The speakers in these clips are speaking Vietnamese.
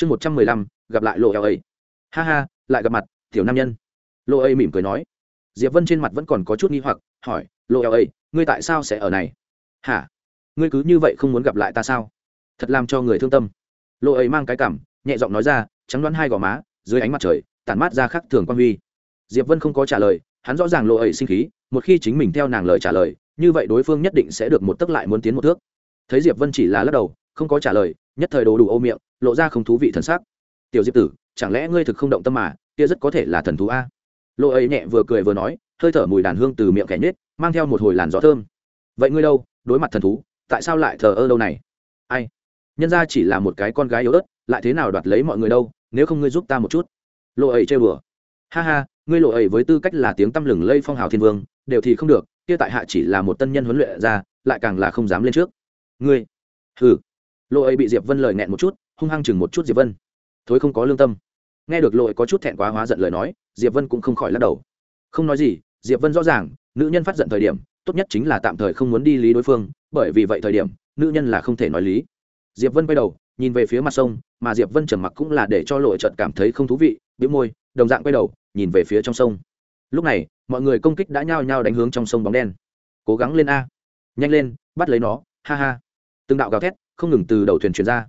chương một trăm mười lăm, gặp lại lộ eo ấy ha ha, lại gặp mặt, tiểu nam nhân. Lộ ấy mỉm cười nói. Diệp vân trên mặt vẫn còn có chút nghi hoặc, hỏi lộ eo ấy ngươi tại sao sẽ ở này? Hả? Ngươi cứ như vậy không muốn gặp lại ta sao? Thật làm cho người thương tâm. Lộ ấy mang cái cảm, nhẹ giọng nói ra, trắng đoán hai gò má, dưới ánh mặt trời, tản mát ra khắc thường quan huy. Diệp vân không có trả lời, hắn rõ ràng lộ ấy sinh khí, một khi chính mình theo nàng lời trả lời, như vậy đối phương nhất định sẽ được một tấc lại muốn tiến một thước. Thấy diệp vân chỉ là lắc đầu, không có trả lời nhất thời đồ đủ ô miệng, lộ ra không thú vị thần sắc. Tiểu diệp tử, chẳng lẽ ngươi thực không động tâm mà, kia rất có thể là thần thú a? Lộ ấy nhẹ vừa cười vừa nói, hơi thở mùi đàn hương từ miệng kẻ nhết mang theo một hồi làn gió thơm. Vậy ngươi đâu, đối mặt thần thú, tại sao lại thờ ơ đâu này? Ai, nhân ra chỉ là một cái con gái yếu ớt, lại thế nào đoạt lấy mọi người đâu, nếu không ngươi giúp ta một chút. Lộ ấy chơi bừa. Ha ha, ngươi lộ ấy với tư cách là tiếng tăm lừng lây phong hào thiên vương, đều thì không được, kia tại hạ chỉ là một tân nhân huấn luyện ra, lại càng là không dám lên trước. Ngươi, hừ lộ ấy bị diệp vân lời nghẹn một chút hung hăng chừng một chút diệp vân thối không có lương tâm nghe được lộ ấy có chút thẹn quá hóa giận lời nói diệp vân cũng không khỏi lắc đầu không nói gì diệp vân rõ ràng nữ nhân phát giận thời điểm tốt nhất chính là tạm thời không muốn đi lý đối phương bởi vì vậy thời điểm nữ nhân là không thể nói lý diệp vân quay đầu nhìn về phía mặt sông mà diệp vân trầm mặc cũng là để cho lộ trợt cảm thấy không thú vị bĩu môi đồng dạng quay đầu nhìn về phía trong sông lúc này mọi người công kích đã nhao nhao đánh hướng trong sông bóng đen cố gắng lên a nhanh lên bắt lấy nó ha ha từng đạo gào thét không ngừng từ đầu thuyền chuyển ra.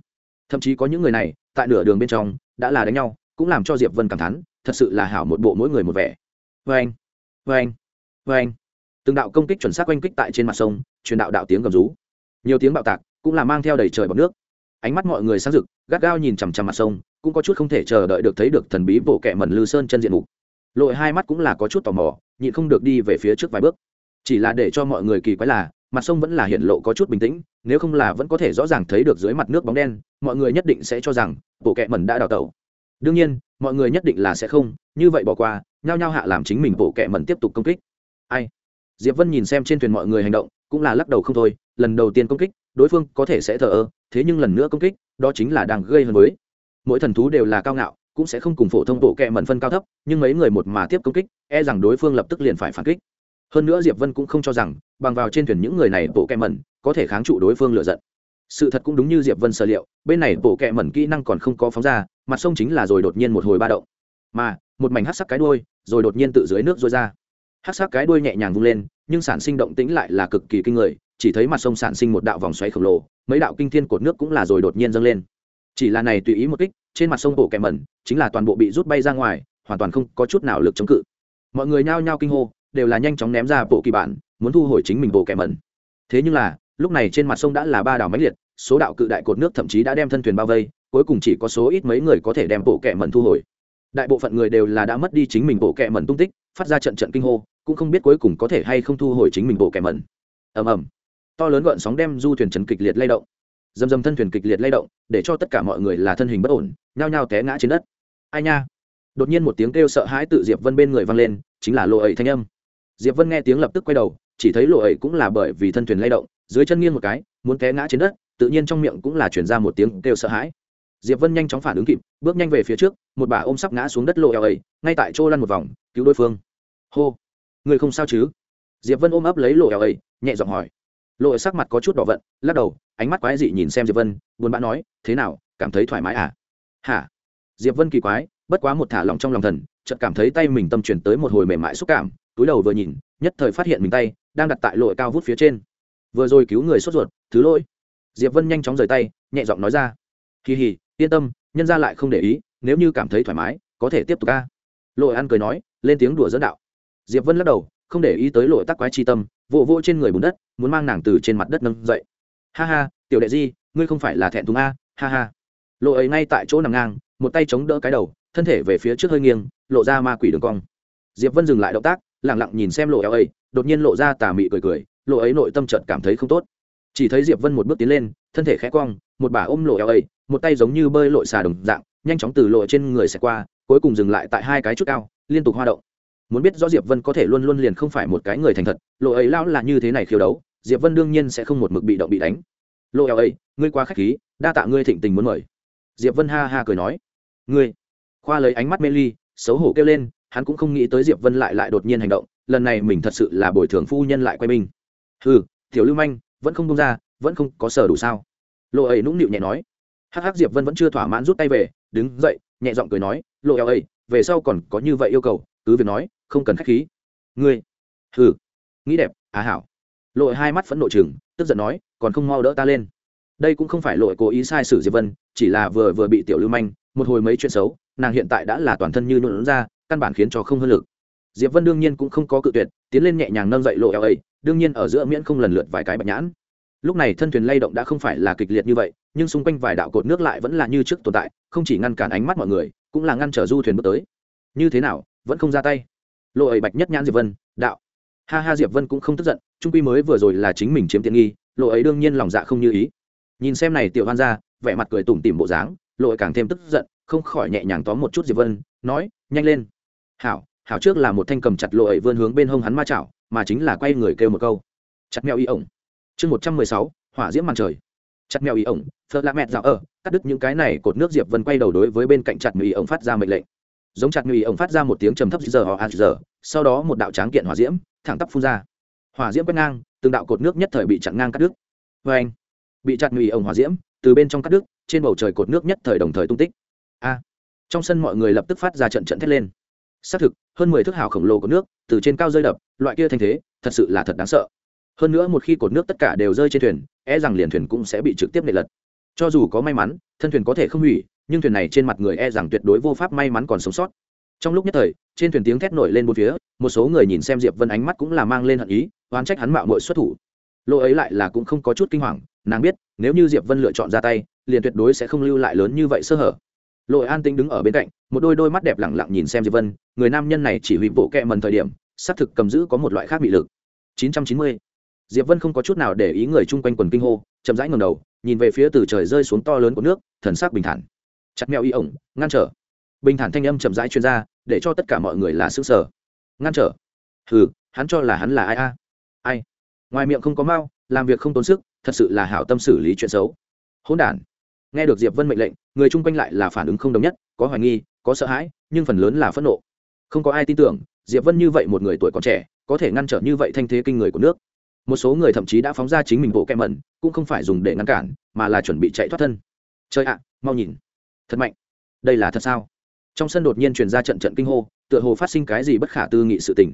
Thậm chí có những người này, tại nửa đường bên trong, đã là đánh nhau, cũng làm cho diệp vân cảm thán, thật sự là hảo một bộ mỗi người một vẻ. Vê anh vê anh vê anh từng đạo công kích chuẩn xác oanh kích tại trên mặt sông, truyền đạo đạo tiếng gầm rú. Nhiều tiếng bạo tạc, cũng là mang theo đầy trời bọc nước. Ánh mắt mọi người sáng rực, gắt gao nhìn chằm chằm mặt sông, cũng có chút không thể chờ đợi được thấy được thần bí bộ kẹ mẩn lư sơn chân diện mục. Lội hai mắt cũng là có chút tò mò, nhịn không được đi về phía trước vài bước. Chỉ là để cho mọi người kỳ quái là mặt sông vẫn là hiện lộ có chút bình tĩnh, nếu không là vẫn có thể rõ ràng thấy được dưới mặt nước bóng đen, mọi người nhất định sẽ cho rằng, bộ kẹ mẩn đã đào tẩu. Đương nhiên, mọi người nhất định là sẽ không, như vậy bỏ qua, nhao nhao hạ làm chính mình bộ kẹ mẩn tiếp tục công kích. Ai? Diệp vân nhìn xem trên thuyền mọi người hành động, cũng là lắc đầu không thôi, lần đầu tiên công kích, đối phương có thể sẽ thờ ơ, thế nhưng lần nữa công kích, đó chính là đang gây hơn với. Mỗi thần thú đều là cao ngạo, cũng sẽ không cùng phổ thông bộ kẹ mẩn phân cao thấp, nhưng mấy người một mà tiếp công kích e rằng đối phương lập tức liền phải phản kích hơn nữa diệp vân cũng không cho rằng, bằng vào trên thuyền những người này bộ kẹ mẩn có thể kháng trụ đối phương lựa giận. Sự thật cũng đúng như diệp vân sở liệu, bên này bộ kẹ mẩn kỹ năng còn không có phóng ra, mặt sông chính là rồi đột nhiên một hồi ba động. Mà, một mảnh hát sắc cái đuôi, rồi đột nhiên tự dưới nước rối ra. Hát sắc cái đuôi nhẹ nhàng vung lên, nhưng sản sinh động tĩnh lại là cực kỳ kinh người, chỉ thấy mặt sông sản sinh một đạo vòng xoáy khổng lồ, mấy đạo kinh thiên cột nước cũng là rồi đột nhiên dâng lên. Chỉ là này tùy ý một kích, trên mặt sông bộ kẹ mẩn chính là toàn bộ bị rút bay ra ngoài, hoàn toàn không có chút nào lực chống cự. Mọi người nhao nhao kinh hô đều là nhanh chóng ném ra bộ kỳ bản, muốn thu hồi chính mình bộ kẻ mẩn. Thế nhưng là, lúc này trên mặt sông đã là ba đảo máy liệt, số đạo cự đại cột nước thậm chí đã đem thân thuyền bao vây, cuối cùng chỉ có số ít mấy người có thể đem bộ kẻ mẩn thu hồi. Đại bộ phận người đều là đã mất đi chính mình bộ kẻ mẩn tung tích, phát ra trận trận kinh hô, cũng không biết cuối cùng có thể hay không thu hồi chính mình bộ kẻ mẩn. Ầm ầm. To lớn gợn sóng đem du thuyền trần kịch liệt lay động. Dầm dầm thân thuyền kịch liệt lay động, để cho tất cả mọi người là thân hình bất ổn, nhao nhao té ngã trên đất. Ai nha. Đột nhiên một tiếng kêu sợ hãi tự diệp vân bên người vang lên, chính là lộ ẩy thanh âm diệp vân nghe tiếng lập tức quay đầu chỉ thấy lộ ấy cũng là bởi vì thân thuyền lay động dưới chân nghiêng một cái muốn té ngã trên đất tự nhiên trong miệng cũng là chuyển ra một tiếng kêu sợ hãi. Diệp vân nhanh chóng phản ứng kịp bước nhanh về phía trước một bà ôm sắp ngã xuống đất lộ ấy, ngay tại chỗ lăn một vòng cứu đối phương. Hô người không sao chứ? Diệp vân ôm ấp lấy lộ ấy, nhẹ giọng hỏi. Lộ sắc mặt có chút đỏ vận lắc đầu ánh mắt quái dị nhìn xem diệp vân buồn bã nói thế nào cảm thấy thoải mái à? Hả? Diệp vân kỳ quái bất quá một thả lòng trong lòng thần chợt cảm thấy tay mình tâm chuyển tới một hồi mềm mại xúc cảm túi đầu vừa nhìn, nhất thời phát hiện mình tay đang đặt tại lội cao vút phía trên. Vừa rồi cứu người sốt ruột, thứ lỗi. Diệp vân nhanh chóng rời tay, nhẹ giọng nói ra. Kỳ hì yên tâm, nhân ra lại không để ý, nếu như cảm thấy thoải mái, có thể tiếp tục ca. Lội ăn cười nói, lên tiếng đùa dẫn đạo. Diệp vân lắc đầu, không để ý tới lội tắc quái chi tâm, vỗ vỗ trên người bùn đất, muốn mang nàng từ trên mặt đất nâng dậy. Ha ha, tiểu đệ di, ngươi không phải là thẹn thùng a, ha ha. Lộ ấy ngay tại chỗ nằm ngang, một tay chống đỡ cái đầu, thân thể về phía trước hơi nghiêng, lộ ra ma quỷ đường cong. Diệp vân dừng lại động tác lẳng lặng nhìn xem lộ eo ấy, đột nhiên lộ ra tà mị cười cười, lộ ấy nội tâm trận cảm thấy không tốt. Chỉ thấy diệp vân một bước tiến lên, thân thể khẽ cong, một bà ôm lộ eo ấy, một tay giống như bơi lội xà đồng dạng, nhanh chóng từ lộ trên người sẽ qua, cuối cùng dừng lại tại hai cái chút cao liên tục hoa động. Muốn biết rõ diệp vân có thể luôn luôn liền không phải một cái người thành thật, lộ ấy lão là như thế này khiêu đấu, diệp vân đương nhiên sẽ không một mực bị động bị đánh. Lộ eo ấy, ngươi quá khách khí, đa tạ ngươi thịnh tình muốn mời. Diệp vân ha ha cười nói, ngươi, khoa lấy ánh mắt mê ly, xấu hổ kêu lên hắn cũng không nghĩ tới diệp vân lại lại đột nhiên hành động, lần này mình thật sự là bồi thường phu nhân lại quay binh. Ừ tiểu lưu manh, vẫn không công ra, vẫn không có sở đủ sao? Lộ ấy nũng nịu nhẹ nói. Hắc hắc diệp vân vẫn chưa thỏa mãn rút tay về, đứng dậy, nhẹ giọng cười nói, lộ eo ấy về sau còn có như vậy yêu cầu, cứ việc nói, không cần khách khí. Ngươi? Ừ nghĩ đẹp, á hảo. Lộ hai mắt phẫn nộ chừng tức giận nói, còn không mau đỡ ta lên. Đây cũng không phải lội cố ý sai sử diệp vân, chỉ là vừa vừa bị tiểu lưu manh, một hồi mấy chuyện xấu, nàng hiện tại đã là toàn thân như nhuộn ra căn bản khiến cho không hơn lực. Diệp vân đương nhiên cũng không có cự tuyệt, tiến lên nhẹ nhàng nâng dậy lộ eo ấy, đương nhiên ở giữa miễn không lần lượt vài cái bạch nhãn. Lúc này thân thuyền lay động đã không phải là kịch liệt như vậy, nhưng xung quanh vài đạo cột nước lại vẫn là như trước tồn tại, không chỉ ngăn cản ánh mắt mọi người, cũng là ngăn trở du thuyền bước tới. Như thế nào, vẫn không ra tay. Lộ ấy bạch nhất nhãn diệp vân, đạo. Ha ha, diệp vân cũng không tức giận, trung quy mới vừa rồi là chính mình chiếm tiện nghi, lộ ấy đương nhiên lòng dạ không như ý. Nhìn xem này tiểu hoan ra vẻ mặt cười tủm tỉm bộ dáng, lộ ấy càng thêm tức giận, không khỏi nhẹ nhàng tóm một chút diệp vân, nói, nhanh lên hảo hảo trước là một thanh cầm chặt lộ ấy vươn hướng bên hông hắn ma chảo, mà chính là quay người kêu một câu. Chặt mèo y ổng. Chương một trăm mười sáu, hỏa diễm màn trời. Chặt mèo y ổng phật lạ mẹt dạo ở, cắt đứt những cái này cột nước diệp vân quay đầu đối với bên cạnh chặt mèo ổng phát ra mệnh lệnh. Giống chặt mèo ổng phát ra một tiếng trầm thấp giờ họ giờ, sau đó một đạo tráng kiện hỏa diễm, thẳng tắp phun ra. Hỏa diễm quét ngang, từng đạo cột nước nhất thời bị chặn ngang cắt đứt. Vê anh, bị chặt mèo ổng hỏa diễm, từ bên trong cắt đứt, trên bầu trời cột nước nhất thời đồng thời tung tích. A. Trong sân mọi người lập tức phát ra trận trận thét lên xác thực, hơn mười thước hào khổng lồ của nước, từ trên cao rơi đập, loại kia thanh thế, thật sự là thật đáng sợ. Hơn nữa một khi cột nước tất cả đều rơi trên thuyền e rằng liền thuyền cũng sẽ bị trực tiếp nệ lật. Cho dù có may mắn, thân thuyền có thể không hủy, nhưng thuyền này trên mặt người e rằng tuyệt đối vô pháp may mắn còn sống sót. Trong lúc nhất thời, trên thuyền tiếng thét nổi lên bốn phía, một số người nhìn xem diệp vân ánh mắt cũng là mang lên hận ý, oán trách hắn mạo mội xuất thủ. Lỗ ấy lại là cũng không có chút kinh hoàng, nàng biết, nếu như diệp vân lựa chọn ra tay, liền tuyệt đối sẽ không lưu lại lớn như vậy sơ hở lội an tĩnh đứng ở bên cạnh, một đôi đôi mắt đẹp lẳng lặng nhìn xem diệp vân, người nam nhân này chỉ huy bộ kẹ mần thời điểm, xác thực cầm giữ có một loại khác bị lực. 990. diệp vân không có chút nào để ý người chung quanh quần kinh hô, chậm rãi ngầm đầu, nhìn về phía từ trời rơi xuống to lớn của nước, thần sắc bình thản. Chặt mèo y ổng, ngăn trở. Bình thản thanh âm chậm rãi chuyên ra, để cho tất cả mọi người là sức sở ngăn trở. Hừ, hắn cho là hắn là ai a? Ai? Ngoài miệng không có mau, làm việc không tốn sức, thật sự là hảo tâm xử lý chuyện xấu. Hỗn đản nghe được diệp vân mệnh lệnh, người chung quanh lại là phản ứng không đồng nhất, có hoài nghi, có sợ hãi, nhưng phần lớn là phẫn nộ. Không có ai tin tưởng, diệp vân như vậy một người tuổi còn trẻ, có thể ngăn trở như vậy thanh thế kinh người của nước. Một số người thậm chí đã phóng ra chính mình bộ kem mẩn, cũng không phải dùng để ngăn cản, mà là chuẩn bị chạy thoát thân. Chơi ạ, mau nhìn. Thật mạnh. Đây là thật sao? Trong sân đột nhiên truyền ra trận trận kinh hô, tựa hồ phát sinh cái gì bất khả tư nghị sự tình.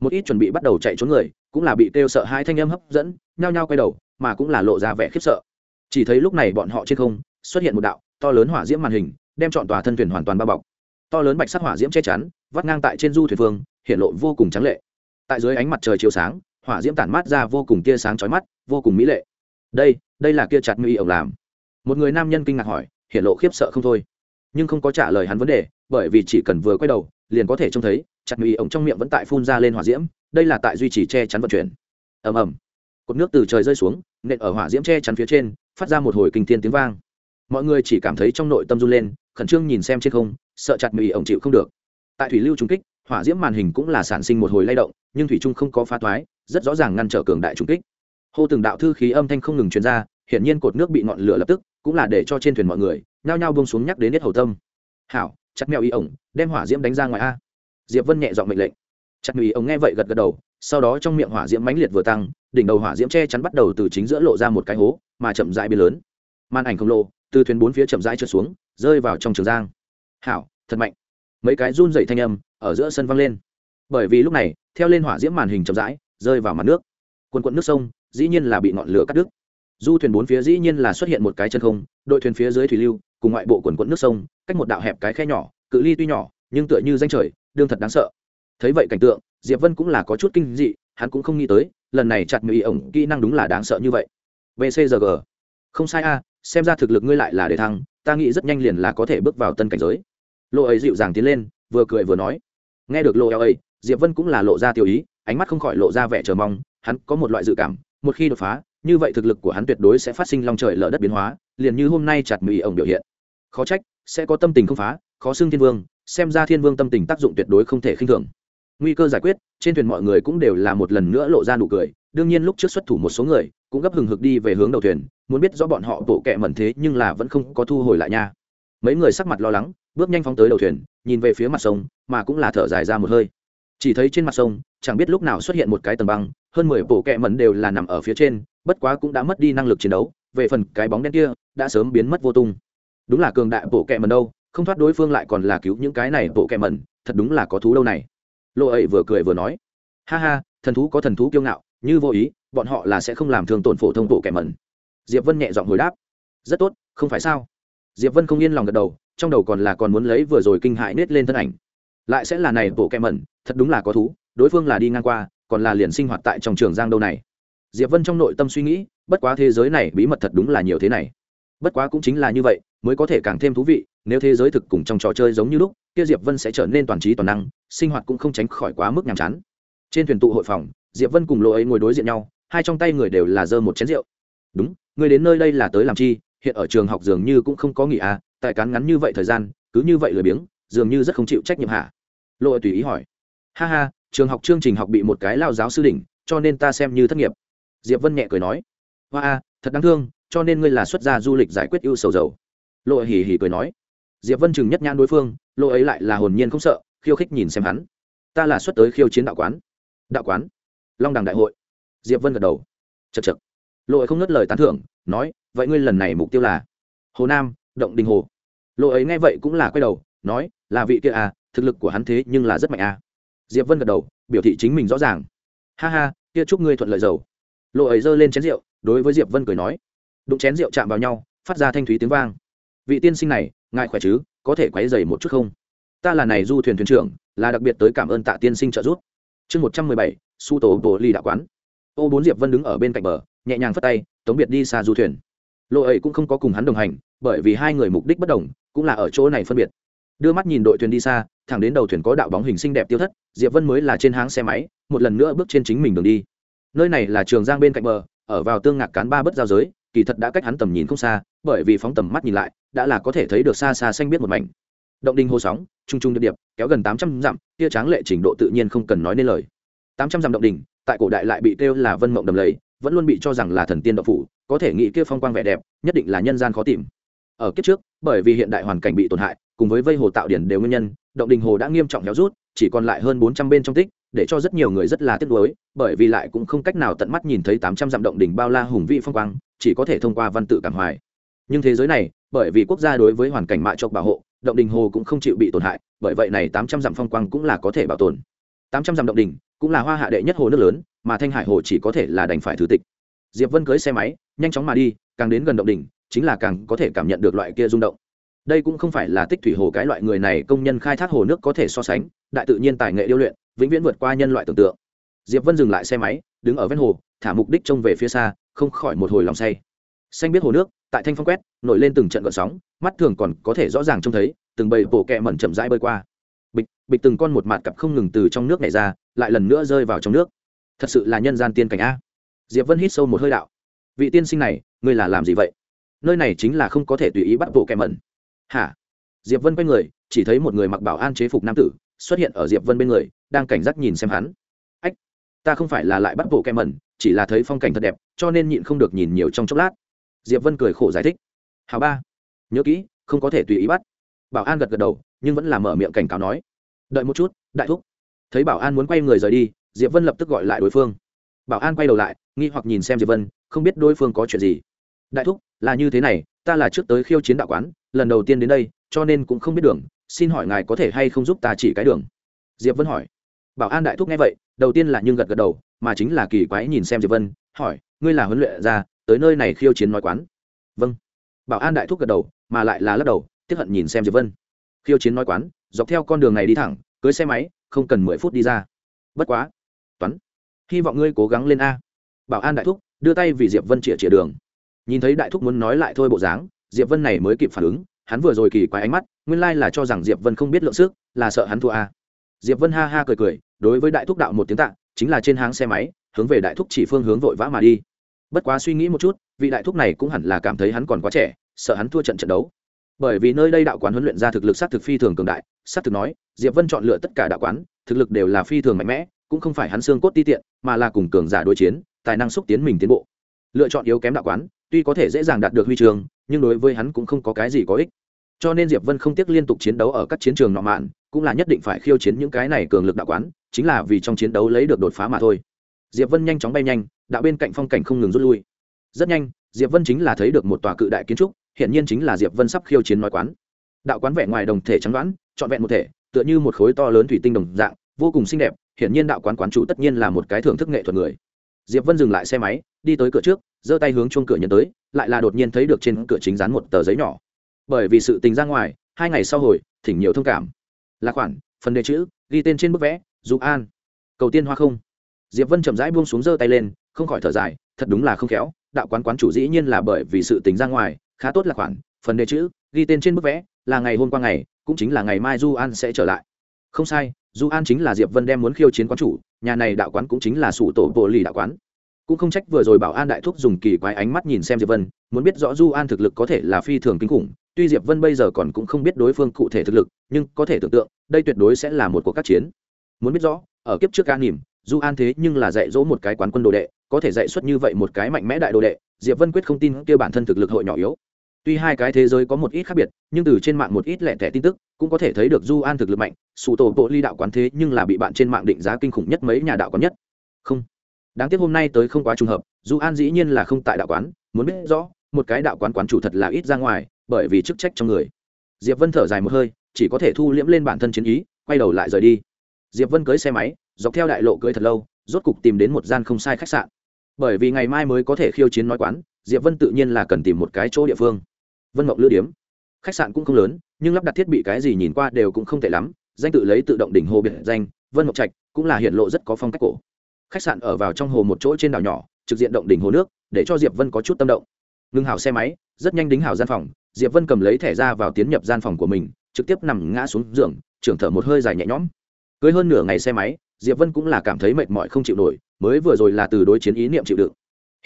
Một ít chuẩn bị bắt đầu chạy trốn người, cũng là bị kêu sợ hai thanh âm hấp dẫn, nhao nhao quay đầu, mà cũng là lộ ra vẻ khiếp sợ. Chỉ thấy lúc này bọn họ trên không xuất hiện một đạo to lớn hỏa diễm màn hình, đem chọn tòa thân thuyền hoàn toàn bao bọc. To lớn bạch sắc hỏa diễm che chắn, vắt ngang tại trên du thuyền phương, hiện lộ vô cùng trắng lệ. Tại dưới ánh mặt trời chiếu sáng, hỏa diễm tản mát ra vô cùng tia sáng chói mắt, vô cùng mỹ lệ. Đây đây là kia chặt nguy ổng làm. Một người nam nhân kinh ngạc hỏi, hiện lộ khiếp sợ không thôi. Nhưng không có trả lời hắn vấn đề, bởi vì chỉ cần vừa quay đầu, liền có thể trông thấy, chặt nguy ổng trong miệng vẫn tại phun ra lên hỏa diễm, đây là tại duy trì che chắn vận chuyển. Ầm ầm. Cột nước từ trời rơi xuống, nện ở hỏa diễm che chắn phía trên, phát ra một hồi kinh thiên tiếng vang mọi người chỉ cảm thấy trong nội tâm run lên khẩn trương nhìn xem trên không sợ chặt mì ổng chịu không được. Tại thủy lưu trung kích hỏa diễm màn hình cũng là sản sinh một hồi lay động nhưng thủy trung không có phá thoái, rất rõ ràng ngăn trở cường đại trung kích. Hô từng đạo thư khí âm thanh không ngừng truyền ra hiển nhiên cột nước bị ngọn lửa lập tức cũng là để cho trên thuyền mọi người nhao nhao bông xuống nhắc đến hết hầu tâm. Hảo chặt mèo y ổng đem hỏa diễm đánh ra ngoài a. Diệp vân nhẹ dọn mệnh lệnh. Chặt mèo ý ổng nghe vậy gật gật đầu sau đó trong miệng hỏa diễm mãnh liệt vừa tăng đỉnh đầu hỏa diễm che chắn bắt đầu từ chính giữa lộ ra một cái hố mà chậm rãi biến lớn. Màn ảnh khổng lồ từ thuyền bốn phía chậm rãi trượt xuống, rơi vào trong trường giang. Hảo, thật mạnh. Mấy cái run dày thanh âm ở giữa sân văng lên. Bởi vì lúc này, theo lên hỏa diễm màn hình chậm rãi, rơi vào mặt nước. Quần quận nước sông, dĩ nhiên là bị ngọn lửa cắt đứt. Du thuyền bốn phía dĩ nhiên là xuất hiện một cái chân không, đội thuyền phía dưới thủy lưu, cùng ngoại bộ quần quận nước sông, cách một đạo hẹp cái khe nhỏ, cự ly tuy nhỏ, nhưng tựa như danh trời, đương thật đáng sợ. Thấy vậy cảnh tượng, diệp vân cũng là có chút kinh dị, hắn cũng không nghĩ tới, lần này chặt mỹ ổng kỹ năng đúng là đáng sợ như vậy. Bcg không sai a xem ra thực lực ngươi lại là để thăng, ta nghĩ rất nhanh liền là có thể bước vào tân cảnh giới. Lộ ấy dịu dàng tiến lên, vừa cười vừa nói. Nghe được lộ ấy, diệp vân cũng là lộ ra tiêu ý, ánh mắt không khỏi lộ ra vẻ chờ mong, hắn có một loại dự cảm, một khi đột phá, như vậy thực lực của hắn tuyệt đối sẽ phát sinh long trời lở đất biến hóa, liền như hôm nay chặt mỹ ổng biểu hiện. Khó trách, sẽ có tâm tình không phá, khó xưng thiên vương, xem ra thiên vương tâm tình tác dụng tuyệt đối không thể khinh thường. Nguy cơ giải quyết, trên thuyền mọi người cũng đều là một lần nữa lộ ra nụ cười, đương nhiên lúc trước xuất thủ một số người, cũng gấp hừng hực đi về hướng đầu thuyền muốn biết rõ bọn họ bộ kệ mẩn thế nhưng là vẫn không có thu hồi lại nha. Mấy người sắc mặt lo lắng, bước nhanh phóng tới đầu thuyền, nhìn về phía mặt sông, mà cũng là thở dài ra một hơi. Chỉ thấy trên mặt sông, chẳng biết lúc nào xuất hiện một cái tầng băng, hơn mười bộ kệ mẩn đều là nằm ở phía trên, bất quá cũng đã mất đi năng lực chiến đấu, về phần cái bóng đen kia, đã sớm biến mất vô tung. Đúng là cường đại bộ kệ mẩn đâu, không thoát đối phương lại còn là cứu những cái này bộ kệ mẩn, thật đúng là có thú đâu này. Lộ ấy vừa cười vừa nói, ha ha, thần thú có thần thú kiêu ngạo, như vô ý, bọn họ là sẽ không làm thương tổn phổ thông bộ kệ mẩn diệp vân nhẹ giọng hồi đáp. Rất tốt, không phải sao? Diệp vân không yên lòng gật đầu, trong đầu còn là còn muốn lấy vừa rồi kinh hại nết lên thân ảnh. Lại sẽ là này, bộ kẹ mẩn, thật đúng là có thú, đối phương là đi ngang qua, còn là liền sinh hoạt tại trong trường giang đâu này. Diệp vân trong nội tâm suy nghĩ, bất quá thế giới này bí mật thật đúng là nhiều thế này. Bất quá cũng chính là như vậy, mới có thể càng thêm thú vị, nếu thế giới thực cùng trong trò chơi giống như lúc, kia diệp vân sẽ trở nên toàn trí toàn năng, sinh hoạt cũng không tránh khỏi quá mức nhàm chán. Trên thuyền tụ hội phòng, diệp vân cùng lỗ ấy ngồi đối diện nhau, hai trong tay người đều là giơ một chén rượu. Đúng Ngươi đến nơi đây là tới làm chi, hiện ở trường học dường như cũng không có nghỉ à tại cán ngắn như vậy thời gian, cứ như vậy lười biếng, dường như rất không chịu trách nhiệm hả? Lộ tùy ý hỏi. Ha ha, trường học chương trình học bị một cái lao giáo sư đỉnh, cho nên ta xem như thất nghiệp. Diệp vân nhẹ cười nói. Hoa a thật đáng thương, cho nên ngươi là xuất gia du lịch giải quyết ưu sầu dầu. Lộ hỉ hỉ cười nói. Diệp vân chừng nhất nhãn đối phương, lộ ấy lại là hồn nhiên không sợ, khiêu khích nhìn xem hắn. Ta là xuất tới khiêu chiến đạo quán. Đạo quán? Long đằng đại hội. Diệp vân gật đầu. Chật chật lộ ấy không ngất lời tán thưởng, nói, vậy ngươi lần này mục tiêu là? Hồ nam, động đình hồ. Lộ ấy nghe vậy cũng là quay đầu, nói, là vị kia à thực lực của hắn thế nhưng là rất mạnh à. Diệp vân gật đầu, biểu thị chính mình rõ ràng. Ha ha, kia chúc ngươi thuận lợi giàu. Lộ ấy giơ lên chén rượu, đối với diệp vân cười nói. Đụng chén rượu chạm vào nhau, phát ra thanh thúy tiếng vang. Vị tiên sinh này, ngài khỏe chứ, có thể quấy dày một chút không? Ta là này du thuyền thuyền trưởng, là đặc biệt tới cảm ơn tạ tiên sinh trợ giúp. Chương một trăm mười bảy, su tổ bồ ly đạo quán. Ô bốn diệp vân đứng ở bên cạnh bờ nhẹ nhàng phất tay, tống biệt đi xa du thuyền. Lộ ấy cũng không có cùng hắn đồng hành, bởi vì hai người mục đích bất đồng, cũng là ở chỗ này phân biệt. Đưa mắt nhìn đội thuyền đi xa, thẳng đến đầu thuyền có đạo bóng hình xinh đẹp tiêu thất, diệp vân mới là trên háng xe máy, một lần nữa bước trên chính mình đường đi. Nơi này là trường giang bên cạnh bờ, ở vào tương ngạc cán ba bất giao giới, kỳ thật đã cách hắn tầm nhìn không xa, bởi vì phóng tầm mắt nhìn lại, đã là có thể thấy được xa xa xanh biết một mảnh. Động đình hồ sóng, trung trung điệp điệp, kéo gần tám trăm dặm, tia tráng lệ trình độ tự nhiên không cần nói nên lời. Tám trăm dặm động đình, tại cổ đại lại bị kêu là vân mộng đầm lầy vẫn luôn bị cho rằng là thần tiên độc phủ, có thể nghĩ kia phong quang vẻ đẹp, nhất định là nhân gian khó tìm. Ở kiếp trước, bởi vì hiện đại hoàn cảnh bị tổn hại, cùng với vây hồ tạo điển đều nguyên nhân, động đình hồ đã nghiêm trọng héo rút, chỉ còn lại hơn bốn trăm bên trong tích, để cho rất nhiều người rất là tiếc nuối, bởi vì lại cũng không cách nào tận mắt nhìn thấy tám trăm dặm động đình bao la hùng vĩ phong quang, chỉ có thể thông qua văn tự cảm hoài. Nhưng thế giới này, bởi vì quốc gia đối với hoàn cảnh mạ chọc bảo hộ, động đình hồ cũng không chịu bị tổn hại, bởi vậy này tám trăm dặm phong quang cũng là có thể bảo tồn tám trăm dặm động đỉnh, cũng là hoa hạ đệ nhất hồ nước lớn mà thanh hải hồ chỉ có thể là đành phải thứ tịch. Diệp vân cưới xe máy nhanh chóng mà đi càng đến gần động đỉnh chính là càng có thể cảm nhận được loại kia rung động. Đây cũng không phải là tích thủy hồ cái loại người này công nhân khai thác hồ nước có thể so sánh đại tự nhiên tài nghệ điêu luyện vĩnh viễn vượt qua nhân loại tưởng tượng. Diệp vân dừng lại xe máy đứng ở ven hồ thả mục đích trông về phía xa không khỏi một hồi lòng say. Xanh biết hồ nước tại thanh phong quét nổi lên từng trận gợn sóng mắt thường còn có thể rõ ràng trông thấy từng bầy bổ kẹ mẩn chậm rãi bơi qua bịch bịch từng con một mạt cặp không ngừng từ trong nước này ra, lại lần nữa rơi vào trong nước. Thật sự là nhân gian tiên cảnh a. Diệp vân hít sâu một hơi đạo. Vị tiên sinh này, ngươi là làm gì vậy? Nơi này chính là không có thể tùy ý bắt bộ kẻ mẩn. Hả? Diệp vân quay người, chỉ thấy một người mặc bảo an chế phục nam tử, xuất hiện ở diệp vân bên người, đang cảnh giác nhìn xem hắn. Ách, ta không phải là lại bắt bộ kẻ mẩn, chỉ là thấy phong cảnh thật đẹp, cho nên nhịn không được nhìn nhiều trong chốc lát. Diệp vân cười khổ giải thích. Hào ba, nhớ kỹ, không có thể tùy ý bắt bảo an gật gật đầu, nhưng vẫn là mở miệng cảnh cáo nói, đợi một chút, đại thúc. Thấy bảo an muốn quay người rời đi, diệp vân lập tức gọi lại đối phương. Bảo an quay đầu lại, nghi hoặc nhìn xem diệp vân, không biết đối phương có chuyện gì. Đại thúc, là như thế này, ta là trước tới khiêu chiến đạo quán, lần đầu tiên đến đây, cho nên cũng không biết đường, xin hỏi ngài có thể hay không giúp ta chỉ cái đường? Diệp vân hỏi. Bảo an đại thúc nghe vậy, đầu tiên là nhưng gật gật đầu, mà chính là kỳ quái nhìn xem diệp vân, hỏi, ngươi là huấn luyện ra tới nơi này khiêu chiến nói quán? Vâng. Bảo an đại thúc gật đầu, mà lại là lắc đầu tiếp hận nhìn xem diệp vân. Khiêu chiến nói quán, dọc theo con đường này đi thẳng, cưới xe máy, không cần mười phút đi ra. Bất quá. Toán. Hy vọng ngươi cố gắng lên a. Bảo an đại thúc, đưa tay vì diệp vân chĩa chĩa đường. Nhìn thấy đại thúc muốn nói lại thôi bộ dáng, diệp vân này mới kịp phản ứng, hắn vừa rồi kỳ quái ánh mắt, nguyên lai là cho rằng diệp vân không biết lượng sức, là sợ hắn thua a. Diệp vân ha ha cười cười, đối với đại thúc đạo một tiếng tạ, chính là trên háng xe máy, hướng về đại thúc chỉ phương hướng vội vã mà đi. Bất quá suy nghĩ một chút, vị đại thúc này cũng hẳn là cảm thấy hắn còn quá trẻ, sợ hắn thua trận trận đấu bởi vì nơi đây đạo quán huấn luyện ra thực lực sát thực phi thường cường đại, sát thực nói, diệp vân chọn lựa tất cả đạo quán, thực lực đều là phi thường mạnh mẽ, cũng không phải hắn xương cốt ti tiện, mà là cùng cường giả đối chiến, tài năng xúc tiến mình tiến bộ. Lựa chọn yếu kém đạo quán, tuy có thể dễ dàng đạt được huy trường nhưng đối với hắn cũng không có cái gì có ích. Cho nên diệp vân không tiếc liên tục chiến đấu ở các chiến trường nọ mạn, cũng là nhất định phải khiêu chiến những cái này cường lực đạo quán, chính là vì trong chiến đấu lấy được đột phá mà thôi. Diệp vân nhanh chóng bay nhanh, đạo bên cạnh phong cảnh không ngừng rút lui. Rất nhanh, diệp vân chính là thấy được một tòa cự đại kiến trúc hiện nhiên chính là diệp vân sắp khiêu chiến nói quán. Đạo quán vẻ ngoài đồng thể trắng đoán, trọn vẹn một thể, tựa như một khối to lớn thủy tinh đồng dạng, vô cùng xinh đẹp, hiển nhiên đạo quán quán chủ tất nhiên là một cái thưởng thức nghệ thuật người. Diệp vân dừng lại xe máy, đi tới cửa trước, giơ tay hướng chuông cửa nhận tới, lại là đột nhiên thấy được trên cửa chính dán một tờ giấy nhỏ. Bởi vì sự tình ra ngoài, hai ngày sau hồi, thỉnh nhiều thông cảm. Là khoản, phần đề chữ, ghi tên trên bức vẽ dù an. Cầu tiên hoa không. Diệp vân chậm rãi buông xuống giơ tay lên, không khỏi thở dài, thật đúng là không khéo, đạo quán quán chủ dĩ nhiên là bởi vì sự tình ra ngoài khá tốt là khoản, phần đề chữ, ghi tên trên bức vẽ, là ngày hôm qua ngày, cũng chính là ngày mai du an sẽ trở lại. Không sai, du an chính là diệp vân đem muốn khiêu chiến quán chủ, nhà này đạo quán cũng chính là sủ tổ bộ lì đạo quán. Cũng không trách vừa rồi bảo an đại thúc dùng kỳ quái ánh mắt nhìn xem diệp vân, muốn biết rõ du an thực lực có thể là phi thường kinh khủng, tuy diệp vân bây giờ còn cũng không biết đối phương cụ thể thực lực, nhưng có thể tưởng tượng, đây tuyệt đối sẽ là một cuộc các chiến. Muốn biết rõ, ở kiếp trước ca nỉm, du an thế nhưng là dạy dỗ một cái quán quân đồ đệ, có thể dạy xuất như vậy một cái mạnh mẽ đại đồ đệ, diệp vân quyết không tin kia bản thân thực lực hội nhỏ yếu tuy hai cái thế giới có một ít khác biệt, nhưng từ trên mạng một ít lẻ tẻ tin tức, cũng có thể thấy được du an thực lực mạnh sụ tổ bộ ly đạo quán thế nhưng là bị bạn trên mạng định giá kinh khủng nhất mấy nhà đạo quán nhất. Không. Đáng tiếc hôm nay tới không quá trùng hợp, du an dĩ nhiên là không tại đạo quán, muốn biết rõ, một cái đạo quán quán chủ thật là ít ra ngoài, bởi vì chức trách trong người. Diệp vân thở dài một hơi, chỉ có thể thu liễm lên bản thân chiến ý, quay đầu lại rời đi. Diệp vân cưới xe máy, dọc theo đại lộ cưới thật lâu, rốt cục tìm đến một gian không sai khách sạn. Bởi vì ngày mai mới có thể khiêu chiến nói quán, diệp vân tự nhiên là cần tìm một cái chỗ địa phương vân mộng lữ điếm. Khách sạn cũng không lớn, nhưng lắp đặt thiết bị cái gì nhìn qua đều cũng không tệ lắm, danh tự lấy tự động đỉnh hồ biệt danh, vân mộng trạch cũng là hiện lộ rất có phong cách cổ. Khách sạn ở vào trong hồ một chỗ trên đảo nhỏ, trực diện động đỉnh hồ nước, để cho diệp vân có chút tâm động. Ngưng hảo xe máy, rất nhanh đính hảo gian phòng, diệp vân cầm lấy thẻ ra vào tiến nhập gian phòng của mình, trực tiếp nằm ngã xuống giường, trưởng thở một hơi dài nhẹ nhõm. Cưới hơn nửa ngày xe máy, diệp vân cũng là cảm thấy mệt mỏi không chịu nổi, mới vừa rồi là từ đối chiến ý niệm chịu đựng.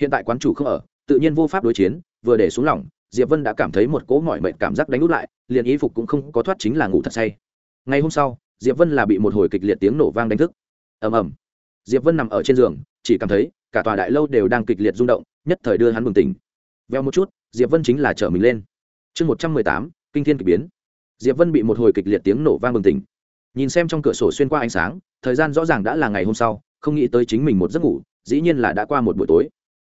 Hiện tại quán chủ không ở, tự nhiên vô pháp đối chiến, vừa để xuống lỏng diệp vân đã cảm thấy một cỗ mỏi mệt cảm giác đánh út lại, liền y phục cũng không có thoát chính là ngủ thật say. Ngày hôm sau, diệp vân là bị một hồi kịch liệt tiếng nổ vang đánh thức. Ầm ầm. Diệp vân nằm ở trên giường, chỉ cảm thấy cả tòa đại lâu đều đang kịch liệt rung động, nhất thời đưa hắn bừng tỉnh. Veo một chút, diệp vân chính là trở mình lên. Chương một trăm mười tám, kinh thiên k ỳ biến. Diệp vân bị một hồi kịch liệt tiếng nổ vang bừng tỉnh. Nhìn xem trong cửa sổ xuyên qua ánh sáng, thời gian rõ ràng đã là ngày hôm sau, không nghĩ tới chính mình một giấc ngủ, dĩ nhiên là đã qua một buổi tối.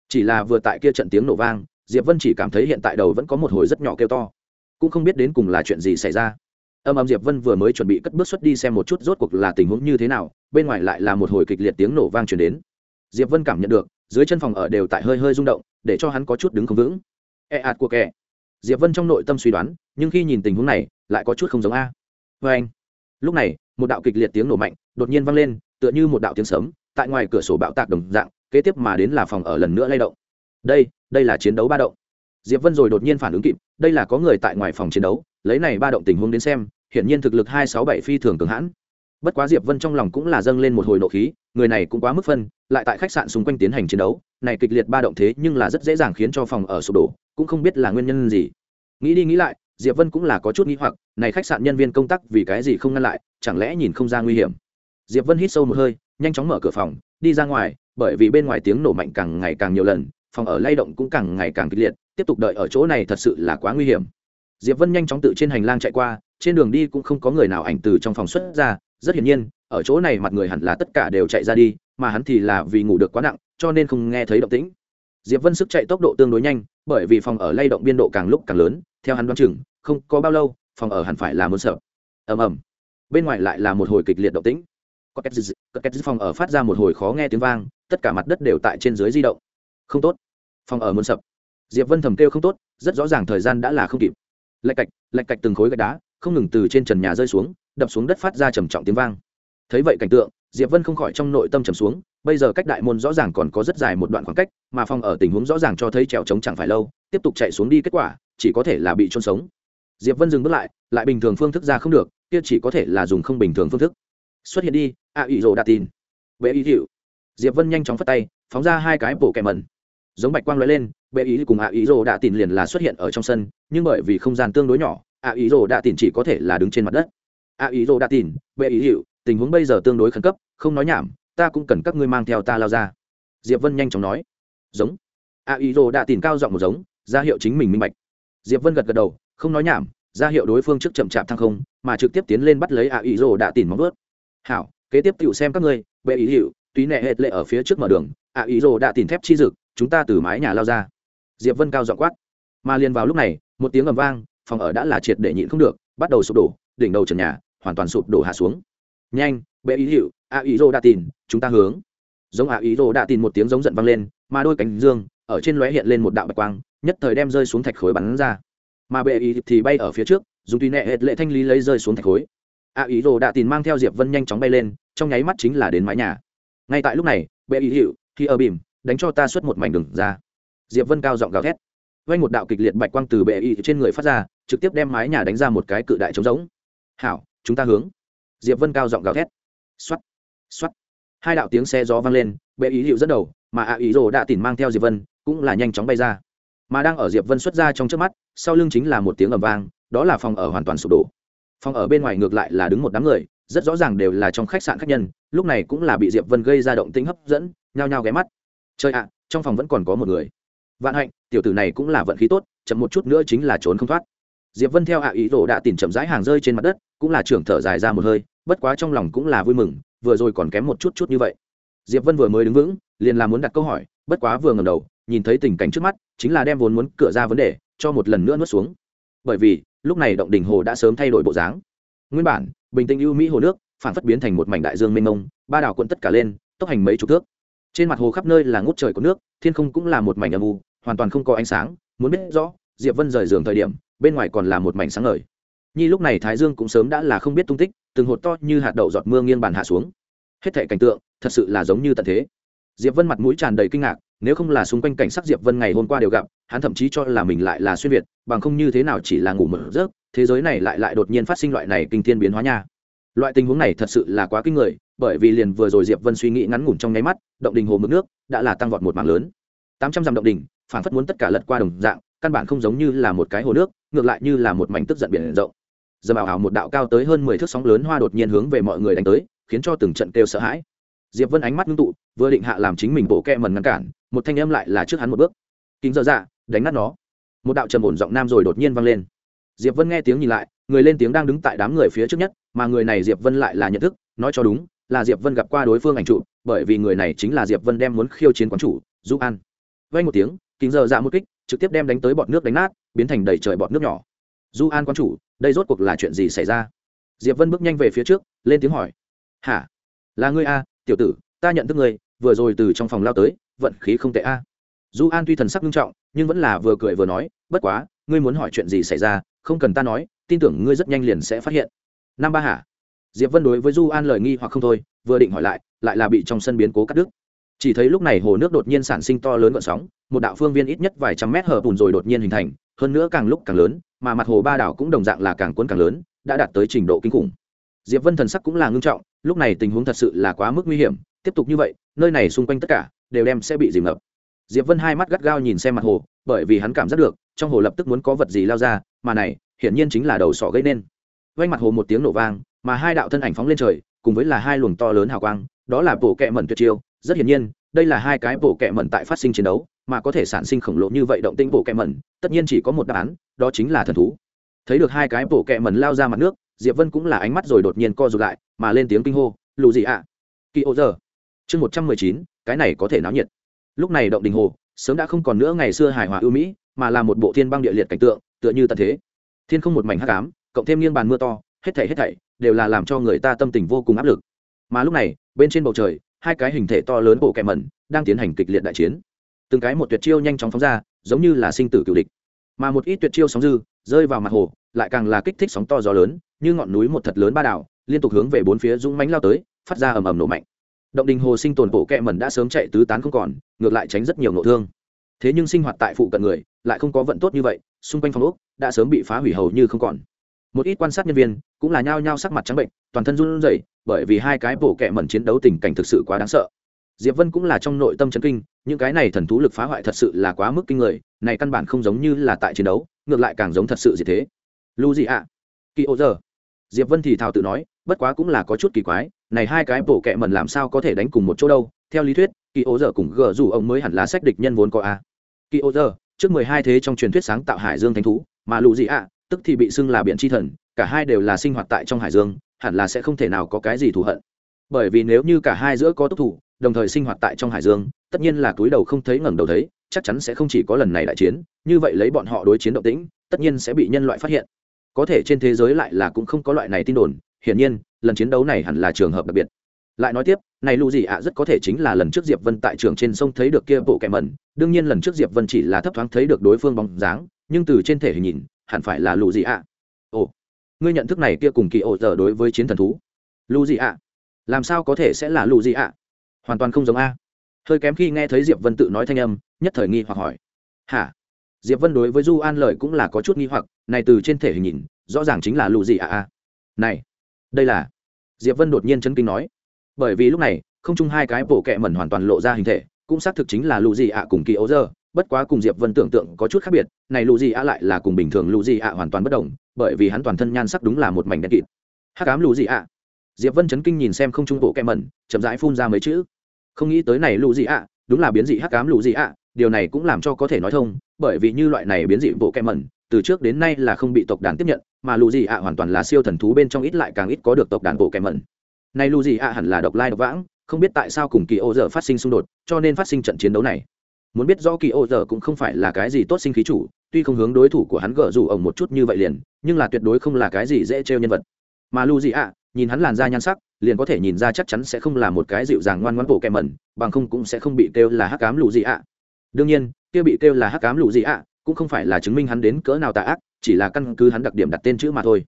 Chỉ là vừa tại kia trận tiếng nổ vang diệp vân chỉ cảm thấy hiện tại đầu vẫn có một hồi rất nhỏ kêu to. Cũng không biết đến cùng là chuyện gì xảy ra. Âm âm diệp vân vừa mới chuẩn bị cất bước xuất đi xem một chút rốt cuộc là tình huống như thế nào, bên ngoài lại là một hồi kịch liệt tiếng nổ vang chuyển đến. Diệp vân cảm nhận được, dưới chân phòng ở đều tại hơi hơi rung động, để cho hắn có chút đứng không vững. E ạt của kẻ. Diệp vân trong nội tâm suy đoán, nhưng khi nhìn tình huống này, lại có chút không giống a. Vê anh. Lúc này, một đạo kịch liệt tiếng nổ mạnh đột nhiên vang lên, tựa như một đạo tiếng sấm, tại ngoài cửa sổ bạo tạc đồng dạng, kế tiếp mà đến là phòng ở lần nữa lay động đây đây là chiến đấu ba động. Diệp vân rồi đột nhiên phản ứng kịp, đây là có người tại ngoài phòng chiến đấu, lấy này ba động tình huống đến xem, hiển nhiên thực lực hai sáu bảy phi thường cường hãn. Bất quá diệp vân trong lòng cũng là dâng lên một hồi nộ khí, người này cũng quá mức phân, lại tại khách sạn xung quanh tiến hành chiến đấu, này kịch liệt ba động thế nhưng là rất dễ dàng khiến cho phòng ở sụp đổ, cũng không biết là nguyên nhân gì. Nghĩ đi nghĩ lại, diệp vân cũng là có chút nghĩ hoặc, này khách sạn nhân viên công tác vì cái gì không ngăn lại, chẳng lẽ nhìn không ra nguy hiểm? Diệp vân hít sâu một hơi, nhanh chóng mở cửa phòng, đi ra ngoài, bởi vì bên ngoài tiếng nổ mạnh càng ngày càng nhiều lần phòng ở lay động cũng càng ngày càng kịch liệt, tiếp tục đợi ở chỗ này thật sự là quá nguy hiểm. Diệp vân nhanh chóng tự trên hành lang chạy qua, trên đường đi cũng không có người nào ảnh từ trong phòng xuất ra, rất hiển nhiên, ở chỗ này mặt người hẳn là tất cả đều chạy ra đi, mà hắn thì là vì ngủ được quá nặng, cho nên không nghe thấy động tĩnh. Diệp vân sức chạy tốc độ tương đối nhanh, bởi vì phòng ở lay động biên độ càng lúc càng lớn, theo hắn đoán chừng, không có bao lâu, phòng ở hẳn phải là muốn sợ. Ầm ầm. Bên ngoài lại là một hồi kịch liệt động tĩnh. Có két có phòng ở phát ra một hồi khó nghe tiếng vang, tất cả mặt đất đều tại trên dưới di động. Không tốt phòng ở muốn sập. Diệp vân thầm kêu không tốt rất rõ ràng thời gian đã là không kịp. Lạch cạch lạch cạch từng khối gạch đá không ngừng từ trên trần nhà rơi xuống đập xuống đất phát ra trầm trọng tiếng vang. Thấy vậy cảnh tượng diệp vân không khỏi trong nội tâm trầm xuống bây giờ cách đại môn rõ ràng còn có rất dài một đoạn khoảng cách mà phòng ở tình huống rõ ràng cho thấy trèo trống chẳng phải lâu tiếp tục chạy xuống đi kết quả chỉ có thể là bị trôn sống. Diệp vân dừng bước lại lại bình thường phương thức ra không được kia chỉ có thể là dùng không bình thường phương thức. Xuất hiện đi a à, ủy rồ đạt tin. Vệ ý hiệu diệp vân nhanh chóng phất tay phóng ra hai cái bộ kẻ mẩn giống bạch quang lóe lên, bệ ý cùng ạ ý rồ đạ tìn liền là xuất hiện ở trong sân, nhưng bởi vì không gian tương đối nhỏ, ạ ý rồ đạ tìn chỉ có thể là đứng trên mặt đất. ạ ý rồ đạ tìn, bệ ý hiệu tình huống bây giờ tương đối khẩn cấp, không nói nhảm, ta cũng cần các ngươi mang theo ta lao ra. Diệp vân nhanh chóng nói. Giống. ạ ý rồ đạ tìn cao giọng một giống, ra hiệu chính mình minh bạch. Diệp vân gật gật đầu, không nói nhảm, ra hiệu đối phương trước chậm chạp thăng không, mà trực tiếp tiến lên bắt lấy ạ ý rồ đạ tìn móng vớt hảo, kế tiếp tựu xem các ngươi, bệ ý hiệu túy nệ hệt lệ ở phía trước mở đường, ạ ý rồ đạ tìn thép chi dực chúng ta từ mái nhà lao ra. Diệp vân cao dọn quát. Mà liền vào lúc này, một tiếng ầm vang, phòng ở đã là triệt để nhịn không được, bắt đầu sụp đổ, đỉnh đầu trần nhà, hoàn toàn sụp đổ hạ xuống. Nhanh, bệ ý hiệu, a ý rô đã tin chúng ta hướng. Giống a ý rô đã tin một tiếng giống giận vang lên, mà đôi cánh dương, ở trên lóe hiện lên một đạo bạch quang, nhất thời đem rơi xuống thạch khối bắn ra. Mà bệ ý thì bay ở phía trước, dùng tùy nệ hệt lệ thanh lý lấy rơi xuống thạch khối. A ý rô đã tin mang theo diệp vân nhanh chóng bay lên, trong nháy mắt chính là đến mái nhà. Ngay tại lúc này, bệ ý hiệu, thì ở bìm đánh cho ta xuất một mảnh đường ra. Diệp vân cao giọng gào thét. Vay một đạo kịch liệt bạch quang từ bệ ý trên người phát ra, trực tiếp đem mái nhà đánh ra một cái cự đại trống rỗng. Hảo, chúng ta hướng. Diệp vân cao giọng gào thét. Xoắt xoắt hai đạo tiếng xe gió vang lên, bệ ý hiệu dẫn đầu, mà ạ ý rồ đã tìm mang theo diệp vân, cũng là nhanh chóng bay ra. Mà đang ở diệp vân xuất ra trong trước mắt, sau lưng chính là một tiếng ầm vang, đó là phòng ở hoàn toàn sụp đổ. Phòng ở bên ngoài ngược lại là đứng một đám người, rất rõ ràng đều là trong khách sạn khách nhân, lúc này cũng là bị diệp vân gây ra động tĩnh hấp dẫn, nhao nhao ghé mắt chơi ạ, trong phòng vẫn còn có một người. Vạn hạnh, tiểu tử này cũng là vận khí tốt, chậm một chút nữa chính là trốn không thoát. Diệp vân theo ạ ý đồ đã tìm chậm rãi hàng rơi trên mặt đất, cũng là trưởng thở dài ra một hơi, bất quá trong lòng cũng là vui mừng, vừa rồi còn kém một chút chút như vậy. Diệp vân vừa mới đứng vững, liền là muốn đặt câu hỏi, bất quá vừa ngầm đầu, nhìn thấy tình cảnh trước mắt, chính là đem vốn muốn cửa ra vấn đề, cho một lần nữa nuốt xuống. Bởi vì, lúc này động đỉnh hồ đã sớm thay đổi bộ dáng. Nguyên bản, bình tĩnh ưu mỹ hồ nước phản phất biến thành một mảnh đại dương mênh mông, ba đảo cuộn tất cả lên, tốc hành mấy chục thước trên mặt hồ khắp nơi là ngút trời của nước, thiên không cũng là một mảnh âm u, hoàn toàn không có ánh sáng. Muốn biết rõ, diệp vân rời giường thời điểm, bên ngoài còn là một mảnh sáng ngời. Nhi lúc này thái dương cũng sớm đã là không biết tung tích, từng hột to như hạt đậu giọt mưa nghiêng bàn hạ xuống. Hết thệ cảnh tượng, thật sự là giống như tận thế. Diệp vân mặt mũi tràn đầy kinh ngạc, nếu không là xung quanh cảnh sắc diệp vân ngày hôm qua đều gặp, hắn thậm chí cho là mình lại là xuyên việt, bằng không như thế nào chỉ là ngủ mở giấc, thế giới này lại lại đột nhiên phát sinh loại này kinh thiên biến hóa nha. Loại tình huống này thật sự là quá kinh người bởi vì liền vừa rồi diệp vân suy nghĩ ngắn ngủn trong nháy mắt, động đình hồ mực nước đã là tăng vọt một mảng lớn. Tám trăm dặm động đình phản phất muốn tất cả lật qua đồng dạng, căn bản không giống như là một cái hồ nước, ngược lại như là một mảnh tức giận biển rộng. Dầm ảo ảo một đạo cao tới hơn mười thước sóng lớn hoa đột nhiên hướng về mọi người đánh tới, khiến cho từng trận kêu sợ hãi. Diệp vân ánh mắt ngưng tụ, vừa định hạ làm chính mình bộ kẹ mần ngăn cản, một thanh âm lại là trước hắn một bước. Kính giờ dạ đánh nát nó. Một đạo trầm ổn giọng nam rồi đột nhiên vang lên. Diệp vân nghe tiếng nhìn lại, người lên tiếng đang đứng tại đám người phía trước nhất, mà người này diệp vân lại là nhận thức, nói cho đúng là diệp vân gặp qua đối phương ảnh trụ, bởi vì người này chính là diệp vân đem muốn khiêu chiến quán chủ giúp an. Vay một tiếng, kính giờ dạ một kích, trực tiếp đem đánh tới bọt nước đánh nát, biến thành đầy trời bọt nước nhỏ. Du an quán chủ, đây rốt cuộc là chuyện gì xảy ra? Diệp vân bước nhanh về phía trước, lên tiếng hỏi. Hả? Là ngươi a, tiểu tử, ta nhận thức ngươi, vừa rồi từ trong phòng lao tới, vận khí không tệ a. Du an tuy thần sắc nghiêm trọng, nhưng vẫn là vừa cười vừa nói, bất quá, ngươi muốn hỏi chuyện gì xảy ra, không cần ta nói, tin tưởng ngươi rất nhanh liền sẽ phát hiện. Năm ba hả diệp vân đối với du an lời nghi hoặc không thôi, vừa định hỏi lại lại là bị trong sân biến cố cắt đứt. Chỉ thấy lúc này hồ nước đột nhiên sản sinh to lớn gợn sóng, một đạo phương viên ít nhất vài trăm mét hở bùn rồi đột nhiên hình thành, hơn nữa càng lúc càng lớn, mà mặt hồ ba đảo cũng đồng dạng là càng cuốn càng lớn, đã đạt tới trình độ kinh khủng. Diệp vân thần sắc cũng là ngưng trọng, lúc này tình huống thật sự là quá mức nguy hiểm, tiếp tục như vậy, nơi này xung quanh tất cả, đều đem sẽ bị dìm ngập. Diệp vân hai mắt gắt gao nhìn xem mặt hồ, bởi vì hắn cảm giác được, trong hồ lập tức muốn có vật gì lao ra, mà này, hiển nhiên chính là đầu sỏ gây nên. Vây mặt hồ một tiếng nổ vang mà hai đạo thân ảnh phóng lên trời, cùng với là hai luồng to lớn hào quang, đó là bộ kẹ mẩn tuyệt chiêu. Rất hiển nhiên, đây là hai cái bộ kẹ mẩn tại phát sinh chiến đấu, mà có thể sản sinh khổng lồ như vậy động tinh bộ kẹ mẩn, tất nhiên chỉ có một đáp án, đó chính là thần thú. Thấy được hai cái bộ kẹ mẩn lao ra mặt nước, diệp vân cũng là ánh mắt rồi đột nhiên co rụt lại, mà lên tiếng kinh hô, lù gì ạ? À? kỳ ô giờ chương một trăm mười chín, cái này có thể náo nhiệt. Lúc này động đình hồ, sớm đã không còn nữa ngày xưa hài hòa ưu mỹ, mà là một bộ thiên băng địa liệt cảnh tượng, tựa như tận thế. Thiên không một mảnh hắc ám, cộng thêm nghiêng bàn mưa to, hết thảy hết thảy đều là làm cho người ta tâm tình vô cùng áp lực. Mà lúc này, bên trên bầu trời, hai cái hình thể to lớn bộ kẹ mẩn đang tiến hành kịch liệt đại chiến. Từng cái một tuyệt chiêu nhanh chóng phóng ra, giống như là sinh tử cựu địch. Mà một ít tuyệt chiêu sóng dư, rơi vào mặt hồ, lại càng là kích thích sóng to gió lớn, như ngọn núi một thật lớn ba đảo, liên tục hướng về bốn phía dũng mánh lao tới, phát ra ầm ầm nổ mạnh. Động đình hồ sinh tồn bộ kẹ mẩn đã sớm chạy tứ tán không còn, ngược lại tránh rất nhiều nội thương. Thế nhưng sinh hoạt tại phụ cận người, lại không có vận tốt như vậy, xung quanh phòng ốc đã sớm bị phá hủy hầu như không còn một ít quan sát nhân viên cũng là nhao nhao sắc mặt trắng bệnh, toàn thân run rẩy, bởi vì hai cái bổ kẹ mẩn chiến đấu tình cảnh thực sự quá đáng sợ. Diệp vân cũng là trong nội tâm chấn kinh, những cái này thần thú lực phá hoại thật sự là quá mức kinh người, này căn bản không giống như là tại chiến đấu, ngược lại càng giống thật sự gì thế. Lu gì ạ. À? kỳ ô giờ. Diệp vân thì thào tự nói, bất quá cũng là có chút kỳ quái, này hai cái bổ kẹ mẩn làm sao có thể đánh cùng một chỗ đâu, theo lý thuyết, kỳ ô giờ cùng gờ dù ông mới hẳn là sách địch nhân vốn có a. Kỳ ô giờ, trước mười hai thế trong truyền thuyết sáng tạo hải dương thánh thú, mà lù gì ạ tức thì bị xưng là biện chi thần, cả hai đều là sinh hoạt tại trong hải dương, hẳn là sẽ không thể nào có cái gì thù hận. Bởi vì nếu như cả hai giữa có túc thủ, đồng thời sinh hoạt tại trong hải dương, tất nhiên là túi đầu không thấy ngẩng đầu thấy, chắc chắn sẽ không chỉ có lần này đại chiến, như vậy lấy bọn họ đối chiến động tĩnh, tất nhiên sẽ bị nhân loại phát hiện. Có thể trên thế giới lại là cũng không có loại này tin đồn, hiển nhiên, lần chiến đấu này hẳn là trường hợp đặc biệt. Lại nói tiếp, này lù gì ạ rất có thể chính là lần trước diệp vân tại trường trên sông thấy được kia bộ kẻ mẩn, đương nhiên lần trước diệp vân chỉ là thấp thoáng thấy được đối phương bóng dáng, nhưng từ trên thể hình nhìn hẳn phải là lù gì ạ. Ồ, ngươi nhận thức này kia cùng kỳ ổ giờ đối với chiến thần thú. Lù gì ạ. Làm sao có thể sẽ là lù gì ạ? Hoàn toàn không giống a. Hơi kém khi nghe thấy diệp vân tự nói thanh âm, nhất thời nghi hoặc hỏi. Hả? Diệp vân đối với du an lời cũng là có chút nghi hoặc, này từ trên thể hình nhìn, rõ ràng chính là lù gì ạ a. Này, đây là? Diệp vân đột nhiên chấn kinh nói. Bởi vì lúc này, không chung hai cái bộ kẹ mẩn hoàn toàn lộ ra hình thể, cũng xác thực chính là lù gì ạ cùng kỳ ấu giờ bất quá cùng diệp vân tưởng tượng có chút khác biệt, này lù gì ạ lại là cùng bình thường lù gì ạ hoàn toàn bất đồng, bởi vì hắn toàn thân nhan sắc đúng là một mảnh đen kịt. Hắc ám lù gì ạ diệp vân chấn kinh nhìn xem không trung bộ kẹm mẩn, chậm rãi phun ra mấy chữ. Không nghĩ tới này lù gì ạ đúng là biến dị hắc ám lù gì ạ điều này cũng làm cho có thể nói thông, bởi vì như loại này biến dị bộ kẹm mẩn, từ trước đến nay là không bị tộc đàn tiếp nhận, mà lù gì ạ hoàn toàn là siêu thần thú bên trong ít lại càng ít có được tộc đàn bộ kẹm mẩn. Này lù gì ạ hẳn là độc lai độc vãng, không biết tại sao cùng kỳ ô giờ phát sinh xung đột, cho nên phát sinh trận chiến đấu này muốn biết rõ kỳ ô giờ cũng không phải là cái gì tốt sinh khí chủ, tuy không hướng đối thủ của hắn gỡ rủ ổng một chút như vậy liền, nhưng là tuyệt đối không là cái gì dễ trêu nhân vật. Mà lu gì ạ, nhìn hắn làn da nhan sắc, liền có thể nhìn ra chắc chắn sẽ không là một cái dịu dàng ngoan ngoãn bộ kẹ mẩn, bằng không cũng sẽ không bị kêu là hắc cám lù gì ạ. Đương nhiên, kia bị kêu là hắc cám lù gì ạ, cũng không phải là chứng minh hắn đến cỡ nào tà ác, chỉ là căn cứ hắn đặc điểm đặt tên chữ mà thôi.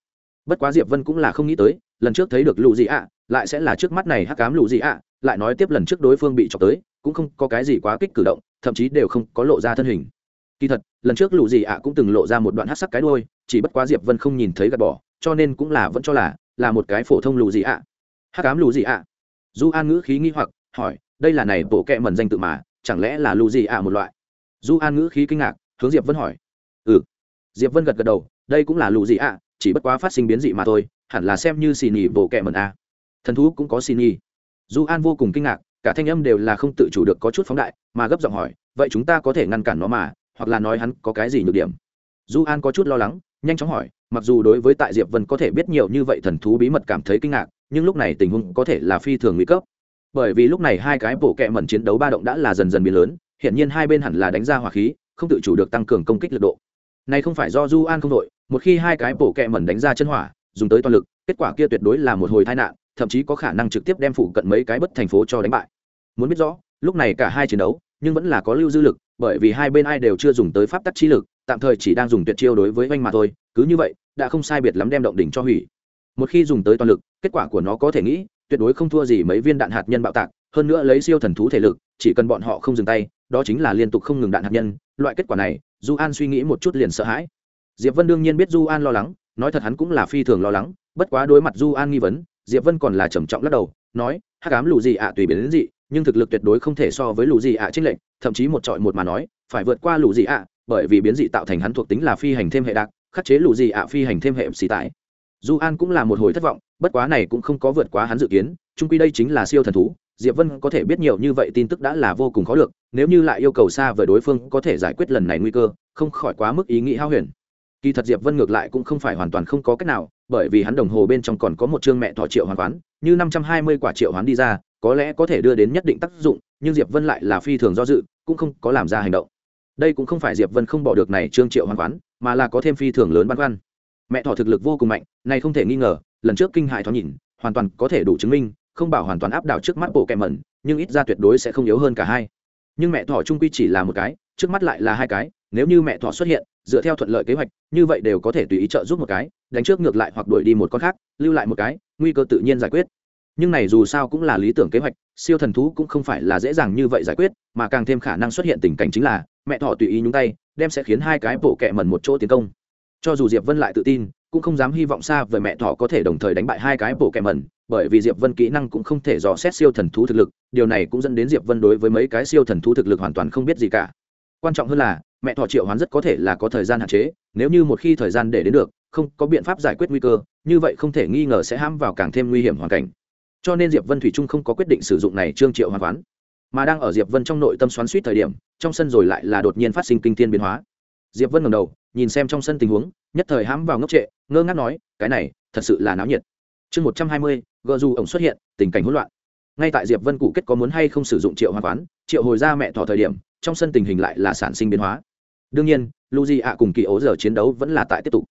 Bất quá diệp vân cũng là không nghĩ tới, lần trước thấy được lù gì ạ, lại sẽ là trước mắt này hắc cám lù gì ạ, lại nói tiếp lần trước đối phương bị chọc tới, cũng không có cái gì quá kích cử động thậm chí đều không có lộ ra thân hình. Kỳ thật, lần trước lù gì ạ cũng từng lộ ra một đoạn hát sắc cái đôi chỉ bất quá diệp vân không nhìn thấy gạt bỏ, cho nên cũng là vẫn cho là là một cái phổ thông lù gì ạ. Hát cám lù gì ạ. Du an ngữ khí nghi hoặc, hỏi, đây là này bộ kệ mần danh tự mà, chẳng lẽ là lù gì ạ một loại? Du an ngữ khí kinh ngạc, hướng diệp vân hỏi. Ừ. Diệp vân gật gật đầu, đây cũng là lù gì ạ, chỉ bất quá phát sinh biến dị mà thôi, hẳn là xem như xì nhì bộ kệ mần a. Thần thú cũng có xì nhì. Du an vô cùng kinh ngạc cả thanh âm đều là không tự chủ được có chút phóng đại, mà gấp giọng hỏi, vậy chúng ta có thể ngăn cản nó mà, hoặc là nói hắn có cái gì nhược điểm? Du an có chút lo lắng, nhanh chóng hỏi, mặc dù đối với tại diệp vân có thể biết nhiều như vậy thần thú bí mật cảm thấy kinh ngạc, nhưng lúc này tình huống có thể là phi thường nguy cấp. Bởi vì lúc này hai cái bộ kẹ mẩn chiến đấu ba động đã là dần dần biến lớn hiện nhiên hai bên hẳn là đánh ra hỏa khí, không tự chủ được tăng cường công kích lực độ. Này không phải do du an không đội, một khi hai cái bộ kẹ mẩn đánh ra chân hỏa, dùng tới toàn lực, kết quả kia tuyệt đối là một hồi tai nạn, thậm chí có khả năng trực tiếp đem phụ cận mấy cái bất thành phố cho đánh bại muốn biết rõ, lúc này cả hai chiến đấu, nhưng vẫn là có lưu dư lực, bởi vì hai bên ai đều chưa dùng tới pháp tắc chi lực, tạm thời chỉ đang dùng tuyệt chiêu đối với oanh mà thôi, cứ như vậy, đã không sai biệt lắm đem động đỉnh cho hủy. Một khi dùng tới toàn lực, kết quả của nó có thể nghĩ, tuyệt đối không thua gì mấy viên đạn hạt nhân bạo tạc, hơn nữa lấy siêu thần thú thể lực, chỉ cần bọn họ không dừng tay, đó chính là liên tục không ngừng đạn hạt nhân, loại kết quả này du an suy nghĩ một chút liền sợ hãi. Diệp vân đương nhiên biết du an lo lắng, nói thật hắn cũng là phi thường lo lắng, bất quá đối mặt du an nghi vấn, diệp vân còn là trầm trọng lắc đầu, nói, hắc ám lù gì ạ, tùy biến đến gì nhưng thực lực tuyệt đối không thể so với lù gì ạ à trích lệnh, thậm chí một trọi một mà nói, phải vượt qua lù gì ạ, bởi vì biến dị tạo thành hắn thuộc tính là phi hành thêm hệ đặc khắc chế lù gì ạ phi hành thêm hệ xì tải. Du an cũng là một hồi thất vọng, bất quá này cũng không có vượt quá hắn dự kiến trung quy đây chính là siêu thần thú, diệp vân có thể biết nhiều như vậy tin tức đã là vô cùng khó được, nếu như lại yêu cầu xa với đối phương có thể giải quyết lần này nguy cơ, không khỏi quá mức ý nghĩ hao huyền. Kỳ thật diệp vân ngược lại cũng không phải hoàn toàn không có cách nào, bởi vì hắn đồng hồ bên trong còn có một chương mẹ thọ triệu hoàn khoán như năm trăm hai mươi quả triệu hoán đi ra có lẽ có thể đưa đến nhất định tác dụng, nhưng diệp vân lại là phi thường do dự, cũng không có làm ra hành động. Đây cũng không phải diệp vân không bỏ được này trương triệu hoàn quán, mà là có thêm phi thường lớn băn khoăn. Mẹ thỏ thực lực vô cùng mạnh, này không thể nghi ngờ, lần trước kinh hại thoáng nhìn, hoàn toàn có thể đủ chứng minh, không bảo hoàn toàn áp đảo trước mắt bộ kẹm mẩn, nhưng ít ra tuyệt đối sẽ không yếu hơn cả hai. Nhưng mẹ thỏ trung quy chỉ là một cái, trước mắt lại là hai cái, nếu như mẹ thỏ xuất hiện, dựa theo thuận lợi kế hoạch, như vậy đều có thể tùy ý trợ giúp một cái, đánh trước ngược lại hoặc đuổi đi một con khác, lưu lại một cái, nguy cơ tự nhiên giải quyết nhưng này dù sao cũng là lý tưởng kế hoạch, siêu thần thú cũng không phải là dễ dàng như vậy giải quyết, mà càng thêm khả năng xuất hiện tình cảnh chính là, mẹ thọ tùy ý nhúng tay, đem sẽ khiến hai cái bộ kẹ mẩn một chỗ tiến công. Cho dù diệp vân lại tự tin, cũng không dám hy vọng xa về mẹ thọ có thể đồng thời đánh bại hai cái bộ kẹ mẩn, bởi vì diệp vân kỹ năng cũng không thể dò xét siêu thần thú thực lực, điều này cũng dẫn đến diệp vân đối với mấy cái siêu thần thú thực lực hoàn toàn không biết gì cả. Quan trọng hơn là, mẹ thọ triệu hoán rất có thể là có thời gian hạn chế, nếu như một khi thời gian để đến được, không có biện pháp giải quyết nguy cơ, như vậy không thể nghi ngờ sẽ hãm vào càng thêm nguy hiểm hoàn cảnh cho nên diệp vân thủy trung không có quyết định sử dụng này trương triệu hoàn khoán, mà đang ở diệp vân trong nội tâm xoắn suýt thời điểm, trong sân rồi lại là đột nhiên phát sinh kinh thiên biến hóa. Diệp vân ngầm đầu, nhìn xem trong sân tình huống, nhất thời hãm vào ngốc trệ, ngơ ngác nói, cái này, thật sự là náo nhiệt. Chương một trăm hai mươi gờ dù ổng xuất hiện, tình cảnh hỗn loạn. Ngay tại diệp vân cụ kết có muốn hay không sử dụng triệu hoàn khoán, triệu hồi ra mẹ thỏ thời điểm, trong sân tình hình lại là sản sinh biến hóa. Đương nhiên, lu di ạ cùng kỳ ố giờ chiến đấu vẫn là tại tiếp tục.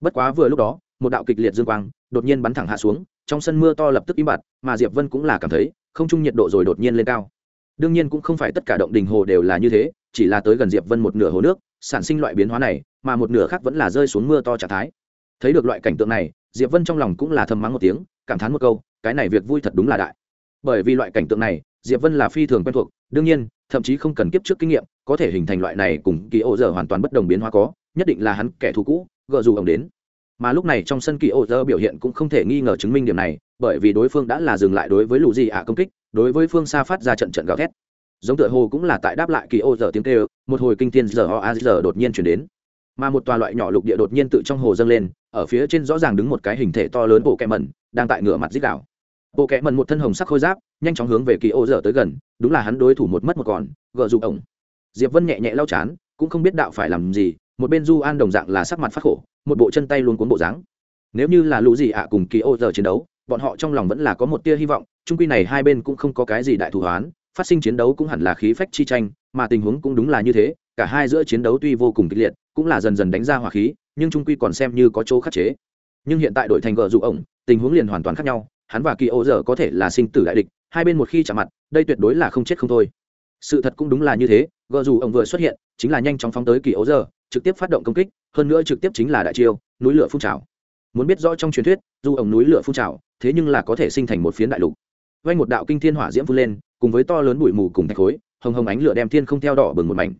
Bất quá vừa lúc đó, một đạo kịch liệt dương quang đột nhiên bắn thẳng hạ xuống trong sân mưa to lập tức im bặt, mà diệp vân cũng là cảm thấy, không trung nhiệt độ rồi đột nhiên lên cao. Đương nhiên cũng không phải tất cả động đình hồ đều là như thế, chỉ là tới gần diệp vân một nửa hồ nước, sản sinh loại biến hóa này, mà một nửa khác vẫn là rơi xuống mưa to trạng thái. Thấy được loại cảnh tượng này, diệp vân trong lòng cũng là thầm mắng một tiếng, cảm thán một câu, cái này việc vui thật đúng là đại. Bởi vì loại cảnh tượng này, diệp vân là phi thường quen thuộc, đương nhiên, thậm chí không cần kiếp trước kinh nghiệm, có thể hình thành loại này cùng kỳ ô giờ hoàn toàn bất đồng biến hóa có, nhất định là hắn kẻ thù cũ, gợ dù ông đến mà lúc này trong sân kỳ ô dơ biểu hiện cũng không thể nghi ngờ chứng minh điểm này, bởi vì đối phương đã là dừng lại đối với lũ gì ạ công kích, đối với phương xa phát ra trận trận gào thét. Giống tựa hồ cũng là tại đáp lại kỳ ô dơ tiếng kêu, một hồi kinh thiên giờ o a giờ đột nhiên chuyển đến. Mà một tòa loại nhỏ lục địa đột nhiên tự trong hồ dâng lên, ở phía trên rõ ràng đứng một cái hình thể to lớn bộ kẹ mẩn, đang tại ngửa mặt dích đảo bộ kẹ mẩn một thân hồng sắc khôi giáp, nhanh chóng hướng về kỳ ô giờ tới gần, đúng là hắn đối thủ một mất một còn gợ dụng ổng. Diệp vân nhẹ nhẹ lau chán, cũng không biết đạo phải làm gì một bên du an đồng dạng là sắc mặt phát khổ, một bộ chân tay luôn cuốn bộ dáng. Nếu như là lũ gì ạ cùng kỳ ô giờ chiến đấu, bọn họ trong lòng vẫn là có một tia hy vọng trung quy này hai bên cũng không có cái gì đại thủ hoán, phát sinh chiến đấu cũng hẳn là khí phách chi tranh, mà tình huống cũng đúng là như thế, cả hai giữa chiến đấu tuy vô cùng kịch liệt, cũng là dần dần đánh ra hỏa khí, nhưng trung quy còn xem như có chỗ khắc chế. Nhưng hiện tại đội thành gờ dụ ổng, tình huống liền hoàn toàn khác nhau, hắn và kỳ ô giờ có thể là sinh tử đại địch, hai bên một khi chạm mặt, đây tuyệt đối là không chết không thôi. Sự thật cũng đúng là như thế, gờ dù ông vừa xuất hiện, chính là nhanh chóng phóng tới kỳ ấu giờ trực tiếp phát động công kích, hơn nữa trực tiếp chính là đại chiêu, núi lửa phun trào. Muốn biết rõ trong truyền thuyết, dù ổng núi lửa phun trào, thế nhưng là có thể sinh thành một phiến đại lục. Vay một đạo kinh thiên hỏa diễm vươn lên, cùng với to lớn bụi mù cùng thạch khối, hồng hồng ánh lửa đem thiên không theo đỏ bừng một mảnh.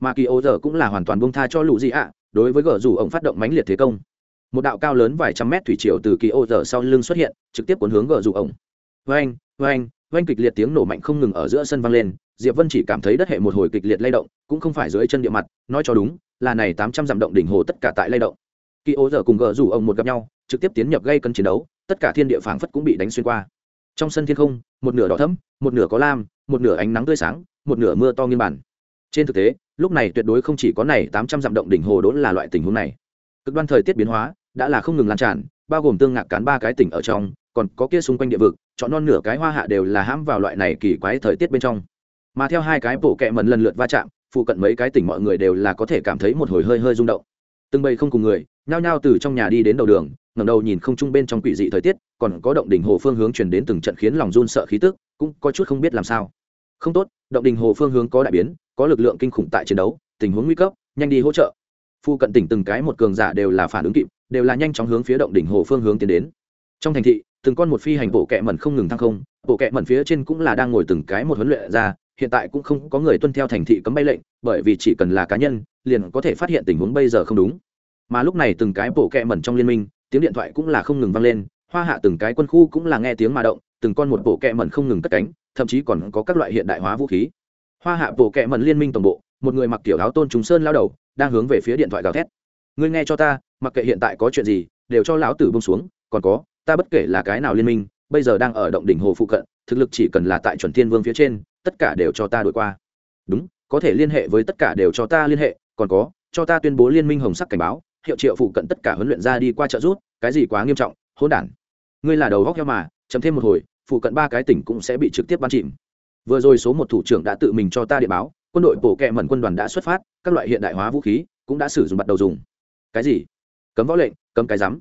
Mà kỳ ô giờ cũng là hoàn toàn bông tha cho lũ gì ạ, đối với gờ dù ổng phát động mãnh liệt thế công. Một đạo cao lớn vài trăm mét thủy triều từ kỳ ô giờ sau lưng xuất hiện, trực tiếp cuốn hướng gờ dù ổng. Vang vang vang kịch liệt tiếng nổ mạnh không ngừng ở giữa sân vang lên diệp vân chỉ cảm thấy đất hệ một hồi kịch liệt lay động, cũng không phải dưới chân địa mặt, nói cho đúng, là này tám trăm dặm động đỉnh hồ tất cả tại lay động. Kỳ ô giờ cùng gờ rủ ông một gặp nhau, trực tiếp tiến nhập gây cân chiến đấu, tất cả thiên địa phảng phất cũng bị đánh xuyên qua. Trong sân thiên không, một nửa đỏ thẫm, một nửa có lam, một nửa ánh nắng tươi sáng, một nửa mưa to nghiên bản trên thực tế, lúc này tuyệt đối không chỉ có này tám trăm dặm động đỉnh hồ đốn là loại tình huống này. Cực đoan thời tiết biến hóa, đã là không ngừng lan tràn, bao gồm tương ngạc cán ba cái tỉnh ở trong, còn có kia xung quanh địa vực, chọn non nửa cái hoa hạ đều là hãm vào loại này kỳ quái thời tiết bên trong mà theo hai cái bộ kẹ mần lần lượt va chạm, phụ cận mấy cái tỉnh mọi người đều là có thể cảm thấy một hồi hơi hơi rung động. Từng bầy không cùng người, nhao nhao từ trong nhà đi đến đầu đường, ngẩng đầu nhìn không trung bên trong quỷ dị thời tiết, còn có động đỉnh hồ phương hướng chuyển đến từng trận khiến lòng run sợ khí tức, cũng có chút không biết làm sao. Không tốt, động đỉnh hồ phương hướng có đại biến, có lực lượng kinh khủng tại chiến đấu, tình huống nguy cấp, nhanh đi hỗ trợ. Phụ cận tỉnh từng cái một cường giả đều là phản ứng kịp, đều là nhanh chóng hướng phía động đỉnh hồ phương hướng tiến đến. Trong thành thị, từng con một phi hành bộ kẹ mẩn không ngừng thăng không, bộ kẹ mẩn phía trên cũng là đang ngồi từng cái một huấn luyện ra hiện tại cũng không có người tuân theo thành thị cấm bay lệnh, bởi vì chỉ cần là cá nhân, liền có thể phát hiện tình huống bây giờ không đúng. Mà lúc này từng cái bộ kẹ mẩn trong liên minh, tiếng điện thoại cũng là không ngừng vang lên, hoa hạ từng cái quân khu cũng là nghe tiếng mà động, từng con một bộ kẹ mẩn không ngừng cất cánh, thậm chí còn có các loại hiện đại hóa vũ khí. Hoa hạ bộ kẹ mẩn liên minh tổng bộ, một người mặc kiểu áo tôn trùng sơn lao đầu, đang hướng về phía điện thoại gào thét. Ngươi nghe cho ta, mặc kệ hiện tại có chuyện gì, đều cho lão tử bông xuống, còn có, ta bất kể là cái nào liên minh bây giờ đang ở động đỉnh hồ phụ cận, thực lực chỉ cần là tại chuẩn thiên vương phía trên, tất cả đều cho ta đổi qua. Đúng, có thể liên hệ với tất cả đều cho ta liên hệ, còn có, cho ta tuyên bố liên minh hồng sắc cảnh báo, hiệu triệu phụ cận tất cả huấn luyện ra đi qua trợ rút cái gì quá nghiêm trọng, hỗn đản. Ngươi là đầu góc heo mà chấm thêm một hồi, phụ cận ba cái tỉnh cũng sẽ bị trực tiếp bắn chìm. Vừa rồi số một thủ trưởng đã tự mình cho ta địa báo, quân đội bổ kẹ mẩn quân đoàn đã xuất phát, các loại hiện đại hóa vũ khí, cũng đã sử dụng bắt đầu dùng. Cái gì? Cấm võ lệnh, cấm cái rắm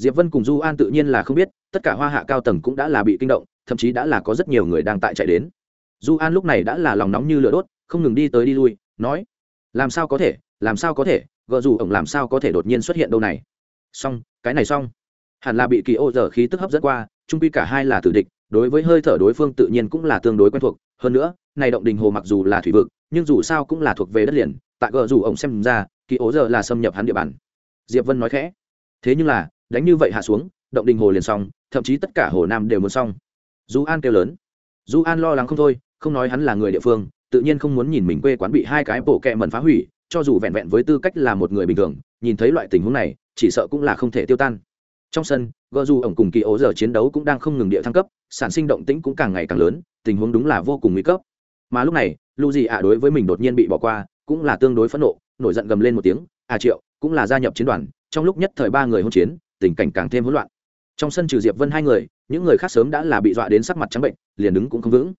diệp vân cùng du an tự nhiên là không biết, tất cả hoa hạ cao tầng cũng đã là bị kinh động, thậm chí đã là có rất nhiều người đang tại chạy đến. Du an lúc này đã là lòng nóng như lửa đốt, không ngừng đi tới đi lui, nói, làm sao có thể, làm sao có thể, gợ dù ổng làm sao có thể đột nhiên xuất hiện đâu này? Xong, cái này xong. Hẳn là bị kỳ ô giờ khí tức hấp dẫn qua trung quy cả hai là tử địch, đối với hơi thở đối phương tự nhiên cũng là tương đối quen thuộc. Hơn nữa, này động đình hồ mặc dù là thủy vực, nhưng dù sao cũng là thuộc về đất liền, tại gợ dù ổng xem ra, kỳ ô giờ là xâm nhập hắn địa bàn. Diệp vân nói khẽ, thế nhưng là đánh như vậy hạ xuống, động đình hồ liền xong, thậm chí tất cả hồ nam đều muốn xong. Du an kêu lớn. Du an lo lắng không thôi, không nói hắn là người địa phương, tự nhiên không muốn nhìn mình quê quán bị hai cái bộ kẹ mẩn phá hủy, cho dù vẹn vẹn với tư cách là một người bình thường, nhìn thấy loại tình huống này, chỉ sợ cũng là không thể tiêu tan. Trong sân gờ du ổng cùng kỳ ố giờ chiến đấu cũng đang không ngừng địa thăng cấp, sản sinh động tĩnh cũng càng ngày càng lớn, tình huống đúng là vô cùng nguy cấp. Mà lúc này, lu gì ạ đối với mình đột nhiên bị bỏ qua, cũng là tương đối phẫn nộ, nổi giận gầm lên một tiếng à triệu, cũng là gia nhập chiến đoàn, trong lúc nhất thời ba người hôn chiến tình cảnh càng thêm hỗn loạn. Trong sân trừ diệp vân hai người, những người khác sớm đã là bị dọa đến sắc mặt trắng bệnh, liền đứng cũng không vững.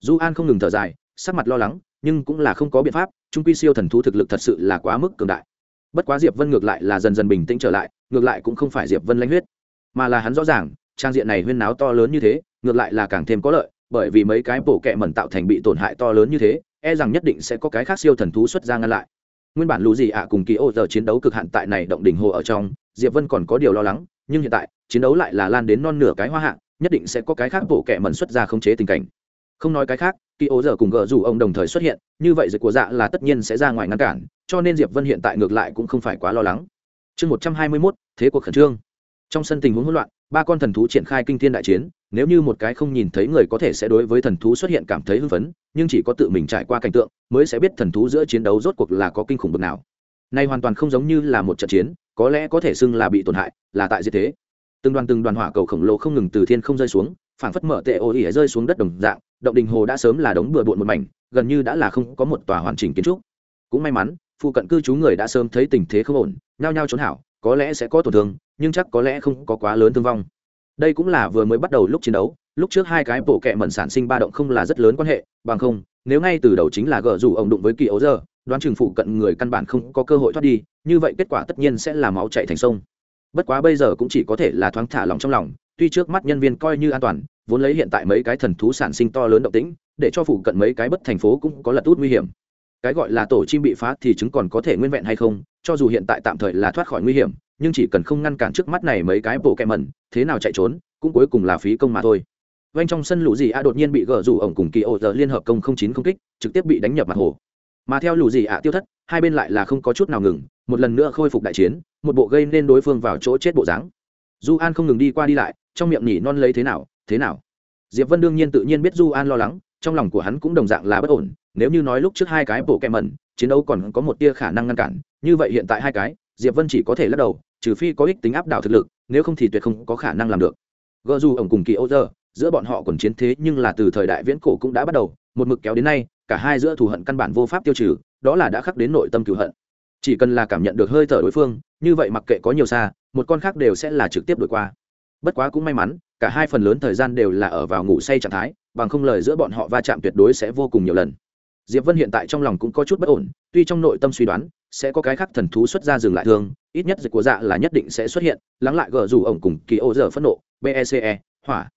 Du an không ngừng thở dài, sắc mặt lo lắng, nhưng cũng là không có biện pháp, trung quy siêu thần thú thực lực thật sự là quá mức cường đại. Bất quá diệp vân ngược lại là dần dần bình tĩnh trở lại, ngược lại cũng không phải diệp vân lãnh huyết, mà là hắn rõ ràng, trang diện này huyên náo to lớn như thế, ngược lại là càng thêm có lợi, bởi vì mấy cái bổ kẹ mẩn tạo thành bị tổn hại to lớn như thế e rằng nhất định sẽ có cái khác siêu thần thú xuất ra ngăn lại. Nguyên bản lũ gì ạ cùng kỳ ô giờ chiến đấu cực hạn tại này động đỉnh hồ ở trong diệp vân còn có điều lo lắng, nhưng hiện tại, chiến đấu lại là lan đến non nửa cái hoa hạng nhất định sẽ có cái khác bộ kệ mẩn xuất ra khống chế tình cảnh. Không nói cái khác kỳ ố giờ cùng gờ rủ ông đồng thời xuất hiện, như vậy dịch của dạ là tất nhiên sẽ ra ngoài ngăn cản, cho nên diệp vân hiện tại ngược lại cũng không phải quá lo lắng. Chương một trăm hai mươi mốt, thế cuộc khẩn trương. Trong sân tình huống hỗn loạn, ba con thần thú triển khai kinh thiên đại chiến, nếu như một cái không nhìn thấy người có thể sẽ đối với thần thú xuất hiện cảm thấy hưng phấn, nhưng chỉ có tự mình trải qua cảnh tượng, mới sẽ biết thần thú giữa chiến đấu rốt cuộc là có kinh khủng bực nào nay hoàn toàn không giống như là một trận chiến, có lẽ có thể xưng là bị tổn hại, là tại diệt thế. Từng đoàn từng đoàn hỏa cầu khổng lồ không ngừng từ thiên không rơi xuống, phảng phất mở tệ ô ỉa rơi xuống đất đồng dạng, động đình hồ đã sớm là đống bừa bộn một mảnh, gần như đã là không có một tòa hoàn chỉnh kiến trúc. Cũng may mắn, phụ cận cư trú người đã sớm thấy tình thế không ổn, nhao nhao trốn hảo, có lẽ sẽ có tổn thương, nhưng chắc có lẽ không có quá lớn thương vong. Đây cũng là vừa mới bắt đầu lúc chiến đấu, lúc trước hai cái bộ kẹ mẩn sản sinh ba động không là rất lớn quan hệ, bằng không, nếu ngay từ đầu chính là gờ rủ ông đụng với kỳ ấu giờ đoán chừng phụ cận người căn bản không có cơ hội thoát đi, như vậy kết quả tất nhiên sẽ là máu chạy thành sông. Bất quá bây giờ cũng chỉ có thể là thoáng thả lòng trong lòng, tuy trước mắt nhân viên coi như an toàn, vốn lấy hiện tại mấy cái thần thú sản sinh to lớn động tĩnh, để cho phụ cận mấy cái bất thành phố cũng có lật út nguy hiểm. Cái gọi là tổ chim bị phá thì chứng còn có thể nguyên vẹn hay không, cho dù hiện tại tạm thời là thoát khỏi nguy hiểm, nhưng chỉ cần không ngăn cản trước mắt này mấy cái bộ kẹ mẩn, thế nào chạy trốn, cũng cuối cùng là phí công mà thôi. Vanh trong sân lũ gì a đột nhiên bị gỡ rủ ổng cùng kỳ ô giờ liên hợp công không chín không kích, trực tiếp bị đánh nhập mặt hồ mà theo lũ gì ạ, tiêu thất, hai bên lại là không có chút nào ngừng, một lần nữa khôi phục đại chiến, một bộ gây nên đối phương vào chỗ chết bộ dáng. Du an không ngừng đi qua đi lại, trong miệng nhỉ non lấy thế nào thế nào? Diệp vân đương nhiên tự nhiên biết du an lo lắng, trong lòng của hắn cũng đồng dạng là bất ổn, nếu như nói lúc trước hai cái bộ kẹ mẩn, chiến đấu còn có một tia khả năng ngăn cản, như vậy hiện tại hai cái, diệp vân chỉ có thể lắc đầu, trừ phi có ích tính áp đảo thực lực, nếu không thì tuyệt không có khả năng làm được. Gờ dù ổng cùng kỳ ô giờ giữa bọn họ còn chiến thế nhưng là từ thời đại viễn cổ cũng đã bắt đầu, một mực kéo đến nay cả hai giữa thù hận căn bản vô pháp tiêu trừ đó là đã khắc đến nội tâm cửu hận. Chỉ cần là cảm nhận được hơi thở đối phương như vậy mặc kệ có nhiều xa một con khác đều sẽ là trực tiếp đổi qua. Bất quá cũng may mắn cả hai phần lớn thời gian đều là ở vào ngủ say trạng thái bằng không lời giữa bọn họ va chạm tuyệt đối sẽ vô cùng nhiều lần. Diệp vân hiện tại trong lòng cũng có chút bất ổn tuy trong nội tâm suy đoán sẽ có cái khác thần thú xuất ra dừng lại thương ít nhất dịch của dạ là nhất định sẽ xuất hiện lắng lại gờ dù ổng cùng kỳ ô giờ phẫn nộ bece e, hỏa.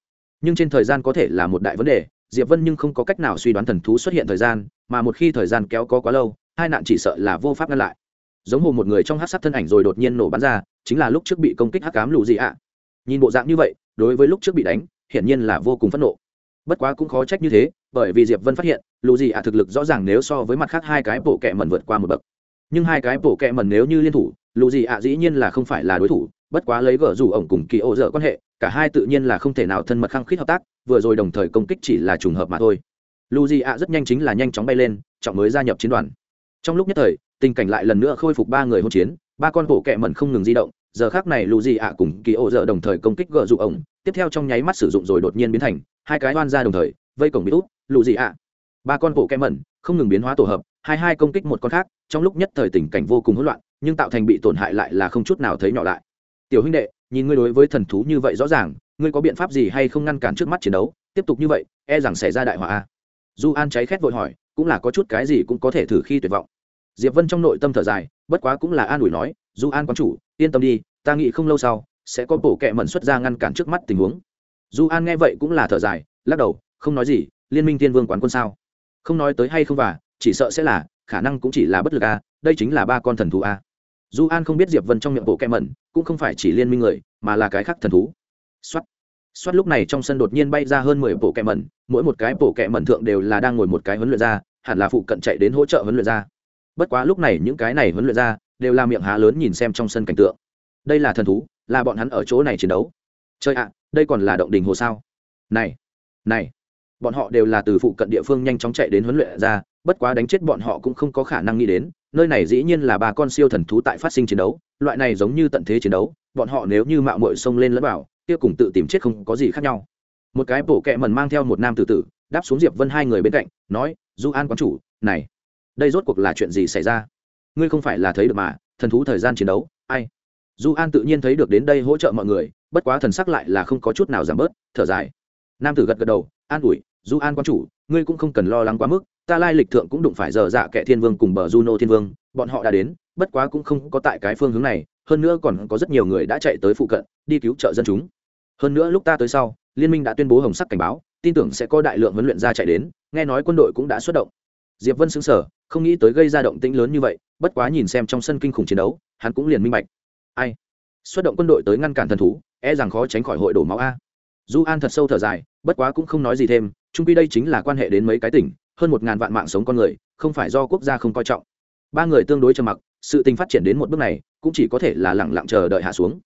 Nhưng trên thời gian có thể là một đại vấn đề diệp vân nhưng không có cách nào suy đoán thần thú xuất hiện thời gian, mà một khi thời gian kéo có quá lâu, hai nạn chỉ sợ là vô pháp ngăn lại. Giống hồ một người trong hát sát thân ảnh rồi đột nhiên nổ bắn ra, chính là lúc trước bị công kích hắc cám lù gì ạ. Nhìn bộ dạng như vậy, đối với lúc trước bị đánh, hiển nhiên là vô cùng phẫn nộ. Bất quá cũng khó trách như thế, bởi vì diệp vân phát hiện lù gì ạ thực lực rõ ràng nếu so với mặt khác hai cái bộ kẹ mẩn vượt qua một bậc. Nhưng hai cái bộ kẹ mẩn nếu như liên thủ lù gì ạ dĩ nhiên là không phải là đối thủ, bất quá lấy gở rủ ổng cùng kỳ ô dở quan hệ, cả hai tự nhiên là không thể nào thân mật khăng khít hợp tác vừa rồi đồng thời công kích chỉ là trùng hợp mà thôi. Lù ạ rất nhanh chính là nhanh chóng bay lên, trọng mới gia nhập chiến đoàn. Trong lúc nhất thời, tình cảnh lại lần nữa khôi phục ba người hỗn chiến, ba con bộ kẹ mẩn không ngừng di động, giờ khác này lù ạ cùng kỳ ô giờ đồng thời công kích gỡ dụ ổng, tiếp theo trong nháy mắt sử dụng rồi đột nhiên biến thành, hai cái oan ra đồng thời, vây cổng bị út lù ạ ba con bộ kẹ mẩn, không ngừng biến hóa tổ hợp, hai hai công kích một con khác, trong lúc nhất thời tình cảnh vô cùng hỗn loạn, nhưng tạo thành bị tổn hại lại là không chút nào thấy nhỏ lại. Tiểu huynh đệ, nhìn ngươi đối với thần thú như vậy rõ ràng ngươi có biện pháp gì hay không ngăn cản trước mắt chiến đấu? Tiếp tục như vậy e rằng xảy ra đại họa a. Du an cháy khét vội hỏi, cũng là có chút cái gì cũng có thể thử khi tuyệt vọng. Diệp vân trong nội tâm thở dài, bất quá cũng là an ủi nói du an quán chủ, yên tâm đi, ta nghĩ không lâu sau sẽ có bộ kẹ mẩn xuất ra ngăn cản trước mắt tình huống. Du an nghe vậy cũng là thở dài, lắc đầu, không nói gì, liên minh thiên vương quán quân sao? Không nói tới hay không và, chỉ sợ sẽ là, khả năng cũng chỉ là bất lực a, đây chính là ba con thần thú a. Du an không biết diệp vân trong miệng bộ kẹ mẩn, cũng không phải chỉ liên minh người, mà là cái khác thần thú. Soát. Soát lúc này trong sân đột nhiên bay ra hơn mười bộ kẹ mẩn, mỗi một cái bộ kẹ mẩn thượng đều là đang ngồi một cái huấn luyện ra hẳn là phụ cận chạy đến hỗ trợ huấn luyện ra bất quá lúc này những cái này huấn luyện ra đều là miệng há lớn nhìn xem trong sân cảnh tượng. Đây là thần thú, là bọn hắn ở chỗ này chiến đấu. Chơi ạ, đây còn là động đỉnh hồ sao? Này này, bọn họ đều là từ phụ cận địa phương nhanh chóng chạy đến huấn luyện ra bất quá đánh chết bọn họ cũng không có khả năng nghĩ đến, nơi này dĩ nhiên là ba con siêu thần thú tại phát sinh chiến đấu, loại này giống như tận thế chiến đấu, bọn họ nếu như mạo muội xông lên lẫn vào kia cùng tự tìm chết không có gì khác nhau. Một cái bổ kẹ mần mang theo một nam tử tử, đáp xuống diệp vân hai người bên cạnh, nói, du an quán chủ, này, đây rốt cuộc là chuyện gì xảy ra? Ngươi không phải là thấy được mà, thần thú thời gian chiến đấu, ai? Du an tự nhiên thấy được đến đây hỗ trợ mọi người, bất quá thần sắc lại là không có chút nào giảm bớt, thở dài. Nam tử gật gật đầu, an ủi, du an quan chủ, ngươi cũng không cần lo lắng quá mức, ta lai lịch thượng cũng đụng phải giờ dạ kệ thiên vương cùng bờ juno thiên vương, bọn họ đã đến, bất quá cũng không có tại cái phương hướng này, hơn nữa còn có rất nhiều người đã chạy tới phụ cận, đi cứu trợ dân chúng hơn nữa lúc ta tới sau, liên minh đã tuyên bố hồng sắc cảnh báo, tin tưởng sẽ có đại lượng huấn luyện ra chạy đến, nghe nói quân đội cũng đã xuất động. Diệp vân xứng sở không nghĩ tới gây ra động tĩnh lớn như vậy, bất quá nhìn xem trong sân kinh khủng chiến đấu, hắn cũng liền minh bạch. Ai? Xuất động quân đội tới ngăn cản thần thú e rằng khó tránh khỏi hội đổ máu a. Du an thật sâu thở dài, bất quá cũng không nói gì thêm trung quy đây chính là quan hệ đến mấy cái tỉnh, hơn một ngàn vạn mạng sống con người, không phải do quốc gia không coi trọng. Ba người tương đối trầm mặc, sự tình phát triển đến một bước này, cũng chỉ có thể là lẳng lặng chờ đợi hạ xuống.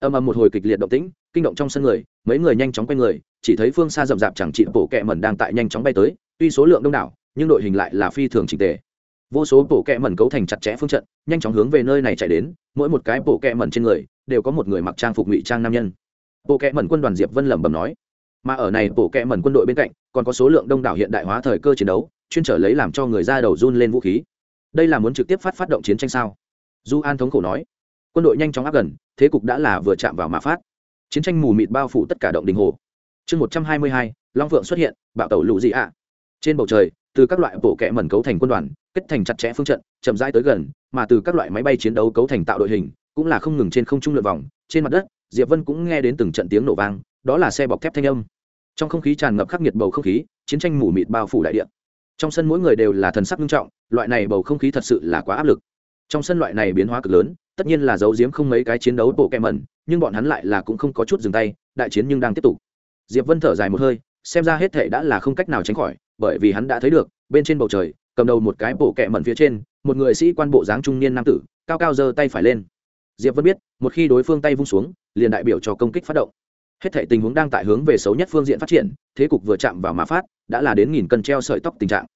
Âm âm một hồi kịch liệt động tĩnh kinh động trong sân người, mấy người nhanh chóng quay người, chỉ thấy phương xa rậm rạp chẳng trị bộ kẹ mẩn đang tại nhanh chóng bay tới, tuy số lượng đông đảo, nhưng đội hình lại là phi thường trình tề. Vô số bộ kẹ mẩn cấu thành chặt chẽ phương trận, nhanh chóng hướng về nơi này chạy đến, mỗi một cái bộ kẹ mẩn trên người, đều có một người mặc trang phục ngụy trang nam nhân. Bộ kẹ mẩn quân đoàn diệp vân lẩm bẩm nói, mà ở này bộ kẹ mẩn quân đội bên cạnh, còn có số lượng đông đảo hiện đại hóa thời cơ chiến đấu, chuyên trở lấy làm cho người ra đầu run lên vũ khí. Đây là muốn trực tiếp phát phát động chiến tranh sao? Du an thống khổ nói, quân đội nhanh chóng áp gần, thế cục đã là vừa chạm vào mà phát chiến tranh mù mịt bao phủ tất cả động đình hồ. Chương một trăm hai mươi hai, long phượng xuất hiện, bạo tẩu lụ dị ạ. Trên bầu trời, từ các loại bộ kẽ mẩn cấu thành quân đoàn, kết thành chặt chẽ phương trận, chậm rãi tới gần, mà từ các loại máy bay chiến đấu cấu thành tạo đội hình, cũng là không ngừng trên không trung lượn vòng, trên mặt đất, diệp vân cũng nghe đến từng trận tiếng nổ vang, đó là xe bọc thép thanh âm. Trong không khí tràn ngập khắc nghiệt bầu không khí, chiến tranh mù mịt bao phủ đại địa. Trong sân mỗi người đều là thần sắc nghiêm trọng, loại này bầu không khí thật sự là quá áp lực. Trong sân loại này biến hóa cực lớn tất nhiên là giấu giếm không mấy cái chiến đấu bộ kẹ mẩn, nhưng bọn hắn lại là cũng không có chút dừng tay, đại chiến nhưng đang tiếp tục. Diệp vân thở dài một hơi, xem ra hết thể đã là không cách nào tránh khỏi, bởi vì hắn đã thấy được, bên trên bầu trời, cầm đầu một cái bộ kẹ mẩn phía trên, một người sĩ quan bộ dáng trung niên nam tử, cao cao giơ tay phải lên. Diệp vân biết, một khi đối phương tay vung xuống, liền đại biểu cho công kích phát động. Hết thể tình huống đang tại hướng về xấu nhất phương diện phát triển, thế cục vừa chạm vào mà phát, đã là đến nghìn cân treo sợi tóc tình trạng.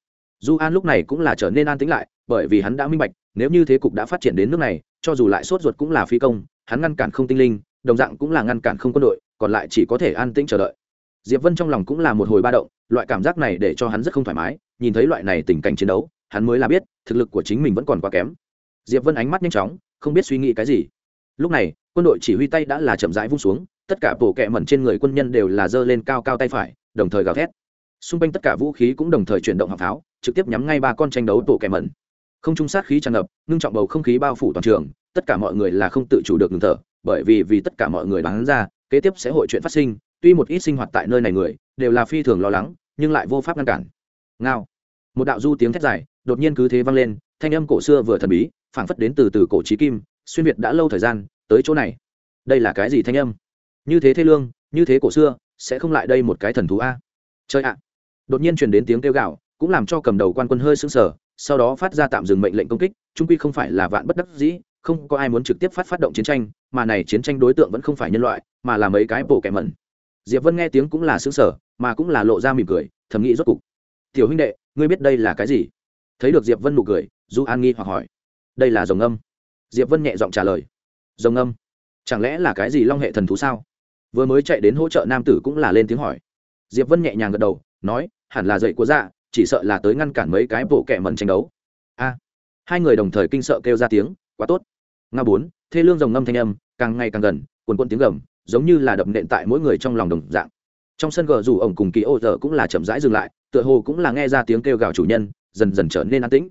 Du an lúc này cũng là trở nên an tĩnh lại bởi vì hắn đã minh bạch, nếu như thế cục đã phát triển đến nước này, cho dù lại sốt ruột cũng là phi công, hắn ngăn cản không tinh linh, đồng dạng cũng là ngăn cản không quân đội, còn lại chỉ có thể an tĩnh chờ đợi. Diệp vân trong lòng cũng là một hồi ba động, loại cảm giác này để cho hắn rất không thoải mái, nhìn thấy loại này tình cảnh chiến đấu, hắn mới là biết, thực lực của chính mình vẫn còn quá kém. Diệp vân ánh mắt nhanh chóng, không biết suy nghĩ cái gì. Lúc này, quân đội chỉ huy tay đã là chậm rãi vung xuống, tất cả bộ kẹ mẩn trên người quân nhân đều là giơ lên cao cao tay phải, đồng thời gào thét. Xung quanh tất cả vũ khí cũng đồng thời chuyển động hàng pháo trực tiếp nhắm ngay ba con tranh đấu bộ kẹ mẩn không trung sát khí tràn ngập, ngưng trọng bầu không khí bao phủ toàn trường, tất cả mọi người là không tự chủ được ngừng thở, bởi vì vì tất cả mọi người đoán ra, kế tiếp sẽ hội chuyện phát sinh, tuy một ít sinh hoạt tại nơi này người, đều là phi thường lo lắng, nhưng lại vô pháp ngăn cản. Ngao. Một đạo du tiếng thét dài, đột nhiên cứ thế vang lên, thanh âm cổ xưa vừa thần bí, phảng phất đến từ từ cổ trí kim, xuyên việt đã lâu thời gian, tới chỗ này. Đây là cái gì thanh âm? Như thế thế lương, như thế cổ xưa, sẽ không lại đây một cái thần thú a? Chơi ạ. Đột nhiên truyền đến tiếng kêu gạo cũng làm cho cầm đầu quan quân hơi sững sờ sau đó phát ra tạm dừng mệnh lệnh công kích, trung quy không phải là vạn bất đắc dĩ, không có ai muốn trực tiếp phát phát động chiến tranh, mà này chiến tranh đối tượng vẫn không phải nhân loại, mà là mấy cái bộ kẻ mẩn. Diệp vân nghe tiếng cũng là xứng sở mà cũng là lộ ra mỉm cười, thầm nghĩ rốt cục, tiểu huynh đệ, ngươi biết đây là cái gì? Thấy được diệp vân nụ cười, du an nghi hoặc hỏi, đây là dòng âm diệp vân nhẹ giọng trả lời dòng âm chẳng lẽ là cái gì long hệ thần thú sao? Vừa mới chạy đến hỗ trợ nam tử cũng là lên tiếng hỏi. Diệp vân nhẹ nhàng gật đầu, nói, hẳn là dậy của dạ chỉ sợ là tới ngăn cản mấy cái bộ kẹ mẩn tranh đấu. A, hai người đồng thời kinh sợ kêu ra tiếng, quá tốt. Nga bốn, thê lương rồng ngâm thanh âm, càng ngày càng gần quần cuộn tiếng gầm, giống như là đập nện tại mỗi người trong lòng đồng dạng. Trong sân gờ dù ổng cùng kỳ ô giờ cũng là chậm rãi dừng lại, tựa hồ cũng là nghe ra tiếng kêu gào chủ nhân, dần dần trở nên an tĩnh.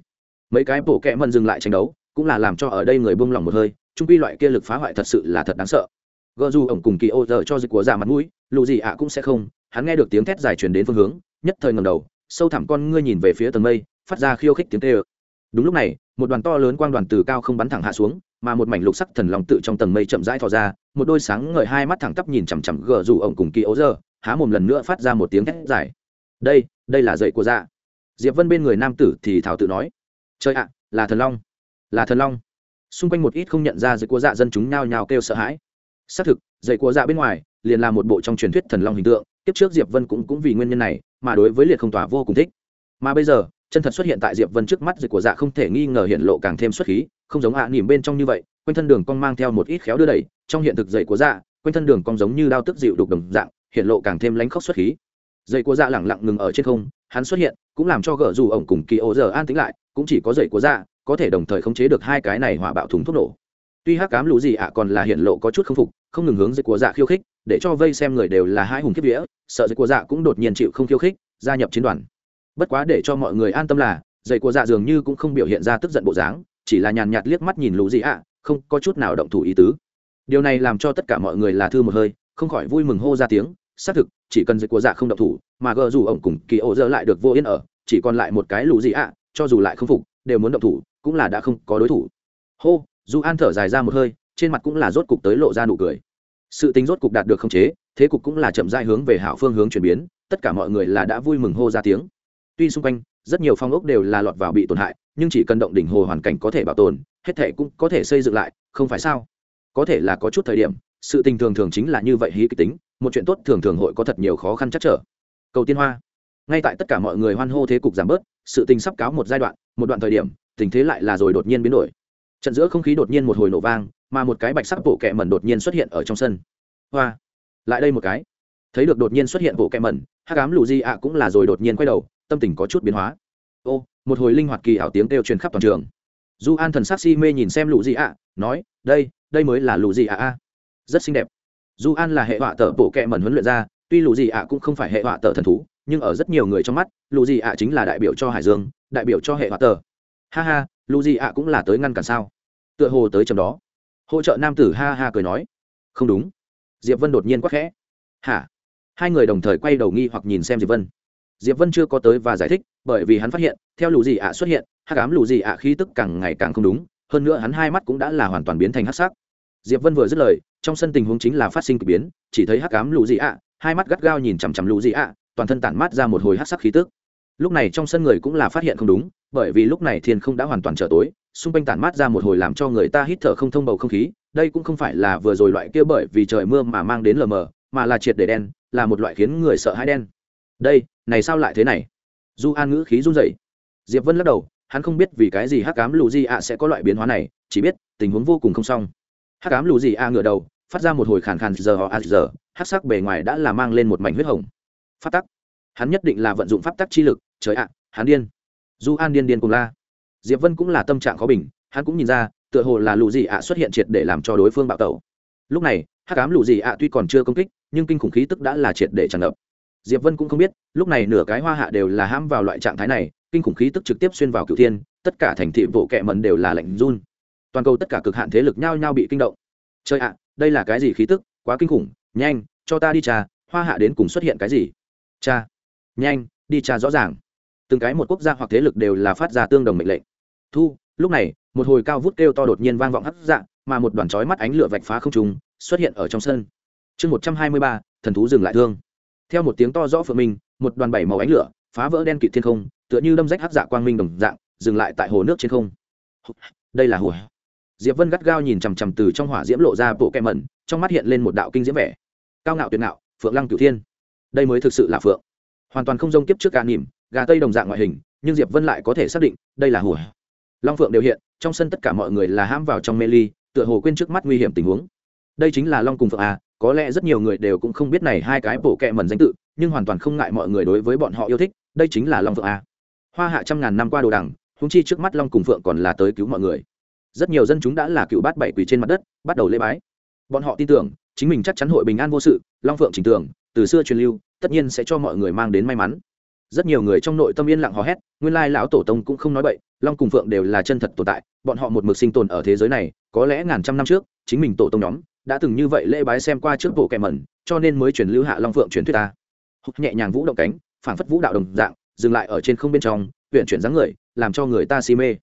Mấy cái bộ kẹ mần dừng lại tranh đấu, cũng là làm cho ở đây người buông lòng một hơi trung quy loại kia lực phá hoại thật sự là thật đáng sợ. Gờ dù ổng cùng kỳ ô giờ cho dịch của già mặt mũi lụ gì ạ cũng sẽ không, hắn nghe được tiếng thét dài truyền đến phương hướng, nhất thời ngầm đầu sâu thẳm con ngươi nhìn về phía tầng mây, phát ra khiêu khích tiếng tê ơ đúng lúc này, một đoàn to lớn quang đoàn từ cao không bắn thẳng hạ xuống, mà một mảnh lục sắc thần lòng tự trong tầng mây chậm rãi thò ra, một đôi sáng ngời hai mắt thẳng tắp nhìn chằm chằm gờ rủ ổng cùng kỳ ấu giờ há mồm lần nữa phát ra một tiếng thét dài. Đây đây là dậy của dạ. Diệp vân bên người nam tử thì thảo tự nói. Chơi ạ, là thần long, là thần long. Xung quanh một ít không nhận ra dậy của dạ dân chúng nhao nhao kêu sợ hãi. Xác thực, dậy của dạ bên ngoài liền là một bộ trong truyền thuyết thần long hình tượng tiếp trước diệp vân cũng cũng vì nguyên nhân này mà đối với liệt không tỏa vô cùng thích. Mà bây giờ chân thật xuất hiện tại diệp vân trước mắt dịch của dạ không thể nghi ngờ hiện lộ càng thêm xuất khí không giống hạ à, nỉm bên trong như vậy quanh thân đường cong mang theo một ít khéo đưa đẩy trong hiện thực dậy của dạ quanh thân đường cong giống như đao tức dịu đục đồng dạng hiện lộ càng thêm lánh khóc xuất khí. Dậy của dạ lẳng lặng ngừng ở trên không hắn xuất hiện cũng làm cho gỡ dù ổng cùng kỳ ô giờ an tĩnh lại cũng chỉ có dậy của dạ có thể đồng thời khống chế được hai cái này hỏa bạo thùng thuốc nổ. Tuy hắc cám lũ gì ạ còn là hiện lộ có chút không phục không ngừng hướng dậy của dạ khiêu khích để cho vây xem người đều là hai hùng kiếp vía, sợ dậy của dạ cũng đột nhiên chịu không khiêu khích, gia nhập chiến đoàn. Bất quá để cho mọi người an tâm là, dậy của dạ dường như cũng không biểu hiện ra tức giận bộ dáng, chỉ là nhàn nhạt liếc mắt nhìn lũ gì ạ, không có chút nào động thủ ý tứ. Điều này làm cho tất cả mọi người là thư một hơi, không khỏi vui mừng hô ra tiếng, xác thực, chỉ cần dịch của dạ không động thủ, mà gờ dù ổng cùng kỳ ổ dơ lại được vô yên ở, chỉ còn lại một cái lũ gì ạ, cho dù lại không phục, đều muốn động thủ, cũng là đã không có đối thủ. Hô, dù an thở dài ra một hơi, trên mặt cũng là rốt cục tới lộ ra nụ cười sự tính rốt cục đạt được khống chế, thế cục cũng là chậm dai hướng về hảo phương hướng chuyển biến, tất cả mọi người là đã vui mừng hô ra tiếng. Tuy xung quanh, rất nhiều phong ốc đều là lọt vào bị tổn hại, nhưng chỉ cần động đỉnh hồ hoàn cảnh có thể bảo tồn, hết thể cũng có thể xây dựng lại, không phải sao? Có thể là có chút thời điểm, sự tình thường thường chính là như vậy hí kịch tính, một chuyện tốt thường thường hội có thật nhiều khó khăn chắc trở. Cầu tiên hoa. Ngay tại tất cả mọi người hoan hô thế cục giảm bớt, sự tình sắp cáo một giai đoạn, một đoạn thời điểm, tình thế lại là rồi đột nhiên biến đổi trận giữa không khí đột nhiên một hồi nổ vang, mà một cái bạch sắc bộ kẹ mẩn đột nhiên xuất hiện ở trong sân. Hoa! Lại đây một cái. Thấy được đột nhiên xuất hiện bộ kẹ mẩn, hắc ám lù di ạ cũng là rồi đột nhiên quay đầu, tâm tình có chút biến hóa. Ô, một hồi linh hoạt kỳ ảo tiếng kêu truyền khắp toàn trường. Du an thần sắc si mê nhìn xem lù di ạ, nói, đây đây mới là lù di ạ a. Rất xinh đẹp. Du an là hệ họa tờ bộ kẹ mẩn huấn luyện ra, tuy lù di ạ cũng không phải hệ họa tờ thần thú, nhưng ở rất nhiều người trong mắt, lù di ạ chính là đại biểu cho hải dương, đại biểu cho hệ họa tờ. Ha ha, lù di ạ cũng là tới ngăn cản sao? Tựa hồ tới chầm đó. Hỗ trợ nam tử ha ha cười nói, không đúng. Diệp vân đột nhiên quắc khẽ, hả? Hai người đồng thời quay đầu nghi hoặc nhìn xem diệp vân. Diệp vân chưa có tới và giải thích, bởi vì hắn phát hiện, theo lù gì ạ xuất hiện, hắc ám lù gì ạ khí tức càng ngày càng không đúng, hơn nữa hắn hai mắt cũng đã là hoàn toàn biến thành hắc sắc. Diệp vân vừa dứt lời, trong sân tình huống chính là phát sinh k ỳ biến, chỉ thấy hắc ám lù gì ạ, hai mắt gắt gao nhìn chằm chằm lù gì ạ, toàn thân tản mát ra một hồi hắc sắc khí tức. Lúc này trong sân người cũng là phát hiện không đúng, bởi vì lúc này thiên không đã hoàn toàn trở tối xung quanh tản mát ra một hồi làm cho người ta hít thở không thông bầu không khí, đây cũng không phải là vừa rồi loại kia bởi vì trời mưa mà mang đến lờ mờ, mà là triệt để đen, là một loại khiến người sợ hãi đen. Đây, này sao lại thế này? Du an ngữ khí run rẩy. Diệp vân lắc đầu, hắn không biết vì cái gì hắc cám lù di ạ sẽ có loại biến hóa này, chỉ biết tình huống vô cùng không xong. Hắc cám lù di ạ ngửa đầu, phát ra một hồi khàn khàn giờ họ giờ, hắc sắc bề ngoài đã là mang lên một mảnh huyết hồng. Phát tắc. Hắn nhất định là vận dụng pháp tắc chi lực, trời ạ, hắn điên. Du an điên điên cùng la diệp vân cũng là tâm trạng khó bình, hắn cũng nhìn ra, tựa hồ là lù gì ạ xuất hiện triệt để làm cho đối phương bạo tẩu. Lúc này, hắc ám lù gì ạ tuy còn chưa công kích, nhưng kinh khủng khí tức đã là triệt để tràn ngập. Diệp vân cũng không biết, lúc này nửa cái hoa hạ đều là ham vào loại trạng thái này, kinh khủng khí tức trực tiếp xuyên vào cựu thiên, tất cả thành thị bộ kệ mẩn đều là lạnh run. Toàn cầu tất cả cực hạn thế lực nhao nhao bị kinh động. Trời ạ, đây là cái gì khí tức? Quá kinh khủng, nhanh, cho ta đi trà, hoa hạ đến cùng xuất hiện cái gì? Cha nhanh, đi trà rõ ràng. Từng cái một quốc gia hoặc thế lực đều là phát ra tương đồng mệnh lệnh thu, lúc này, một hồi cao vút kêu to đột nhiên vang vọng hắt dạng mà một đoàn chói mắt ánh lửa vạch phá không trùng xuất hiện ở trong sân. Chương một trăm hai mươi ba, thần thú dừng lại thương. Theo một tiếng to rõ phượng minh, một đoàn bảy màu ánh lửa phá vỡ đen kịt thiên không, tựa như đâm rách hắc dạ quang minh đồng dạng, dừng lại tại hồ nước trên không. Đây là hồ diệp vân gắt gao nhìn chằm chằm từ trong hỏa diễm lộ ra bộ kem mẩn, trong mắt hiện lên một đạo kinh diễm vẻ. Cao ngạo tuyệt ngạo, phượng lăng cửu thiên. Đây mới thực sự là phượng. Hoàn toàn không rông kiếp trước gà nỉm, gà tây đồng dạng ngoại hình, nhưng diệp vân lại có thể xác định, đây là hồ long phượng đều hiện, trong sân tất cả mọi người là hãm vào trong mê ly, tựa hồ quên trước mắt nguy hiểm tình huống. Đây chính là long cùng phượng à có lẽ rất nhiều người đều cũng không biết này hai cái bổ kẹ mẩn danh tự, nhưng hoàn toàn không ngại mọi người đối với bọn họ yêu thích, đây chính là long phượng à. hoa hạ trăm ngàn năm qua đồ đằng húng chi trước mắt long cùng phượng còn là tới cứu mọi người. Rất nhiều dân chúng đã là cựu bát bảy quỳ trên mặt đất, bắt đầu lễ bái. Bọn họ tin tưởng, chính mình chắc chắn hội bình an vô sự, long phượng trình tưởng từ xưa truyền lưu, tất nhiên sẽ cho mọi người mang đến may mắn. Rất nhiều người trong nội tâm yên lặng hò hét, nguyên lai lão tổ tông cũng không nói bậy long cùng phượng đều là chân thật tồn tại, bọn họ một mực sinh tồn ở thế giới này, có lẽ ngàn trăm năm trước, chính mình tổ tông nhóm đã từng như vậy lễ bái xem qua trước bộ kẻ mẩn, cho nên mới truyền lưu hạ long phượng truyền thuyết ta. Húc nhẹ nhàng vũ động cánh, phảng phất vũ đạo đồng dạng, dừng lại ở trên không bên trong huyện chuyển dáng người, làm cho người ta si mê.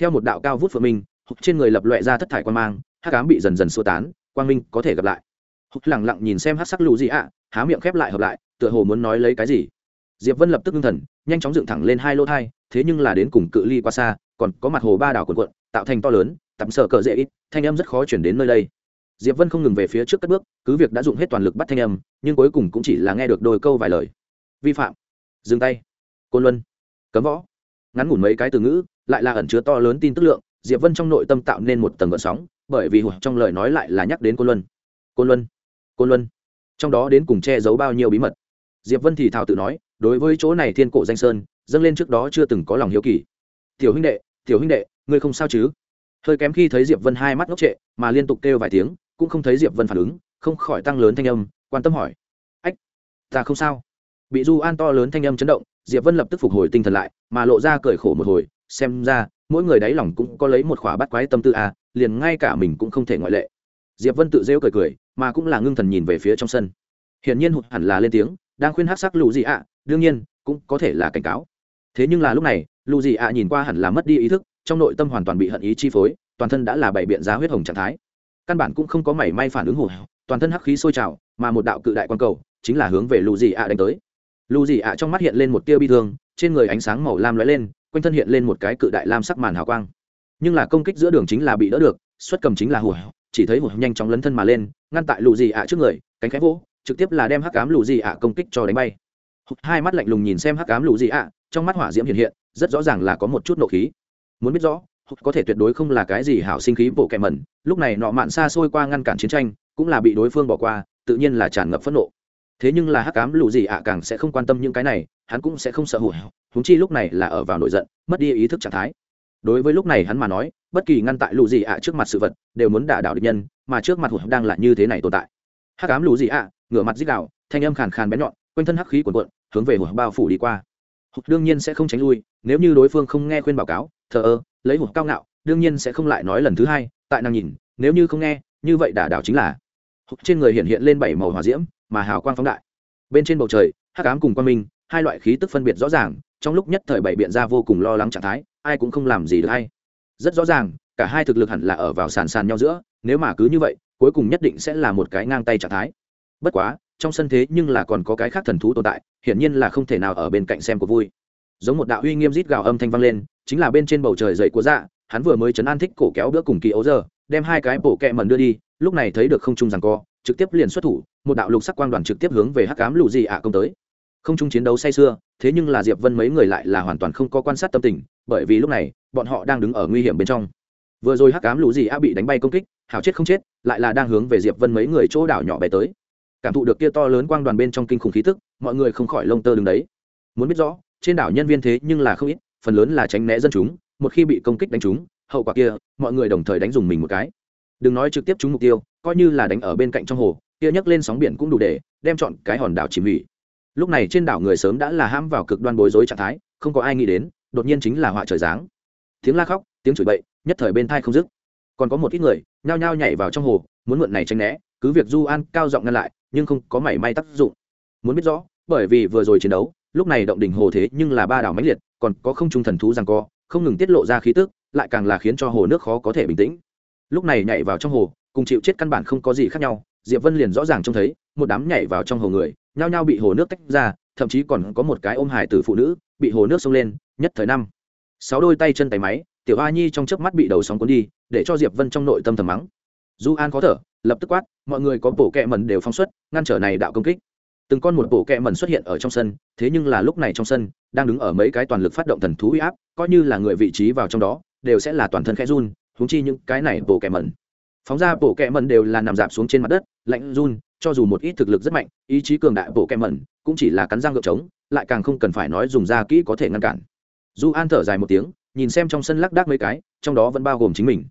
Theo một đạo cao vút phượng minh húc trên người lập loại ra thất thải quan mang, hắc ám bị dần dần xua tán, quang minh có thể gặp lại. Húc lẳng lặng nhìn xem hắc sắc lù gì ạ, há miệng khép lại hợp lại, tựa hồ muốn nói lấy cái gì. Diệp vân lập tức ngưng thần, nhanh chóng dựng thẳng lên hai lô thai thế nhưng là đến cùng cự ly qua xa, còn có mặt hồ ba đảo quần quận tạo thành to lớn tắm sợ cờ dễ ít, thanh âm rất khó chuyển đến nơi đây. Diệp vân không ngừng về phía trước cất bước, cứ việc đã dùng hết toàn lực bắt thanh âm, nhưng cuối cùng cũng chỉ là nghe được đôi câu vài lời. Vi phạm. Dừng tay. Côn luân. Cấm võ. Ngắn ngủn mấy cái từ ngữ, lại là ẩn chứa to lớn tin tức lượng, diệp vân trong nội tâm tạo nên một tầng gợn sóng, bởi vì trong lời nói lại là nhắc đến côn luân. Côn luân. Côn luân. Trong đó đến cùng che giấu bao nhiêu bí mật. Diệp vân thì thào tự nói, đối với chỗ này thiên cổ danh sơn dâng lên trước đó chưa từng có lòng hiếu kỳ. Tiểu huynh đệ, tiểu huynh đệ, ngươi không sao chứ? Hơi kém khi thấy diệp vân hai mắt ngốc trệ, mà liên tục kêu vài tiếng, cũng không thấy diệp vân phản ứng, không khỏi tăng lớn thanh âm, quan tâm hỏi. Ách, ta không sao. Bị du an to lớn thanh âm chấn động, diệp vân lập tức phục hồi tinh thần lại, mà lộ ra cười khổ một hồi, xem ra, mỗi người đáy lòng cũng có lấy một khỏa bắt quái tâm tư à liền ngay cả mình cũng không thể ngoại lệ. Diệp vân tự rêu cười cười, mà cũng là ngưng thần nhìn về phía trong sân. Hiển nhiên hụt hẳn là lên tiếng, đang khuyên hát sắc lù gì ạ, đương nhiên, cũng có thể là cảnh cáo thế nhưng là lúc này lù gì ạ nhìn qua hẳn là mất đi ý thức, trong nội tâm hoàn toàn bị hận ý chi phối, toàn thân đã là bảy biện giá huyết hồng trạng thái. Căn bản cũng không có mảy may phản ứng hụt toàn thân hắc khí sôi trào, mà một đạo cự đại quan cầu chính là hướng về lù gì ạ đánh tới. Lù gì ạ trong mắt hiện lên một tia bi thương, trên người ánh sáng màu lam lóe lên, quanh thân hiện lên một cái cự đại lam sắc màn hào quang. Nhưng là công kích giữa đường chính là bị đỡ được, xuất cầm chính là hùa chỉ thấy hùa nhanh chóng lấn thân mà lên, ngăn tại lù gì ạ trước người, cánh khẽ vỗ, trực tiếp là đem hắc cám lù gì ạ công kích cho đánh bay. Hai mắt lạnh lùng nhìn xem hắc cám lù gì ạ trong mắt hỏa diễm hiện hiện, rất rõ ràng là có một chút nộ khí. Muốn biết rõ có thể tuyệt đối không là cái gì hảo sinh khí bộ kẹ mẩn, lúc này nọ mạn xa xôi qua ngăn cản chiến tranh, cũng là bị đối phương bỏ qua, tự nhiên là tràn ngập phẫn nộ. Thế nhưng là hắc cám lù gì ạ càng sẽ không quan tâm những cái này, hắn cũng sẽ không sợ hụt. Húng chi lúc này là ở vào nổi giận, mất đi ý thức trạng thái. Đối với lúc này hắn mà nói, bất kỳ ngăn tại lù gì ạ trước mặt sự vật, đều muốn đả đảo địch nhân, mà trước mặt hụt đang là như thế này tồn tại. Hắc cám lù gì ạ, ngửa mặt dích đạo thanh âm khàn khàn bén nhọn, quanh thân hắc khí cuộn cuộn, hướng về hụt bao phủ đi qua hụt đương nhiên sẽ không tránh lui, nếu như đối phương không nghe khuyên báo cáo, thờ ơ, lấy hụt cao ngạo, đương nhiên sẽ không lại nói lần thứ hai, tại nàng nhìn, nếu như không nghe, như vậy đả đảo chính là. Hụt trên người hiện hiện lên bảy màu hỏa diễm, mà hào quang phóng đại. Bên trên bầu trời, hắc ám cùng quang minh, hai loại khí tức phân biệt rõ ràng, trong lúc nhất thời bảy biện ra vô cùng lo lắng trạng thái, ai cũng không làm gì được hay rất rõ ràng, cả hai thực lực hẳn là ở vào sàn sàn nhau giữa, nếu mà cứ như vậy, cuối cùng nhất định sẽ là một cái ngang tay trạng thái. Bất quá trong sân thế nhưng là còn có cái khác thần thú tồn tại, hiển nhiên là không thể nào ở bên cạnh xem của vui. Giống một đạo uy nghiêm rít gào âm thanh vang lên, chính là bên trên bầu trời dậy của dạ hắn vừa mới chấn an thích cổ kéo bữa cùng kỳ ấu giờ, đem hai cái bộ kẹ mần đưa đi, lúc này thấy được không trung rằng co, trực tiếp liền xuất thủ, một đạo lục sắc quang đoàn trực tiếp hướng về hắc cám lù gì ạ công tới. Không trung chiến đấu say sưa, thế nhưng là diệp vân mấy người lại là hoàn toàn không có quan sát tâm tình, bởi vì lúc này, bọn họ đang đứng ở nguy hiểm bên trong. Vừa rồi hắc cám lũ gì a bị đánh bay công kích, hảo chết không chết, lại là đang hướng về diệp vân mấy người chỗ đảo nhỏ bé tới cảm thụ được kia to lớn quang đoàn bên trong kinh khủng khí tức mọi người không khỏi lông tơ đứng đấy. Muốn biết rõ trên đảo nhân viên thế nhưng là không ít phần lớn là tránh né dân chúng một khi bị công kích đánh trúng, hậu quả kia mọi người đồng thời đánh dùng mình một cái. Đừng nói trực tiếp trúng mục tiêu coi như là đánh ở bên cạnh trong hồ kia nhấc lên sóng biển cũng đủ để đem chọn cái hòn đảo chìm hủy. Lúc này trên đảo người sớm đã là ham vào cực đoan bối rối trạng thái không có ai nghĩ đến đột nhiên chính là họa trời giáng. Tiếng la khóc tiếng chửi bậy nhất thời bên thai không dứt. Còn có một ít người nhao nhao nhảy vào trong hồ muốn mượn này tranh né cứ việc du an cao giọng ngăn lại nhưng không có mảy may tác dụng. Muốn biết rõ, bởi vì vừa rồi chiến đấu, lúc này động đỉnh hồ thế nhưng là ba đảo mãnh liệt, còn có không trung thần thú rằng co, không ngừng tiết lộ ra khí tức, lại càng là khiến cho hồ nước khó có thể bình tĩnh. Lúc này nhảy vào trong hồ, cùng chịu chết căn bản không có gì khác nhau, diệp vân liền rõ ràng trông thấy, một đám nhảy vào trong hồ người, nhao nhao bị hồ nước tách ra, thậm chí còn có một cái ôm hải tử phụ nữ, bị hồ nước xông lên, nhất thời năm. Sáu đôi tay chân tay máy, tiểu a nhi trong chớp mắt bị đầu sóng cuốn đi, để cho diệp vân trong nội tâm thầm mắng. Du an khó thở lập tức quát, mọi người có bổ kẹ mẩn đều phóng xuất, ngăn trở này đạo công kích. Từng con một bộ kẹ mẩn xuất hiện ở trong sân, thế nhưng là lúc này trong sân, đang đứng ở mấy cái toàn lực phát động thần thú uy áp, coi như là người vị trí vào trong đó, đều sẽ là toàn thân khẽ run húng chi những cái này bộ kẹ mẩn. Phóng ra bộ kẹ mẩn đều là nằm dạp xuống trên mặt đất, lạnh run, cho dù một ít thực lực rất mạnh, ý chí cường đại bộ kẹ mẩn cũng chỉ là cắn răng gợp trống, lại càng không cần phải nói dùng da kỹ có thể ngăn cản. Du an thở dài một tiếng, nhìn xem trong sân lác đác mấy cái, trong đó vẫn bao gồm chính mình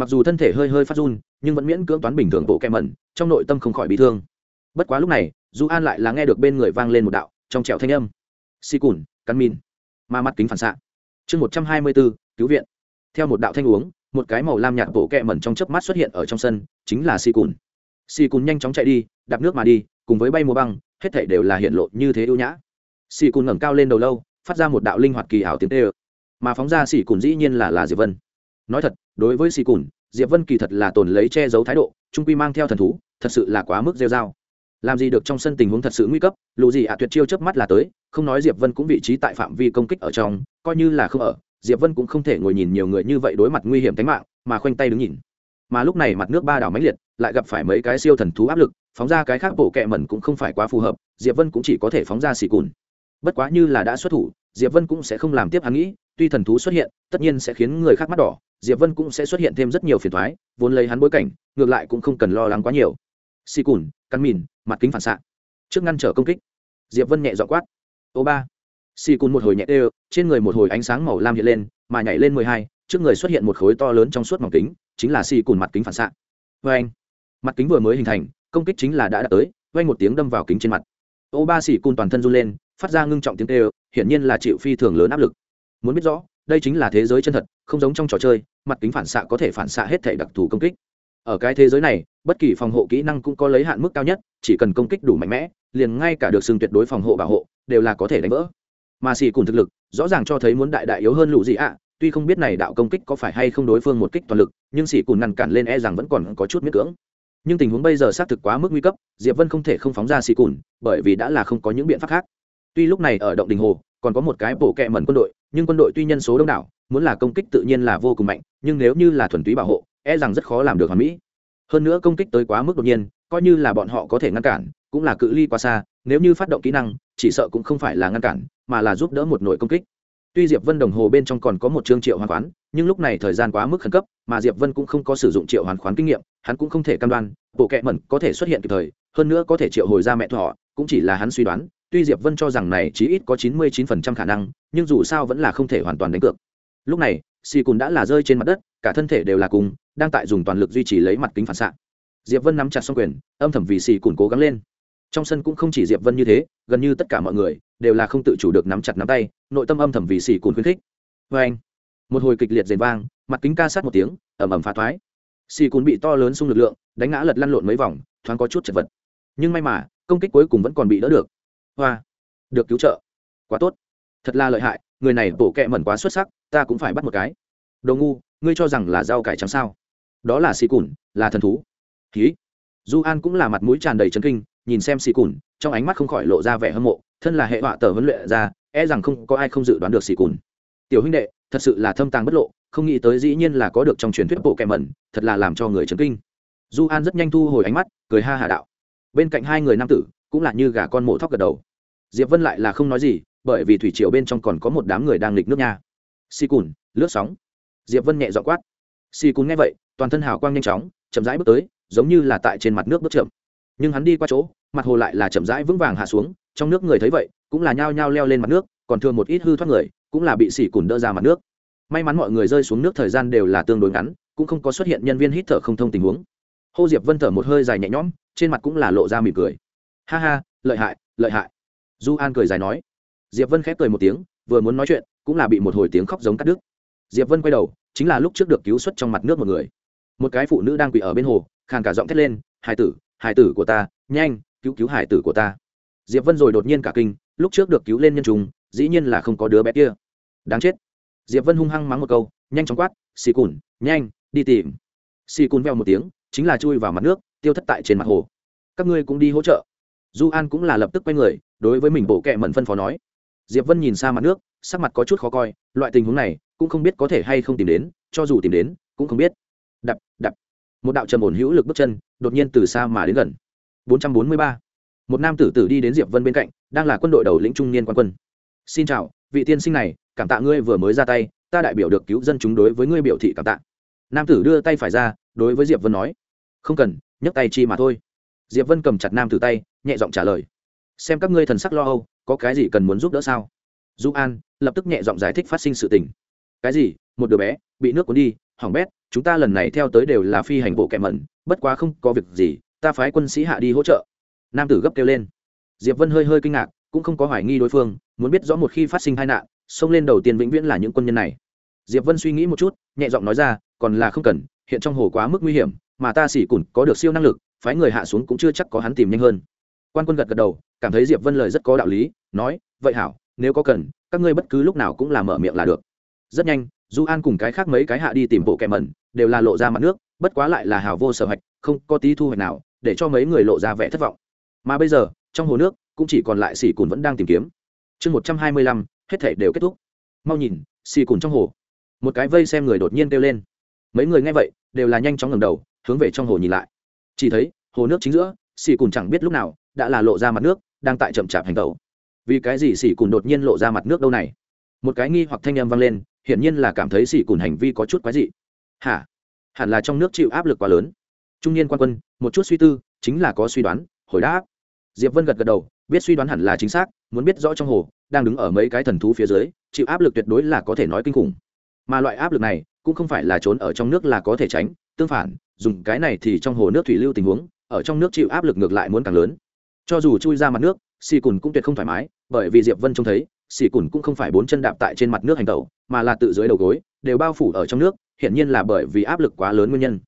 mặc dù thân thể hơi hơi phát run, nhưng vẫn miễn cưỡng toán bình thường bộ kẹ mẩn, trong nội tâm không khỏi bị thương. Bất quá lúc này du an lại là nghe được bên người vang lên một đạo, trong trẹo thanh âm. Si cùn, cắn min ma mắt kính phản xạ. Chương một trăm hai mươi bốn cứu viện. Theo một đạo thanh uống, một cái màu lam nhạt bộ kẹ mẩn trong chớp mắt xuất hiện ở trong sân, chính là si cùn. Si cùn nhanh chóng chạy đi, đạp nước mà đi, cùng với bay mùa băng, hết thảy đều là hiện lộ như thế ưu nhã. Si cùn ngẩng cao lên đầu lâu, phát ra một đạo linh hoạt kỳ ảo tiếng tê mà phóng ra si cùn dĩ nhiên là là diệp vân nói thật, đối với xì cùn, diệp vân kỳ thật là tồn lấy che giấu thái độ, trung quy mang theo thần thú, thật sự là quá mức rêu dao làm gì được trong sân tình huống thật sự nguy cấp lù gì ạ, tuyệt chiêu chớp mắt là tới, không nói diệp vân cũng vị trí tại phạm vi công kích ở trong, coi như là không ở, diệp vân cũng không thể ngồi nhìn nhiều người như vậy đối mặt nguy hiểm tính mạng, mà khoanh tay đứng nhìn. Mà lúc này mặt nước ba đảo mãnh liệt, lại gặp phải mấy cái siêu thần thú áp lực, phóng ra cái khác bộ kẹ mẩn cũng không phải quá phù hợp, diệp vân cũng chỉ có thể phóng ra xì cùn. Bất quá như là đã xuất thủ, diệp vân cũng sẽ không làm tiếp hắn nghĩ, tuy thần thú xuất hiện, tất nhiên sẽ khiến người khác mắt đỏ diệp vân cũng sẽ xuất hiện thêm rất nhiều phiền thoái vốn lấy hắn bối cảnh, ngược lại cũng không cần lo lắng quá nhiều. Xì cùn, căn mìn, mặt kính phản xạ. Trước ngăn trở công kích. Diệp vân nhẹ dọ quát. Ô ba. Xì cùn một hồi nhẹ đê trên người một hồi ánh sáng màu lam hiện lên, mà nhảy lên mười hai, trước người xuất hiện một khối to lớn trong suốt mỏng kính, chính là xì cùn mặt kính phản xạ. Vê anh. Mặt kính vừa mới hình thành, công kích chính là đã đạt tới, vang một tiếng đâm vào kính trên mặt. Ô ba xì cùn toàn thân run lên, phát ra ngưng trọng tiếng tê hiển nhiên là chịu phi thường lớn áp lực. Muốn biết rõ đây chính là thế giới chân thật, không giống trong trò chơi, mặt kính phản xạ có thể phản xạ hết thể đặc thù công kích. Ở cái thế giới này, bất kỳ phòng hộ kỹ năng cũng có lấy hạn mức cao nhất, chỉ cần công kích đủ mạnh mẽ, liền ngay cả được xưng tuyệt đối phòng hộ bảo hộ, đều là có thể đánh vỡ. Mà xì cùng thực lực, rõ ràng cho thấy muốn đại đại yếu hơn lũ gì ạ. Tuy không biết này đạo công kích có phải hay không đối phương một kích toàn lực, nhưng xì cùng ngăn cản lên e rằng vẫn còn có chút miễn cưỡng. Nhưng tình huống bây giờ xác thực quá mức nguy cấp, diệp vân không thể không phóng ra xì cùn, bởi vì đã là không có những biện pháp khác. Tuy lúc này ở động đình hồ, còn có một cái bộ kẹ mẩn quân đội nhưng quân đội tuy nhân số đông đảo, muốn là công kích tự nhiên là vô cùng mạnh, nhưng nếu như là thuần túy bảo hộ e rằng rất khó làm được hoàn mỹ. Hơn nữa công kích tới quá mức đột nhiên, coi như là bọn họ có thể ngăn cản, cũng là cự ly quá xa, nếu như phát động kỹ năng, chỉ sợ cũng không phải là ngăn cản, mà là giúp đỡ một nội công kích. Tuy diệp vân đồng hồ bên trong còn có một chương triệu hoàn khoán, nhưng lúc này thời gian quá mức khẩn cấp, mà diệp vân cũng không có sử dụng triệu hoàn khoán kinh nghiệm, hắn cũng không thể cam đoan, bộ kệ mẩn có thể xuất hiện kịp thời, hơn nữa có thể triệu hồi ra mẹ thọ cũng chỉ là hắn suy đoán tuy diệp vân cho rằng này chí ít có chín mươi 99% khả năng, nhưng dù sao vẫn là không thể hoàn toàn đánh cược. Lúc này, xì cùn đã là rơi trên mặt đất, cả thân thể đều là cùng, đang tại dùng toàn lực duy trì lấy mặt kính phản xạ. Diệp vân nắm chặt xong quyền, âm thầm vì xì cùn cố gắng lên. Trong sân cũng không chỉ diệp vân như thế, gần như tất cả mọi người đều là không tự chủ được nắm chặt nắm tay, nội tâm âm thầm vì xì cùn khuyến khích. Vê anh, một hồi kịch liệt rền vang, mặt kính ca sát một tiếng ẩm ẩm phá thoái. Xì cùn bị to lớn xung lực lượng, đánh ngã lật lăn lộn mấy vòng, thoáng có chút chật vật. Nhưng may mà, công kích cuối cùng vẫn còn bị đỡ được hoa. Được cứu trợ. Quá tốt. Thật là lợi hại, người này bổ kẹ mẩn quá xuất sắc, ta cũng phải bắt một cái. Đồ ngu, ngươi cho rằng là rau cải trắng sao? Đó là xì cùn, là thần thú. Ký du an cũng là mặt mũi tràn đầy chấn kinh, nhìn xem xì cùn, trong ánh mắt không khỏi lộ ra vẻ hâm mộ, thân là hệ họa tờ huấn luyện ra e rằng không có ai không dự đoán được xì cùn. Tiểu huynh đệ, thật sự là thâm tàng bất lộ, không nghĩ tới dĩ nhiên là có được trong truyền thuyết bộ kẹ mẩn, thật là làm cho người chấn kinh. Du an rất nhanh thu hồi ánh mắt, cười ha hà đạo. Bên cạnh hai người nam tử, cũng là như gà con mổ thóc gật đầu diệp vân lại là không nói gì, bởi vì thủy triều bên trong còn có một đám người đang nghịch nước nha xì cùn, lướt sóng. Diệp vân nhẹ dọ quát. Xì cùn nghe vậy, toàn thân hào quang nhanh chóng, chậm rãi bước tới, giống như là tại trên mặt nước bước chậm. Nhưng hắn đi qua chỗ, mặt hồ lại là chậm rãi vững vàng hạ xuống, trong nước người thấy vậy, cũng là nhao nhao leo lên mặt nước, còn thường một ít hư thoát người, cũng là bị xì cùn đỡ ra mặt nước. May mắn mọi người rơi xuống nước thời gian đều là tương đối ngắn, cũng không có xuất hiện nhân viên hít thở không thông tình huống. Hô diệp vân thở một hơi dài nhẹ nhõm, trên mặt cũng là lộ ra mỉm cười. Ha ha, lợi hại lợi hại du an cười dài nói. Diệp vân khép cười một tiếng, vừa muốn nói chuyện, cũng là bị một hồi tiếng khóc giống cắt đứt. Diệp vân quay đầu, chính là lúc trước được cứu xuất trong mặt nước một người. Một cái phụ nữ đang quỳ ở bên hồ, khàn cả giọng thét lên, hải tử hải tử của ta, nhanh, cứu cứu hải tử của ta. Diệp vân rồi đột nhiên cả kinh, lúc trước được cứu lên nhân trùng, dĩ nhiên là không có đứa bé kia. Đáng chết. Diệp vân hung hăng mắng một câu, nhanh chóng quát, xì cùn, nhanh, đi tìm. Xì cùn veo một tiếng, chính là chui vào mặt nước, tiêu thất tại trên mặt hồ. Các ngươi cũng đi hỗ trợ. Du an cũng là lập tức quay người đối với mình bộ kệ mẩn phân phó nói. Diệp vân nhìn xa mặt nước, sắc mặt có chút khó coi, loại tình huống này cũng không biết có thể hay không tìm đến, cho dù tìm đến, cũng không biết. Đập đập. Một đạo trầm ổn hữu lực bước chân, đột nhiên từ xa mà đến gần. 443. một nam tử tử đi đến diệp vân bên cạnh, đang là quân đội đầu lĩnh trung niên quan quân. Xin chào, vị tiên sinh này, cảm tạ ngươi vừa mới ra tay, ta đại biểu được cứu dân chúng đối với ngươi biểu thị cảm tạ. Nam tử đưa tay phải ra, đối với diệp vân nói. Không cần, nhấc tay chi mà thôi. Diệp vân cầm chặt nam tử tay, nhẹ giọng trả lời xem các ngươi thần sắc lo âu, có cái gì cần muốn giúp đỡ sao? Du an lập tức nhẹ giọng giải thích phát sinh sự tình. Cái gì? Một đứa bé bị nước cuốn đi, hỏng bét, chúng ta lần này theo tới đều là phi hành bộ kẹm mẩn, bất quá không có việc gì, ta phái quân sĩ hạ đi hỗ trợ. Nam tử gấp kêu lên. Diệp vân hơi hơi kinh ngạc, cũng không có hoài nghi đối phương, muốn biết rõ một khi phát sinh tai nạn, xông lên đầu tiên vĩnh viễn là những quân nhân này. Diệp vân suy nghĩ một chút, nhẹ giọng nói ra, còn là không cần, hiện trong hồ quá mức nguy hiểm, mà ta xỉ cùn có được siêu năng lực, phái người hạ xuống cũng chưa chắc có hắn tìm nhanh hơn quan quân gật gật đầu, cảm thấy diệp vân lời rất có đạo lý, nói, vậy hảo, nếu có cần, các ngươi bất cứ lúc nào cũng làm mở miệng là được. Rất nhanh, du an cùng cái khác mấy cái hạ đi tìm bộ kẻ mẩn, đều là lộ ra mặt nước, bất quá lại là hào vô sở hạch không có tí thu hoạch nào, để cho mấy người lộ ra vẻ thất vọng. Mà bây giờ, trong hồ nước, cũng chỉ còn lại xỉ cùn vẫn đang tìm kiếm. Chương một trăm hai mươi lăm, hết thể đều kết thúc. Mau nhìn, xì cùn trong hồ. Một cái vây xem người đột nhiên kêu lên. Mấy người nghe vậy, đều là nhanh chóng ngầm đầu, hướng về trong hồ nhìn lại. Chỉ thấy, hồ nước chính giữa, xì cùn chẳng biết lúc nào đã là lộ ra mặt nước, đang tại chậm chạp hành tẩu. Vì cái gì xỉ cùn đột nhiên lộ ra mặt nước đâu này? Một cái nghi hoặc thanh âm vang lên, hiển nhiên là cảm thấy xỉ cùn hành vi có chút quái dị. Hả? Hẳn là trong nước chịu áp lực quá lớn. Trung niên quan quân, một chút suy tư, chính là có suy đoán, hồi đáp. Diệp vân gật gật đầu, biết suy đoán hẳn là chính xác, muốn biết rõ trong hồ, đang đứng ở mấy cái thần thú phía dưới, chịu áp lực tuyệt đối là có thể nói kinh khủng. Mà loại áp lực này, cũng không phải là trốn ở trong nước là có thể tránh, tương phản, dùng cái này thì trong hồ nước thủy lưu tình huống, ở trong nước chịu áp lực ngược lại muốn càng lớn cho dù chui ra mặt nước, xì cùn cũng tuyệt không thoải mái, bởi vì diệp vân trông thấy, xì cùn cũng không phải bốn chân đạp tại trên mặt nước hành tẩu, mà là tự dưới đầu gối, đều bao phủ ở trong nước, hiển nhiên là bởi vì áp lực quá lớn nguyên nhân.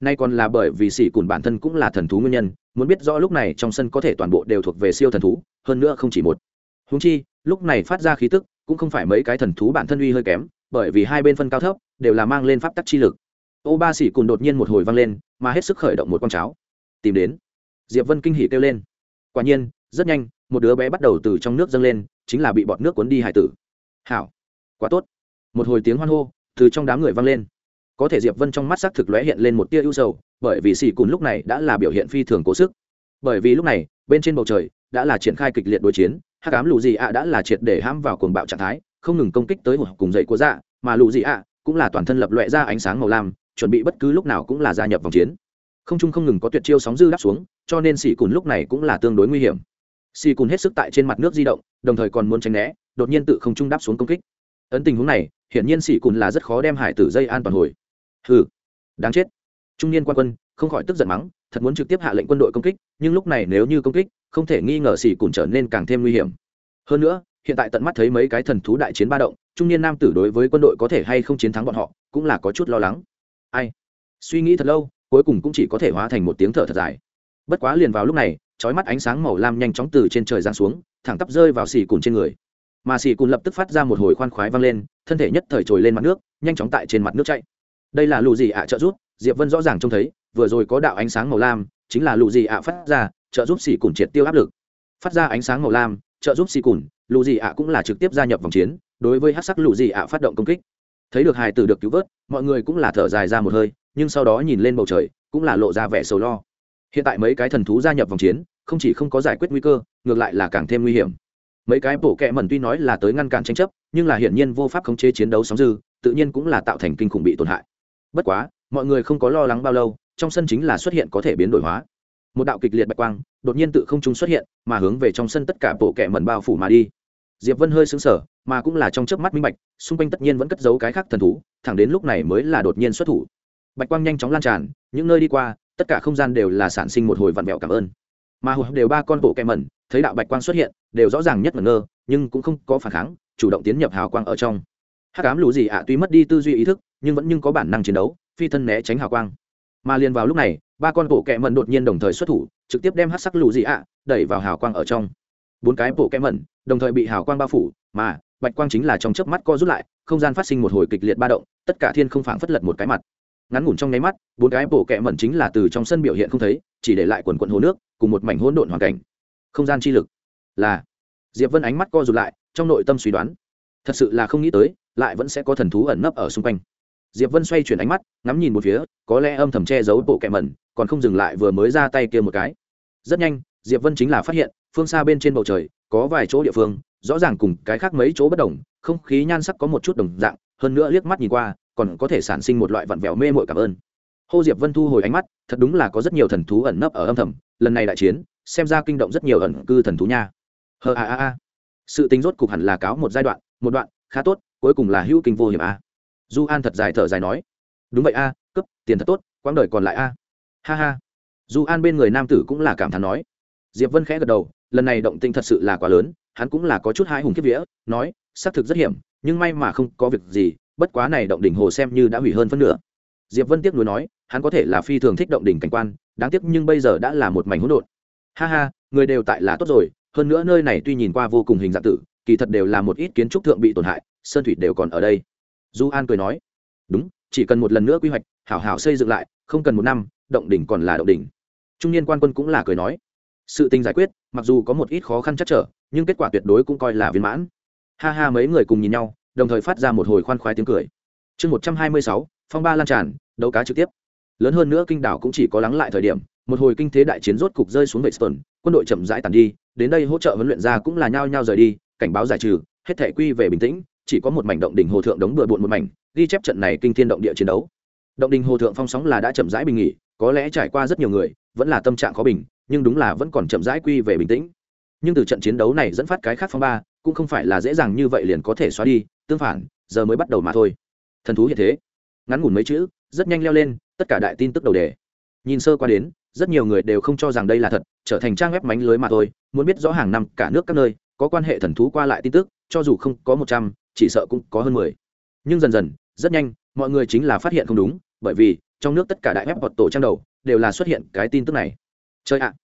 Nay còn là bởi vì xỉ cùn bản thân cũng là thần thú nguyên nhân, muốn biết rõ lúc này trong sân có thể toàn bộ đều thuộc về siêu thần thú, hơn nữa không chỉ một. Húng chi, lúc này phát ra khí tức cũng không phải mấy cái thần thú bản thân uy hơi kém, bởi vì hai bên phân cao thấp, đều là mang lên pháp tắc chi lực. Ô ba xỉ cùn đột nhiên một hồi vang lên, mà hết sức khởi động một con cháo. Tìm đến. Diệp vân kinh hỉ kêu lên quả nhiên, rất nhanh, một đứa bé bắt đầu từ trong nước dâng lên, chính là bị bọt nước cuốn đi hải tử. Hảo, quá tốt. Một hồi tiếng hoan hô từ trong đám người vang lên. Có thể diệp vân trong mắt sắc thực lóe hiện lên một tia ưu sầu, bởi vì xỉ cùn lúc này đã là biểu hiện phi thường cố sức. Bởi vì lúc này, bên trên bầu trời đã là triển khai kịch liệt đối chiến, hắc ám lù gì ạ đã là triệt để hãm vào cuồng bạo trạng thái, không ngừng công kích tới một cùng dậy của dạ mà lù gì ạ cũng là toàn thân lập loẹ ra ánh sáng màu lam, chuẩn bị bất cứ lúc nào cũng là gia nhập vòng chiến không trung không ngừng có tuyệt chiêu sóng dư đáp xuống, cho nên xì cùn lúc này cũng là tương đối nguy hiểm. Xì cùn hết sức tại trên mặt nước di động, đồng thời còn muốn tránh né, đột nhiên tự không trung đáp xuống công kích. Ấn tình huống này, hiển nhiên xì cùn là rất khó đem hải tử dây an toàn hồi. Hừ, đáng chết. Trung niên quan quân, không khỏi tức giận mắng, thật muốn trực tiếp hạ lệnh quân đội công kích, nhưng lúc này nếu như công kích, không thể nghi ngờ xì cùn trở nên càng thêm nguy hiểm. Hơn nữa, hiện tại tận mắt thấy mấy cái thần thú đại chiến ba động, trung niên nam tử đối với quân đội có thể hay không chiến thắng bọn họ, cũng là có chút lo lắng. Ai? Suy nghĩ thật lâu cuối cùng cũng chỉ có thể hóa thành một tiếng thở thật dài. Bất quá liền vào lúc này trói mắt ánh sáng màu lam nhanh chóng từ trên trời giáng xuống, thẳng tắp rơi vào xì cùn trên người. Mà xì cùn lập tức phát ra một hồi khoan khoái vang lên, thân thể nhất thời trồi lên mặt nước, nhanh chóng tại trên mặt nước chạy. Đây là lù gì ạ, trợ giúp? Diệp vân rõ ràng trông thấy, vừa rồi có đạo ánh sáng màu lam, chính là lù gì ạ phát ra, trợ giúp xì cùn triệt tiêu áp lực. Phát ra ánh sáng màu lam, trợ giúp xì cùn, lù gì ạ cũng là trực tiếp gia nhập vòng chiến, đối với hát sắc lù gì ạ phát động công kích. Thấy được hài tử được cứu vớt, mọi người cũng là thở dài ra một hơi nhưng sau đó nhìn lên bầu trời, cũng là lộ ra vẻ sầu lo. Hiện tại mấy cái thần thú gia nhập vòng chiến, không chỉ không có giải quyết nguy cơ, ngược lại là càng thêm nguy hiểm. Mấy cái bổ kẹ mẩn tuy nói là tới ngăn cản tranh chấp, nhưng là hiển nhiên vô pháp khống chế chiến đấu sóng dư, tự nhiên cũng là tạo thành kinh khủng bị tổn hại. Bất quá, mọi người không có lo lắng bao lâu, trong sân chính là xuất hiện có thể biến đổi hóa. Một đạo kịch liệt bạch quang, đột nhiên tự không trung xuất hiện, mà hướng về trong sân tất cả bộ kẹ mẩn bao phủ mà đi. Diệp vân hơi xứng sở mà cũng là trong chớp mắt minh bạch, xung quanh tất nhiên vẫn cất giấu cái khác thần thú, thẳng đến lúc này mới là đột nhiên xuất thủ bạch quang nhanh chóng lan tràn, những nơi đi qua, tất cả không gian đều là sản sinh một hồi vặn vẹo cảm ơn. Mà hồi đều ba con bộ kẹ mẩn, thấy đạo bạch quang xuất hiện, đều rõ ràng nhất ngẩn ngơ, nhưng cũng không có phản kháng, chủ động tiến nhập hào quang ở trong. Hắc ám lù gì ạ, tuy mất đi tư duy ý thức, nhưng vẫn nhưng có bản năng chiến đấu, phi thân né tránh hào quang. Mà liền vào lúc này, ba con bộ kẹ mẩn đột nhiên đồng thời xuất thủ, trực tiếp đem hắc sắc lù gì ạ, đẩy vào hào quang ở trong. Bốn cái bộ kẹ mẩn, đồng thời bị hào quang bao phủ, mà bạch quang chính là trong chớp mắt co rút lại, không gian phát sinh một hồi kịch liệt ba động, tất cả thiên không phảng phất lật một cái mặt ngắn ngủn trong nháy mắt, bốn cái bộ kẹ mẩn chính là từ trong sân biểu hiện không thấy, chỉ để lại quần quận hồ nước, cùng một mảnh hỗn độn hoàn cảnh. Không gian chi lực là, diệp vân ánh mắt co rụt lại, trong nội tâm suy đoán, thật sự là không nghĩ tới, lại vẫn sẽ có thần thú ẩn nấp ở xung quanh. Diệp vân xoay chuyển ánh mắt, ngắm nhìn một phía, có lẽ âm thầm che giấu bộ kẹ mẩn, còn không dừng lại vừa mới ra tay kia một cái. Rất nhanh, diệp vân chính là phát hiện, phương xa bên trên bầu trời, có vài chỗ địa phương, rõ ràng cùng cái khác mấy chỗ bất đồng, không khí nhan sắc có một chút đồng dạng, hơn nữa liếc mắt nhìn qua còn có thể sản sinh một loại vặn vẹo mê mội cảm ơn. Hô diệp vân thu hồi ánh mắt, thật đúng là có rất nhiều thần thú ẩn nấp ở âm thầm, lần này đại chiến, xem ra kinh động rất nhiều ẩn cư thần thú nha. Hờ a a a. Sự tính rốt cục hẳn là cáo một giai đoạn, một đoạn, khá tốt, cuối cùng là hữu kinh vô hiểm a. Du an thật dài thở dài nói, đúng vậy a cấp tiền thật tốt, quãng đời còn lại a. Ha ha. Du an bên người nam tử cũng là cảm thán nói. Diệp vân khẽ gật đầu, lần này động tinh thật sự là quá lớn, hắn cũng là có chút hai hùng kiếp vía, nói, xác thực rất hiểm, nhưng may mà không có việc gì bất quá này động đỉnh hồ xem như đã hủy hơn phân nửa. Diệp vân tiếc nuối nói, hắn có thể là phi thường thích động đỉnh cảnh quan, đáng tiếc nhưng bây giờ đã là một mảnh hỗn độn. Ha ha, người đều tại là tốt rồi, hơn nữa nơi này tuy nhìn qua vô cùng hình dạng tử, kỳ thật đều là một ít kiến trúc thượng bị tổn hại, sơn thủy đều còn ở đây. Du an cười nói, đúng, chỉ cần một lần nữa quy hoạch, hảo hảo xây dựng lại, không cần một năm, động đỉnh còn là động đỉnh. Trung niên quan quân cũng là cười nói, sự tình giải quyết, mặc dù có một ít khó khăn chắc trở, nhưng kết quả tuyệt đối cũng coi là viên mãn. Ha ha, mấy người cùng nhìn nhau đồng thời phát ra một hồi khoan khoái tiếng cười. Chương một trăm hai mươi sáu, phong ba lan tràn, đấu cá trực tiếp. Lớn hơn nữa kinh đảo cũng chỉ có lắng lại thời điểm, một hồi kinh thế đại chiến rốt cục rơi xuống vệ sơn quân đội chậm rãi tàn đi, đến đây hỗ trợ huấn luyện ra cũng là nhao nhao rời đi, cảnh báo giải trừ, hết thể quy về bình tĩnh, chỉ có một mảnh động đỉnh hồ thượng đống bừa bộn một mảnh, ghi chép trận này kinh thiên động địa chiến đấu. Động đình hồ thượng phong sóng là đã chậm rãi bình nghỉ, có lẽ trải qua rất nhiều người, vẫn là tâm trạng khó bình, nhưng đúng là vẫn còn chậm rãi quy về bình tĩnh. Nhưng từ trận chiến đấu này dẫn phát cái khác phong ba, cũng không phải là dễ dàng như vậy liền có thể xóa đi tương phản, giờ mới bắt đầu mà thôi. Thần thú hiện thế. Ngắn ngủn mấy chữ, rất nhanh leo lên, tất cả đại tin tức đầu đề. Nhìn sơ qua đến, rất nhiều người đều không cho rằng đây là thật, trở thành trang web mánh lưới mà thôi, muốn biết rõ hàng năm cả nước các nơi có quan hệ thần thú qua lại tin tức, cho dù không có một trăm, chỉ sợ cũng có hơn mười. Nhưng dần dần, rất nhanh, mọi người chính là phát hiện không đúng, bởi vì trong nước tất cả đại web hoặc tổ trang đầu đều là xuất hiện cái tin tức này. Chơi ạ,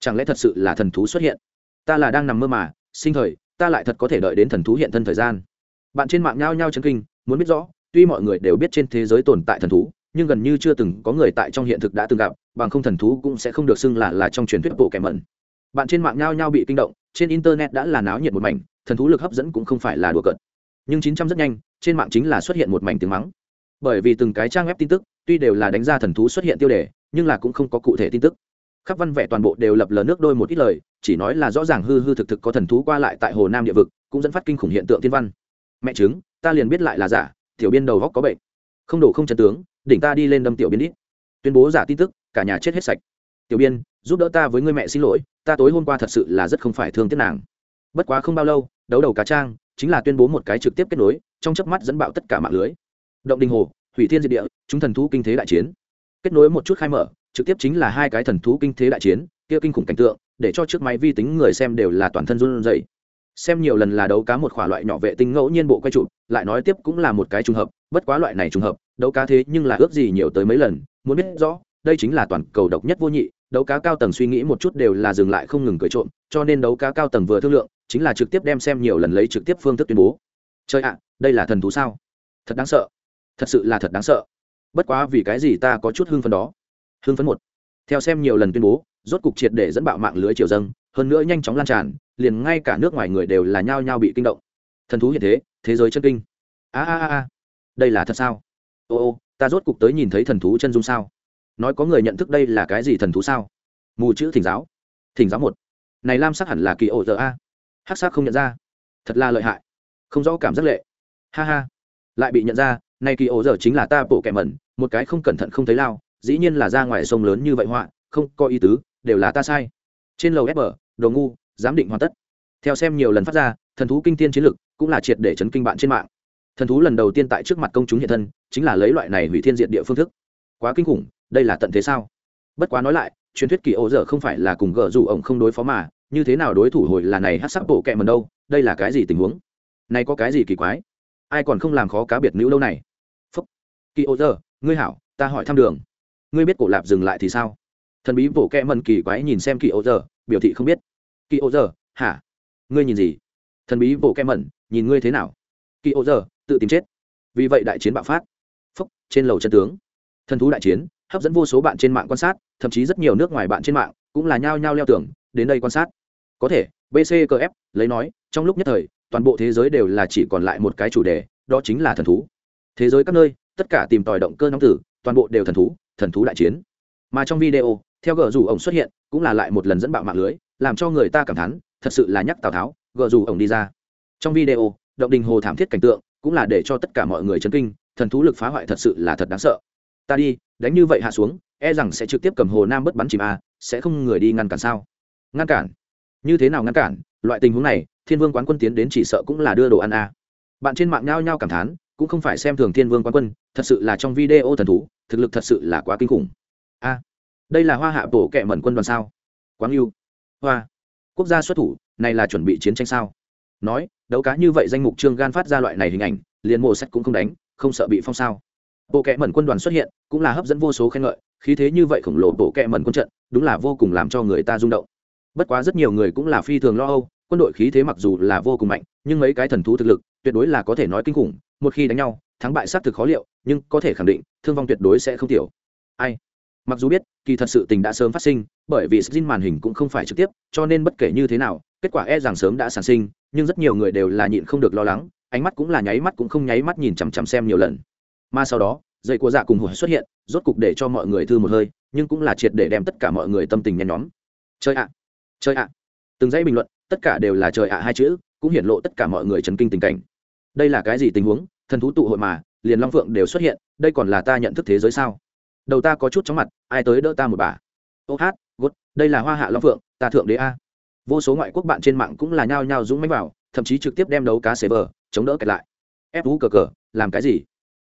chẳng lẽ thật sự là thần thú xuất hiện? Ta là đang nằm mơ mà, sinh thời, ta lại thật có thể đợi đến thần thú hiện thân thời gian bạn trên mạng nhao nhao chấn kinh, muốn biết rõ, tuy mọi người đều biết trên thế giới tồn tại thần thú, nhưng gần như chưa từng có người tại trong hiện thực đã từng gặp, bằng không thần thú cũng sẽ không được xưng là là trong truyền thuyết bộ kẻ mẩn. Bạn trên mạng nhao nhao bị kinh động, trên internet đã là náo nhiệt một mảnh, thần thú lực hấp dẫn cũng không phải là đùa cợt. Nhưng chín trăm rất nhanh, trên mạng chính là xuất hiện một mảnh tiếng mắng. Bởi vì từng cái trang web tin tức, tuy đều là đánh ra thần thú xuất hiện tiêu đề, nhưng là cũng không có cụ thể tin tức. Khắp văn vẽ toàn bộ đều lập lờ nước đôi một ít lời, chỉ nói là rõ ràng hư hư thực thực có thần thú qua lại tại hồ nam địa vực, cũng dẫn phát kinh khủng hiện tượng thiên văn mẹ chứng ta liền biết lại là giả, tiểu biên đầu góc có bệnh. Không đổ không chân tướng, đỉnh ta đi lên đâm tiểu biên đi. tuyên bố giả tin tức, cả nhà chết hết sạch. Tiểu biên, giúp đỡ ta với người mẹ xin lỗi, ta tối hôm qua thật sự là rất không phải thương tiếc nàng. Bất quá không bao lâu, đấu đầu cá trang, chính là tuyên bố một cái trực tiếp kết nối, trong chớp mắt dẫn bạo tất cả mạng lưới. Động đình hồ, hủy thiên diệt địa, chúng thần thú kinh thế đại chiến. Kết nối một chút khai mở, trực tiếp chính là hai cái thần thú kinh thế đại chiến, kia kinh khủng cảnh tượng, để cho chiếc máy vi tính người xem đều là toàn thân run rẩy xem nhiều lần là đấu cá một khỏa loại nhỏ vệ tinh ngẫu nhiên bộ quay trụ lại nói tiếp cũng là một cái trùng hợp, bất quá loại này trùng hợp, đấu cá thế nhưng là ước gì nhiều tới mấy lần, muốn biết rõ, đây chính là toàn cầu độc nhất vô nhị, đấu cá cao tầng suy nghĩ một chút đều là dừng lại không ngừng cười trộm, cho nên đấu cá cao tầng vừa thương lượng, chính là trực tiếp đem xem nhiều lần lấy trực tiếp phương thức tuyên bố. Chơi ạ, đây là thần thú sao? Thật đáng sợ. Thật sự là thật đáng sợ. Bất quá vì cái gì ta có chút hưng phấn đó? Hưng phấn một. Theo xem nhiều lần tuyên bố, rốt cục triệt để dẫn bạo mạng lưới triều dâng hơn nữa nhanh chóng lan tràn, liền ngay cả nước ngoài người đều là nhao nhao bị kinh động. Thần thú hiện thế thế giới chân kinh. A a a đây là thật sao? Ô ô, ta rốt cục tới nhìn thấy thần thú chân dung sao? Nói có người nhận thức đây là cái gì thần thú sao? Mù chữ thỉnh giáo. Thỉnh giáo một. Này lam sắc hẳn là kỳ ổ giờ a. Hắc sắc không nhận ra. Thật là lợi hại. Không rõ cảm giác lệ. Ha ha. Lại bị nhận ra, này kỳ ổ giờ chính là ta bổ kẻ mẩn, một cái không cẩn thận không thấy lao, dĩ nhiên là ra ngoài sông lớn như vậy họa, không có ý tứ, đều là ta sai. Trên lầu ép bờ đồ ngu, giám định hoàn tất. Theo xem nhiều lần phát ra, thần thú kinh tiên chiến lực cũng là triệt để chấn kinh bạn trên mạng. Thần thú lần đầu tiên tại trước mặt công chúng hiện thân, chính là lấy loại này hủy thiên diện địa phương thức. Quá kinh khủng, đây là tận thế sao? Bất quá nói lại, truyền thuyết kỳ ô dở không phải là cùng gờ dù ổng không đối phó mà, như thế nào đối thủ hồi là này hát sắc bộ kẹ mần đâu, đây là cái gì tình huống? Này có cái gì kỳ quái? Ai còn không làm khó cá biệt nữ lâu này? Phúc. Kỳ ô dở, ngươi hảo, ta hỏi thăm đường. Ngươi biết cổ lạp dừng lại thì sao? Thần bí bộ kẹ mần kỳ quái nhìn xem kỳ ô dở biểu thị không biết. Kỳ ô giờ, hả? Ngươi nhìn gì? Thần bí bộ kem mẩn, nhìn ngươi thế nào? Kỳ ô giờ, tự tìm chết. Vì vậy đại chiến bạo phát. Phúc, trên lầu chân tướng. Thần thú đại chiến, hấp dẫn vô số bạn trên mạng quan sát, thậm chí rất nhiều nước ngoài bạn trên mạng cũng là nhao nhao leo tưởng đến đây quan sát. Có thể bckf lấy nói, trong lúc nhất thời, toàn bộ thế giới đều là chỉ còn lại một cái chủ đề, đó chính là thần thú. Thế giới các nơi, tất cả tìm tòi động cơ nóng tử, toàn bộ đều thần thú thần thú đại chiến. Mà trong video theo gờ rủ ổng xuất hiện, cũng là lại một lần dẫn bạo mạng lưới, làm cho người ta cảm thán, thật sự là nhắc tào tháo, gờ rủ ổng đi ra. Trong video, động đình hồ thảm thiết cảnh tượng, cũng là để cho tất cả mọi người chấn kinh, thần thú lực phá hoại thật sự là thật đáng sợ. Ta đi, đánh như vậy hạ xuống e rằng sẽ trực tiếp cầm hồ nam bất bắn chìm a, sẽ không người đi ngăn cản sao? Ngăn cản? Như thế nào ngăn cản? Loại tình huống này, thiên vương quán quân tiến đến chỉ sợ cũng là đưa đồ ăn a. Bạn trên mạng nhao nhao cảm thán, cũng không phải xem thường thiên vương quán quân, thật sự là trong video thần thú, thực lực thật sự là quá kinh khủng. A đây là hoa hạ bổ kẹ mẩn quân đoàn sao? Quáng yêu hoa. Quốc gia xuất thủ, này là chuẩn bị chiến tranh sao? Nói, đấu cá như vậy danh mục trương gan phát ra loại này hình ảnh, liền mộ sách cũng không đánh, không sợ bị phong sao? Bộ kệ mẩn quân đoàn xuất hiện, cũng là hấp dẫn vô số khen ngợi, khí thế như vậy khổng lồ bộ kệ mẩn quân trận, đúng là vô cùng làm cho người ta rung động. Bất quá rất nhiều người cũng là phi thường lo âu, quân đội khí thế mặc dù là vô cùng mạnh, nhưng mấy cái thần thú thực lực, tuyệt đối là có thể nói kinh khủng, một khi đánh nhau, thắng bại xác thực khó liệu, nhưng có thể khẳng định, thương vong tuyệt đối sẽ không tiểu. Ai? Mặc dù biết kỳ thật sự tình đã sớm phát sinh, bởi vì xin màn hình cũng không phải trực tiếp, cho nên bất kể như thế nào, kết quả e rằng sớm đã sản sinh, nhưng rất nhiều người đều là nhịn không được lo lắng, ánh mắt cũng là nháy mắt cũng không nháy mắt nhìn chằm chằm xem nhiều lần. Mà sau đó dây của dạ cùng hồi xuất hiện, rốt cục để cho mọi người thư một hơi, nhưng cũng là triệt để đem tất cả mọi người tâm tình nhen nhóm. Chơi ạ! Chơi ạ! Từng dãy bình luận, tất cả đều là trời ạ hai chữ, cũng hiển lộ tất cả mọi người chấn kinh tình cảnh. Đây là cái gì tình huống? Thần thú tụ hội mà, liền long phượng đều xuất hiện, đây còn là ta nhận thức thế giới sao? Đầu ta có chút chóng mặt, ai tới đỡ ta một bà. Ô hát gốt đây là hoa hạ long phượng, ta thượng đế a. Vô số ngoại quốc bạn trên mạng cũng là nhao nhao dũng mánh vào, thậm chí trực tiếp đem đấu cá xế vờ, chống đỡ kẹt lại. Ép vũ cờ cờ, làm cái gì?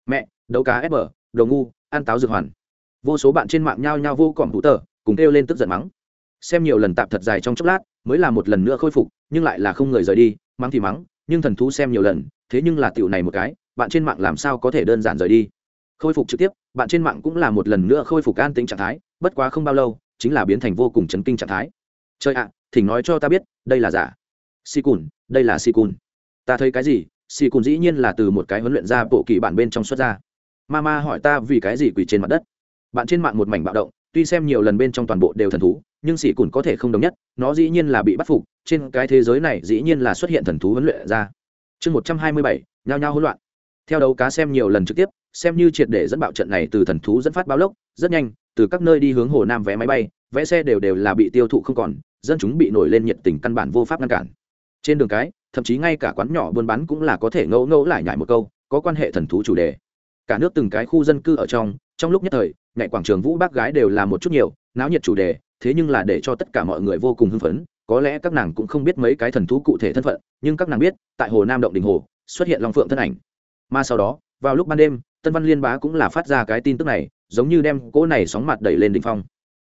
Mẹ, đấu cá ép bờ, đồ ngu, ăn táo dược hoàn. Vô số bạn trên mạng nhao nhao vô cỏm thủ tờ, cùng kêu lên tức giận mắng. Xem nhiều lần tạm thật dài trong chốc lát, mới là một lần nữa khôi phục, nhưng lại là không người rời đi, mắng thì mắng, nhưng thần thú xem nhiều lần, thế nhưng là tiểu này một cái, bạn trên mạng làm sao có thể đơn giản rời đi? Khôi phục trực tiếp, bạn trên mạng cũng là một lần nữa khôi phục an tính trạng thái, bất quá không bao lâu, chính là biến thành vô cùng chấn kinh trạng thái. Chơi ạ, thỉnh nói cho ta biết, đây là giả. Si cùn, đây là si cùn. Ta thấy cái gì? Si cùn dĩ nhiên là từ một cái huấn luyện ra bộ kỳ bản bên trong xuất ra. Mama hỏi ta vì cái gì quỳ trên mặt đất. Bạn trên mạng một mảnh bạo động, tuy xem nhiều lần bên trong toàn bộ đều thần thú, nhưng sĩ cùn có thể không đồng nhất, nó dĩ nhiên là bị bắt phục, trên cái thế giới này dĩ nhiên là xuất hiện thần thú huấn luyện ra chương một trăm hai mươi bảy, nhao nhao hỗn loạn. Theo đấu cá xem nhiều lần trực tiếp xem như triệt để dẫn bạo trận này từ thần thú dẫn phát báo lốc, rất nhanh, từ các nơi đi hướng hồ nam vé máy bay, vé xe đều đều là bị tiêu thụ không còn, dân chúng bị nổi lên nhiệt tình căn bản vô pháp ngăn cản. Trên đường cái, thậm chí ngay cả quán nhỏ buôn bán cũng là có thể ngẫu ngẫu lại nhải một câu, có quan hệ thần thú chủ đề. Cả nước từng cái khu dân cư ở trong trong lúc nhất thời ngày quảng trường vũ bác gái đều là một chút nhiều, náo nhiệt chủ đề, thế nhưng là để cho tất cả mọi người vô cùng hưng phấn, có lẽ các nàng cũng không biết mấy cái thần thú cụ thể thân phận, nhưng các nàng biết, tại hồ nam động đình hồ, xuất hiện long phượng thân ảnh. Mà sau đó, vào lúc ban đêm tân văn liên bá cũng là phát ra cái tin tức này, giống như đem cỗ này sóng mặt đẩy lên đỉnh phong.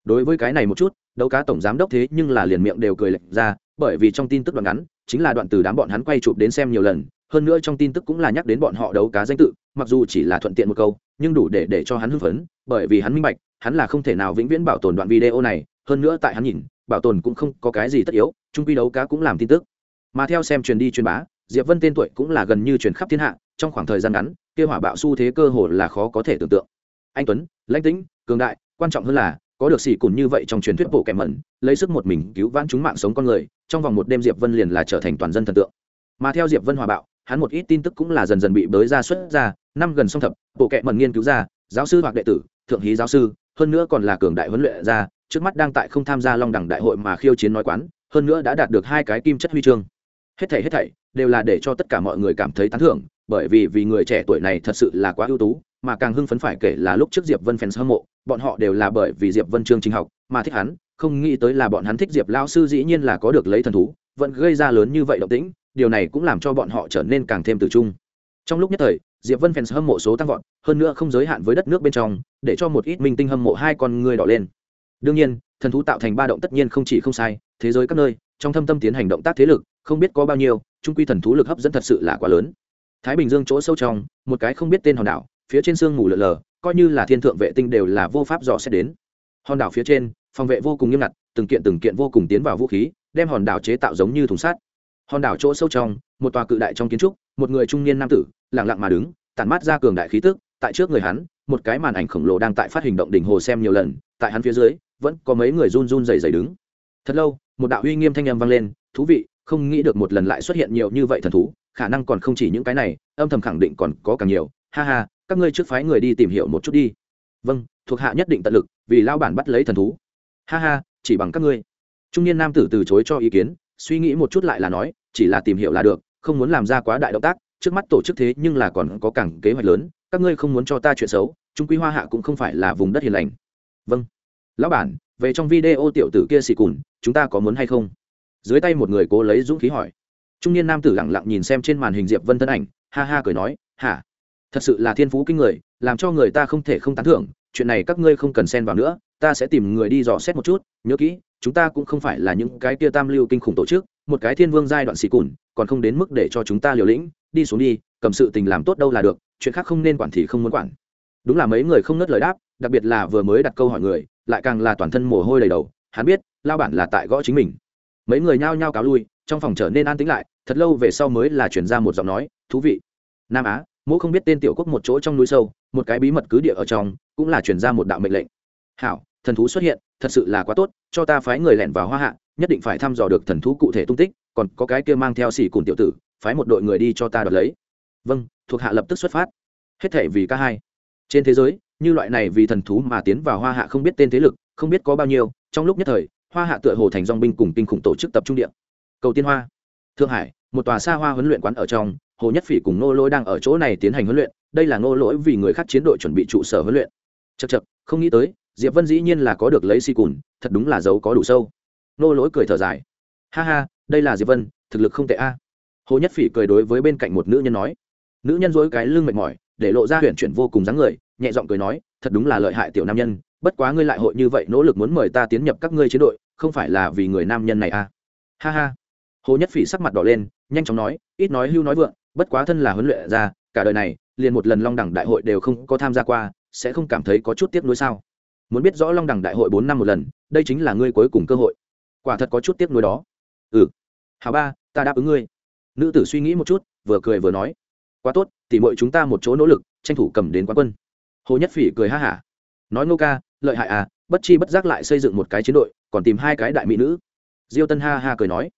Đối với cái này một chút, đấu cá tổng giám đốc thế nhưng là liền miệng đều cười lệch ra, bởi vì trong tin tức đoạn ngắn, chính là đoạn từ đám bọn hắn quay chụp đến xem nhiều lần, hơn nữa trong tin tức cũng là nhắc đến bọn họ đấu cá danh tự, mặc dù chỉ là thuận tiện một câu, nhưng đủ để để cho hắn hưng phấn, bởi vì hắn minh bạch, hắn là không thể nào vĩnh viễn bảo tồn đoạn video này, hơn nữa tại hắn nhìn, bảo tồn cũng không có cái gì tất yếu trung quy đấu cá cũng làm tin tức. Mà theo xem truyền đi truyền bá, diệp vân tên tuổi cũng là gần như truyền khắp thiên hạ, trong khoảng thời gian ngắn kia hỏa bạo xu thế cơ hồ là khó có thể tưởng tượng. Anh tuấn, lãnh tĩnh, cường đại, quan trọng hơn là, có được xì cùn như vậy trong truyền thuyết bộ kẻ mẩn, lấy sức một mình cứu vãn chúng mạng sống con người, trong vòng một đêm diệp vân liền là trở thành toàn dân thần tượng. Mà theo diệp vân hòa bạo, hắn một ít tin tức cũng là dần dần bị bới ra xuất ra, năm gần song thập, bộ kệ mẩn nghiên cứu ra, giáo sư hoặc đệ tử, thượng hí giáo sư, hơn nữa còn là cường đại huấn luyện ra, trước mắt đang tại không tham gia long đẳng đại hội mà khiêu chiến nói quán, hơn nữa đã đạt được hai cái kim chất huy chương. Hết thảy hết thảy đều là để cho tất cả mọi người cảm thấy tán thưởng bởi vì vì người trẻ tuổi này thật sự là quá ưu tú, mà càng hưng phấn phải kể là lúc trước diệp vân fans hâm mộ, bọn họ đều là bởi vì diệp vân chương trình học mà thích hắn, không nghĩ tới là bọn hắn thích diệp lao sư dĩ nhiên là có được lấy thần thú, vẫn gây ra lớn như vậy động tĩnh, điều này cũng làm cho bọn họ trở nên càng thêm tự trung. Trong lúc nhất thời, diệp vân fans hâm mộ số tăng vọt, hơn nữa không giới hạn với đất nước bên trong, để cho một ít minh tinh hâm mộ hai con người đỏ lên. Đương nhiên, thần thú tạo thành ba động tất nhiên không chỉ không sai, thế giới các nơi, trong thâm tâm tiến hành động tác thế lực, không biết có bao nhiêu trung quy thần thú lực hấp dẫn thật sự là quá lớn thái bình dương chỗ sâu trong, một cái không biết tên hòn đảo, phía trên sương mù lờ lờ, coi như là thiên thượng vệ tinh đều là vô pháp dò xét đến. Hòn đảo phía trên, phòng vệ vô cùng nghiêm ngặt, từng kiện từng kiện vô cùng tiến vào vũ khí, đem hòn đảo chế tạo giống như thùng sắt. Hòn đảo chỗ sâu trong, một tòa cự đại trong kiến trúc, một người trung niên nam tử, lặng lặng mà đứng, tản mát ra cường đại khí tức, tại trước người hắn, một cái màn ảnh khổng lồ đang tại phát hình động đỉnh hồ xem nhiều lần, tại hắn phía dưới, vẫn có mấy người run run rẩy rẩy đứng. Thật lâu, một đạo uy nghiêm thanh âm vang lên, thú vị, không nghĩ được một lần lại xuất hiện nhiều như vậy thần thú khả năng còn không chỉ những cái này, âm thầm khẳng định còn có càng nhiều. Ha ha, các ngươi trước phái người đi tìm hiểu một chút đi. Vâng thuộc hạ nhất định tận lực, vì lao bản bắt lấy thần thú. Ha ha, chỉ bằng các ngươi. Trung niên nam tử từ chối cho ý kiến, suy nghĩ một chút lại là nói, chỉ là tìm hiểu là được, không muốn làm ra quá đại động tác, trước mắt tổ chức thế nhưng là còn có cảng kế hoạch lớn, các ngươi không muốn cho ta chuyện xấu, trung quy hoa hạ cũng không phải là vùng đất hiền lành. Vâng. Lão bản, về trong video tiểu tử kia xì cùn, chúng ta có muốn hay không? Dưới tay một người cố lấy dũng khí hỏi trung niên nam tử lẳng lặng nhìn xem trên màn hình diệp vân thân ảnh, ha ha cười nói, hả? Thật sự là thiên phú kinh người, làm cho người ta không thể không tán thưởng, chuyện này các ngươi không cần xen vào nữa, ta sẽ tìm người đi dò xét một chút, nhớ kỹ, chúng ta cũng không phải là những cái tia tam lưu kinh khủng tổ chức, một cái thiên vương giai đoạn xì cùn, còn không đến mức để cho chúng ta liều lĩnh, đi xuống đi, cầm sự tình làm tốt đâu là được, chuyện khác không nên quản thì không muốn quản. Đúng là mấy người không ngớt lời đáp, đặc biệt là vừa mới đặt câu hỏi người, lại càng là toàn thân mồ hôi đầy đầu, hắn biết, lao bản là tại gõ chính mình. Mấy người nhao nhao cáo lui trong phòng trở nên an tĩnh lại, thật lâu về sau mới là chuyển ra một giọng nói, thú vị. Nam á, mỗ không biết tên tiểu quốc một chỗ trong núi sâu, một cái bí mật cứ địa ở trong, cũng là chuyển ra một đạo mệnh lệnh. Hảo, thần thú xuất hiện, thật sự là quá tốt, cho ta phái người lẻn vào hoa hạ, nhất định phải thăm dò được thần thú cụ thể tung tích, còn có cái kia mang theo xỉ cùn tiểu tử, phái một đội người đi cho ta đoạt lấy. Vâng thuộc hạ lập tức xuất phát. Hết thể vì ca hai. Trên thế giới, như loại này vì thần thú mà tiến vào hoa hạ không biết tên thế lực, không biết có bao nhiêu, trong lúc nhất thời, hoa hạ tựa hồ thành dong binh cùng kinh khủng tổ chức tập trung điện cầu tiên hoa. Thượng hải, một tòa xa hoa huấn luyện quán ở trong, hồ nhất phỉ cùng nô lỗi đang ở chỗ này tiến hành huấn luyện, đây là nô lỗi vì người khác chiến đội chuẩn bị trụ sở huấn luyện. Chật chật không nghĩ tới, diệp vân dĩ nhiên là có được lấy si cùn, thật đúng là dấu có đủ sâu. Nô lỗi cười thở dài. Ha ha, đây là diệp vân, thực lực không tệ a. À. Hồ nhất phỉ cười đối với bên cạnh một nữ nhân nói. Nữ nhân dối cái lưng mệt mỏi, để lộ ra huyền chuyển vô cùng dáng người, nhẹ giọng cười nói, thật đúng là lợi hại tiểu nam nhân, bất quá ngươi lại hội như vậy nỗ lực muốn mời ta tiến nhập các ngươi chiến đội, không phải là vì người nam nhân này à. Ha ha hồ nhất phỉ sắc mặt đỏ lên, nhanh chóng nói, ít nói hưu nói vượng, bất quá thân là huấn luyện ra cả đời này, liền một lần long đẳng đại hội đều không có tham gia qua, sẽ không cảm thấy có chút tiếc nuối sao? Muốn biết rõ long đẳng đại hội bốn năm một lần, đây chính là ngươi cuối cùng cơ hội. Quả thật có chút tiếc nuối đó. Ừ. Hào ba, ta đáp ứng ngươi. Nữ tử suy nghĩ một chút, vừa cười vừa nói, quá tốt tỉ mọi chúng ta một chỗ nỗ lực, tranh thủ cầm đến quán quân. Hồ nhất phỉ cười ha hả, nói ngô ca, lợi hại à bất chi bất giác lại xây dựng một cái chiến đội, còn tìm hai cái đại mỹ nữ. Diêu tân ha ha cười nói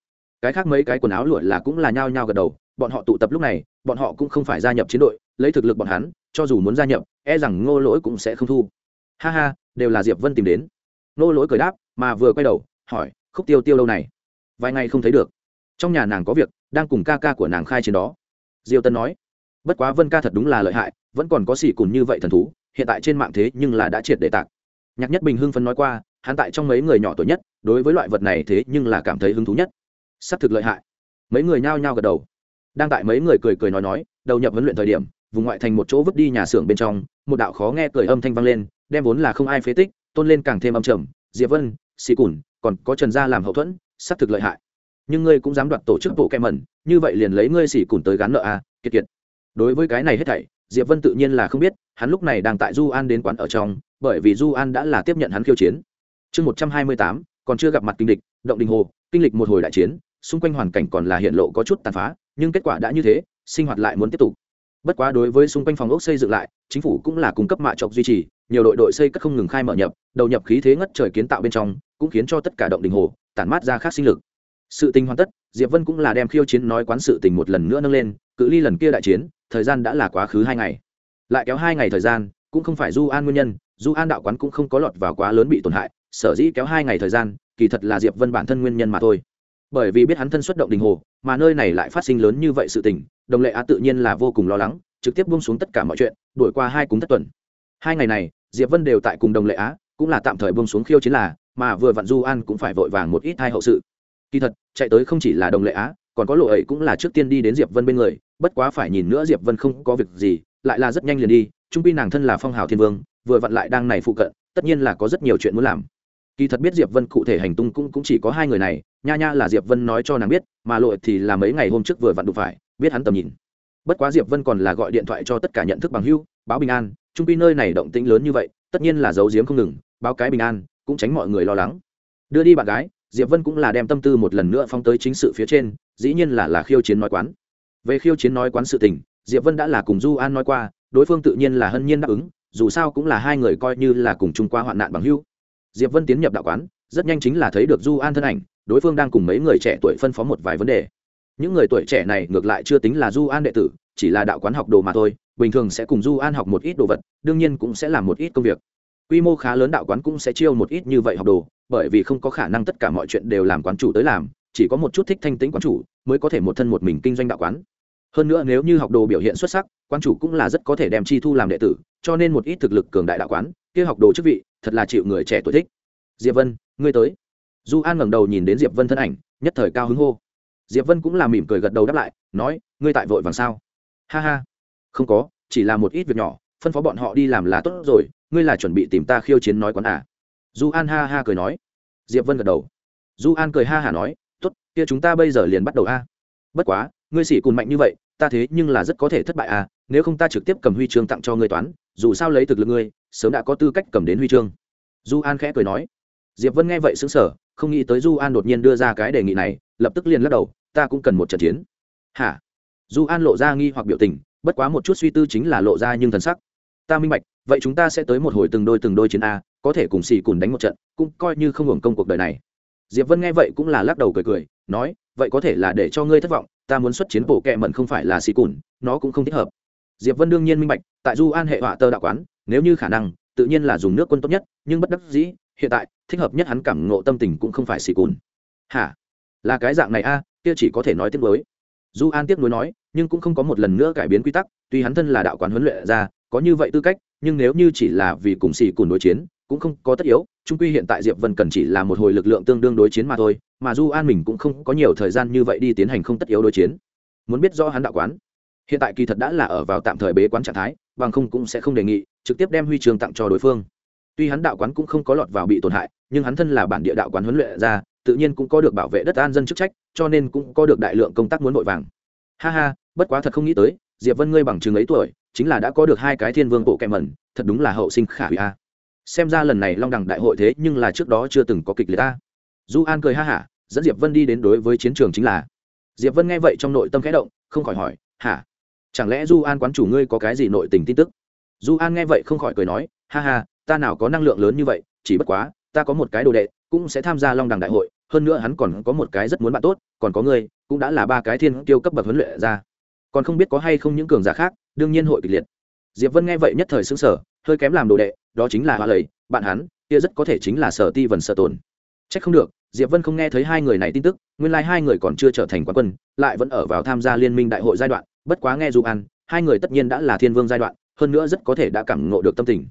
cái khác mấy cái quần áo lụa là cũng là nhao nhao gật đầu, bọn họ tụ tập lúc này, bọn họ cũng không phải gia nhập chiến đội, lấy thực lực bọn hắn, cho dù muốn gia nhập e rằng ngô lỗi cũng sẽ không thu. Ha ha, đều là diệp vân tìm đến. Ngô lỗi cười đáp, mà vừa quay đầu, hỏi, khúc tiêu tiêu lâu này? Vài ngày không thấy được. Trong nhà nàng có việc, đang cùng ca ca của nàng khai trên đó. Diêu tân nói, bất quá vân ca thật đúng là lợi hại, vẫn còn có xỉ cùn như vậy thần thú, hiện tại trên mạng thế nhưng là đã triệt để tạc. Nhạc nhất bình hưng phấn nói qua, hắn tại trong mấy người nhỏ tuổi nhất, đối với loại vật này thế nhưng là cảm thấy hứng thú nhất sắp thực lợi hại. Mấy người nhao nhao gật đầu. Đang tại mấy người cười cười nói nói đầu nhập huấn luyện thời điểm vùng ngoại thành một chỗ vứt đi nhà xưởng bên trong một đạo khó nghe cười âm thanh vang lên đem vốn là không ai phế tích tôn lên càng thêm âm trầm diệp vân xì cùn còn có trần gia làm hậu thuẫn sắp thực lợi hại. Nhưng ngươi cũng dám đoạt tổ chức bộ kem mẩn như vậy liền lấy ngươi xì cùn tới gắn nợ a à, kiệt kiệt. Đối với cái này hết thảy diệp vân tự nhiên là không biết hắn lúc này đang tại du an đến quán ở trong bởi vì du an đã là tiếp nhận hắn khiêu chiến. Chương một trăm hai mươi tám còn chưa gặp mặt kinh địch động đình hồ kinh lịch một hồi đại chiến xung quanh hoàn cảnh còn là hiện lộ có chút tàn phá, nhưng kết quả đã như thế, sinh hoạt lại muốn tiếp tục. Bất quá đối với xung quanh phòng ốc xây dựng lại, chính phủ cũng là cung cấp mạ trọc duy trì, nhiều đội đội xây cất không ngừng khai mở nhập, đầu nhập khí thế ngất trời kiến tạo bên trong, cũng khiến cho tất cả động đình hồ, tản mát ra khác sinh lực. Sự tình hoàn tất, diệp vân cũng là đem khiêu chiến nói quán sự tình một lần nữa nâng lên, cự ly lần kia đại chiến, thời gian đã là quá khứ hai ngày. Lại kéo hai ngày thời gian, cũng không phải du an nguyên nhân, du an đạo quán cũng không có lọt vào quá lớn bị tổn hại, sở dĩ kéo hai ngày thời gian, kỳ thật là diệp vân bản thân nguyên nhân mà thôi bởi vì biết hắn thân xuất động đình hồ, mà nơi này lại phát sinh lớn như vậy sự tình, đồng lệ á tự nhiên là vô cùng lo lắng, trực tiếp buông xuống tất cả mọi chuyện, đuổi qua hai cúng thất tuần. Hai ngày này, diệp vân đều tại cùng đồng lệ á, cũng là tạm thời buông xuống khiêu chiến là, mà vừa vặn du an cũng phải vội vàng một ít hai hậu sự. Kỳ thật, chạy tới không chỉ là đồng lệ á, còn có lộ ấy cũng là trước tiên đi đến diệp vân bên người, bất quá phải nhìn nữa diệp vân không có việc gì, lại là rất nhanh liền đi, trung pi nàng thân là phong hào thiên vương, vừa vặn lại đang này phụ cận, tất nhiên là có rất nhiều chuyện muốn làm kỳ thật biết diệp vân cụ thể hành tung cũng cũng chỉ có hai người này, nha nha là diệp vân nói cho nàng biết, mà lội thì là mấy ngày hôm trước vừa vặn đụng phải, biết hắn tầm nhìn. Bất quá diệp vân còn là gọi điện thoại cho tất cả nhận thức bằng hưu báo bình an, trung pi nơi này động tĩnh lớn như vậy, tất nhiên là giấu giếm không ngừng, báo cái bình an, cũng tránh mọi người lo lắng. Đưa đi bạn gái, diệp vân cũng là đem tâm tư một lần nữa phong tới chính sự phía trên, dĩ nhiên là là khiêu chiến nói quán. Về khiêu chiến nói quán sự tình, diệp vân đã là cùng du an nói qua, đối phương tự nhiên là hân nhiên đáp ứng, dù sao cũng là hai người coi như là cùng chung qua hoạn nạn bằng hưu diệp vân tiến nhập đạo quán, rất nhanh chính là thấy được du an thân ảnh, đối phương đang cùng mấy người trẻ tuổi phân phó một vài vấn đề. Những người tuổi trẻ này ngược lại chưa tính là du an đệ tử, chỉ là đạo quán học đồ mà thôi, bình thường sẽ cùng du an học một ít đồ vật, đương nhiên cũng sẽ làm một ít công việc. Quy mô khá lớn đạo quán cũng sẽ chiêu một ít như vậy học đồ, bởi vì không có khả năng tất cả mọi chuyện đều làm quán chủ tới làm, chỉ có một chút thích thanh tĩnh quán chủ mới có thể một thân một mình kinh doanh đạo quán. Hơn nữa nếu như học đồ biểu hiện xuất sắc, quán chủ cũng là rất có thể đem chi thu làm đệ tử, cho nên một ít thực lực cường đại đạo quán, kia học đồ chức vị thật là chịu người trẻ tuổi thích. Diệp vân, ngươi tới. Du an ngẩng đầu nhìn đến diệp vân thân ảnh, nhất thời cao hứng hô. Diệp vân cũng là mỉm cười gật đầu đáp lại, nói, ngươi tại vội vàng sao? Ha ha. Không có, chỉ là một ít việc nhỏ, phân phó bọn họ đi làm là tốt rồi, ngươi là chuẩn bị tìm ta khiêu chiến nói quán à. Du an ha ha cười nói. Diệp vân gật đầu. Du an cười ha hả nói, tốt, kia chúng ta bây giờ liền bắt đầu a. Bất quá, ngươi sĩ cùn mạnh như vậy, ta thế nhưng là rất có thể thất bại à nếu không ta trực tiếp cầm huy chương tặng cho ngươi toán dù sao lấy thực lực ngươi, sớm đã có tư cách cầm đến huy chương. Du an khẽ cười nói. Diệp vân nghe vậy xứng sở không nghĩ tới du an đột nhiên đưa ra cái đề nghị này, lập tức liền lắc đầu, ta cũng cần một trận chiến. Hả? Du an lộ ra nghi hoặc biểu tình, bất quá một chút suy tư chính là lộ ra nhưng thần sắc. Ta minh bạch, vậy chúng ta sẽ tới một hồi từng đôi từng đôi chiến a, có thể cùng xì cùn đánh một trận, cũng coi như không hưởng công cuộc đời này. Diệp vân nghe vậy cũng là lắc đầu cười cười, nói, vậy có thể là để cho ngươi thất vọng, ta muốn xuất chiến bộ kệ mận không phải là xì cùn, nó cũng không thích hợp. Diệp vân đương nhiên minh bạch tại du an hệ họa tơ đạo quán, nếu như khả năng, tự nhiên là dùng nước quân tốt nhất, nhưng bất đắc dĩ, hiện tại, thích hợp nhất hắn cảm ngộ tâm tình cũng không phải xì cùn. Hả? Là cái dạng này a, kia chỉ có thể nói tiếp với du an tiếp nối nói, nhưng cũng không có một lần nữa cải biến quy tắc, tuy hắn thân là đạo quán huấn luyện ra có như vậy tư cách, nhưng nếu như chỉ là vì cùng xì cùn đối chiến, cũng không có tất yếu trung quy hiện tại diệp vân cần chỉ là một hồi lực lượng tương đương đối chiến mà thôi, mà du an mình cũng không có nhiều thời gian như vậy đi tiến hành không tất yếu đối chiến. Muốn biết rõ hắn đạo quán, hiện tại kỳ thật đã là ở vào tạm thời bế quán trạng thái bằng không cũng sẽ không đề nghị, trực tiếp đem huy chương tặng cho đối phương. Tuy hắn đạo quán cũng không có lọt vào bị tổn hại, nhưng hắn thân là bản địa đạo quán huấn luyện ra, tự nhiên cũng có được bảo vệ đất an dân chức trách, cho nên cũng có được đại lượng công tác muốn vội vàng. Ha ha, bất quá thật không nghĩ tới, diệp vân ngươi bằng chứng ấy tuổi, chính là đã có được hai cái thiên vương bộ kẹm mẩn, thật đúng là hậu sinh khả hủy a. Xem ra lần này long đẳng đại hội thế nhưng là trước đó chưa từng có kịch liệt ta du an cười ha hả, dẫn diệp vân đi đến đối với chiến trường chính là. Diệp vân nghe vậy trong nội tâm khẽ động, không khỏi hỏi, hả? Chẳng lẽ du an quán chủ ngươi có cái gì nội tình tin tức? Du an nghe vậy không khỏi cười nói ha ha ta nào có năng lượng lớn như vậy chỉ bất quá ta có một cái đồ đệ cũng sẽ tham gia long đẳng đại hội hơn nữa hắn còn có một cái rất muốn bạn tốt còn có ngươi cũng đã là ba cái thiên tiêu cấp bậc huấn luyện ra còn không biết có hay không những cường giả khác đương nhiên hội kịch liệt. Diệp vân nghe vậy nhất thời xứng sở hơi kém làm đồ đệ đó chính là hoa lầy bạn hắn kia rất có thể chính là sở ti vần sở tồn. Trách không được, Diệp Vân không nghe thấy hai người này tin tức, nguyên lai like hai người còn chưa trở thành quán quân, lại vẫn ở vào tham gia liên minh đại hội giai đoạn, bất quá nghe dù ăn, hai người tất nhiên đã là thiên vương giai đoạn, hơn nữa rất có thể đã cảm ngộ được tâm tình.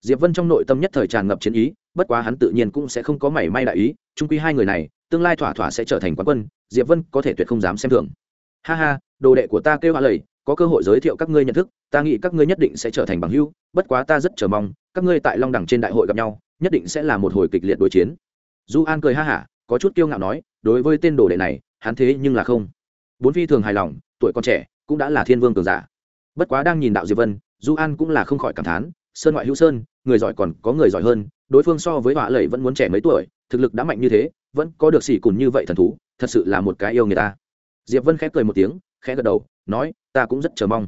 Diệp Vân trong nội tâm nhất thời tràn ngập chiến ý, bất quá hắn tự nhiên cũng sẽ không có mảy may đại ý, trung quy hai người này, tương lai thỏa thỏa sẽ trở thành quán quân, Diệp Vân có thể tuyệt không dám xem thường. Ha ha, đồ đệ của ta kêu hạ lầy, có cơ hội giới thiệu các ngươi nhận thức, ta nghĩ các ngươi nhất định sẽ trở thành bằng hữu, bất quá ta rất chờ mong, các ngươi tại Long Đẳng trên đại hội gặp nhau, nhất định sẽ là một hồi kịch liệt đối chiến du an cười ha hả có chút kiêu ngạo nói đối với tên đồ đệ này hắn thế nhưng là không bốn phi thường hài lòng tuổi còn trẻ cũng đã là thiên vương cường giả. Bất quá đang nhìn đạo diệp vân, du an cũng là không khỏi cảm thán, sơn ngoại hữu sơn, người giỏi còn có người giỏi hơn, đối phương so với họa lầy vẫn muốn trẻ mấy tuổi, thực lực đã mạnh như thế, vẫn có được xỉ cùn như vậy thần thú, thật sự là một cái yêu người ta. Diệp vân khẽ cười một tiếng, khẽ gật đầu, nói, ta cũng rất chờ mong.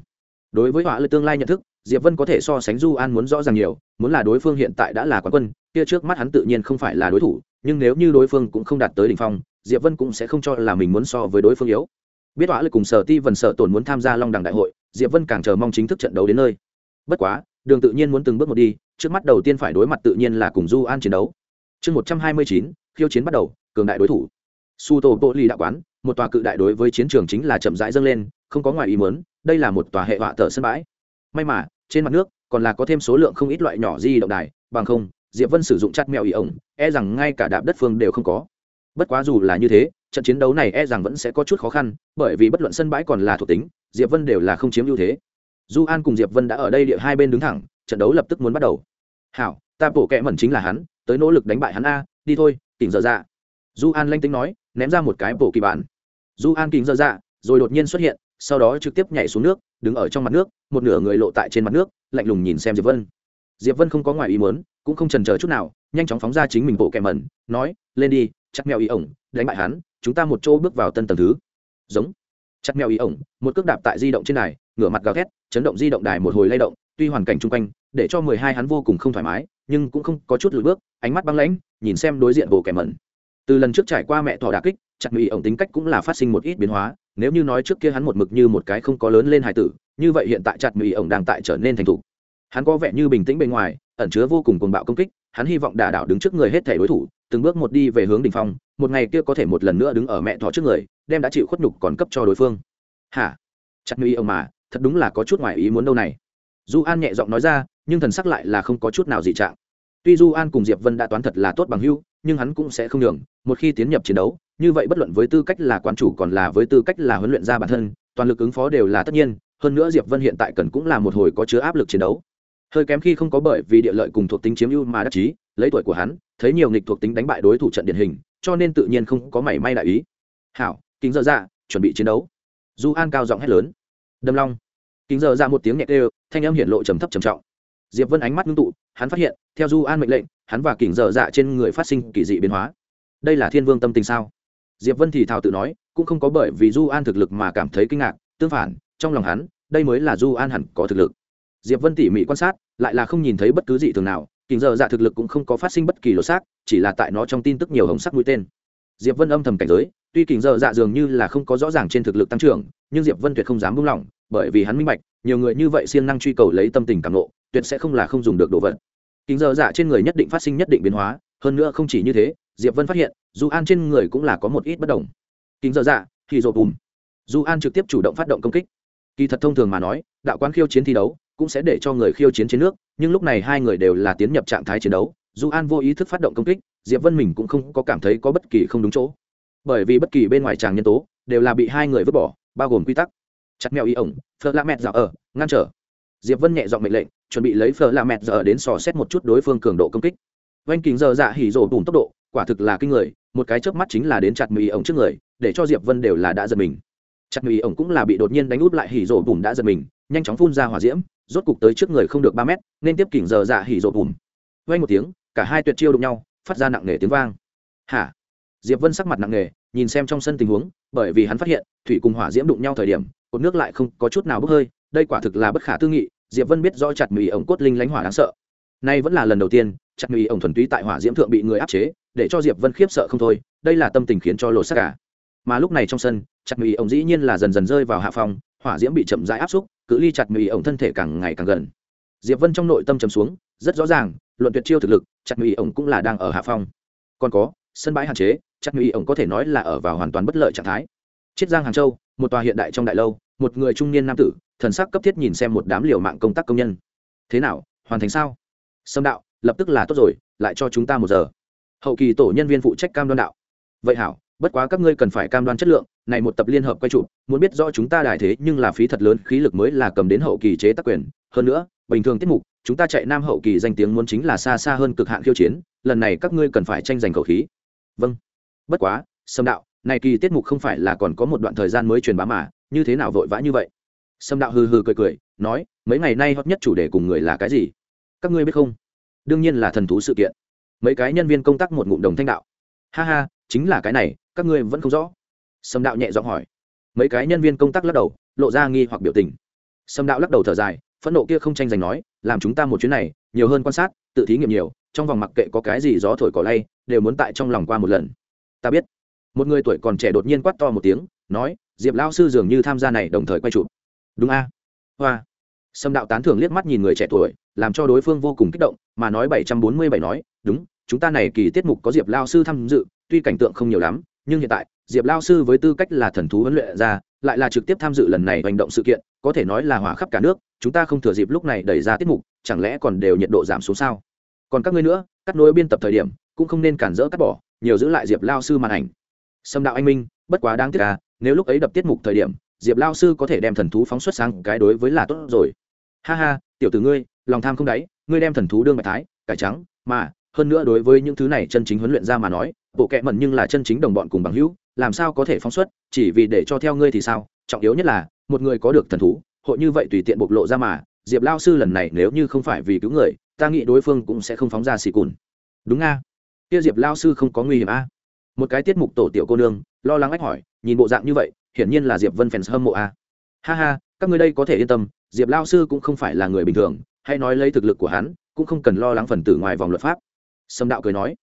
Đối với họa lầy tương lai nhận thức, diệp vân có thể so sánh du an muốn rõ ràng nhiều, muốn là đối phương hiện tại đã là quán quân, kia trước mắt hắn tự nhiên không phải là đối thủ, nhưng nếu như đối phương cũng không đạt tới đỉnh phong, diệp vân cũng sẽ không cho là mình muốn so với đối phương yếu biết họa lực cùng sở ti vần sở tổn muốn tham gia long đẳng đại hội, diệp vân càng chờ mong chính thức trận đấu đến nơi. Bất quá, đường tự nhiên muốn từng bước một đi, trước mắt đầu tiên phải đối mặt tự nhiên là cùng du an chiến đấu. Chương một trăm hai mươi chín, khiêu chiến bắt đầu, cường đại đối thủ. Su tô bộ ly đạo quán, một tòa cự đại đối với chiến trường chính là chậm rãi dâng lên, không có ngoài ý muốn, đây là một tòa hệ họa tờ sân bãi. May mà, trên mặt nước còn là có thêm số lượng không ít loại nhỏ di động đài, bằng không, diệp vân sử dụng chắt mèo ý ổng e rằng ngay cả đạp đất phương đều không có bất quá dù là như thế, trận chiến đấu này e rằng vẫn sẽ có chút khó khăn, bởi vì bất luận sân bãi còn là thuộc tính, diệp vân đều là không chiếm ưu thế. Du an cùng diệp vân đã ở đây địa hai bên đứng thẳng, trận đấu lập tức muốn bắt đầu. Hảo, ta bổ kẹ mẩn chính là hắn, tới nỗ lực đánh bại hắn a, đi thôi tỉnh dở dạ. Du an lanh tính nói, ném ra một cái bổ kỳ bản. Du an kính dở dạ rồi đột nhiên xuất hiện, sau đó trực tiếp nhảy xuống nước, đứng ở trong mặt nước, một nửa người lộ tại trên mặt nước, lạnh lùng nhìn xem diệp vân. Diệp vân không có ngoài ý muốn, cũng không trần chờ chút nào, nhanh chóng phóng ra chính mình bộ kẹ mẩn, nói, lên đi chặt mèo ý ổng, đánh bại hắn, chúng ta một chỗ bước vào tân tầng thứ. Giống. Chặt mèo ý ổng, một cước đạp tại di động trên đài, ngửa mặt gào thét, chấn động di động đài một hồi lay động, tuy hoàn cảnh chung quanh, để cho mười hai hắn vô cùng không thoải mái, nhưng cũng không có chút lùi bước, ánh mắt băng lãnh, nhìn xem đối diện bộ kẻ mẩn. Từ lần trước trải qua mẹ thỏ đà kích, chặt mèo ý ổng tính cách cũng là phát sinh một ít biến hóa, nếu như nói trước kia hắn một mực như một cái không có lớn lên hài tử, như vậy hiện tại chặt mèo ý ổng đang tại trở nên thành thục. Hắn có vẻ như bình tĩnh bên ngoài, ẩn chứa vô cùng cuồng bạo công kích hắn hy vọng đả đảo đứng trước người hết thể đối thủ, từng bước một đi về hướng đỉnh phong, một ngày kia có thể một lần nữa đứng ở mẹ thỏ trước người, đem đã chịu khuất nhục còn cấp cho đối phương. Hả? Chặt ý ông mà, thật đúng là có chút ngoài ý muốn đâu này. Du an nhẹ giọng nói ra, nhưng thần sắc lại là không có chút nào dị trạng. Tuy du an cùng diệp vân đã toán thật là tốt bằng hưu nhưng hắn cũng sẽ không nhường, một khi tiến nhập chiến đấu, như vậy bất luận với tư cách là quán chủ còn là với tư cách là huấn luyện gia bản thân, toàn lực ứng phó đều là tất nhiên, hơn nữa diệp vân hiện tại cần cũng là một hồi có chứa áp lực chiến đấu hơi kém khi không có bởi vì địa lợi cùng thuộc tính chiếm ưu mà đắc chí, lấy tuổi của hắn, thấy nhiều nghịch thuộc tính đánh bại đối thủ trận điển hình, cho nên tự nhiên không có mảy may đại ý. Hảo, kính dơ dạ chuẩn bị chiến đấu. Du an cao giọng hét lớn. Đâm long. Kính dơ ra dạ một tiếng nhẹ kêu, thanh âm hiện lộ trầm thấp trầm trọng. Diệp vân ánh mắt ngưng tụ, hắn phát hiện, theo du an mệnh lệnh, hắn và kính dơ dạ trên người phát sinh kỳ dị biến hóa. Đây là thiên vương tâm tình sao? Diệp vân thì thào tự nói, cũng không có bởi vì du an thực lực mà cảm thấy kinh ngạc, tương phản, trong lòng hắn, đây mới là du an hẳn có thực lực. Diệp vân tỉ mỉ quan sát lại là không nhìn thấy bất cứ gì thường nào, kình giờ dạ thực lực cũng không có phát sinh bất kỳ lỗ xác, chỉ là tại nó trong tin tức nhiều hồng sắc mũi tên. Diệp vân âm thầm cảnh giới, tuy kình giờ dạ dường như là không có rõ ràng trên thực lực tăng trưởng, nhưng diệp vân tuyệt không dám buông lỏng, bởi vì hắn minh bạch, nhiều người như vậy siêng năng truy cầu lấy tâm tình cảm nộ, tuyệt sẽ không là không dùng được đồ vật. Kình giờ dạ trên người nhất định phát sinh nhất định biến hóa, hơn nữa không chỉ như thế, diệp vân phát hiện du an trên người cũng là có một ít bất đồng. Kình giờ dạ thì rộp bùm du an trực tiếp chủ động phát động công kích. Kỳ thật thông thường mà nói, đạo quán khiêu chiến thi đấu cũng sẽ để cho người khiêu chiến trên nước, nhưng lúc này hai người đều là tiến nhập trạng thái chiến đấu, dù an vô ý thức phát động công kích, diệp vân mình cũng không có cảm thấy có bất kỳ không đúng chỗ. Bởi vì bất kỳ bên ngoài tràng nhân tố đều là bị hai người vứt bỏ, bao gồm quy tắc. Chặt mèo y ổng phở la mẹt dạo ở, ngăn trở. Diệp vân nhẹ dọn mệnh lệnh, chuẩn bị lấy phở la mẹt dạo ở đến sò xét một chút đối phương cường độ công kích. Vanh kính giờ dạ hỉ rổ bùn tốc độ, quả thực là kinh người, một cái chớp mắt chính là đến chặt mì ổng trước người, để cho diệp vân đều là đã giật mình. Chặt mì ổng cũng là bị đột nhiên đánh út lại hỉ rổ bùm đã giật mình, nhanh chóng phun ra hỏa diễm rốt cục tới trước người không được ba mét, nên tiếp kỉnh giờ dạ hỉ rộp bùm vay một tiếng, cả hai tuyệt chiêu đụng nhau, phát ra nặng nề tiếng vang. Hả? Diệp vân sắc mặt nặng nề, nhìn xem trong sân tình huống, bởi vì hắn phát hiện, thủy cùng hỏa diễm đụng nhau thời điểm, cột nước lại không có chút nào bốc hơi, đây quả thực là bất khả tư nghị, diệp vân biết rõ chặt mỹ ổng cốt linh lánh hỏa đáng sợ. Nay vẫn là lần đầu tiên, chặt mỹ ổng thuần túy tại hỏa diễm thượng bị người áp chế, để cho diệp vân khiếp sợ không thôi, đây là tâm tình khiến cho lột sắc cả. Mà lúc này trong sân, chặt mỹ ổng dĩ nhiên là dần dần rơi vào hạ phòng hỏa diễm bị chậm rãi áp xúc cự ly chặt mỹ ổng thân thể càng ngày càng gần. Diệp vân trong nội tâm trầm xuống, rất rõ ràng, luận tuyệt chiêu thực lực, chặt mỹ ổng cũng là đang ở hạ phong. Còn có, sân bãi hạn chế, chặt mỹ ổng có thể nói là ở vào hoàn toàn bất lợi trạng thái. Chiết giang hàng châu, một tòa hiện đại trong đại lâu, một người trung niên nam tử, thần sắc cấp thiết nhìn xem một đám liều mạng công tác công nhân. Thế nào, hoàn thành sao? Sâm đạo, lập tức là tốt rồi, lại cho chúng ta một giờ. Hậu kỳ tổ nhân viên phụ trách cam đoan đạo. Vậy hảo bất quá các ngươi cần phải cam đoan chất lượng, này một tập liên hợp quay trụ muốn biết rõ chúng ta đài thế nhưng là phí thật lớn, khí lực mới là cầm đến hậu kỳ chế tác quyền. Hơn nữa, bình thường tiết mục, chúng ta chạy nam hậu kỳ danh tiếng muốn chính là xa xa hơn cực hạn khiêu chiến, lần này các ngươi cần phải tranh giành khẩu khí. Vâng. Bất quá, sâm đạo, này kỳ tiết mục không phải là còn có một đoạn thời gian mới truyền bá mà, như thế nào vội vã như vậy? Sâm đạo hừ hừ cười cười, nói, mấy ngày nay hot nhất chủ đề cùng người là cái gì? Các ngươi biết không? Đương nhiên là thần thú sự kiện. Mấy cái nhân viên công tác một ngụm đồng thanh đạo. Ha ha chính là cái này, các ngươi vẫn không rõ. Sâm đạo nhẹ giọng hỏi. Mấy cái nhân viên công tác lắc đầu, lộ ra nghi hoặc biểu tình. Sâm đạo lắc đầu thở dài, phẫn nộ kia không tranh giành nói, làm chúng ta một chuyến này, nhiều hơn quan sát, tự thí nghiệm nhiều, trong vòng mặc kệ có cái gì gió thổi cỏ lay, đều muốn tại trong lòng qua một lần. Ta biết. Một người tuổi còn trẻ đột nhiên quát to một tiếng, nói, diệp lao sư dường như tham gia này đồng thời quay chụp. Đúng a. Hoa. Sâm đạo tán thưởng liếc mắt nhìn người trẻ tuổi, làm cho đối phương vô cùng kích động, mà nói bảy trăm bốn mươi bảy nói, đúng chúng ta này kỳ tiết mục có diệp lao sư tham dự, tuy cảnh tượng không nhiều lắm, nhưng hiện tại, diệp lao sư với tư cách là thần thú huấn luyện ra, lại là trực tiếp tham dự lần này hành động sự kiện, có thể nói là hỏa khắp cả nước, chúng ta không thừa dịp lúc này đẩy ra tiết mục, chẳng lẽ còn đều nhiệt độ giảm xuống sao? Còn các ngươi nữa, cắt nối biên tập thời điểm, cũng không nên cản rỡ cắt bỏ, nhiều giữ lại diệp lao sư màn ảnh. Sâm đạo anh minh, bất quá đáng tiếc à nếu lúc ấy đập tiết mục thời điểm, diệp lao sư có thể đem thần thú phóng xuất sang cái đối với là tốt rồi. Ha ha, tiểu tử ngươi, lòng tham không đáy, ngươi đem thần thú đương bạch thái, cải trắng, mà hơn nữa đối với những thứ này chân chính huấn luyện ra mà nói, bộ kệ mẩn nhưng là chân chính đồng bọn cùng bằng hữu, làm sao có thể phóng xuất, chỉ vì để cho theo ngươi thì sao? Trọng yếu nhất là, một người có được thần thú, hội như vậy tùy tiện bộc lộ ra mà, diệp lao sư lần này nếu như không phải vì cứu người, ta nghĩ đối phương cũng sẽ không phóng ra xì cùn. Đúng nga kia diệp lao sư không có nguy hiểm a. Một cái tiết mục tổ tiểu cô nương, lo lắng ách hỏi, nhìn bộ dạng như vậy, hiển nhiên là diệp vân phèn hâm mộ a. Ha ha, các người đây có thể yên tâm, diệp lao sư cũng không phải là người bình thường hay nói lấy thực lực của hắn, cũng không cần lo lắng phần tử ngoài vòng luật pháp sâm đạo cười nói,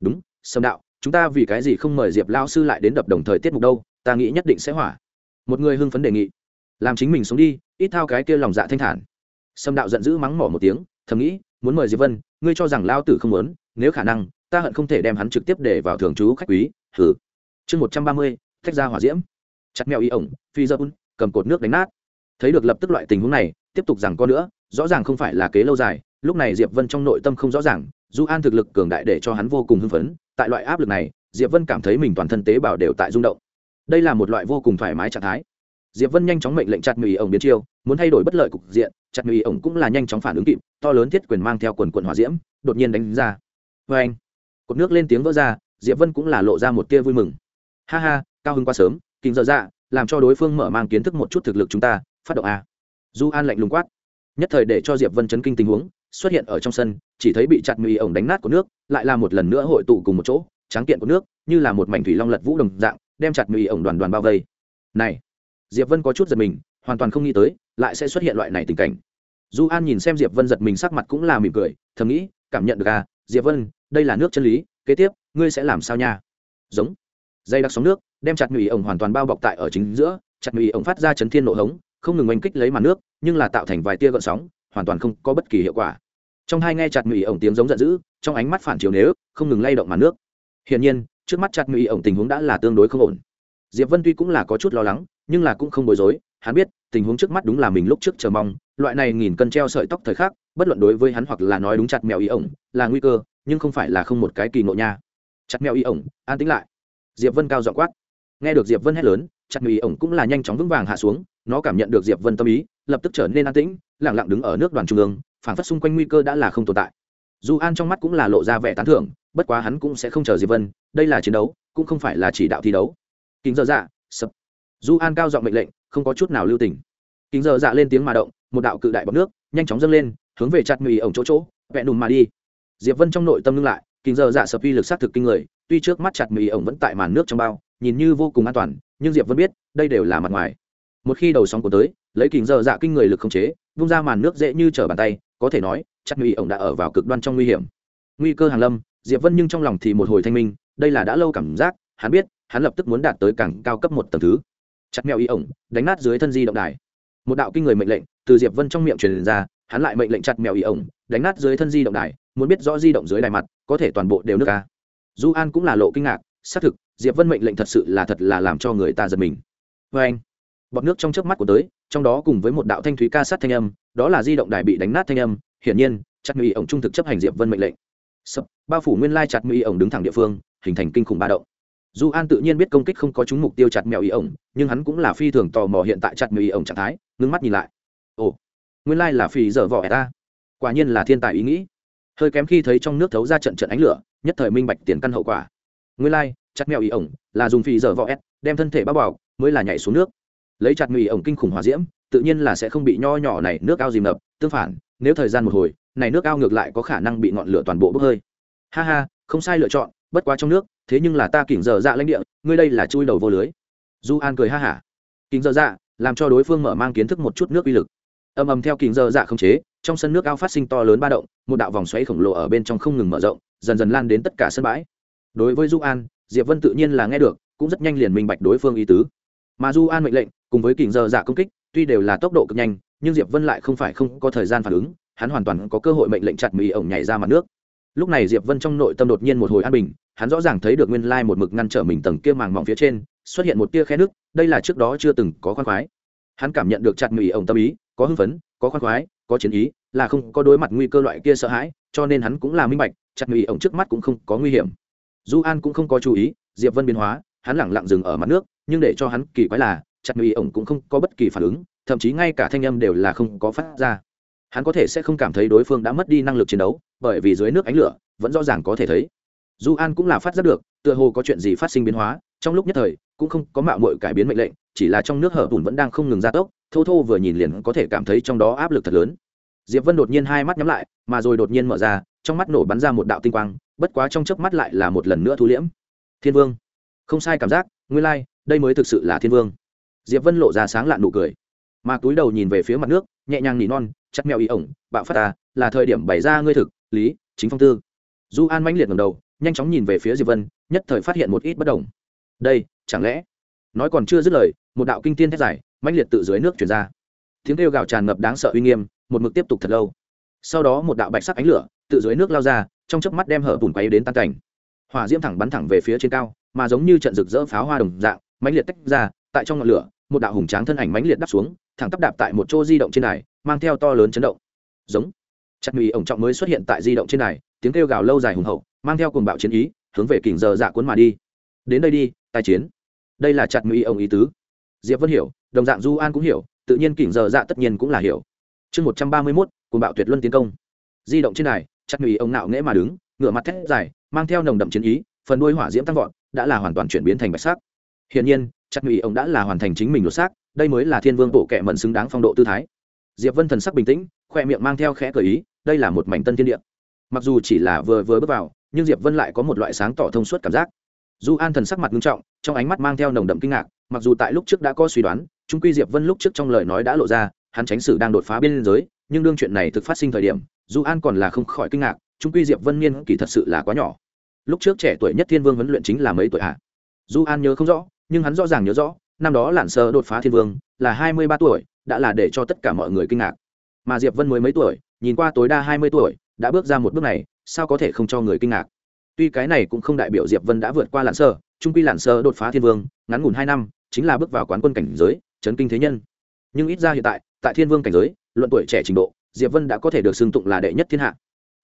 đúng, sâm đạo, chúng ta vì cái gì không mời diệp lao sư lại đến đập đồng thời tiết mục đâu, ta nghĩ nhất định sẽ hỏa. Một người hưng phấn đề nghị, làm chính mình sống đi, ít thao cái kia lòng dạ thanh thản. Sâm đạo giận dữ mắng mỏ một tiếng, thầm nghĩ, muốn mời diệp vân, ngươi cho rằng lao tử không muốn, nếu khả năng, ta hận không thể đem hắn trực tiếp để vào thường trú khách quý thử chương một trăm ba mươi, thách ra hỏa diễm. Chặt mèo y ổng, phi dơ un, cầm cột nước đánh nát. Thấy được lập tức loại tình huống này, tiếp tục rằng có nữa, rõ ràng không phải là kế lâu dài lúc này diệp vân trong nội tâm không rõ ràng, du an thực lực cường đại để cho hắn vô cùng hưng phấn, tại loại áp lực này, diệp vân cảm thấy mình toàn thân tế bào đều tại rung động. Đây là một loại vô cùng thoải mái trạng thái. Diệp vân nhanh chóng mệnh lệnh chặt mì ổng biến chiêu, muốn thay đổi bất lợi cục diện, chặt mì ổng cũng là nhanh chóng phản ứng kịp, to lớn thiết quyền mang theo quần quần hỏa diễm, đột nhiên đánh ra. Vê anh, cột nước lên tiếng vỡ ra, diệp vân cũng là lộ ra một tia vui mừng. Ha ha, cao hưng quá sớm kinh dở dạ làm cho đối phương mở mang kiến thức một chút thực lực chúng ta, phát động a. Du an lạnh lùng quát. Nhất thời để cho diệp vân chấn kinh tình huống xuất hiện ở trong sân, chỉ thấy bị chặt mì ổng đánh nát của nước, lại là một lần nữa hội tụ cùng một chỗ, tráng kiện của nước, như là một mảnh thủy long lật vũ đồng dạng, đem chặt mì ổng đoàn đoàn bao vây. Này, diệp vân có chút giật mình, hoàn toàn không nghĩ tới, lại sẽ xuất hiện loại này tình cảnh. Du an nhìn xem diệp vân giật mình sắc mặt cũng là mỉm cười, thầm nghĩ, cảm nhận được à diệp vân, đây là nước chân lý, kế tiếp, ngươi sẽ làm sao nha? Giống. Dây đặc sóng nước, đem chặt mì ổng hoàn toàn bao bọc tại ở chính giữa, chặt mì ổng phát ra chấn thiên nộ hống, không ngừng oanh kích lấy màn nước, nhưng là tạo thành vài tia gợn sóng hoàn toàn không có bất kỳ hiệu quả. Trong hai nghe chặt mì ổng tiếng giống giận dữ, trong ánh mắt phản chiếu nếu, không ngừng lay động màn nước. Hiển nhiên, trước mắt chặt mì ổng tình huống đã là tương đối không ổn. Diệp vân tuy cũng là có chút lo lắng, nhưng là cũng không bối rối, hắn biết, tình huống trước mắt đúng là mình lúc trước chờ mong, loại này nghìn cân treo sợi tóc thời khắc, bất luận đối với hắn hoặc là nói đúng chặt mèo ý ổng, là nguy cơ, nhưng không phải là không một cái kỳ ngộ nha. Chặt mèo ý ổng, an tĩnh lại. Diệp vân cao dọ quát. Nghe được diệp vân hét lớn, chặt mèo y ổng cũng là nhanh chóng vững vàng hạ xuống, nó cảm nhận được diệp vân tâm ý lập tức trở nên an tĩnh, lẳng lặng đứng ở nước đoàn trung ương phản phất xung quanh nguy cơ đã là không tồn tại. Dù an trong mắt cũng là lộ ra vẻ tán thưởng, bất quá hắn cũng sẽ không chờ diệp vân, đây là chiến đấu, cũng không phải là chỉ đạo thi đấu. Kính dơ dạ sập. Du an cao giọng mệnh lệnh, không có chút nào lưu tình. Kính giờ dạ lên tiếng mà động, một đạo cự đại bọc nước, nhanh chóng dâng lên, hướng về chặt mì ổng chỗ chỗ vẹn đùm mà đi. Diệp vân trong nội tâm ngưng lại, kính giờ dạ sập uy lực sát thực kinh người, tuy trước mắt chặt mì ổng vẫn tại màn nước trong bao, nhìn như vô cùng an toàn, nhưng diệp vân biết, đây đều là mặt ngoài. Một khi đầu sóng của tới lấy kính giờ dạ kinh người lực không chế, vung ra màn nước dễ như trở bàn tay, có thể nói chặt mì ổng đã ở vào cực đoan trong nguy hiểm. Nguy cơ hàng lâm, diệp vân nhưng trong lòng thì một hồi thanh minh, đây là đã lâu cảm giác, hắn biết, hắn lập tức muốn đạt tới càng cao cấp một tầng thứ. Chặt mèo y ổng đánh nát dưới thân di động đài. Một đạo kinh người mệnh lệnh từ diệp vân trong miệng truyền ra, hắn lại mệnh lệnh chặt mèo y ổng đánh nát dưới thân di động đài, muốn biết rõ di động dưới đài mặt, có thể toàn bộ đều nước ca du an cũng là lộ kinh ngạc, xác thực, diệp vân mệnh lệnh thật sự là thật là làm cho người ta giật mình. Vê anh bọt nước trong trước mắt của tới, trong đó cùng với một đạo thanh thúy ca sát thanh âm, đó là di động đài bị đánh nát thanh âm, hiển nhiên chặt mỹ ổng trung thực chấp hành diệp vân mệnh lệnh. Sập bao phủ nguyên lai chặt mỹ ổng đứng thẳng địa phương, hình thành kinh khủng ba động. Du an tự nhiên biết công kích không có trúng mục tiêu chặt mèo ý ổng, nhưng hắn cũng là phi thường tò mò hiện tại chặt mèo ý ổng trạng thái, ngưng mắt nhìn lại. Ồ, nguyên lai là phi dở vỏ ta quả nhiên là thiên tài ý nghĩ. Hơi kém khi thấy trong nước thấu ra trận trận ánh lửa, nhất thời minh bạch tiền căn hậu quả. Nguyên lai chặt mèo ý ổng là dùng phi dở vỏ s đem thân thể bao bọc, mới là nhảy xuống nước lấy chặt mì ổng kinh khủng hòa diễm, tự nhiên là sẽ không bị nho nhỏ này nước ao dìm ngập, tương phản, nếu thời gian một hồi, này nước ao ngược lại có khả năng bị ngọn lửa toàn bộ bốc hơi. Ha ha, không sai lựa chọn, bất quá trong nước, thế nhưng là ta kỉnh giờ dạ lãnh địa, ngươi đây là chui đầu vô lưới. Du an cười ha hả. Kỉnh giờ dạ làm cho đối phương mở mang kiến thức một chút nước uy lực. Ầm ầm theo kỉnh giờ dạ không chế, trong sân nước ao phát sinh to lớn ba động, một đạo vòng xoáy khổng lồ ở bên trong không ngừng mở rộng, dần dần lan đến tất cả sân bãi. Đối với du an, diệp vân tự nhiên là nghe được, cũng rất nhanh liền minh bạch đối phương ý tứ mà du an mệnh lệnh cùng với Kình giờ giả công kích, tuy đều là tốc độ cực nhanh, nhưng diệp vân lại không phải không có thời gian phản ứng, hắn hoàn toàn có cơ hội mệnh lệnh chặt mì ổng nhảy ra mặt nước. Lúc này diệp vân trong nội tâm đột nhiên một hồi an bình, hắn rõ ràng thấy được nguyên lai một mực ngăn trở mình tầng kia màng mỏng phía trên, xuất hiện một tia khe nước, đây là trước đó chưa từng có khoan khoái. Hắn cảm nhận được chặt ngụy ổng tâm ý, có hưng phấn, có khoan khoái, có chiến ý, là không có đối mặt nguy cơ loại kia sợ hãi, cho nên hắn cũng là minh bạch, chặt ngụy ổng trước mắt cũng không có nguy hiểm. Du an cũng không có chú ý, diệp vân biến hóa, hắn lẳng lặng dừng ở mặt nước nhưng để cho hắn kỳ quái là, chặt ngụy ổng cũng không có bất kỳ phản ứng, thậm chí ngay cả thanh âm đều là không có phát ra. Hắn có thể sẽ không cảm thấy đối phương đã mất đi năng lực chiến đấu, bởi vì dưới nước ánh lửa, vẫn rõ ràng có thể thấy. Du an cũng là phát giác được, tựa hồ có chuyện gì phát sinh biến hóa, trong lúc nhất thời, cũng không có mạo mội cải biến mệnh lệnh, chỉ là trong nước hở bùn vẫn đang không ngừng gia tốc, thô thô vừa nhìn liền có thể cảm thấy trong đó áp lực thật lớn. Diệp vân đột nhiên hai mắt nhắm lại, mà rồi đột nhiên mở ra, trong mắt nổ bắn ra một đạo tinh quang, bất quá trong chớp mắt lại là một lần nữa thu liễm. Thiên vương, không sai cảm giác, nguyên Lai đây mới thực sự là thiên vương. Diệp vân lộ ra sáng lạn nụ cười. Mà túi đầu nhìn về phía mặt nước, nhẹ nhàng nỉ non chắc mèo ý ổng, bạo phát ta, là thời điểm bày ra ngươi thực, lý, chính phong tư. Du an mãnh liệt ngầm đầu, nhanh chóng nhìn về phía diệp vân, nhất thời phát hiện một ít bất đồng. Đây, chẳng lẽ? Nói còn chưa dứt lời, một đạo kinh tiên thét dài, mãnh liệt tự dưới nước chuyển ra. Tiếng kêu gào tràn ngập đáng sợ uy nghiêm, một mực tiếp tục thật lâu. Sau đó một đạo bạch sắc ánh lửa tự dưới nước lao ra, trong chớp mắt đem hở bùn quay đến tan cảnh. Hỏa diễm thẳng bắn thẳng về phía trên cao, mà giống như trận rực rỡ pháo hoa đồng dạng mãnh liệt tách ra tại trong ngọn lửa một đạo hùng tráng thân ảnh mãnh liệt đắp xuống thẳng tắp đạp tại một chỗ di động trên này, mang theo to lớn chấn động. Giống. Chặt mì ổng trọng mới xuất hiện tại di động trên này, tiếng kêu gào lâu dài hùng hậu mang theo cuồng bạo chiến ý hướng về kình giờ dạ cuốn mà đi. Đến đây đi tài chiến. Đây là chặt mỹ ông ý tứ. Diệp vân hiểu đồng dạng du an cũng hiểu tự nhiên kình giờ dạ tất nhiên cũng là hiểu. Chương một trăm ba mươi mốt cuồng bạo tuyệt luân tiến công. Di động trên này chặt mỹ ông nạo nghễ mà đứng ngửa mặt thét dài mang theo nồng đậm chiến ý phần đuôi hỏa diễm tăng vọt đã là hoàn toàn chuyển biến thành bạch sắc hiển nhiên chặt nghĩ ông đã là hoàn thành chính mình đột xác, đây mới là thiên vương bộ kệ mận xứng đáng phong độ tư thái. Diệp vân thần sắc bình tĩnh, khoe miệng mang theo khẽ cờ ý, đây là một mảnh tân thiên địa. Mặc dù chỉ là vừa vừa bước vào, nhưng diệp vân lại có một loại sáng tỏ thông suốt cảm giác. Du an thần sắc mặt nghiêm trọng, trong ánh mắt mang theo nồng đậm kinh ngạc, mặc dù tại lúc trước đã có suy đoán trung quy diệp vân lúc trước trong lời nói đã lộ ra, hắn tránh sử đang đột phá biên giới, nhưng đương chuyện này thực phát sinh thời điểm, du an còn là không khỏi kinh ngạc trung quy diệp vân niên kỳ thật sự là quá nhỏ. Lúc trước trẻ tuổi nhất thiên vương huấn luyện chính là mấy tuổi hạ du an nhớ không rõ nhưng hắn rõ ràng nhớ rõ, năm đó lạn sơ đột phá thiên vương, là hai mươi ba tuổi, đã là để cho tất cả mọi người kinh ngạc. Mà diệp vân mới mấy tuổi, nhìn qua tối đa hai mươi tuổi, đã bước ra một bước này, sao có thể không cho người kinh ngạc? Tuy cái này cũng không đại biểu diệp vân đã vượt qua lạn sơ trung quy lạn sơ đột phá thiên vương, ngắn ngủn hai năm, chính là bước vào quán quân cảnh giới, chấn kinh thế nhân. Nhưng ít ra hiện tại tại thiên vương cảnh giới, luận tuổi trẻ trình độ, diệp vân đã có thể được xưng tụng là đệ nhất thiên hạ.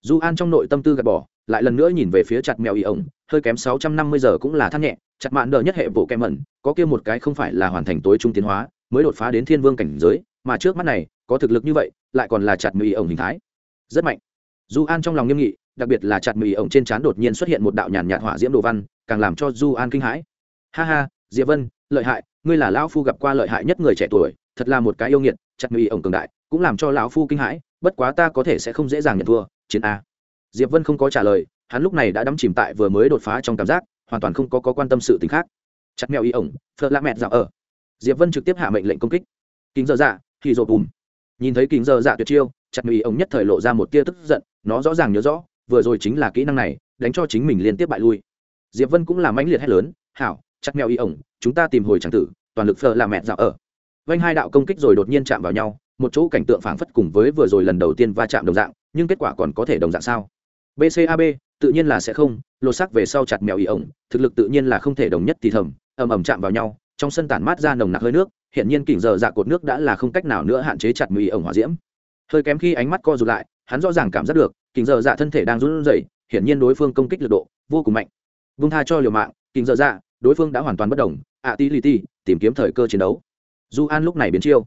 Du an trong nội tâm tư gạt bỏ, lại lần nữa nhìn về phía chặt mèo y ổng hơi kém sáu trăm năm mươi giờ cũng là than nhẹ, chặt mạn đỡ nhất hệ bộ kẹm mẩn, có kia một cái không phải là hoàn thành tối trung tiến hóa, mới đột phá đến thiên vương cảnh giới, mà trước mắt này, có thực lực như vậy, lại còn là chặt mì ổng hình thái. Rất mạnh. Du an trong lòng nghiêm nghị, đặc biệt là chặt mì ổng trên trán đột nhiên xuất hiện một đạo nhàn nhạt hỏa diễm đồ văn, càng làm cho du an kinh hãi. Ha ha, diệp vân, lợi hại, ngươi là lão phu gặp qua lợi hại nhất người trẻ tuổi, thật là một cái yêu nghiệt, chặt mì ổng cường đại, cũng làm cho lão phu kinh hãi, bất quá ta có thể sẽ không dễ dàng nhận thua, chiến a. Diệp vân không có trả lời hắn lúc này đã đắm chìm tại vừa mới đột phá trong cảm giác hoàn toàn không có, có quan tâm sự tình khác. Chặt mèo y ổng phật lạ mẹt dạo ở. Diệp vân trực tiếp hạ mệnh lệnh công kích. Kính dơ dạ thì rột bùm. Nhìn thấy kính dơ dạ tuyệt chiêu chặt mèo y ổng nhất thời lộ ra một tia tức giận nó rõ ràng nhớ rõ vừa rồi chính là kỹ năng này đánh cho chính mình liên tiếp bại lui. Diệp vân cũng là mãnh liệt hét lớn hảo chặt mèo y ổng chúng ta tìm hồi tràng tử toàn lực phật là mẹ dạo ở. Vanh hai đạo công kích rồi đột nhiên chạm vào nhau một chỗ cảnh tượng phảng phất cùng với vừa rồi lần đầu tiên va chạm đồng dạng nhưng kết quả còn có thể đồng dạng sao? Bcab tự nhiên là sẽ không lột sắc về sau chặt mèo ý ổng, thực lực tự nhiên là không thể đồng nhất thì thầm, ầm ầm chạm vào nhau, trong sân tản mát ra nồng nặc hơi nước hiện nhiên kỉnh giờ dạ cột nước đã là không cách nào nữa hạn chế chặt mèo ổng hỏa diễm. Hơi kém khi ánh mắt co rụt lại, hắn rõ ràng cảm giác được, kỉnh giờ dạ thân thể đang run rẩy hiện nhiên đối phương công kích lực độ vô cùng mạnh. Vung tha cho liều mạng, kỉnh giờ dạ đối phương đã hoàn toàn bất đồng, ạ tí li ti tìm kiếm thời cơ chiến đấu. Du an lúc này biến chiêu.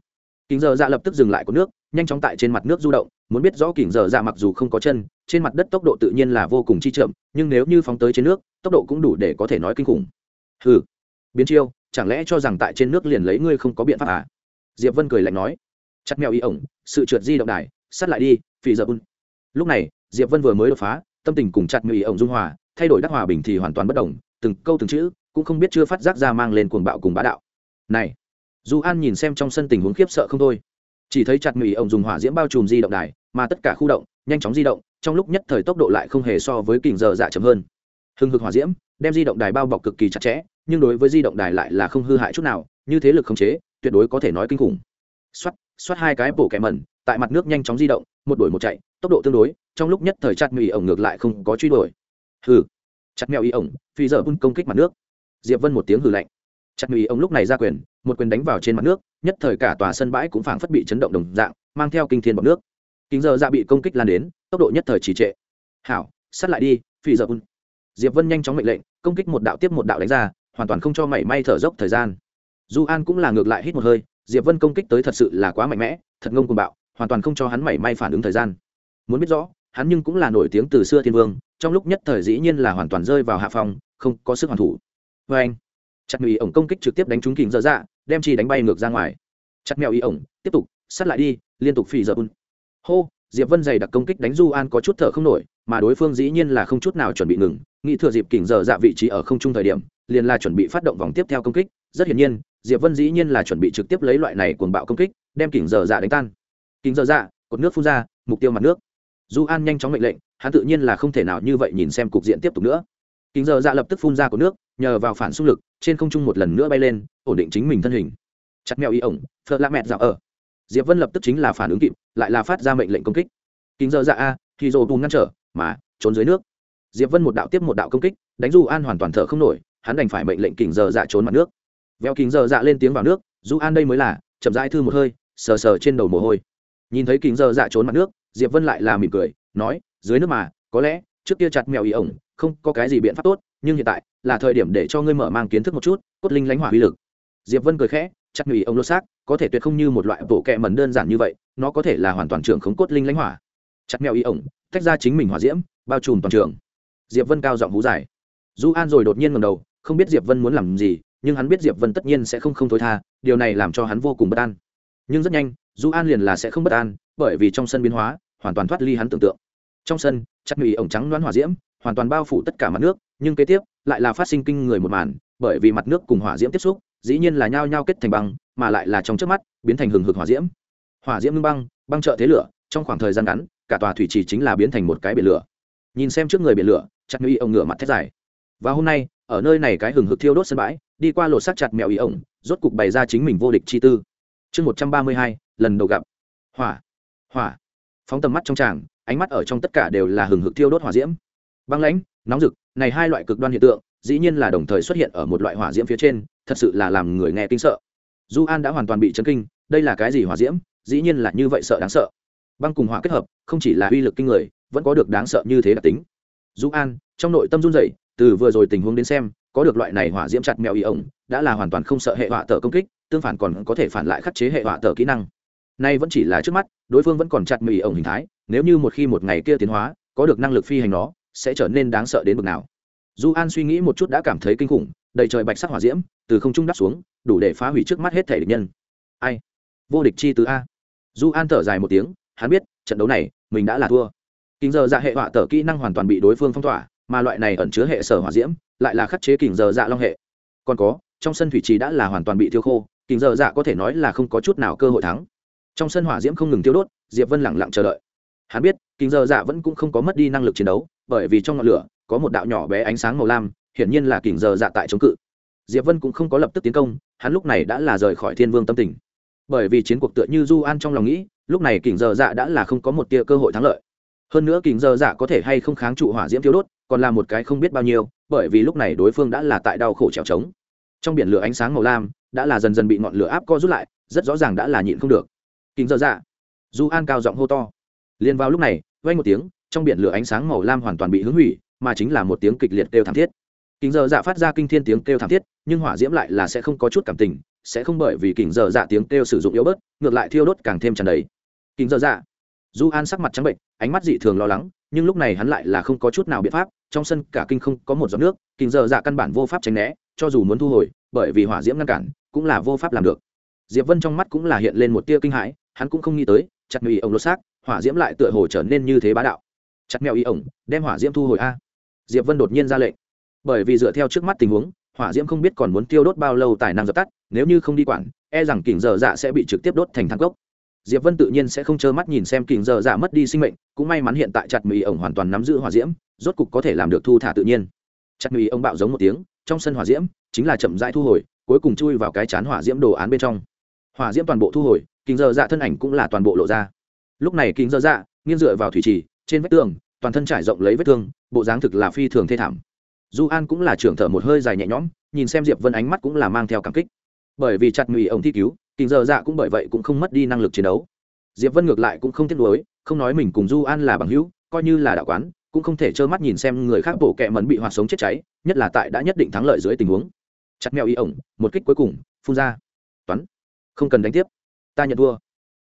Kỉnh giờ dạ lập tức dừng lại của nước, nhanh chóng tại trên mặt nước du động, muốn biết rõ kỉnh giờ dạ mặc dù không có chân trên mặt đất tốc độ tự nhiên là vô cùng chi chậm, nhưng nếu như phóng tới trên nước, tốc độ cũng đủ để có thể nói kinh khủng. Hừ, biến chiêu, chẳng lẽ cho rằng tại trên nước liền lấy ngươi không có biện pháp à? Diệp vân cười lạnh nói. Chặt mèo y ổng, sự trượt di động đài sát lại đi, phì giờ un. lúc này, diệp vân vừa mới đột phá, tâm tình cùng chặt mèo y ổng dung hòa, thay đổi đắc hòa bình thì hoàn toàn bất đồng, từng câu từng chữ cũng không biết chưa phát giác ra mang lên cuồng bạo cùng bá đạo. Này du an nhìn xem trong sân tình huống khiếp sợ không thôi. Chỉ thấy chặt mì ổng dùng hỏa diễm bao trùm di động đài, mà tất cả khu động, nhanh chóng di động trong lúc nhất thời tốc độ lại không hề so với kình giờ dạ chậm hơn. Hừng hực hỏa diễm, đem di động đài bao bọc cực kỳ chặt chẽ, nhưng đối với di động đài lại là không hư hại chút nào, như thế lực khống chế, tuyệt đối có thể nói kinh khủng. Xoát xoát hai cái bổ kẻ mẩn, tại mặt nước nhanh chóng di động, một đuổi một chạy, tốc độ tương đối, trong lúc nhất thời chặt mì ổng ngược lại không có truy đuổi. Hừ, chặt mèo y ổng, phi giờ bun công kích mặt nước. Diệp vân một tiếng hừ lạnh. Chặt mì ổng lúc này ra quyền, một quyền đánh vào trên mặt nước, nhất thời cả tòa sân bãi cũng phảng phất bị chấn động đồng dạng, mang theo kinh thiên bọc nước. Kính giờ ra bị công kích lan đến tốc độ nhất thời trì trệ. Hảo, sát lại đi phi giờ un diệp vân nhanh chóng mệnh lệnh, công kích một đạo tiếp một đạo đánh ra, hoàn toàn không cho mảy may thở dốc thời gian. Du an cũng là ngược lại hít một hơi, diệp vân công kích tới thật sự là quá mạnh mẽ, thật ngông cuồng bạo, hoàn toàn không cho hắn mảy may phản ứng thời gian. Muốn biết rõ, hắn nhưng cũng là nổi tiếng từ xưa thiên vương, trong lúc nhất thời dĩ nhiên là hoàn toàn rơi vào hạ phòng không có sức hoàn thủ. Vê anh, chặt mèo ổng công kích trực tiếp đánh trúng kình dở dạ đem chi đánh bay ngược ra ngoài. Chặt mèo y ổng, tiếp tục, sát lại đi, liên tục phì giờ un hô! Diệp vân dày đặc công kích đánh du an có chút thở không nổi, mà đối phương dĩ nhiên là không chút nào chuẩn bị ngừng. Nghĩ thừa dịp kình dở dạ vị trí ở không trung thời điểm, liền là chuẩn bị phát động vòng tiếp theo công kích. Rất hiển nhiên, diệp vân dĩ nhiên là chuẩn bị trực tiếp lấy loại này cuồng bạo công kích, đem kình dở dạ đánh tan. Kình dở dạ cột nước phun ra, mục tiêu mặt nước. Du an nhanh chóng mệnh lệnh, hắn tự nhiên là không thể nào như vậy nhìn xem cục diện tiếp tục nữa. Kính giờ dạ lập tức phun ra của nước, nhờ vào phản xung lực, trên không trung một lần nữa bay lên, ổn định chính mình thân hình. Chặt mèo y ổng phật lạ mẹt dạo ở diệp vân lập tức chính là phản ứng kịp, lại là phát ra mệnh lệnh công kích. Kính giờ dạ a, thì dồ bùn ngăn trở, mà, trốn dưới nước. Diệp vân một đạo tiếp một đạo công kích, đánh du an hoàn toàn thở không nổi, hắn đành phải mệnh lệnh kính giờ dạ trốn mặt nước. Veo kính giờ dạ lên tiếng vào nước du an đây mới là, chậm rãi thư một hơi, sờ sờ trên đầu mồ hôi. Nhìn thấy kính giờ dạ trốn mặt nước, diệp vân lại là mỉm cười, nói, dưới nước mà, có lẽ, trước kia chặt mèo y ổng, không có cái gì biện pháp tốt, nhưng hiện tại, là thời điểm để cho ngươi mở mang kiến thức một chút, cốt linh lãnh hỏa uy lực. Diệp vân cười khẽ chắc nhụy ông lô xác, có thể tuyệt không như một loại bộ kẹ mần đơn giản như vậy, nó có thể là hoàn toàn trường khống cốt linh lãnh hỏa. Chặt mèo y ổng tách ra chính mình hỏa diễm, bao trùm toàn trường. Diệp vân cao giọng hú dài. Du an rồi đột nhiên ngầm đầu, không biết diệp vân muốn làm gì, nhưng hắn biết diệp vân tất nhiên sẽ không không thối tha, điều này làm cho hắn vô cùng bất an. Nhưng rất nhanh du an liền là sẽ không bất an, bởi vì trong sân biến hóa, hoàn toàn thoát ly hắn tưởng tượng. Trong sân chặt nghĩ ổng trắng đoán hỏa diễm, hoàn toàn bao phủ tất cả mặt nước, nhưng kế tiếp, lại là phát sinh kinh người một màn, bởi vì mặt nước cùng hỏa diễm tiếp xúc dĩ nhiên là nhao nhao kết thành băng, mà lại là trong trước mắt, biến thành hừng hực hỏa diễm. Hỏa diễm ngưng băng băng trợ thế lửa, trong khoảng thời gian ngắn, cả tòa thủy trì chính là biến thành một cái biển lửa. Nhìn xem trước người biển lửa, chặt nữ y ông ngửa mặt thét dài. Và hôm nay, ở nơi này cái hừng hực thiêu đốt sân bãi, đi qua lột xác chặt mèo y ông rốt cục bày ra chính mình vô địch chi tư. Chương một trăm ba mươi hai, lần đầu gặp. Hỏa hỏa. Phóng tầm mắt trong tràng, ánh mắt ở trong tất cả đều là hừng hực thiêu đốt hỏa diễm. Băng lãnh, nóng rực, này hai loại cực đoan hiện tượng, dĩ nhiên là đồng thời xuất hiện ở một loại hỏa diễm phía trên thật sự là làm người nghe kinh sợ. Du an đã hoàn toàn bị chấn kinh, đây là cái gì hỏa diễm? Dĩ nhiên là như vậy sợ đáng sợ. Băng cùng hỏa kết hợp, không chỉ là uy lực kinh người, vẫn có được đáng sợ như thế đặc tính. Du an, trong nội tâm run dậy từ vừa rồi tình huống đến xem, có được loại này hỏa diễm chặt mèo y ổng, đã là hoàn toàn không sợ hệ hỏa tờ công kích, tương phản còn có thể phản lại khắc chế hệ hỏa tờ kỹ năng. Nay vẫn chỉ là trước mắt, đối phương vẫn còn chặt mèo y ổng hình thái, nếu như một khi một ngày kia tiến hóa, có được năng lực phi hành nó, sẽ trở nên đáng sợ đến bực nào. Du an suy nghĩ một chút đã cảm thấy kinh khủng đầy trời bạch sắc hỏa diễm, từ không trung đắp xuống, đủ để phá hủy trước mắt hết thể địch nhân. Ai? Vô địch chi tứ a. Du an thở dài một tiếng, hắn biết, trận đấu này, mình đã là thua. Kình giờ dạ hệ họa tở kỹ năng hoàn toàn bị đối phương phong tỏa, mà loại này ẩn chứa hệ sở hỏa diễm, lại là khắc chế kình giờ dạ long hệ. Còn có, trong sân thủy trì đã là hoàn toàn bị thiêu khô, kình giờ dạ có thể nói là không có chút nào cơ hội thắng. Trong sân hỏa diễm không ngừng tiêu đốt, diệp vân lẳng lặng chờ đợi. Hắn biết, kình giờ dạ vẫn cũng không có mất đi năng lực chiến đấu, bởi vì trong ngọn lửa, có một đạo nhỏ bé ánh sáng màu lam hiển nhiên là kình giờ dạ tại chống cự. Diệp vân cũng không có lập tức tiến công, hắn lúc này đã là rời khỏi thiên vương tâm tình. Bởi vì chiến cuộc tựa như du an trong lòng nghĩ, lúc này kình giờ dạ đã là không có một tia cơ hội thắng lợi. Hơn nữa kình giờ dạ có thể hay không kháng trụ hỏa diễm thiếu đốt, còn là một cái không biết bao nhiêu, bởi vì lúc này đối phương đã là tại đau khổ trèo trống. Trong biển lửa ánh sáng màu lam đã là dần dần bị ngọn lửa áp co rút lại, rất rõ ràng đã là nhịn không được. Kình giờ dạ du an cao giọng hô to. Liền vào lúc này vay một tiếng, trong biển lửa ánh sáng màu lam hoàn toàn bị hướng hủy, mà chính là một tiếng kịch liệt kêu thảm thiết. Kính giờ dạ phát ra kinh thiên tiếng kêu thảm thiết, nhưng hỏa diễm lại là sẽ không có chút cảm tình, sẽ không bởi vì Kính giờ dạ tiếng kêu sử dụng yếu bớt, ngược lại thiêu đốt càng thêm tràn đầy. Kính giờ dạ. Du an sắc mặt trắng bệnh, ánh mắt dị thường lo lắng, nhưng lúc này hắn lại là không có chút nào biện pháp, trong sân cả kinh không có một giọt nước, Kính giờ dạ căn bản vô pháp tránh né, cho dù muốn thu hồi, bởi vì hỏa diễm ngăn cản, cũng là vô pháp làm được. Diệp vân trong mắt cũng là hiện lên một tia kinh hãi, hắn cũng không nghĩ tới, chặt mì ý ổng lột xác, hỏa diễm lại tựa hồ trở nên như thế bá đạo. Chặt mèo y ổng, đem hỏa diễm thu hồi a. Diệp vân đột nhiên ra lệnh bởi vì dựa theo trước mắt tình huống, hỏa diễm không biết còn muốn tiêu đốt bao lâu tài năng dập tắt, nếu như không đi quản e rằng kình dở dạ sẽ bị trực tiếp đốt thành thang gốc diệp vân tự nhiên sẽ không trơ mắt nhìn xem kình dở dạ mất đi sinh mệnh, cũng may mắn hiện tại chặt mì ổng hoàn toàn nắm giữ hỏa diễm, rốt cục có thể làm được thu thả tự nhiên. Chặt mì ông bạo giống một tiếng, trong sân hỏa diễm, chính là chậm rãi thu hồi, cuối cùng chui vào cái chán hỏa diễm đồ án bên trong. Hỏa diễm toàn bộ thu hồi, kình dơ dạ thân ảnh cũng là toàn bộ lộ ra. Lúc này kình dơ dạ nghiêng dựa vào thủy trì, trên vách tường, toàn thân trải rộng lấy vết thương, bộ dáng thực là phi thường thê thảm du an cũng là trưởng thở một hơi dài nhẹ nhõm, nhìn xem diệp vân ánh mắt cũng là mang theo cảm kích. Bởi vì chặt mì ổng thi cứu, kình giờ dạ cũng bởi vậy cũng không mất đi năng lực chiến đấu. Diệp vân ngược lại cũng không tiếc nuối, không nói mình cùng du an là bằng hữu, coi như là đạo quán, cũng không thể trơ mắt nhìn xem người khác bổ kẹ mẫn bị hoạt sống chết cháy, nhất là tại đã nhất định thắng lợi dưới tình huống. Chặt mèo y ổng, một kích cuối cùng, phun ra. Toán. Không cần đánh tiếp. Ta nhận thua.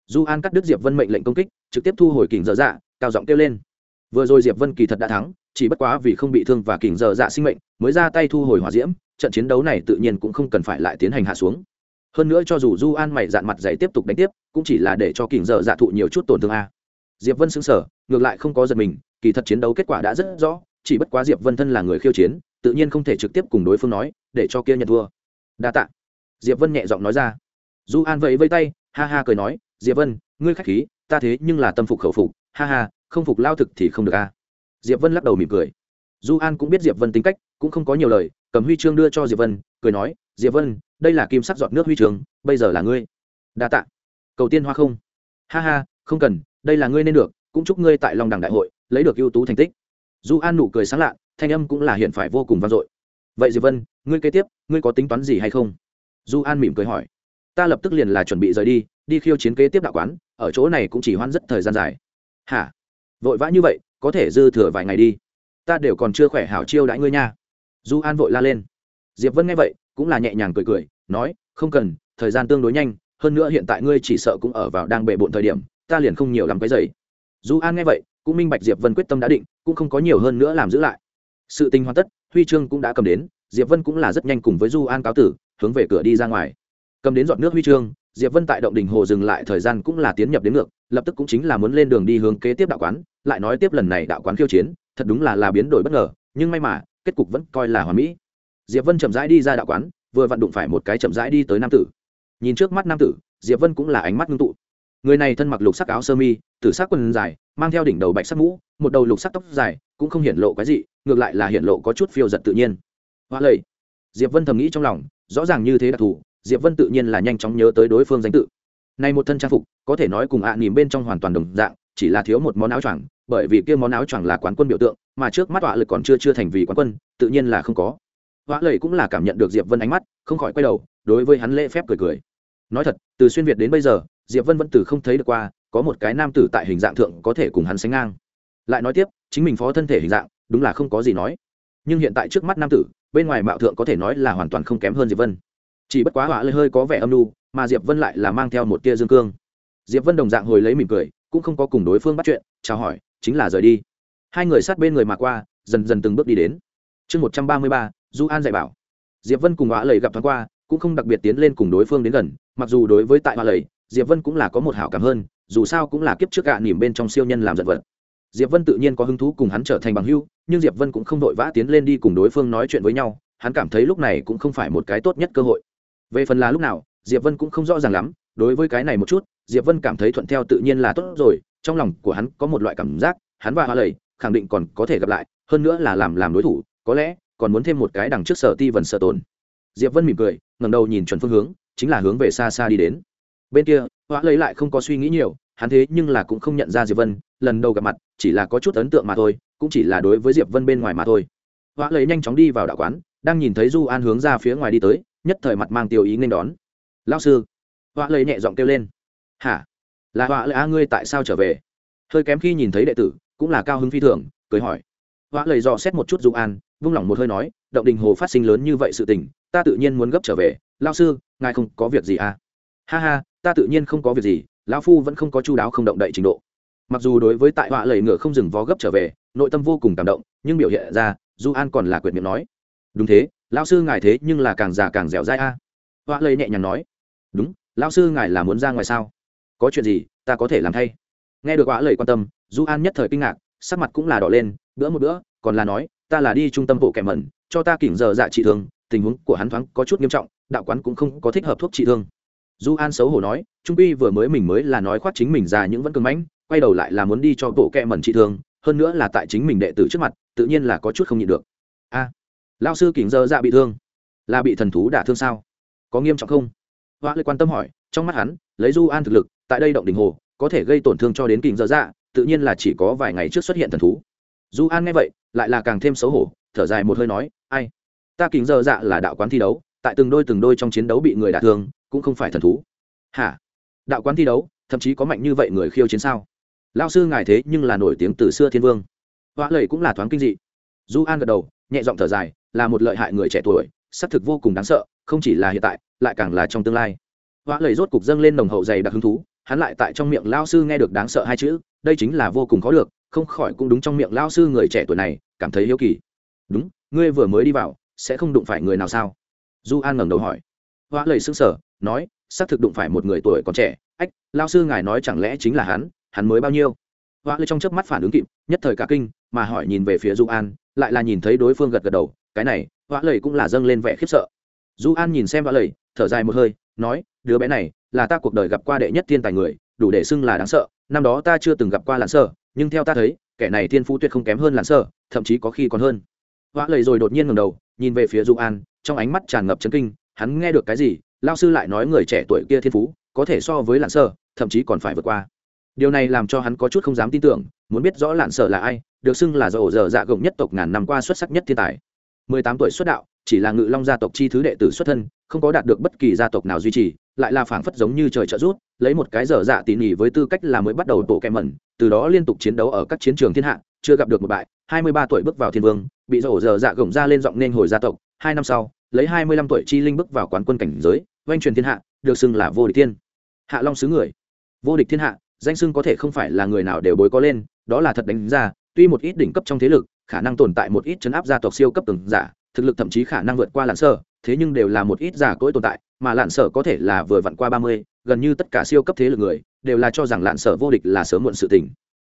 Du an cắt đứt diệp vân mệnh lệnh công kích, trực tiếp thu hồi kình dở dạ cao giọng kêu lên. Vừa rồi diệp vân kỳ thật đã thắng chỉ bất quá vì không bị thương và kình giờ dạ sinh mệnh, mới ra tay thu hồi hỏa diễm, trận chiến đấu này tự nhiên cũng không cần phải lại tiến hành hạ xuống. Hơn nữa cho dù du an mày dạn mặt dày tiếp tục đánh tiếp, cũng chỉ là để cho kình giờ dạ thụ nhiều chút tổn thương a. Diệp vân xứng sở ngược lại không có giật mình, kỳ thật chiến đấu kết quả đã rất rõ, chỉ bất quá diệp vân thân là người khiêu chiến, tự nhiên không thể trực tiếp cùng đối phương nói, để cho kia nhận thua. Đa tạ. Diệp vân nhẹ giọng nói ra. Du an vẫy vây tay, ha ha cười nói, diệp vân, ngươi khách khí, ta thế nhưng là tâm phục khẩu phục, ha ha, không phục lao thực thì không được a diệp vân lắc đầu mỉm cười. Du an cũng biết diệp vân tính cách, cũng không có nhiều lời, cầm huy chương đưa cho diệp vân, cười nói, diệp vân, đây là kim sắc giọt nước huy chương, bây giờ là ngươi. Đa tạ. Cầu tiên hoa không? Ha ha, không cần, đây là ngươi nên được, cũng chúc ngươi tại lòng đẳng đại hội, lấy được ưu tú thành tích. Du an nụ cười sáng lạ, thanh âm cũng là hiện phải vô cùng vang dội. Vậy diệp vân, ngươi kế tiếp, ngươi có tính toán gì hay không? Du an mỉm cười hỏi. Ta lập tức liền là chuẩn bị rời đi đi khiêu chiến kế tiếp đạo quán, ở chỗ này cũng chỉ hoãn rất thời gian dài. Hả? Vội vã như vậy có thể dư thừa vài ngày đi. Ta đều còn chưa khỏe hảo chiêu đãi ngươi nha. Du an vội la lên. Diệp vân nghe vậy, cũng là nhẹ nhàng cười cười, nói, không cần, thời gian tương đối nhanh, hơn nữa hiện tại ngươi chỉ sợ cũng ở vào đang bệ bộn thời điểm, ta liền không nhiều làm cái giày. Du an nghe vậy, cũng minh bạch diệp vân quyết tâm đã định, cũng không có nhiều hơn nữa làm giữ lại. Sự tình hoàn tất, huy chương cũng đã cầm đến, diệp vân cũng là rất nhanh cùng với du an cáo tử, hướng về cửa đi ra ngoài. Cầm đến giọt nước huy chương diệp vân tại động đình hồ dừng lại, thời gian cũng là tiến nhập đến ngược, lập tức cũng chính là muốn lên đường đi hướng kế tiếp đạo quán, lại nói tiếp lần này đạo quán khiêu chiến, thật đúng là là biến đổi bất ngờ, nhưng may mà, kết cục vẫn coi là hoàn mỹ. Diệp vân chậm rãi đi ra đạo quán, vừa vặn đụng phải một cái chậm rãi đi tới nam tử. Nhìn trước mắt nam tử, diệp vân cũng là ánh mắt ngưng tụ. Người này thân mặc lục sắc áo sơ mi, tử sắc quần dài, mang theo đỉnh đầu bạch sắc mũ, một đầu lục sắc tóc dài, cũng không hiện lộ cái gì ngược lại là hiện lộ có chút phiêu giật tự nhiên. Hoa lầy diệp vân thầm nghĩ trong lòng, rõ ràng như thế đặc thù diệp vân tự nhiên là nhanh chóng nhớ tới đối phương danh tự. Này một thân trang phục, có thể nói cùng ạ à nỉm bên trong hoàn toàn đồng dạng, chỉ là thiếu một món áo choàng, bởi vì kia món áo choàng là quán quân biểu tượng, mà trước mắt họa lực còn chưa chưa thành vì quán quân, tự nhiên là không có. Họa lời cũng là cảm nhận được diệp vân ánh mắt, không khỏi quay đầu, đối với hắn lễ phép cười cười. Nói thật, từ xuyên việt đến bây giờ, diệp vân vẫn từ không thấy được qua, có một cái nam tử tại hình dạng thượng có thể cùng hắn sánh ngang. Lại nói tiếp, chính mình phó thân thể hình dạng, đúng là không có gì nói. Nhưng hiện tại trước mắt nam tử, bên ngoài mạo thượng có thể nói là hoàn toàn không kém hơn diệp vân chỉ bất quá họa lời hơi có vẻ âm nu mà diệp vân lại là mang theo một tia dương cương. Diệp vân đồng dạng hồi lấy mỉm cười cũng không có cùng đối phương bắt chuyện chào hỏi chính là rời đi. Hai người sát bên người mà qua dần dần từng bước đi đến. Chương một trăm ba mươi ba du an dạy bảo. Diệp vân cùng họa lời gặp thoáng qua cũng không đặc biệt tiến lên cùng đối phương đến gần mặc dù đối với tại họa lời, diệp vân cũng là có một hảo cảm hơn dù sao cũng là kiếp trước gạ nỉm bên trong siêu nhân làm giật vật. Diệp vân tự nhiên có hứng thú cùng hắn trở thành bằng hữu nhưng diệp vân cũng không vội vã tiến lên đi cùng đối phương nói chuyện với nhau hắn cảm thấy lúc này cũng không phải một cái tốt nhất cơ hội về phần là lúc nào, diệp vân cũng không rõ ràng lắm, đối với cái này một chút, diệp vân cảm thấy thuận theo tự nhiên là tốt rồi, trong lòng của hắn có một loại cảm giác, hắn và hoa lầy khẳng định còn có thể gặp lại, hơn nữa là làm làm đối thủ, có lẽ còn muốn thêm một cái đằng trước sở ti vần sở tồn. Diệp vân mỉm cười, ngẩng đầu nhìn chuẩn phương hướng, chính là hướng về xa xa đi đến. Bên kia hoa lấy lại không có suy nghĩ nhiều, hắn thế nhưng là cũng không nhận ra diệp vân, lần đầu gặp mặt, chỉ là có chút ấn tượng mà thôi, cũng chỉ là đối với diệp vân bên ngoài mà thôi. Hoa lấy nhanh chóng đi vào đạo quán, đang nhìn thấy du an hướng ra phía ngoài đi tới nhất thời mặt mang tiêu ý nên đón. Lao sư. Họa lấy nhẹ giọng kêu lên. Hả? Là họa lấy a à, ngươi tại sao trở về? Hơi kém khi nhìn thấy đệ tử, cũng là cao hứng phi thường, cười hỏi. Họa lấy dò xét một chút du an, vung lòng một hơi nói, động đình hồ phát sinh lớn như vậy sự tình, ta tự nhiên muốn gấp trở về. Lao sư, ngài không có việc gì à? Ha ha, ta tự nhiên không có việc gì, lão phu vẫn không có chu đáo không động đậy trình độ. Mặc dù đối với tại họa lầy ngựa không dừng vó gấp trở về, nội tâm vô cùng cảm động, nhưng biểu hiện ra du an còn là quyệt miệng nói. Đúng thế lão sư ngài thế nhưng là càng già càng dẻo dai a. À. họa lây nhẹ nhàng nói. Đúng lão sư ngài là muốn ra ngoài sao? Có chuyện gì ta có thể làm thay. Nghe được họa lầy quan tâm du an nhất thời kinh ngạc sắc mặt cũng là đỏ lên bữa một bữa còn là nói ta là đi trung tâm bộ kẻ mẩn cho ta kỉnh giờ dạ trị thương tình huống của hắn thoáng có chút nghiêm trọng đạo quán cũng không có thích hợp thuốc trị thương. Du an xấu hổ nói trung quy vừa mới mình mới là nói khoác chính mình ra những vẫn cường mãnh quay đầu lại là muốn đi cho bộ kẹ mẩn trị thương hơn nữa là tại chính mình đệ tử trước mặt tự nhiên là có chút không nhịn được. A à, lao sư kính giờ dạ bị thương. Là bị thần thú đả thương sao? Có nghiêm trọng không? Hoa lê quan tâm hỏi, trong mắt hắn, lấy du an thực lực, tại đây động đình hồ, có thể gây tổn thương cho đến kính giờ dạ tự nhiên là chỉ có vài ngày trước xuất hiện thần thú. Du an nghe vậy, lại là càng thêm xấu hổ, thở dài một hơi nói, ai? Ta kính giờ dạ là đạo quán thi đấu, tại từng đôi từng đôi trong chiến đấu bị người đả thương, cũng không phải thần thú. Hả? Đạo quán thi đấu, thậm chí có mạnh như vậy người khiêu chiến sao? Lao sư ngài thế nhưng là nổi tiếng từ xưa thiên vương. Hoa lệ cũng là thoáng kinh dị. Du an gật đầu, nhẹ giọng thở dài là một lợi hại người trẻ tuổi, xác thực vô cùng đáng sợ, không chỉ là hiện tại, lại càng là trong tương lai. Hoa lời rốt cục dâng lên nồng hậu dày đặc hứng thú, hắn lại tại trong miệng lao sư nghe được đáng sợ hai chữ, đây chính là vô cùng khó được, không khỏi cũng đúng trong miệng lao sư người trẻ tuổi này, cảm thấy hiếu kỳ. Đúng, ngươi vừa mới đi vào, sẽ không đụng phải người nào sao? Du an ngẩng đầu hỏi. Hoa lời sững sờ, nói, xác thực đụng phải một người tuổi còn trẻ, ách, lao sư ngài nói chẳng lẽ chính là hắn hắn mới bao nhiêu? Hoa lời trong chớp mắt phản ứng kịp, nhất thời cả kinh, mà hỏi nhìn về phía du an, lại là nhìn thấy đối phương gật gật đầu cái này vã lầy cũng là dâng lên vẻ khiếp sợ. Du an nhìn xem vã lầy, thở dài một hơi, nói, đứa bé này là ta cuộc đời gặp qua đệ nhất thiên tài người, đủ để xưng là đáng sợ. Năm đó ta chưa từng gặp qua lãn sơ, nhưng theo ta thấy, kẻ này thiên phú tuyệt không kém hơn lãn sơ, thậm chí có khi còn hơn. Vã lầy rồi đột nhiên ngầm đầu, nhìn về phía du an, trong ánh mắt tràn ngập chấn kinh, hắn nghe được cái gì, lao sư lại nói người trẻ tuổi kia thiên phú, có thể so với lạn sơ, thậm chí còn phải vượt qua. Điều này làm cho hắn có chút không dám tin tưởng, muốn biết rõ lạn sở là ai, được xưng là dầu dở dạ gồng nhất tộc ngàn năm qua xuất sắc nhất thiên tài mười tám tuổi xuất đạo, chỉ là ngự long gia tộc chi thứ đệ tử xuất thân, không có đạt được bất kỳ gia tộc nào duy trì, lại là phảng phất giống như trời trợ rút lấy một cái dở dạ tỉ nỉ với tư cách là mới bắt đầu tổ kẹ mẩn, từ đó liên tục chiến đấu ở các chiến trường thiên hạ, chưa gặp được một bại. Hai mươi ba tuổi bước vào thiên vương, bị rổ dở dạ gồng ra lên giọng nên hồi gia tộc. Hai năm sau, lấy hai mươi lăm tuổi chi linh bước vào quán quân cảnh giới, oanh truyền thiên hạ, được xưng là vô địch thiên. Hạ long sứ người. Vô địch thiên hạ, danh xưng có thể không phải là người nào đều bối có lên, đó là thật đánh ra, tuy một ít đỉnh cấp trong thế lực khả năng tồn tại một ít chấn áp gia tộc siêu cấp từng giả, thực lực thậm chí khả năng vượt qua lạn sở, thế nhưng đều là một ít giả cỗi tồn tại, mà lạn sở có thể là vừa vặn qua ba mươi, gần như tất cả siêu cấp thế lực người, đều là cho rằng lạn sở vô địch là sớm muộn sự tình.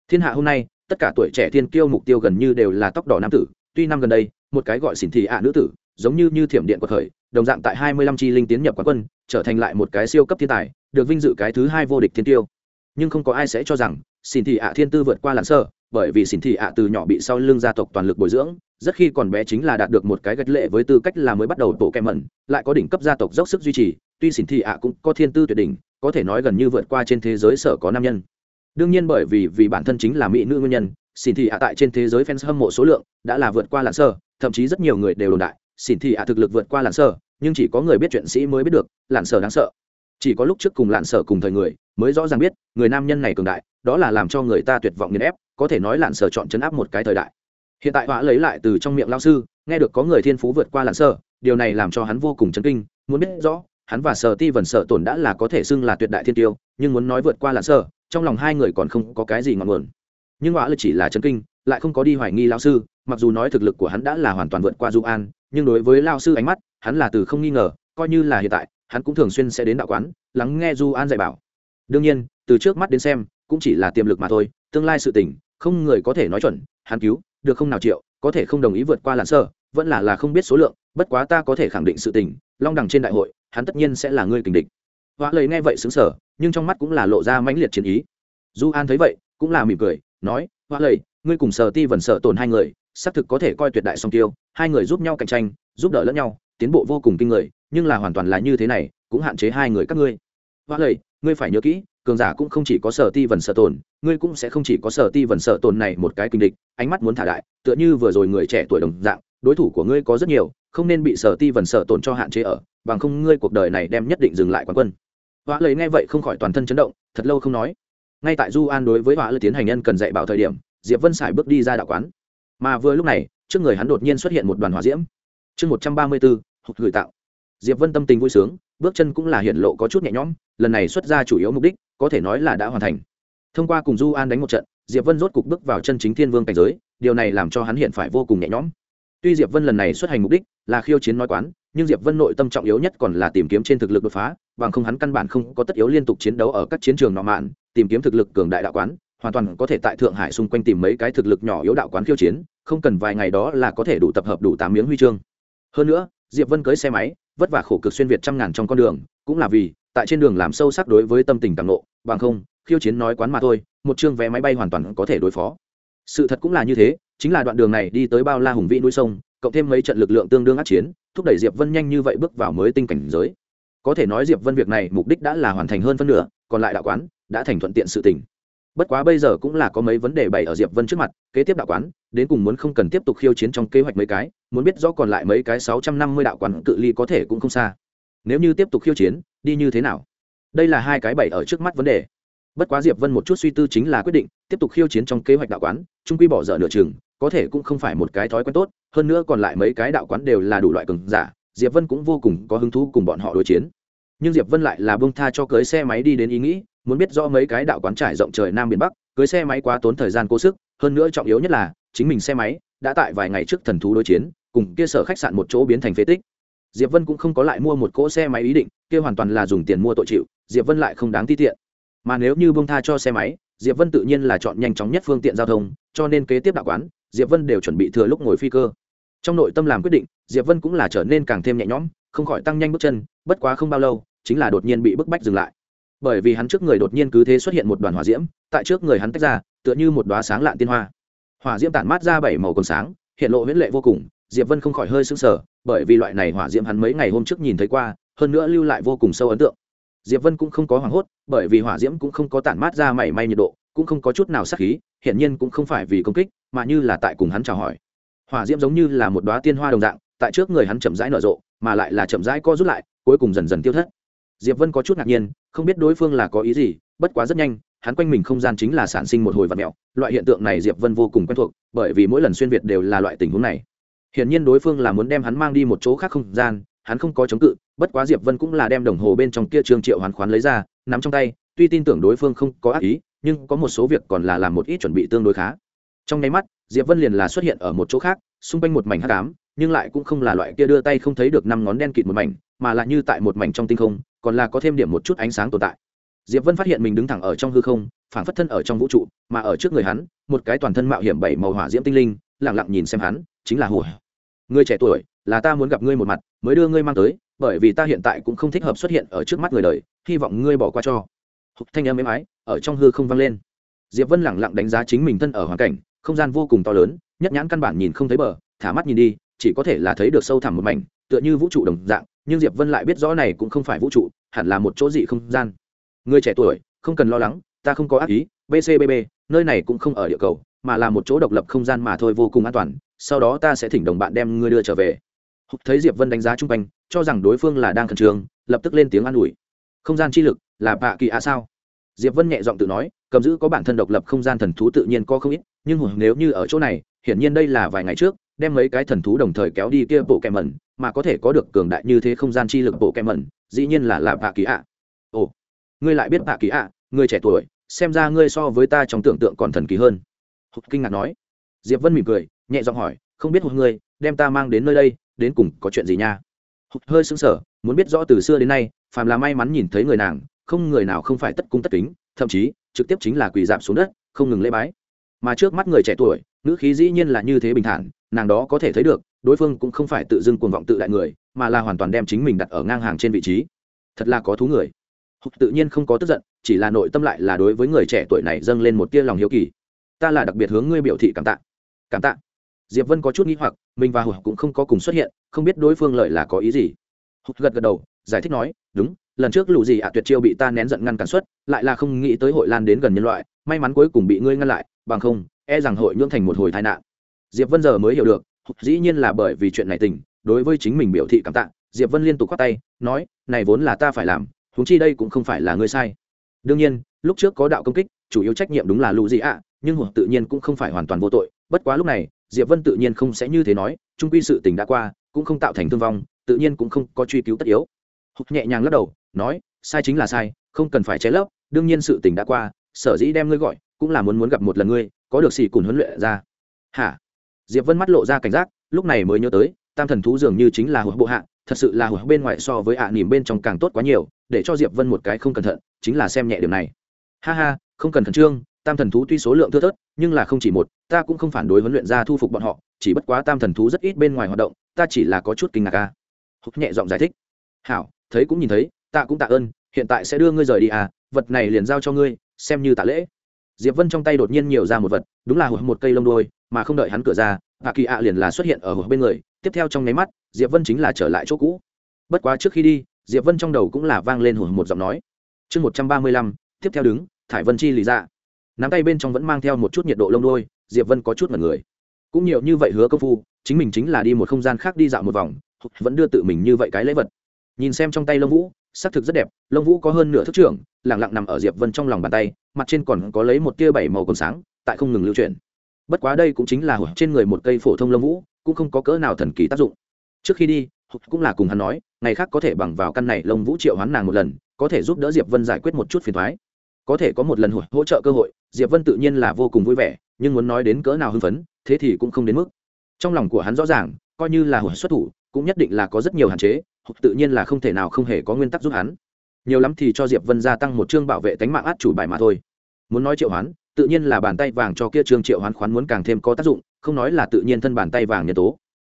Thiên hạ hôm nay, tất cả tuổi trẻ thiên kiêu mục tiêu gần như đều là tóc đỏ nam tử, tuy năm gần đây, một cái gọi xỉn thị ạ nữ tử, giống như như thiểm điện của khởi, đồng dạng tại hai mươi lăm chi linh tiến nhập quán quân, trở thành lại một cái siêu cấp thiên tài, được vinh dự cái thứ hai vô địch thiên tiêu nhưng không có ai sẽ cho rằng Xin thị ạ thiên tư vượt qua lặn sơ, bởi vì xin thị ạ từ nhỏ bị sau lưng gia tộc toàn lực bồi dưỡng, rất khi còn bé chính là đạt được một cái gạch lệ với tư cách là mới bắt đầu tổ kem mẩn, lại có đỉnh cấp gia tộc dốc sức duy trì, tuy xin thị ạ cũng có thiên tư tuyệt đỉnh, có thể nói gần như vượt qua trên thế giới sở có nam nhân. Đương nhiên bởi vì vì bản thân chính là mỹ nữ nguyên nhân xin thị ạ tại trên thế giới fans hâm mộ số lượng đã là vượt qua lặn sơ, thậm chí rất nhiều người đều đồn đại xin thị ạ thực lực vượt qua lặn sơ, nhưng chỉ có người biết chuyện sĩ mới biết được lặn sơ đáng sợ chỉ có lúc trước cùng lạn sở cùng thời người, mới rõ ràng biết, người nam nhân này cường đại, đó là làm cho người ta tuyệt vọng nghiền ép, có thể nói lạn sở chọn chấn áp một cái thời đại. Hiện tại họa lấy lại từ trong miệng lao sư, nghe được có người thiên phú vượt qua lạn sở, điều này làm cho hắn vô cùng chấn kinh, muốn biết rõ, hắn và sở ti vần sở tổn đã là có thể xưng là tuyệt đại thiên tiêu, nhưng muốn nói vượt qua lạn sở, trong lòng hai người còn không có cái gì ngọn nguồn. Nhưng họa là chỉ là chấn kinh, lại không có đi hoài nghi lao sư, mặc dù nói thực lực của hắn đã là hoàn toàn vượt qua du an nhưng đối với lao sư ánh mắt, hắn là từ không nghi ngờ, coi như là hiện tại hắn cũng thường xuyên sẽ đến đạo quán, lắng nghe du an dạy bảo. Đương nhiên, từ trước mắt đến xem, cũng chỉ là tiềm lực mà thôi, tương lai sự tình, không người có thể nói chuẩn, hắn cứu, được không nào triệu, có thể không đồng ý vượt qua làn sơ, vẫn là là không biết số lượng, bất quá ta có thể khẳng định sự tình, long đẳng trên đại hội, hắn tất nhiên sẽ là người kình địch. Hóa lời nghe vậy xứng sở nhưng trong mắt cũng là lộ ra mãnh liệt chiến ý. Du an thấy vậy, cũng là mỉm cười, nói hóa lời ngươi cùng sở ti vần sợ tồn hai người, xác thực có thể coi tuyệt đại song tiêu, hai người giúp nhau cạnh tranh, giúp đỡ lẫn nhau, tiến bộ vô cùng kinh người nhưng là hoàn toàn là như thế này, cũng hạn chế hai người các ngươi. Hoa lầy ngươi phải nhớ kỹ, cường giả cũng không chỉ có sở ti vần sở tồn, ngươi cũng sẽ không chỉ có sở ti vần sở tồn này một cái kinh địch, ánh mắt muốn thả đại, tựa như vừa rồi người trẻ tuổi đồng dạng, đối thủ của ngươi có rất nhiều, không nên bị sở ti vần sở tồn cho hạn chế ở, bằng không ngươi cuộc đời này đem nhất định dừng lại quán quân. Hoa lầy nghe vậy không khỏi toàn thân chấn động, thật lâu không nói. Ngay tại du an đối với hoa lầy tiến hành nhân cần dạy bảo thời điểm, diệp vân sải bước đi ra đạo quán. Mà vừa lúc này, trước người hắn đột nhiên xuất hiện một đoàn hỏa diễm. Chương một trăm ba mươi bốn hụt gửi tạo diệp vân tâm tình vui sướng, bước chân cũng là hiện lộ có chút nhẹ nhõm, lần này xuất ra chủ yếu mục đích, có thể nói là đã hoàn thành. Thông qua cùng du an đánh một trận, diệp vân rốt cục bước vào chân chính thiên vương cảnh giới, điều này làm cho hắn hiện phải vô cùng nhẹ nhõm. Tuy diệp vân lần này xuất hành mục đích là khiêu chiến nói quán, nhưng diệp vân nội tâm trọng yếu nhất còn là tìm kiếm trên thực lực đột phá, bằng không hắn căn bản không có tất yếu liên tục chiến đấu ở các chiến trường nọ mạn, tìm kiếm thực lực cường đại đạo quán, hoàn toàn có thể tại thượng hải xung quanh tìm mấy cái thực lực nhỏ yếu đạo quán khiêu chiến, không cần vài ngày đó là có thể đủ tập hợp đủ tám miếng huy chương. Hơn nữa, diệp vân cưới xe máy vất vả khổ cực xuyên việt trăm ngàn trong con đường, cũng là vì, tại trên đường làm sâu sắc đối với tâm tình càng nộ, bằng không, khiêu chiến nói quán mà thôi, một chương vé máy bay hoàn toàn có thể đối phó. Sự thật cũng là như thế, chính là đoạn đường này đi tới bao la hùng vĩ núi sông, cộng thêm mấy trận lực lượng tương đương át chiến, thúc đẩy diệp vân nhanh như vậy bước vào mới tinh cảnh giới. Có thể nói diệp vân việc này mục đích đã là hoàn thành hơn phân nửa, còn lại đạo quán đã thành thuận tiện sự tình bất quá bây giờ cũng là có mấy vấn đề bày ở diệp vân trước mặt, kế tiếp đạo quán, đến cùng muốn không cần tiếp tục khiêu chiến trong kế hoạch mấy cái, muốn biết rõ còn lại mấy cái sáu trăm năm mươi đạo quán cự ly có thể cũng không xa. Nếu như tiếp tục khiêu chiến, đi như thế nào? Đây là hai cái bày ở trước mắt vấn đề. Bất quá diệp vân một chút suy tư chính là quyết định, tiếp tục khiêu chiến trong kế hoạch đạo quán trung quy bỏ dở nửa chừng, có thể cũng không phải một cái thói quen tốt, hơn nữa còn lại mấy cái đạo quán đều là đủ loại cường giả, diệp vân cũng vô cùng có hứng thú cùng bọn họ đối chiến nhưng diệp vân lại là bông tha cho cưới xe máy đi đến ý nghĩ, muốn biết rõ mấy cái đạo quán trải rộng trời nam biển bắc, cưới xe máy quá tốn thời gian cố sức, hơn nữa trọng yếu nhất là, chính mình xe máy đã tại vài ngày trước thần thú đối chiến, cùng kia sở khách sạn một chỗ biến thành phế tích. Diệp vân cũng không có lại mua một cỗ xe máy ý định, kia hoàn toàn là dùng tiền mua tội chịu, diệp vân lại không đáng ti tiện. Mà nếu như bông tha cho xe máy, diệp vân tự nhiên là chọn nhanh chóng nhất phương tiện giao thông, cho nên kế tiếp đạo quán, diệp vân đều chuẩn bị thừa lúc ngồi phi cơ. Trong nội tâm làm quyết định, diệp vân cũng là trở nên càng thêm nhẹ nhõm, không khỏi tăng nhanh bước chân, bất quá không bao lâu chính là đột nhiên bị bức bách dừng lại. Bởi vì hắn trước người đột nhiên cứ thế xuất hiện một đoàn hỏa diễm, tại trước người hắn tách ra, tựa như một đoá sáng lạn tiên hoa. Hỏa diễm tản mát ra bảy màu còn sáng, hiện lộ huyễn lệ vô cùng, diệp vân không khỏi hơi sững sờ, bởi vì loại này hỏa diễm hắn mấy ngày hôm trước nhìn thấy qua, hơn nữa lưu lại vô cùng sâu ấn tượng. Diệp vân cũng không có hoảng hốt, bởi vì hỏa diễm cũng không có tản mát ra mảy may nhiệt độ, cũng không có chút nào sắc khí, hiển nhiên cũng không phải vì công kích, mà như là tại cùng hắn chào hỏi. Hỏa diễm giống như là một đóa tiên hoa đồng dạng, tại trước người hắn chậm rãi nở rộ, mà lại là chậm rãi co rút lại, cuối cùng dần dần tiêu thất diệp vân có chút ngạc nhiên, không biết đối phương là có ý gì, bất quá rất nhanh, hắn quanh mình không gian chính là sản sinh một hồi vật mẹo. Loại hiện tượng này diệp vân vô cùng quen thuộc, bởi vì mỗi lần xuyên việt đều là loại tình huống này. Hiển nhiên đối phương là muốn đem hắn mang đi một chỗ khác không gian, hắn không có chống cự, bất quá diệp vân cũng là đem đồng hồ bên trong kia trương triệu hoàn khoán lấy ra, nắm trong tay, tuy tin tưởng đối phương không có ác ý, nhưng có một số việc còn là làm một ít chuẩn bị tương đối khá. Trong nháy mắt, diệp vân liền là xuất hiện ở một chỗ khác, xung quanh một mảnh hắc ám, nhưng lại cũng không là loại kia đưa tay không thấy được năm ngón đen kịt một mảnh, mà là như tại một mảnh trong tinh không còn là có thêm điểm một chút ánh sáng tồn tại. Diệp vân phát hiện mình đứng thẳng ở trong hư không, phảng phất thân ở trong vũ trụ, mà ở trước người hắn, một cái toàn thân mạo hiểm bảy màu hỏa diễm tinh linh, lặng lặng nhìn xem hắn, chính là hùa. Người trẻ tuổi, là ta muốn gặp ngươi một mặt, mới đưa ngươi mang tới, bởi vì ta hiện tại cũng không thích hợp xuất hiện ở trước mắt người đời, hy vọng ngươi bỏ qua cho. Thanh âm êm ái, ở trong hư không vang lên. Diệp vân lẳng lặng đánh giá chính mình thân ở hoàn cảnh, không gian vô cùng to lớn, nhất nhãn căn bản nhìn không thấy bờ, thả mắt nhìn đi, chỉ có thể là thấy được sâu thẳm một mảnh, tựa như vũ trụ đồng dạng nhưng diệp vân lại biết rõ này cũng không phải vũ trụ, hẳn là một chỗ dị không gian. Người trẻ tuổi, không cần lo lắng, ta không có ác ý bcbb nơi này cũng không ở địa cầu, mà là một chỗ độc lập không gian mà thôi vô cùng an toàn, sau đó ta sẽ thỉnh đồng bạn đem ngươi đưa trở về. Thấy diệp vân đánh giá chung quanh, cho rằng đối phương là đang khẩn trương, lập tức lên tiếng an ủi. Không gian chi lực, là bạ kỳ a sao? Diệp vân nhẹ giọng tự nói, cầm giữ có bản thân độc lập không gian thần thú tự nhiên có không ít, nhưng nếu như ở chỗ này, hiển nhiên đây là vài ngày trước đem mấy cái thần thú đồng thời kéo đi kia bộ kẹm mẩn, mà có thể có được cường đại như thế không gian chi lực bộ kẹm mẩn, dĩ nhiên là là bạ kỳ ạ. Ồ, ngươi lại biết bạ kỳ ạ, ngươi trẻ tuổi, xem ra ngươi so với ta trong tưởng tượng còn thần kỳ hơn. Hụt kinh ngạc nói. Diệp vân mỉm cười, nhẹ giọng hỏi, không biết hụt ngươi, đem ta mang đến nơi đây, đến cùng có chuyện gì nha? Hơi sững sờ, muốn biết rõ từ xưa đến nay, phàm là may mắn nhìn thấy người nàng, không người nào không phải tất cung tất kính, thậm chí, trực tiếp chính là quỳ dạp xuống đất, không ngừng lễ bái. Mà trước mắt người trẻ tuổi ngữ khí dĩ nhiên là như thế bình thản, nàng đó có thể thấy được, đối phương cũng không phải tự dưng cuồng vọng tự đại người, mà là hoàn toàn đem chính mình đặt ở ngang hàng trên vị trí. Thật là có thú người. Hụt tự nhiên không có tức giận, chỉ là nội tâm lại là đối với người trẻ tuổi này dâng lên một tia lòng hiếu kỳ. Ta là đặc biệt hướng ngươi biểu thị cảm tạ. Cảm tạ. Diệp vân có chút nghĩ hoặc, mình và hụt cũng không có cùng xuất hiện, không biết đối phương lợi là có ý gì. Hụt gật gật đầu, giải thích nói, đúng, lần trước lũ gì ạ, tuyệt chiêu bị ta nén giận ngăn cản xuất lại là không nghĩ tới hội lan đến gần nhân loại, may mắn cuối cùng bị ngươi ngăn lại, bằng không e rằng hội nhưỡng thành một hồi tai nạn. Diệp vân giờ mới hiểu được, dĩ nhiên là bởi vì chuyện này tình, đối với chính mình biểu thị cảm tạ, diệp vân liên tục khoát tay, nói, này vốn là ta phải làm, huống chi đây cũng không phải là ngươi sai. Đương nhiên, lúc trước có đạo công kích, chủ yếu trách nhiệm đúng là lũ gì ạ, nhưng hụt tự nhiên cũng không phải hoàn toàn vô tội, bất quá lúc này, diệp vân tự nhiên không sẽ như thế nói trung quy sự tình đã qua, cũng không tạo thành thương vong, tự nhiên cũng không có truy cứu tất yếu. Hụt nhẹ nhàng lắc đầu, nói, sai chính là sai, không cần phải che lấp, đương nhiên sự tình đã qua, sở dĩ đem ngươi gọi, cũng là muốn muốn gặp một lần ngươi có được xì cùn huấn luyện ra. Hả? Diệp vân mắt lộ ra cảnh giác, lúc này mới nhớ tới, tam thần thú dường như chính là hụt bộ hạ, thật sự là hụt bên ngoài so với ạ à nỉm bên trong càng tốt quá nhiều, để cho diệp vân một cái không cẩn thận, chính là xem nhẹ điều này. Ha ha, không cần khẩn trương, tam thần thú tuy số lượng thưa thớt, nhưng là không chỉ một, ta cũng không phản đối huấn luyện ra thu phục bọn họ, chỉ bất quá tam thần thú rất ít bên ngoài hoạt động, ta chỉ là có chút kinh ngạc ca hộp nhẹ giọng giải thích. Hảo, thấy cũng nhìn thấy, ta cũng tạ ơn, hiện tại sẽ đưa ngươi rời đi à vật này liền giao cho ngươi, xem như tạ lễ diệp vân trong tay đột nhiên nhiều ra một vật, đúng là một cây lông đôi mà không đợi hắn cửa ra, hạ kỳ ạ liền là xuất hiện ở bên người. Tiếp theo trong nháy mắt, diệp vân chính là trở lại chỗ cũ. Bất quá trước khi đi, diệp vân trong đầu cũng là vang lên hồn một giọng nói. Chương một trăm ba mươi lăm, tiếp theo đứng, thải vân chi lý ra. Nắm tay bên trong vẫn mang theo một chút nhiệt độ lông đôi diệp vân có chút mật người. Cũng nhiều như vậy hứa công phu, chính mình chính là đi một không gian khác đi dạo một vòng, vẫn đưa tự mình như vậy cái lễ vật. Nhìn xem trong tay lông vũ xác thực rất đẹp, lông vũ có hơn nửa thức trưởng, lẳng lặng nằm ở diệp vân trong lòng bàn tay, mặt trên còn có lấy một tia bảy màu còn sáng, tại không ngừng lưu chuyển. Bất quá đây cũng chính là trên người một cây phổ thông lông vũ, cũng không có cỡ nào thần kỳ tác dụng. Trước khi đi cũng là cùng hắn nói, ngày khác có thể bằng vào căn này lông vũ triệu hoán nàng một lần, có thể giúp đỡ diệp vân giải quyết một chút phiền thoái có thể có một lần hỗ trợ cơ hội, diệp vân tự nhiên là vô cùng vui vẻ, nhưng muốn nói đến cỡ nào hưng phấn, thế thì cũng không đến mức. Trong lòng của hắn rõ ràng, coi như là hồi xuất thủ, cũng nhất định là có rất nhiều hạn chế tự nhiên là không thể nào không hề có nguyên tắc giúp hắn. Nhiều lắm thì cho diệp vân gia tăng một chương bảo vệ tánh mạng át chủ bài mà thôi. Muốn nói triệu hoán, tự nhiên là bàn tay vàng cho kia trương triệu hoán khoán muốn càng thêm có tác dụng, không nói là tự nhiên thân bàn tay vàng nhân tố.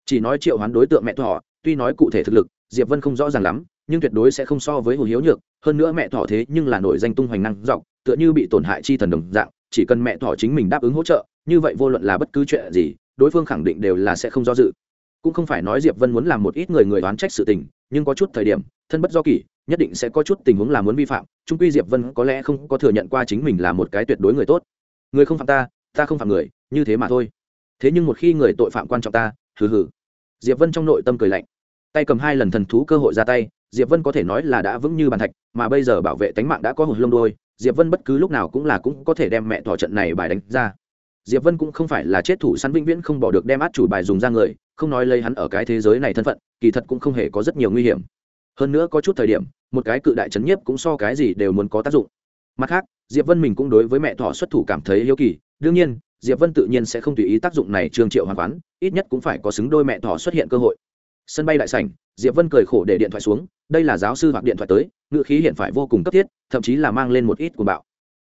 Chỉ nói triệu hoán đối tượng mẹ thọ, tuy nói cụ thể thực lực, diệp vân không rõ ràng lắm, nhưng tuyệt đối sẽ không so với hồ hiếu nhược, hơn nữa mẹ thọ thế nhưng là nổi danh tung hoành năng dọc, tựa như bị tổn hại chi thần đồng dạng, chỉ cần mẹ thọ chính mình đáp ứng hỗ trợ, như vậy vô luận là bất cứ chuyện gì, đối phương khẳng định đều là sẽ không do dự cũng không phải nói diệp vân muốn làm một ít người người đoán trách sự tình, nhưng có chút thời điểm, thân bất do kỷ, nhất định sẽ có chút tình huống là muốn vi phạm trung quy diệp vân có lẽ không có thừa nhận qua chính mình là một cái tuyệt đối người tốt. Người không phạm ta ta không phạm người, như thế mà thôi. Thế nhưng một khi người tội phạm quan trọng ta, hừ hừ. Diệp vân trong nội tâm cười lạnh. Tay cầm hai lần thần thú cơ hội ra tay, diệp vân có thể nói là đã vững như bàn thạch, mà bây giờ bảo vệ tánh mạng đã có hồn lông đôi, diệp vân bất cứ lúc nào cũng là cũng có thể đem mẹ thỏ trận này bài đánh ra. Diệp vân cũng không phải là chết thủ săn vĩnh viễn không bỏ được đem át chủ bài dùng ra người không nói lấy hắn ở cái thế giới này thân phận, kỳ thật cũng không hề có rất nhiều nguy hiểm. Hơn nữa có chút thời điểm, một cái cự đại chấn nhiếp cũng so cái gì đều muốn có tác dụng. Mặt khác, diệp vân mình cũng đối với mẹ thỏ xuất thủ cảm thấy hiếu kỳ. Đương nhiên, diệp vân tự nhiên sẽ không tùy ý tác dụng này trương triệu hoàn quán ít nhất cũng phải có xứng đôi mẹ thỏ xuất hiện cơ hội. Sân bay đại sảnh, diệp vân cười khổ để điện thoại xuống, đây là giáo sư hoặc điện thoại tới ngự khí hiện phải vô cùng cấp thiết, thậm chí là mang lên một ít của bạo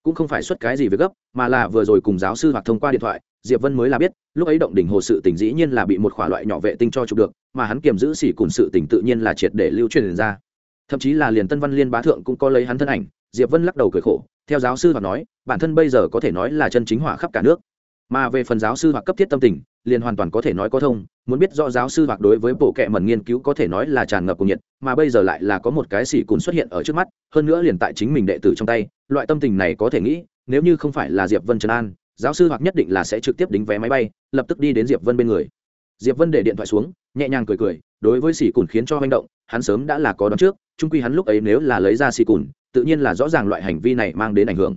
cũng không phải xuất cái gì việc gấp, mà là vừa rồi cùng giáo sư hoặc thông qua điện thoại, diệp vân mới là biết, lúc ấy động đỉnh hồ sự tình dĩ nhiên là bị một khỏa loại nhỏ vệ tinh cho chụp được, mà hắn kiềm giữ xỉ cùng sự tình tự nhiên là triệt để lưu truyền ra. Thậm chí là liền tân văn liên bá thượng cũng có lấy hắn thân ảnh, diệp vân lắc đầu cười khổ, theo giáo sư hoặc nói, bản thân bây giờ có thể nói là chân chính hỏa khắp cả nước. Mà về phần giáo sư hoặc cấp thiết tâm tình, liền hoàn toàn có thể nói có thông muốn biết rõ giáo sư hoặc đối với bộ kệ mẩn nghiên cứu có thể nói là tràn ngập cùng nhiệt, mà bây giờ lại là có một cái xỉ cùn xuất hiện ở trước mắt, hơn nữa liền tại chính mình đệ tử trong tay, loại tâm tình này có thể nghĩ, nếu như không phải là diệp vân trần an, giáo sư hoặc nhất định là sẽ trực tiếp đính vé máy bay, lập tức đi đến diệp vân bên người. Diệp vân để điện thoại xuống, nhẹ nhàng cười cười, đối với xỉ cùn khiến cho hành động, hắn sớm đã là có đón trước trung quy hắn lúc ấy nếu là lấy ra xỉ cùn, tự nhiên là rõ ràng loại hành vi này mang đến ảnh hưởng.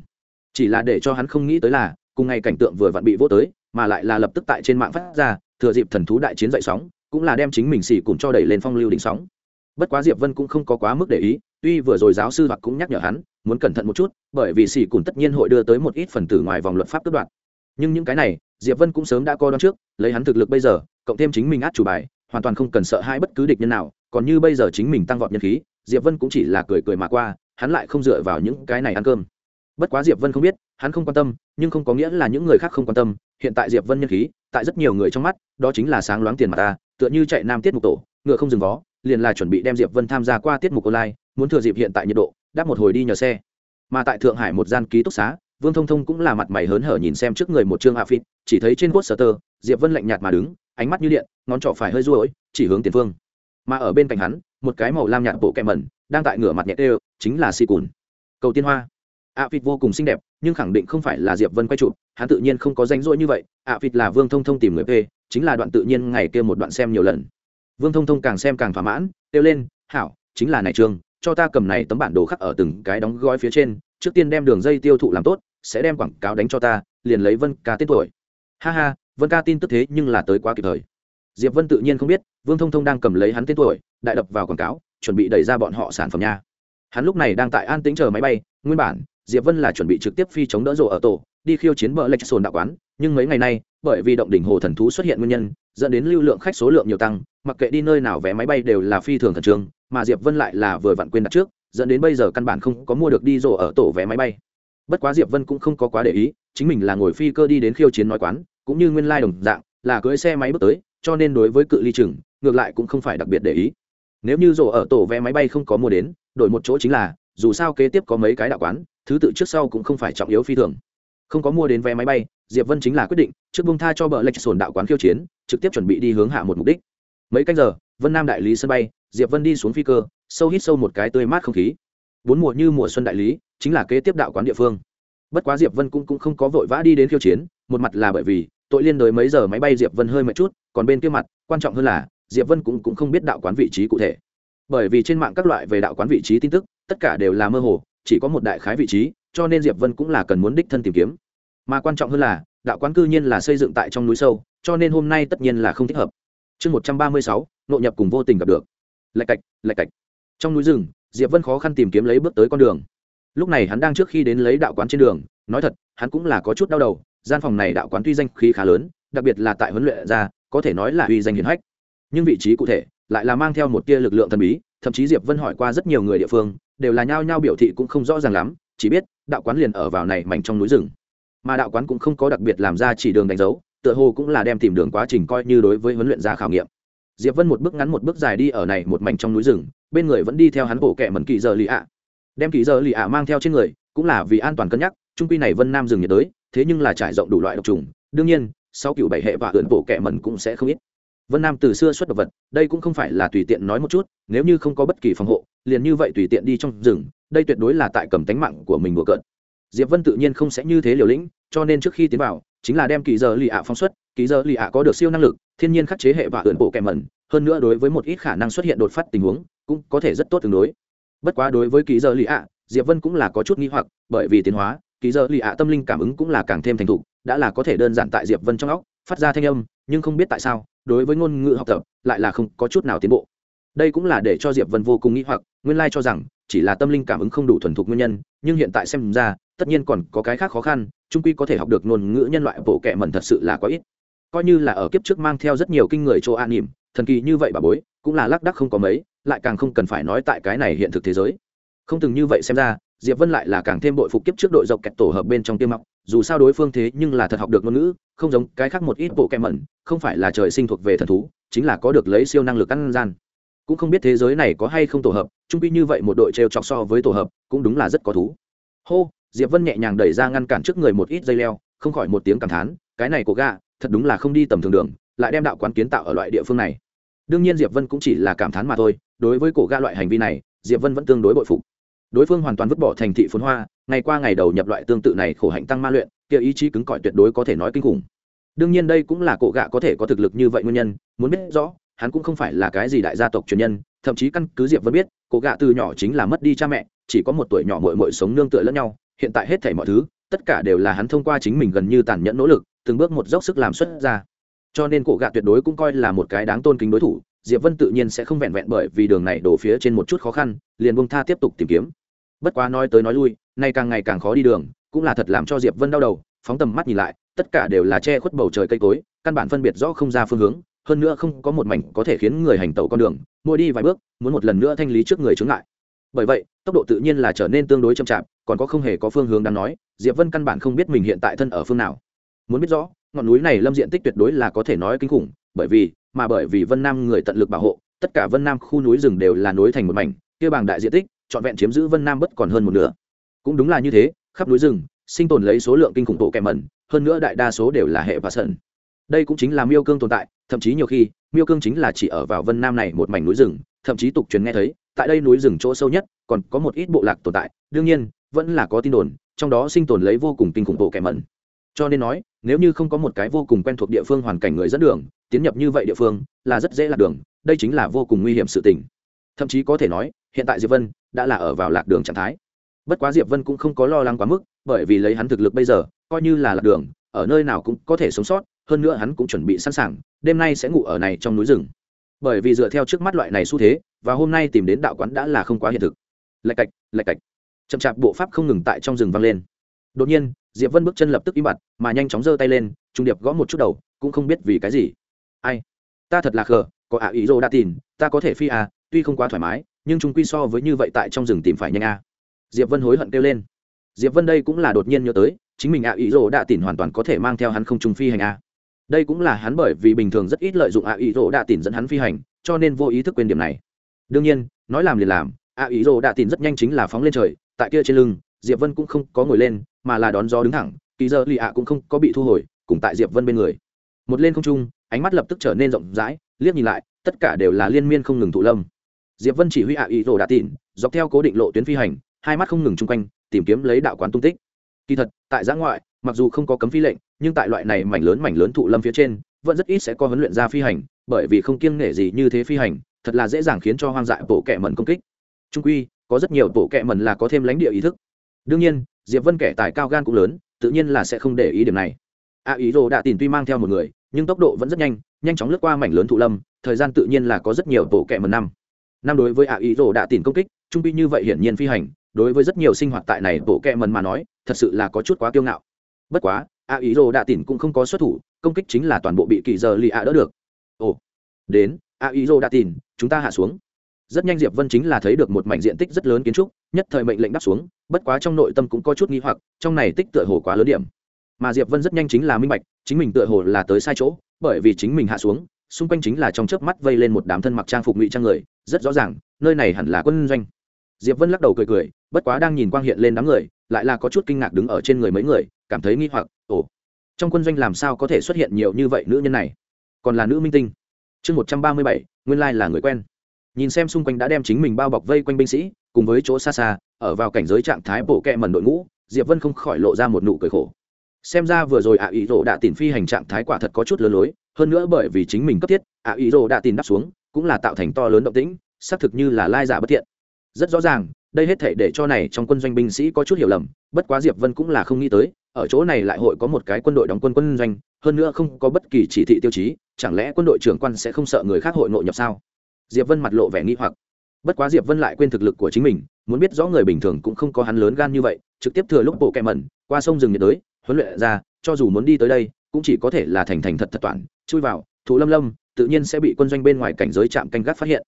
Chỉ là để cho hắn không nghĩ tới là, cùng ngày cảnh tượng vừa vặn bị vô tới, mà lại là lập tức tại trên mạng phát ra thừa dịp thần thú đại chiến dậy sóng, cũng là đem chính mình xỉ cùn cho đẩy lên phong lưu đỉnh sóng. Bất quá diệp vân cũng không có quá mức để ý, tuy vừa rồi giáo sư hoặc cũng nhắc nhở hắn, muốn cẩn thận một chút, bởi vì xỉ cùn tất nhiên hội đưa tới một ít phần tử ngoài vòng luật pháp cướp đoạt. Nhưng những cái này, diệp vân cũng sớm đã coi đón trước, lấy hắn thực lực bây giờ, cộng thêm chính mình át chủ bài, hoàn toàn không cần sợ hai bất cứ địch nhân nào, còn như bây giờ chính mình tăng vọt nhân khí, diệp vân cũng chỉ là cười cười mà qua, hắn lại không dựa vào những cái này ăn cơm. Bất quá diệp vân không biết, hắn không quan tâm, nhưng không có nghĩa là những người khác không quan tâm, hiện tại diệp vân nhân khí tại rất nhiều người trong mắt, đó chính là sáng loáng tiền mặt ta, tựa như chạy nam tiết mục tổ, ngựa không dừng vó, liền là chuẩn bị đem diệp vân tham gia qua tiết mục online, muốn thừa dịp hiện tại nhiệt độ, đáp một hồi đi nhờ xe. Mà tại thượng hải một gian ký túc xá, vương thông thông cũng là mặt mày hớn hở nhìn xem trước người một chương hạ phít chỉ thấy trên poster, diệp vân lạnh nhạt mà đứng, ánh mắt như điện, ngón trỏ phải hơi ruôi chỉ hướng tiền phương. Mà ở bên cạnh hắn, một cái màu lam nhạt bộ kẹ mẩn, đang tại ngửa mặt nhẹ đều chính là si cùn. Cầu tiên hoa ạ phịt vô cùng xinh đẹp, nhưng khẳng định không phải là diệp vân quay chụp, hắn tự nhiên không có danh rỗi như vậy. Ạ phịt là vương thông thông tìm người p chính là đoạn tự nhiên ngày kia một đoạn xem nhiều lần. Vương thông thông càng xem càng thỏa mãn, kêu lên, hảo, chính là này trường, cho ta cầm này tấm bản đồ khắc ở từng cái đóng gói phía trên, trước tiên đem đường dây tiêu thụ làm tốt, sẽ đem quảng cáo đánh cho ta, liền lấy vân ca tên tuổi. Ha ha, vân ca tin tức thế nhưng là tới quá kịp thời. Diệp vân tự nhiên không biết, vương thông thông đang cầm lấy hắn tên tuổi, đại đập vào quảng cáo, chuẩn bị đẩy ra bọn họ sản phẩm nha. Hắn lúc này đang tại an tĩnh chờ máy bay, nguyên bản diệp vân là chuẩn bị trực tiếp phi chống đỡ rộ ở tổ, đi khiêu chiến bờ lệch sồn đạo quán, nhưng mấy ngày nay, bởi vì động đỉnh hồ thần thú xuất hiện nguyên nhân, dẫn đến lưu lượng khách số lượng nhiều tăng, mặc kệ đi nơi nào vé máy bay đều là phi thường thần trương, mà diệp vân lại là vừa vặn quên đặt trước, dẫn đến bây giờ căn bản không có mua được đi rộ ở tổ vé máy bay. Bất quá diệp vân cũng không có quá để ý, chính mình là ngồi phi cơ đi đến khiêu chiến nói quán, cũng như nguyên lai đồng dạng, là cưỡi xe máy bước tới, cho nên đối với cự ly chừng, ngược lại cũng không phải đặc biệt để ý. Nếu như rổ ở tổ vé máy bay không có mua đến, đổi một chỗ chính là, dù sao kế tiếp có mấy cái đạo quán thứ tự trước sau cũng không phải trọng yếu phi thường. Không có mua đến vé máy bay diệp vân chính là quyết định trước bung tha cho bờ lệch sồn đạo quán khiêu chiến trực tiếp chuẩn bị đi hướng hạ một mục đích. Mấy canh giờ vân nam đại lý sân bay diệp vân đi xuống phi cơ sâu hít sâu một cái tươi mát không khí. Bốn mùa như mùa xuân đại lý chính là kế tiếp đạo quán địa phương. Bất quá diệp vân cũng, cũng không có vội vã đi đến khiêu chiến một mặt là bởi vì tội liên đới mấy giờ máy bay diệp vân hơi mệt chút còn bên kia mặt quan trọng hơn là diệp vân cũng, cũng không biết đạo quán vị trí cụ thể. Bởi vì trên mạng các loại về đạo quán vị trí tin tức tất cả đều là mơ hồ chỉ có một đại khái vị trí, cho nên diệp vân cũng là cần muốn đích thân tìm kiếm. Mà quan trọng hơn là, đạo quán cư nhiên là xây dựng tại trong núi sâu, cho nên hôm nay tất nhiên là không thích hợp. Chương một trăm ba mươi sáu, nội nhập cùng vô tình gặp được. Lạch cạch lạch cạch. Trong núi rừng, diệp vân khó khăn tìm kiếm lấy bước tới con đường. Lúc này hắn đang trước khi đến lấy đạo quán trên đường, nói thật, hắn cũng là có chút đau đầu, gian phòng này đạo quán tuy danh khí khá lớn, đặc biệt là tại huấn luyện ra, có thể nói là uy danh hiển hách. Nhưng vị trí cụ thể lại là mang theo một tia lực lượng thần bí, thậm chí diệp vân hỏi qua rất nhiều người địa phương đều là nhao nhao biểu thị cũng không rõ ràng lắm, chỉ biết, đạo quán liền ở vào này mảnh trong núi rừng. Mà đạo quán cũng không có đặc biệt làm ra chỉ đường đánh dấu, tựa hồ cũng là đem tìm đường quá trình coi như đối với huấn luyện ra khảo nghiệm. Diệp vân một bước ngắn một bước dài đi ở này một mảnh trong núi rừng, bên người vẫn đi theo hắn bộ kệ mẩn kỳ giờ lì ạ. Đem kỳ giờ lì ạ mang theo trên người, cũng là vì an toàn cân nhắc trung quy này vân nam rừng nhiệt đới, thế nhưng là trải rộng đủ loại độc trùng, đương nhiên sau cựu bảy hệ và ượn bộ kệ mẩn cũng sẽ không ít. Vân nam từ xưa xuất độc vật, đây cũng không phải là tùy tiện nói một chút, nếu như không có bất kỳ phòng hộ liền như vậy tùy tiện đi trong rừng, đây tuyệt đối là tại cầm tánh mạng của mình bừa cợt. Diệp vân tự nhiên không sẽ như thế liều lĩnh, cho nên trước khi tiến vào, chính là đem kỳ giờ lì ạ phóng xuất. Kỳ giờ lì ạ có được siêu năng lực, thiên nhiên khắc chế hệ và ưỡn bộ kèm mẩn, hơn nữa đối với một ít khả năng xuất hiện đột phát tình huống, cũng có thể rất tốt tương đối. Bất quá đối với kỳ giờ lì ạ, diệp vân cũng là có chút nghi hoặc, bởi vì tiến hóa, kỳ giờ lì ạ tâm linh cảm ứng cũng là càng thêm thành thục, đã là có thể đơn giản tại diệp vân trong óc, phát ra thanh âm, nhưng không biết tại sao, đối với ngôn ngữ học tập, lại là không có chút nào tiến bộ đây cũng là để cho diệp vân vô cùng nghĩ hoặc, nguyên lai cho rằng chỉ là tâm linh cảm ứng không đủ thuần thục nguyên nhân, nhưng hiện tại xem ra, tất nhiên còn có cái khác khó khăn trung quy có thể học được ngôn ngữ nhân loại bộ kệ mẩn thật sự là quá ít. Coi như là ở kiếp trước mang theo rất nhiều kinh người chỗ an nỉm, thần kỳ như vậy bà bối, cũng là lác đắc không có mấy, lại càng không cần phải nói tại cái này hiện thực thế giới. Không từng như vậy xem ra, diệp vân lại là càng thêm bội phục kiếp trước đội dọc kẹt tổ hợp bên trong tiêm mọc, dù sao đối phương thế nhưng là thật học được ngôn ngữ, không giống cái khác một ít bộ kệ mẩn, không phải là trời sinh thuộc về thần thú, chính là có được lấy siêu năng lực ăn gian cũng không biết thế giới này có hay không tổ hợp, trung quy như vậy một đội trêu chọc so với tổ hợp, cũng đúng là rất có thú. Hô, diệp vân nhẹ nhàng đẩy ra ngăn cản trước người một ít dây leo, không khỏi một tiếng cảm thán, cái này của gà, thật đúng là không đi tầm thường đường, lại đem đạo quán kiến tạo ở loại địa phương này. Đương nhiên diệp vân cũng chỉ là cảm thán mà thôi, đối với cổ ga loại hành vi này, diệp vân vẫn tương đối bội phục. Đối phương hoàn toàn vứt bỏ thành thị phồn hoa, ngày qua ngày đầu nhập loại tương tự này khổ hạnh tăng ma luyện, kia ý chí cứng cỏi tuyệt đối có thể nói kinh khủng. Đương nhiên đây cũng là cổ gạ có thể có thực lực như vậy nguyên nhân, muốn biết rõ hắn cũng không phải là cái gì đại gia tộc truyền nhân, thậm chí căn cứ diệp vẫn biết, cô gạ từ nhỏ chính là mất đi cha mẹ, chỉ có một tuổi nhỏ mội mội sống nương tựa lẫn nhau, hiện tại hết thảy mọi thứ, tất cả đều là hắn thông qua chính mình gần như tàn nhẫn nỗ lực, từng bước một dốc sức làm xuất ra. Cho nên cổ gạ tuyệt đối cũng coi là một cái đáng tôn kính đối thủ, diệp vân tự nhiên sẽ không vẹn vẹn bởi vì đường này đổ phía trên một chút khó khăn, liền bông tha tiếp tục tìm kiếm. Bất quá nói tới nói lui, nay càng ngày càng khó đi đường, cũng là thật làm cho diệp vân đau đầu, phóng tầm mắt nhìn lại, tất cả đều là che khuất bầu trời cây cối, căn bản phân biệt rõ không ra phương hướng hơn nữa không có một mảnh có thể khiến người hành tẩu con đường, mỗi đi vài bước, muốn một lần nữa thanh lý trước người chướng ngại. Bởi vậy, tốc độ tự nhiên là trở nên tương đối chậm chạp, còn có không hề có phương hướng đáng nói, diệp vân căn bản không biết mình hiện tại thân ở phương nào. Muốn biết rõ, ngọn núi này lâm diện tích tuyệt đối là có thể nói kinh khủng, bởi vì, mà bởi vì vân nam người tận lực bảo hộ, tất cả vân nam khu núi rừng đều là núi thành một mảnh, kia bằng đại diện tích, trọn vẹn chiếm giữ vân nam bất còn hơn một nửa. Cũng đúng là như thế, khắp núi rừng, sinh tồn lấy số lượng kinh khủng bộ kẹm mẩn, hơn nữa đại đa số đều là hệ và sần đây cũng chính là miêu cương tồn tại, thậm chí nhiều khi, miêu cương chính là chỉ ở vào vân nam này một mảnh núi rừng, thậm chí tục truyền nghe thấy, tại đây núi rừng chỗ sâu nhất, còn có một ít bộ lạc tồn tại, đương nhiên, vẫn là có tin đồn, trong đó sinh tồn lấy vô cùng kinh khủng bộ kẻ mẩn. Cho nên nói, nếu như không có một cái vô cùng quen thuộc địa phương hoàn cảnh người dẫn đường, tiến nhập như vậy địa phương, là rất dễ lạc đường, đây chính là vô cùng nguy hiểm sự tình. Thậm chí có thể nói, hiện tại diệp vân đã là ở vào lạc đường trạng thái. Bất quá diệp vân cũng không có lo lắng quá mức, bởi vì lấy hắn thực lực bây giờ, coi như là lạc đường, ở nơi nào cũng có thể sống sót hơn nữa hắn cũng chuẩn bị sẵn sàng, đêm nay sẽ ngủ ở này trong núi rừng. Bởi vì dựa theo trước mắt loại này xu thế, và hôm nay tìm đến đạo quán đã là không quá hiện thực. Lạch cạch lạch cạch. Chậm chạp bộ pháp không ngừng tại trong rừng vang lên. Đột nhiên, diệp vân bước chân lập tức im bặt, mà nhanh chóng giơ tay lên trung điệp gõ một chút đầu, cũng không biết vì cái gì. Ai? Ta thật là khờ, có ạ ý rô đã tìm, ta có thể phi à tuy không quá thoải mái, nhưng chúng quy so với như vậy tại trong rừng tìm phải nhanh à. diệp vân hối hận kêu lên. Diệp vân đây cũng là đột nhiên nhớ tới, chính mình ạ ý rô đã tìm hoàn toàn có thể mang theo hắn không trung phi hành à đây cũng là hắn bởi vì bình thường rất ít lợi dụng ạ ý rỗ đã tìm dẫn hắn phi hành, cho nên vô ý thức quên điểm này. Đương nhiên, nói làm liền làm ạ ý rỗ đã tìm rất nhanh chính là phóng lên trời, tại kia trên lưng, diệp vân cũng không có ngồi lên, mà là đón gió đứng thẳng, kỳ giờ lì ạ cũng không có bị thu hồi, cùng tại diệp vân bên người. Một lên không trung, ánh mắt lập tức trở nên rộng rãi, liếc nhìn lại, tất cả đều là liên miên không ngừng thụ lâm. Diệp vân chỉ huy ạ ý rồ đã tịn dọc theo cố định lộ tuyến phi hành, hai mắt không ngừng chung quanh, tìm kiếm lấy đạo quán tung tích. Kỳ thật, tại giã ngoại, mặc dù không có cấm phi lệnh nhưng tại loại này mảnh lớn mảnh lớn thụ lâm phía trên, vẫn rất ít sẽ có huấn luyện ra phi hành, bởi vì không kiêng nể gì như thế phi hành, thật là dễ dàng khiến cho hoang dại bộ kệ mẩn công kích. Trung quy, có rất nhiều bộ kệ mẩn là có thêm lãnh địa ý thức. Đương nhiên, diệp vân kẻ tài cao gan cũng lớn, tự nhiên là sẽ không để ý điểm này. A ý đồ đã tìm tuy mang theo một người, nhưng tốc độ vẫn rất nhanh nhanh chóng lướt qua mảnh lớn thụ lâm, thời gian tự nhiên là có rất nhiều bộ kẹ mần năm. Năm đối với a ý đồ đã tìm công kích, trung quy như vậy hiển nhiên phi hành, đối với rất nhiều sinh hoạt tại này bộ kẹ mần mà nói, thật sự là có chút quá kiêu ngạo. Bất quá a ý rồ đạ tỉn cũng không có xuất thủ, công kích chính là toàn bộ bị kỳ giờ lì ạ đỡ được. Ồ, đến, a ý rồ đạ tỉn, chúng ta hạ xuống. Rất nhanh diệp vân chính là thấy được một mảnh diện tích rất lớn kiến trúc, nhất thời mệnh lệnh đáp xuống, bất quá trong nội tâm cũng có chút nghi hoặc, trong này tích tựa hồ quá lớn điểm. Mà diệp vân rất nhanh chính là minh bạch, chính mình tựa hồ là tới sai chỗ, bởi vì chính mình hạ xuống, xung quanh chính là trong chớp mắt vây lên một đám thân mặc trang phục ngụy trang người, rất rõ ràng, nơi này hẳn là quân doanh. Diệp vân lắc đầu cười cười, bất quá đang nhìn quang hiện lên đám người, lại là có chút kinh ngạc đứng ở trên người mấy người cảm thấy nghi hoặc, ồ, trong quân doanh làm sao có thể xuất hiện nhiều như vậy nữ nhân này? Còn là nữ minh tinh. Chương một trăm ba mươi bảy, nguyên lai là người quen. Nhìn xem xung quanh đã đem chính mình bao bọc vây quanh binh sĩ, cùng với chỗ xa xa, ở vào cảnh giới trạng thái bổ kẹ mần đội ngũ, diệp vân không khỏi lộ ra một nụ cười khổ. Xem ra vừa rồi ạ ý rỗ đã tìm phi hành trạng thái quả thật có chút lớn lối, hơn nữa bởi vì chính mình cấp thiết ạ ý rỗ đã tìm đáp xuống, cũng là tạo thành to lớn động tĩnh, xác thực như là lai giả bất thiện. Rất rõ ràng, đây hết thể để cho này trong quân doanh binh sĩ có chút hiểu lầm bất quá diệp vân cũng là không nghĩ tới, ở chỗ này lại hội có một cái quân đội đóng quân quân doanh, hơn nữa không có bất kỳ chỉ thị tiêu chí, chẳng lẽ quân đội trưởng quan sẽ không sợ người khác hội nội nhập sao? Diệp vân mặt lộ vẻ nghi hoặc. Bất quá diệp vân lại quên thực lực của chính mình, muốn biết rõ người bình thường cũng không có hắn lớn gan như vậy, trực tiếp thừa lúc bộ kẹ mẩn, qua sông rừng nhiệt đới, huấn luyện ra, cho dù muốn đi tới đây, cũng chỉ có thể là thành thành thật thật toàn, chui vào, thủ lâm lâm, tự nhiên sẽ bị quân doanh bên ngoài cảnh giới trạm canh gác phát hiện.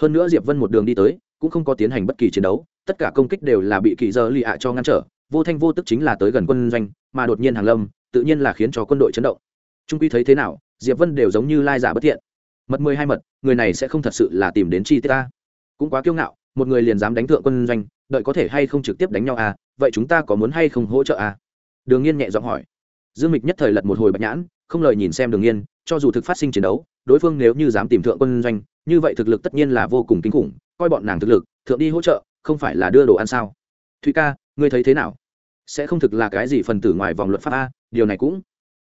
Hơn nữa diệp vân một đường đi tới, cũng không có tiến hành bất kỳ chiến đấu, tất cả công kích đều là bị kỳ giờ lì ạ cho ngăn trở vô thanh vô tức chính là tới gần quân doanh, mà đột nhiên hàng lâm, tự nhiên là khiến cho quân đội chấn động. Trung quy thấy thế nào, diệp vân đều giống như lai giả bất thiện. Mật mười hai mật, người này sẽ không thật sự là tìm đến chi tiết ta. Cũng quá kiêu ngạo, một người liền dám đánh thượng quân doanh, đợi có thể hay không trực tiếp đánh nhau à vậy chúng ta có muốn hay không hỗ trợ à? Đường nghiên nhẹ giọng hỏi. Dương mịch nhất thời lật một hồi bạch nhãn, không lời nhìn xem đường nghiên, cho dù thực phát sinh chiến đấu, đối phương nếu như dám tìm thượng quân doanh, như vậy thực lực tất nhiên là vô cùng kinh khủng, coi bọn nàng thực lực, thượng đi hỗ trợ, không phải là đưa đồ ăn sao? Thụy ca, ngươi thấy thế nào? Sẽ không thực là cái gì phần tử ngoài vòng luật pháp a, điều này cũng.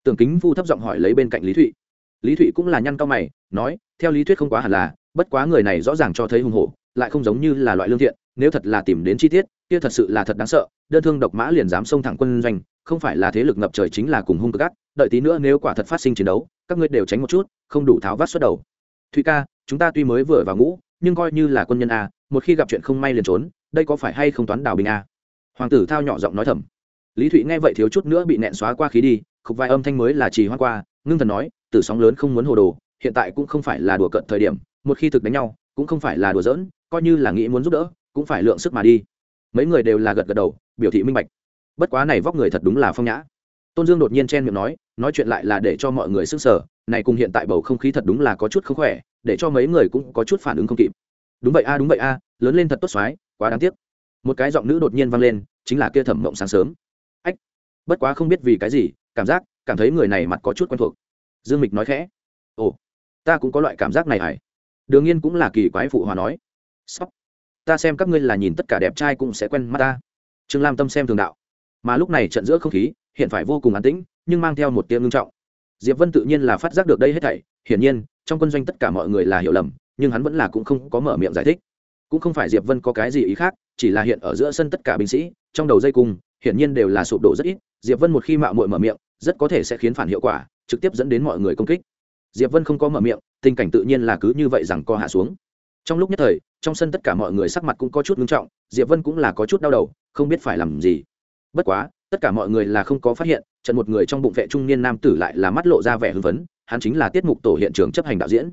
Tưởng kính phu thấp giọng hỏi lấy bên cạnh lý thụy. Lý thụy cũng là nhăn cao mày, nói, theo lý thuyết không quá hẳn là, bất quá người này rõ ràng cho thấy hùng hổ, lại không giống như là loại lương thiện, nếu thật là tìm đến chi tiết, kia thật sự là thật đáng sợ, đơn thương độc mã liền dám xông thẳng quân doanh, không phải là thế lực ngập trời chính là cùng hung cực gắt đợi tí nữa nếu quả thật phát sinh chiến đấu, các ngươi đều tránh một chút, không đủ tháo vát xuất đầu. Thụy ca, chúng ta tuy mới vừa vào ngũ, nhưng coi như là quân nhân a, một khi gặp chuyện không may liền trốn, đây có phải hay không toán đào bình a? Hoàng tử thao nhỏ giọng nói thầm. Lý thụy nghe vậy thiếu chút nữa bị nẹn xóa qua khí đi khúc vai âm thanh mới là trì hoa qua, ngưng thần nói, tử sóng lớn không muốn hồ đồ, hiện tại cũng không phải là đùa cận thời điểm, một khi thực đánh nhau, cũng không phải là đùa giỡn, coi như là nghĩ muốn giúp đỡ, cũng phải lượng sức mà đi. Mấy người đều là gật gật đầu, biểu thị minh bạch. Bất quá này vóc người thật đúng là phong nhã. Tôn dương đột nhiên chen miệng nói nói chuyện lại là để cho mọi người sức sở này cùng hiện tại bầu không khí thật đúng là có chút không khỏe, để cho mấy người cũng có chút phản ứng không kịp. Đúng vậy a, đúng vậy a, lớn lên thật tốt xoái, quá đáng tiếc một cái giọng nữ đột nhiên vang lên, chính là kia thẩm mộng sáng sớm. Ách, bất quá không biết vì cái gì, cảm giác, cảm thấy người này mặt có chút quen thuộc. Dương mịch nói khẽ. Ồ, ta cũng có loại cảm giác này hải đường nhiên cũng là kỳ quái phụ hòa nói. Sóc, ta xem các ngươi là nhìn tất cả đẹp trai cũng sẽ quen mắt ta. Trương lam tâm xem thường đạo. Mà lúc này trận giữa không khí, hiện phải vô cùng an tĩnh, nhưng mang theo một tiếng ngưng trọng. Diệp vân tự nhiên là phát giác được đây hết thảy, hiển nhiên, trong quân doanh tất cả mọi người là hiểu lầm, nhưng hắn vẫn là cũng không có mở miệng giải thích cũng không phải diệp vân có cái gì ý khác, chỉ là hiện ở giữa sân tất cả binh sĩ, trong đầu dây cung, hiển nhiên đều là sụp đổ rất ít, diệp vân một khi mạo muội mở miệng, rất có thể sẽ khiến phản hiệu quả, trực tiếp dẫn đến mọi người công kích. Diệp vân không có mở miệng, tình cảnh tự nhiên là cứ như vậy rằng co hạ xuống. Trong lúc nhất thời, trong sân tất cả mọi người sắc mặt cũng có chút ngưng trọng, diệp vân cũng là có chút đau đầu, không biết phải làm gì. Bất quá, tất cả mọi người là không có phát hiện, trận một người trong bụng vệ trung niên nam tử lại là mắt lộ ra vẻ hưng phấn, hắn chính là tiết mục tổ hiện trường chấp hành đạo diễn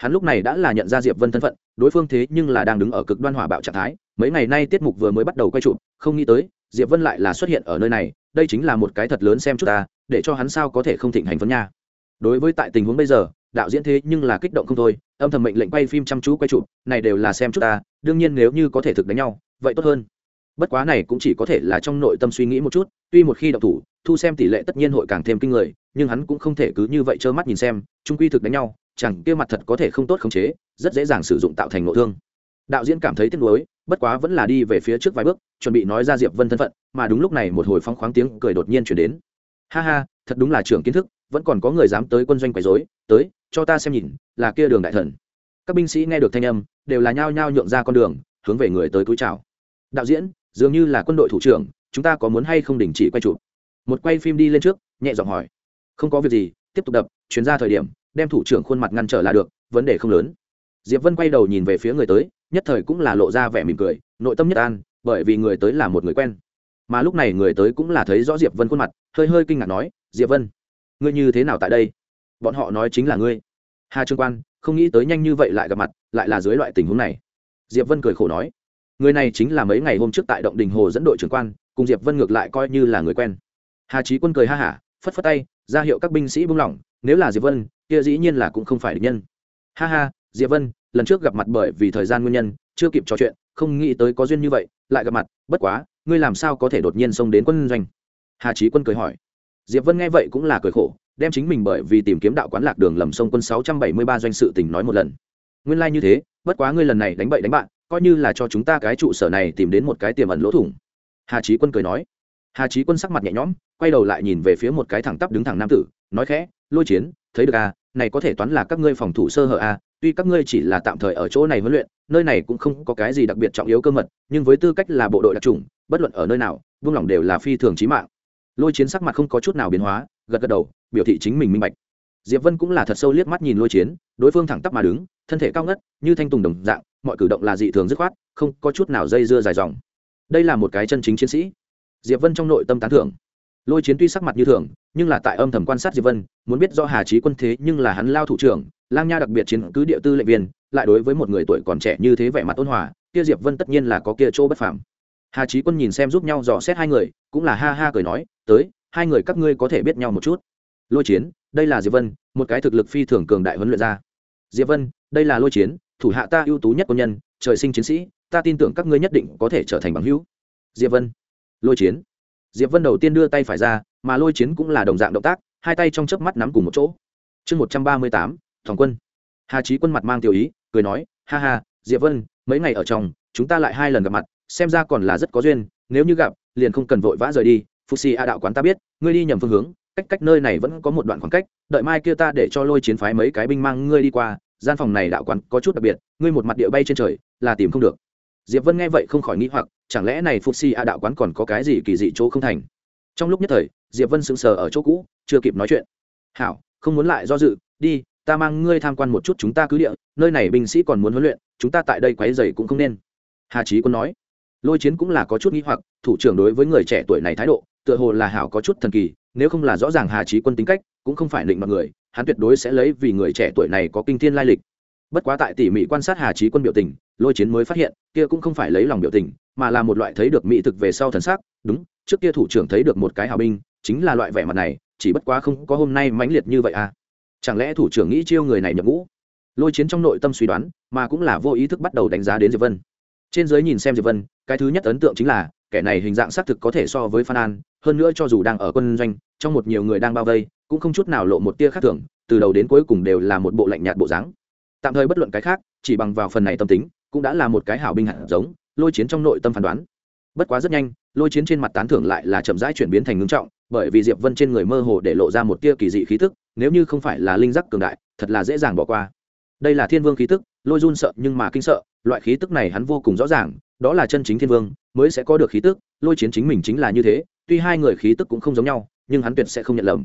hắn lúc này đã là nhận ra diệp vân thân phận, đối phương thế nhưng là đang đứng ở cực đoan hỏa bạo trạng thái, mấy ngày nay tiết mục vừa mới bắt đầu quay chụp, không nghĩ tới, diệp vân lại là xuất hiện ở nơi này, đây chính là một cái thật lớn xem chút ta, để cho hắn sao có thể không thịnh hành phấn nha. Đối với tại tình huống bây giờ, đạo diễn thế nhưng là kích động không thôi, âm thầm mệnh lệnh quay phim chăm chú quay chụp, này đều là xem chút ta, đương nhiên nếu như có thể thực đánh nhau, vậy tốt hơn. Bất quá này cũng chỉ có thể là trong nội tâm suy nghĩ một chút, tuy một khi đọc thủ, thu xem tỷ lệ tất nhiên hội càng thêm kinh người, nhưng hắn cũng không thể cứ như vậy trơ mắt nhìn xem trung quy thực đánh nhau chẳng kia mặt thật có thể không tốt khống chế, rất dễ dàng sử dụng tạo thành nội thương. Đạo diễn cảm thấy tiếc nuối, bất quá vẫn là đi về phía trước vài bước, chuẩn bị nói ra diệp vân thân phận, mà đúng lúc này một hồi phong khoáng tiếng cười đột nhiên chuyển đến. Ha ha, thật đúng là trưởng kiến thức, vẫn còn có người dám tới quân doanh quấy rối, tới, cho ta xem nhìn, là kia đường đại thần. Các binh sĩ nghe được thanh âm, đều là nhao nhao nhượng ra con đường, hướng về người tới cúi chào. Đạo diễn, dường như là quân đội thủ trưởng, chúng ta có muốn hay không đình chỉ quay chụp? Một quay phim đi lên trước, nhẹ giọng hỏi. Không có việc gì, tiếp tục đập chuyến ra thời điểm đem thủ trưởng khuôn mặt ngăn trở là được, vấn đề không lớn. Diệp vân quay đầu nhìn về phía người tới, nhất thời cũng là lộ ra vẻ mỉm cười, nội tâm nhất an, bởi vì người tới là một người quen. Mà lúc này người tới cũng là thấy rõ diệp vân khuôn mặt, hơi hơi kinh ngạc nói, diệp vân, ngươi như thế nào tại đây? Bọn họ nói chính là ngươi. Hà trương quan, không nghĩ tới nhanh như vậy lại gặp mặt, lại là dưới loại tình huống này. Diệp vân cười khổ nói, người này chính là mấy ngày hôm trước tại động đình hồ dẫn đội trưởng quan, cùng diệp vân ngược lại coi như là người quen. Hà trí quân cười ha hả phất phất tay, ra hiệu các binh sĩ buông lỏng, nếu là diệp vân, kia dĩ nhiên là cũng không phải địch nhân. Ha ha, diệp vân, lần trước gặp mặt bởi vì thời gian nguyên nhân, chưa kịp trò chuyện, không nghĩ tới có duyên như vậy, lại gặp mặt, bất quá, ngươi làm sao có thể đột nhiên xông đến quân doanh? Hà trí quân cười hỏi. Diệp vân nghe vậy cũng là cười khổ, đem chính mình bởi vì tìm kiếm đạo quán lạc đường lầm sông quân sáu trăm bảy mươi ba doanh sự tình nói một lần. Nguyên lai như thế, bất quá ngươi lần này đánh bậy đánh bạn, coi như là cho chúng ta cái trụ sở này tìm đến một cái tiềm ẩn lỗ thủng. Hà trí quân cười nói. Hà trí quân sắc mặt nhẹ nhõm quay đầu lại nhìn về phía một cái thẳng tắp đứng thẳng nam tử, nói khẽ, lôi chiến, thấy được à này có thể toán là các ngươi phòng thủ sơ hở à tuy các ngươi chỉ là tạm thời ở chỗ này huấn luyện, nơi này cũng không có cái gì đặc biệt trọng yếu cơ mật, nhưng với tư cách là bộ đội đặc trùng bất luận ở nơi nào, vương lòng đều là phi thường trí mạng. Lôi chiến sắc mặt không có chút nào biến hóa, gật gật đầu, biểu thị chính mình minh bạch. Diệp vân cũng là thật sâu liếc mắt nhìn lôi chiến, đối phương thẳng tắp mà đứng, thân thể cao ngất, như thanh tùng đồng dạng, mọi cử động là dị thường dứt khoát, không có chút nào dây dưa dài dòng. Đây là một cái chân chính chiến sĩ. Diệp vân trong nội tâm tán thưởng lôi chiến tuy sắc mặt như thường, nhưng là tại âm thầm quan sát diệp vân, muốn biết do hà trí quân thế nhưng là hắn lao thủ trưởng, lang nha đặc biệt chiến cứ địa tư lệnh viên, lại đối với một người tuổi còn trẻ như thế vẻ mặt ôn hòa, kia diệp vân tất nhiên là có kia chỗ bất phàm. Hà trí quân nhìn xem giúp nhau dò xét hai người, cũng là ha ha cười nói, tới, hai người các ngươi có thể biết nhau một chút. Lôi chiến, đây là diệp vân, một cái thực lực phi thường cường đại huấn luyện ra diệp vân, đây là lôi chiến, thủ hạ ta ưu tú nhất quân nhân, trời sinh chiến sĩ, ta tin tưởng các ngươi nhất định có thể trở thành bằng hữu. Diệp vân. Lôi chiến diệp vân đầu tiên đưa tay phải ra, mà lôi chiến cũng là đồng dạng động tác, hai tay trong chớp mắt nắm cùng một chỗ. Chương một trăm ba mươi tám, thòng quân. Hà trí quân mặt mang tiểu ý, cười nói, ha ha, diệp vân, mấy ngày ở trong, chúng ta lại hai lần gặp mặt, xem ra còn là rất có duyên, nếu như gặp, liền không cần vội vã rời đi. Phục xì a đạo quán ta biết, ngươi đi nhầm phương hướng, cách cách nơi này vẫn có một đoạn khoảng cách, đợi mai kia ta để cho lôi chiến phái mấy cái binh mang ngươi đi qua, gian phòng này đạo quán có chút đặc biệt, ngươi một mặt địa bay trên trời, là tìm không được. Diệp vân nghe vậy không khỏi nghĩ hoặc chẳng lẽ này phục si a đạo quán còn có cái gì kỳ dị chỗ không thành? Trong lúc nhất thời, diệp vân sững sờ ở chỗ cũ, chưa kịp nói chuyện. Hảo, không muốn lại do dự, đi, ta mang ngươi tham quan một chút chúng ta cứ địa, nơi này binh sĩ còn muốn huấn luyện, chúng ta tại đây quấy rầy cũng không nên. Hà trí quân nói. Lôi chiến cũng là có chút nghĩ hoặc, thủ trưởng đối với người trẻ tuổi này thái độ, tựa hồ là hảo có chút thần kỳ, nếu không là rõ ràng hà trí quân tính cách, cũng không phải định mọi người, hắn tuyệt đối sẽ lấy vì người trẻ tuổi này có kinh thiên lai lịch. Bất quá tại tỉ mỉ quan sát hà trí quân biểu tình, lôi chiến mới phát hiện, kia cũng không phải lấy lòng biểu tình mà là một loại thấy được mỹ thực về sau thần sắc, đúng, trước kia thủ trưởng thấy được một cái hào binh, chính là loại vẻ mặt này, chỉ bất quá không có hôm nay mãnh liệt như vậy à. Chẳng lẽ thủ trưởng nghĩ chiêu người này nhập ngũ? Lôi chiến trong nội tâm suy đoán, mà cũng là vô ý thức bắt đầu đánh giá đến diệp vân. Trên dưới nhìn xem diệp vân, cái thứ nhất ấn tượng chính là, kẻ này hình dạng xác thực có thể so với phan an, hơn nữa cho dù đang ở quân doanh, trong một nhiều người đang bao vây, cũng không chút nào lộ một tia khác thường, từ đầu đến cuối cùng đều là một bộ lạnh nhạt bộ dáng. Tạm thời bất luận cái khác, chỉ bằng vào phần này tâm tính, cũng đã là một cái hảo binh hạt giống lôi chiến trong nội tâm phán đoán. Bất quá rất nhanh, lôi chiến trên mặt tán thưởng lại là chậm rãi chuyển biến thành ngưng trọng, bởi vì diệp vân trên người mơ hồ để lộ ra một tia kỳ dị khí tức, nếu như không phải là linh giác cường đại, thật là dễ dàng bỏ qua. Đây là thiên vương khí tức, lôi run sợ nhưng mà kinh sợ, loại khí tức này hắn vô cùng rõ ràng, đó là chân chính thiên vương, mới sẽ có được khí tức, lôi chiến chính mình chính là như thế, tuy hai người khí tức cũng không giống nhau, nhưng hắn tuyệt sẽ không nhận lầm.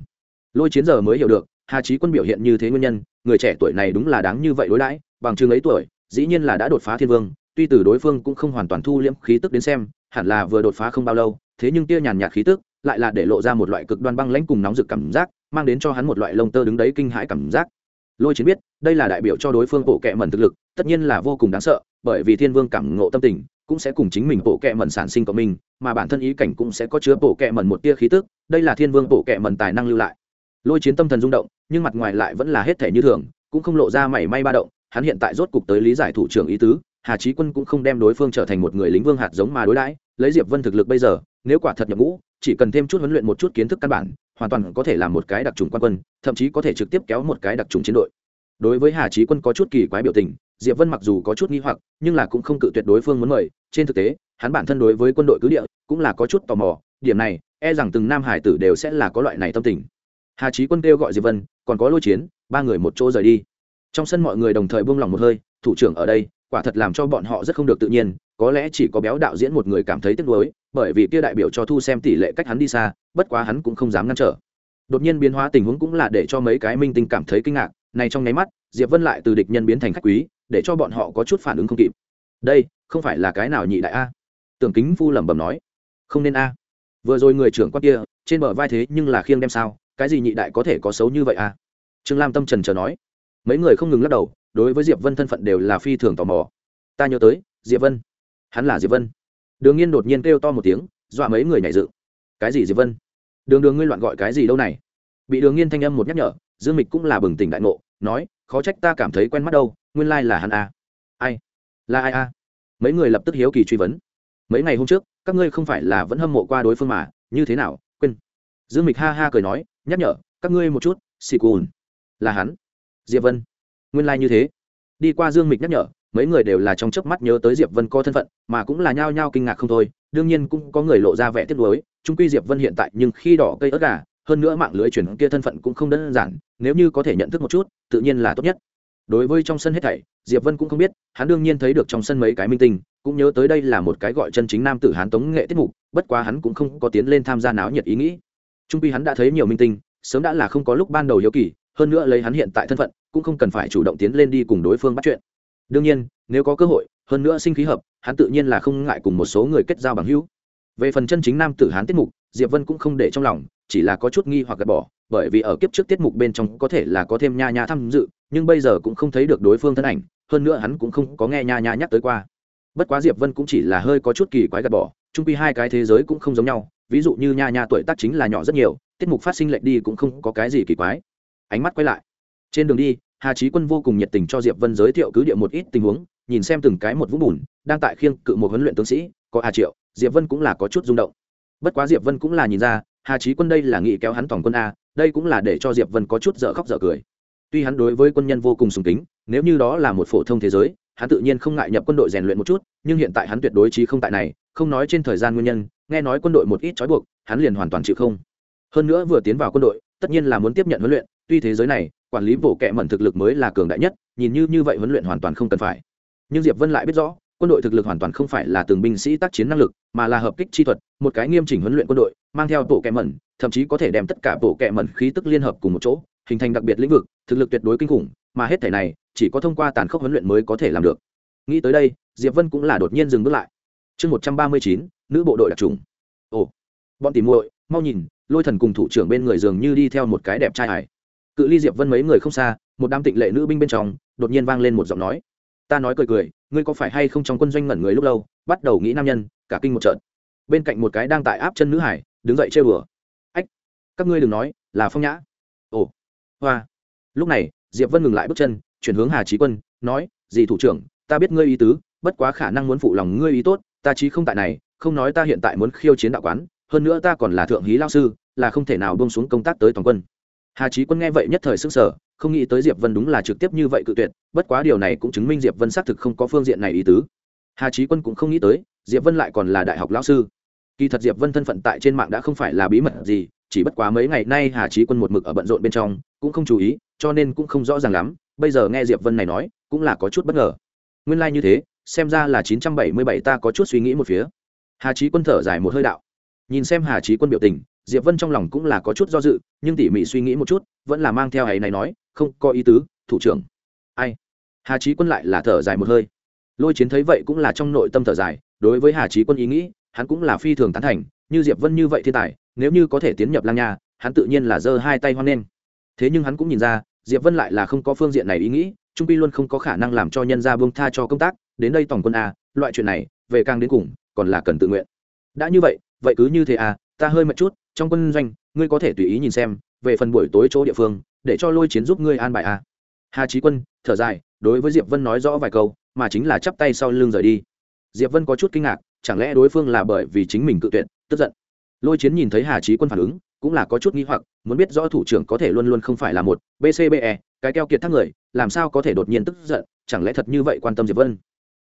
Lôi chiến giờ mới hiểu được, hà trí quân biểu hiện như thế nguyên nhân, người trẻ tuổi này đúng là đáng như vậy đối đãi, bằng chừng ấy tuổi, dĩ nhiên là đã đột phá thiên vương tuy từ đối phương cũng không hoàn toàn thu liễm khí tức đến xem, hẳn là vừa đột phá không bao lâu, thế nhưng tia nhàn nhạt khí tức lại là để lộ ra một loại cực đoan băng lãnh cùng nóng rực cảm giác, mang đến cho hắn một loại lông tơ đứng đấy kinh hãi cảm giác. Lôi chiến biết, đây là đại biểu cho đối phương bộ kệ mẩn thực lực, tất nhiên là vô cùng đáng sợ, bởi vì thiên vương cảm ngộ tâm tình, cũng sẽ cùng chính mình bộ kệ mẩn sản sinh của mình mà bản thân ý cảnh cũng sẽ có chứa bộ kệ mẩn một tia khí tức, đây là thiên vương bộ kệ mẩn tài năng lưu lại. Lôi chiến tâm thần rung động, nhưng mặt ngoài lại vẫn là hết thể như thường, cũng không lộ ra mảy may ba động, hắn hiện tại rốt cục tới lý giải thủ trưởng ý tứ hà trí quân cũng không đem đối phương trở thành một người lính vương hạt giống mà đối đãi, lấy diệp vân thực lực bây giờ, nếu quả thật nhập ngũ, chỉ cần thêm chút huấn luyện một chút kiến thức căn bản, hoàn toàn có thể làm một cái đặc trùng quan quân, thậm chí có thể trực tiếp kéo một cái đặc trùng chiến đội. Đối với hà trí quân có chút kỳ quái biểu tình, diệp vân mặc dù có chút nghi hoặc, nhưng là cũng không cự tuyệt đối phương muốn mời. Trên thực tế, hắn bản thân đối với quân đội cứ địa cũng là có chút tò mò, điểm này e rằng từng nam hải tử đều sẽ là có loại này tâm tình. Hà trí quân kêu gọi diệp vân, còn có lôi chiến, ba người một chỗ rời đi. Trong sân mọi người đồng thời buông lỏng một hơi, thủ trưởng ở đây quả thật làm cho bọn họ rất không được tự nhiên, có lẽ chỉ có béo đạo diễn một người cảm thấy tiếc nuối, bởi vì kia đại biểu cho thu xem tỷ lệ cách hắn đi xa, bất quá hắn cũng không dám ngăn trở. Đột nhiên biến hóa tình huống cũng là để cho mấy cái minh tinh cảm thấy kinh ngạc, này trong nháy mắt, diệp vân lại từ địch nhân biến thành khách quý, để cho bọn họ có chút phản ứng không kịp. Đây, không phải là cái nào nhị đại a? Tưởng kính phu lẩm bẩm nói. Không nên a. Vừa rồi người trưởng quan kia, trên bờ vai thế nhưng là khiêng đem sao, cái gì nhị đại có thể có xấu như vậy a? Trương lam tâm trần chờ nói. Mấy người không ngừng lắc đầu đối với diệp vân thân phận đều là phi thường tò mò. Ta nhớ tới, diệp vân. Hắn là diệp vân. Đường nghiên đột nhiên kêu to một tiếng, dọa mấy người nhảy dựng. Cái gì diệp vân? Đường đường ngươi loạn gọi cái gì đâu này? Bị đường nghiên thanh âm một nhắc nhở, dương mịch cũng là bừng tỉnh đại ngộ, nói, khó trách ta cảm thấy quen mắt đâu, nguyên lai là hắn a ai? Là ai a mấy người lập tức hiếu kỳ truy vấn. Mấy ngày hôm trước, các ngươi không phải là vẫn hâm mộ qua đối phương mà, như thế nào? Quên. Dương mịch ha ha cười nói, nhắc nhở, các ngươi một chút, xì cùn. Là hắn. Diệp vân nguyên lai như thế. Đi qua dương mịch nhắc nhở, mấy người đều là trong chớp mắt nhớ tới diệp vân có thân phận, mà cũng là nhao nhao kinh ngạc không thôi. Đương nhiên cũng có người lộ ra vẻ tiếc nuối trung quy diệp vân hiện tại nhưng khi đỏ cây ớt gà, hơn nữa mạng lưới chuyển kia thân phận cũng không đơn giản, nếu như có thể nhận thức một chút, tự nhiên là tốt nhất. Đối với trong sân hết thảy, diệp vân cũng không biết, hắn đương nhiên thấy được trong sân mấy cái minh tinh, cũng nhớ tới đây là một cái gọi chân chính nam tử hán tống nghệ tiết mục, bất quá hắn cũng không có tiến lên tham gia náo nhiệt ý nghĩ. Trung quy hắn đã thấy nhiều minh tinh, sớm đã là không có lúc ban đầu hiếu kỳ, hơn nữa lấy hắn hiện tại thân phận cũng không cần phải chủ động tiến lên đi cùng đối phương bắt chuyện. Đương nhiên, nếu có cơ hội, hơn nữa sinh khí hợp, hắn tự nhiên là không ngại cùng một số người kết giao bằng hữu. Về phần chân chính nam tử hán tiết mục, diệp vân cũng không để trong lòng, chỉ là có chút nghi hoặc gạt bỏ, bởi vì ở kiếp trước tiết mục bên trong có thể là có thêm nha nha tham dự, nhưng bây giờ cũng không thấy được đối phương thân ảnh, hơn nữa hắn cũng không có nghe nha nha nhắc tới qua. Bất quá diệp vân cũng chỉ là hơi có chút kỳ quái gạt bỏ trung quy hai cái thế giới cũng không giống nhau, ví dụ như nha nha tuổi tác chính là nhỏ rất nhiều, tiết mục phát sinh lệch đi cũng không có cái gì kỳ quái. Ánh mắt quay lại trên đường đi, hà trí quân vô cùng nhiệt tình cho diệp vân giới thiệu cứ địa một ít tình huống, nhìn xem từng cái một vũng bùn, đang tại khiêng cự một huấn luyện tướng sĩ, có hà triệu, diệp vân cũng là có chút rung động. Bất quá diệp vân cũng là nhìn ra, hà trí quân đây là nghị kéo hắn tổng quân a, đây cũng là để cho diệp vân có chút dở khóc dở cười. Tuy hắn đối với quân nhân vô cùng sùng kính, nếu như đó là một phổ thông thế giới, hắn tự nhiên không ngại nhập quân đội rèn luyện một chút, nhưng hiện tại hắn tuyệt đối trí không tại này, không nói trên thời gian nguyên nhân, nghe nói quân đội một ít trói buộc, hắn liền hoàn toàn chịu không. Hơn nữa vừa tiến vào quân đội, tất nhiên là muốn tiếp nhận huấn luyện, tuy thế giới này quản lý bộ kệ mẩn thực lực mới là cường đại nhất, nhìn như như vậy huấn luyện hoàn toàn không cần phải. Nhưng diệp vân lại biết rõ, quân đội thực lực hoàn toàn không phải là từng binh sĩ tác chiến năng lực, mà là hợp kích chi thuật, một cái nghiêm chỉnh huấn luyện quân đội, mang theo bộ kệ mẩn, thậm chí có thể đem tất cả bộ kệ mẩn khí tức liên hợp cùng một chỗ, hình thành đặc biệt lĩnh vực, thực lực tuyệt đối kinh khủng, mà hết thể này, chỉ có thông qua tàn khốc huấn luyện mới có thể làm được. Nghĩ tới đây, diệp vân cũng là đột nhiên dừng bước lại. Chương một trăm ba mươi chín, nữ bộ đội đặc trùng. Ồ, bọn tìm muội, mau nhìn, lôi thần cùng thủ trưởng bên người dường như đi theo một cái đẹp trai hải cự ly diệp vân mấy người không xa một đám tịnh lệ nữ binh bên trong đột nhiên vang lên một giọng nói ta nói cười cười ngươi có phải hay không trong quân doanh ngẩn người lúc lâu bắt đầu nghĩ nam nhân cả kinh một trận bên cạnh một cái đang tại áp chân nữ hải đứng dậy chơi bừa ách các ngươi đừng nói là phong nhã ồ hoa lúc này diệp vân ngừng lại bước chân chuyển hướng hà trí quân nói dì thủ trưởng ta biết ngươi ý tứ bất quá khả năng muốn phụ lòng ngươi ý tốt ta chí không tại này không nói ta hiện tại muốn khiêu chiến đạo quán hơn nữa ta còn là thượng hí lao sư là không thể nào buông xuống công tác tới toàn quân hà trí quân nghe vậy nhất thời sức sở không nghĩ tới diệp vân đúng là trực tiếp như vậy cự tuyệt, bất quá điều này cũng chứng minh diệp vân xác thực không có phương diện này ý tứ. Hà trí quân cũng không nghĩ tới, diệp vân lại còn là đại học lão sư. Kỳ thật diệp vân thân phận tại trên mạng đã không phải là bí mật gì, chỉ bất quá mấy ngày nay hà trí quân một mực ở bận rộn bên trong, cũng không chú ý, cho nên cũng không rõ ràng lắm. Bây giờ nghe diệp vân này nói, cũng là có chút bất ngờ. Nguyên lai like như thế, xem ra là chín trăm bảy mươi bảy ta có chút suy nghĩ một phía. Hà trí quân thở dài một hơi đạo. Nhìn xem hà trí quân biểu tình diệp vân trong lòng cũng là có chút do dự, nhưng tỉ mỉ suy nghĩ một chút, vẫn là mang theo ấy này nói, không, có ý tứ, thủ trưởng. Ai? Hà trí quân lại là thở dài một hơi. Lôi chiến thấy vậy cũng là trong nội tâm thở dài, đối với hà trí quân ý nghĩ, hắn cũng là phi thường tán thành, như diệp vân như vậy thiên tài, nếu như có thể tiến nhập lang nha, hắn tự nhiên là giơ hai tay hoan nghênh. Thế nhưng hắn cũng nhìn ra, diệp vân lại là không có phương diện này ý nghĩ, trung pi luôn không có khả năng làm cho nhân gia buông tha cho công tác, đến đây tổng quân a, loại chuyện này, về càng đến cùng, còn là cần tự nguyện. Đã như vậy vậy cứ như thế à ta hơi mệt chút trong quân doanh, ngươi có thể tùy ý nhìn xem, về phần buổi tối chỗ địa phương, để cho lôi chiến giúp ngươi an bài à. hà trí quân, thở dài, đối với diệp vân nói rõ vài câu, mà chính là chắp tay sau lưng rời đi. Diệp vân có chút kinh ngạc, chẳng lẽ đối phương là bởi vì chính mình cự tuyệt, tức giận? Lôi chiến nhìn thấy hà trí quân phản ứng, cũng là có chút nghi hoặc, muốn biết rõ thủ trưởng có thể luôn luôn không phải là một bcbe cái keo kiệt thác người, làm sao có thể đột nhiên tức giận, chẳng lẽ thật như vậy quan tâm diệp vân?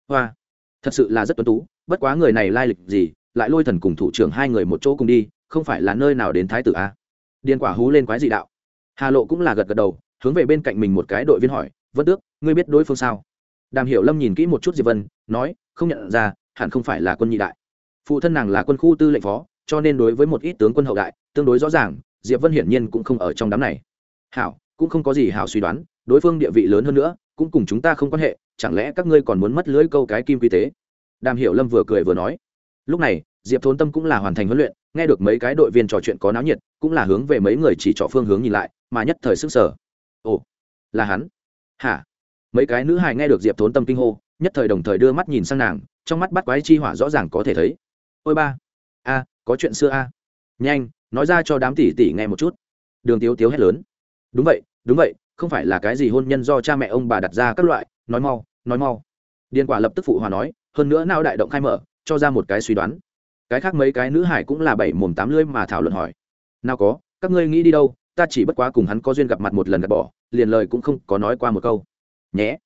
Hoa, thật sự là rất tuấn tú, bất quá người này lai lịch gì, lại lôi thần cùng thủ trưởng hai người một chỗ cùng đi không phải là nơi nào đến thái tử a? Điền quả hú lên quái dị đạo. Hà lộ cũng là gật gật đầu, hướng về bên cạnh mình một cái đội viên hỏi, vân tước, ngươi biết đối phương sao? Đàm hiểu lâm nhìn kỹ một chút diệp vân, nói, không nhận ra, hẳn không phải là quân nhị đại. Phụ thân nàng là quân khu tư lệnh phó, cho nên đối với một ít tướng quân hậu đại, tương đối rõ ràng, diệp vân hiển nhiên cũng không ở trong đám này. Hảo, cũng không có gì hảo suy đoán, đối phương địa vị lớn hơn nữa, cũng cùng chúng ta không quan hệ, chẳng lẽ các ngươi còn muốn mất lưỡi câu cái kim quy tế? Đàm hiểu lâm vừa cười vừa nói. Lúc này diệp thốn tâm cũng là hoàn thành huấn luyện, nghe được mấy cái đội viên trò chuyện có náo nhiệt, cũng là hướng về mấy người chỉ trọ phương hướng nhìn lại, mà nhất thời sức sở ồ, là hắn. Hả? Mấy cái nữ hài nghe được diệp thốn tâm kinh hô, nhất thời đồng thời đưa mắt nhìn sang nàng, trong mắt bắt quái chi hỏa rõ ràng có thể thấy. Ôi ba. A, có chuyện xưa a. Nhanh, nói ra cho đám tỷ tỷ nghe một chút. Đường tiếu tiếu hét lớn. Đúng vậy đúng vậy, không phải là cái gì hôn nhân do cha mẹ ông bà đặt ra các loại, nói mau nói mau. Điền quả lập tức phụ hòa nói, hơn nữa nao đại động khai mở, cho ra một cái suy đoán cái khác mấy cái nữ hải cũng là bảy mồm tám lưỡi mà thảo luận hỏi. Nào có, các ngươi nghĩ đi đâu, ta chỉ bất quá cùng hắn có duyên gặp mặt một lần gặp bỏ, liền lời cũng không có nói qua một câu. Nhé.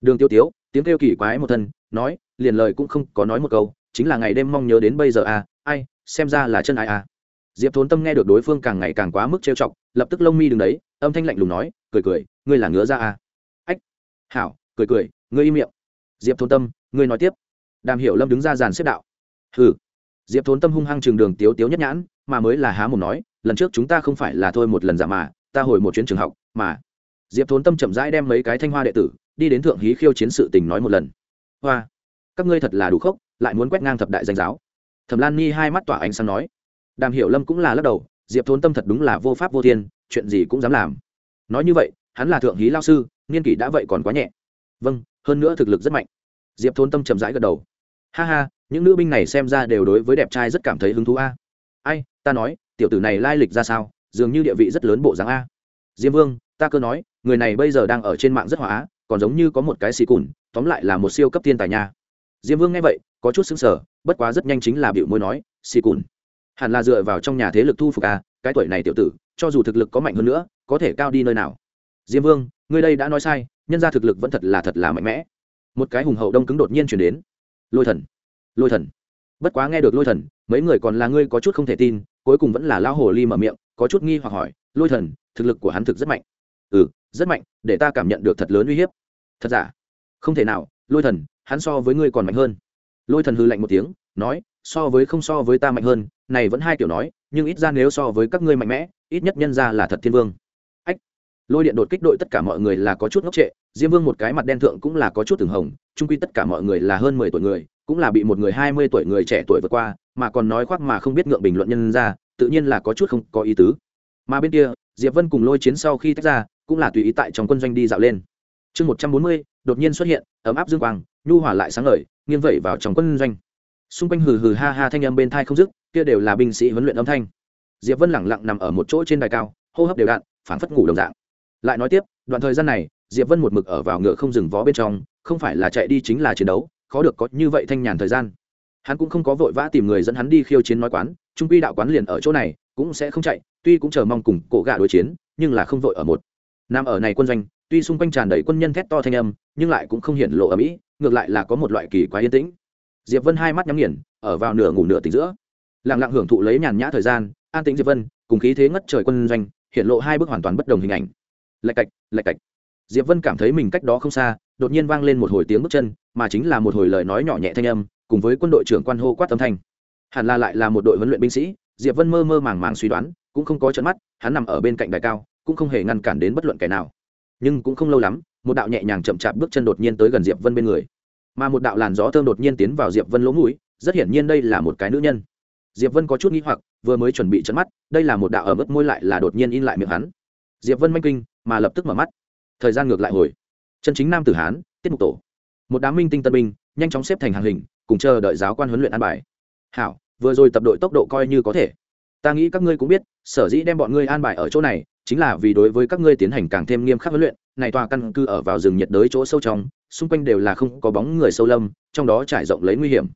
Đường tiêu tiếu, tiếng kêu kỳ quái một thân, nói, liền lời cũng không có nói một câu, chính là ngày đêm mong nhớ đến bây giờ à ai, xem ra là chân ai à. Diệp thốn tâm nghe được đối phương càng ngày càng quá mức trêu chọc, lập tức lông mi đứng đấy, âm thanh lạnh lùng nói, cười cười, ngươi là ngứa ra à. Ách. Hảo, cười cười, ngươi im miệng. Diệp thốn tâm, ngươi nói tiếp. Đàm hiểu lâm đứng ra dàn xếp đạo. Hừ diệp thốn tâm hung hăng trường đường tiếu tiếu nhất nhãn, mà mới là há mồm nói, lần trước chúng ta không phải là thôi một lần giả mà, ta hồi một chuyến trường học, mà. Diệp thốn tâm chậm rãi đem mấy cái thanh hoa đệ tử, đi đến thượng hí khiêu chiến sự tình nói một lần. Hoa, các ngươi thật là đủ khốc, lại muốn quét ngang thập đại danh giáo. Thẩm lan nhi hai mắt tỏa ánh sáng nói. Đàm hiểu lâm cũng là lắc đầu, diệp thốn tâm thật đúng là vô pháp vô thiên, chuyện gì cũng dám làm. Nói như vậy, hắn là thượng hí lao sư, niên kỷ đã vậy còn quá nhẹ. Vâng hơn nữa thực lực rất mạnh. Diệp thốn tâm chậm rãi gật đầu. Ha ha những nữ binh này xem ra đều đối với đẹp trai rất cảm thấy hứng thú a. Ai, ta nói, tiểu tử này lai lịch ra sao, dường như địa vị rất lớn bộ dáng a. Diêm vương, ta cơ nói, người này bây giờ đang ở trên mạng rất hóa còn giống như có một cái xì cùn, tóm lại là một siêu cấp thiên tài nha. Diêm vương nghe vậy, có chút xứng sở bất quá rất nhanh chính là biểu môi nói, xì cùn, hẳn là dựa vào trong nhà thế lực thu phục a, cái tuổi này tiểu tử, cho dù thực lực có mạnh hơn nữa, có thể cao đi nơi nào. Diêm vương người đây đã nói sai, nhân ra thực lực vẫn thật là thật là mạnh mẽ. Một cái hùng hậu đông cứng đột nhiên chuyển đến. Lôi thần lôi thần. Bất quá nghe được lôi thần, mấy người còn là ngươi có chút không thể tin, cuối cùng vẫn là lao hồ ly mở miệng, có chút nghi hoặc hỏi, lôi thần, thực lực của hắn thực rất mạnh. Ừ rất mạnh, để ta cảm nhận được thật lớn uy hiếp. Thật giả? Không thể nào, lôi thần, hắn so với ngươi còn mạnh hơn. Lôi thần hư lạnh một tiếng, nói, so với không so với ta mạnh hơn, này vẫn hai kiểu nói, nhưng ít ra nếu so với các ngươi mạnh mẽ, ít nhất nhân ra là thật thiên vương. Ách! Lôi điện đột kích đội tất cả mọi người là có chút ngốc trệ, diêm vương một cái mặt đen thượng cũng là có chút từng hồng trung quy tất cả mọi người là hơn mười tuổi người cũng là bị một người hai mươi tuổi người trẻ tuổi vượt qua, mà còn nói khoác mà không biết ngượng bình luận nhân ra, tự nhiên là có chút không có ý tứ. Mà bên kia, diệp vân cùng lôi chiến sau khi tách ra, cũng là tùy ý tại trong quân doanh đi dạo lên. Chương một trăm bốn mươi, đột nhiên xuất hiện, ấm áp dương quang, nhu hòa lại sáng ngời, nghiêng vẩy vào trong quân doanh. Xung quanh hừ hừ ha ha thanh âm bên thai không dứt, kia đều là binh sĩ huấn luyện âm thanh. Diệp vân lẳng lặng nằm ở một chỗ trên đài cao, hô hấp đều đặn, phảng phất ngủ đồng dạng. Lại nói tiếp, đoạn thời gian này, diệp vân một mực ở vào ngựa không dừng vó bên trong, không phải là chạy đi chính là chiến đấu khó được có như vậy thanh nhàn thời gian. Hắn cũng không có vội vã tìm người dẫn hắn đi khiêu chiến nói quán, trung quy đạo quán liền ở chỗ này, cũng sẽ không chạy, tuy cũng chờ mong cùng cổ gà đối chiến, nhưng là không vội ở một. Nằm ở này quân doanh, tuy xung quanh tràn đầy quân nhân thét to thanh âm, nhưng lại cũng không hiện lộ ở mỹ ngược lại là có một loại kỳ quá yên tĩnh. Diệp vân hai mắt nhắm nghiền, ở vào nửa ngủ nửa tỉnh giữa. Lặng lặng hưởng thụ lấy nhàn nhã thời gian, an tĩnh diệp vân, cùng khí thế ngất trời quân doanh hiện lộ hai bức hoàn toàn bất đồng hình ảnh. Lạch cạch lạch cạch diệp vân cảm thấy mình cách đó không xa, đột nhiên vang lên một hồi tiếng bước chân, mà chính là một hồi lời nói nhỏ nhẹ thanh âm, cùng với quân đội trưởng quan hô quát âm thanh. Hẳn là lại là một đội huấn luyện binh sĩ, diệp vân mơ mơ màng màng suy đoán, cũng không có trận mắt, hắn nằm ở bên cạnh đài cao, cũng không hề ngăn cản đến bất luận kẻ nào. Nhưng cũng không lâu lắm, một đạo nhẹ nhàng chậm chạp bước chân đột nhiên tới gần diệp vân bên người. Mà một đạo làn gió thơm đột nhiên tiến vào diệp vân lỗ mũi, rất hiển nhiên đây là một cái nữ nhân. Diệp vân có chút nghi hoặc, vừa mới chuẩn bị chấn mắt, đây là một đạo ở mức môi lại là đột nhiên in lại miệng hắn. Diệp vân manh kinh, mà lập tức mở mắt thời gian ngược lại hồi. Chân chính nam tử hán, tiết mục tổ. Một đám minh tinh tân binh, nhanh chóng xếp thành hàng hình, cùng chờ đợi giáo quan huấn luyện an bài. Hảo, vừa rồi tập đội tốc độ coi như có thể. Ta nghĩ các ngươi cũng biết, sở dĩ đem bọn ngươi an bài ở chỗ này, chính là vì đối với các ngươi tiến hành càng thêm nghiêm khắc huấn luyện. Này tòa căn cứ ở vào rừng nhiệt đới chỗ sâu trong, xung quanh đều là không có bóng người sâu lâm, trong đó trải rộng lấy nguy hiểm.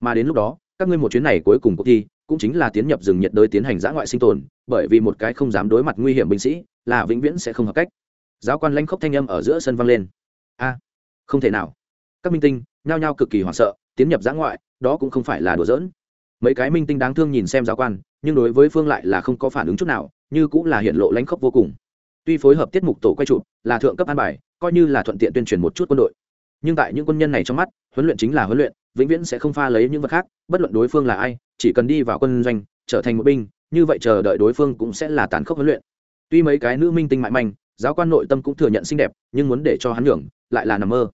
Mà đến lúc đó, các ngươi một chuyến này cuối cùng cuộc thi, cũng chính là tiến nhập rừng nhiệt đới tiến hành giã ngoại sinh tồn, bởi vì một cái không dám đối mặt nguy hiểm binh sĩ, là vĩnh viễn sẽ không hợp cách giáo quan lanh khốc thanh âm ở giữa sân vang lên. A, không thể nào. Các minh tinh, nhao nhao cực kỳ hoảng sợ, tiến nhập giã ngoại, đó cũng không phải là đùa giỡn. Mấy cái minh tinh đáng thương nhìn xem giáo quan, nhưng đối với phương lại là không có phản ứng chút nào, như cũng là hiện lộ lãnh khốc vô cùng. Tuy phối hợp tiết mục tổ quay chụp, là thượng cấp an bài, coi như là thuận tiện tuyên truyền một chút quân đội. Nhưng tại những quân nhân này trong mắt, huấn luyện chính là huấn luyện, vĩnh viễn sẽ không pha lấy những vật khác, bất luận đối phương là ai, chỉ cần đi vào quân doanh, trở thành một binh, như vậy chờ đợi đối phương cũng sẽ là tàn khốc huấn luyện. Tuy mấy cái nữ minh tinh mại manh giáo quan nội tâm cũng thừa nhận xinh đẹp, nhưng muốn để cho hắn hưởng lại là nằm mơ.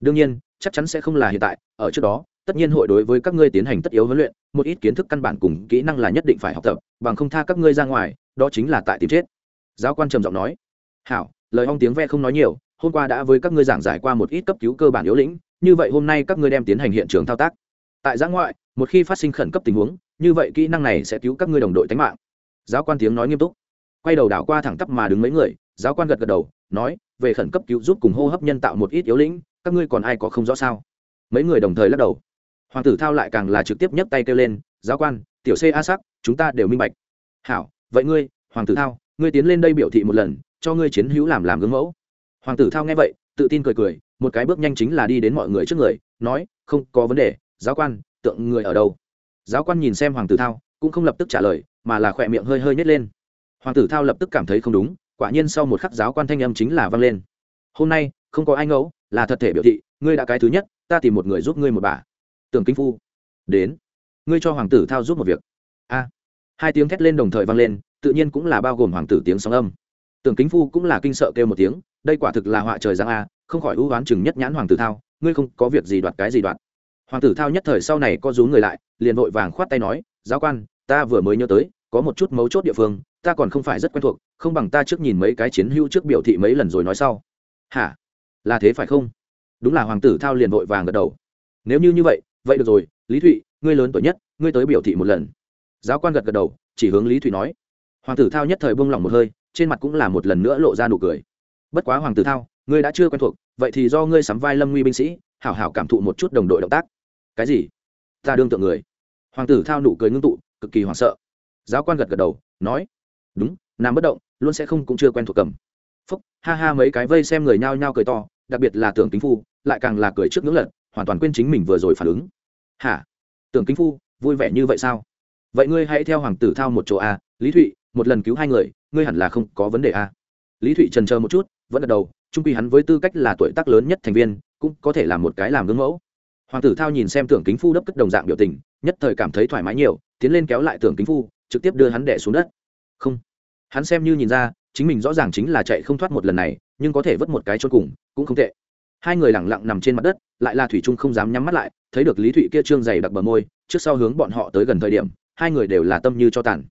Đương nhiên, chắc chắn sẽ không là hiện tại, ở trước đó, tất nhiên hội đối với các ngươi tiến hành tất yếu huấn luyện, một ít kiến thức căn bản cùng kỹ năng là nhất định phải học tập, bằng không tha các ngươi ra ngoài, đó chính là tại tìm chết. Giáo quan trầm giọng nói. Hảo, lời hong tiếng ve không nói nhiều, hôm qua đã với các ngươi giảng giải qua một ít cấp cứu cơ bản yếu lĩnh, như vậy hôm nay các ngươi đem tiến hành hiện trường thao tác. Tại giã ngoại, một khi phát sinh khẩn cấp tình huống, như vậy kỹ năng này sẽ cứu các ngươi đồng đội tánh mạng. Giáo quan tiếng nói nghiêm túc. Quay đầu đảo qua thẳng tắp mà đứng mấy người giáo quan gật gật đầu, nói, về khẩn cấp cứu giúp cùng hô hấp nhân tạo một ít yếu lĩnh, các ngươi còn ai có không rõ sao? Mấy người đồng thời lắc đầu. Hoàng tử thao lại càng là trực tiếp nhấc tay kêu lên, giáo quan, tiểu c a sắc, chúng ta đều minh bạch. Hảo, vậy ngươi, hoàng tử thao, ngươi tiến lên đây biểu thị một lần, cho ngươi chiến hữu làm làm gương mẫu. Hoàng tử thao nghe vậy, tự tin cười cười, một cái bước nhanh chính là đi đến mọi người trước người, nói, không có vấn đề, giáo quan, tượng người ở đâu? Giáo quan nhìn xem hoàng tử thao, cũng không lập tức trả lời, mà là khỏe miệng hơi hơi nhét lên. Hoàng tử thao lập tức cảm thấy không đúng quả nhiên sau một khắc giáo quan thanh âm chính là vang lên. Hôm nay, không có ai ngẫu, là thật thể biểu thị, ngươi đã cái thứ nhất, ta tìm một người giúp ngươi một bà. Tưởng kinh phu, đến. Ngươi cho hoàng tử thao giúp một việc. A. Hai tiếng thét lên đồng thời vang lên, tự nhiên cũng là bao gồm hoàng tử tiếng sóng âm. Tưởng kính phu cũng là kinh sợ kêu một tiếng, đây quả thực là họa trời giang a, không khỏi ưu oán chừng nhất nhãn hoàng tử thao, ngươi không có việc gì đoạt cái gì đoạt. Hoàng tử thao nhất thời sau này có rú người lại, liền vội vàng khoát tay nói, giáo quan, ta vừa mới nhớ tới, có một chút mấu chốt địa phương ta còn không phải rất quen thuộc, không bằng ta trước nhìn mấy cái chiến hữu trước biểu thị mấy lần rồi nói sau. Hả? Là thế phải không? Đúng là hoàng tử thao liền vội vàng gật đầu. Nếu như như vậy vậy được rồi, lý thụy, ngươi lớn tuổi nhất, ngươi tới biểu thị một lần. Giáo quan gật gật đầu, chỉ hướng lý thụy nói. Hoàng tử thao nhất thời bông lỏng một hơi, trên mặt cũng là một lần nữa lộ ra nụ cười. Bất quá hoàng tử thao, ngươi đã chưa quen thuộc, vậy thì do ngươi sắm vai lâm nguy binh sĩ, hảo hảo cảm thụ một chút đồng đội động tác. Cái gì? Ta đương tượng người. Hoàng tử thao nụ cười ngưng tụ, cực kỳ hoảng sợ. Giáo quan gật gật đầu, nói đúng, nằm bất động, luôn sẽ không cũng chưa quen thuộc cầm. Phúc, ha ha, mấy cái vây xem người nhao nhao cười to, đặc biệt là tưởng kính phu, lại càng là cười trước ngưỡng lật, hoàn toàn quên chính mình vừa rồi phản ứng. Hả? Tưởng kính phu, vui vẻ như vậy sao? Vậy ngươi hãy theo hoàng tử thao một chỗ a, lý thụy, một lần cứu hai người, ngươi hẳn là không có vấn đề a. Lý thụy trần chờ một chút, vẫn gật đầu trung quy hắn với tư cách là tuổi tác lớn nhất thành viên, cũng có thể làm một cái làm gương mẫu. Hoàng tử thao nhìn xem tưởng kính phu đấp cất đồng dạng biểu tình, nhất thời cảm thấy thoải mái nhiều, tiến lên kéo lại tưởng kính phu, trực tiếp đưa hắn đẻ xuống đất không. Hắn xem như nhìn ra, chính mình rõ ràng chính là chạy không thoát một lần này, nhưng có thể vớt một cái cho cùng, cũng không tệ. Hai người lẳng lặng nằm trên mặt đất, lại là thủy trung không dám nhắm mắt lại, thấy được lý thụy kia trương dày đặc bờ môi, trước sau hướng bọn họ tới gần thời điểm, hai người đều là tâm như cho tàn.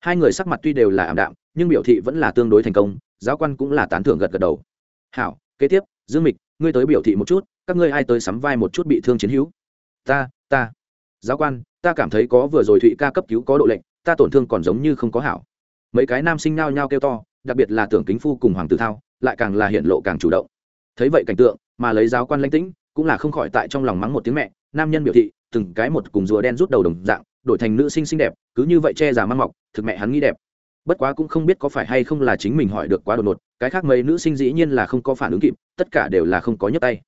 Hai người sắc mặt tuy đều là ảm đạm, nhưng biểu thị vẫn là tương đối thành công, giáo quan cũng là tán thưởng gật gật đầu. Hảo, kế tiếp, dương mịch, ngươi tới biểu thị một chút, các ngươi ai tới sắm vai một chút bị thương chiến hữu? Ta ta. Giáo quan, ta cảm thấy có vừa rồi thụy ca cấp cứu có độ lệnh, ta tổn thương còn giống như không có hảo mấy cái nam sinh nao nhao kêu to, đặc biệt là tưởng kính phu cùng hoàng tử thao, lại càng là hiện lộ càng chủ động. Thấy vậy cảnh tượng, mà lấy giáo quan lãnh tĩnh, cũng là không khỏi tại trong lòng mắng một tiếng mẹ, nam nhân biểu thị, từng cái một cùng rùa đen rút đầu đồng dạng, đổi thành nữ sinh xinh đẹp, cứ như vậy che giả mang mọc, thực mẹ hắn nghĩ đẹp. Bất quá cũng không biết có phải hay không là chính mình hỏi được quá đột ngột, cái khác mấy nữ sinh dĩ nhiên là không có phản ứng kịp, tất cả đều là không có nhấc tay.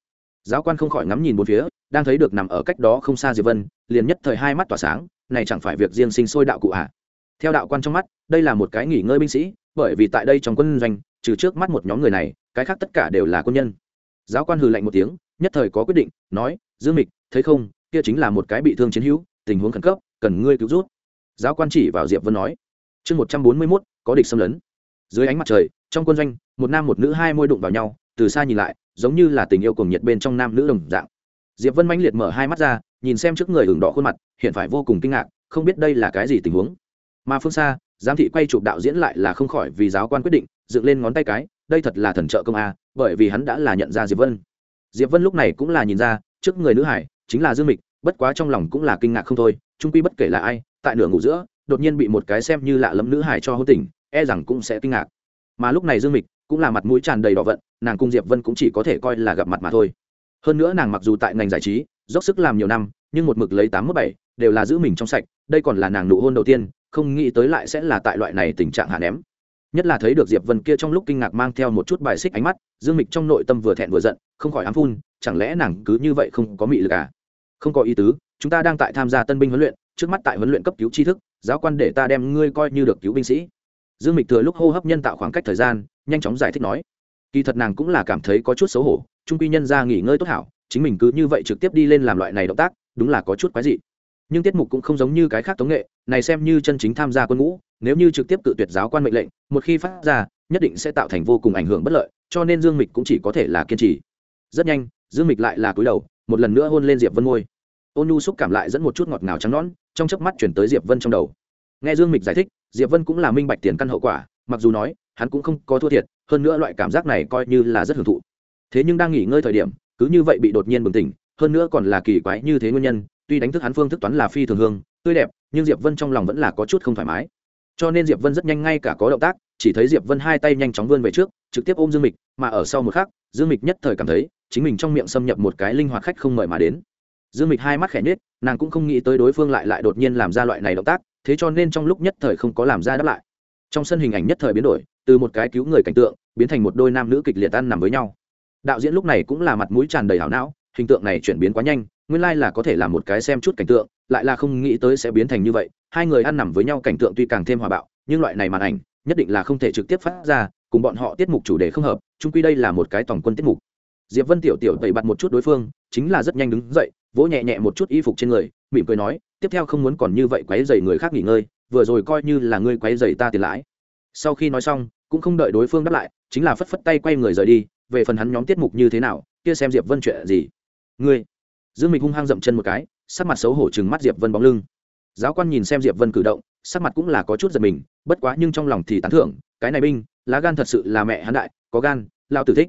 Giáo quan không khỏi ngắm nhìn bốn phía, đang thấy được nằm ở cách đó không xa diệp vân, liền nhất thời hai mắt tỏa sáng, này chẳng phải việc riêng sinh sôi đạo cụ ạ à. theo đạo quan trong mắt đây là một cái nghỉ ngơi binh sĩ, bởi vì tại đây trong quân doanh, trừ trước mắt một nhóm người này, cái khác tất cả đều là quân nhân. Giáo quan hừ lạnh một tiếng, nhất thời có quyết định, nói, dương mịch, thấy không, kia chính là một cái bị thương chiến hữu, tình huống khẩn cấp, cần ngươi cứu rút giáo quan chỉ vào diệp vân nói, chương một trăm bốn mươi mốt, có địch xâm lấn. Dưới ánh mặt trời, trong quân doanh, một nam một nữ hai môi đụng vào nhau, từ xa nhìn lại, giống như là tình yêu cùng nhiệt bên trong nam nữ đồng dạng. Diệp vân mãnh liệt mở hai mắt ra, nhìn xem trước người hưởng đỏ khuôn mặt, hiện phải vô cùng kinh ngạc, không biết đây là cái gì tình huống. Mà phương xa giám thị quay chụp đạo diễn lại là không khỏi vì giáo quan quyết định, dựng lên ngón tay cái, đây thật là thần trợ công a, bởi vì hắn đã là nhận ra diệp vân. Diệp vân lúc này cũng là nhìn ra, trước người nữ hải chính là dương mịch, bất quá trong lòng cũng là kinh ngạc không thôi trung quy bất kể là ai, tại nửa ngủ giữa, đột nhiên bị một cái xem như lạ lẫm nữ hải cho hôn tình e rằng cũng sẽ kinh ngạc. Mà lúc này dương mịch cũng là mặt mũi tràn đầy đỏ vận, nàng cung diệp vân cũng chỉ có thể coi là gặp mặt mà thôi. Hơn nữa nàng mặc dù tại ngành giải trí, dốc sức làm nhiều năm, nhưng một mực lấy tám mươi bảy đều là giữ mình trong sạch, đây còn là nàng nụ hôn đầu tiên không nghĩ tới lại sẽ là tại loại này tình trạng hạ ném. Nhất là thấy được diệp vân kia trong lúc kinh ngạc mang theo một chút bài xích ánh mắt, dương mịch trong nội tâm vừa thẹn vừa giận, không khỏi ám phun, chẳng lẽ nàng cứ như vậy không có mị lực à? Không có ý tứ, chúng ta đang tại tham gia tân binh huấn luyện, trước mắt tại huấn luyện cấp cứu tri thức, giáo quan để ta đem ngươi coi như được cứu binh sĩ. Dương mịch thừa lúc hô hấp nhân tạo khoảng cách thời gian, nhanh chóng giải thích nói. Kỳ thật nàng cũng là cảm thấy có chút xấu hổ, trung quy nhân ra nghỉ ngơi tốt hảo, chính mình cứ như vậy trực tiếp đi lên làm loại này động tác, đúng là có chút quái dị. Nhưng tiết mục cũng không giống như cái khác tống nghệ này xem như chân chính tham gia quân ngũ, nếu như trực tiếp cự tuyệt giáo quan mệnh lệnh, một khi phát ra, nhất định sẽ tạo thành vô cùng ảnh hưởng bất lợi, cho nên dương mịch cũng chỉ có thể là kiên trì. Rất nhanh, dương mịch lại là cúi đầu, một lần nữa hôn lên diệp vân môi. Ôn nhu xúc cảm lại dẫn một chút ngọt ngào trắng nón trong chớp mắt chuyển tới diệp vân trong đầu. Nghe dương mịch giải thích, diệp vân cũng là minh bạch tiền căn hậu quả, mặc dù nói, hắn cũng không có thua thiệt, hơn nữa loại cảm giác này coi như là rất hưởng thụ. Thế nhưng đang nghỉ ngơi thời điểm, cứ như vậy bị đột nhiên bừng tỉnh, hơn nữa còn là kỳ quái như thế nguyên nhân, tuy đánh thức hắn phương thức toán là phi thường hương tươi đẹp, nhưng diệp vân trong lòng vẫn là có chút không thoải mái. Cho nên diệp vân rất nhanh ngay cả có động tác, chỉ thấy diệp vân hai tay nhanh chóng vươn về trước, trực tiếp ôm dương mịch, mà ở sau một khắc, dương mịch nhất thời cảm thấy chính mình trong miệng xâm nhập một cái linh hoạt khách không mời mà đến. Dương mịch hai mắt khẽ nhết nàng cũng không nghĩ tới đối phương lại lại đột nhiên làm ra loại này động tác, thế cho nên trong lúc nhất thời không có làm ra đáp lại. Trong sân hình ảnh nhất thời biến đổi, từ một cái cứu người cảnh tượng, biến thành một đôi nam nữ kịch liệt ăn nằm với nhau. Đạo diễn lúc này cũng là mặt mũi tràn đầy hảo não, hình tượng này chuyển biến quá nhanh, nguyên lai là có thể làm một cái xem chút cảnh tượng lại là không nghĩ tới sẽ biến thành như vậy. Hai người ăn nằm với nhau cảnh tượng tuy càng thêm hòa bạo, nhưng loại này màn ảnh nhất định là không thể trực tiếp phát ra, cùng bọn họ tiết mục chủ đề không hợp, chung quy đây là một cái tổng quân tiết mục. Diệp vân tiểu tiểu tẩy bặt một chút đối phương, chính là rất nhanh đứng dậy, vỗ nhẹ nhẹ một chút y phục trên người, mỉm cười nói, tiếp theo không muốn còn như vậy quấy dày người khác nghỉ ngơi, vừa rồi coi như là ngươi quấy dày ta tiền lãi. Sau khi nói xong, cũng không đợi đối phương đáp lại, chính là phất phất tay quay người rời đi, về phần hắn nhóm tiết mục như thế nào, kia xem diệp vân chuyện gì. Ngươi. Dương mịch hung hăng dậm chân một cái sắc mặt xấu hổ chừng mắt diệp vân bóng lưng. Giáo quan nhìn xem diệp vân cử động, sắc mặt cũng là có chút giật mình, bất quá nhưng trong lòng thì tán thưởng, cái này binh, lá gan thật sự là mẹ hắn đại, có gan lao tử thích.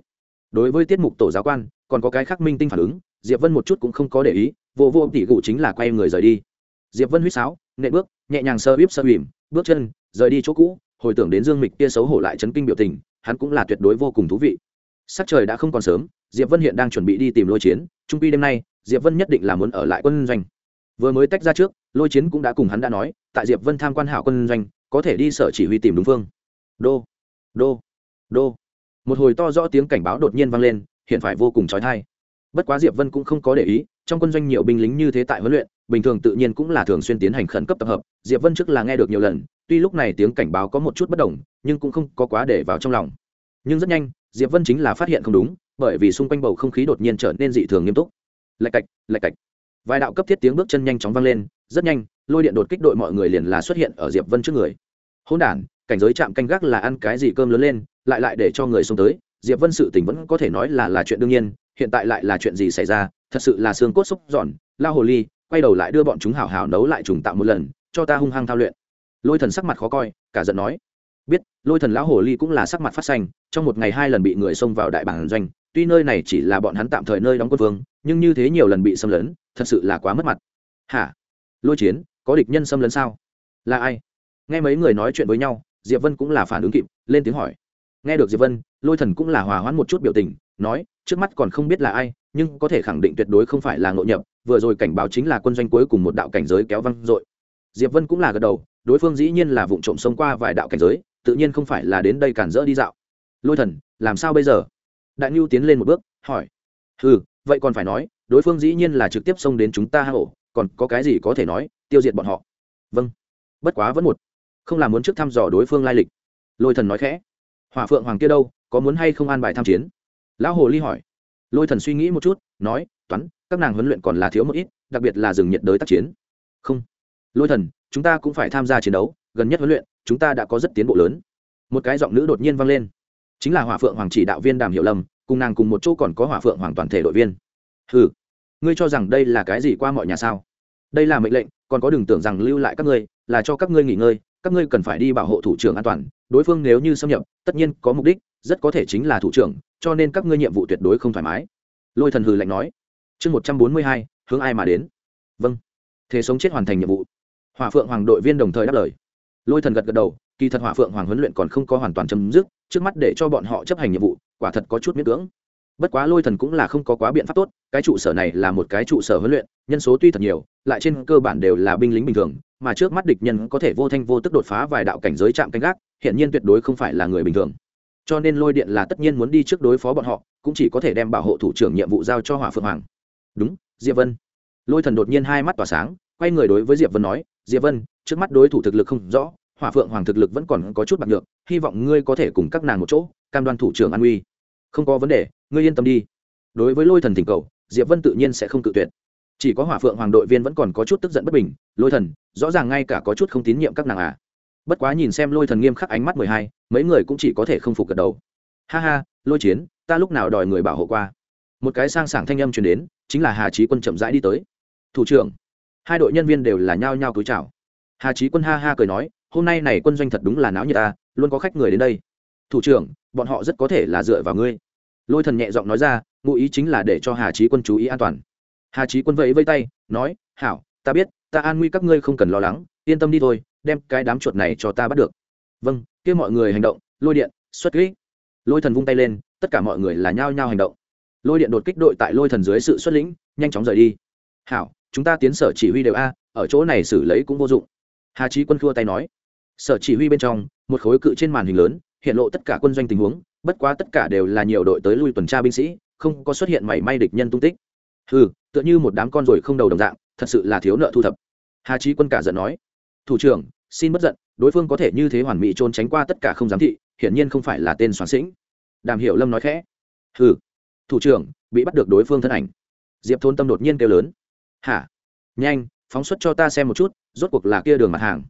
Đối với tiết mục tổ giáo quan, còn có cái khác minh tinh phản ứng, diệp vân một chút cũng không có để ý, vô vô tỷ gụ chính là quay người rời đi. Diệp vân huýt sáo nệ bước, nhẹ nhàng sơ bíp sơ bìm bước chân, rời đi chỗ cũ, hồi tưởng đến dương mịch kia xấu hổ lại chấn kinh biểu tình, hắn cũng là tuyệt đối vô cùng thú vị. Sắc trời đã không còn sớm, diệp vân hiện đang chuẩn bị đi tìm lôi chiến, trung pi đêm nay diệp vân nhất định là muốn ở lại quân doanh. Vừa mới tách ra trước, lôi chiến cũng đã cùng hắn đã nói, tại diệp vân tham quan hảo quân doanh, có thể đi sở chỉ huy tìm đúng phương. Đô đô đô. Một hồi to rõ tiếng cảnh báo đột nhiên vang lên, hiện phải vô cùng trói thai bất quá diệp vân cũng không có để ý, trong quân doanh nhiều binh lính như thế tại huấn luyện, bình thường tự nhiên cũng là thường xuyên tiến hành khẩn cấp tập hợp. Diệp vân trước là nghe được nhiều lần, tuy lúc này tiếng cảnh báo có một chút bất đồng, nhưng cũng không có quá để vào trong lòng. Nhưng rất nhanh, diệp vân chính là phát hiện không đúng, bởi vì xung quanh bầu không khí đột nhiên trở nên dị thường nghiêm túc lạch cạch lạch cạch. Vài đạo cấp thiết tiếng bước chân nhanh chóng vang lên, rất nhanh, lôi điện đột kích đội mọi người liền là xuất hiện ở diệp vân trước người. Hôn đản, cảnh giới chạm canh gác là ăn cái gì cơm lớn lên, lại lại để cho người xông tới. Diệp vân sự tình vẫn có thể nói là là chuyện đương nhiên, hiện tại lại là chuyện gì xảy ra? Thật sự là xương cốt xúc giòn. Lao hồ ly, quay đầu lại đưa bọn chúng hảo hảo nấu lại trùng tạo một lần, cho ta hung hăng thao luyện. Lôi thần sắc mặt khó coi, cả giận nói. Biết, lôi thần lão hồ ly cũng là sắc mặt phát xanh, trong một ngày hai lần bị người xông vào đại bản doanh, tuy nơi này chỉ là bọn hắn tạm thời nơi đóng quân vương nhưng như thế nhiều lần bị xâm lấn, thật sự là quá mất mặt. Hả? Lôi chiến, có địch nhân xâm lấn sao? Là ai? Nghe mấy người nói chuyện với nhau, diệp vân cũng là phản ứng kịp, lên tiếng hỏi. Nghe được diệp vân, lôi thần cũng là hòa hoãn một chút biểu tình, nói, trước mắt còn không biết là ai, nhưng có thể khẳng định tuyệt đối không phải là ngộ nhập, vừa rồi cảnh báo chính là quân doanh cuối cùng một đạo cảnh giới kéo văng dội. Diệp vân cũng là gật đầu, đối phương dĩ nhiên là vụ trộm xông qua vài đạo cảnh giới, tự nhiên không phải là đến đây cản rỡ đi dạo. Lôi thần, làm sao bây giờ? Đại nhu tiến lên một bước, hỏi. Ừ vậy còn phải nói, đối phương dĩ nhiên là trực tiếp xông đến chúng ta hang hổ còn có cái gì có thể nói, tiêu diệt bọn họ. Vâng. Bất quá vẫn một. Không là muốn trước thăm dò đối phương lai lịch. Lôi thần nói khẽ. Hỏa phượng hoàng kia đâu, có muốn hay không an bài tham chiến? Lão hồ ly hỏi. Lôi thần suy nghĩ một chút, nói, toán, các nàng huấn luyện còn là thiếu một ít, đặc biệt là rừng nhiệt đới tác chiến. Không. Lôi thần, chúng ta cũng phải tham gia chiến đấu, gần nhất huấn luyện, chúng ta đã có rất tiến bộ lớn. Một cái giọng nữ đột nhiên vang lên. Chính là hỏa phượng hoàng chỉ đạo viên đàm hiệu lâm cùng nàng cùng một chỗ còn có hỏa phượng hoàng toàn thể đội viên. Ừ ngươi cho rằng đây là cái gì qua mọi nhà sao? Đây là mệnh lệnh, còn có đừng tưởng rằng lưu lại các ngươi, là cho các ngươi nghỉ ngơi, các ngươi cần phải đi bảo hộ thủ trưởng an toàn, đối phương nếu như xâm nhập, tất nhiên có mục đích, rất có thể chính là thủ trưởng, cho nên các ngươi nhiệm vụ tuyệt đối không thoải mái. Lôi thần hừ lạnh nói. Chương một trăm bốn mươi hai, hướng ai mà đến? Vâng thế sống chết hoàn thành nhiệm vụ. Hỏa phượng hoàng đội viên đồng thời đáp lời. Lôi thần gật gật đầu, kỳ thật hỏa phượng hoàng huấn luyện còn không có hoàn toàn chấm dứt, trước mắt để cho bọn họ chấp hành nhiệm vụ quả thật có chút miễn cưỡng. Bất quá lôi thần cũng là không có quá biện pháp tốt, cái trụ sở này là một cái trụ sở huấn luyện, nhân số tuy thật nhiều, lại trên cơ bản đều là binh lính bình thường, mà trước mắt địch nhân có thể vô thanh vô tức đột phá vài đạo cảnh giới chạm canh gác hiện nhiên tuyệt đối không phải là người bình thường. Cho nên lôi điện là tất nhiên muốn đi trước đối phó bọn họ, cũng chỉ có thể đem bảo hộ thủ trưởng nhiệm vụ giao cho hỏa phượng hoàng. Đúng, diệp vân. Lôi thần đột nhiên hai mắt tỏa sáng, quay người đối với diệp vân nói, diệp vân, trước mắt đối thủ thực lực không rõ, hỏa phượng hoàng thực lực vẫn còn có chút bạc được hy vọng ngươi có thể cùng các nàng một chỗ, cam đoan thủ trưởng an uy không có vấn đề, ngươi yên tâm đi. Đối với lôi thần thỉnh cầu, diệp vân tự nhiên sẽ không cự tuyệt. Chỉ có hỏa phượng hoàng đội viên vẫn còn có chút tức giận bất bình, lôi thần, rõ ràng ngay cả có chút không tín nhiệm các nàng à. Bất quá nhìn xem lôi thần nghiêm khắc ánh mắt mười hai, mấy người cũng chỉ có thể không phục gật đầu. Ha ha, lôi chiến, ta lúc nào đòi người bảo hộ qua? Một cái sang sảng thanh âm truyền đến, chính là hà trí quân chậm rãi đi tới. Thủ trưởng. Hai đội nhân viên đều là nhao nhao cúi chào. Hà trí quân ha ha cười nói, hôm nay này quân doanh thật đúng là náo như ta à, luôn có khách người đến đây thủ trưởng, bọn họ rất có thể là dựa vào ngươi. Lôi thần nhẹ giọng nói ra, ngụ ý chính là để cho hà trí quân chú ý an toàn. Hà trí quân vẫy vây tay, nói, hảo, ta biết, ta an nguy các ngươi không cần lo lắng, yên tâm đi thôi, đem cái đám chuột này cho ta bắt được. Vâng kêu mọi người hành động, lôi điện, xuất kích. Lôi thần vung tay lên, tất cả mọi người là nhao nhao hành động. Lôi điện đột kích đội tại lôi thần dưới sự xuất lĩnh, nhanh chóng rời đi. Hảo, chúng ta tiến sở chỉ huy đều a, ở chỗ này xử lấy cũng vô dụng. Hà trí quân khua tay nói. Sở chỉ huy bên trong, một khối cự trên màn hình lớn hiện lộ tất cả quân doanh tình huống, bất quá tất cả đều là nhiều đội tới lui tuần tra binh sĩ, không có xuất hiện mảy may địch nhân tung tích. Ừ tựa như một đám con rồi không đầu đồng dạng, thật sự là thiếu nợ thu thập. Hà trí quân cả giận nói. Thủ trưởng, xin bất giận, đối phương có thể như thế hoàn mỹ trốn tránh qua tất cả không giám thị, hiển nhiên không phải là tên soán sĩnh. Đàm hiểu lâm nói khẽ. Ừ thủ trưởng, bị bắt được đối phương thân ảnh. Diệp thôn tâm đột nhiên kêu lớn. Hả? Nhanh, phóng xuất cho ta xem một chút, rốt cuộc là kia đường mặt hàng.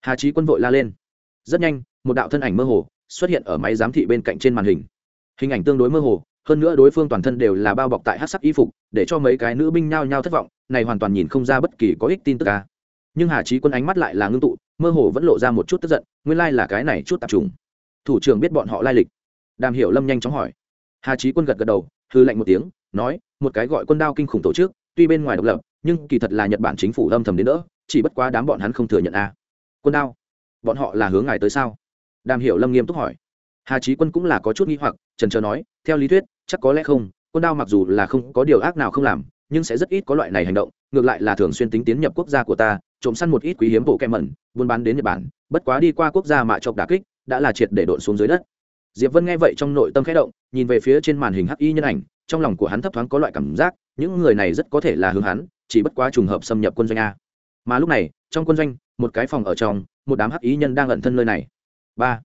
Hà trí quân vội la lên. Rất nhanh, một đạo thân ảnh mơ hồ xuất hiện ở máy giám thị bên cạnh trên màn hình. Hình ảnh tương đối mơ hồ, hơn nữa đối phương toàn thân đều là bao bọc tại hát sắc y phục, để cho mấy cái nữ binh nhao nhao thất vọng, này hoàn toàn nhìn không ra bất kỳ có ích tin tức ca nhưng hà trí quân ánh mắt lại là ngưng tụ, mơ hồ vẫn lộ ra một chút tức giận, nguyên lai là cái này chút tạp trùng. Thủ trưởng biết bọn họ lai lịch. Đàm hiểu lâm nhanh chóng hỏi. Hà trí quân gật gật đầu, hư lạnh một tiếng, nói, một cái gọi quân đao kinh khủng tổ chức, tuy bên ngoài độc lập, nhưng kỳ thật là nhật bản chính phủ âm thầm đến nữa chỉ bất quá đám bọn hắn không thừa nhận a. Quân đao? Bọn họ là hướng ngài tới sao? Đàm hiểu lâm nghiêm túc hỏi. Hà trí quân cũng là có chút nghi hoặc, trần trờ nói, theo lý thuyết, chắc có lẽ không, quân đao mặc dù là không có điều ác nào không làm, nhưng sẽ rất ít có loại này hành động, ngược lại là thường xuyên tính tiến nhập quốc gia của ta, trộm săn một ít quý hiếm bộ kem mẩn, buôn bán đến nhật bản, bất quá đi qua quốc gia mạ chọc đà kích, đã là triệt để độn xuống dưới đất. Diệp vân nghe vậy trong nội tâm khẽ động, nhìn về phía trên màn hình hắc y nhân ảnh, trong lòng của hắn thấp thoáng có loại cảm giác, những người này rất có thể là hướng hắn, chỉ bất quá trùng hợp xâm nhập quân doanh a. Mà lúc này, trong quân doanh, một cái phòng ở trong, một đám hắc y nhân đang ẩn thân nơi này ba.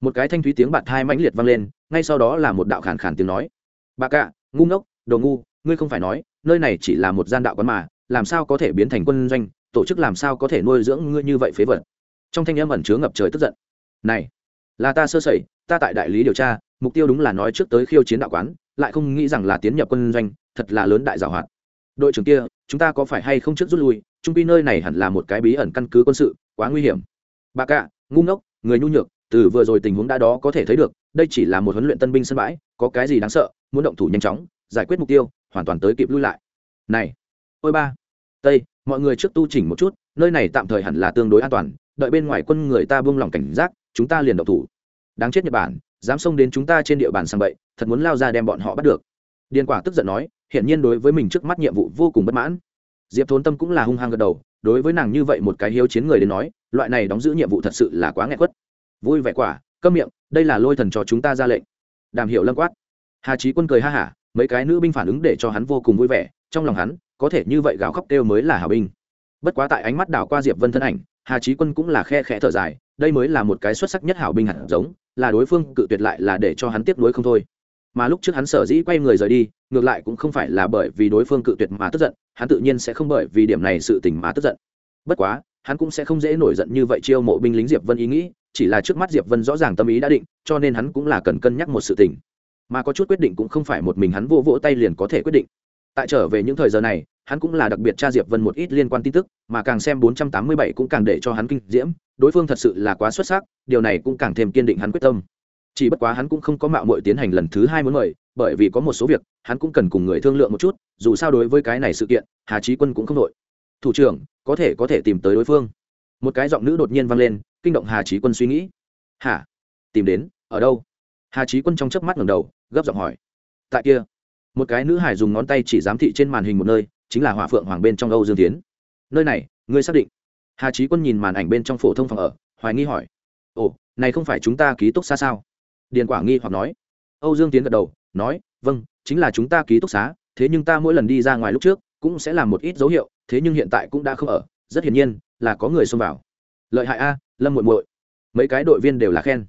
Một cái thanh thúy tiếng bạt thai mãnh liệt vang lên, ngay sau đó là một đạo khàn khàn tiếng nói. Bà cạ, ngu ngốc, đồ ngu, ngươi không phải nói, nơi này chỉ là một gian đạo quán mà, làm sao có thể biến thành quân doanh, tổ chức làm sao có thể nuôi dưỡng ngươi như vậy phế vật? Trong thanh âm ẩn chứa ngập trời tức giận. Này, là ta sơ sẩy, ta tại đại lý điều tra, mục tiêu đúng là nói trước tới khiêu chiến đạo quán, lại không nghĩ rằng là tiến nhập quân doanh, thật là lớn đại giảo hoạt. Đội trưởng kia, chúng ta có phải hay không trước rút lui, trung pi nơi này hẳn là một cái bí ẩn căn cứ quân sự, quá nguy hiểm. Bà cạ, ngu ngốc, người nhu nhược từ vừa rồi tình huống đã đó có thể thấy được, đây chỉ là một huấn luyện tân binh sân bãi, có cái gì đáng sợ, muốn động thủ nhanh chóng, giải quyết mục tiêu, hoàn toàn tới kịp lui lại. Này, ôi ba, tây, mọi người trước tu chỉnh một chút, nơi này tạm thời hẳn là tương đối an toàn, đợi bên ngoài quân người ta buông lỏng cảnh giác, chúng ta liền động thủ. Đáng chết nhật bản, dám xông đến chúng ta trên địa bàn sang bậy, thật muốn lao ra đem bọn họ bắt được. Điền quả tức giận nói hiện nhiên đối với mình trước mắt nhiệm vụ vô cùng bất mãn. Diệp thốn tâm cũng là hung hăng gật đầu, đối với nàng như vậy một cái hiếu chiến người đến nói, loại này đóng giữ nhiệm vụ thật sự là quá nghẹt quất vui vẻ quả, câm miệng, đây là lôi thần cho chúng ta ra lệnh. Đàm hiểu lâm quát. Hà trí quân cười ha hả, mấy cái nữ binh phản ứng để cho hắn vô cùng vui vẻ, trong lòng hắn, có thể như vậy gào khóc kêu mới là hảo binh. Bất quá tại ánh mắt đảo qua diệp vân thân ảnh, hà trí quân cũng là khe khẽ thở dài, đây mới là một cái xuất sắc nhất hảo binh hẳn giống, là đối phương, cự tuyệt lại là để cho hắn tiếp nối không thôi. Mà lúc trước hắn sở dĩ quay người rời đi, ngược lại cũng không phải là bởi vì đối phương cự tuyệt mà tức giận, hắn tự nhiên sẽ không bởi vì điểm này sự tình mà tức giận. Bất quá, hắn cũng sẽ không dễ nổi giận như vậy chiêu mộ binh lính diệp vân ý nghĩ chỉ là trước mắt diệp vân rõ ràng tâm ý đã định, cho nên hắn cũng là cần cân nhắc một sự tình. Mà có chút quyết định cũng không phải một mình hắn vô vỗ tay liền có thể quyết định. Tại trở về những thời giờ này, hắn cũng là đặc biệt tra diệp vân một ít liên quan tin tức, mà càng xem 487 cũng càng để cho hắn kinh diễm, đối phương thật sự là quá xuất sắc, điều này cũng càng thêm kiên định hắn quyết tâm. Chỉ bất quá hắn cũng không có mạo muội tiến hành lần thứ hai muốn mời, bởi vì có một số việc, hắn cũng cần cùng người thương lượng một chút, dù sao đối với cái này sự kiện, hà trí quân cũng không đội. Thủ trưởng, có thể có thể tìm tới đối phương. Một cái giọng nữ đột nhiên vang lên kinh động hà trí quân suy nghĩ. Hả? Tìm đến, ở đâu? Hà trí quân trong chớp mắt ngẩng đầu, gấp giọng hỏi. Tại kia. Một cái nữ hải dùng ngón tay chỉ giám thị trên màn hình một nơi, chính là hỏa phượng hoàng bên trong âu dương tiến nơi này, ngươi xác định? Hà trí quân nhìn màn ảnh bên trong phổ thông phòng ở, hoài nghi hỏi. Ồ, này không phải chúng ta ký túc xa sao? Điền quả nghi hoặc nói. Âu dương tiến gật đầu, nói vâng chính là chúng ta ký túc xá, thế nhưng ta mỗi lần đi ra ngoài lúc trước, cũng sẽ làm một ít dấu hiệu, thế nhưng hiện tại cũng đã không ở, rất hiển nhiên là có người xông vào lợi hại a, lâm muội muội. Mấy cái đội viên đều là khen.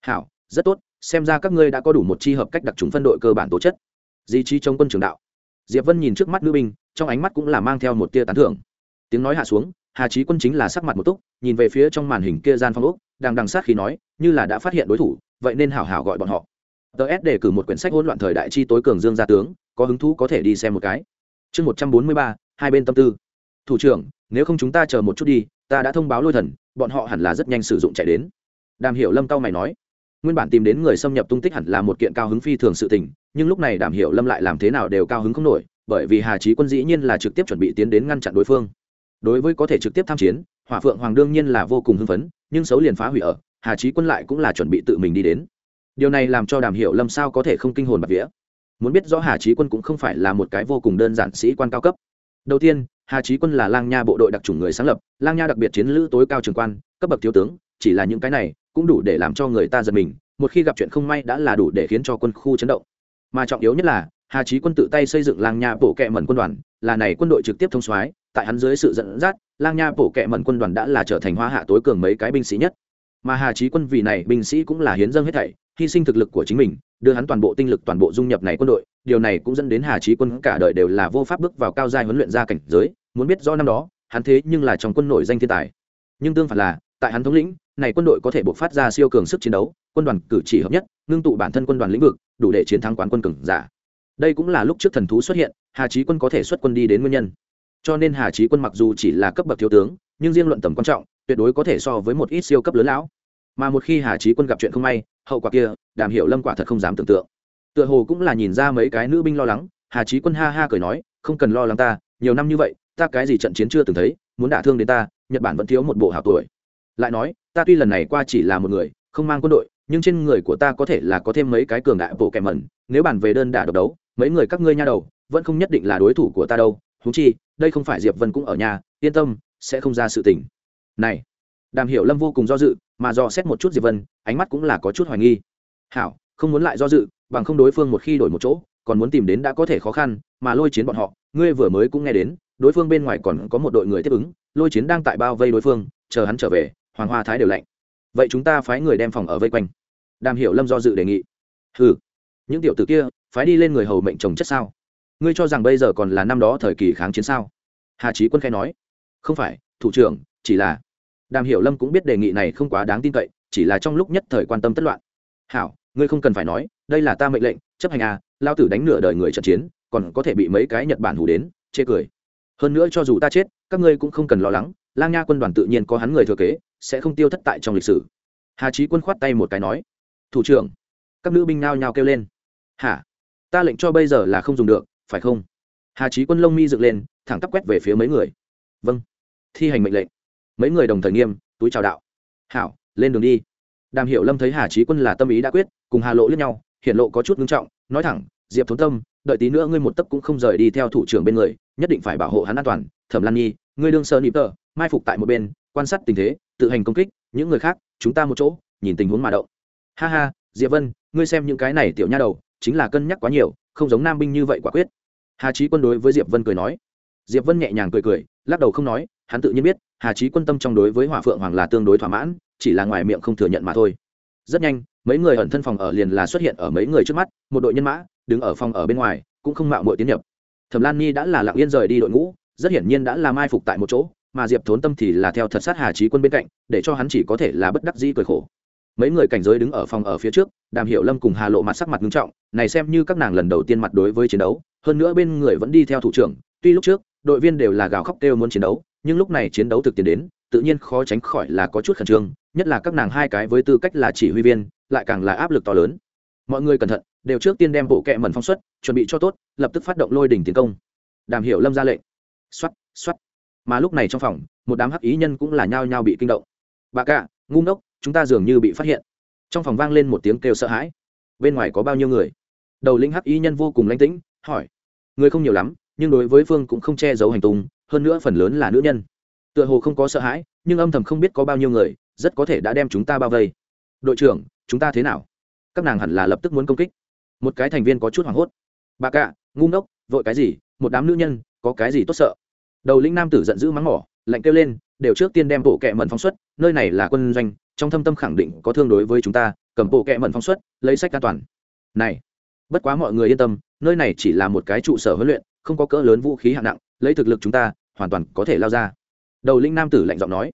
Hảo, rất tốt, xem ra các ngươi đã có đủ một chi hợp cách đặc trùng phân đội cơ bản tố chất. Di trí trong quân trường đạo. Diệp vân nhìn trước mắt nữ binh, trong ánh mắt cũng là mang theo một tia tán thưởng. Tiếng nói hạ xuống, hà trí quân chính là sắc mặt một túc, nhìn về phía trong màn hình kia gian phong úc đang đằng sát khi nói, như là đã phát hiện đối thủ, vậy nên hảo hảo gọi bọn họ. Ts đề cử một quyển sách hỗn loạn thời đại chi tối cường dương gia tướng, có hứng thú có thể đi xem một cái. Chương một trăm bốn mươi ba, hai bên tâm tư. Thủ trưởng, nếu không chúng ta chờ một chút đi, ta đã thông báo lôi thần bọn họ hẳn là rất nhanh sử dụng chạy đến. Đàm hiểu lâm cao mày nói, nguyên bản tìm đến người xâm nhập tung tích hẳn là một kiện cao hứng phi thường sự tình, nhưng lúc này đàm hiểu lâm lại làm thế nào đều cao hứng không nổi, bởi vì hà trí quân dĩ nhiên là trực tiếp chuẩn bị tiến đến ngăn chặn đối phương. Đối với có thể trực tiếp tham chiến, hỏa phượng hoàng đương nhiên là vô cùng hưng phấn, nhưng xấu liền phá hủy ở, hà trí quân lại cũng là chuẩn bị tự mình đi đến. Điều này làm cho đàm hiểu lâm sao có thể không kinh hồn bạc vía? Muốn biết rõ hà trí quân cũng không phải là một cái vô cùng đơn giản sĩ quan cao cấp. Đầu tiên hà trí quân là lang nha bộ đội đặc trùng người sáng lập, lang nha đặc biệt chiến lữ tối cao trường quan, cấp bậc thiếu tướng, chỉ là những cái này cũng đủ để làm cho người ta giật mình, một khi gặp chuyện không may đã là đủ để khiến cho quân khu chấn động. Mà trọng yếu nhất là, hà trí quân tự tay xây dựng lang nha bộ kệ mẩn quân đoàn, là này quân đội trực tiếp thông soái, tại hắn dưới sự dẫn dắt, lang nha bộ kệ mẩn quân đoàn đã là trở thành hoa hạ tối cường mấy cái binh sĩ nhất. Mà hà trí quân vì này binh sĩ cũng là hiến dâng hết thảy, hy sinh thực lực của chính mình, đưa hắn toàn bộ tinh lực, toàn bộ dung nhập này quân đội, điều này cũng dẫn đến hà trí quân cả đời đều là vô pháp bước vào cao giai huấn luyện ra cảnh giới muốn biết do năm đó, hắn thế nhưng là trong quân nổi danh thiên tài. Nhưng tương phản là, tại hắn thống lĩnh, này quân đội có thể buộc phát ra siêu cường sức chiến đấu, quân đoàn cử chỉ hợp nhất, ngưng tụ bản thân quân đoàn lĩnh vực, đủ để chiến thắng quán quân cường giả. Đây cũng là lúc trước thần thú xuất hiện, hà trí quân có thể xuất quân đi đến nguyên nhân. Cho nên hà trí quân mặc dù chỉ là cấp bậc thiếu tướng, nhưng riêng luận tầm quan trọng, tuyệt đối có thể so với một ít siêu cấp lớn lão. Mà một khi hà trí quân gặp chuyện không may, hậu quả kia, đàm hiểu lâm quả thật không dám tưởng tượng. Tựa hồ cũng là nhìn ra mấy cái nữ binh lo lắng, hà trí quân ha ha cười nói, không cần lo lắng ta, nhiều năm như vậy ta cái gì trận chiến chưa từng thấy, muốn đả thương đến ta, nhật bản vẫn thiếu một bộ hảo tuổi. Lại nói, ta tuy lần này qua chỉ là một người, không mang quân đội, nhưng trên người của ta có thể là có thêm mấy cái cường đại bộ kèm mẩn, nếu bàn về đơn đả độc đấu, mấy người các ngươi nha đầu, vẫn không nhất định là đối thủ của ta đâu. Húng chi, đây không phải diệp vân cũng ở nhà, yên tâm, sẽ không ra sự tình. Này, đàm hiểu lâm vô cùng do dự, mà do xét một chút diệp vân, ánh mắt cũng là có chút hoài nghi. Hảo, không muốn lại do dự, bằng không đối phương một khi đổi một chỗ, còn muốn tìm đến đã có thể khó khăn, mà lôi chiến bọn họ, ngươi vừa mới cũng nghe đến đối phương bên ngoài còn có một đội người tiếp ứng, lôi chiến đang tại bao vây đối phương, chờ hắn trở về, hoàng hoa thái đều lạnh. Vậy chúng ta phái người đem phòng ở vây quanh. Đàm hiểu lâm do dự đề nghị. Ừ những tiểu tử kia, phái đi lên người hầu mệnh trồng chất sao? Ngươi cho rằng bây giờ còn là năm đó thời kỳ kháng chiến sao? Hà trí quân khai nói. Không phải, thủ trưởng, chỉ là đàm hiểu lâm cũng biết đề nghị này không quá đáng tin cậy, chỉ là trong lúc nhất thời quan tâm tất loạn. Hảo, ngươi không cần phải nói, đây là ta mệnh lệnh, chấp hành à lao tử đánh nửa đời người trận chiến, còn có thể bị mấy cái nhật bản hủ đến, chê cười hơn nữa cho dù ta chết, các ngươi cũng không cần lo lắng, lang nha quân đoàn tự nhiên có hắn người thừa kế, sẽ không tiêu thất tại trong lịch sử. Hà trí quân khoát tay một cái nói, thủ trưởng. Các nữ binh nao nhao kêu lên, hả? Ta lệnh cho bây giờ là không dùng được, phải không? Hà trí quân lông mi dựng lên, thẳng tắp quét về phía mấy người. Vâng. Thi hành mệnh lệnh. Mấy người đồng thời nghiêm, túi chào đạo, hảo, lên đường đi. Đàm hiểu lâm thấy hà trí quân là tâm ý đã quyết, cùng hà lộ lẫn nhau, hiện lộ có chút ngưng trọng, nói thẳng, diệp thốn tâm đợi tí nữa ngươi một tấc cũng không rời đi theo thủ trưởng bên người, nhất định phải bảo hộ hắn an toàn. Thẩm lan nhi, ngươi đương sơ nịp tờ, mai phục tại một bên, quan sát tình thế, tự hành công kích, những người khác, chúng ta một chỗ, nhìn tình huống mà động. Ha ha, diệp vân, ngươi xem những cái này tiểu nha đầu, chính là cân nhắc quá nhiều, không giống nam binh như vậy quả quyết. Hà trí quân đối với diệp vân cười nói. Diệp vân nhẹ nhàng cười cười, lắc đầu không nói, hắn tự nhiên biết, hà trí quân tâm trong đối với hỏa phượng hoàng là tương đối thỏa mãn, chỉ là ngoài miệng không thừa nhận mà thôi. Rất nhanh, mấy người ẩn thân phòng ở liền là xuất hiện ở mấy người trước mắt, một đội nhân mã đứng ở phòng ở bên ngoài, cũng không mạo muội tiến nhập. Thẩm lan nhi đã là lặng yên rời đi đội ngũ, rất hiển nhiên đã là mai phục tại một chỗ, mà diệp thốn tâm thì là theo thật sát hà trí quân bên cạnh, để cho hắn chỉ có thể là bất đắc dĩ cười khổ. Mấy người cảnh giới đứng ở phòng ở phía trước, đàm hiệu lâm cùng hà lộ mặt sắc mặt nghiêm trọng, này xem như các nàng lần đầu tiên mặt đối với chiến đấu, hơn nữa bên người vẫn đi theo thủ trưởng, tuy lúc trước, đội viên đều là gào khóc kêu muốn chiến đấu, nhưng lúc này chiến đấu thực tiến đến, tự nhiên khó tránh khỏi là có chút khẩn trương, nhất là các nàng hai cái với tư cách là chỉ huy viên, lại càng là áp lực to lớn mọi người cẩn thận, đều trước tiên đem bộ kẹ mẩn phong xuất, chuẩn bị cho tốt, lập tức phát động lôi đỉnh tiến công. Đàm hiểu lâm ra lệnh. Xoắt xoắt mà lúc này trong phòng, một đám hắc ý nhân cũng là nhao nhao bị kinh động. Bà cạ ngu ngốc, chúng ta dường như bị phát hiện. Trong phòng vang lên một tiếng kêu sợ hãi. Bên ngoài có bao nhiêu người? Đầu lĩnh hắc ý nhân vô cùng lãnh tĩnh, hỏi. Người không nhiều lắm, nhưng đối với phương cũng không che giấu hành tung, hơn nữa phần lớn là nữ nhân. Tựa hồ không có sợ hãi, nhưng âm thầm không biết có bao nhiêu người, rất có thể đã đem chúng ta bao vây. Đội trưởng, chúng ta thế nào? Các nàng hẳn là lập tức muốn công kích. Một cái thành viên có chút hoảng hốt. Bà cạ ngu ngốc, vội cái gì? Một đám nữ nhân, có cái gì tốt sợ? Đầu lĩnh nam tử giận dữ mắng mỏ, lạnh kêu lên, đều trước tiên đem bộ kẹ mẩn phóng xuất, nơi này là quân doanh, trong thâm tâm khẳng định có thương đối với chúng ta, cầm bộ kẹ mẩn phóng xuất, lấy sách an toàn. Này, bất quá mọi người yên tâm, nơi này chỉ là một cái trụ sở huấn luyện, không có cỡ lớn vũ khí hạng nặng, lấy thực lực chúng ta, hoàn toàn có thể lao ra. Đầu linh nam tử lạnh giọng nói,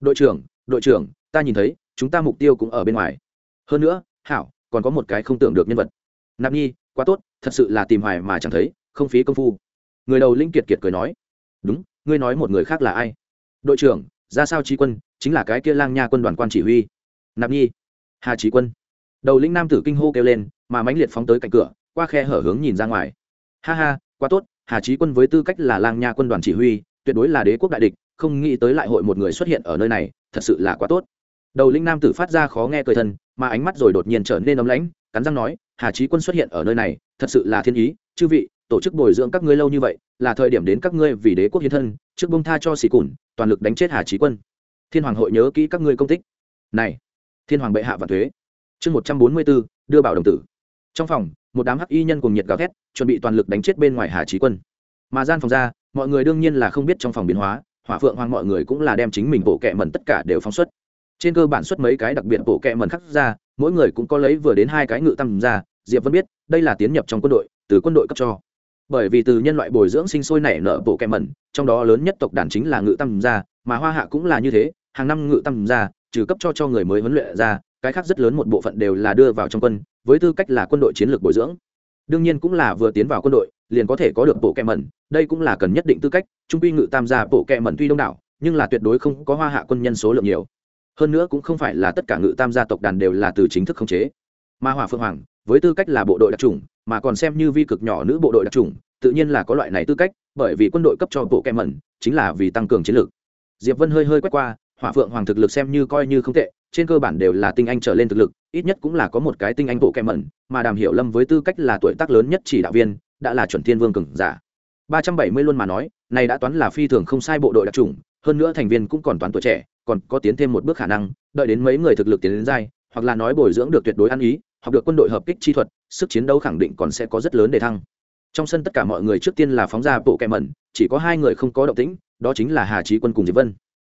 đội trưởng đội trưởng, ta nhìn thấy, chúng ta mục tiêu cũng ở bên ngoài. Hơn nữa, hảo còn có một cái không tưởng được nhân vật. Nạp nhi, quá tốt, thật sự là tìm hoài mà chẳng thấy, không phí công phu. Người đầu linh kiệt kiệt cười nói, đúng, ngươi nói một người khác là ai? Đội trưởng, ra sao trí quân, chính là cái kia lang nha quân đoàn quan chỉ huy. Nạp nhi. Hà trí quân. Đầu linh nam tử kinh hô kêu lên, mà mãnh liệt phóng tới cạnh cửa, qua khe hở hướng nhìn ra ngoài. Ha ha, quá tốt, hà trí quân với tư cách là lang nha quân đoàn chỉ huy, tuyệt đối là đế quốc đại địch, không nghĩ tới lại hội một người xuất hiện ở nơi này, thật sự là quá tốt đầu linh nam tử phát ra khó nghe cười thân, mà ánh mắt rồi đột nhiên trở nên ấm lãnh, cắn răng nói, hà trí quân xuất hiện ở nơi này, thật sự là thiên ý, chư vị, tổ chức bồi dưỡng các ngươi lâu như vậy, là thời điểm đến các ngươi vì đế quốc hiến thân, trước bông tha cho xì cùn, toàn lực đánh chết hà trí quân. Thiên hoàng hội nhớ kỹ các ngươi công tích. Này, thiên hoàng bệ hạ và thuế. Chương một trăm bốn mươi bốn đưa bảo đồng tử. Trong phòng, một đám hắc y nhân cùng nhiệt gào thét, chuẩn bị toàn lực đánh chết bên ngoài hà trí quân. Mà gian phòng ra, mọi người đương nhiên là không biết trong phòng biến hóa, hỏa phượng hoàng mọi người cũng là đem chính mình bộ kẹ mẩn tất cả đều phóng xuất trên cơ bản xuất mấy cái đặc biệt bộ kẹ mẩn khắc ra, mỗi người cũng có lấy vừa đến hai cái ngự tăng ra, diệp vẫn biết, đây là tiến nhập trong quân đội, từ quân đội cấp cho. Bởi vì từ nhân loại bồi dưỡng sinh sôi nảy nở bộ kẹ mẩn, trong đó lớn nhất tộc đàn chính là ngự tăng gia mà hoa hạ cũng là như thế, hàng năm ngự tăng gia trừ cấp cho cho người mới huấn luyện ra, cái khác rất lớn một bộ phận đều là đưa vào trong quân, với tư cách là quân đội chiến lược bồi dưỡng. Đương nhiên cũng là vừa tiến vào quân đội, liền có thể có được bộ kẹ mẩn, đây cũng là cần nhất định tư cách, trung quy ngự tam gia bộ kẹ mẩn tuy đông đảo, nhưng là tuyệt đối không có hoa hạ quân nhân số lượng nhiều hơn nữa cũng không phải là tất cả ngự tam gia tộc đàn đều là từ chính thức khống chế. Mà hỏa phượng hoàng, với tư cách là bộ đội đặc trùng mà còn xem như vi cực nhỏ nữ bộ đội đặc trùng tự nhiên là có loại này tư cách, bởi vì quân đội cấp cho bộ kem mẩn, chính là vì tăng cường chiến lược. Diệp vân hơi hơi quét qua, hỏa phượng hoàng thực lực xem như coi như không tệ, trên cơ bản đều là tinh anh trở lên thực lực, ít nhất cũng là có một cái tinh anh bộ kem mẩn, mà đàm hiểu lâm với tư cách là tuổi tác lớn nhất chỉ đạo viên, đã là chuẩn thiên vương cường giả. Ba trăm bảy mươi luôn mà nói, này đã toán là phi thường không sai bộ đội đặc trùng hơn nữa thành viên cũng còn toán tuổi trẻ, còn có tiến thêm một bước khả năng, đợi đến mấy người thực lực tiến đến giai, hoặc là nói bồi dưỡng được tuyệt đối ăn ý, học được quân đội hợp kích chi thuật, sức chiến đấu khẳng định còn sẽ có rất lớn để thăng. Trong sân tất cả mọi người trước tiên là phóng ra bộ kẹ mẩn, chỉ có hai người không có động tĩnh, đó chính là hà trí quân cùng diệp vân.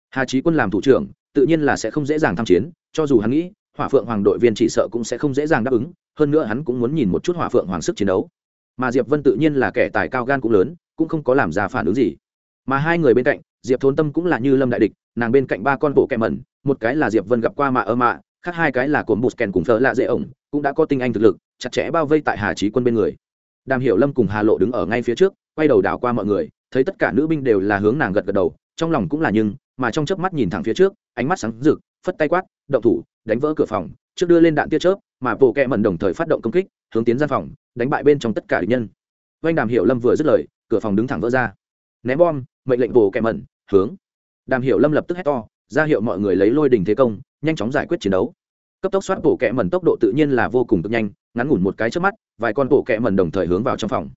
Hà trí quân làm thủ trưởng, tự nhiên là sẽ không dễ dàng tham chiến, cho dù hắn nghĩ, hỏa phượng hoàng đội viên chỉ sợ cũng sẽ không dễ dàng đáp ứng, hơn nữa hắn cũng muốn nhìn một chút hỏa phượng hoàng sức chiến đấu. Mà diệp vân tự nhiên là kẻ tài cao gan cũng lớn, cũng không có làm ra phản ứng gì. Mà hai người bên cạnh diệp thốn tâm cũng là như lâm đại địch, nàng bên cạnh ba con bộ kẹ mẩn, một cái là diệp vân gặp qua mạ ơ mạ, khác hai cái là cồn bụt kèn cùng thợ lạ dễ ổng, cũng đã có tinh anh thực lực, chặt chẽ bao vây tại hà trí quân bên người. Đàm hiểu lâm cùng hà lộ đứng ở ngay phía trước, quay đầu đảo qua mọi người, thấy tất cả nữ binh đều là hướng nàng gật gật đầu, trong lòng cũng là nhưng, mà trong chớp mắt nhìn thẳng phía trước, ánh mắt sáng rực, phất tay quát, động thủ, đánh vỡ cửa phòng, trước đưa lên đạn tia chớp. Mà bộ kẹ mẩn đồng thời phát động công kích, hướng tiến gian phòng, đánh bại bên trong tất cả địch nhân. Vanh đàm hiểu lâm vừa dứt lời, cửa phòng đứng thẳng vỡ ra. Ném bom! mệnh lệnh bộ kẹ mẩn hướng. Đàm hiểu lâm lập tức hét to, ra hiệu mọi người lấy lôi đình thế công, nhanh chóng giải quyết chiến đấu. Cấp tốc soát bộ kẹ mần tốc độ tự nhiên là vô cùng cực nhanh, ngắn ngủn một cái trước mắt, vài con bộ kẹ mần đồng thời hướng vào trong phòng.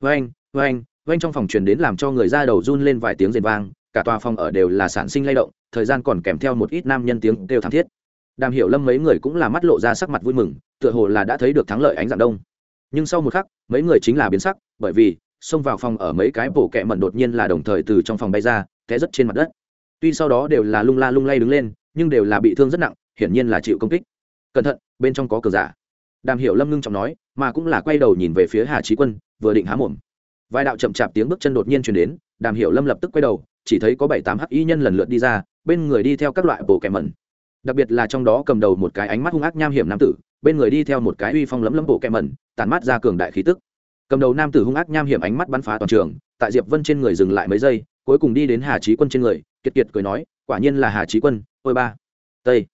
Oanh oanh oanh trong phòng truyền đến làm cho người ra đầu run lên vài tiếng rền vang, cả tòa phòng ở đều là sản sinh lay động, thời gian còn kèm theo một ít nam nhân tiếng kêu thảm thiết. Đàm hiểu lâm mấy người cũng là mắt lộ ra sắc mặt vui mừng, tựa hồ là đã thấy được thắng lợi ánh dạng đông. Nhưng sau một khắc, mấy người chính là biến sắc, bởi vì xông vào phòng ở mấy cái bộ kẹ mẩn đột nhiên là đồng thời từ trong phòng bay ra, té rất trên mặt đất. Tuy sau đó đều là lung la lung lay đứng lên, nhưng đều là bị thương rất nặng, hiển nhiên là chịu công kích. Cẩn thận, bên trong có cờ giả. Đàm hiểu lâm ngưng trọng nói, mà cũng là quay đầu nhìn về phía hà trí quân, vừa định há mồm. Vài đạo chậm chạp tiếng bước chân đột nhiên chuyển đến, đàm hiểu lâm lập tức quay đầu, chỉ thấy có bảy tám hắc y nhân lần lượt đi ra, bên người đi theo các loại bộ kẹ mẩn. Đặc biệt là trong đó cầm đầu một cái ánh mắt hung ác nham hiểm nam tử, bên người đi theo một cái uy phong lấm lấm bộ kẹ mẩn tàn mát ra cường đại khí tức cầm đầu nam tử hung ác nham hiểm ánh mắt bắn phá toàn trường, tại diệp vân trên người dừng lại mấy giây, cuối cùng đi đến hà trí quân trên người, kiệt kiệt cười nói, quả nhiên là hà trí quân, ôi ba. Tây.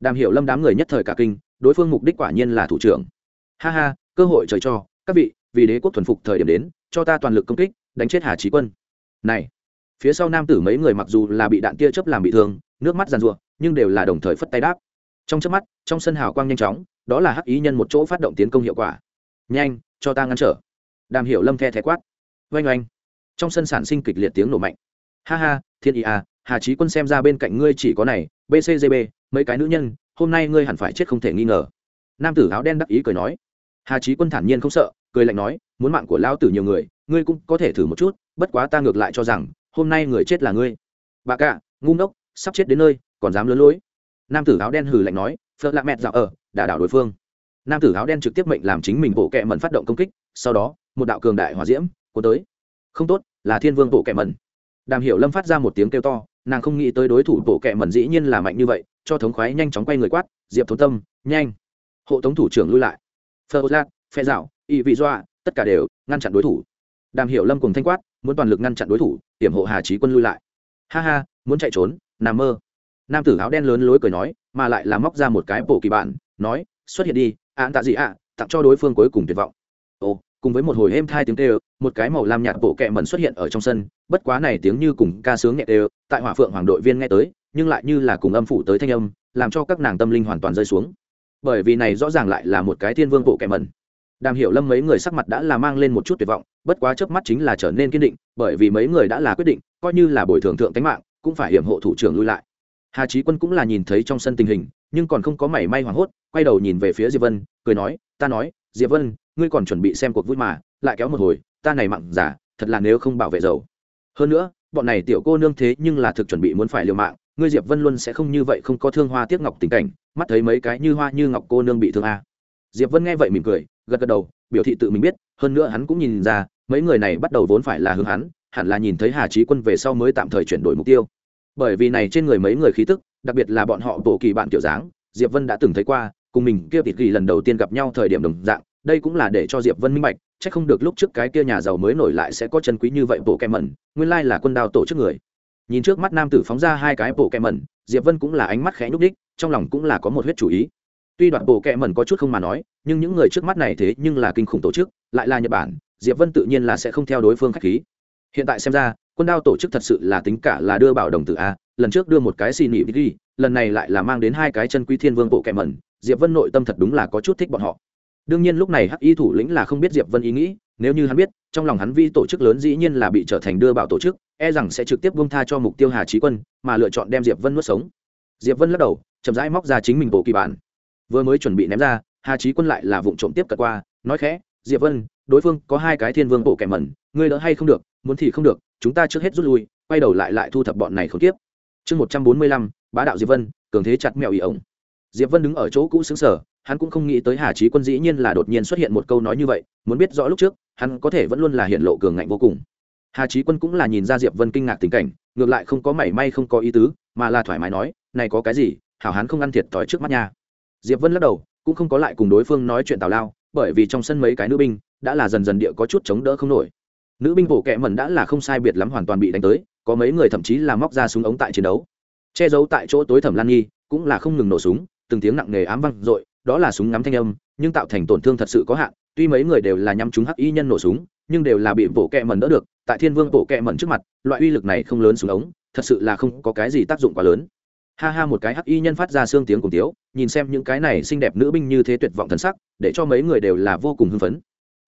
Đàm hiểu lâm đám người nhất thời cả kinh, đối phương mục đích quả nhiên là thủ trưởng. Ha ha, cơ hội trời cho, các vị, vì đế quốc thuần phục thời điểm đến, cho ta toàn lực công kích, đánh chết hà trí quân. Này. Phía sau nam tử mấy người mặc dù là bị đạn tia chớp làm bị thương, nước mắt giàn ruộng nhưng đều là đồng thời phất tay đáp. Trong chớp mắt, trong sân hào quang nhanh chóng, đó là hắc ý nhân một chỗ phát động tiến công hiệu quả. Nhanh, cho ta ngăn trở đàm hiểu lâm the thé quát. Oanh oanh. Trong sân sản sinh kịch liệt tiếng nổ mạnh. Ha ha, thiên ý à hà trí quân xem ra bên cạnh ngươi chỉ có này bcgb mấy cái nữ nhân, hôm nay ngươi hẳn phải chết không thể nghi ngờ. Nam tử áo đen đắc ý cười nói. Hà trí quân thản nhiên không sợ, cười lạnh nói, muốn mạng của lao tử nhiều người, ngươi cũng có thể thử một chút, bất quá ta ngược lại cho rằng, hôm nay người chết là ngươi. Bà cạ ngu ngốc, sắp chết đến nơi, còn dám lớn lối. Nam tử áo đen hừ lạnh nói, phật lạ mẹt dạo ở, đả đảo đối phương. Nam tử áo đen trực tiếp mệnh làm chính mình bộ kẹ mẩn phát động công kích, sau đó một đạo cường đại hòa diễm cuốn tới. Không tốt, là thiên vương bộ kẹ mẩn. Đàm hiểu lâm phát ra một tiếng kêu to, nàng không nghĩ tới đối thủ bộ kẹ mẩn dĩ nhiên là mạnh như vậy, cho thống khoái nhanh chóng quay người quát, diệp thốn tâm, nhanh. Hộ tống thủ trưởng lui lại. Phơ lát phe dạo, y vị doa, tất cả đều ngăn chặn đối thủ. Đàm hiểu lâm cùng thanh quát, muốn toàn lực ngăn chặn đối thủ tiểm hộ hà trí quân lui lại. Ha ha, muốn chạy trốn, nằm mơ. Nam tử áo đen lớn lối cười nói, mà lại là móc ra một cái bộ kỳ bản, nói, xuất hiện đi án tạ gì ạ, tặng cho đối phương cuối cùng tuyệt vọng. Ồ cùng với một hồi êm thai tiếng kêu một cái màu lam nhạt bộ kẹ mẩn xuất hiện ở trong sân, bất quá này tiếng như cùng ca sướng nhẹ đều tại hỏa phượng hoàng đội viên nghe tới, nhưng lại như là cùng âm phủ tới thanh âm, làm cho các nàng tâm linh hoàn toàn rơi xuống. Bởi vì này rõ ràng lại là một cái thiên vương bộ kẹ mẩn. Đàm hiểu lâm mấy người sắc mặt đã là mang lên một chút tuyệt vọng, bất quá chớp mắt chính là trở nên kiên định, bởi vì mấy người đã là quyết định, coi như là bồi thường thượng tánh mạng, cũng phải hiểm hộ thủ trưởng lui lại. Hà trí quân cũng là nhìn thấy trong sân tình hình, nhưng còn không có mảy may hoảng hốt, quay đầu nhìn về phía diệp vân, cười nói, ta nói, diệp vân ngươi còn chuẩn bị xem cuộc vui mà, lại kéo một hồi, ta này mặn giả, thật là nếu không bảo vệ dầu hơn nữa, bọn này tiểu cô nương thế nhưng là thực chuẩn bị muốn phải liều mạng, ngươi diệp vân luôn sẽ không như vậy không có thương hoa tiếc ngọc tình cảnh, mắt thấy mấy cái như hoa như ngọc cô nương bị thương a à. diệp vân nghe vậy mỉm cười, gật gật đầu, biểu thị tự mình biết, hơn nữa hắn cũng nhìn ra, mấy người này bắt đầu vốn phải là hướng hắn, hẳn là nhìn thấy hà trí quân về sau mới tạm thời chuyển đổi mục tiêu bởi vì này trên người mấy người khí tức, đặc biệt là bọn họ tổ kỳ bạn kiểu dáng, diệp vân đã từng thấy qua, cùng mình kia tịt kỳ lần đầu tiên gặp nhau thời điểm đồng dạng đây cũng là để cho diệp vân minh bạch, chắc không được lúc trước cái kia nhà giàu mới nổi lại sẽ có chân quý như vậy bộ kem mẩn nguyên lai là quân đao tổ chức người. Nhìn trước mắt nam tử phóng ra hai cái bộ kem mẩn diệp vân cũng là ánh mắt khẽ nhúc đích trong lòng cũng là có một huyết chủ ý. Tuy đoạn bộ kẹ mẩn có chút không mà nói, nhưng những người trước mắt này thế nhưng là kinh khủng tổ chức, lại là nhật bản, diệp vân tự nhiên là sẽ không theo đối phương khách khí. Hiện tại xem ra, quân đao tổ chức thật sự là tính cả là đưa bảo đồng tử a, lần trước đưa một cái xì nỉ đi, lần này lại là mang đến hai cái chân quý thiên vương bộ kẹ mẩn diệp vân nội tâm thật đúng là có chút thích bọn họ đương nhiên lúc này hắc y thủ lĩnh là không biết diệp vân ý nghĩ, nếu như hắn biết, trong lòng hắn vi tổ chức lớn dĩ nhiên là bị trở thành đưa bảo tổ chức e rằng sẽ trực tiếp bông tha cho mục tiêu hà trí quân, mà lựa chọn đem diệp vân nuốt sống. Diệp vân lắc đầu, chậm rãi móc ra chính mình bộ kỳ bản. Vừa mới chuẩn bị ném ra, hà trí quân lại là vụ trộm tiếp cận qua, nói khẽ, diệp vân, đối phương có hai cái thiên vương bộ kẻ mẩn, ngươi đỡ hay không được, muốn thì không được, chúng ta trước hết rút lui, quay đầu lại lại thu thập bọn này không tiếp chương một trăm bốn mươi lăm, bá đạo diệp vân, cường thế chặt mèo ý ổng. Diệp vân đứng ở chỗ cũ xứng sở hắn cũng không nghĩ tới hà chí quân dĩ nhiên là đột nhiên xuất hiện một câu nói như vậy, muốn biết rõ lúc trước, hắn có thể vẫn luôn là hiện lộ cường ngạnh vô cùng. Hà chí quân cũng là nhìn ra diệp vân kinh ngạc tình cảnh, ngược lại không có mảy may không có ý tứ, mà là thoải mái nói, này có cái gì, hảo hắn không ăn thiệt thòi trước mắt nha. Diệp vân lắc đầu, cũng không có lại cùng đối phương nói chuyện tào lao, bởi vì trong sân mấy cái nữ binh đã là dần dần địa có chút chống đỡ không nổi. Nữ binh bộ kệ mẩn đã là không sai biệt lắm hoàn toàn bị đánh tới, có mấy người thậm chí là móc ra súng ống tại chiến đấu. Che giấu tại chỗ tối thẩm lan nghi, cũng là không ngừng nổ súng, từng tiếng nặng nề ám vang rồi đó là súng ngắm thanh âm, nhưng tạo thành tổn thương thật sự có hạn, tuy mấy người đều là nhắm chúng hắc y nhân nổ súng, nhưng đều là bị bộ kẹ mẩn đỡ được, tại thiên vương bộ kẹ mẩn trước mặt, loại uy lực này không lớn súng ống, thật sự là không có cái gì tác dụng quá lớn. Ha ha, một cái hắc y nhân phát ra xương tiếng cùng tiếu, nhìn xem những cái này xinh đẹp nữ binh như thế tuyệt vọng thần sắc, để cho mấy người đều là vô cùng hưng phấn.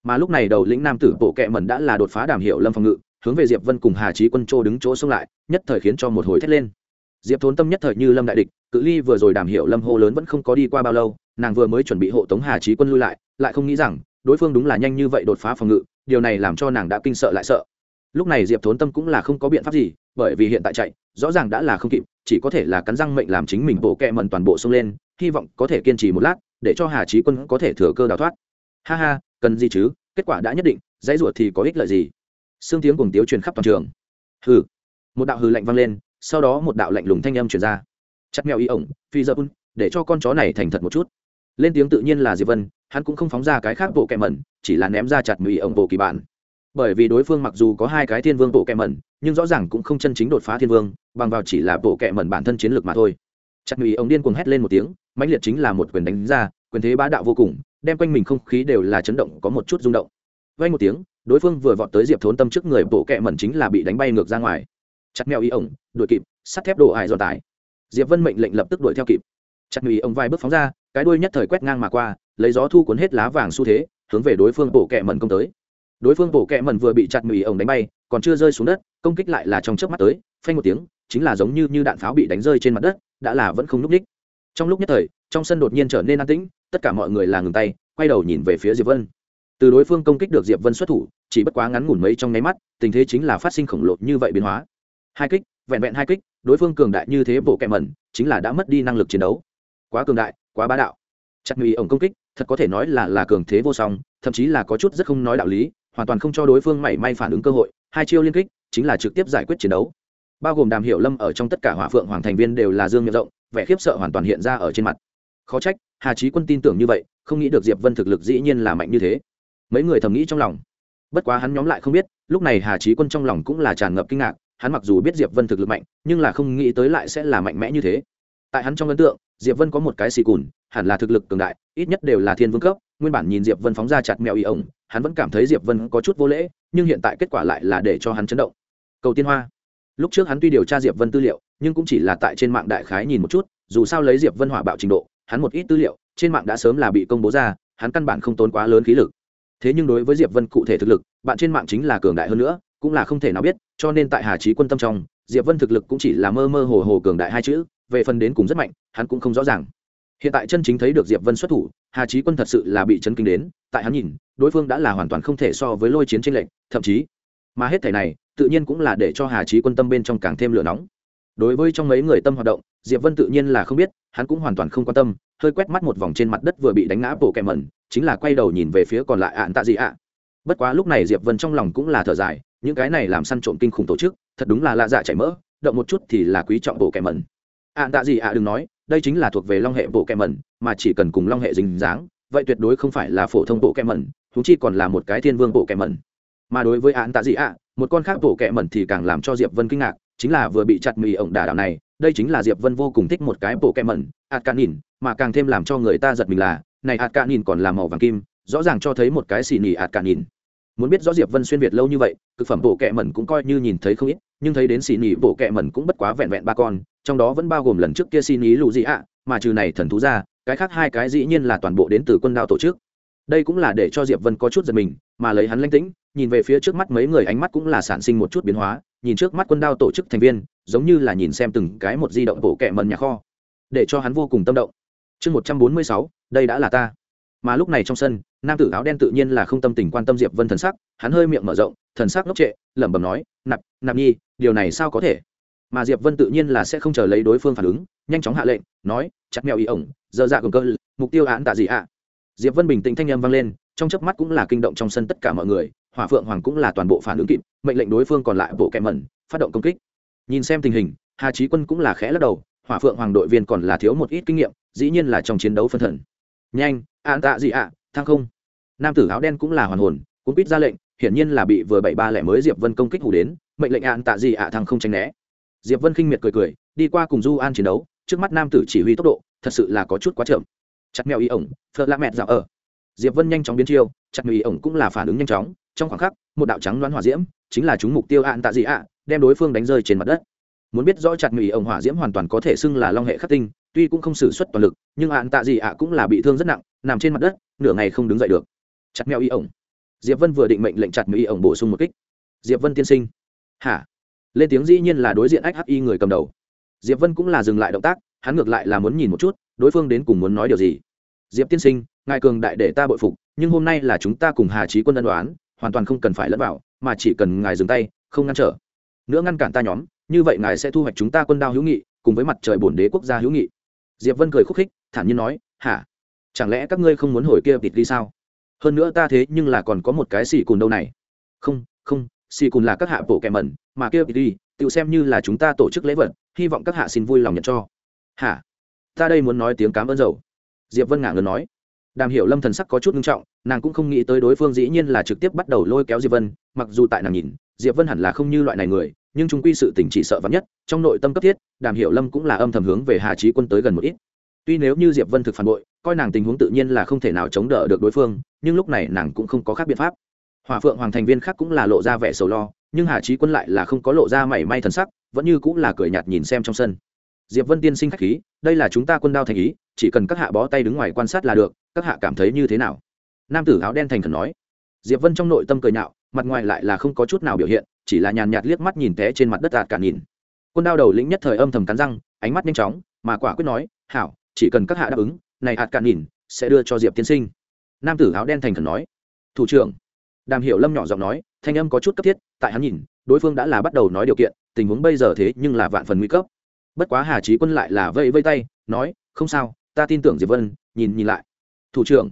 Mà lúc này đầu lĩnh nam tử bộ kẹ mẩn đã là đột phá đàm hiệu lâm phòng ngự, hướng về diệp vân cùng hà trí quân châu đứng chỗ xông lại, nhất thời khiến cho một hồi thét lên. Diệp thốn tâm nhất thời như lâm đại địch, cự ly vừa rồi đàm hiệu lâm hô lớn vẫn không có đi qua bao lâu nàng vừa mới chuẩn bị hộ tống hà trí quân lui lại lại không nghĩ rằng, đối phương đúng là nhanh như vậy đột phá phòng ngự, điều này làm cho nàng đã kinh sợ lại sợ. Lúc này diệp thốn tâm cũng là không có biện pháp gì, bởi vì hiện tại chạy, rõ ràng đã là không kịp, chỉ có thể là cắn răng mệnh làm chính mình bộ kẹ mần toàn bộ xông lên, hy vọng có thể kiên trì một lát, để cho hà trí quân có thể thừa cơ đào thoát. Ha ha, cần gì chứ, kết quả đã nhất định, dãy ruột thì có ích lợi gì? Xương tiếng cùng tiếu truyền khắp toàn trường. Hừ. Một đạo hừ lạnh vang lên, sau đó một đạo lạnh lùng thanh âm truyền ra. Chặt mèo y ổng, phi dơ để cho con chó này thành thật một chút lên tiếng tự nhiên là diệp vân, hắn cũng không phóng ra cái khác bộ kẹ mẩn, chỉ là ném ra chặt mì ổng bộ kỳ bản. Bởi vì đối phương mặc dù có hai cái thiên vương bộ kẹ mẩn, nhưng rõ ràng cũng không chân chính đột phá thiên vương, bằng vào chỉ là bộ kẹ mẩn bản thân chiến lược mà thôi. Chặt mì ổng điên cuồng hét lên một tiếng, mãnh liệt chính là một quyền đánh ra, quyền thế bá đạo vô cùng, đem quanh mình không khí đều là chấn động, có một chút rung động. Vay một tiếng, đối phương vừa vọt tới diệp thốn tâm trước người, bộ kẹ mẩn chính là bị đánh bay ngược ra ngoài. Chặt mèo y ổng, đuổi kịp, sắt thép đổ ải dọn tải. Diệp vân mệnh lệnh lập tức đuổi theo kịp. Chặt mì ổng vài bước phóng ra cái đuôi nhất thời quét ngang mà qua, lấy gió thu cuốn hết lá vàng xu thế, hướng về đối phương bộ kẹ mẩn công tới. Đối phương bộ kẹ mẩn vừa bị chặt mèo ổng đánh bay, còn chưa rơi xuống đất, công kích lại là trong chớp mắt tới, phanh một tiếng, chính là giống như như đạn pháo bị đánh rơi trên mặt đất, đã là vẫn không núp đích trong lúc nhất thời, trong sân đột nhiên trở nên an tĩnh, tất cả mọi người là ngừng tay, quay đầu nhìn về phía diệp vân. Từ đối phương công kích được diệp vân xuất thủ, chỉ bất quá ngắn ngủn mấy trong nháy mắt, tình thế chính là phát sinh khổng lồ như vậy biến hóa. Hai kích, vẹn vẹn hai kích, đối phương cường đại như thế bộ kẹ mẩn, chính là đã mất đi năng lực chiến đấu. Quá cường đại quá bá đạo. Chặt ngụy ổng công kích, thật có thể nói là là cường thế vô song, thậm chí là có chút rất không nói đạo lý, hoàn toàn không cho đối phương mảy may phản ứng cơ hội. Hai chiêu liên kích, chính là trực tiếp giải quyết chiến đấu. Bao gồm đàm hiểu lâm ở trong tất cả hỏa phượng hoàng thành viên đều là dương miệng rộng, vẻ khiếp sợ hoàn toàn hiện ra ở trên mặt. Khó trách, hà trí quân tin tưởng như vậy, không nghĩ được diệp vân thực lực dĩ nhiên là mạnh như thế. Mấy người thầm nghĩ trong lòng. Bất quá hắn nhóm lại không biết, lúc này hà trí quân trong lòng cũng là tràn ngập kinh ngạc, hắn mặc dù biết diệp vân thực lực mạnh, nhưng là không nghĩ tới lại sẽ là mạnh mẽ như thế. Tại hắn trong ấn tượng diệp vân có một cái xì cùn, hẳn là thực lực cường đại, ít nhất đều là thiên vương cấp. Nguyên bản nhìn diệp vân phóng ra chặt mèo y ổng, hắn vẫn cảm thấy diệp vân có chút vô lễ, nhưng hiện tại kết quả lại là để cho hắn chấn động. Cầu tiên hoa. Lúc trước hắn tuy điều tra diệp vân tư liệu, nhưng cũng chỉ là tại trên mạng đại khái nhìn một chút, dù sao lấy diệp vân hỏa bạo trình độ, hắn một ít tư liệu, trên mạng đã sớm là bị công bố ra, hắn căn bản không tốn quá lớn khí lực. Thế nhưng đối với diệp vân cụ thể thực lực, bạn trên mạng chính là cường đại hơn nữa, cũng là không thể nào biết, cho nên tại hà trí quân tâm trong, diệp vân thực lực cũng chỉ là mơ mơ hồ hồ cường đại hai chữ, về phần đến cùng rất mạnh hắn cũng không rõ ràng. Hiện tại chân chính thấy được diệp vân xuất thủ, hà trí quân thật sự là bị chấn kinh đến, tại hắn nhìn, đối phương đã là hoàn toàn không thể so với lôi chiến tranh lệnh thậm chí, mà hết thể này, tự nhiên cũng là để cho hà trí quân tâm bên trong càng thêm lửa nóng. Đối với trong mấy người tâm hoạt động, diệp vân tự nhiên là không biết, hắn cũng hoàn toàn không quan tâm, hơi quét mắt một vòng trên mặt đất vừa bị đánh ngã bộ kẹ mẩn, chính là quay đầu nhìn về phía còn lại ạn tạ gì ạ. Bất quá lúc này diệp vân trong lòng cũng là thở dài, những cái này làm săn trộm kinh khủng tổ chức, thật đúng là lạ dạ chảy mỡ, động một chút thì là quý trọng bộ kẹ mẩn. Ạn tạ gì ạ đừng nói đây chính là thuộc về long hệ bộ kẹ mẩn, mà chỉ cần cùng long hệ dính dáng, vậy tuyệt đối không phải là phổ thông bộ kẹ mẩn thú chi còn là một cái thiên vương bộ kẹ mẩn. Mà đối với án tạ dị ạ, một con khác bộ kẹ mẩn thì càng làm cho diệp vân kinh ngạc, chính là vừa bị chặt mì ổng đả đảo này, đây chính là diệp vân vô cùng thích một cái bộ kẹ mẩn, ạt cạn nhìn, mà càng thêm làm cho người ta giật mình là, này ạt cạn nhìn còn là màu vàng kim, rõ ràng cho thấy một cái xì nỉ ạt cạn nhìn. Muốn biết rõ diệp vân xuyên việt lâu như vậy thực phẩm bộ kẹ mẩn cũng coi như nhìn thấy không ít nhưng thấy đến xì nỉ bộ kẹ mẩn cũng bất quá vẹn vẹn ba con, trong đó vẫn bao gồm lần trước kia xì nỉ lụ gì ạ, mà trừ này thần thú ra, cái khác hai cái dĩ nhiên là toàn bộ đến từ quân đao tổ chức. Đây cũng là để cho diệp vân có chút giật mình, mà lấy hắn lãnh tĩnh, nhìn về phía trước mắt mấy người ánh mắt cũng là sản sinh một chút biến hóa, nhìn trước mắt quân đao tổ chức thành viên, giống như là nhìn xem từng cái một di động bộ kẹ mần nhà kho. Để cho hắn vô cùng tâm động. Chương một trăm bốn mươi sáu, đây đã là ta. Mà lúc này trong sân nam tử áo đen tự nhiên là không tâm tình quan tâm diệp vân thần sắc, hắn hơi miệng mở rộng, thần sắc ngốc trệ, lẩm bẩm nói, nạp nạp nhi, điều này sao có thể? Mà diệp vân tự nhiên là sẽ không chờ lấy đối phương phản ứng, nhanh chóng hạ lệnh, nói, chặt mèo ý ổng dơ dạ cầm cơ, mục tiêu án tạ gì ạ? Diệp vân bình tĩnh thanh âm vang lên, trong chớp mắt cũng là kinh động trong sân tất cả mọi người, hỏa phượng hoàng cũng là toàn bộ phản ứng kịp, mệnh lệnh đối phương còn lại bộ kẹm mẩn, phát động công kích. Nhìn xem tình hình, hà trí quân cũng là khẽ lắc đầu, hỏa phượng hoàng đội viên còn là thiếu một ít kinh nghiệm, dĩ nhiên là trong chiến đấu phân thần. Nhanh an tạ gì ạ? Thang không? Nam tử áo đen cũng là hoàn hồn cũng quýt ra lệnh, hiển nhiên là bị vừa bảy ba lẻ mới diệp vân công kích hủ đến, mệnh lệnh ạn tạ gì ạ thang không tránh né. Diệp vân khinh miệt cười cười, đi qua cùng du an chiến đấu, trước mắt nam tử chỉ huy tốc độ, thật sự là có chút quá chậm. Chặt mèo ý ổng phật lạ mẹt dạo ở. Diệp vân nhanh chóng biến chiêu, chặt mèo ý ổng cũng là phản ứng nhanh chóng, trong khoảng khắc, một đạo trắng đoán hỏa diễm, chính là chúng mục tiêu ạn tạ gì ạ, đem đối phương đánh rơi trên mặt đất. Muốn biết rõ chặt mèo ý ổng hỏa diễm hoàn toàn có thể xưng là long hệ khắc tinh, tuy cũng không xử suất toàn lực, nhưng ạn tạ gì ạ cũng là bị thương rất nặng, nằm trên mặt đất nửa ngày không đứng dậy được. Chặt mèo y ổng. Diệp vân vừa định mệnh lệnh chặt mèo y ổng bổ sung một kích. Diệp vân tiên sinh. Hả? Lên tiếng dĩ nhiên là đối diện ách hắc y người cầm đầu. Diệp vân cũng là dừng lại động tác, hắn ngược lại là muốn nhìn một chút, đối phương đến cùng muốn nói điều gì. Diệp tiên sinh, ngài cường đại để ta bội phục, nhưng hôm nay là chúng ta cùng hà trí quân ân đoán, hoàn toàn không cần phải lẫn vào, mà chỉ cần ngài dừng tay, không ngăn trở. Nữa ngăn cản ta nhóm, như vậy ngài sẽ thu hoạch chúng ta quân đao hữu nghị, cùng với mặt trời bổn đế quốc gia hữu nghị. Diệp vân cười khúc khích, thản nhiên nói, hả? Chẳng lẽ các ngươi không muốn hồi kia bịt đi sao? Hơn nữa ta thế nhưng là còn có một cái xì cùn đâu này. Không không, xì cùn là các hạ bộ kẻ mẩn, mà kia bịt đi, tự xem như là chúng ta tổ chức lễ vật, hy vọng các hạ xin vui lòng nhận cho. Hả? Ta đây muốn nói tiếng cám ơn dầu. Diệp vân ngạn lớn nói. Đàm hiểu lâm thần sắc có chút nghiêm trọng, nàng cũng không nghĩ tới đối phương dĩ nhiên là trực tiếp bắt đầu lôi kéo diệp vân, mặc dù tại nàng nhìn, diệp vân hẳn là không như loại này người, nhưng chúng quy sự tình chỉ sợ vắn nhất, trong nội tâm cấp thiết, đàm hiểu lâm cũng là âm thầm hướng về hà trí quân tới gần một ít tuy nếu như diệp vân thực phản bội, coi nàng tình huống tự nhiên là không thể nào chống đỡ được đối phương, nhưng lúc này nàng cũng không có khác biện pháp. Hòa phượng hoàng thành viên khác cũng là lộ ra vẻ sầu lo, nhưng hà trí quân lại là không có lộ ra mảy may thần sắc, vẫn như cũng là cười nhạt nhìn xem trong sân. Diệp vân tiên sinh khách khí, đây là chúng ta quân đao thành ý, chỉ cần các hạ bó tay đứng ngoài quan sát là được, các hạ cảm thấy như thế nào? Nam tử áo đen thành khẩn nói. Diệp vân trong nội tâm cười nhạo, mặt ngoài lại là không có chút nào biểu hiện, chỉ là nhàn nhạt liếc mắt nhìn té trên mặt đất ạt cả nhìn. Quân đao đầu lĩnh nhất thời âm thầm cắn răng, ánh mắt nhanh chóng, mà quả quyết nói, hảo chỉ cần các hạ đáp ứng, này hạt cạn nhìn, sẽ đưa cho diệp tiên sinh. Nam tử áo đen thành khẩn nói. Thủ trưởng. Đàm hiểu lâm nhỏ giọng nói, thanh âm có chút cấp thiết, tại hắn nhìn, đối phương đã là bắt đầu nói điều kiện, tình huống bây giờ thế nhưng là vạn phần nguy cấp. Bất quá hà trí quân lại là vây vây tay, nói, không sao, ta tin tưởng diệp vân, nhìn nhìn lại. Thủ trưởng.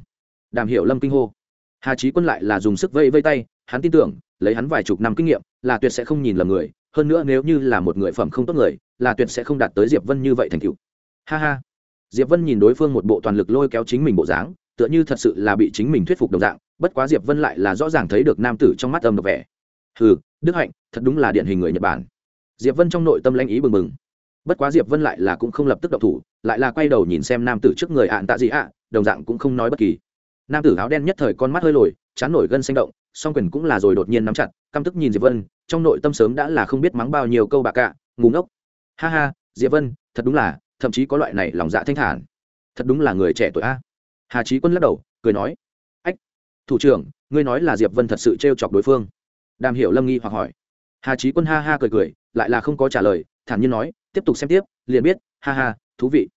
Đàm hiểu lâm kinh hô. Hà trí quân lại là dùng sức vây vây tay, hắn tin tưởng, lấy hắn vài chục năm kinh nghiệm, là tuyệt sẽ không nhìn lầm người, hơn nữa nếu như là một người phẩm không tốt người, là tuyệt sẽ không đạt tới diệp vân như vậy thành cựu ha ha diệp vân nhìn đối phương một bộ toàn lực lôi kéo chính mình bộ dáng, tựa như thật sự là bị chính mình thuyết phục đồng dạng, bất quá diệp vân lại là rõ ràng thấy được nam tử trong mắt âm độc vẻ. Hừ, đức hạnh, thật đúng là điển hình người nhật bản. Diệp vân trong nội tâm lãnh ý bừng bừng. Bất quá diệp vân lại là cũng không lập tức động thủ, lại là quay đầu nhìn xem nam tử trước người ạn tạ gì ạ, đồng dạng cũng không nói bất kỳ. Nam tử áo đen nhất thời con mắt hơi lồi, chán nổi gân xanh động, song quyền cũng là rồi đột nhiên nắm chặt, căm tức nhìn diệp vân, trong nội tâm sớm đã là không biết mắng bao nhiêu câu bạc cạ ngủ ngốc. Ha ha, diệp vân, thật đúng là thậm chí có loại này lòng dạ thanh thản. Thật đúng là người trẻ tuổi a. Hà trí quân lắc đầu, cười nói, ách, thủ trưởng, ngươi nói là diệp vân thật sự trêu chọc đối phương. Đàm hiểu lâm nghi hoặc hỏi. Hà trí quân ha ha cười cười, lại là không có trả lời, thản nhiên nói, tiếp tục xem tiếp, liền biết, ha ha, thú vị.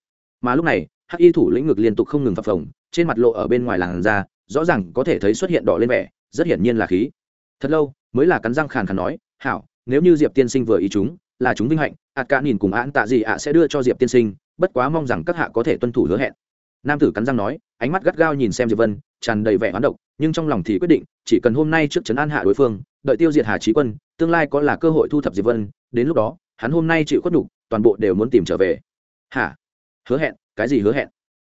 Mà lúc này, hắc y thủ lĩnh ngực liên tục không ngừng phập phồng, trên mặt lộ ở bên ngoài làn da, rõ ràng có thể thấy xuất hiện đỏ lên vẻ, rất hiển nhiên là khí. Thật lâu, mới là cắn răng khàn khàn nói, hảo, nếu như diệp tiên sinh vừa ý chúng là chúng vinh hạnh, ạt cả nhìn cùng án tạ gì ạ sẽ đưa cho diệp tiên sinh, bất quá mong rằng các hạ có thể tuân thủ hứa hẹn. Nam tử cắn răng nói, ánh mắt gắt gao nhìn xem diệp vân, tràn đầy vẻ hoán độc, nhưng trong lòng thì quyết định, chỉ cần hôm nay trước trấn an hạ đối phương, đợi tiêu diệt hà trí quân, tương lai có là cơ hội thu thập diệp vân, đến lúc đó, hắn hôm nay chịu khuất nhục, toàn bộ đều muốn tìm trở về. Hả? Hứa hẹn? Cái gì hứa hẹn?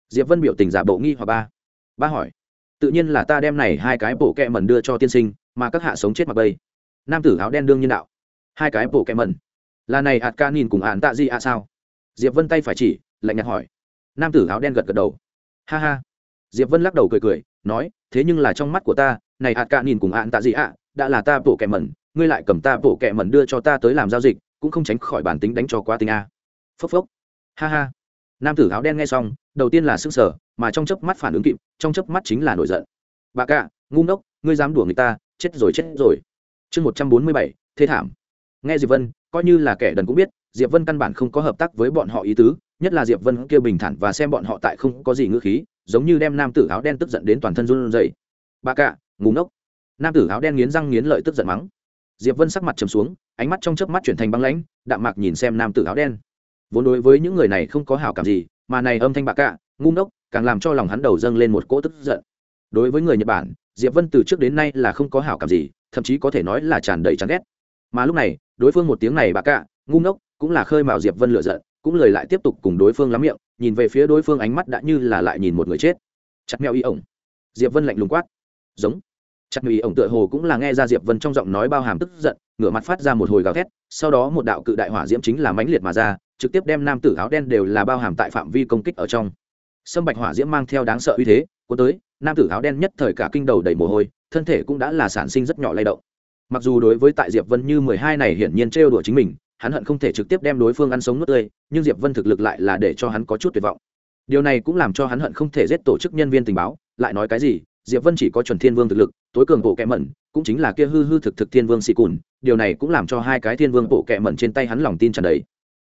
Diệp vân biểu tình giả bộ nghi hoặc ba. Ba hỏi. Tự nhiên là ta đem này hai cái bộ kẹ mẩn đưa cho tiên sinh, mà các hạ sống chết mặc bây. Nam tử áo đen đương nhiên đạo. Hai cái bộ kẹ mẩn là này ạt ca nhìn cùng ạn tạ gì à sao? Diệp vân tay phải chỉ, lạnh nhạt hỏi. Nam tử áo đen gật gật đầu. Ha ha. Diệp vân lắc đầu cười cười, nói, thế nhưng là trong mắt của ta, này ạt ca nhìn cùng ạn tạ gì ạ, đã là ta bộ kẹ mẩn, ngươi lại cầm ta bộ kẹ mẩn đưa cho ta tới làm giao dịch, cũng không tránh khỏi bản tính đánh cho quá tình a. Phốc phốc. Ha ha. Nam tử áo đen nghe xong, đầu tiên là sững sờ, mà trong chớp mắt phản ứng kịp, trong chớp mắt chính là nổi giận. Bà cạ ngu ngốc, ngươi dám đùa người ta, chết rồi chết rồi. Chương một trăm bốn mươi bảy thế thảm nghe diệp vân, coi như là kẻ đần cũng biết, diệp vân căn bản không có hợp tác với bọn họ ý tứ, nhất là diệp vân kia bình thản và xem bọn họ tại không có gì ngữ khí, giống như đem nam tử áo đen tức giận đến toàn thân run rẩy. Bà cạ ngu ngốc. Nam tử áo đen nghiến răng nghiến lợi tức giận mắng. Diệp vân sắc mặt trầm xuống, ánh mắt trong chớp mắt chuyển thành băng lãnh, đạm mạc nhìn xem nam tử áo đen. Vốn đối với những người này không có hảo cảm gì, mà này âm thanh bạc cạ ngu ngốc, càng làm cho lòng hắn đầu dâng lên một cỗ tức giận. Đối với người nhật bản, diệp vân từ trước đến nay là không có hảo cảm gì, thậm chí có thể nói là tràn đầy chán ghét mà lúc này, đối phương một tiếng này bà cạ, ngu ngốc, cũng là khơi mào diệp vân lựa giận, cũng lời lại tiếp tục cùng đối phương lắm miệng, nhìn về phía đối phương ánh mắt đã như là lại nhìn một người chết. Chặt mèo y ổng. Diệp vân lạnh lùng quát. Giống. Chặt mèo y ổng tựa hồ cũng là nghe ra diệp vân trong giọng nói bao hàm tức giận, ngửa mặt phát ra một hồi gào thét, sau đó một đạo cự đại hỏa diễm chính là mãnh liệt mà ra, trực tiếp đem nam tử áo đen đều là bao hàm tại phạm vi công kích ở trong. Sâm bạch hỏa diễm mang theo đáng sợ uy thế, cuốn tới, nam tử áo đen nhất thời cả kinh đầu đầy mồ hôi, thân thể cũng đã là sản sinh rất nhỏ lay động mặc dù đối với tại diệp vân như mười hai này hiển nhiên trêu đùa chính mình, hắn hận không thể trực tiếp đem đối phương ăn sống nuốt tươi, nhưng diệp vân thực lực lại là để cho hắn có chút tuyệt vọng. Điều này cũng làm cho hắn hận không thể giết tổ chức nhân viên tình báo, lại nói cái gì, diệp vân chỉ có chuẩn thiên vương thực lực, tối cường bộ kẹ mẩn, cũng chính là kia hư hư thực thực thiên vương xì cùn, điều này cũng làm cho hai cái thiên vương bộ kẹ mẩn trên tay hắn lòng tin tràn đầy.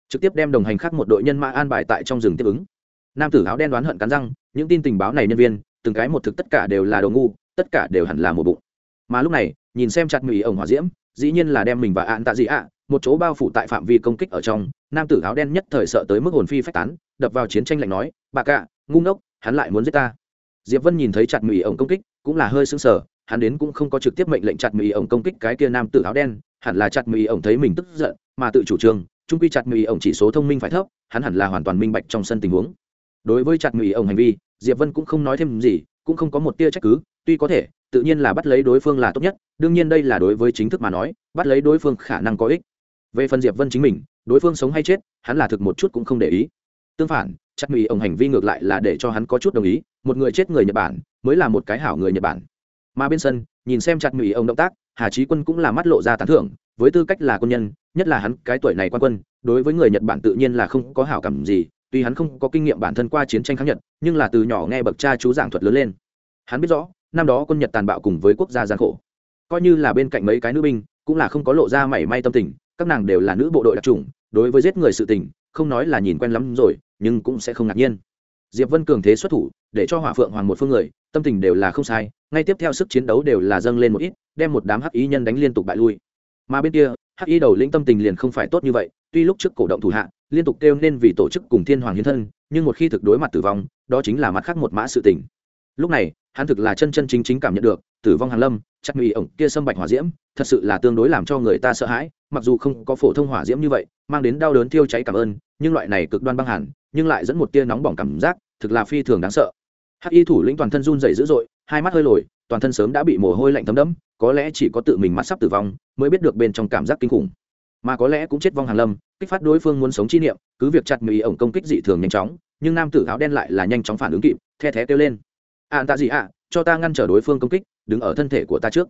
Trực tiếp đem đồng hành khác một đội nhân mã an bài tại trong rừng tiếp ứng. Nam tử áo đen đoán hận cắn răng, những tin tình báo này nhân viên, từng cái một thực tất cả đều là đồ ngu, tất cả đều hẳn là một bụng. Mà lúc này nhìn xem chặt mỹ ổng hỏa diễm, dĩ nhiên là đem mình và ạn tạ dị ạ, một chỗ bao phủ tại phạm vi công kích ở trong, nam tử áo đen nhất thời sợ tới mức hồn phi phách tán, đập vào chiến tranh lạnh nói, bà cạ, ngu ngốc, hắn lại muốn giết ta. Diệp vân nhìn thấy chặt mỹ ổng công kích, cũng là hơi sững sờ, hắn đến cũng không có trực tiếp mệnh lệnh chặt mỹ ổng công kích cái kia nam tử áo đen, hẳn là chặt mỹ ổng thấy mình tức giận, mà tự chủ trương, trung quy chặt mỹ ổng chỉ số thông minh phải thấp, hắn hẳn là hoàn toàn minh bạch trong sân tình huống. Đối với chặt mỹ ổng hành vi, diệp vân cũng không nói thêm gì, cũng không có một tia trách cứ, tuy có thể tự nhiên là bắt lấy đối phương là tốt nhất, đương nhiên đây là đối với chính thức mà nói, bắt lấy đối phương khả năng có ích. Về phần diệp vân chính mình, đối phương sống hay chết, hắn là thực một chút cũng không để ý. Tương phản, chắc mỹ ông hành vi ngược lại là để cho hắn có chút đồng ý, một người chết người nhật bản, mới là một cái hảo người nhật bản. Mà bên sân, nhìn xem chặt mỹ ông động tác, hà trí quân cũng là mắt lộ ra tán thưởng, với tư cách là quân nhân, nhất là hắn, cái tuổi này quan quân, đối với người nhật bản tự nhiên là không có hảo cảm gì, tuy hắn không có kinh nghiệm bản thân qua chiến tranh kháng nhật, nhưng là từ nhỏ nghe bậc cha chú giảng thuật lớn lên. Hắn biết rõ năm đó quân nhật tàn bạo cùng với quốc gia gian khổ. Coi như là bên cạnh mấy cái nữ binh, cũng là không có lộ ra mảy may tâm tình, các nàng đều là nữ bộ đội đặc trùng đối với giết người sự tình, không nói là nhìn quen lắm rồi, nhưng cũng sẽ không ngạc nhiên. Diệp vân cường thế xuất thủ, để cho hỏa phượng hoàng một phương người, tâm tình đều là không sai, ngay tiếp theo sức chiến đấu đều là dâng lên một ít, đem một đám hắc ý nhân đánh liên tục bại lui. Mà bên kia, hắc ý đầu lĩnh tâm tình liền không phải tốt như vậy, tuy lúc trước cổ động thủ hạ, liên tục kêu nên vì tổ chức cùng thiên hoàng hiến thân, nhưng một khi thực đối mặt tử vong, đó chính là mặt khác một mã sự tình lúc này, hắn thực là chân chân chính chính cảm nhận được, tử vong hàn lâm, chắc mỹ ổng kia sâm bạch hỏa diễm, thật sự là tương đối làm cho người ta sợ hãi, mặc dù không có phổ thông hỏa diễm như vậy, mang đến đau đớn thiêu cháy cảm ơn, nhưng loại này cực đoan băng hẳn, nhưng lại dẫn một tia nóng bỏng cảm giác, thực là phi thường đáng sợ. Hắc y thủ lĩnh toàn thân run rẩy dữ dội, hai mắt hơi lồi, toàn thân sớm đã bị mồ hôi lạnh thấm đẫm, có lẽ chỉ có tự mình mắt sắp tử vong, mới biết được bên trong cảm giác kinh khủng. Mà có lẽ cũng chết vong hàn lâm, kích phát đối phương muốn sống chi niệm, cứ việc chặt mỹ ổng công kích dị thường nhanh chóng, nhưng nam tử áo đen lại là nhanh chóng phản ứng kịp, the thé kêu lên ạn tạ ta gì ạ? Cho ta ngăn trở đối phương công kích, đứng ở thân thể của ta trước.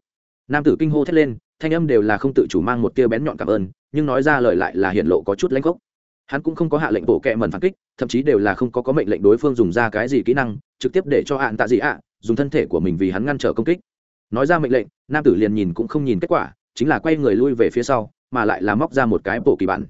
Nam tử kinh hô thét lên, thanh âm đều là không tự chủ mang một tia bén nhọn cảm ơn, nhưng nói ra lời lại là hiện lộ có chút lãnh gốc. Hắn cũng không có hạ lệnh bộ kẹ mẩn phản kích, thậm chí đều là không có có mệnh lệnh đối phương dùng ra cái gì kỹ năng, trực tiếp để cho hạn tạ gì ạ, dùng thân thể của mình vì hắn ngăn trở công kích. Nói ra mệnh lệnh, nam tử liền nhìn cũng không nhìn kết quả, chính là quay người lui về phía sau, mà lại là móc ra một cái bộ kỳ bản.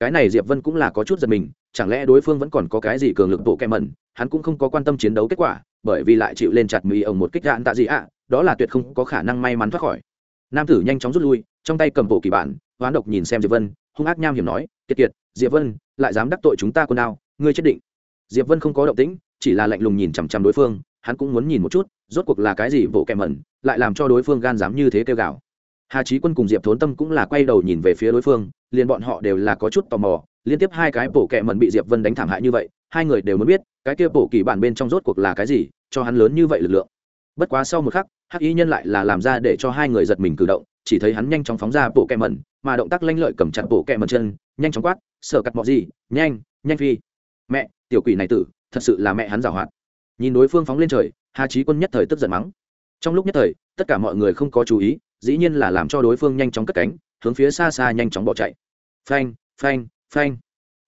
Cái này diệp vân cũng là có chút giật mình, chẳng lẽ đối phương vẫn còn có cái gì cường lực bộ kẹ mẩn, hắn cũng không có quan tâm chiến đấu kết quả bởi vì lại chịu lên chặt mì ổng một kích đạn tạ gì ạ, đó là tuyệt không có khả năng may mắn thoát khỏi. Nam tử nhanh chóng rút lui, trong tay cầm bộ kỳ bản, hoán độc nhìn xem diệp vân, hung ác nham hiểm nói, kiệt kiệt, diệp vân, lại dám đắc tội chúng ta quân nào ngươi chết định. Diệp vân không có động tĩnh, chỉ là lạnh lùng nhìn chằm chằm đối phương, hắn cũng muốn nhìn một chút, rốt cuộc là cái gì vỗ kèm mẩn, lại làm cho đối phương gan dám như thế kêu gào. Hà trí quân cùng diệp thốn tâm cũng là quay đầu nhìn về phía đối phương, liền bọn họ đều là có chút tò mò, liên tiếp hai cái bộ kẹ mẩn bị diệp vân đánh thảm hại như vậy, hai người đều muốn biết, cái kia bộ kỳ bản bên trong rốt cuộc là cái gì cho hắn lớn như vậy lực lượng. Bất quá sau một khắc, hắc y nhân lại là làm ra để cho hai người giật mình cử động, chỉ thấy hắn nhanh chóng phóng ra bộ kẹ mẩn mà động tác lanh lợi cầm chặt bộ kẹ mẩn chân, nhanh chóng quát sợ cặt mọi gì nhanh nhanh phi. Mẹ, tiểu quỷ này tử, thật sự là mẹ hắn giảo hoạt. Nhìn đối phương phóng lên trời, hà trí quân nhất thời tức giận mắng. Trong lúc nhất thời, tất cả mọi người không có chú ý, dĩ nhiên là làm cho đối phương nhanh chóng cất cánh, hướng phía xa xa nhanh chóng bỏ chạy. Phanh phanh phanh.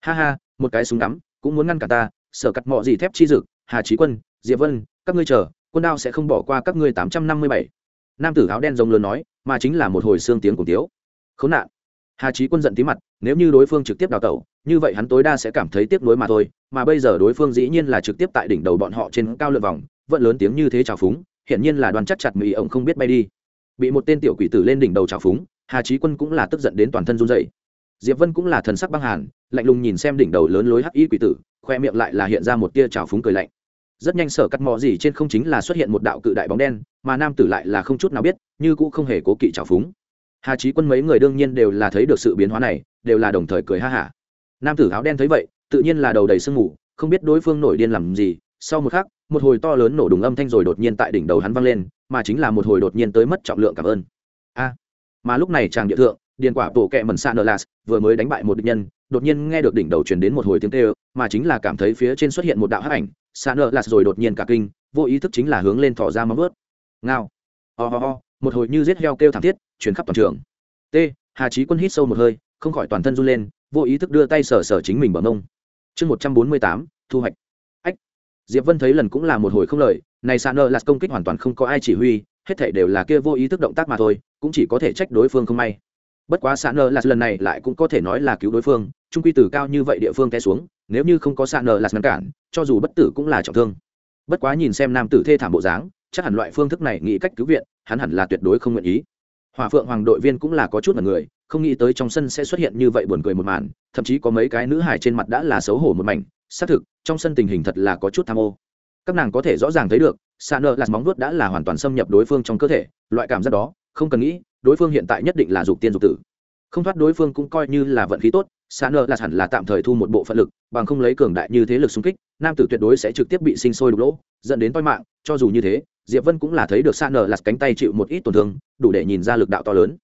Ha ha, một cái súng đắm cũng muốn ngăn cả ta, sở cắt mọ gì thép chi dực, hà trí quân diệp vân, các ngươi chờ, quân đao sẽ không bỏ qua các ngươi tám trăm năm mươi bảy. Nam tử áo đen rồng lớn nói, mà chính là một hồi xương tiếng cùng tiếu. Khốn nạn. Hà trí quân giận tí mặt, nếu như đối phương trực tiếp đào tẩu, như vậy hắn tối đa sẽ cảm thấy tiếc nuối mà thôi, mà bây giờ đối phương dĩ nhiên là trực tiếp tại đỉnh đầu bọn họ trên cao lượt vòng, vẫn lớn tiếng như thế trào phúng, hiển nhiên là đoàn chắc chặt mỹ ổng không biết bay đi. Bị một tên tiểu quỷ tử lên đỉnh đầu trào phúng, hà trí quân cũng là tức giận đến toàn thân run dậy diệp vân cũng là thần sắc băng hàn, lạnh lùng nhìn xem đỉnh đầu lớn lối hắc y quỷ tử, khoe miệng lại là hiện ra một tia trào phúng cười lạnh rất nhanh sở cắt mò gì trên không chính là xuất hiện một đạo cự đại bóng đen, mà nam tử lại là không chút nào biết, như cũng không hề cố kỵ trào phúng. Hà trí quân mấy người đương nhiên đều là thấy được sự biến hóa này, đều là đồng thời cười ha hả. Nam tử áo đen thấy vậy, tự nhiên là đầu đầy sương mù, không biết đối phương nổi điên làm gì. Sau một khắc, một hồi to lớn nổ đùng âm thanh rồi đột nhiên tại đỉnh đầu hắn vang lên, mà chính là một hồi đột nhiên tới mất trọng lượng cảm ơn. A! Mà lúc này chàng địa thượng điền quả bộ kẹ mần sa nơ las vừa mới đánh bại một địch nhân, đột nhiên nghe được đỉnh đầu truyền đến một hồi tiếng kêu, mà chính là cảm thấy phía trên xuất hiện một đạo hắc ảnh sa nơ las rồi đột nhiên cả kinh, vô ý thức chính là hướng lên thỏ ra móng vớt ngao. Ho、oh、ho、oh、ho、oh. ho một hồi như giết heo kêu thảm thiết chuyển khắp toàn trường. T, hà trí quân hít sâu một hơi, không khỏi toàn thân run lên, vô ý thức đưa tay sờ sờ chính mình bằng ông chương một trăm bốn mươi tám, thu hoạch. Ách. Diệp vân thấy lần cũng là một hồi không lời, này sa nơ là công kích hoàn toàn không có ai chỉ huy, hết thể đều là kia vô ý thức động tác mà thôi, cũng chỉ có thể trách đối phương không may bất quá sa nơ là lần này lại cũng có thể nói là cứu đối phương, trung quy từ cao như vậy địa phương té xuống, nếu như không có sa nơ là ngăn cản, cho dù bất tử cũng là trọng thương. Bất quá nhìn xem nam tử thê thảm bộ dáng, chắc hẳn loại phương thức này nghĩ cách cứu viện, hắn hẳn là tuyệt đối không nguyện ý. Hòa phượng hoàng đội viên cũng là có chút mật người, không nghĩ tới trong sân sẽ xuất hiện như vậy buồn cười một màn, thậm chí có mấy cái nữ hải trên mặt đã là xấu hổ một mảnh, xác thực, trong sân tình hình thật là có chút tham ô. Các nàng có thể rõ ràng thấy được xa nợ là móng vuốt đã là hoàn toàn xâm nhập đối phương trong cơ thể, loại cảm giác đó, không cần nghĩ đối phương hiện tại nhất định là dục tiên dục tử. Không thoát đối phương cũng coi như là vận khí tốt xa nơ là hẳn là tạm thời thu một bộ phận lực, bằng không lấy cường đại như thế lực xung kích, nam tử tuyệt đối sẽ trực tiếp bị sinh sôi đục lỗ, dẫn đến toi mạng, cho dù như thế, diệp vân cũng là thấy được xa nơ là cánh tay chịu một ít tổn thương, đủ để nhìn ra lực đạo to lớn.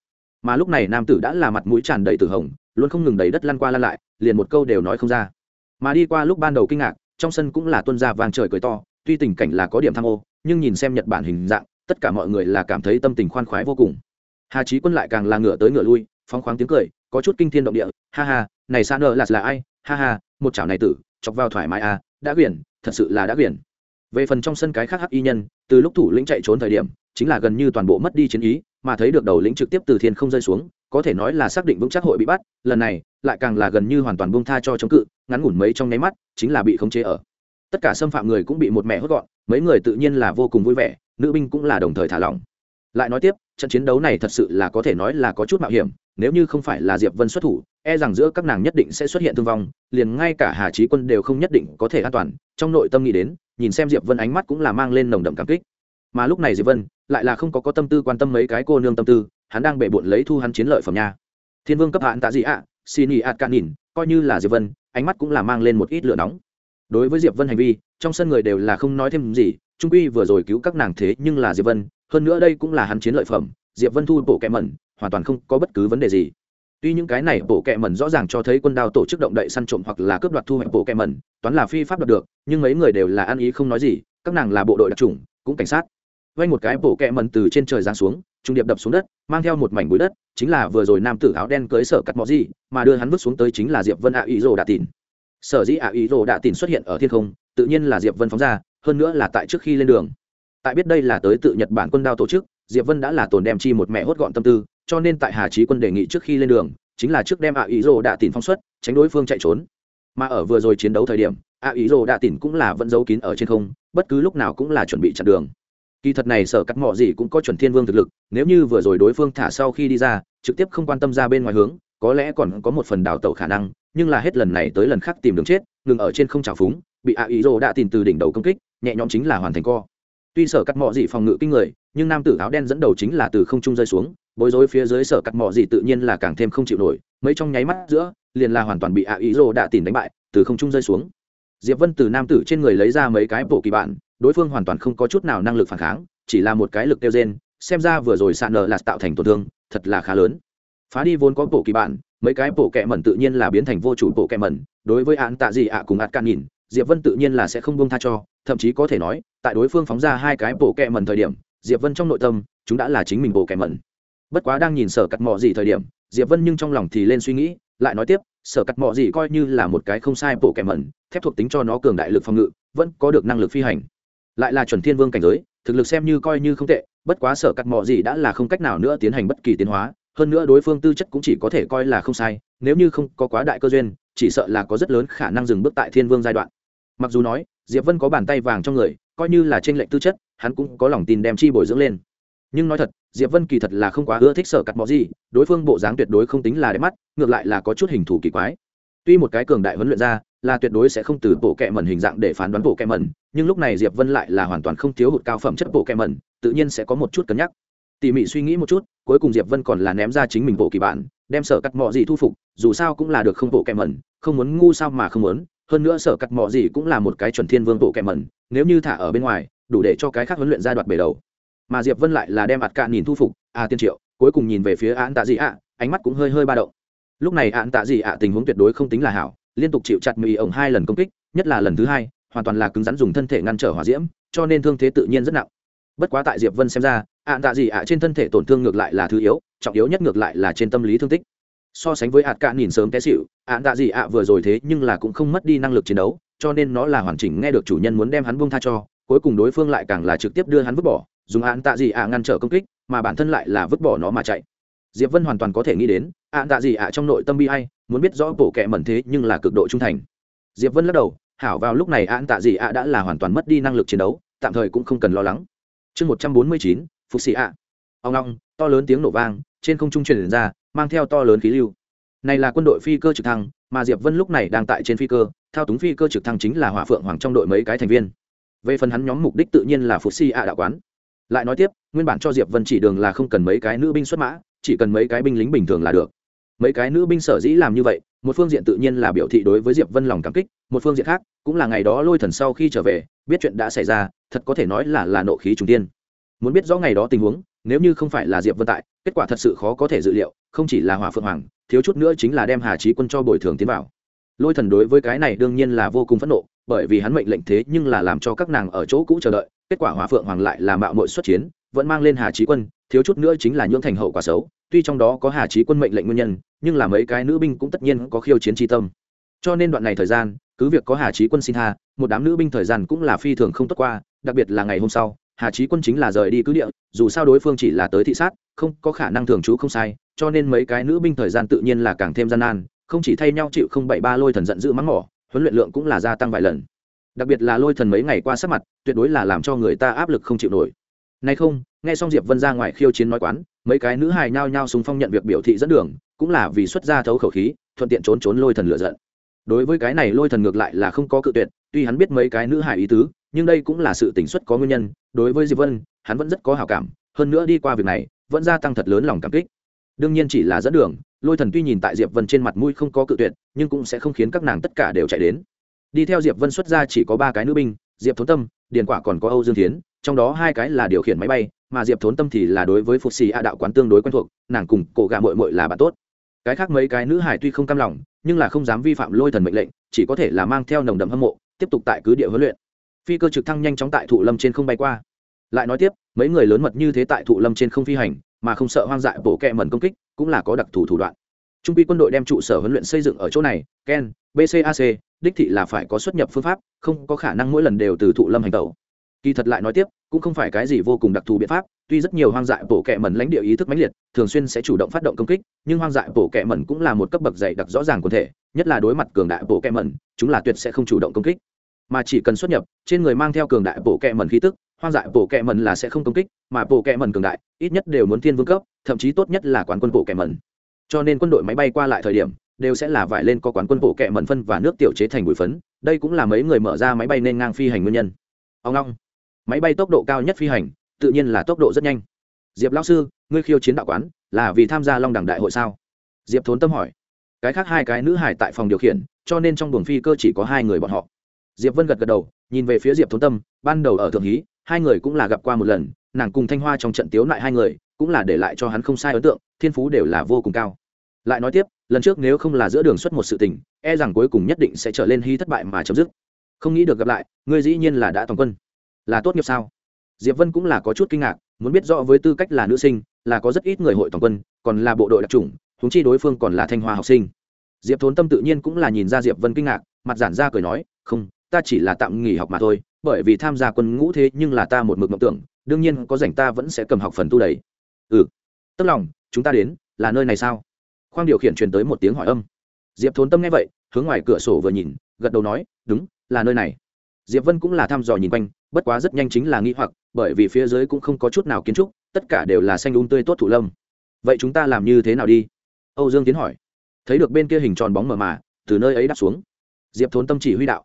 Mà lúc này nam tử đã là mặt mũi tràn đầy tử hồng, luôn không ngừng đầy đất lăn qua lăn lại, liền một câu đều nói không ra. Mà đi qua lúc ban đầu kinh ngạc, trong sân cũng là tuân ra vàng trời cười to, tuy tình cảnh là có điểm tham ô, nhưng nhìn xem nhật bản hình dạng, tất cả mọi người là cảm thấy tâm tình khoan khoái vô cùng hà trí quân lại càng là ngửa tới ngửa lui, phóng khoáng tiếng cười, có chút kinh thiên động địa, ha ha, này xa nợ là là ai? Ha ha, một chảo này tử, chọc vào thoải mái à đã quyển, thật sự là đã quyển. Về phần trong sân cái khác hắc y nhân, từ lúc thủ lĩnh chạy trốn thời điểm, chính là gần như toàn bộ mất đi chiến ý, mà thấy được đầu lĩnh trực tiếp từ thiên không rơi xuống, có thể nói là xác định vững chắc hội bị bắt, lần này, lại càng là gần như hoàn toàn buông tha cho chống cự, ngắn ngủn mấy trong nháy mắt, chính là bị khống chế ở. Tất cả xâm phạm người cũng bị một mẹ hốt gọn, mấy người tự nhiên là vô cùng vui vẻ, nữ binh cũng là đồng thời thả lỏng lại nói tiếp, trận chiến đấu này thật sự là có thể nói là có chút mạo hiểm, nếu như không phải là diệp vân xuất thủ e rằng giữa các nàng nhất định sẽ xuất hiện thương vong, liền ngay cả hà trí quân đều không nhất định có thể an toàn. Trong nội tâm nghĩ đến, nhìn xem diệp vân ánh mắt cũng là mang lên nồng đậm cảm kích. Mà lúc này diệp vân lại là không có có tâm tư quan tâm mấy cái cô nương tâm tư, hắn đang bể bộn lấy thu hắn chiến lợi phẩm nha. Thiên vương cấp hạn tạ gì ạ? Xin ý ạt cạn nhìn, coi như là diệp vân, ánh mắt cũng là mang lên một ít lửa nóng. Đối với diệp vân hành vi, trong sân người đều là không nói thêm gì, trung quy vừa rồi cứu các nàng thế nhưng là diệp vân hơn nữa đây cũng là hắn chiến lợi phẩm, diệp vân thu bộ kẹ mẩn, hoàn toàn không có bất cứ vấn đề gì. Tuy những cái này bộ kẹ mẩn rõ ràng cho thấy quân đao tổ chức động đậy săn trộm hoặc là cướp đoạt thu hoạch bộ kẹ mẩn, toán là phi pháp đoạt được, nhưng mấy người đều là ăn ý không nói gì, các nàng là bộ đội đặc trùng cũng cảnh sát. Vay một cái bộ kẹ mẩn từ trên trời giáng xuống, trung điệp đập xuống đất, mang theo một mảnh bụi đất, chính là vừa rồi nam tử áo đen cưới sở cắt mọ gì, mà đưa hắn vứt xuống tới chính là diệp vân ạ ý rồ đạ tìn sở dĩ ạ ý rồ đạ tìn xuất hiện ở thiên không, tự nhiên là diệp vân phóng ra, hơn nữa là tại trước khi lên đường tại biết đây là tới tự nhật bản quân đao tổ chức, diệp vân đã là tồn đem chi một mẹ hốt gọn tâm tư, cho nên tại hà trí quân đề nghị trước khi lên đường, chính là trước đem ạ ý rồ đạ tìn phóng xuất, tránh đối phương chạy trốn. Mà ở vừa rồi chiến đấu thời điểm ạ ý rồ đạ tìn cũng là vẫn giấu kín ở trên không, bất cứ lúc nào cũng là chuẩn bị chặn đường. Kỳ thật này sở cắt mỏ gì cũng có chuẩn thiên vương thực lực, nếu như vừa rồi đối phương thả sau khi đi ra, trực tiếp không quan tâm ra bên ngoài hướng, có lẽ còn có một phần đào tẩu khả năng, nhưng là hết lần này tới lần khác tìm đường chết, ngừng ở trên không trào phúng, bị ạ ý rồ đạ tìm từ đỉnh đầu công kích, nhẹ nhõm chính là hoàn thành co tuy sở cắt mỏ dị phòng ngự kinh người, nhưng nam tử áo đen dẫn đầu chính là từ không trung rơi xuống, bối rối phía dưới sở cắt mỏ dị tự nhiên là càng thêm không chịu nổi, mấy trong nháy mắt giữa, liền là hoàn toàn bị ạ ý rồ đạ tìm đánh bại, từ không trung rơi xuống. Diệp vân từ nam tử trên người lấy ra mấy cái bộ kỳ bản, đối phương hoàn toàn không có chút nào năng lực phản kháng, chỉ là một cái lực tiêu gen, xem ra vừa rồi sạn nở là tạo thành tổn thương, thật là khá lớn. Phá đi vốn có bộ kỳ bản, mấy cái bộ kẹ mẩn tự nhiên là biến thành vô chủ bộ kẹ mẩn, đối với án tạ gì ạ cùng ạt can nhìn, diệp vân tự nhiên là sẽ không buông tha cho thậm chí có thể nói, tại đối phương phóng ra hai cái bộ kẹ mẩn thời điểm, diệp vân trong nội tâm, chúng đã là chính mình bộ kẹ mẩn. Bất quá đang nhìn sở cắt mỏ gì thời điểm, diệp vân nhưng trong lòng thì lên suy nghĩ, lại nói tiếp, sở cắt mỏ gì coi như là một cái không sai bộ kẹ mẩn, thép thuộc tính cho nó cường đại lực phòng ngự, vẫn có được năng lực phi hành. Lại là chuẩn thiên vương cảnh giới, thực lực xem như coi như không tệ, bất quá sở cắt mỏ gì đã là không cách nào nữa tiến hành bất kỳ tiến hóa, hơn nữa đối phương tư chất cũng chỉ có thể coi là không sai, nếu như không có quá đại cơ duyên, chỉ sợ là có rất lớn khả năng dừng bước tại thiên vương giai đoạn. Mặc dù nói diệp vân có bàn tay vàng trong người, coi như là trên lệnh tư chất, hắn cũng có lòng tin đem chi bồi dưỡng lên. Nhưng nói thật, diệp vân kỳ thật là không quá ưa thích sở cắt bỏ gì, đối phương bộ dáng tuyệt đối không tính là đẹp mắt, ngược lại là có chút hình thù kỳ quái. Tuy một cái cường đại huấn luyện ra, là tuyệt đối sẽ không từ bộ kẹ mẩn hình dạng để phán đoán bộ kẹ mẩn, nhưng lúc này diệp vân lại là hoàn toàn không thiếu hụt cao phẩm chất bộ kẹ mẩn, tự nhiên sẽ có một chút cân nhắc. Tỉ mỉ suy nghĩ một chút, cuối cùng diệp vân còn là ném ra chính mình bộ kỳ bản, đem sở cắt mọ gì thu phục, dù sao cũng là được không bộ kẹ mẩn, không muốn ngu sao mà không muốn hơn nữa sở cắt mỏ gì cũng là một cái chuẩn thiên vương bộ kẹ mẩn, nếu như thả ở bên ngoài, đủ để cho cái khác huấn luyện ra đoạt bể đầu. Mà diệp vân lại là đem mặt cạn nhìn thu phục, a tiên triệu, cuối cùng nhìn về phía án tạ dị ạ ánh mắt cũng hơi hơi ba động. Lúc này án tạ dị ạ tình huống tuyệt đối không tính là hảo, liên tục chịu chặt mì ổng hai lần công kích, nhất là lần thứ hai, hoàn toàn là cứng rắn dùng thân thể ngăn trở hỏa diễm, cho nên thương thế tự nhiên rất nặng. Bất quá tại diệp vân xem ra án tạ dị ạ trên thân thể tổn thương ngược lại là thứ yếu, trọng yếu nhất ngược lại là trên tâm lý thương tích so sánh với ạt cạn nhìn sớm té xịu ạn tạ gì ạ vừa rồi thế nhưng là cũng không mất đi năng lực chiến đấu, cho nên nó là hoàn chỉnh nghe được chủ nhân muốn đem hắn buông tha cho, cuối cùng đối phương lại càng là trực tiếp đưa hắn vứt bỏ, dùng ạn tạ gì ạ ngăn trở công kích, mà bản thân lại là vứt bỏ nó mà chạy. Diệp vân hoàn toàn có thể nghĩ đến ạn tạ gì ạ trong nội tâm bi hay muốn biết rõ bộ kệ mẩn thế nhưng là cực độ trung thành. Diệp vân lắc đầu, hảo vào lúc này ạn tạ gì ạ đã là hoàn toàn mất đi năng lực chiến đấu, tạm thời cũng không cần lo lắng. Chương một trăm bốn mươi chín, phục sĩ ạ. Ông long, to lớn tiếng nổ vang, trên không trung truyền ra mang theo to lớn khí lưu. Này là quân đội phi cơ trực thăng, mà diệp vân lúc này đang tại trên phi cơ, thao túng phi cơ trực thăng chính là hỏa phượng hoàng trong đội mấy cái thành viên. Về phần hắn nhóm mục đích tự nhiên là phục si ạ đạo quán. Lại nói tiếp, nguyên bản cho diệp vân chỉ đường là không cần mấy cái nữ binh xuất mã, chỉ cần mấy cái binh lính bình thường là được. Mấy cái nữ binh sở dĩ làm như vậy, một phương diện tự nhiên là biểu thị đối với diệp vân lòng cảm kích, một phương diện khác, cũng là ngày đó lôi thần sau khi trở về, biết chuyện đã xảy ra, thật có thể nói là là nộ khí trùng tiên. Muốn biết rõ ngày đó tình huống nếu như không phải là diệp vân tại kết quả thật sự khó có thể dự liệu không chỉ là hỏa phượng hoàng thiếu chút nữa chính là đem hà trí quân cho bồi thường tiến vào lôi thần đối với cái này đương nhiên là vô cùng phẫn nộ bởi vì hắn mệnh lệnh thế nhưng là làm cho các nàng ở chỗ cũ chờ đợi kết quả hỏa phượng hoàng lại là mạo mội xuất chiến vẫn mang lên hà trí quân thiếu chút nữa chính là nhưỡng thành hậu quả xấu tuy trong đó có hà trí quân mệnh lệnh nguyên nhân nhưng là mấy cái nữ binh cũng tất nhiên có khiêu chiến tri tâm cho nên đoạn này thời gian cứ việc có hà trí quân xin hà, một đám nữ binh thời gian cũng là phi thường không tốt qua đặc biệt là ngày hôm sau hà trí quân chính là rời đi cứ địa, dù sao đối phương chỉ là tới thị sát, không có khả năng thường trú không sai, cho nên mấy cái nữ binh thời gian tự nhiên là càng thêm gian nan, không chỉ thay nhau chịu không bảy ba lôi thần giận dữ mắng mỏ, huấn luyện lượng cũng là gia tăng vài lần. Đặc biệt là lôi thần mấy ngày qua sắc mặt, tuyệt đối là làm cho người ta áp lực không chịu nổi. Nay không, nghe xong diệp vân ra ngoài khiêu chiến nói quán, mấy cái nữ hài nhao nhao súng phong nhận việc biểu thị dẫn đường, cũng là vì xuất ra thấu khẩu khí, thuận tiện trốn trốn lôi thần lựa giận. Đối với cái này lôi thần ngược lại là không có cự tuyệt, tuy hắn biết mấy cái nữ hài ý tứ nhưng đây cũng là sự tỉnh xuất có nguyên nhân, đối với diệp vân, hắn vẫn rất có hảo cảm, hơn nữa đi qua việc này, vẫn gia tăng thật lớn lòng cảm kích. Đương nhiên chỉ là dẫn đường, lôi thần tuy nhìn tại diệp vân trên mặt mũi không có cự tuyệt, nhưng cũng sẽ không khiến các nàng tất cả đều chạy đến. Đi theo diệp vân xuất ra chỉ có ba cái nữ binh, diệp thốn tâm, điền quả còn có âu dương tiến trong đó hai cái là điều khiển máy bay, mà diệp thốn tâm thì là đối với phục xì a đạo quán tương đối quen thuộc, nàng cùng cổ gà mội mội là bạn tốt. Cái khác mấy cái nữ hải tuy không cam lòng, nhưng là không dám vi phạm lôi thần mệnh lệnh, chỉ có thể là mang theo nồng đậm hâm mộ, tiếp tục tại cứ địa huấn luyện phi cơ trực thăng nhanh chóng tại thụ lâm trên không bay qua. Lại nói tiếp, mấy người lớn mật như thế tại thụ lâm trên không phi hành, mà không sợ hoang dại bổ kẹ mẩn công kích, cũng là có đặc thù thủ đoạn. Trung quy quân đội đem trụ sở huấn luyện xây dựng ở chỗ này, ken bcac đích thị là phải có xuất nhập phương pháp, không có khả năng mỗi lần đều từ thụ lâm hành tẩu. Kỳ thật lại nói tiếp, cũng không phải cái gì vô cùng đặc thù biện pháp, tuy rất nhiều hoang dại bổ kẹ mẩn lãnh địa ý thức mãnh liệt, thường xuyên sẽ chủ động phát động công kích, nhưng hoang dại bổ kẹ mẩn cũng là một cấp bậc dày đặc rõ ràng quần thể, nhất là đối mặt cường đại bổ kẹ mẩn, chúng là tuyệt sẽ không chủ động công kích mà chỉ cần xuất nhập, trên người mang theo cường đại bộ kẹ mẩn khí tức, hoang dại bộ kẹ mẩn là sẽ không công kích, mà bộ kẹ mẩn cường đại, ít nhất đều muốn thiên vương cấp, thậm chí tốt nhất là quán quân bộ kẹ mẩn. Cho nên quân đội máy bay qua lại thời điểm, đều sẽ là vải lên có quán quân bộ kẹ mẩn phân và nước tiểu chế thành bụi phấn, đây cũng là mấy người mở ra máy bay nên ngang phi hành nguyên nhân. Ông long, máy bay tốc độ cao nhất phi hành, tự nhiên là tốc độ rất nhanh. Diệp lão sư, ngươi khiêu chiến đạo quán, là vì tham gia long đẳng đại hội sao? Diệp thốn tâm hỏi. Cái khác hai cái nữ hải tại phòng điều khiển, cho nên trong buồng phi cơ chỉ có hai người bọn họ diệp vân gật gật đầu, nhìn về phía diệp thốn tâm, ban đầu ở thượng hí, hai người cũng là gặp qua một lần, nàng cùng thanh hoa trong trận tiếu lại hai người, cũng là để lại cho hắn không sai ấn tượng, thiên phú đều là vô cùng cao. Lại nói tiếp, lần trước nếu không là giữa đường xuất một sự tình e rằng cuối cùng nhất định sẽ trở lên hy thất bại mà chấm dứt. Không nghĩ được gặp lại, ngươi dĩ nhiên là đã toàn quân. Là tốt nghiệp sao? Diệp vân cũng là có chút kinh ngạc, muốn biết rõ với tư cách là nữ sinh, là có rất ít người hội toàn quân, còn là bộ đội đặc trùng húng chi đối phương còn là thanh hoa học sinh. Diệp thốn tâm tự nhiên cũng là nhìn ra diệp vân kinh ngạc, mặt giản ra cười nói, không ta chỉ là tạm nghỉ học mà thôi, bởi vì tham gia quân ngũ thế nhưng là ta một mực mộng tưởng, đương nhiên có rảnh ta vẫn sẽ cầm học phần tu đầy. Ừ. Tức lòng, chúng ta đến, là nơi này sao? Khoang điều khiển truyền tới một tiếng hỏi âm. Diệp thốn tâm nghe vậy, hướng ngoài cửa sổ vừa nhìn, gật đầu nói, đúng, là nơi này. Diệp vân cũng là thăm dò nhìn quanh, bất quá rất nhanh chính là nghi hoặc, bởi vì phía dưới cũng không có chút nào kiến trúc, tất cả đều là xanh un tươi tốt thủ lâm. Vậy chúng ta làm như thế nào đi? Âu dương tiến hỏi. Thấy được bên kia hình tròn bóng mờ mà, từ nơi ấy đáp xuống. Diệp thốn tâm chỉ huy đạo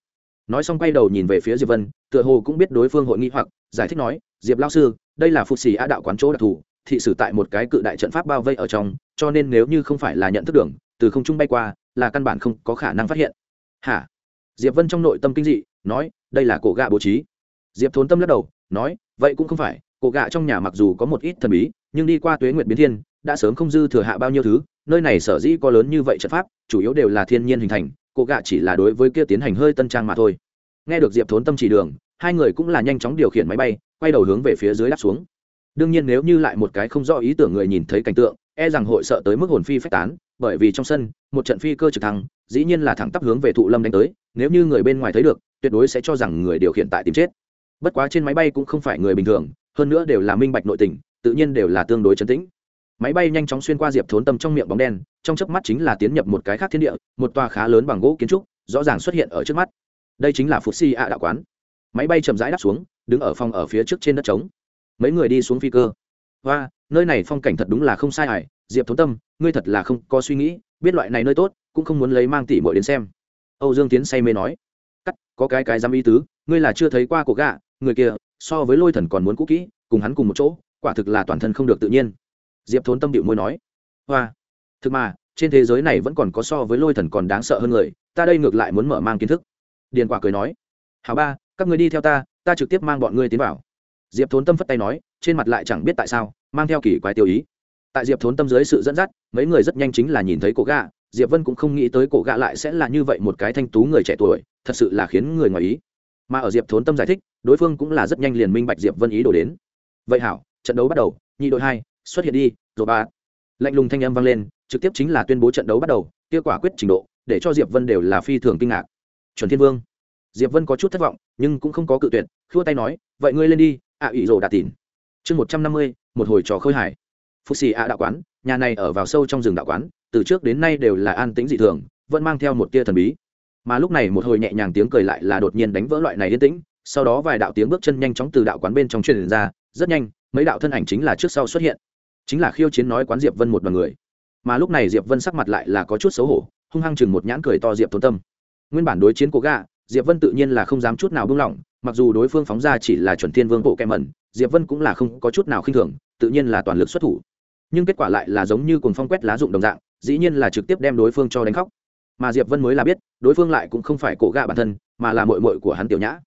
nói xong quay đầu nhìn về phía diệp vân, tựa hồ cũng biết đối phương hội nghị hoặc, giải thích nói, diệp lao sư, đây là phục xì a đạo quán chỗ đặc thù, thị sử tại một cái cự đại trận pháp bao vây ở trong, cho nên nếu như không phải là nhận thức đường, từ không trung bay qua, là căn bản không có khả năng phát hiện. Hả? Diệp vân trong nội tâm kinh dị, nói, đây là cổ gạ bố trí. Diệp thốn tâm lắc đầu, nói, vậy cũng không phải, cổ gạ trong nhà mặc dù có một ít thần bí, nhưng đi qua tuế nguyệt biến thiên, đã sớm không dư thừa hạ bao nhiêu thứ, nơi này sở dĩ có lớn như vậy trận pháp, chủ yếu đều là thiên nhiên hình thành cô gạ chỉ là đối với kia tiến hành hơi tân trang mà thôi. Nghe được diệp thốn tâm chỉ đường, hai người cũng là nhanh chóng điều khiển máy bay, quay đầu hướng về phía dưới đáp xuống. Đương nhiên nếu như lại một cái không rõ ý tưởng người nhìn thấy cảnh tượng e rằng hội sợ tới mức hồn phi phách tán, bởi vì trong sân, một trận phi cơ trực thăng, dĩ nhiên là thẳng tắp hướng về thụ lâm đánh tới, nếu như người bên ngoài thấy được, tuyệt đối sẽ cho rằng người điều khiển tại tìm chết. Bất quá trên máy bay cũng không phải người bình thường, hơn nữa đều là minh bạch nội tình, tự nhiên đều là tương đối chấn tĩnh máy bay nhanh chóng xuyên qua diệp thốn tâm trong miệng bóng đen, trong chớp mắt chính là tiến nhập một cái khác thiên địa, một tòa khá lớn bằng gỗ kiến trúc, rõ ràng xuất hiện ở trước mắt. Đây chính là phục si ạ đạo quán. Máy bay chậm rãi đáp xuống, đứng ở phòng ở phía trước trên đất trống. Mấy người đi xuống phi cơ. Và nơi này phong cảnh thật đúng là không sai ải diệp thốn tâm, ngươi thật là không có suy nghĩ, biết loại này nơi tốt, cũng không muốn lấy mang tỷ bội đến xem. Âu dương tiến say mê nói. Cắt, có cái cái dám ý tứ, ngươi là chưa thấy qua cổ gạ người kia, so với lôi thần còn muốn cũ kỹ, cùng hắn cùng một chỗ, quả thực là toàn thân không được tự nhiên diệp thốn tâm điệu môi nói, hoa, thực mà, trên thế giới này vẫn còn có so với lôi thần còn đáng sợ hơn người, ta đây ngược lại muốn mở mang kiến thức. Điền quả cười nói hào ba, các người đi theo ta ta trực tiếp mang bọn ngươi tiến vào. Diệp thốn tâm phất tay nói, trên mặt lại chẳng biết tại sao, mang theo kỳ quái tiêu ý. Tại diệp thốn tâm dưới sự dẫn dắt, mấy người rất nhanh chính là nhìn thấy cổ gạ, diệp vân cũng không nghĩ tới cổ gạ lại sẽ là như vậy một cái thanh tú người trẻ tuổi, thật sự là khiến người ngoài ý. Mà ở diệp thốn tâm giải thích, đối phương cũng là rất nhanh liền minh bạch diệp vân ý đồ đến. Vậy hảo, trận đấu bắt đầu, nhị đội hai xuất hiện đi rồi ba lạnh lùng thanh âm vang lên trực tiếp chính là tuyên bố trận đấu bắt đầu kết quả quyết trình độ để cho diệp vân đều là phi thường kinh ngạc. Chuẩn thiên vương. Diệp vân có chút thất vọng nhưng cũng không có cự tuyệt khua tay nói vậy ngươi lên đi ạ à, ủy rồ đạt tỉn. Chương một trăm năm mươi một hồi trò khơi hải. Phúc xì ạ đạo quán nhà này ở vào sâu trong rừng đạo quán từ trước đến nay đều là an tĩnh dị thường vẫn mang theo một tia thần bí. Mà lúc này một hồi nhẹ nhàng tiếng cười lại là đột nhiên đánh vỡ loại này yên tĩnh sau đó vài đạo tiếng bước chân nhanh chóng từ đạo quán bên trong truyền ra rất nhanh mấy đạo thân ảnh chính là trước sau xuất hiện chính là khiêu chiến nói quán diệp vân một đoàn người. Mà lúc này diệp vân sắc mặt lại là có chút xấu hổ, hung hăng chừng một nhãn cười to diệp Thôn tâm. Nguyên bản đối chiến của gà diệp vân tự nhiên là không dám chút nào buông lỏng, mặc dù đối phương phóng ra chỉ là chuẩn thiên vương bộ kẹm mẩn, diệp vân cũng là không có chút nào khinh thường, tự nhiên là toàn lực xuất thủ. Nhưng kết quả lại là giống như cùng phong quét lá dụng đồng dạng, dĩ nhiên là trực tiếp đem đối phương cho đánh khóc. Mà diệp vân mới là biết, đối phương lại cũng không phải cổ gạ bản thân, mà là mội mội của hắn tiểu nhã.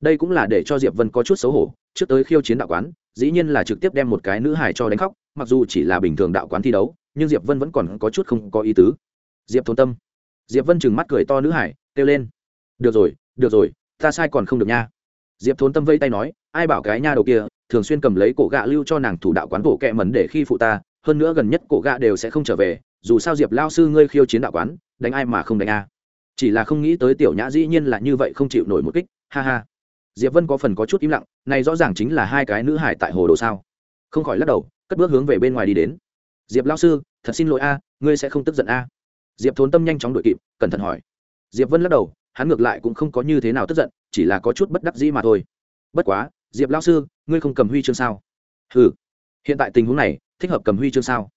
Đây cũng là để cho diệp vân có chút xấu hổ, trước tới khiêu chiến đạo quán, dĩ nhiên là trực tiếp đem một cái nữ hài cho đánh khóc mặc dù chỉ là bình thường đạo quán thi đấu, nhưng diệp vân vẫn còn có chút không có ý tứ. Diệp thôn tâm. Diệp vân chừng mắt cười to nữ hải, kêu lên. Được rồi được rồi, ta sai còn không được nha. Diệp thôn tâm vây tay nói, ai bảo cái nha đầu kia, thường xuyên cầm lấy cổ gạ lưu cho nàng thủ đạo quán bộ kẹ mẩn để khi phụ ta, hơn nữa gần nhất cổ gạ đều sẽ không trở về, dù sao diệp lao sư ngươi khiêu chiến đạo quán, đánh ai mà không đánh a. Chỉ là không nghĩ tới tiểu nhã dĩ nhiên là như vậy không chịu nổi một kích, ha ha. Diệp vân có phần có chút im lặng, này rõ ràng chính là hai cái nữ hải tại hồ đồ sao. Không khỏi lắc đầu cất bước hướng về bên ngoài đi đến. Diệp lao sư, thật xin lỗi a, ngươi sẽ không tức giận a. Diệp thốn tâm nhanh chóng đuổi kịp, cẩn thận hỏi. Diệp vân lắc đầu, hắn ngược lại cũng không có như thế nào tức giận, chỉ là có chút bất đắc dĩ mà thôi. Bất quá, diệp lao sư, ngươi không cầm huy chương sao? Hừ. Hiện tại tình huống này, thích hợp cầm huy chương sao?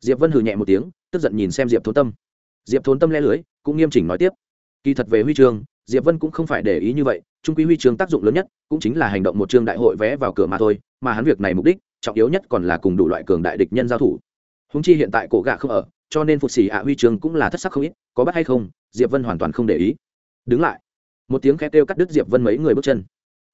Diệp vân hừ nhẹ một tiếng, tức giận nhìn xem diệp thốn tâm. Diệp thốn tâm le lưới, cũng nghiêm chỉnh nói tiếp. Kỳ thật về huy chương, diệp vân cũng không phải để ý như vậy, trung quy huy chương tác dụng lớn nhất, cũng chính là hành động một chương đại hội vé vào cửa mà thôi mà hắn việc này mục đích trọng yếu nhất còn là cùng đủ loại cường đại địch nhân giao thủ. Húng chi hiện tại cổ gạ không ở, cho nên phục xì ạ huy trường cũng là thất sắc không ít, có bắt hay không, diệp vân hoàn toàn không để ý. Đứng lại. Một tiếng khét kêu cắt đứt diệp vân mấy người bước chân.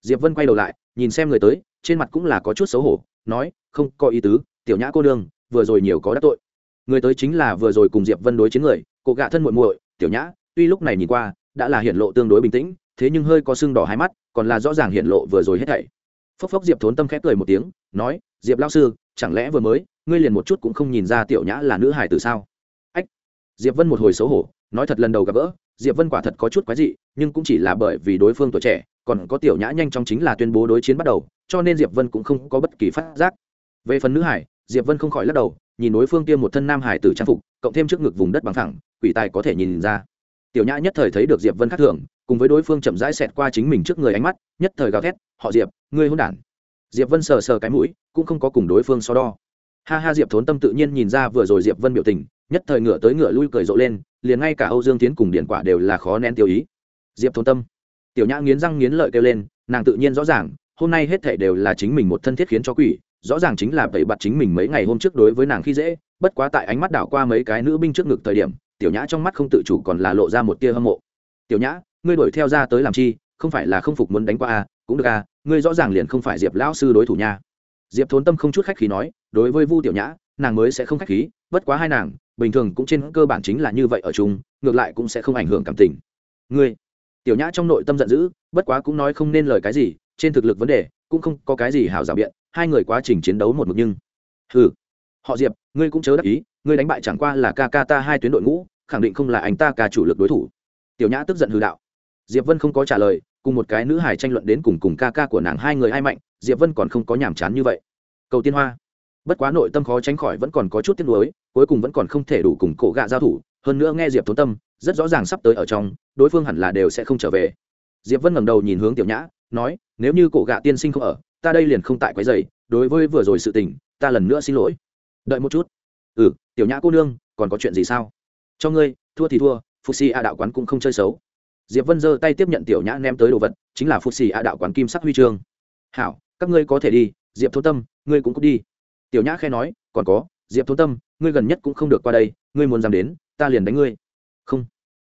Diệp vân quay đầu lại, nhìn xem người tới, trên mặt cũng là có chút xấu hổ, nói, không, có ý tứ, tiểu nhã cô đương vừa rồi nhiều có đắc tội. Người tới chính là vừa rồi cùng diệp vân đối chiến người, cổ gạ thân muội muội, tiểu nhã, tuy lúc này nhìn qua, đã là hiện lộ tương đối bình tĩnh, thế nhưng hơi có sưng đỏ hai mắt, còn là rõ ràng hiện lộ vừa rồi hết thảy phốc phốc diệp thốn tâm khép cười một tiếng, nói, diệp lao sư, chẳng lẽ vừa mới, ngươi liền một chút cũng không nhìn ra tiểu nhã là nữ hải từ sao? Ách. Diệp vân một hồi xấu hổ, nói thật lần đầu gặp gỡ, diệp vân quả thật có chút quái dị, nhưng cũng chỉ là bởi vì đối phương tuổi trẻ, còn có tiểu nhã nhanh chóng chính là tuyên bố đối chiến bắt đầu, cho nên diệp vân cũng không có bất kỳ phát giác. Về phần nữ hải diệp vân không khỏi lắc đầu, nhìn đối phương kia một thân nam hải tử trang phục, cộng thêm trước ngực vùng đất bằng thẳng, quỷ tài có thể nhìn ra. Tiểu nhã nhất thời thấy được diệp vân khác thường, cùng với đối phương chậm rãi xẹt qua chính mình trước người ánh mắt, nhất thời gào thét họ diệp, ngươi hôn đản. Diệp vân sờ sờ cái mũi, cũng không có cùng đối phương so đo. Ha ha, diệp thốn tâm tự nhiên nhìn ra vừa rồi diệp vân biểu tình, nhất thời ngựa tới ngựa lui cười rộ lên, liền ngay cả âu dương tiến cùng điển quả đều là khó nén tiêu ý. Diệp thốn tâm. Tiểu nhã nghiến răng nghiến lợi kêu lên, nàng tự nhiên rõ ràng, hôm nay hết thể đều là chính mình một thân thiết khiến cho quỷ, rõ ràng chính là bậy bặt chính mình mấy ngày hôm trước đối với nàng khi dễ, bất quá tại ánh mắt đảo qua mấy cái nữ binh trước ngực thời điểm, tiểu nhã trong mắt không tự chủ còn là lộ ra một tia hâm mộ. Tiểu nhã, ngươi đuổi theo ra tới làm chi? Không phải là không phục muốn đánh qua à? Cũng được à, ngươi rõ ràng liền không phải diệp lão sư đối thủ nha. Diệp thốn tâm không chút khách khí nói đối với vu tiểu nhã nàng mới sẽ không khách khí bất quá hai nàng bình thường cũng trên cơ bản chính là như vậy ở chung ngược lại cũng sẽ không ảnh hưởng cảm tình. Ngươi tiểu nhã trong nội tâm giận dữ bất quá cũng nói không nên lời cái gì trên thực lực vấn đề cũng không có cái gì hào giả biện hai người quá trình chiến đấu một mực nhưng ừ họ diệp ngươi cũng chớ đắc ý ngươi đánh bại chẳng qua là ca ca ta hai tuyến đội ngũ khẳng định không là anh ta ca chủ lực đối thủ. Tiểu nhã tức giận hư đạo. Diệp vân không có trả lời cùng một cái nữ hải tranh luận đến cùng cùng ca ca của nàng hai người ai mạnh, diệp vân còn không có nhàm chán như vậy. Cầu tiên hoa. Bất quá nội tâm khó tránh khỏi vẫn còn có chút tiếc nuối, cuối cùng vẫn còn không thể đủ cùng cổ gạ giao thủ, hơn nữa nghe diệp thốn tâm, rất rõ ràng sắp tới ở trong, đối phương hẳn là đều sẽ không trở về. Diệp vân ngẩng đầu nhìn hướng tiểu nhã, nói, nếu như cổ gạ tiên sinh không ở, ta đây liền không tại quấy giày đối với vừa rồi sự tình, ta lần nữa xin lỗi. Đợi một chút. Ừ tiểu nhã cô nương, còn có chuyện gì sao? Cho ngươi, thua thì thua phục si a đạo quán cũng không chơi xấu diệp vân giơ tay tiếp nhận tiểu nhã ném tới đồ vật, chính là phục xì a đạo quán kim sắc huy chương. Hảo, các ngươi có thể đi, diệp thôn tâm, ngươi cũng cút đi. Tiểu nhã khe nói, còn có, diệp thôn tâm, ngươi gần nhất cũng không được qua đây, ngươi muốn dám đến, ta liền đánh ngươi. Không.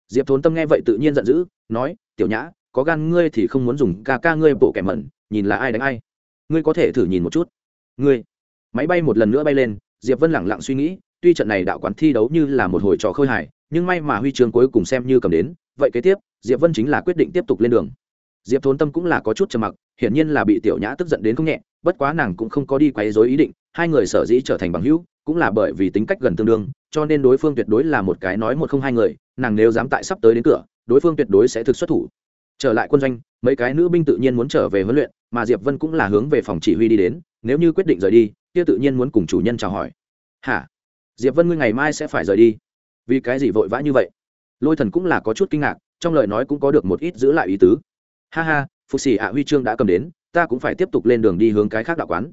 Diệp thốn tâm nghe vậy tự nhiên giận dữ, nói, tiểu nhã, có gan ngươi thì không muốn dùng ca ca ngươi bộ kẻ mẩn, nhìn là ai đánh ai. Ngươi có thể thử nhìn một chút. Ngươi. Máy bay một lần nữa bay lên, diệp vân lẳng lặng suy nghĩ, tuy trận này đạo quán thi đấu như là một hồi trò khơi hải nhưng may mà huy chương cuối cùng xem như cầm đến vậy kế tiếp, diệp vân chính là quyết định tiếp tục lên đường. Diệp thốn tâm cũng là có chút trầm mặc, hiển nhiên là bị tiểu nhã tức giận đến không nhẹ, bất quá nàng cũng không có đi quấy rối ý định, hai người sở dĩ trở thành bằng hữu, cũng là bởi vì tính cách gần tương đương, cho nên đối phương tuyệt đối là một cái nói một không hai người, nàng nếu dám tại sắp tới đến cửa, đối phương tuyệt đối sẽ thực xuất thủ. Trở lại quân doanh, mấy cái nữ binh tự nhiên muốn trở về huấn luyện, mà diệp vân cũng là hướng về phòng chỉ huy đi đến, nếu như quyết định rời đi, kia tự nhiên muốn cùng chủ nhân chào hỏi. Hả? Diệp vân ngươi ngày mai sẽ phải rời đi? Vì cái gì vội vã như vậy? Lôi thần cũng là có chút kinh ngạc, trong lời nói cũng có được một ít giữ lại ý tứ. Ha ha, phục sĩ ạ huy chương đã cầm đến, ta cũng phải tiếp tục lên đường đi hướng cái khác đạo quán.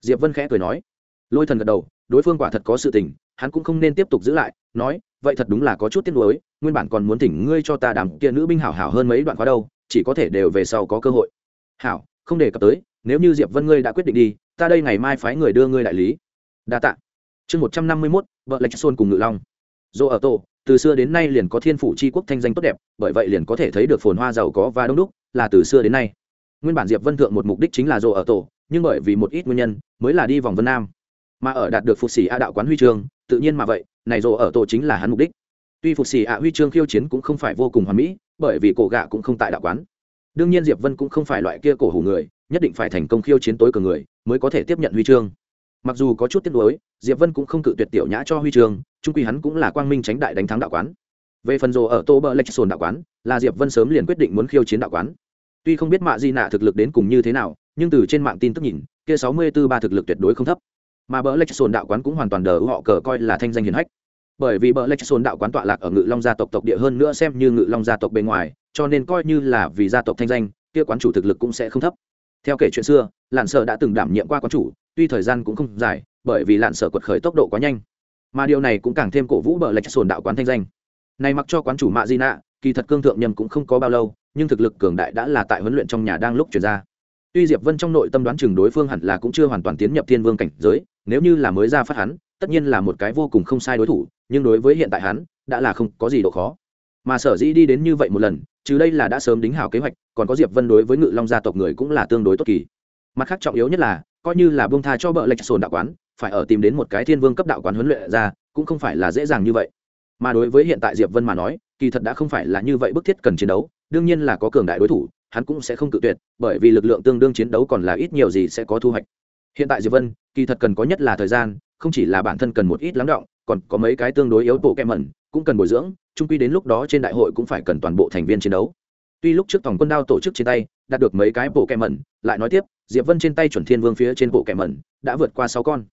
Diệp vân khẽ cười nói. Lôi thần gật đầu, đối phương quả thật có sự tình, hắn cũng không nên tiếp tục giữ lại, nói, vậy thật đúng là có chút tiếc nuối, nguyên bản còn muốn thỉnh ngươi cho ta đàm kia nữ binh hảo hảo hơn mấy đoạn khóa đâu, chỉ có thể đều về sau có cơ hội. Hảo, không đề cập tới, nếu như diệp vân ngươi đã quyết định đi, ta đây ngày mai phái người đưa ngươi đại lý. Đa tạ. Chương một trăm năm mươi mốt vợ lạch xôn cùng ngự long. Dô ở tổ từ xưa đến nay liền có thiên phủ c quốc thanh danh tốt đẹp, bởi vậy liền có thể thấy được phồn hoa giàu có và đông đúc là từ xưa đến nay. Nguyên bản diệp vân thượng một mục đích chính là rộ ở tổ, nhưng bởi vì một ít nguyên nhân, mới là đi vòng vân nam. Mà ở đạt được phục sĩ a đạo quán huy chương, tự nhiên mà vậy, này rộ ở tổ chính là hắn mục đích. Tuy phục sĩ a huy chương khiêu chiến cũng không phải vô cùng hoàn mỹ, bởi vì cổ gạ cũng không tại đạo quán. Đương nhiên diệp vân cũng không phải loại kia cổ hủ người, nhất định phải thành công khiêu chiến tối cường người, mới có thể tiếp nhận huy chương. Mặc dù có chút tiếc nuối, diệp vân cũng không cự tuyệt tiểu nhã cho huy chương trung quy hắn cũng là quang minh tránh đại đánh thắng đạo quán. Về phần rồ ở tô bờ lệch sồn đạo quán, là diệp vân sớm liền quyết định muốn khiêu chiến đạo quán. Tuy không biết mạ di nạ thực lực đến cùng như thế nào, nhưng từ trên mạng tin tức nhìn, kia sáu mươi tư ba thực lực tuyệt đối không thấp. Mà bờ lệch sồn đạo quán cũng hoàn toàn đờ họ cờ coi là thanh danh hiển hách. Bởi vì bờ lệch sồn đạo quán tọa lạc ở ngự long gia tộc tộc địa hơn nữa xem như ngự long gia tộc bên ngoài, cho nên coi như là vì gia tộc thanh danh, kia quán chủ thực lực cũng sẽ không thấp. Theo kể chuyện xưa, lạn sợ đã từng đảm nhiệm qua quán chủ, tuy thời gian cũng không dài, bởi vì lạn sợ quật khởi tốc độ quá nhanh mà điều này cũng càng thêm cổ vũ bờ lệch sồn đạo quán thanh danh. Này mặc cho quán chủ mạ di nạ kỳ thật cương thượng nhầm cũng không có bao lâu, nhưng thực lực cường đại đã là tại huấn luyện trong nhà đang lúc chuyển ra. Tuy diệp vân trong nội tâm đoán chừng đối phương hẳn là cũng chưa hoàn toàn tiến nhập thiên vương cảnh giới, nếu như là mới ra phát hắn, tất nhiên là một cái vô cùng không sai đối thủ, nhưng đối với hiện tại hắn, đã là không có gì độ khó. Mà sở dĩ đi đến như vậy một lần chứ đây là đã sớm đính hào kế hoạch, còn có diệp vân đối với ngự long gia tộc người cũng là tương đối tốt kỳ. Mặt khác trọng yếu nhất là, coi như là bông tha cho bợ lệch sồn đạo quán phải ở tìm đến một cái thiên vương cấp đạo quán huấn luyện ra, cũng không phải là dễ dàng như vậy. Mà đối với hiện tại diệp vân mà nói, kỳ thật đã không phải là như vậy bức thiết cần chiến đấu, đương nhiên là có cường đại đối thủ, hắn cũng sẽ không cự tuyệt, bởi vì lực lượng tương đương chiến đấu còn là ít nhiều gì sẽ có thu hoạch. Hiện tại diệp vân, kỳ thật cần có nhất là thời gian, không chỉ là bản thân cần một ít lắng động, còn có mấy cái tương đối yếu bộ kẹm mẩn, cũng cần bồi dưỡng trung quy đến lúc đó trên đại hội cũng phải cần toàn bộ thành viên chiến đấu. Tuy lúc trước tổng quân đao tổ chức trên tay, đạt được mấy cái bộ kẹm mẩn, lại nói tiếp, diệp vân trên tay chuẩn thiên vương phía trên bộ kẹm mẩn, đã vượt qua sáu con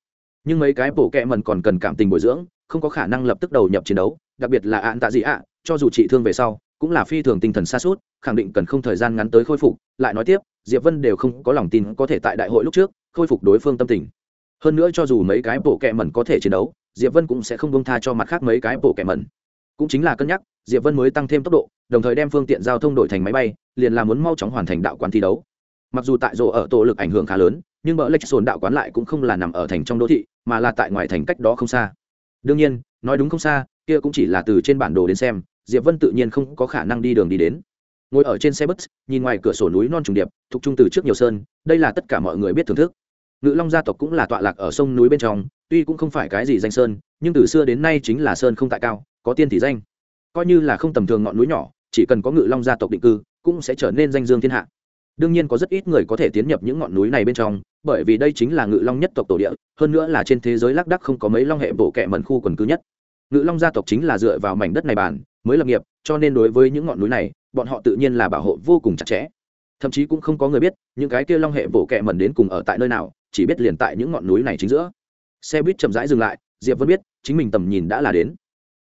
nhưng mấy cái bộ kem mần còn cần cảm tình bồi dưỡng, không có khả năng lập tức đầu nhập chiến đấu, đặc biệt là ạn tạ dị ạ, cho dù trị thương về sau, cũng là phi thường tinh thần xa suốt khẳng định cần không thời gian ngắn tới khôi phục, lại nói tiếp, diệp vân đều không có lòng tin có thể tại đại hội lúc trước, khôi phục đối phương tâm tình. Hơn nữa cho dù mấy cái bộ kẹ mẩn có thể chiến đấu, diệp vân cũng sẽ không bông tha cho mặt khác mấy cái bộ kẹ mẩn cũng chính là cân nhắc, diệp vân mới tăng thêm tốc độ, đồng thời đem phương tiện giao thông đổi thành máy bay, liền là muốn mau chóng hoàn thành đạo quán thi đấu mặc dù tại rộ ở tổ lực ảnh hưởng khá lớn, nhưng bờ lệch sồn đạo quán lại cũng không là nằm ở thành trong đô thị, mà là tại ngoài thành cách đó không xa. Đương nhiên, nói đúng không xa, kia cũng chỉ là từ trên bản đồ đến xem, diệp vân tự nhiên không có khả năng đi đường đi đến. Ngồi ở trên xe bus, nhìn ngoài cửa sổ núi non trùng điệp, thuộc trung từ trước nhiều sơn, đây là tất cả mọi người biết thưởng thức. Ngự long gia tộc cũng là tọa lạc ở sông núi bên trong, tuy cũng không phải cái gì danh sơn, nhưng từ xưa đến nay chính là sơn không tại cao, có tiên thì danh. Coi như là không tầm thường ngọn núi nhỏ, chỉ cần có ngự long gia tộc định cư, cũng sẽ trở nên danh dương thiên hạ đương nhiên có rất ít người có thể tiến nhập những ngọn núi này bên trong, bởi vì đây chính là ngự long nhất tộc tổ địa, hơn nữa là trên thế giới lác đắc không có mấy long hệ bộ kẹ mẩn khu quần cư nhất. Ngự long gia tộc chính là dựa vào mảnh đất này bản, mới lập nghiệp, cho nên đối với những ngọn núi này, bọn họ tự nhiên là bảo hộ vô cùng chặt chẽ. Thậm chí cũng không có người biết, những cái kia long hệ bộ kẹ mẩn đến cùng ở tại nơi nào, chỉ biết liền tại những ngọn núi này chính giữa. Xe buýt chậm rãi dừng lại, diệp vân biết, chính mình tầm nhìn đã là đến.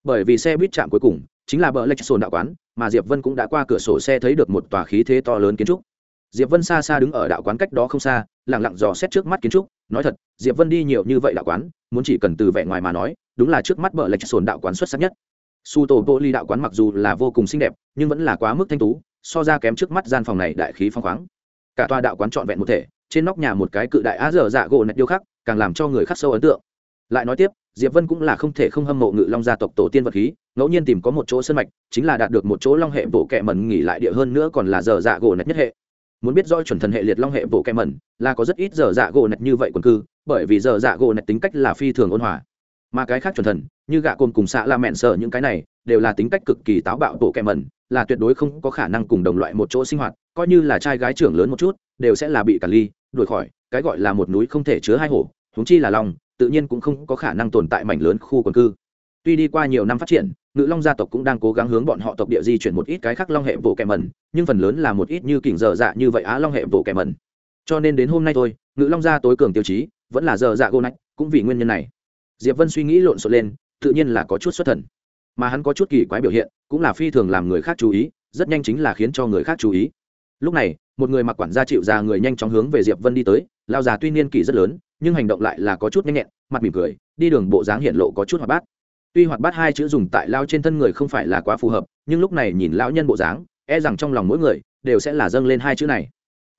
Bởi vì xe buýt chạm cuối cùng, chính là bờ lạch sồn đạo quán, mà diệp vân cũng đã qua cửa sổ xe thấy được một tòa khí thế to lớn kiến trúc diệp vân xa xa đứng ở đạo quán cách đó không xa lẳng lặng dò xét trước mắt kiến trúc. Nói thật, diệp vân đi nhiều như vậy đạo quán, muốn chỉ cần từ vẻ ngoài mà nói, đúng là trước mắt bờ lệch sồn đạo quán xuất sắc nhất. Su tổ bộ ly đạo quán mặc dù là vô cùng xinh đẹp, nhưng vẫn là quá mức thanh tú, so ra kém trước mắt gian phòng này đại khí phong khoáng. Cả tòa đạo quán trọn vẹn một thể, trên nóc nhà một cái cự đại á dở dạ gỗ nạch điêu khắc, càng làm cho người khắc sâu ấn tượng. Lại nói tiếp, diệp vân cũng là không thể không hâm mộ ngự long gia tộc tổ tiên vật khí, ngẫu nhiên tìm có một chỗ sân mạch, chính là đạt được một chỗ long hệ bộ kẹ mẩn nghỉ lại địa hơn nữa còn là dở dạ gỗ nạch nhất hệ muốn biết rõ chuẩn thần hệ liệt long hệ bộ kem mẩn, là có rất ít dở dạ gỗ nạch như vậy quần cư, bởi vì dở dạ gỗ nạch tính cách là phi thường ôn hòa. Mà cái khác chuẩn thần, như gạ cồn cùng xạ la mẹn sợ những cái này, đều là tính cách cực kỳ táo bạo bộ kem mẩn, là tuyệt đối không có khả năng cùng đồng loại một chỗ sinh hoạt, coi như là trai gái trưởng lớn một chút, đều sẽ là bị cản ly, đuổi khỏi, cái gọi là một núi không thể chứa hai hổ húng chi là long, tự nhiên cũng không có khả năng tồn tại mảnh lớn khu quần cư tuy đi qua nhiều năm phát triển, ngự long gia tộc cũng đang cố gắng hướng bọn họ tộc địa di chuyển một ít cái khác long hệ bộ kẻ mẩn, nhưng phần lớn là một ít như kỉnh dở dạ như vậy á long hệ bộ kẻ mẩn. Cho nên đến hôm nay thôi, ngự long gia tối cường tiêu chí, vẫn là dở dạ gô nách, cũng vì nguyên nhân này. Diệp vân suy nghĩ lộn xộn lên, tự nhiên là có chút xuất thần. Mà hắn có chút kỳ quái biểu hiện, cũng là phi thường làm người khác chú ý, rất nhanh chính là khiến cho người khác chú ý. Lúc này, một người mặc quản gia chịu già người nhanh chóng hướng về diệp vân đi tới, lao già tuy niên kỷ rất lớn, nhưng hành động lại là có chút nhanh nhẹn, mặt mỉm cười, đi đường bộ dáng hiện lộ có chút hoạt bát tuy hoạt bát hai chữ dùng tại lao trên thân người không phải là quá phù hợp, nhưng lúc này nhìn lão nhân bộ dáng e rằng trong lòng mỗi người đều sẽ là dâng lên hai chữ này.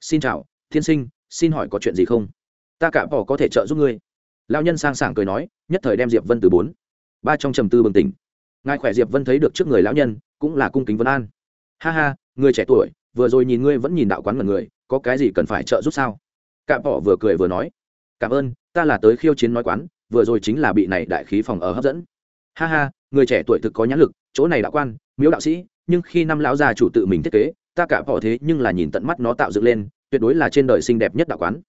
Xin chào, thiên sinh, xin hỏi có chuyện gì không? Ta cả bỏ có thể trợ giúp ngươi. Lao nhân sang sảng cười nói, nhất thời đem diệp vân từ bốn. Ba trong trầm tư bừng tỉnh. Ngài khỏe diệp vân thấy được trước người lão nhân, cũng là cung kính vân an. Ha ha, người trẻ tuổi, vừa rồi nhìn ngươi vẫn nhìn đạo quán mật người, có cái gì cần phải trợ giúp sao? Cạm bỏ vừa cười vừa nói, cảm ơn, ta là tới khiêu chiến nói quán, vừa rồi chính là bị này đại khí phòng ở hấp dẫn ha ha, người trẻ tuổi thực có nhãn lực, chỗ này đạo quan, miếu đạo sĩ, nhưng khi năm lão gia chủ tự mình thiết kế, ta cả bỏ thế nhưng là nhìn tận mắt nó tạo dựng lên, tuyệt đối là trên đời xinh đẹp nhất đạo quán.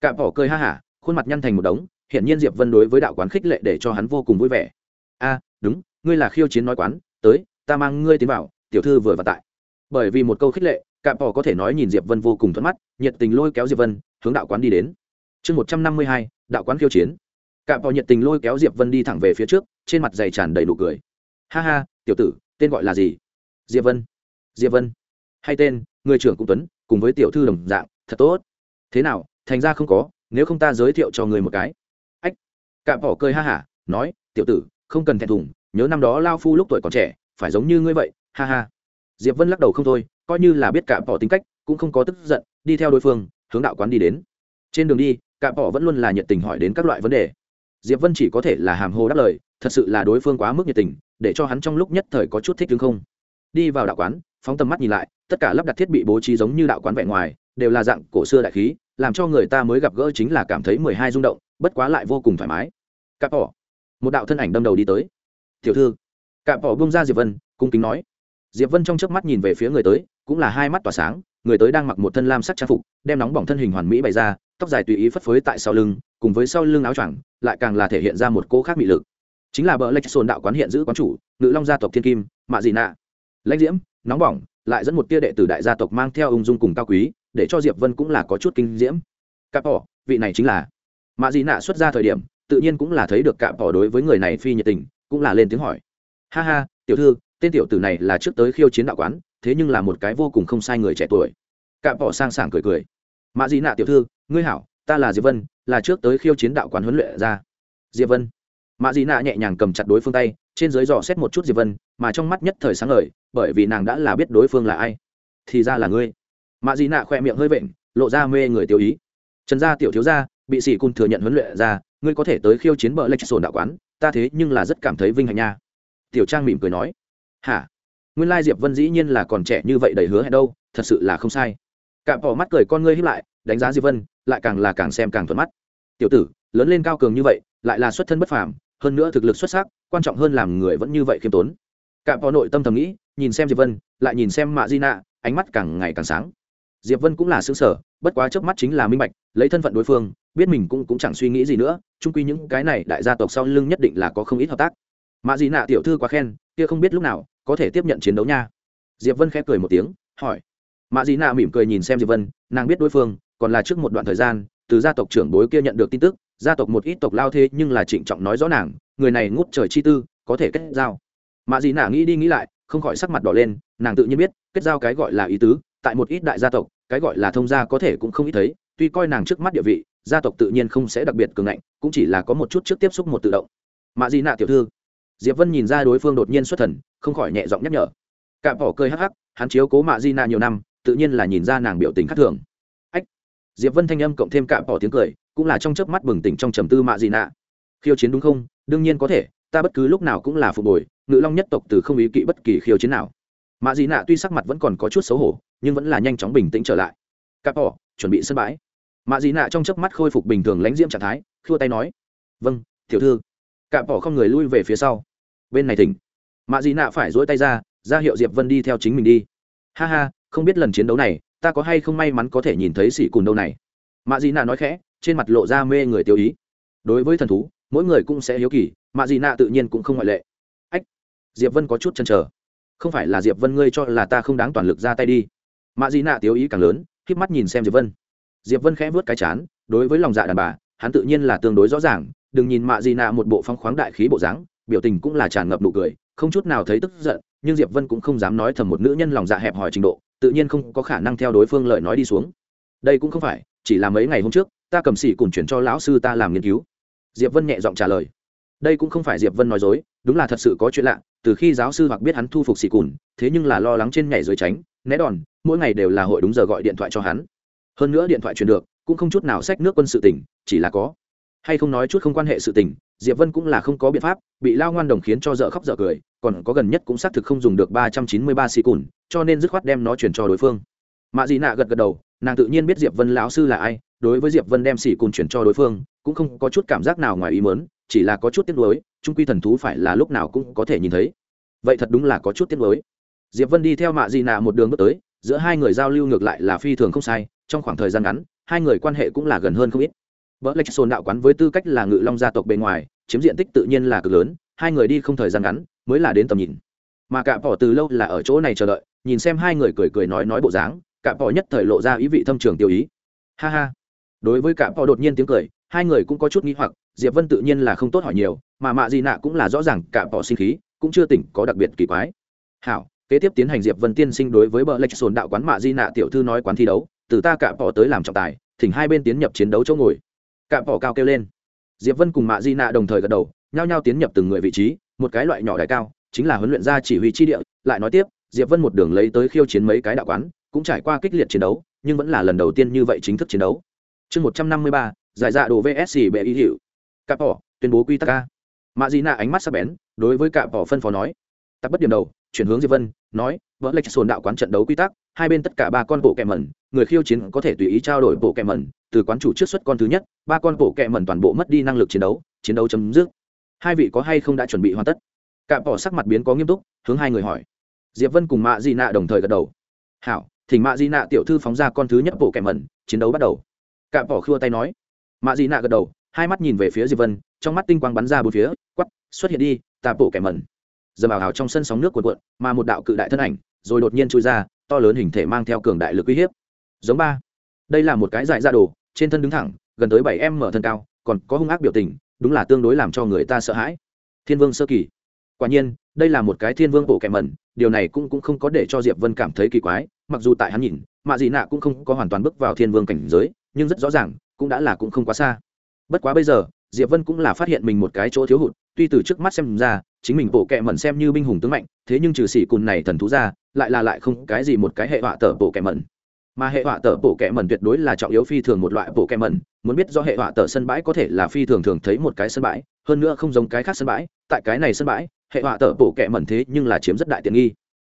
Cả bỏ cười ha hả khuôn mặt nhăn thành một đống hiện nhiên diệp vân đối với đạo quán khích lệ để cho hắn vô cùng vui vẻ. A, đúng, ngươi là khiêu chiến nói quán, tới, ta mang ngươi tiến vào, tiểu thư vừa và tại. Bởi vì một câu khích lệ cạm bỏ có thể nói nhìn diệp vân vô cùng thuận mắt, nhiệt tình lôi kéo diệp vân, hướng đạo quán đi đến. Chương một trăm năm mươi hai, đạo quán khiêu chiến cạm vào nhiệt tình lôi kéo diệp vân đi thẳng về phía trước, trên mặt dày tràn đầy nụ cười. Ha ha, tiểu tử, tên gọi là gì? Diệp vân. Diệp vân. Hay tên, người trưởng cũng tuấn, cùng với tiểu thư đồng dạng, thật tốt. Thế nào, thành ra không có, nếu không ta giới thiệu cho người một cái. Ách. Cạm bỏ cười ha hả, nói, tiểu tử, không cần thẹn thùng, nhớ năm đó lao phu lúc tuổi còn trẻ, phải giống như ngươi vậy, ha ha. Diệp vân lắc đầu không thôi, coi như là biết cạm bỏ tính cách, cũng không có tức giận, đi theo đối phương, hướng đạo quán đi đến. Trên đường đi cạm bỏ vẫn luôn là nhiệt tình hỏi đến các loại vấn đề diệp vân chỉ có thể là hàm hồ đáp lời, thật sự là đối phương quá mức nhiệt tình, để cho hắn trong lúc nhất thời có chút thích đứng không. Đi vào đạo quán, phóng tầm mắt nhìn lại, tất cả lắp đặt thiết bị bố trí giống như đạo quán vẻ ngoài, đều là dạng cổ xưa đại khí, làm cho người ta mới gặp gỡ chính là cảm thấy mười hai rung động, bất quá lại vô cùng thoải mái. Cạp bỏ một đạo thân ảnh đâm đầu đi tới. Tiểu thư. Cạp bỏ bông ra diệp vân, cung kính nói. Diệp vân trong chớp mắt nhìn về phía người tới, cũng là hai mắt tỏa sáng, người tới đang mặc một thân lam sắc trang phục, đem nóng bỏng thân hình hoàn mỹ bày ra, tóc dài tùy ý phất phới tại sau lưng cùng với sau lưng áo choàng, lại càng là thể hiện ra một cô khác mị lực. Chính là bờ lệch sồn đạo quán hiện giữ quán chủ, ngự long gia tộc thiên kim, mạ dị nạ. Lãnh diễm, nóng bỏng, lại dẫn một tia đệ tử đại gia tộc mang theo ung dung cùng cao quý, để cho diệp vân cũng là có chút kinh diễm. Cạp bỏ vị này chính là. Mạ dị nạ xuất ra thời điểm, tự nhiên cũng là thấy được cạp bỏ đối với người này phi nhiệt tình, cũng là lên tiếng hỏi. Ha ha, tiểu thư, tên tiểu tử này là trước tới khiêu chiến đạo quán, thế nhưng là một cái vô cùng không sai người trẻ tuổi. Cạp bỏ sang sảng cười cười. Mạ dị nạ tiểu thư, ngươi hảo ta là diệp vân là trước tới khiêu chiến đạo quán huấn luyện ra diệp vân mạ dị nạ nhẹ nhàng cầm chặt đối phương tay trên dưới dò xét một chút diệp vân mà trong mắt nhất thời sáng ngời bởi vì nàng đã là biết đối phương là ai thì ra là ngươi mạ dị nạ khoe miệng hơi vện lộ ra mê người tiêu ý trần gia tiểu thiếu gia bị sĩ cung thừa nhận huấn luyện ra ngươi có thể tới khiêu chiến bờ lệch sồn đạo quán ta thế nhưng là rất cảm thấy vinh hạnh nha tiểu trang mỉm cười nói hả nguyên lai diệp vân dĩ nhiên là còn trẻ như vậy đầy hứa hẹn đâu thật sự là không sai cạm bỏ mắt cười con ngươi hiếp lại đánh giá diệp vân lại càng là càng xem càng thuận mắt. Tiểu tử, lớn lên cao cường như vậy, lại là xuất thân bất phàm, hơn nữa thực lực xuất sắc, quan trọng hơn làm người vẫn như vậy khiêm tốn. Cạm bỏ nội tâm thầm nghĩ, nhìn xem diệp vân, lại nhìn xem mạ di nạ ánh mắt càng ngày càng sáng. Diệp vân cũng là xứng sở, bất quá trước mắt chính là minh bạch, lấy thân phận đối phương, biết mình cũng cũng chẳng suy nghĩ gì nữa, chung quy những cái này đại gia tộc sau lưng nhất định là có không ít hợp tác. Mạ di nạ tiểu thư quá khen, kia không biết lúc nào có thể tiếp nhận chiến đấu nha. Diệp vân khẽ cười một tiếng, hỏi. Mạ di nạ mỉm cười nhìn xem diệp vân, nàng biết đối phương còn là trước một đoạn thời gian, từ gia tộc trưởng bối kia nhận được tin tức, gia tộc một ít tộc lao thế nhưng là trịnh trọng nói rõ nàng, người này ngút trời chi tư, có thể kết giao. Mạ dị nạ nghĩ đi nghĩ lại, không khỏi sắc mặt đỏ lên, nàng tự nhiên biết, kết giao cái gọi là ý tứ, tại một ít đại gia tộc, cái gọi là thông gia có thể cũng không ít thấy, tuy coi nàng trước mắt địa vị, gia tộc tự nhiên không sẽ đặc biệt cường ngạnh, cũng chỉ là có một chút trước tiếp xúc một tự động. Mạ dị nạ tiểu thư. Diệp vân nhìn ra đối phương đột nhiên xuất thần, không khỏi nhẹ giọng nhắc nhở. Cạm bỏ cười hắc hắc, hắn chiếu cố mạ di nạ nhiều năm, tự nhiên là nhìn ra nàng biểu tình khác thường diệp vân thanh âm cộng thêm cạm bỏ tiếng cười, cũng là trong chớp mắt bừng tỉnh trong trầm tư mạ dị nạ. Khiêu chiến đúng không? Đương nhiên có thể, ta bất cứ lúc nào cũng là phục bồi, ngự long nhất tộc từ không ý kỵ bất kỳ khiêu chiến nào. Mạ dị nạ tuy sắc mặt vẫn còn có chút xấu hổ, nhưng vẫn là nhanh chóng bình tĩnh trở lại. Cạm bỏ chuẩn bị sân bãi. Mạ dị nạ trong chớp mắt khôi phục bình thường lãnh diễm trạng thái, khua tay nói vâng tiểu thư. Cạm bỏ không người lui về phía sau. Bên này thỉnh. Mạ dị nạ phải dỗi tay ra ra hiệu diệp vân đi theo chính mình đi. Ha ha, không biết lần chiến đấu này ta có hay không may mắn có thể nhìn thấy sĩ cùn đâu này? Mạ dị nạ nói khẽ, trên mặt lộ ra mê người tiêu ý. Đối với thần thú, mỗi người cũng sẽ hiếu kỳ, mạ dị nạ tự nhiên cũng không ngoại lệ. Ách, diệp vân có chút chăn trở không phải là diệp vân ngươi cho là ta không đáng toàn lực ra tay đi. Mạ dị nạ tiêu ý càng lớn k mắt nhìn xem diệp vân. Diệp vân khẽ vớt cái chán, đối với lòng dạ đàn bà, hắn tự nhiên là tương đối rõ ràng, đừng nhìn mạ dị nạ một bộ phong khoáng đại khí bộ dáng, biểu tình cũng là tràn ngập nụ cười, không chút nào thấy tức giận, nhưng diệp vân cũng không dám nói thầm một nữ nhân lòng dạ hẹp hòi trình độ tự nhiên không có khả năng theo đối phương lời nói đi xuống. Đây cũng không phải, chỉ là mấy ngày hôm trước, ta cầm xỉ cùng chuyển cho lão sư ta làm nghiên cứu. Diệp vân nhẹ giọng trả lời. Đây cũng không phải diệp vân nói dối, đúng là thật sự có chuyện lạ, từ khi giáo sư hoặc biết hắn thu phục xỉ cùn, thế nhưng là lo lắng trên nhảy dưới tránh, né đòn, mỗi ngày đều là hội đúng giờ gọi điện thoại cho hắn. Hơn nữa điện thoại truyền được, cũng không chút nào sách nước quân sự tỉnh chỉ là có. Hay không nói chút không quan hệ sự tình, diệp vân cũng là không có biện pháp, bị lao ngoan đồng khiến cho dở khóc dở cười, còn có gần nhất cũng xác thực không dùng được ba trăm chín mươi ba xì cùn cho nên dứt khoát đem nó chuyển cho đối phương. Mạ dị nạ gật gật đầu nàng tự nhiên biết diệp vân lão sư là ai đối với diệp vân đem xỉ cùn chuyển cho đối phương cũng không có chút cảm giác nào ngoài ý mớn chỉ là có chút tiếc nuối trung quy thần thú phải là lúc nào cũng có thể nhìn thấy. Vậy thật đúng là có chút tiếc nuối. Diệp vân đi theo mạ dị nạ một đường bước tới giữa hai người giao lưu ngược lại là phi thường không sai trong khoảng thời gian ngắn hai người quan hệ cũng là gần hơn không ít. Vợ Lệch Sồn đạo quán với tư cách là ngự long gia tộc bề ngoài, chiếm diện tích tự nhiên là cực lớn, hai người đi không thời gian ngắn, mới là đến tầm nhìn. Mà cạm bỏ từ lâu là ở chỗ này chờ đợi, nhìn xem hai người cười cười nói nói bộ dáng, cạm bỏ nhất thời lộ ra ý vị thâm trường tiêu ý. Ha ha. Đối với cạm bỏ đột nhiên tiếng cười, hai người cũng có chút nghi hoặc, Diệp Vân tự nhiên là không tốt hỏi nhiều, mà Mạ Di Nạ cũng là rõ ràng cạm bỏ sinh khí, cũng chưa tỉnh có đặc biệt kỳ quái. Hảo, kế tiếp tiến hành Diệp Vân tiên sinh đối với bờ Lệch Sồn đạo quán Mạ Di Nạ tiểu thư nói quán thi đấu, từ ta cạm bỏ tới làm trọng tài, thỉnh hai bên tiến nhập chiến đấu chỗ ngồi cạm bỏ cao kêu lên diệp vân cùng mạ di nạ đồng thời gật đầu nhao nhao tiến nhập từng người vị trí một cái loại nhỏ đại cao chính là huấn luyện gia chỉ huy chi địa, lại nói tiếp, diệp vân một đường lấy tới khiêu chiến mấy cái đạo quán, cũng trải qua kích liệt chiến đấu, nhưng vẫn là lần đầu tiên như vậy chính thức chiến đấu. Chương một trăm năm mươi ba, giải dạ đồ vsc bệ ý hiệu. Cạp bỏ tuyên bố quy tắc ca mạ di nạ ánh mắt sắc bén, đối với cạp bỏ phân phó nói. Ta bất điểm đầu, chuyển hướng diệp vân, nói, vỡ lệch sồn đạo quán trận đấu quy tắc, hai bên tất cả ba con bộ kẹ mẩn, người khiêu chiến có thể tùy ý trao đổi bộ kẹ mẩn, từ quán chủ trước xuất con thứ nhất, ba con bộ kẹ mẩn toàn bộ mất đi năng lực chiến đấu chiến đấu chấm dứt. Hai vị có hay không đã chuẩn bị hoàn tất? Cạm bỏ sắc mặt biến có nghiêm túc, hướng hai người hỏi. Diệp vân cùng mạ di nạ đồng thời gật đầu. Hảo, thỉnh mạ di nạ tiểu thư phóng ra con thứ nhất bộ kẻ mẩn, chiến đấu bắt đầu. Cạm bỏ khua tay nói. Mạ di nạ gật đầu, hai mắt nhìn về phía diệp vân, trong mắt tinh quang bắn ra bốn phía quắp xuất hiện đi tà bộ kẻ mẩn. Giờ bảo hào trong sân sóng nước cuộn cuộn, mà một đạo cự đại thân ảnh, rồi đột nhiên chui ra, to lớn hình thể mang theo cường đại lực uy hiếp. Giống ba. Đây là một cái dại ra đồ, trên thân đứng thẳng, gần tới bảy em mở thân cao, còn có hung ác biểu tình, đúng là tương đối làm cho người ta sợ hãi. Thiên vương sơ kỳ quả nhiên, đây là một cái thiên vương bộ kẻ mẩn, điều này cũng cũng không có để cho diệp vân cảm thấy kỳ quái, mặc dù tại hắn nhìn, mạ dị nạ cũng không có hoàn toàn bước vào thiên vương cảnh giới, nhưng rất rõ ràng, cũng đã là cũng không quá xa. Bất quá bây giờ, diệp vân cũng là phát hiện mình một cái chỗ thiếu hụt, tuy từ trước mắt xem ra, chính mình bộ kệ mẩn xem như binh hùng tướng mạnh, thế nhưng trừ sĩ cùn này thần thú ra, lại là lại không cái gì một cái hệ họa tờ bộ kệ mẩn. Mà hệ họa tờ bộ kệ mẩn tuyệt đối là trọng yếu phi thường một loại bộ kệ mẩn, muốn biết do hệ họa tờ sân bãi có thể là phi thường thường thấy một cái sân bãi, hơn nữa không giống cái khác sân bãi, tại cái này sân bãi hệ họa tờ bộ kẹ mẩn thế nhưng là chiếm rất đại tiện nghi.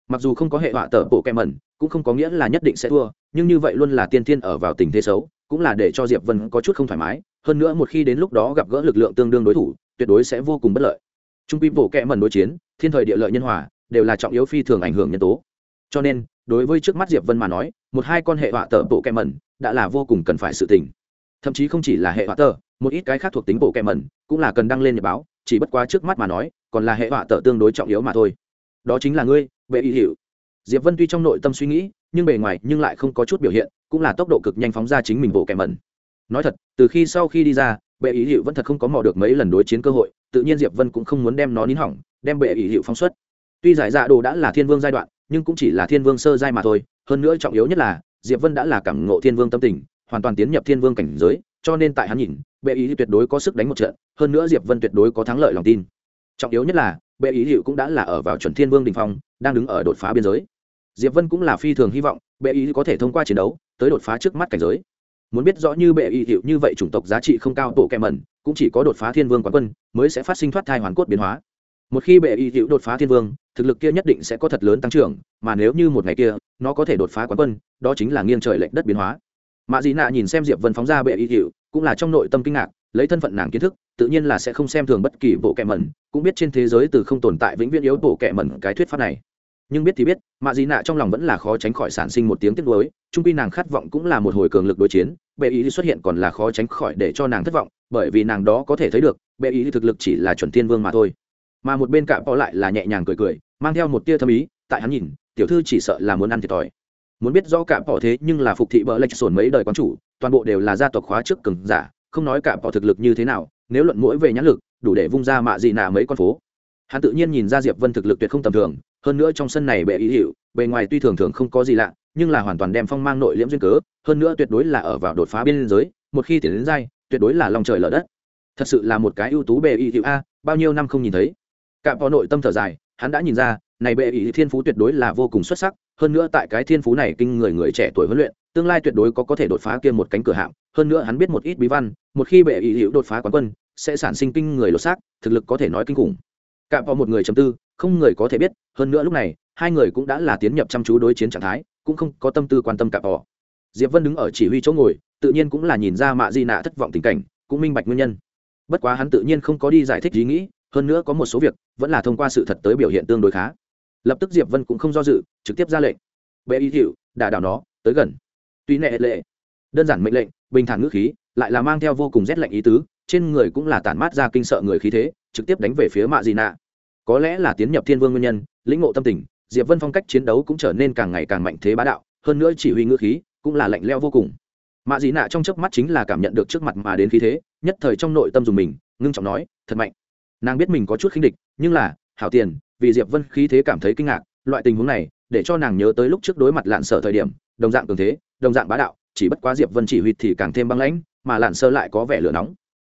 Mặc dù không có hệ họa tờ bộ kẹ mẩn, cũng không có nghĩa là nhất định sẽ thua, nhưng như vậy luôn là tiên thiên ở vào tình thế xấu, cũng là để cho diệp vân có chút không thoải mái. Hơn nữa một khi đến lúc đó gặp gỡ lực lượng tương đương đối thủ, tuyệt đối sẽ vô cùng bất lợi. Trung quy bộ kẹ mẩn đối chiến, thiên thời địa lợi nhân hòa, đều là trọng yếu phi thường ảnh hưởng nhân tố. Cho nên, đối với trước mắt diệp vân mà nói, một hai con hệ họa tờ bộ kẹ mẩn đã là vô cùng cần phải sự tình. Thậm chí không chỉ là hệ họa tờ một ít cái khác thuộc tính bộ kẹ mẩn cũng là cần đăng lên nhật báo, chỉ bất quá trước mắt mà nói còn là hệ họa tờ tương đối trọng yếu mà thôi. Đó chính là ngươi vệ y hiệu diệp vân tuy trong nội tâm suy nghĩ, nhưng bề ngoài nhưng lại không có chút biểu hiện, cũng là tốc độ cực nhanh phóng ra chính mình bộ kẻ mẩn. Nói thật, từ khi sau khi đi ra, bệ ý hiệu vẫn thật không có mò được mấy lần đối chiến cơ hội, tự nhiên diệp vân cũng không muốn đem nó nín hỏng, đem bệ ý hiệu phóng xuất. Tuy giải dạ đồ đã là thiên vương giai đoạn, nhưng cũng chỉ là thiên vương sơ giai mà thôi, hơn nữa trọng yếu nhất là, diệp vân đã là cảm ngộ thiên vương tâm tình, hoàn toàn tiến nhập thiên vương cảnh giới, cho nên tại hắn nhìn, bệ ý tuyệt đối có sức đánh một trận, hơn nữa diệp vân tuyệt đối có thắng lợi lòng tin trọng yếu nhất là, bệ ý hiệu cũng đã là ở vào chuẩn thiên vương đình phong, đang đứng ở đột phá biên giới. Diệp vân cũng là phi thường hy vọng, bệ ý có thể thông qua chiến đấu, tới đột phá trước mắt cảnh giới. Muốn biết rõ như bệ ý hiệu như vậy chủng tộc giá trị không cao tổ kẹm mẩn, cũng chỉ có đột phá thiên vương quán quân, mới sẽ phát sinh thoát thai hoàn cốt biến hóa. Một khi bệ ý hiệu đột phá thiên vương, thực lực kia nhất định sẽ có thật lớn tăng trưởng, mà nếu như một ngày kia, nó có thể đột phá quán quân, đó chính là nghiêng trời lệnh đất biến hóa. Mạ dị nạ nhìn xem diệp vân phóng ra bệ ý hiệu cũng là trong nội tâm kinh ngạc, lấy thân phận nàng kiến thức tự nhiên là sẽ không xem thường bất kỳ bộ kệ mẩn, cũng biết trên thế giới từ không tồn tại vĩnh viễn yếu bộ kệ mẩn cái thuyết pháp này. Nhưng biết thì biết, mạ dị nạ trong lòng vẫn là khó tránh khỏi sản sinh một tiếng tiếc nuối, trung quy nàng khát vọng cũng là một hồi cường lực đối chiến, bệ ý xuất hiện còn là khó tránh khỏi để cho nàng thất vọng, bởi vì nàng đó có thể thấy được, bệ ý thực lực chỉ là chuẩn thiên vương mà thôi. Mà một bên cạm bỏ lại là nhẹ nhàng cười cười, mang theo một tia thâm ý, tại hắn nhìn, tiểu thư chỉ sợ là muốn ăn thiệt thòi. Muốn biết rõ cạm bỏ thế nhưng là phục thị bỡ lệch sồn mấy đời quán chủ, toàn bộ đều là gia tộc khóa trước cường giả, không nói cạm bỏ thực lực như thế nào nếu luận mỗi về nhãn lực, đủ để vung ra mạ dị nạ mấy con phố. Hắn tự nhiên nhìn ra diệp vân thực lực tuyệt không tầm thường, hơn nữa trong sân này bệ ý hiệu bề ngoài tuy thường thường không có gì lạ, nhưng là hoàn toàn đem phong mang nội liễm duyên cớ, hơn nữa tuyệt đối là ở vào đột phá biên giới, một khi tiến đến dai tuyệt đối là lòng trời lở đất. Thật sự là một cái ưu tú bệ ý hiệu a, bao nhiêu năm không nhìn thấy. Cạm vào nội tâm thở dài, hắn đã nhìn ra, này bệ ý thiên phú tuyệt đối là vô cùng xuất sắc, hơn nữa tại cái thiên phú này kinh người người trẻ tuổi huấn luyện, tương lai tuyệt đối có có thể đột phá kia một cánh cửa hạm hơn nữa hắn biết một ít bí văn, một khi bệ ý hữu đột phá quán quân, sẽ sản sinh kinh người lột xác, thực lực có thể nói kinh khủng. Cạm vào một người chấm tư, không người có thể biết, hơn nữa lúc này, hai người cũng đã là tiến nhập chăm chú đối chiến trạng thái, cũng không có tâm tư quan tâm cạm vào. Diệp vân đứng ở chỉ huy chỗ ngồi, tự nhiên cũng là nhìn ra mạ di nạ thất vọng tình cảnh, cũng minh bạch nguyên nhân. Bất quá hắn tự nhiên không có đi giải thích ý nghĩ, hơn nữa có một số việc, vẫn là thông qua sự thật tới biểu hiện tương đối khá. Lập tức diệp vân cũng không do dự, trực tiếp ra lệnh. Bệ y hiệu đả đảo nó, tới gần. Tuy nệ lệ, đơn giản mệnh lệnh bình thản ngữ khí, lại là mang theo vô cùng rét lạnh ý tứ, trên người cũng là tản mát ra kinh sợ người khí thế, trực tiếp đánh về phía mạ dị nạ có lẽ là tiến nhập thiên vương nguyên nhân, lĩnh ngộ tâm tình, diệp vân phong cách chiến đấu cũng trở nên càng ngày càng mạnh thế bá đạo, hơn nữa chỉ huy ngữ khí cũng là lạnh leo vô cùng. Mạ dị nạ trong chớp mắt chính là cảm nhận được trước mặt mà đến khí thế, nhất thời trong nội tâm dùng mình, ngưng trọng nói, thật mạnh. Nàng biết mình có chút khinh địch, nhưng là, hảo tiền, vì diệp vân khí thế cảm thấy kinh ngạc, loại tình huống này, để cho nàng nhớ tới lúc trước đối mặt lạn sở thời điểm, đồng dạng cường thế, đồng dạng bá đạo chỉ bất quá diệp vân chỉ huy thì càng thêm băng lãnh, mà lạn sơ lại có vẻ lửa nóng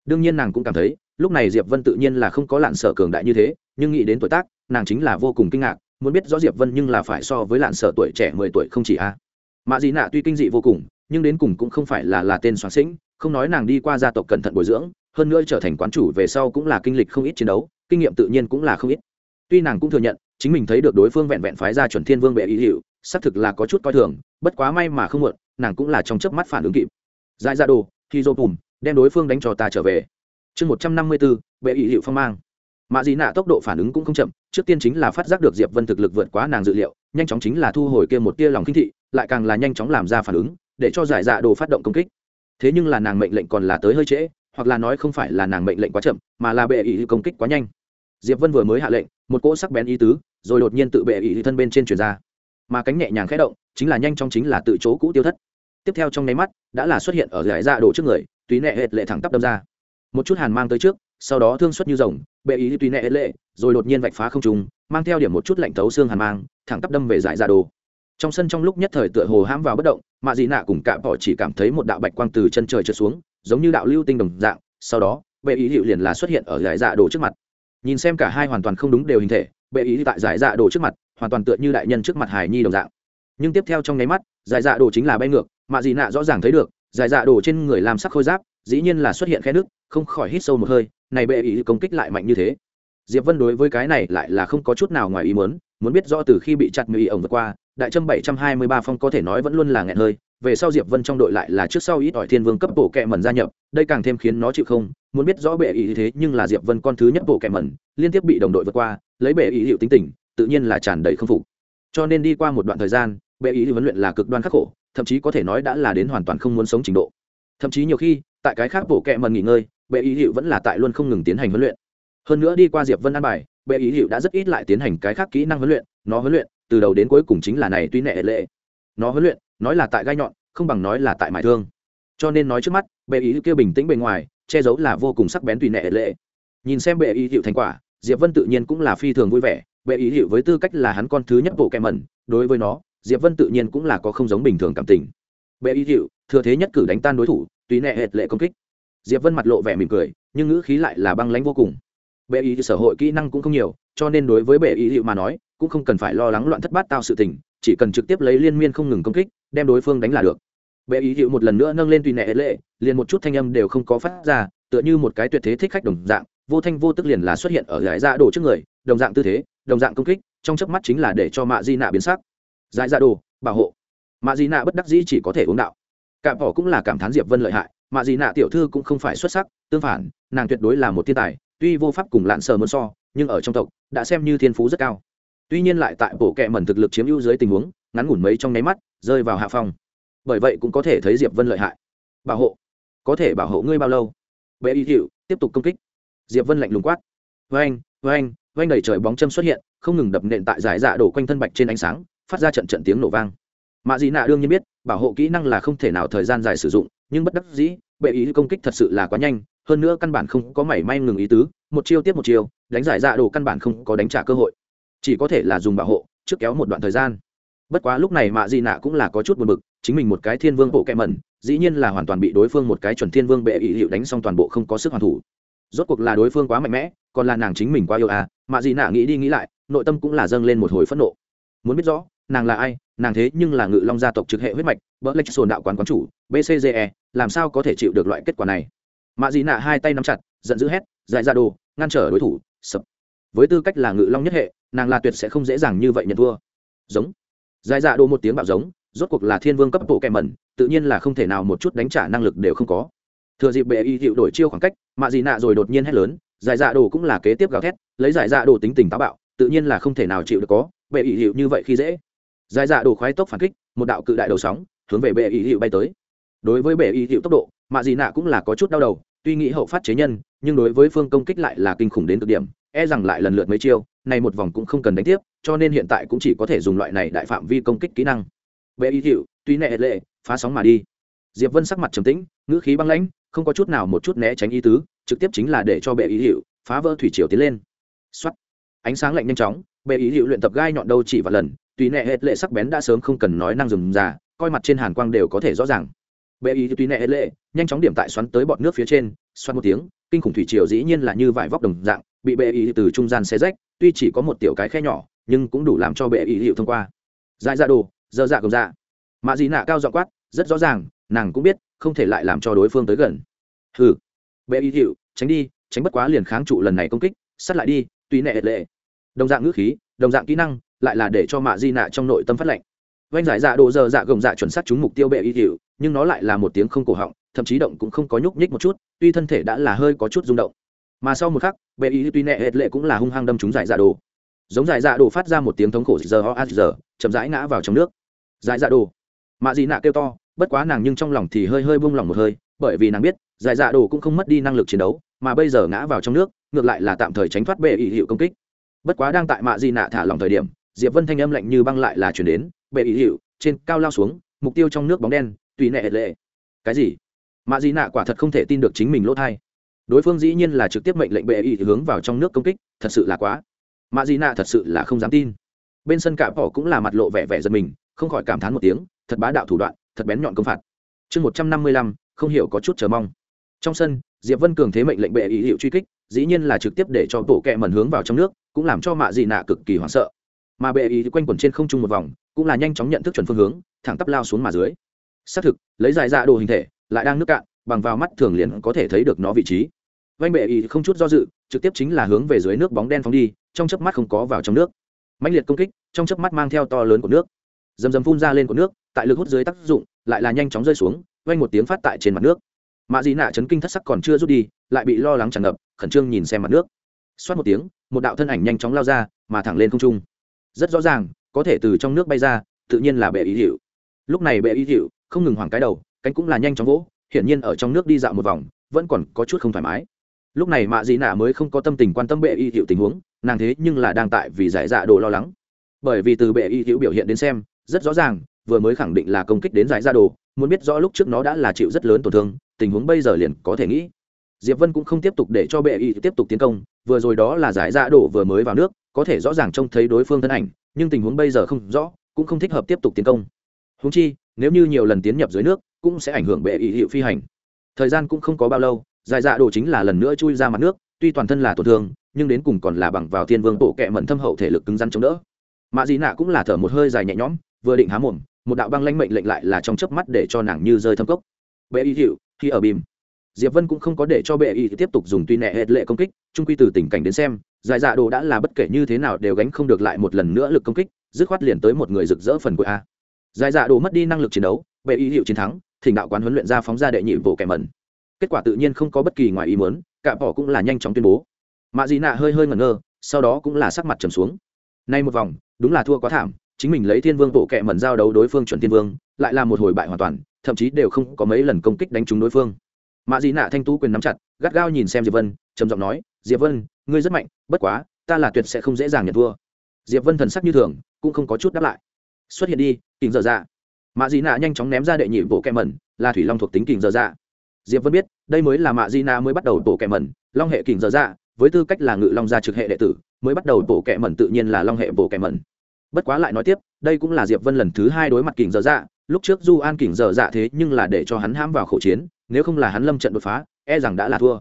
đương nhiên nàng cũng cảm thấy, lúc này diệp vân tự nhiên là không có lạn sở cường đại như thế, nhưng nghĩ đến tuổi tác, nàng chính là vô cùng kinh ngạc, muốn biết rõ diệp vân nhưng là phải so với lạn sở tuổi trẻ mười tuổi không chỉ a à. mạ dị nạ tuy kinh dị vô cùng, nhưng đến cùng cũng không phải là là tên soạn sĩnh không nói nàng đi qua gia tộc cẩn thận bồi dưỡng, hơn nữa trở thành quán chủ về sau cũng là kinh lịch không ít chiến đấu, kinh nghiệm tự nhiên cũng là không ít tuy nàng cũng thừa nhận, chính mình thấy được đối phương vẹn vẹn phái ra chuẩn thiên vương bệ ý hiệu xác thực là có chút coi thường, bất quá may mà không muộn nàng cũng là trong chớp mắt phản ứng kịp. Dại ra đồ khi dô bùm đem đối phương đánh cho ta trở về. Chương một trăm năm mươi bốn bệ ý hiệu phong mang. Mạ dị nạ tốc độ phản ứng cũng không chậm, trước tiên chính là phát giác được diệp vân thực lực vượt quá nàng dự liệu, nhanh chóng chính là thu hồi kia một tia lòng kinh thị, lại càng là nhanh chóng làm ra phản ứng, để cho giải dạ đồ phát động công kích. Thế nhưng là nàng mệnh lệnh còn là tới hơi trễ, hoặc là nói không phải là nàng mệnh lệnh quá chậm, mà là bệ ý công kích quá nhanh. Diệp vân vừa mới hạ lệnh, một cỗ sắc bén ý tứ, rồi đột nhiên tự bệ ý thân bên trên truyền ra. Mà cánh nhẹ nhàng khẽ động, chính là nhanh chóng chính là tự chỗ cũ tiêu thất tiếp theo trong nháy mắt, đã là xuất hiện ở giải dạ đổ trước người túy nệ hệt lệ thẳng tắp đâm ra. Một chút hàn mang tới trước, sau đó thương xuất như rồng, bệ ý tùy nệ lệ, rồi đột nhiên vạch phá không trùng mang theo điểm một chút lạnh thấu xương hàn mang, thẳng tắp đâm về giải dạ đồ. Trong sân trong lúc nhất thời tựa hồ hãm vào bất động, mạ dị nạ cùng cạm bỏ chỉ cảm thấy một đạo bạch quang từ chân trời trượt xuống, giống như đạo lưu tinh đồng dạng, sau đó, bệ ý hiệu liền là xuất hiện ở giải dạ đồ trước mặt. Nhìn xem cả hai hoàn toàn không đúng đều hình thể, bệ ý tại giải dạ đồ trước mặt, hoàn toàn tựa như đại nhân trước mặt hải nhi đồng dạng. Nhưng tiếp theo trong nháy mắt, giải dạ đồ chính là bay ngược mạ dị nạ rõ ràng thấy được, dài dạ đổ trên người làm sắc khôi giáp, dĩ nhiên là xuất hiện khe nước, không khỏi hít sâu một hơi, này bệ ý công kích lại mạnh như thế. Diệp vân đối với cái này lại là không có chút nào ngoài ý muốn muốn biết rõ từ khi bị chặt mỹ ổng vượt qua, đại trâm bảy trăm hai mươi ba phong có thể nói vẫn luôn là nghẹn hơi, về sau diệp vân trong đội lại là trước sau ít ỏi thiên vương cấp bộ kẹ mẩn gia nhập, đây càng thêm khiến nó chịu không, muốn biết rõ bệ ý thế nhưng là diệp vân con thứ nhất bộ kẹ mẩn, liên tiếp bị đồng đội vượt qua, lấy bệ ý hiệu tính tình, tự nhiên là tràn đầy không phục. Cho nên đi qua một đoạn thời gian, bệ ý huấn luyện là cực đoan khắc khổ thậm chí có thể nói đã là đến hoàn toàn không muốn sống trình độ. Thậm chí nhiều khi, tại cái khác bộ kẹ mần nghỉ ngơi, bệ ý hiệu vẫn là tại luôn không ngừng tiến hành huấn luyện. Hơn nữa đi qua diệp vân an bài, bệ ý hiệu đã rất ít lại tiến hành cái khác kỹ năng huấn luyện, nó huấn luyện, từ đầu đến cuối cùng chính là này tuy nệ lệ. Nó huấn luyện, nói là tại gai nhọn, không bằng nói là tại mải thương. Cho nên nói trước mắt, bệ ý kia bình tĩnh bề ngoài, che giấu là vô cùng sắc bén tùy nệ lệ. Nhìn xem bệ ý hiệu thành quả, diệp vân tự nhiên cũng là phi thường vui vẻ. Bệ ý hiệu với tư cách là hắn con thứ nhất bộ kẹ mẩn đối với nó diệp vân tự nhiên cũng là có không giống bình thường cảm tình. Bệ Y hiệu thừa thế nhất cử đánh tan đối thủ, tùy nẹ hệt lệ công kích. Diệp vân mặt lộ vẻ mỉm cười, nhưng ngữ khí lại là băng lãnh vô cùng. Bệ y sở hội kỹ năng cũng không nhiều, cho nên đối với bệ Y hiệu mà nói, cũng không cần phải lo lắng loạn thất bát tao sự tình, chỉ cần trực tiếp lấy liên miên không ngừng công kích, đem đối phương đánh là được. Bệ ý hiệu một lần nữa nâng lên tùy nệ lệ, liền một chút thanh âm đều không có phát ra, tựa như một cái tuyệt thế thích khách đồng dạng, vô thanh vô tức liền là xuất hiện ở giải dạ đổ trước người, đồng dạng tư thế, đồng dạng công kích, trong chớp mắt chính là để cho mạ di nạ biến sắc giải ra đồ, bảo hộ. Mạ dị nạ bất đắc dĩ chỉ có thể uống đạo. Cạm bỏ cũng là cảm thán diệp vân lợi hại, mạ dị nạ tiểu thư cũng không phải xuất sắc, tương phản, nàng tuyệt đối là một thiên tài, tuy vô pháp cùng lạn sờ mơn so, nhưng ở trong tộc, đã xem như thiên phú rất cao. Tuy nhiên lại tại bộ kệ mẩn thực lực chiếm ưu dưới tình huống, ngắn ngủn mấy trong nháy mắt, rơi vào hạ phong. Bởi vậy cũng có thể thấy diệp vân lợi hại. Bảo hộ. Có thể bảo hộ ngươi bao lâu? Bệ y hiệu tiếp tục công kích. Diệp vân lạnh lùng quát. Vang vang vang đầy trời bóng châm xuất hiện, không ngừng đập nện tại giải dạ đổ quanh thân bạch trên ánh sáng phát ra trận trận tiếng nổ vang. Mạ dị nạ đương nhiên biết, bảo hộ kỹ năng là không thể nào thời gian dài sử dụng, nhưng bất đắc dĩ, bệ ý công kích thật sự là quá nhanh, hơn nữa căn bản không có mảy may ngừng ý tứ, một chiêu tiếp một chiêu, đánh giải dạ đồ căn bản không có đánh trả cơ hội. Chỉ có thể là dùng bảo hộ, trước kéo một đoạn thời gian. Bất quá lúc này mạ dị nạ cũng là có chút buồn bực, chính mình một cái thiên vương bộ kẹ mẩn, dĩ nhiên là hoàn toàn bị đối phương một cái chuẩn thiên vương bệ ý hiệu đánh xong toàn bộ không có sức hoàn thủ. Rốt cuộc là đối phương quá mạnh mẽ, còn là nàng chính mình quá yêu à mạ dị nạ nghĩ đi nghĩ lại, nội tâm cũng là dâng lên một hồi phẫn nộ. Muốn biết rõ nàng là ai, nàng thế nhưng là ngự long gia tộc trực hệ huyết mạch, bỡ lệch sồn đạo quán quán chủ bcge làm sao có thể chịu được loại kết quả này? Mạ dị nạ hai tay nắm chặt, giận dữ hét dại ra đồ, ngăn trở đối thủ, sập. Với tư cách là ngự long nhất hệ, nàng là tuyệt sẽ không dễ dàng như vậy nhận thua. Giống. Dại dạ đồ một tiếng bạo giống, rốt cuộc là thiên vương cấp bộ kèm mẩn, tự nhiên là không thể nào một chút đánh trả năng lực đều không có. Thừa dịp bệ y hiệu đổi chiêu khoảng cách, mạ dị nạ rồi đột nhiên hét lớn, giải dạ đồ cũng là kế tiếp gào thét, lấy giải dạ đồ tính tình táo bạo, tự nhiên là không thể nào chịu được có, bệ y hiệu như vậy khi dễ giải dạ đồ khoái tốc phản kích, một đạo cự đại đầu sóng, hướng về bệ y hiệu bay tới. Đối với bệ y hiệu tốc độ, mạ dị nạ cũng là có chút đau đầu, tuy nghĩ hậu phát chế nhân, nhưng đối với phương công kích lại là kinh khủng đến cực điểm e rằng lại lần lượt mấy chiêu, này một vòng cũng không cần đánh tiếp, cho nên hiện tại cũng chỉ có thể dùng loại này đại phạm vi công kích kỹ năng. Bệ y hiệu, tuy nệ lệ, phá sóng mà đi. Diệp vân sắc mặt trầm tĩnh, ngữ khí băng lãnh, không có chút nào một chút né tránh ý tứ, trực tiếp chính là để cho bệ ý hiệu phá vỡ thủy triều tiến lên. Xuất ánh sáng lạnh nhanh chóng, bệ ý hiệu luyện tập gai nhọn đâu chỉ và lần tùy nệ hết lệ sắc bén đã sớm không cần nói năng dùng già, coi mặt trên hàn quang đều có thể rõ ràng. Bệ ý tùy nệ hết lệ, nhanh chóng điểm tại xoắn tới bọn nước phía trên, xoắn một tiếng, kinh khủng thủy triều dĩ nhiên là như vải vóc đồng dạng, bị bệ ý từ trung gian xe rách, tuy chỉ có một tiểu cái khe nhỏ, nhưng cũng đủ làm cho bệ ý hiệu thông qua. Dại ra đồ, dơ dạ cầm dạ. Mạ dị nạ cao dọ quát, rất rõ ràng, nàng cũng biết, không thể lại làm cho đối phương tới gần. Hừ. Bệ ý hiệu tránh đi, tránh bất quá liền kháng trụ lần này công kích sát lại đi, tùy nệ lệ. Đồng dạng ngữ khí, đồng dạng kỹ năng lại là để cho mạ di nạ trong nội tâm phát lệnh. Vanh giải dạ đồ dơ dạ gồng dạ chuẩn xác trúng mục tiêu bệ y hiệu nhưng nó lại là một tiếng không cổ họng, thậm chí động cũng không có nhúc nhích một chút, tuy thân thể đã là hơi có chút rung động. Mà sau một khắc, bệ y tuy nẹ hệt lệ cũng là hung hăng đâm trúng giải dạ đồ. Giống giải dạ đồ phát ra một tiếng thống khổ giờ ho giờ, chậm rãi ngã vào trong nước. Giải dạ đồ. Mạ dị nạ kêu to, bất quá nàng nhưng trong lòng thì hơi hơi buông lỏng một hơi, bởi vì nàng biết, giải dạ đồ cũng không mất đi năng lực chiến đấu, mà bây giờ ngã vào trong nước, ngược lại là tạm thời tránh thoát bệ y hiệu công kích. Bất quá đang tại mạ di nạ thả lòng thời điểm diệp vân thanh âm lạnh như băng lại là chuyển đến, bệ ý hiệu trên cao lao xuống, mục tiêu trong nước bóng đen, tùy nệ lệ. Cái gì? Mạ Dĩ nạ quả thật không thể tin được chính mình lỗ thai đối phương dĩ nhiên là trực tiếp mệnh lệnh bệ ý hướng vào trong nước công kích, thật sự là quá. Mạ Dĩ nạ thật sự là không dám tin. Bên sân cả bỏ cũng là mặt lộ vẻ vẻ giật mình, không khỏi cảm thán một tiếng, thật bá đạo thủ đoạn, thật bén nhọn công phạt. Chương một trăm năm mươi lăm, không hiểu có chút chờ mong. Trong sân, diệp vân cường thế mệnh lệnh bệ ý hiệu truy kích, dĩ nhiên là trực tiếp để cho tổ kẹ mẩn hướng vào trong nước, cũng làm cho mạ dị nạ cực kỳ hoảng sợ mà bệ ý quanh quẩn trên không trung một vòng, cũng là nhanh chóng nhận thức chuẩn phương hướng, thẳng tắp lao xuống mà dưới. Xác thực, lấy dài dạ đồ hình thể, lại đang nước cạn, bằng vào mắt thường liền có thể thấy được nó vị trí. Vanh bệ ý không chút do dự, trực tiếp chính là hướng về dưới nước bóng đen phóng đi, trong chớp mắt không có vào trong nước. Mạnh liệt công kích, trong chớp mắt mang theo to lớn của nước. Dầm dầm phun ra lên của nước, tại lực hút dưới tác dụng, lại là nhanh chóng rơi xuống vanh một tiếng phát tại trên mặt nước. Mạ dị nạ chấn kinh thất sắc còn chưa rút đi, lại bị lo lắng tràn ngập, khẩn trương nhìn xem mặt nước. Xoát một tiếng, một đạo thân ảnh nhanh chóng lao ra, mà thẳng lên không trung rất rõ ràng, có thể từ trong nước bay ra, tự nhiên là bệ ý hiệu lúc này bệ ý hiệu không ngừng hoảng cái đầu, cánh cũng là nhanh chóng vỗ, hiển nhiên ở trong nước đi dạo một vòng, vẫn còn có chút không thoải mái. Lúc này mạ dị nạ mới không có tâm tình quan tâm bệ y hiệu tình huống, nàng thế nhưng là đang tại vì giải dạ đồ lo lắng. Bởi vì từ bệ y hiệu biểu hiện đến xem, rất rõ ràng, vừa mới khẳng định là công kích đến giải dạ đồ, muốn biết rõ lúc trước nó đã là chịu rất lớn tổn thương, tình huống bây giờ liền có thể nghĩ. Diệp vân cũng không tiếp tục để cho bệ y tiếp tục tiến công, vừa rồi đó là giải dạ đồ vừa mới vào nước có thể rõ ràng trông thấy đối phương thân ảnh, nhưng tình huống bây giờ không rõ, cũng không thích hợp tiếp tục tiến công. Húng chi, nếu như nhiều lần tiến nhập dưới nước, cũng sẽ ảnh hưởng bệ y hiệu phi hành. Thời gian cũng không có bao lâu, dài dạ đồ chính là lần nữa chui ra mặt nước, tuy toàn thân là tổn thương, nhưng đến cùng còn là bằng vào thiên vương bộ kệ mẫn thâm hậu thể lực cứng rắn chống đỡ. Mạ dị nạ cũng là thở một hơi dài nhẹ nhõm, vừa định há mồm, một đạo băng lanh mệnh lệnh lại là trong chớp mắt để cho nàng như rơi thâm cốc. Bệ y hiệu, khi ở bìm diệp vân cũng không có để cho bệ y tiếp tục dùng tuy nẹ hệ lệ công kích trung quy từ tình cảnh đến xem, giải dạ đồ đã là bất kể như thế nào đều gánh không được lại một lần nữa lực công kích, dứt khoát liền tới một người rực rỡ phần của a. Giải dạ đồ mất đi năng lực chiến đấu, bệ y hiệu chiến thắng, thỉnh đạo quán huấn luyện ra phóng ra đệ nhị bộ kẻ mẩn. Kết quả tự nhiên không có bất kỳ ngoài ý muốn, cả bỏ cũng là nhanh chóng tuyên bố. Mạ dị nạ hơi hơi ngẩn ngơ, sau đó cũng là sắc mặt trầm xuống. Nay một vòng, đúng là thua quá thảm, chính mình lấy thiên vương bộ kệ mẩn giao đấu đối phương chuẩn thiên vương, lại là một hồi bại hoàn toàn, thậm chí đều không có mấy lần công kích đánh trúng đối phương mạ dị nạ thanh tú quyền nắm chặt, gắt gao nhìn xem diệp vân, trầm giọng nói, diệp vân, ngươi rất mạnh, bất quá, ta là tuyệt sẽ không dễ dàng nhận thua. Diệp vân thần sắc như thường, cũng không có chút đáp lại. Xuất hiện đi, kình dở dạ. Mạ dị nạ nhanh chóng ném ra đệ nhị bộ kẹ mẩn, là thủy long thuộc tính kình dở dạ. Diệp vân biết, đây mới là mạ di Nạ mới bắt đầu bộ kẹ mẩn, long hệ kình dở dạ với tư cách là ngự long gia trực hệ đệ tử, mới bắt đầu bộ kẹ mẩn tự nhiên là long hệ bộ kẹ mẩn. Bất quá lại nói tiếp, đây cũng là diệp vân lần thứ hai đối mặt kình dở dạ lúc trước du an kình dở dạ thế nhưng là để cho hắn hãm vào khẩu chiến nếu không là hắn lâm trận đột phá e rằng đã là thua.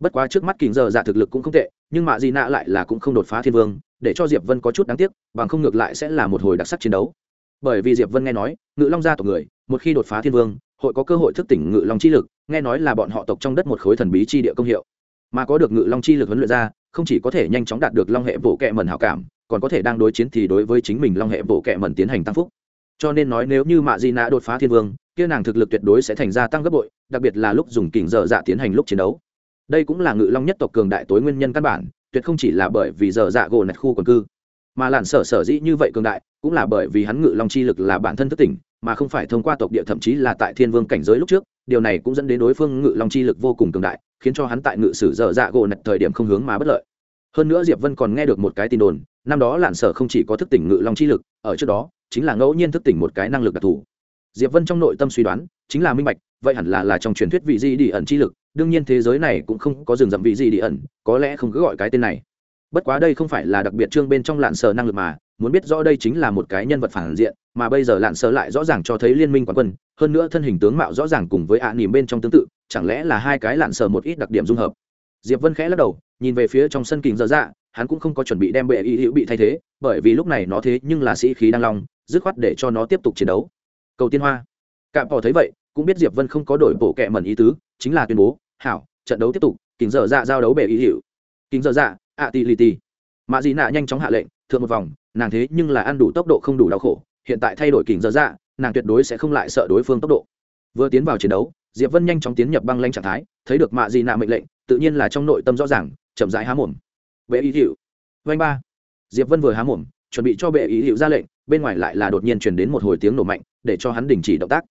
Bất quá trước mắt kình giờ dạ thực lực cũng không tệ, nhưng mạ di nạ lại là cũng không đột phá thiên vương, để cho diệp vân có chút đáng tiếc, bằng không ngược lại sẽ là một hồi đặc sắc chiến đấu. Bởi vì diệp vân nghe nói, ngự long gia tộc người, một khi đột phá thiên vương, hội có cơ hội thức tỉnh ngự long chi lực, nghe nói là bọn họ tộc trong đất một khối thần bí chi địa công hiệu. Mà có được ngự long chi lực huấn luyện ra, không chỉ có thể nhanh chóng đạt được long hệ bộ kệ mẩn hảo cảm, còn có thể đang đối chiến thì đối với chính mình long hệ bộ kệ mẩn tiến hành tăng phúc. Cho nên nói nếu như mạ di nạ đột phá thiên vương, kia nàng thực lực tuyệt đối sẽ thành ra tăng gấp bội đặc biệt là lúc dùng kình dở dạ tiến hành lúc chiến đấu. Đây cũng là ngự long nhất tộc cường đại tối nguyên nhân căn bản, tuyệt không chỉ là bởi vì dở dạ gồ nẹt khu quần cư, mà lạn sở sở dĩ như vậy cường đại, cũng là bởi vì hắn ngự long chi lực là bản thân thức tỉnh, mà không phải thông qua tộc địa thậm chí là tại thiên vương cảnh giới lúc trước, điều này cũng dẫn đến đối phương ngự long chi lực vô cùng cường đại, khiến cho hắn tại ngự sử dở dạ gỗ nạch thời điểm không hướng mà bất lợi. Hơn nữa diệp vân còn nghe được một cái tin đồn, năm đó lạn sở không chỉ có thức tỉnh ngự long chi lực, ở trước đó, chính là ngẫu nhiên thức tỉnh một cái năng lực đặc thù diệp vân trong nội tâm suy đoán, chính là minh bạch, vậy hẳn là là trong truyền thuyết vị di đi ẩn chi lực, đương nhiên thế giới này cũng không có rừng rậm vị di đi ẩn, có lẽ không cứ gọi cái tên này. Bất quá đây không phải là đặc biệt trương bên trong lạn sở năng lực mà, muốn biết rõ đây chính là một cái nhân vật phản diện, mà bây giờ lạn sở lại rõ ràng cho thấy liên minh quán quân, hơn nữa thân hình tướng mạo rõ ràng cùng với ạ à nỉm bên trong tương tự, chẳng lẽ là hai cái lạn sở một ít đặc điểm dung hợp? Diệp vân khẽ lắc đầu, nhìn về phía trong sân kình dở dạ hắn cũng không có chuẩn bị đem bệ ý hữu bị thay thế, bởi vì lúc này nó thế nhưng là sĩ khí đang long, dứt khoát để cho nó tiếp tục chiến đấu cầu tiên hoa. Cạm bỏ thấy vậy, cũng biết diệp vân không có đổi bộ kệ mẩn ý tứ, chính là tuyên bố, hảo, trận đấu tiếp tục, kình dở dạ giao đấu bệ ý hiệu kình dở dạ ạ tì lì tì. Mạ dị nạ nhanh chóng hạ lệnh, thượng một vòng, nàng thế nhưng là ăn đủ tốc độ không đủ đau khổ, hiện tại thay đổi kình dở dạ nàng tuyệt đối sẽ không lại sợ đối phương tốc độ. Vừa tiến vào chiến đấu, diệp vân nhanh chóng tiến nhập băng lanh trạng thái, thấy được mạ dị nạ mệnh lệnh, tự nhiên là trong nội tâm rõ ràng, chậm rãi há mồm. Bệ ý hiệu vanh ba. Diệp vân vừa há mồm, chuẩn bị cho bệ ý hiệu ra lệnh bên ngoài lại là đột nhiên truyền đến một hồi tiếng nổ mạnh, để cho hắn đình chỉ động tác.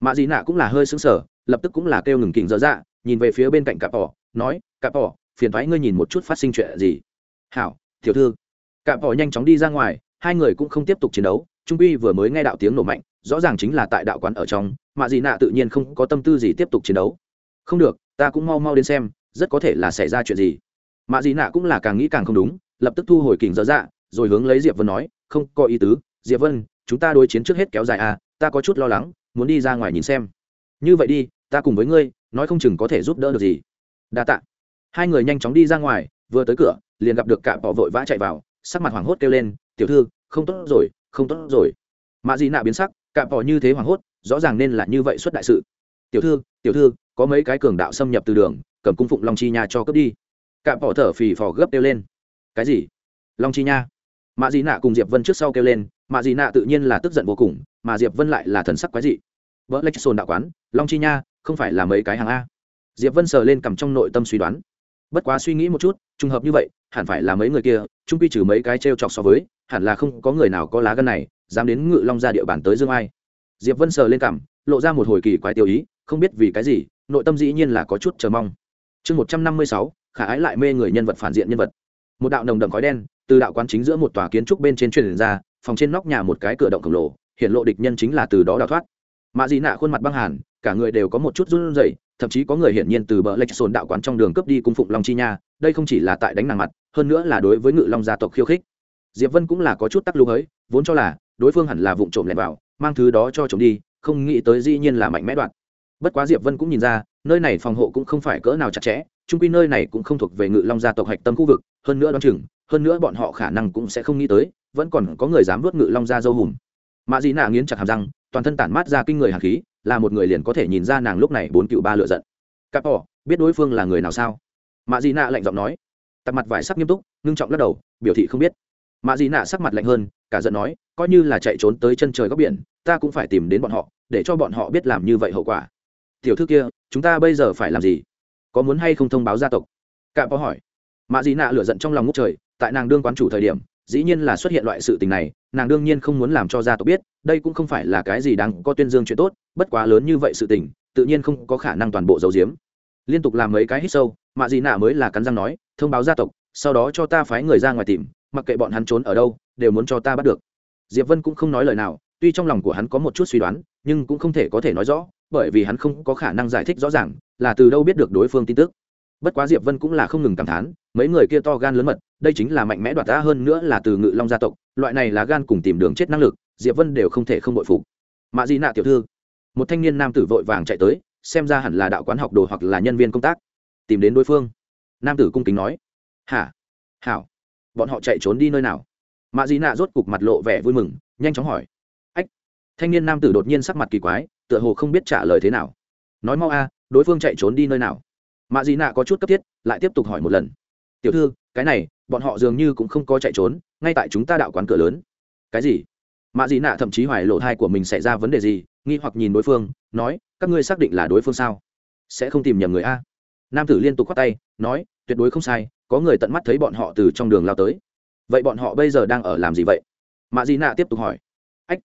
Mạ dị nạ cũng là hơi xứng sờ, lập tức cũng là kêu ngừng kình dở dạ nhìn về phía bên cạnh cạp bỏ nói, cạp bỏ phiền thoái ngươi nhìn một chút phát sinh chuyện gì. Hảo, tiểu thư. Cạp bỏ nhanh chóng đi ra ngoài, hai người cũng không tiếp tục chiến đấu, trung quy vừa mới nghe đạo tiếng nổ mạnh, rõ ràng chính là tại đạo quán ở trong mạ dị nạ tự nhiên không có tâm tư gì tiếp tục chiến đấu. Không được, ta cũng mau mau đến xem, rất có thể là xảy ra chuyện gì. Mạ dị nạ cũng là càng nghĩ càng không đúng, lập tức thu hồi kình dở dạ rồi hướng lấy diệp vân nói, không có ý tứ diệp vân, chúng ta đối chiến trước hết kéo dài à ta có chút lo lắng, muốn đi ra ngoài nhìn xem. Như vậy đi, ta cùng với ngươi, nói không chừng có thể giúp đỡ được gì. Đa tạ. Hai người nhanh chóng đi ra ngoài, vừa tới cửa, liền gặp được cả bỏ vội vã chạy vào, sắc mặt hoảng hốt kêu lên, tiểu thư, không tốt rồi, không tốt rồi. Mạ dị nạ biến sắc, cả bỏ như thế hoảng hốt, rõ ràng nên là như vậy xuất đại sự. Tiểu thư tiểu thư, có mấy cái cường đạo xâm nhập từ đường, cầm cung phụng long chi nha cho cướp đi. Cả bỏ thở phì phò gấp kêu lên. Cái gì? Long chi nha. Mạ dị nạ cùng diệp vân trước sau kêu lên mạ dị nạ tự nhiên là tức giận vô cùng, mà diệp vân lại là thần sắc quái dị. Vợ lách sồn đạo quán, long chi nha, không phải là mấy cái hàng a. Diệp vân sờ lên cầm trong nội tâm suy đoán. Bất quá suy nghĩ một chút, trùng hợp như vậy, hẳn phải là mấy người kia trung quy trừ mấy cái t r e o chọc so với, hẳn là không có người nào có lá gân này, dám đến ngự long ra địa bàn tới dương ai. Diệp vân sờ lên cảm lộ ra một hồi kỳ quái tiêu ý, không biết vì cái gì, nội tâm dĩ nhiên là có chút chờ mong. Chương một trăm năm mươi sáu, khả ái lại mê người nhân vật phản diện nhân vật. Một đạo nồng đậm khói đen, từ đạo quán chính giữa một tòa kiến trúc bên trên truyền ra phòng trên nóc nhà một cái cửa động khổng lồ, hiện lộ địch nhân chính là từ đó đào thoát mạ dị nạ khuôn mặt băng hàn, cả người đều có một chút run rẩy, thậm chí có người hiển nhiên từ bờ lệch sồn đạo quán trong đường cướp đi cung phụng long chi nha, đây không chỉ là tại đánh nàng mặt, hơn nữa là đối với ngự long gia tộc khiêu khích diệp vân cũng là có chút tắc lưu ấy vốn cho là đối phương hẳn là vụng trộm lẻn vào, mang thứ đó cho chồng đi, không nghĩ tới dĩ nhiên là mạnh mẽ đoạn. bất quá diệp vân cũng nhìn ra, nơi này phòng hộ cũng không phải cỡ nào chặt chẽ trung quy nơi này cũng không thuộc về ngự long gia tộc hạch tâm khu vực, hơn nữa đoán chừng hơn nữa bọn họ khả năng cũng sẽ không nghĩ tới, vẫn còn có người dám vớt ngự long ra dâu hùm. Mạ dị nạ nghiến chặt hàm răng, toàn thân tản mát ra kinh người hạt khí, là một người liền có thể nhìn ra nàng lúc này bốn cựu ba lựa giận. Cặp bỏ biết đối phương là người nào sao? Mạ dị nạ lạnh giọng nói. Tặc mặt vải sắc nghiêm túc, ngưng trọng lắc đầu, biểu thị không biết. Mạ dị nạ sắc mặt lạnh hơn, cả giận nói, coi như là chạy trốn tới chân trời góc biển, ta cũng phải tìm đến bọn họ, để cho bọn họ biết làm như vậy hậu quả. Tiểu thư kia, chúng ta bây giờ phải làm gì? Có muốn hay không thông báo gia tộc? Cạm có hỏi. Mạ dị nạ lửa giận trong lòng ngút trời tại nàng đương quán chủ thời điểm, dĩ nhiên là xuất hiện loại sự tình này, nàng đương nhiên không muốn làm cho gia tộc biết, đây cũng không phải là cái gì đáng có tuyên dương chuyện tốt, bất quá lớn như vậy sự tình, tự nhiên không có khả năng toàn bộ giấu giếm. Liên tục làm mấy cái hít sâu, mạ dị nạ mới là cắn răng nói, thông báo gia tộc, sau đó cho ta phái người ra ngoài tìm, mặc kệ bọn hắn trốn ở đâu, đều muốn cho ta bắt được. Diệp vân cũng không nói lời nào, tuy trong lòng của hắn có một chút suy đoán, nhưng cũng không thể có thể nói rõ, bởi vì hắn không có khả năng giải thích rõ ràng, là từ đâu biết được đối phương tin tức bất quá diệp vân cũng là không ngừng cảm thán, mấy người kia to gan lớn mật, đây chính là mạnh mẽ đoạt ta hơn nữa là từ ngự long gia tộc, loại này là gan cùng tìm đường chết năng lực, diệp vân đều không thể không bội phục. Mạ di nạ tiểu thư, một thanh niên nam tử vội vàng chạy tới, xem ra hẳn là đạo quán học đồ hoặc là nhân viên công tác. Tìm đến đối phương. Nam tử cung kính nói, hả? Hảo. Bọn họ chạy trốn đi nơi nào? Mạ di nạ rốt cục mặt lộ vẻ vui mừng, nhanh chóng hỏi, ách. Thanh niên nam tử đột nhiên sắc mặt kỳ quái, tựa hồ không biết trả lời thế nào. Nói mau a, đối phương chạy trốn đi nơi nào? Mạ dị nạ có chút cấp thiết, lại tiếp tục hỏi một lần. Tiểu thư, cái này, bọn họ dường như cũng không có chạy trốn, ngay tại chúng ta đạo quán cửa lớn. Cái gì? Mạ dị nạ thậm chí hoài lộ thai của mình xảy ra vấn đề gì, nghi hoặc nhìn đối phương, nói, các ngươi xác định là đối phương sao? Sẽ không tìm nhầm người a? Nam tử liên tục khoác tay, nói, tuyệt đối không sai, có người tận mắt thấy bọn họ từ trong đường lao tới. Vậy bọn họ bây giờ đang ở làm gì vậy? Mạ dị nạ tiếp tục hỏi. Ách.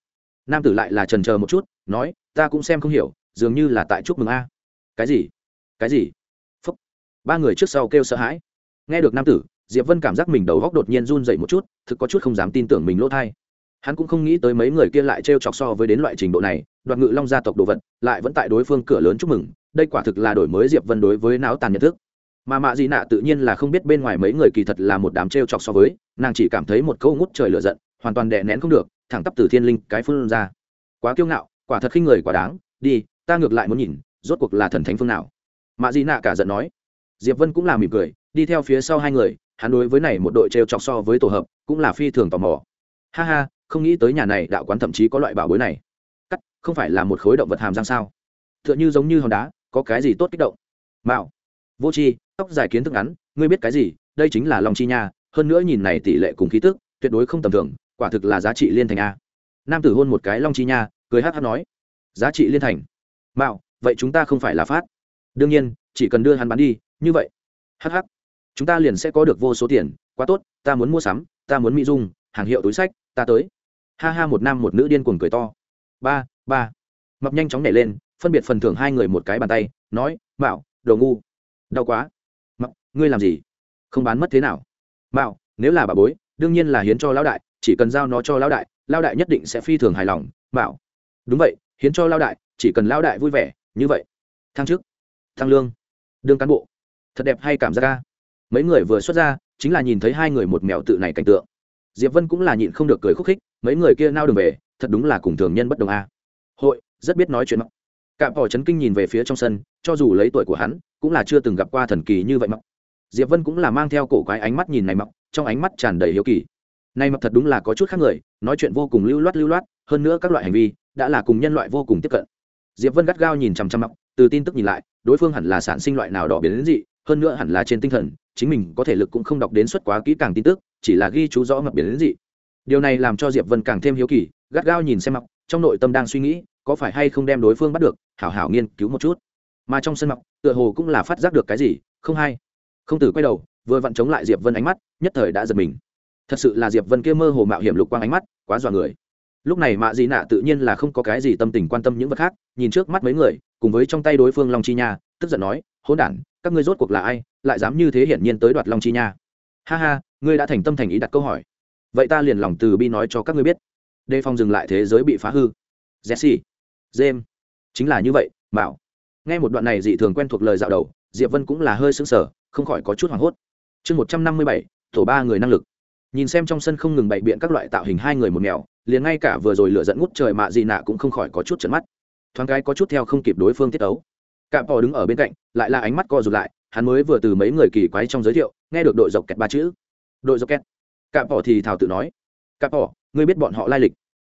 Nam tử lại là trần chờ một chút, nói, ta cũng xem không hiểu, dường như là tại chúc mừng a. Cái gì? Cái gì? Ba người trước sau kêu sợ hãi. Nghe được nam tử, diệp vân cảm giác mình đầu góc đột nhiên run dậy một chút, thực có chút không dám tin tưởng mình lỗ thai. Hắn cũng không nghĩ tới mấy người kia lại t r e o chọc so với đến loại trình độ này, đoạt ngự long gia tộc đồ vật, lại vẫn tại đối phương cửa lớn chúc mừng, đây quả thực là đổi mới diệp vân đối với não tàn nhận thức. Mà mạ dị nạ tự nhiên là không biết bên ngoài mấy người kỳ thật là một đám t r e o chọc so với, nàng chỉ cảm thấy một câu ngút trời lửa giận, hoàn toàn đè nén không được, thẳng tắp từ thiên linh cái phương ra. Quá kiêu ngạo, quả thật khinh người quả đáng, đi, ta ngược lại muốn nhìn, rốt cuộc là thần thánh phương nào. Mạ dị nạ cả giận nói diệp vân cũng là mỉm cười đi theo phía sau hai người hắn đối với này một đội trêu chọc so với tổ hợp cũng là phi thường tò mò. Ha ha không nghĩ tới nhà này đạo quán thậm chí có loại bảo bối này. Cắt không phải là một khối động vật hàm răng sao? Tựa như giống như hòn đá có cái gì tốt kích động? Mạo. Vô chi, tóc dài kiến thức ngắn ngươi biết cái gì? Đây chính là lòng chi nha hơn nữa nhìn này tỷ lệ cùng khí tức tuyệt đối không tầm thường quả thực là giá trị liên thành a. Nam tử hôn một cái long chi nha cười hát hát nói. Giá trị liên thành. Mạo vậy chúng ta không phải là phát. Đương nhiên chỉ cần đưa hắn bán đi, như vậy. Hh chúng ta liền sẽ có được vô số tiền, quá tốt, ta muốn mua sắm, ta muốn mỹ dung, hàng hiệu túi sách, ta tới. Ha ha, một nam một nữ điên cuồng cười to. Ba ba. Mập nhanh chóng nhảy lên, phân biệt phần thưởng hai người một cái bàn tay, nói, mạo, đồ ngu. Đau quá. Mập, ngươi làm gì? Không bán mất thế nào? Mạo, nếu là bà bối, đương nhiên là hiến cho lão đại, chỉ cần giao nó cho lão đại lão đại nhất định sẽ phi thường hài lòng. Mạo. Đúng vậy, hiến cho lão đại, chỉ cần lão đại vui vẻ, như vậy. Thăng chức thăng lương đương cán bộ. Thật đẹp hay cảm giác ca? Mấy người vừa xuất ra, chính là nhìn thấy hai người một mèo tự này cảnh tượng. Diệp vân cũng là nhịn không được cười khúc khích, mấy người kia nao đường về, thật đúng là cùng thường nhân bất đồng a. Hội, rất biết nói chuyện mắc cạm bỏ chấn kinh nhìn về phía trong sân, cho dù lấy tuổi của hắn, cũng là chưa từng gặp qua thần kỳ như vậy mắc diệp vân cũng là mang theo cổ quái ánh mắt nhìn này mắc trong ánh mắt tràn đầy hiếu kỳ. Này mọc thật đúng là có chút khác người, nói chuyện vô cùng lưu loát lưu loát, hơn nữa các loại hành vi, đã là cùng nhân loại vô cùng tiếp cận. Diệp vân gắt gao nhìn chằm chằm mắc từ tin tức nhìn lại, đối phương hẳn là sản sinh loại nào đỏ biến đến dị, hơn nữa hẳn là trên tinh thần, chính mình có thể lực cũng không đọc đến suất quá kỹ càng tin tức, chỉ là ghi chú rõ mập biến đến dị. Điều này làm cho diệp vân càng thêm hiếu kỳ, gắt gao nhìn xem mặc trong nội tâm đang suy nghĩ, có phải hay không đem đối phương bắt được, hảo hảo nghiên cứu một chút. Mà trong sân mặc tựa hồ cũng là phát giác được cái gì, không hay. Không tử quay đầu, vừa vặn chống lại diệp vân ánh mắt, nhất thời đã giật mình. Thật sự là diệp vân kia mơ hồ mạo hiểm lục quang ánh mắt, quá dọa người. Lúc này mạ dị nạ tự nhiên là không có cái gì tâm tình quan tâm những vật khác, nhìn trước mắt mấy người cùng với trong tay đối phương long chi nha, tức giận nói, hỗn đản, các ngươi rốt cuộc là ai, lại dám như thế hiển nhiên tới đoạt long chi nha? Ha ha, ngươi đã thành tâm thành ý đặt câu hỏi. Vậy ta liền lòng từ bi nói cho các ngươi biết. Đề phòng dừng lại thế giới bị phá hư. Jesse, james, chính là như vậy bảo nghe một đoạn này dị thường quen thuộc lời dạo đầu, diệp vân cũng là hơi sững sờ, không khỏi có chút hoảng hốt. Chương một trăm năm mươi bảy tổ ba người năng lực. Nhìn xem trong sân không ngừng bày biện các loại tạo hình hai người một mèo liền ngay cả vừa rồi lửa dẫn ngút trời mạ dị nạ cũng không khỏi có chút trận mắt thoáng cái có chút theo không kịp đối phương tiết ấu. Cạm bò đứng ở bên cạnh, lại là ánh mắt co rụt lại, hắn mới vừa từ mấy người kỳ quái trong giới thiệu, nghe được đội dọc kẹt ba chữ. Đội dọc kẹt. Cạm bò thì thảo tự nói. Cạm bò ngươi biết bọn họ lai lịch.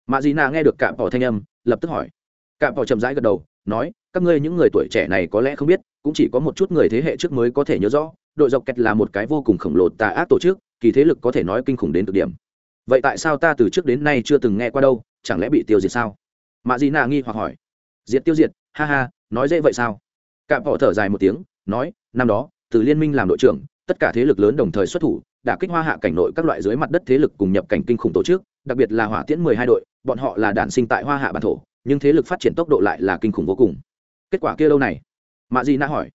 Mạ dị nạ nghe được cạm bò thanh âm, lập tức hỏi. Cạm bò chậm rãi gật đầu, nói, các ngươi những người tuổi trẻ này có lẽ không biết, cũng chỉ có một chút người thế hệ trước mới có thể nhớ rõ, đội dọc kẹt là một cái vô cùng khổng lồ tà ác tổ chức, kỳ thế lực có thể nói kinh khủng đến cực điểm. Vậy tại sao ta từ trước đến nay chưa từng nghe qua đâu, chẳng lẽ bị tiêu diệt sao? Mạ dị nạ nghi hoặc hỏi diệt tiêu diệt, ha ha, nói dễ vậy sao? Cạm họ thở dài một tiếng, nói, năm đó, từ liên minh làm đội trưởng, tất cả thế lực lớn đồng thời xuất thủ, đã kích hoa hạ cảnh nội các loại dưới mặt đất thế lực cùng nhập cảnh kinh khủng tổ chức, đặc biệt là hỏa tiễn mười hai đội, bọn họ là đản sinh tại hoa hạ bản thổ, nhưng thế lực phát triển tốc độ lại là kinh khủng vô cùng. Kết quả kia lâu này? Mạ di na hỏi.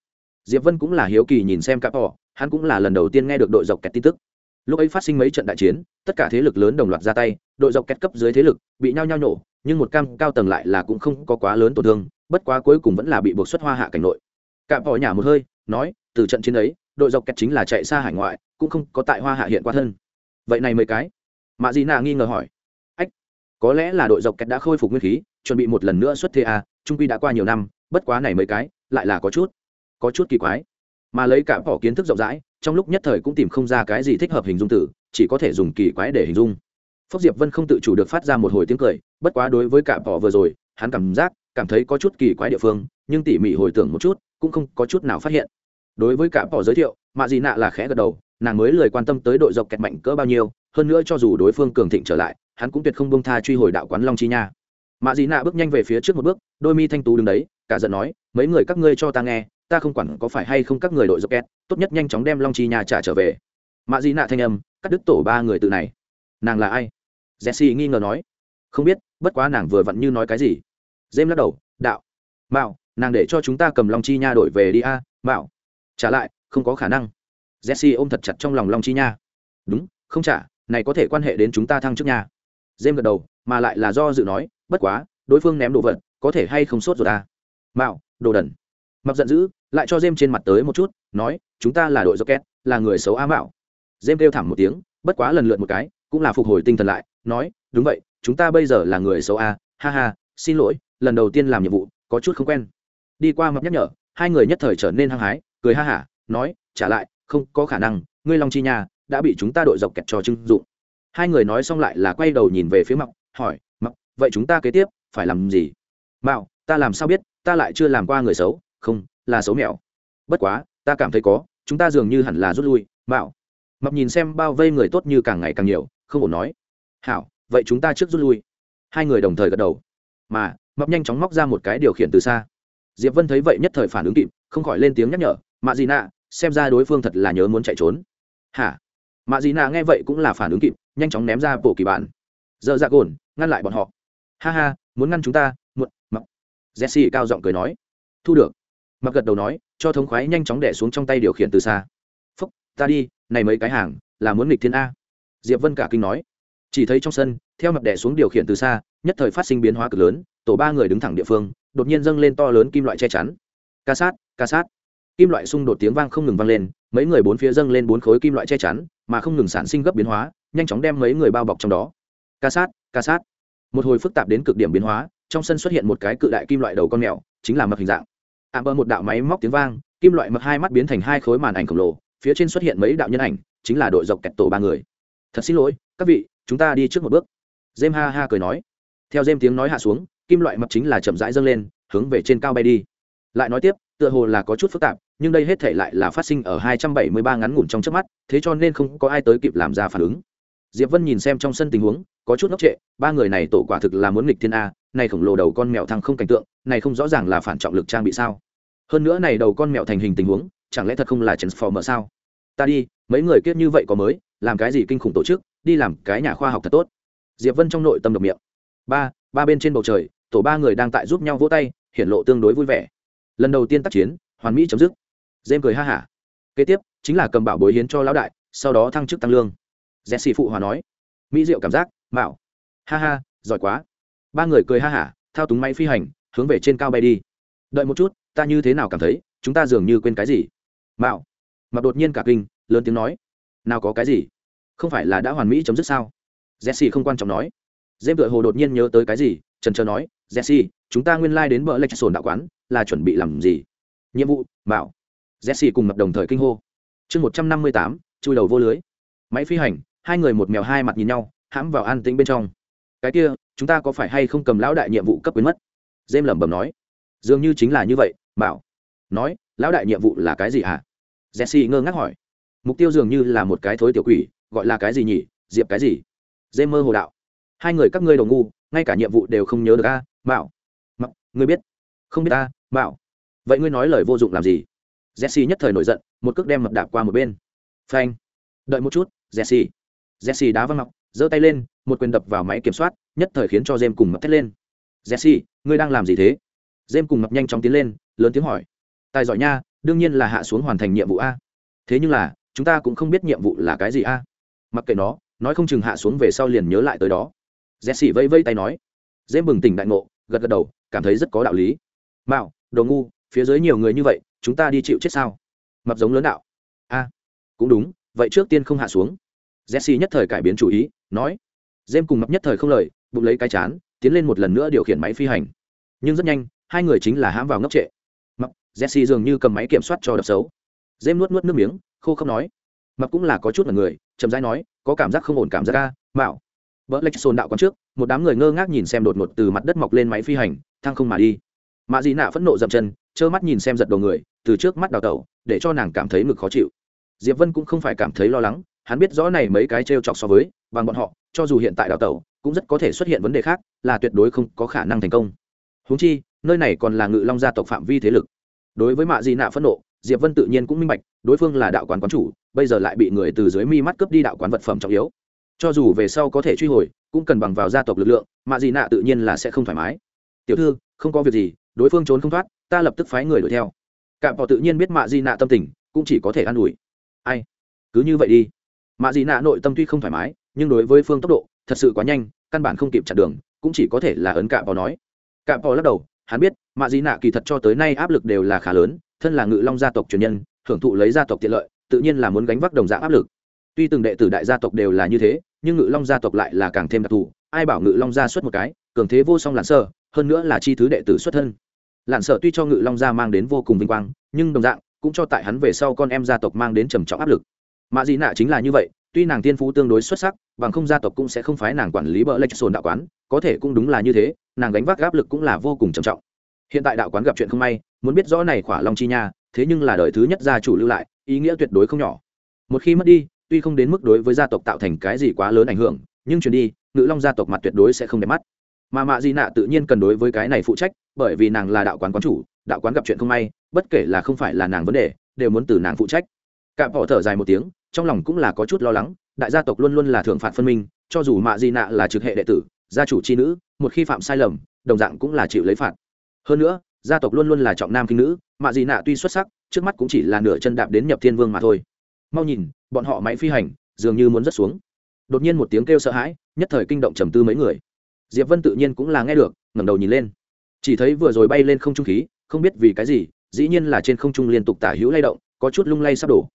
Diệp vân cũng là hiếu kỳ nhìn xem cạm họ hắn cũng là lần đầu tiên nghe được đội dọc kẹt tin tức. Lúc ấy phát sinh mấy trận đại chiến, tất cả thế lực lớn đồng loạt ra tay, đội dọc kẹt cấp dưới thế lực bị nhao nhao nổ nhưng một cam cao tầng lại là cũng không có quá lớn tổn thương, bất quá cuối cùng vẫn là bị buộc xuất hoa hạ cảnh nội. Cạm bỏ nhả một hơi, nói, từ trận chiến ấy, đội dọc kẹt chính là chạy xa hải ngoại, cũng không có tại hoa hạ hiện qua thân. Vậy này mấy cái? Mạ dị nạ nghi ngờ hỏi. Ách, có lẽ là đội dọc kẹt đã khôi phục nguyên khí, chuẩn bị một lần nữa xuất thế à trung quy đã qua nhiều năm, bất quá này mấy cái, lại là có chút có chút kỳ quái. Mà lấy cả bỏ kiến thức rộng rãi, trong lúc nhất thời cũng tìm không ra cái gì thích hợp hình dung tử chỉ có thể dùng kỳ quái để hình dung phúc diệp vân không tự chủ được phát ra một hồi tiếng cười, bất quá đối với cả bỏ vừa rồi, hắn cảm giác, cảm thấy có chút kỳ quái địa phương, nhưng tỉ mỉ hồi tưởng một chút, cũng không có chút nào phát hiện. Đối với cả bỏ giới thiệu, mạ dị nạ là khẽ gật đầu, nàng mới lời quan tâm tới đội dọc kẹt mạnh cỡ bao nhiêu, hơn nữa cho dù đối phương cường thịnh trở lại, hắn cũng tuyệt không bông tha truy hồi đạo quán long chi nha. Mạ dị nạ bước nhanh về phía trước một bước, đôi mi thanh tú đứng đấy, cả giận nói, mấy người các ngươi cho ta nghe, ta không quản có phải hay không các người đội dọc kẹt, tốt nhất nhanh chóng đem long chi Nha trả trở về. Mạ dị nạ thanh âm, cắt đứt tổ ba người tự này. Nàng là ai? Jesse nghi ngờ nói không biết bất quá nàng vừa vặn như nói cái gì? Dêm lắc đầu đạo mạo nàng để cho chúng ta cầm long chi nha đổi về đi a à, mạo. Trả lại không có khả năng. Jesse ôm thật chặt trong lòng long chi nha. Đúng không trả này có thể quan hệ đến chúng ta thăng trước nha. Dêm gật đầu mà lại là do dự nói bất quá đối phương ném đồ vật có thể hay không sốt rồi ta mạo đồ đần. Mập giận dữ lại cho dêm trên mặt tới một chút nói chúng ta là đội rocket là người xấu a mạo. Dêm kêu thảm một tiếng bất quá lần lượt một cái cũng là phục hồi tinh thần lại nói đúng vậy chúng ta bây giờ là người xấu a ha ha xin lỗi lần đầu tiên làm nhiệm vụ có chút không quen. Đi qua mập nhắc nhở hai người nhất thời trở nên hăng hái cười ha hả nói trả lại không có khả năng ngươi long chi nhà đã bị chúng ta đội dọc kẹt trò trưng dụng. Hai người nói xong lại là quay đầu nhìn về phía mặc, hỏi mặc, vậy chúng ta kế tiếp phải làm gì? Mạo ta làm sao biết ta lại chưa làm qua người xấu không là xấu mẹo. bất quá ta cảm thấy có chúng ta dường như hẳn là rút lui mạo. Mặc nhìn xem bao vây người tốt như càng ngày càng nhiều không ổn nói hảo, vậy chúng ta trước rút lui. Hai người đồng thời gật đầu. Mà, mập nhanh chóng móc ra một cái điều khiển từ xa. Diệp vân thấy vậy nhất thời phản ứng kịp, không khỏi lên tiếng nhắc nhở, mạ dị nạ xem ra đối phương thật là nhớ muốn chạy trốn. Hả? Mạ dị nạ nghe vậy cũng là phản ứng kịp, nhanh chóng ném ra bộ kỳ bản dơ ra gồn, ngăn lại bọn họ. Ha ha, muốn ngăn chúng ta, muộn, mập. Jesse cao giọng cười nói. Thu được. Mặc gật đầu nói, cho thống khoái nhanh chóng đẻ xuống trong tay điều khiển từ xa. Phúc, ta đi, này mấy cái hàng, là muốn nghịch thiên a. Diệp vân cả kinh nói chỉ thấy trong sân, theo mập đẻ xuống điều khiển từ xa, nhất thời phát sinh biến hóa cực lớn, tổ ba người đứng thẳng địa phương, đột nhiên dâng lên to lớn kim loại che chắn. Ca sát ca sát. Kim loại xung đột tiếng vang không ngừng vang lên, mấy người bốn phía dâng lên bốn khối kim loại che chắn, mà không ngừng sản sinh gấp biến hóa, nhanh chóng đem mấy người bao bọc trong đó. Ca sát ca sát. Một hồi phức tạp đến cực điểm biến hóa, trong sân xuất hiện một cái cự đại kim loại đầu con mèo, chính là mập hình dạng. Ảm bờ một đạo máy móc tiếng vang, kim loại mập hai mắt biến thành hai khối màn ảnh khổng lồ, phía trên xuất hiện mấy đạo nhân ảnh, chính là đội dọc kẹt tổ ba người. Thật xin lỗi, các vị chúng ta đi trước một bước. Jem ha ha cười nói. Theo jem tiếng nói hạ xuống, kim loại mập chính là chậm rãi dâng lên, hướng về trên cao bay đi. Lại nói tiếp, tựa hồ là có chút phức tạp, nhưng đây hết thể lại là phát sinh ở hai trăm bảy mươi ba ngắn ngủn trong trước mắt, thế cho nên không có ai tới kịp làm ra phản ứng. Diệp vân nhìn xem trong sân tình huống, có chút ngốc trệ, ba người này tổ quả thực là muốn nghịch thiên a, này khổng lồ đầu con mèo thăng không cảnh tượng, này không rõ ràng là phản trọng lực trang bị sao. Hơn nữa này đầu con mèo thành hình tình huống, chẳng lẽ thật không là transformer sao? Ta đi, mấy người kiết như vậy có mới, làm cái gì kinh khủng tổ chức? Đi làm cái nhà khoa học thật tốt. Diệp vân trong nội tâm độc miệng. Ba ba bên trên bầu trời, tổ ba người đang tại giúp nhau vỗ tay hiện lộ tương đối vui vẻ. Lần đầu tiên tác chiến, hoàn mỹ chấm dứt. Dêm cười ha hả. Kế tiếp, chính là cầm bảo bối hiến cho lão đại, sau đó thăng chức tăng lương. Jesse phụ hòa nói. Mỹ diệu cảm giác, mạo. Ha ha, giỏi quá. Ba người cười ha hả, thao túng máy phi hành, hướng về trên cao bay đi. Đợi một chút, ta như thế nào cảm thấy, chúng ta dường như quên cái gì. Mạo. Mặc đột nhiên cả kinh, lớn tiếng nói. Nào có cái gì? Không phải là đã hoàn mỹ chấm dứt sao? Jesse không quan trọng nói. Dêm tựa hồ đột nhiên nhớ tới cái gì, trần trờ nói, jesse, chúng ta nguyên lai、like、đến bờ lệch sồn đạo quán, là chuẩn bị làm gì? Nhiệm vụ bảo jesse cùng mập đồng thời kinh hô. Chương một trăm năm mươi tám, chui đầu vô lưới. Máy phi hành, hai người một mèo hai mặt nhìn nhau, hãm vào an tĩnh bên trong. Cái kia, chúng ta có phải hay không cầm lão đại nhiệm vụ cấp quyến mất? Dêm lẩm bẩm nói. Dường như chính là như vậy bảo nói, lão đại nhiệm vụ là cái gì hả? À? jesse ngơ ngác hỏi. Mục tiêu dường như là một cái thối tiểu quỷ gọi là cái gì nhỉ? Diệp cái gì? Dê mơ hồ đạo. Hai người các ngươi đồ ngu, ngay cả nhiệm vụ đều không nhớ được a bảo mặc ngươi biết? Không biết ta bảo vậy ngươi nói lời vô dụng làm gì? Jesse nhất thời nổi giận, một cước đem mập đạp qua một bên. Phanh. Đợi một chút, jesse. Jesse đá văng mọc giơ tay lên, một quyền đập vào máy kiểm soát, nhất thời khiến cho jem cùng mập thét lên. Jesse, ngươi đang làm gì thế? Jem cùng mập nhanh chóng tiến lên, lớn tiếng hỏi. Tài giỏi nha, đương nhiên là hạ xuống hoàn thành nhiệm vụ a. Thế nhưng là, chúng ta cũng không biết nhiệm vụ là cái gì a mặc kệ nó, nói không chừng hạ xuống về sau liền nhớ lại tới đó. Jesse vây vây tay nói. Dễ bừng tỉnh đại ngộ, gật gật đầu, cảm thấy rất có đạo lý. Mạo, đồ ngu, phía dưới nhiều người như vậy, chúng ta đi chịu chết sao? Mập giống lớn đạo. A, cũng đúng, vậy trước tiên không hạ xuống. Jesse nhất thời cải biến chủ ý, nói. Jem cùng mập nhất thời không lời, bụng lấy cái chán, tiến lên một lần nữa điều khiển máy phi hành. Nhưng rất nhanh, hai người chính là hãm vào ngốc trệ. Mập jesse dường như cầm máy kiểm soát cho đập xấu. Jem nuốt nuốt nước miếng, khô không nói mập cũng là có chút là người, chậm rãi nói, có cảm giác không ổn cảm giác ca, mạo. Vợ lệch xôn đạo quán trước, một đám người ngơ ngác nhìn xem đột ngột từ mặt đất mọc lên máy phi hành thang không mà đi. Mạ dị nạ phẫn nộ dậm chân, trơ mắt nhìn xem giật đầu người, từ trước mắt đào tẩu, để cho nàng cảm thấy ngực khó chịu. Diệp vân cũng không phải cảm thấy lo lắng, hắn biết rõ này mấy cái t r e o chọc so với, bằng bọn họ, cho dù hiện tại đào tẩu, cũng rất có thể xuất hiện vấn đề khác, là tuyệt đối không có khả năng thành công. Húng chi, nơi này còn là ngự long gia tộc phạm vi thế lực. Đối với mạ dị nạ phẫn nộ, diệp vân tự nhiên cũng minh bạch đối phương là đạo quán quán chủ, bây giờ lại bị người từ dưới mi mắt cướp đi đạo quán vật phẩm trọng yếu. Cho dù về sau có thể truy hồi, cũng cần bằng vào gia tộc lực lượng mạ dị nạ tự nhiên là sẽ không thoải mái. Tiểu thư, không có việc gì, đối phương trốn không thoát, ta lập tức phái người đuổi theo. Cạm họ tự nhiên biết mạ dị nạ tâm tình, cũng chỉ có thể an ủi. Ai? Cứ như vậy đi. Mạ dị nạ nội tâm tuy không thoải mái, nhưng đối với phương tốc độ, thật sự quá nhanh, căn bản không kịp chặn đường, cũng chỉ có thể là ấn cạm họ nói. Cạm họ lắc đầu, hắn biết mạ dị nạ kỳ thật cho tới nay áp lực đều là khá lớn, thân là ngự long gia tộc truyền nhân hưởng thụ lấy gia tộc tiện lợi, tự nhiên là muốn gánh vác đồng dạng áp lực. Tuy từng đệ tử đại gia tộc đều là như thế, nhưng ngự long gia tộc lại là càng thêm đặc thù, ai bảo ngự long gia xuất một cái, cường thế vô song lạn sơ, hơn nữa là chi thứ đệ tử xuất thân. Lạn sợ tuy cho ngự long gia mang đến vô cùng vinh quang, nhưng đồng dạng, cũng cho tại hắn về sau con em gia tộc mang đến trầm trọng áp lực. Mạ dị nạ chính là như vậy, tuy nàng tiên phú tương đối xuất sắc, bằng không gia tộc cũng sẽ không phái nàng quản lý bờ lệch sồn đạo quán, có thể cũng đúng là như thế, nàng gánh vác áp lực cũng là vô cùng trầm trọng. Hiện tại đạo quán gặp chuyện không may, muốn biết rõ này khỏa long chi nha thế nhưng là đời thứ nhất gia chủ lưu lại, ý nghĩa tuyệt đối không nhỏ. Một khi mất đi, tuy không đến mức đối với gia tộc tạo thành cái gì quá lớn ảnh hưởng, nhưng chuyển đi, ngự long gia tộc mặt tuyệt đối sẽ không đẹp mắt. Mà mạ di nạ tự nhiên cần đối với cái này phụ trách, bởi vì nàng là đạo quán quán chủ, đạo quán gặp chuyện không may, bất kể là không phải là nàng vấn đề, đều muốn từ nàng phụ trách. Cạm bỏ thở dài một tiếng, trong lòng cũng là có chút lo lắng, đại gia tộc luôn luôn là thượng phạt phân minh, cho dù mạ di nạ là trực hệ đệ tử, gia chủ c h i nữ, một khi phạm sai lầm, đồng dạng cũng là chịu lấy phạt. Hơn nữa gia tộc luôn luôn là trọng nam kinh nữ mạ dị nạ tuy xuất sắc, trước mắt cũng chỉ là nửa chân đạp đến nhập thiên vương mà thôi. Mau nhìn, bọn họ máy phi hành, dường như muốn rớt xuống. Đột nhiên một tiếng kêu sợ hãi, nhất thời kinh động trầm tư mấy người. Diệp vân tự nhiên cũng là nghe được, ngẩng đầu nhìn lên. Chỉ thấy vừa rồi bay lên không trung khí, không biết vì cái gì, dĩ nhiên là trên không trung liên tục tả hữu lay động, có chút lung lay sắp đổ.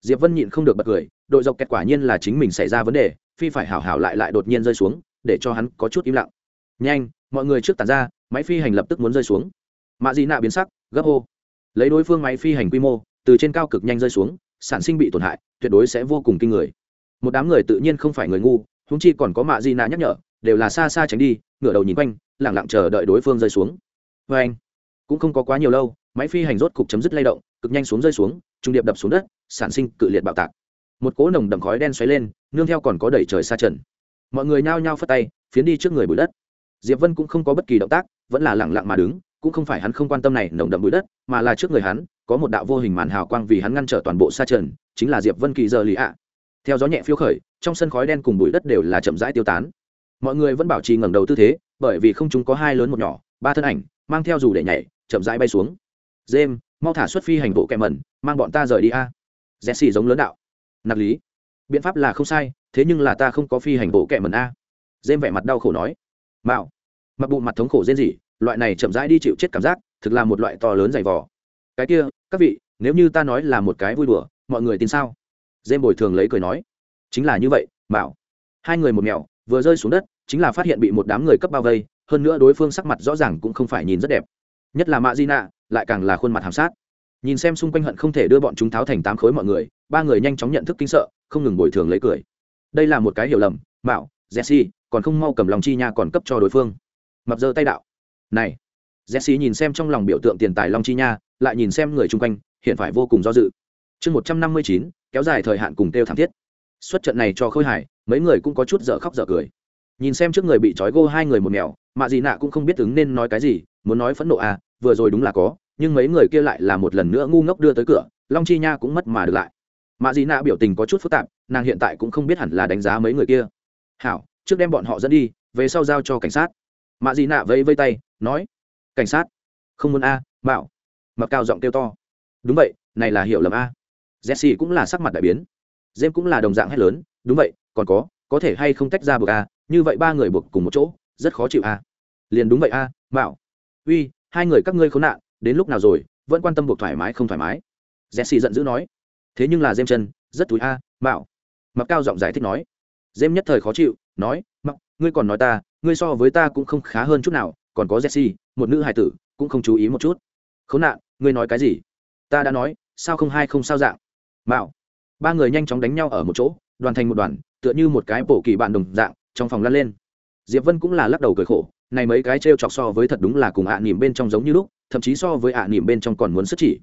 Diệp vân nhịn không được bật cười, đội dọc kẹt quả nhiên là chính mình xảy ra vấn đề, phi phải hảo hảo lại lại đột nhiên rơi xuống, để cho hắn có chút im lặng. Nhanh, mọi người trước tàn ra, máy phi hành lập tức muốn rơi xuống mạ dị nạ biến sắc, gấp hô. Lấy đối phương máy phi hành quy mô, từ trên cao cực nhanh rơi xuống, sản sinh bị tổn hại, tuyệt đối sẽ vô cùng kinh người. Một đám người tự nhiên không phải người ngu húng chi còn có mạ di nạ nhắc nhở, đều là xa xa tránh đi, ngửa đầu nhìn quanh lẳng lặng chờ đợi đối phương rơi xuống. Vê anh, cũng không có quá nhiều lâu, máy phi hành rốt cục chấm dứt lay động, cực nhanh xuống rơi xuống, trung điệp đập xuống đất, sản sinh cự liệt bạo tạc. Một cỗ nồng đậm khói đen xoáy lên, nương theo còn có đẩy trời xa trần. Mọi người nhao nhao phất tay, phiến đi trước người bụi đất. Diệp vân cũng không có bất kỳ động tác, vẫn là lẳng lặng mà đứng cũng không phải hắn không quan tâm này nồng đậm bụi đất, mà là trước người hắn, có một đạo vô hình màn hào quang vì hắn ngăn trở toàn bộ xa trần, chính là diệp vân kỳ giờ lì ạ. Theo gió nhẹ phiêu khởi, trong sân khói đen cùng bụi đất đều là chậm rãi tiêu tán. Mọi người vẫn bảo trì ngẩng đầu tư thế, bởi vì không chúng có hai lớn một nhỏ, ba thân ảnh, mang theo dù để nhảy, chậm rãi bay xuống. Jem, mau thả xuất phi hành bộ kẹm mẩn, mang bọn ta rời đi a. Jesse giống lớn đạo. Nặc lý. Biện pháp là không sai, thế nhưng là ta không có phi hành bộ kẹm mẩn a. Jem vẻ mặt đau khổ nói. Mạo. Mặc bụng mặt thống khổ rên rỉ loại này chậm rãi đi chịu chết cảm giác, thực là một loại to lớn dày vò. Cái kia, các vị, nếu như ta nói là một cái vui đùa, mọi người tin sao? James bồi thường lấy cười nói. Chính là như vậy bảo. hai người một mèo vừa rơi xuống đất, chính là phát hiện bị một đám người cấp bao vây, hơn nữa đối phương sắc mặt rõ ràng cũng không phải nhìn rất đẹp. Nhất là mạ di nạ lại càng là khuôn mặt hàm sát. Nhìn xem xung quanh hận không thể đưa bọn chúng tháo thành tám khối mọi người, ba người nhanh chóng nhận thức kinh sợ, không ngừng bồi thường lấy cười. Đây là một cái hiểu lầm bảo jesse, còn không mau cầm lòng chi nha còn cấp cho đối phương. Mập giơ tay đạo này jesse nhìn xem trong lòng biểu tượng tiền tài long chi nha lại nhìn xem người chung quanh hiện phải vô cùng do dự. Chương một trăm năm mươi chín kéo dài thời hạn cùng tiêu thảm thiết. Xuất trận này cho khôi Hải, mấy người cũng có chút dở khóc dở cười. Nhìn xem trước người bị trói gô hai người một mèo mạ dị nạ cũng không biết ứng nên nói cái gì muốn nói phẫn nộ à vừa rồi đúng là có nhưng mấy người kia lại là một lần nữa ngu ngốc đưa tới cửa long chi nha cũng mất mà được lại. Mạ dị nạ biểu tình có chút phức tạp nàng hiện tại cũng không biết hẳn là đánh giá mấy người kia. Hảo trước đem bọn họ dẫn đi về sau giao cho cảnh sát mạ dị nạ vẫy vây tay nói cảnh sát không muốn a à, bảo mặc cao giọng kêu to đúng vậy này là hiểu lầm a. Jesse cũng là sắc mặt đại biến. Jem cũng là đồng dạng hét lớn đúng vậy còn có có thể hay không tách ra buộc a như vậy ba người buộc cùng một chỗ rất khó chịu a. Liền đúng vậy a bảo uy hai người các ngươi khốn nạn đến lúc nào rồi vẫn quan tâm buộc thoải mái không thoải mái? Jesse giận dữ nói. Thế nhưng là jem chân rất túi a bảo mặc cao giọng giải thích nói. Jem nhất thời khó chịu nói mặc ngươi còn nói ta ngươi so với ta cũng không khá hơn chút nào, còn có jesse, một nữ hài tử, cũng không chú ý một chút. Khốn nạn, ngươi nói cái gì? Ta đã nói, sao không hai không sao dạng? Mạo. Ba người nhanh chóng đánh nhau ở một chỗ, đoàn thành một đoàn, tựa như một cái bổ kỳ bạn đồng dạng, trong phòng lăn lên. Diệp vân cũng là lắc đầu cười khổ, này mấy cái t chọc so với thật đúng là cùng ạ à nỉm bên trong giống như lúc, thậm chí so với ạ à nỉm bên trong còn muốn sức chỉ.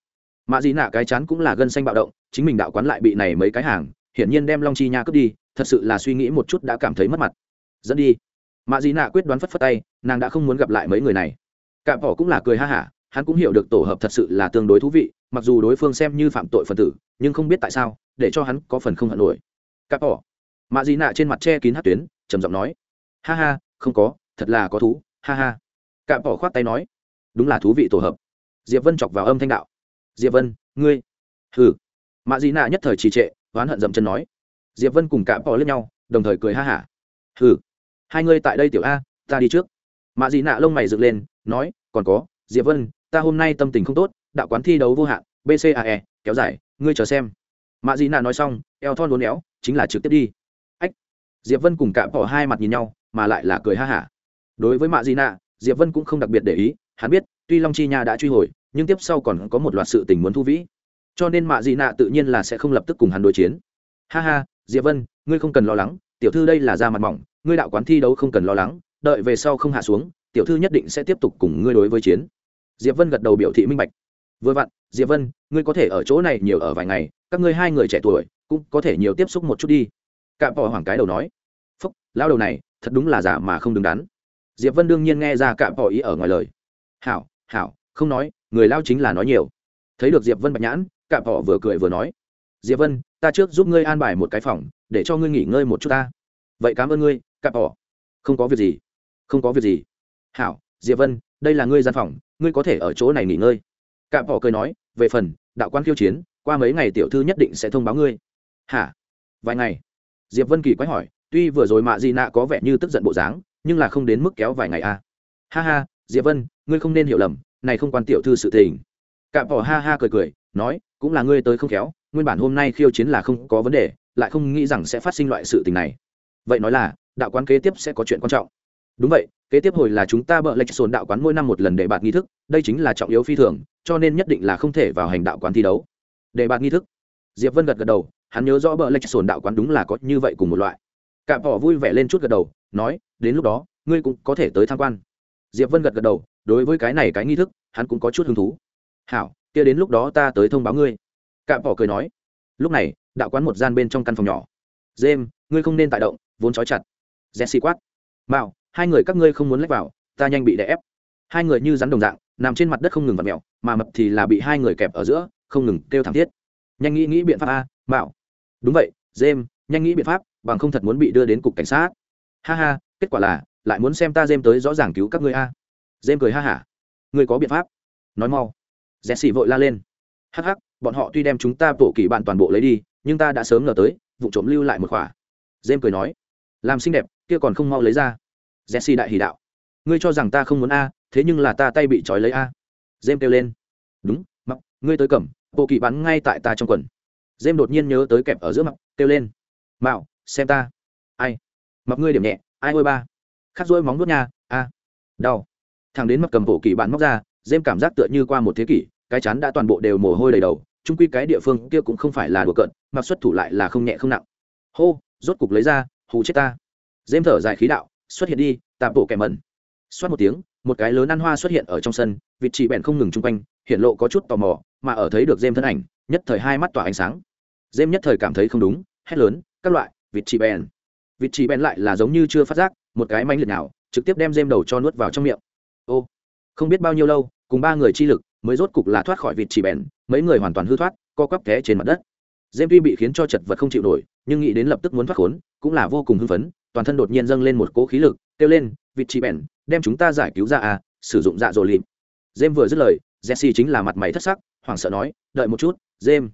Mạ dị nạ cái chán cũng là gân xanh bạo động, chính mình đạo quán lại bị này mấy cái hàng, hiển nhiên đem long chi nha cướp đi, thật sự là suy nghĩ một chút đã cảm thấy mất mặt. Dẫn đi mạ dị nạ quyết đoán phất phất tay, nàng đã không muốn gặp lại mấy người này. Cạm bỏ cũng là cười ha hả, hắn cũng hiểu được tổ hợp thật sự là tương đối thú vị, mặc dù đối phương xem như phạm tội phần tử, nhưng không biết tại sao, để cho hắn có phần không hận nổi. Cạm bỏ mạ dị nạ trên mặt che kín hát tuyến, trầm giọng nói, ha ha, không có, thật là có thú, ha ha. Cạm bỏ khoát tay nói, đúng là thú vị tổ hợp. Diệp vân chọc vào âm thanh đạo, diệp vân, ngươi, hừ. Mạ dị nạ nhất thời trì trệ, oán hận dậm chân nói, diệp vân cùng cạm bỏ lên nhau, đồng thời cười ha hả. Hừ hai ngươi tại đây tiểu a, ta đi trước. Mạ dị nạ lông mày dựng lên, nói, còn có, diệp vân, ta hôm nay tâm tình không tốt, đạo quán thi đấu vô hạn bcae kéo dài, ngươi chờ xem. Mạ dị nạ nói xong, eo thon lốn éo, chính là trực tiếp đi. Ách. Diệp vân cùng cạm bỏ hai mặt nhìn nhau, mà lại là cười ha hả. Đối với mạ dị nạ, diệp vân cũng không đặc biệt để ý, hắn biết, tuy long chi nha đã truy hồi, nhưng tiếp sau còn có một loạt sự tình muốn thu vĩ. Cho nên mạ dị nạ tự nhiên là sẽ không lập tức cùng hắn đối chiến. Ha ha, diệp vân, ngươi không cần lo lắng tiểu thư đây là da mặt mỏng, ngươi đạo quán thi đấu không cần lo lắng, đợi về sau không hạ xuống, tiểu thư nhất định sẽ tiếp tục cùng ngươi đối với chiến. Diệp vân gật đầu biểu thị minh bạch. Vừa vặn, diệp vân, ngươi có thể ở chỗ này nhiều ở vài ngày, các ngươi hai người trẻ tuổi, cũng có thể nhiều tiếp xúc một chút đi. Cạm bỏ hoảng cái đầu nói. Phúc, lao đầu này, thật đúng là giả mà không đứng đắn. Diệp vân đương nhiên nghe ra cạm bỏ ý ở ngoài lời. Hảo hảo, không nói, người lao chính là nói nhiều. Thấy được diệp vân bạch nhãn cạm bỏ vừa cười vừa nói. Diệp vân, ta trước giúp ngươi an bài một cái phòng để cho ngươi nghỉ ngơi một chút ta. Vậy cảm ơn ngươi cặp bỏ không có việc gì. Không có việc gì. Hảo, diệp vân, đây là ngươi gian phòng, ngươi có thể ở chỗ này nghỉ ngơi. Cạm bỏ cười nói, về phần, đạo quan khiêu chiến, qua mấy ngày tiểu thư nhất định sẽ thông báo ngươi. Hả? Vài ngày. Diệp vân kỳ quái hỏi, tuy vừa rồi mạ di nạ có vẻ như tức giận bộ dáng, nhưng là không đến mức kéo vài ngày à. ha ha, diệp vân, ngươi không nên hiểu lầm, này không quan tiểu thư sự tình. Cạm bỏ ha ha cười cười, nói, cũng là ngươi tới không khéo, nguyên bản hôm nay khiêu chiến là không có vấn đề lại không nghĩ rằng sẽ phát sinh loại sự tình này. Vậy nói là, đạo quán kế tiếp sẽ có chuyện quan trọng. Đúng vậy, kế tiếp hồi là chúng ta bợ lệch sồn đạo quán mỗi năm một lần để bạt nghi thức, đây chính là trọng yếu phi thường, cho nên nhất định là không thể vào hành đạo quán thi đấu. Để bạt nghi thức. Diệp vân gật gật đầu, hắn nhớ rõ bợ lệch sồn đạo quán đúng là có như vậy cùng một loại. Cạm bỏ vui vẻ lên chút gật đầu, nói, đến lúc đó, ngươi cũng có thể tới tham quan. Diệp vân gật gật đầu, đối với cái này cái nghi thức, hắn cũng có chút hứng thú. Hảo, kia đến lúc đó ta tới thông báo ngươi. Cạm bỏ cười nói. Lúc này đạo quán một gian bên trong căn phòng nhỏ. James ngươi không nên tại động vốn trói chặt. Jesse quát. Mạo hai người các ngươi không muốn lách vào ta nhanh bị đè ép. Hai người như rắn đồng dạng nằm trên mặt đất không ngừng vặt mèo, mà mập thì là bị hai người kẹp ở giữa không ngừng kêu thảm thiết. Nhanh nghĩ nghĩ biện pháp a mạo đúng vậy james nhanh nghĩ biện pháp bằng không thật muốn bị đưa đến cục cảnh sát. Ha ha kết quả là lại muốn xem ta james tới rõ ràng cứu các ngươi a. James cười ha hả. Ngươi có biện pháp. Nói mau. Jesse vội la lên. Hắc hắc bọn họ tuy đem chúng ta tổ kỳ bạn toàn bộ lấy đi nhưng ta đã sớm ngờ tới, vụ trộm lưu lại một khỏa. Dêm cười nói, làm xinh đẹp, kia còn không mau lấy ra. Jesse đại hỉ đạo, ngươi cho rằng ta không muốn a, thế nhưng là ta tay bị trói lấy a. Dêm kêu lên, đúng, mặc, ngươi tới cầm, bộ kỳ bắn ngay tại ta trong quần. Dêm đột nhiên nhớ tới kẹp ở giữa mặt kêu lên, mạo, xem ta. Ai? Mặc ngươi điểm nhẹ, ai ôi ba? Khắc rỗi móng nuốt nha, a. Đau. Thằng đến mặc cầm bộ kỳ bạn móc ra dêm cảm giác tựa như qua một thế kỷ, cái chán đã toàn bộ đều mồ hôi đầy đầu trung quy cái địa phương kia cũng không phải là đùa cợt, mặc xuất thủ lại là không nhẹ không nặng. Hô, rốt cục lấy ra, hù chết ta. Dêm thở dài khí đạo, xuất hiện đi tạm bộ kẻ mẩn. Xoát một tiếng, một cái lớn ăn hoa xuất hiện ở trong sân, vịt chị bèn không ngừng chung quanh, hiện lộ có chút tò mò, mà ở thấy được dêm thân ảnh, nhất thời hai mắt tỏa ánh sáng. Dêm nhất thời cảm thấy không đúng, hét lớn, các loại, vịt chị bèn. Vịt chị bèn lại là giống như chưa phát giác, một cái manh liệt nào, trực tiếp đem dêm đầu cho nuốt vào trong miệng. Ô, không biết bao nhiêu lâu, cùng ba người chi lực mới rốt cục là thoát khỏi vịt chỉ bèn mấy người hoàn toàn hư thoát co quắp té trên mặt đất. Dêm tuy bị khiến cho chật vật không chịu nổi nhưng nghĩ đến lập tức muốn thoát khốn cũng là vô cùng hưng phấn toàn thân đột nhiên dâng lên một cỗ khí lực kêu lên vịt chỉ bèn đem chúng ta giải cứu ra à sử dụng dạ dỗ lìm dêm vừa dứt lời jesse chính là mặt mày thất sắc hoảng sợ nói đợi một chút dêm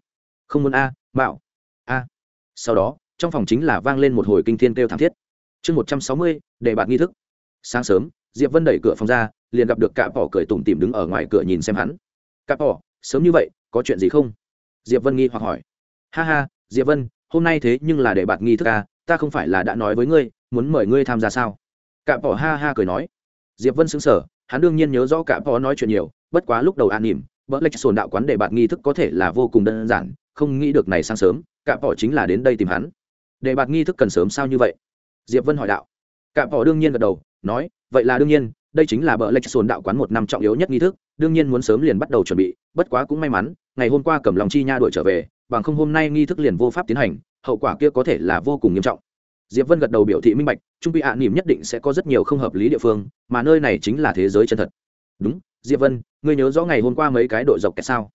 không muốn a à, bảo a. Sau đó trong phòng chính là vang lên một hồi kinh thiên kêu thảm thiết. Chương một trăm sáu mươi để bạn nghi thức. Sáng sớm diệp vân đẩy cửa phòng ra liền gặp được cạ bỏ cười tủm tỉm đứng ở ngoài cửa nhìn xem hắn. Cạ bỏ sớm như vậy, có chuyện gì không? Diệp vân nghi hoặc hỏi. Ha ha, diệp vân, hôm nay thế nhưng là để bạt nghi thức à ta không phải là đã nói với ngươi, muốn mời ngươi tham gia sao? Cạ bỏ ha ha cười nói. Diệp vân xứng sở hắn đương nhiên nhớ rõ cạ bỏ nói chuyện nhiều, bất quá lúc đầu an nỉm bỡ lệch sồn đạo quán để bạt nghi thức có thể là vô cùng đơn giản, không nghĩ được này sáng sớm, cạ bỏ chính là đến đây tìm hắn. Để bạt nghi thức cần sớm sao như vậy? Diệp vân hỏi đạo. Cạ bỏ đương nhiên gật đầu, nói, vậy là đương nhiên đây chính là bờ lệch sồn đạo quán một năm trọng yếu nhất nghi thức, đương nhiên muốn sớm liền bắt đầu chuẩn bị, bất quá cũng may mắn, ngày hôm qua cầm lòng chi nha đuổi trở về, bằng không hôm nay nghi thức liền vô pháp tiến hành, hậu quả kia có thể là vô cùng nghiêm trọng. Diệp vân gật đầu biểu thị minh bạch, trung bị ạ à nỉm nhất định sẽ có rất nhiều không hợp lý địa phương, mà nơi này chính là thế giới chân thật. Đúng, diệp vân, ngươi nhớ rõ ngày hôm qua mấy cái đội dọc kẹt sao?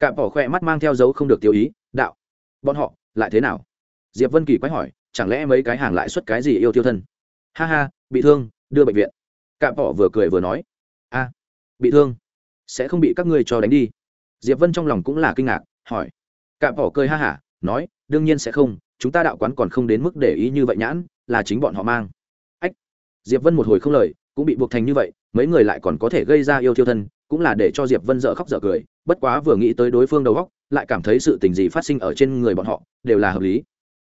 Cạm bỏ khoe mắt mang theo dấu không được tiêu ý, đạo, bọn họ, lại thế nào? Diệp vân kỳ quái hỏi, chẳng lẽ mấy cái hàng lại xuất cái gì yêu tiêu thân? Ha ha, bị thương, đưa bệnh viện cạm bỏ vừa cười vừa nói, a, bị thương, sẽ không bị các ngươi cho đánh đi. Diệp vân trong lòng cũng là kinh ngạc, hỏi. Cạm bỏ cười ha hả, nói, đương nhiên sẽ không, chúng ta đạo quán còn không đến mức để ý như vậy nhãn, là chính bọn họ mang. Ách. Diệp vân một hồi không lời, cũng bị buộc thành như vậy, mấy người lại còn có thể gây ra yêu thiêu thân, cũng là để cho diệp vân dở khóc dở cười, bất quá vừa nghĩ tới đối phương đầu góc lại cảm thấy sự tình gì phát sinh ở trên người bọn họ, đều là hợp lý.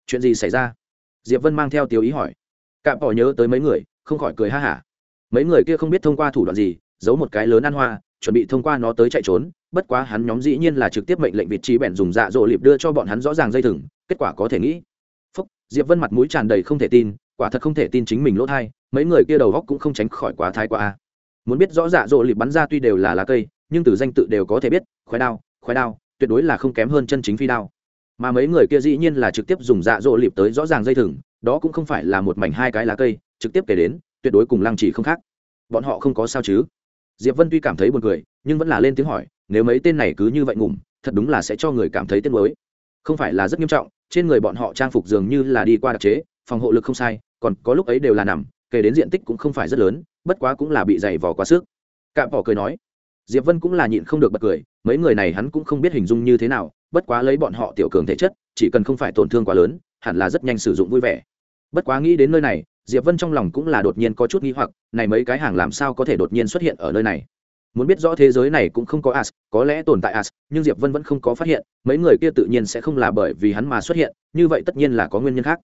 Chuyện gì xảy ra? Diệp vân mang theo tiêu ý hỏi. Cạm bỏ nhớ tới mấy người, không khỏi cười ha hả mấy người kia không biết thông qua thủ đoạn gì, giấu một cái lớn ăn hoa, chuẩn bị thông qua nó tới chạy trốn, bất quá hắn nhóm dĩ nhiên là trực tiếp mệnh lệnh vị trí bèn dùng dạ dỗ liệp đưa cho bọn hắn rõ ràng dây thừng, kết quả có thể nghĩ. Phúc, diệp vân mặt mũi tràn đầy không thể tin, quả thật không thể tin chính mình lỗ thai, mấy người kia đầu góc cũng không tránh khỏi quá thái quá muốn biết rõ dạ dỗ liệp bắn ra tuy đều là lá cây, nhưng từ danh tự đều có thể biết, khoái đao khoái đao, tuyệt đối là không kém hơn chân chính phi đao. Mà mấy người kia dĩ nhiên là trực tiếp dùng dạ dỗ liệp tới rõ ràng dây thừng, đó cũng không phải là một mảnh hai cái lá cây, trực tiếp kể đến tuyệt đối cùng lăng chỉ không khác. Bọn họ không có sao chứ? Diệp vân tuy cảm thấy buồn cười, nhưng vẫn là lên tiếng hỏi, nếu mấy tên này cứ như vậy ngủm, thật đúng là sẽ cho người cảm thấy tiếc mới không phải là rất nghiêm trọng, trên người bọn họ trang phục dường như là đi qua đặc chế, phòng hộ lực không sai, còn có lúc ấy đều là nằm, kể đến diện tích cũng không phải rất lớn, bất quá cũng là bị dày vò quá sức. Cạm bỏ cười nói, diệp vân cũng là nhịn không được bật cười, mấy người này hắn cũng không biết hình dung như thế nào, bất quá lấy bọn họ tiểu cường thể chất, chỉ cần không phải tổn thương quá lớn, hẳn là rất nhanh sử dụng vui vẻ. Bất quá nghĩ đến nơi này diệp vân trong lòng cũng là đột nhiên có chút nghi hoặc, này mấy cái hàng làm sao có thể đột nhiên xuất hiện ở nơi này? Muốn biết rõ thế giới này cũng không có as có lẽ tồn tại as nhưng diệp vân vẫn không có phát hiện, mấy người kia tự nhiên sẽ không là bởi vì hắn mà xuất hiện, như vậy tất nhiên là có nguyên nhân khác.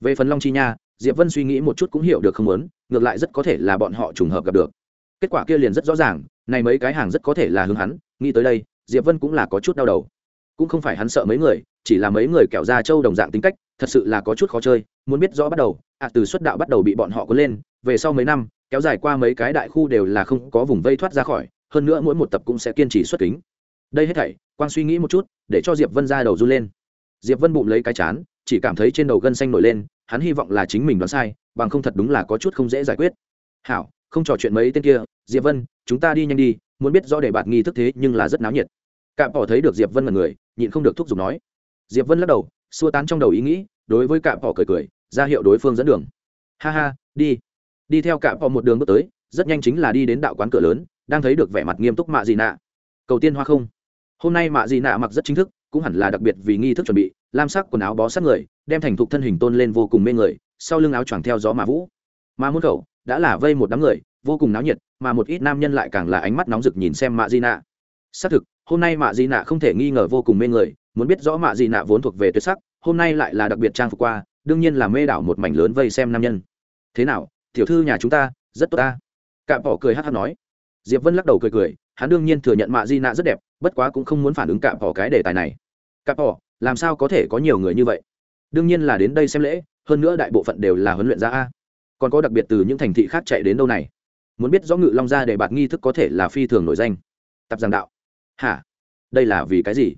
Về phần long chi nha, diệp vân suy nghĩ một chút cũng hiểu được không muốn, ngược lại rất có thể là bọn họ trùng hợp gặp được. Kết quả kia liền rất rõ ràng, này mấy cái hàng rất có thể là hướng hắn, nghĩ tới đây, diệp vân cũng là có chút đau đầu. Cũng không phải hắn sợ mấy người, chỉ là mấy người kẹo ra châu đồng dạng tính cách thật sự là có chút khó chơi muốn biết rõ bắt đầu ạ à, từ xuất đạo bắt đầu bị bọn họ cuốn lên về sau mấy năm kéo dài qua mấy cái đại khu đều là không có vùng vây thoát ra khỏi hơn nữa mỗi một tập cũng sẽ kiên trì xuất kính. Đây hết thảy quang suy nghĩ một chút để cho diệp vân ra đầu run lên. Diệp vân bụng lấy cái chán chỉ cảm thấy trên đầu gân xanh nổi lên hắn hy vọng là chính mình đoán sai bằng không thật đúng là có chút không dễ giải quyết. Hảo không trò chuyện mấy tên kia diệp vân chúng ta đi nhanh đi muốn biết rõ để bạt nghi thức thế nhưng là rất náo nhiệt. Cạm bỏ thấy được diệp vân là người nhịn không được thúc giục nói. Diệp vân lắc đầu xua tán trong đầu ý nghĩ, đối với cạm bỏ cười cười, ra hiệu đối phương dẫn đường. Ha ha, đi. Đi theo cạm bỏ một đường bước tới, rất nhanh chính là đi đến đạo quán cửa lớn, đang thấy được vẻ mặt nghiêm túc mạ dị nạ. Cầu tiên hoa không? Hôm nay mạ dị nạ mặc rất chính thức, cũng hẳn là đặc biệt vì nghi thức chuẩn bị, lam sắc quần áo bó sát người, đem thành thục thân hình tôn lên vô cùng mê người, sau lưng áo choàng theo gió mà vũ. Mà muôn khẩu, đã là vây một đám người, vô cùng náo nhiệt, mà một ít nam nhân lại càng là ánh mắt nóng rực nhìn xem mạ di nạ. Xác thực, hôm nay mạ di nạ không thể nghi ngờ vô cùng mê người muốn biết rõ mạ dị nạ vốn thuộc về tuyệt sắc, hôm nay lại là đặc biệt trang phục qua, đương nhiên là mê đảo một mảnh lớn vây xem nam nhân. Thế nào, tiểu thư nhà chúng ta, rất tốt ta. Cạm bỏ cười hát hát nói. Diệp vân lắc đầu cười cười, hắn đương nhiên thừa nhận mạ di nạ rất đẹp, bất quá cũng không muốn phản ứng cạm bỏ cái đề tài này. Cạm bỏ làm sao có thể có nhiều người như vậy? Đương nhiên là đến đây xem lễ, hơn nữa đại bộ phận đều là huấn luyện gia a. Còn có đặc biệt từ những thành thị khác chạy đến đâu này? Muốn biết rõ ngự long gia để bạt nghi thức có thể là phi thường nổi danh. Tập giảng đạo. Hả? Đây là vì cái gì?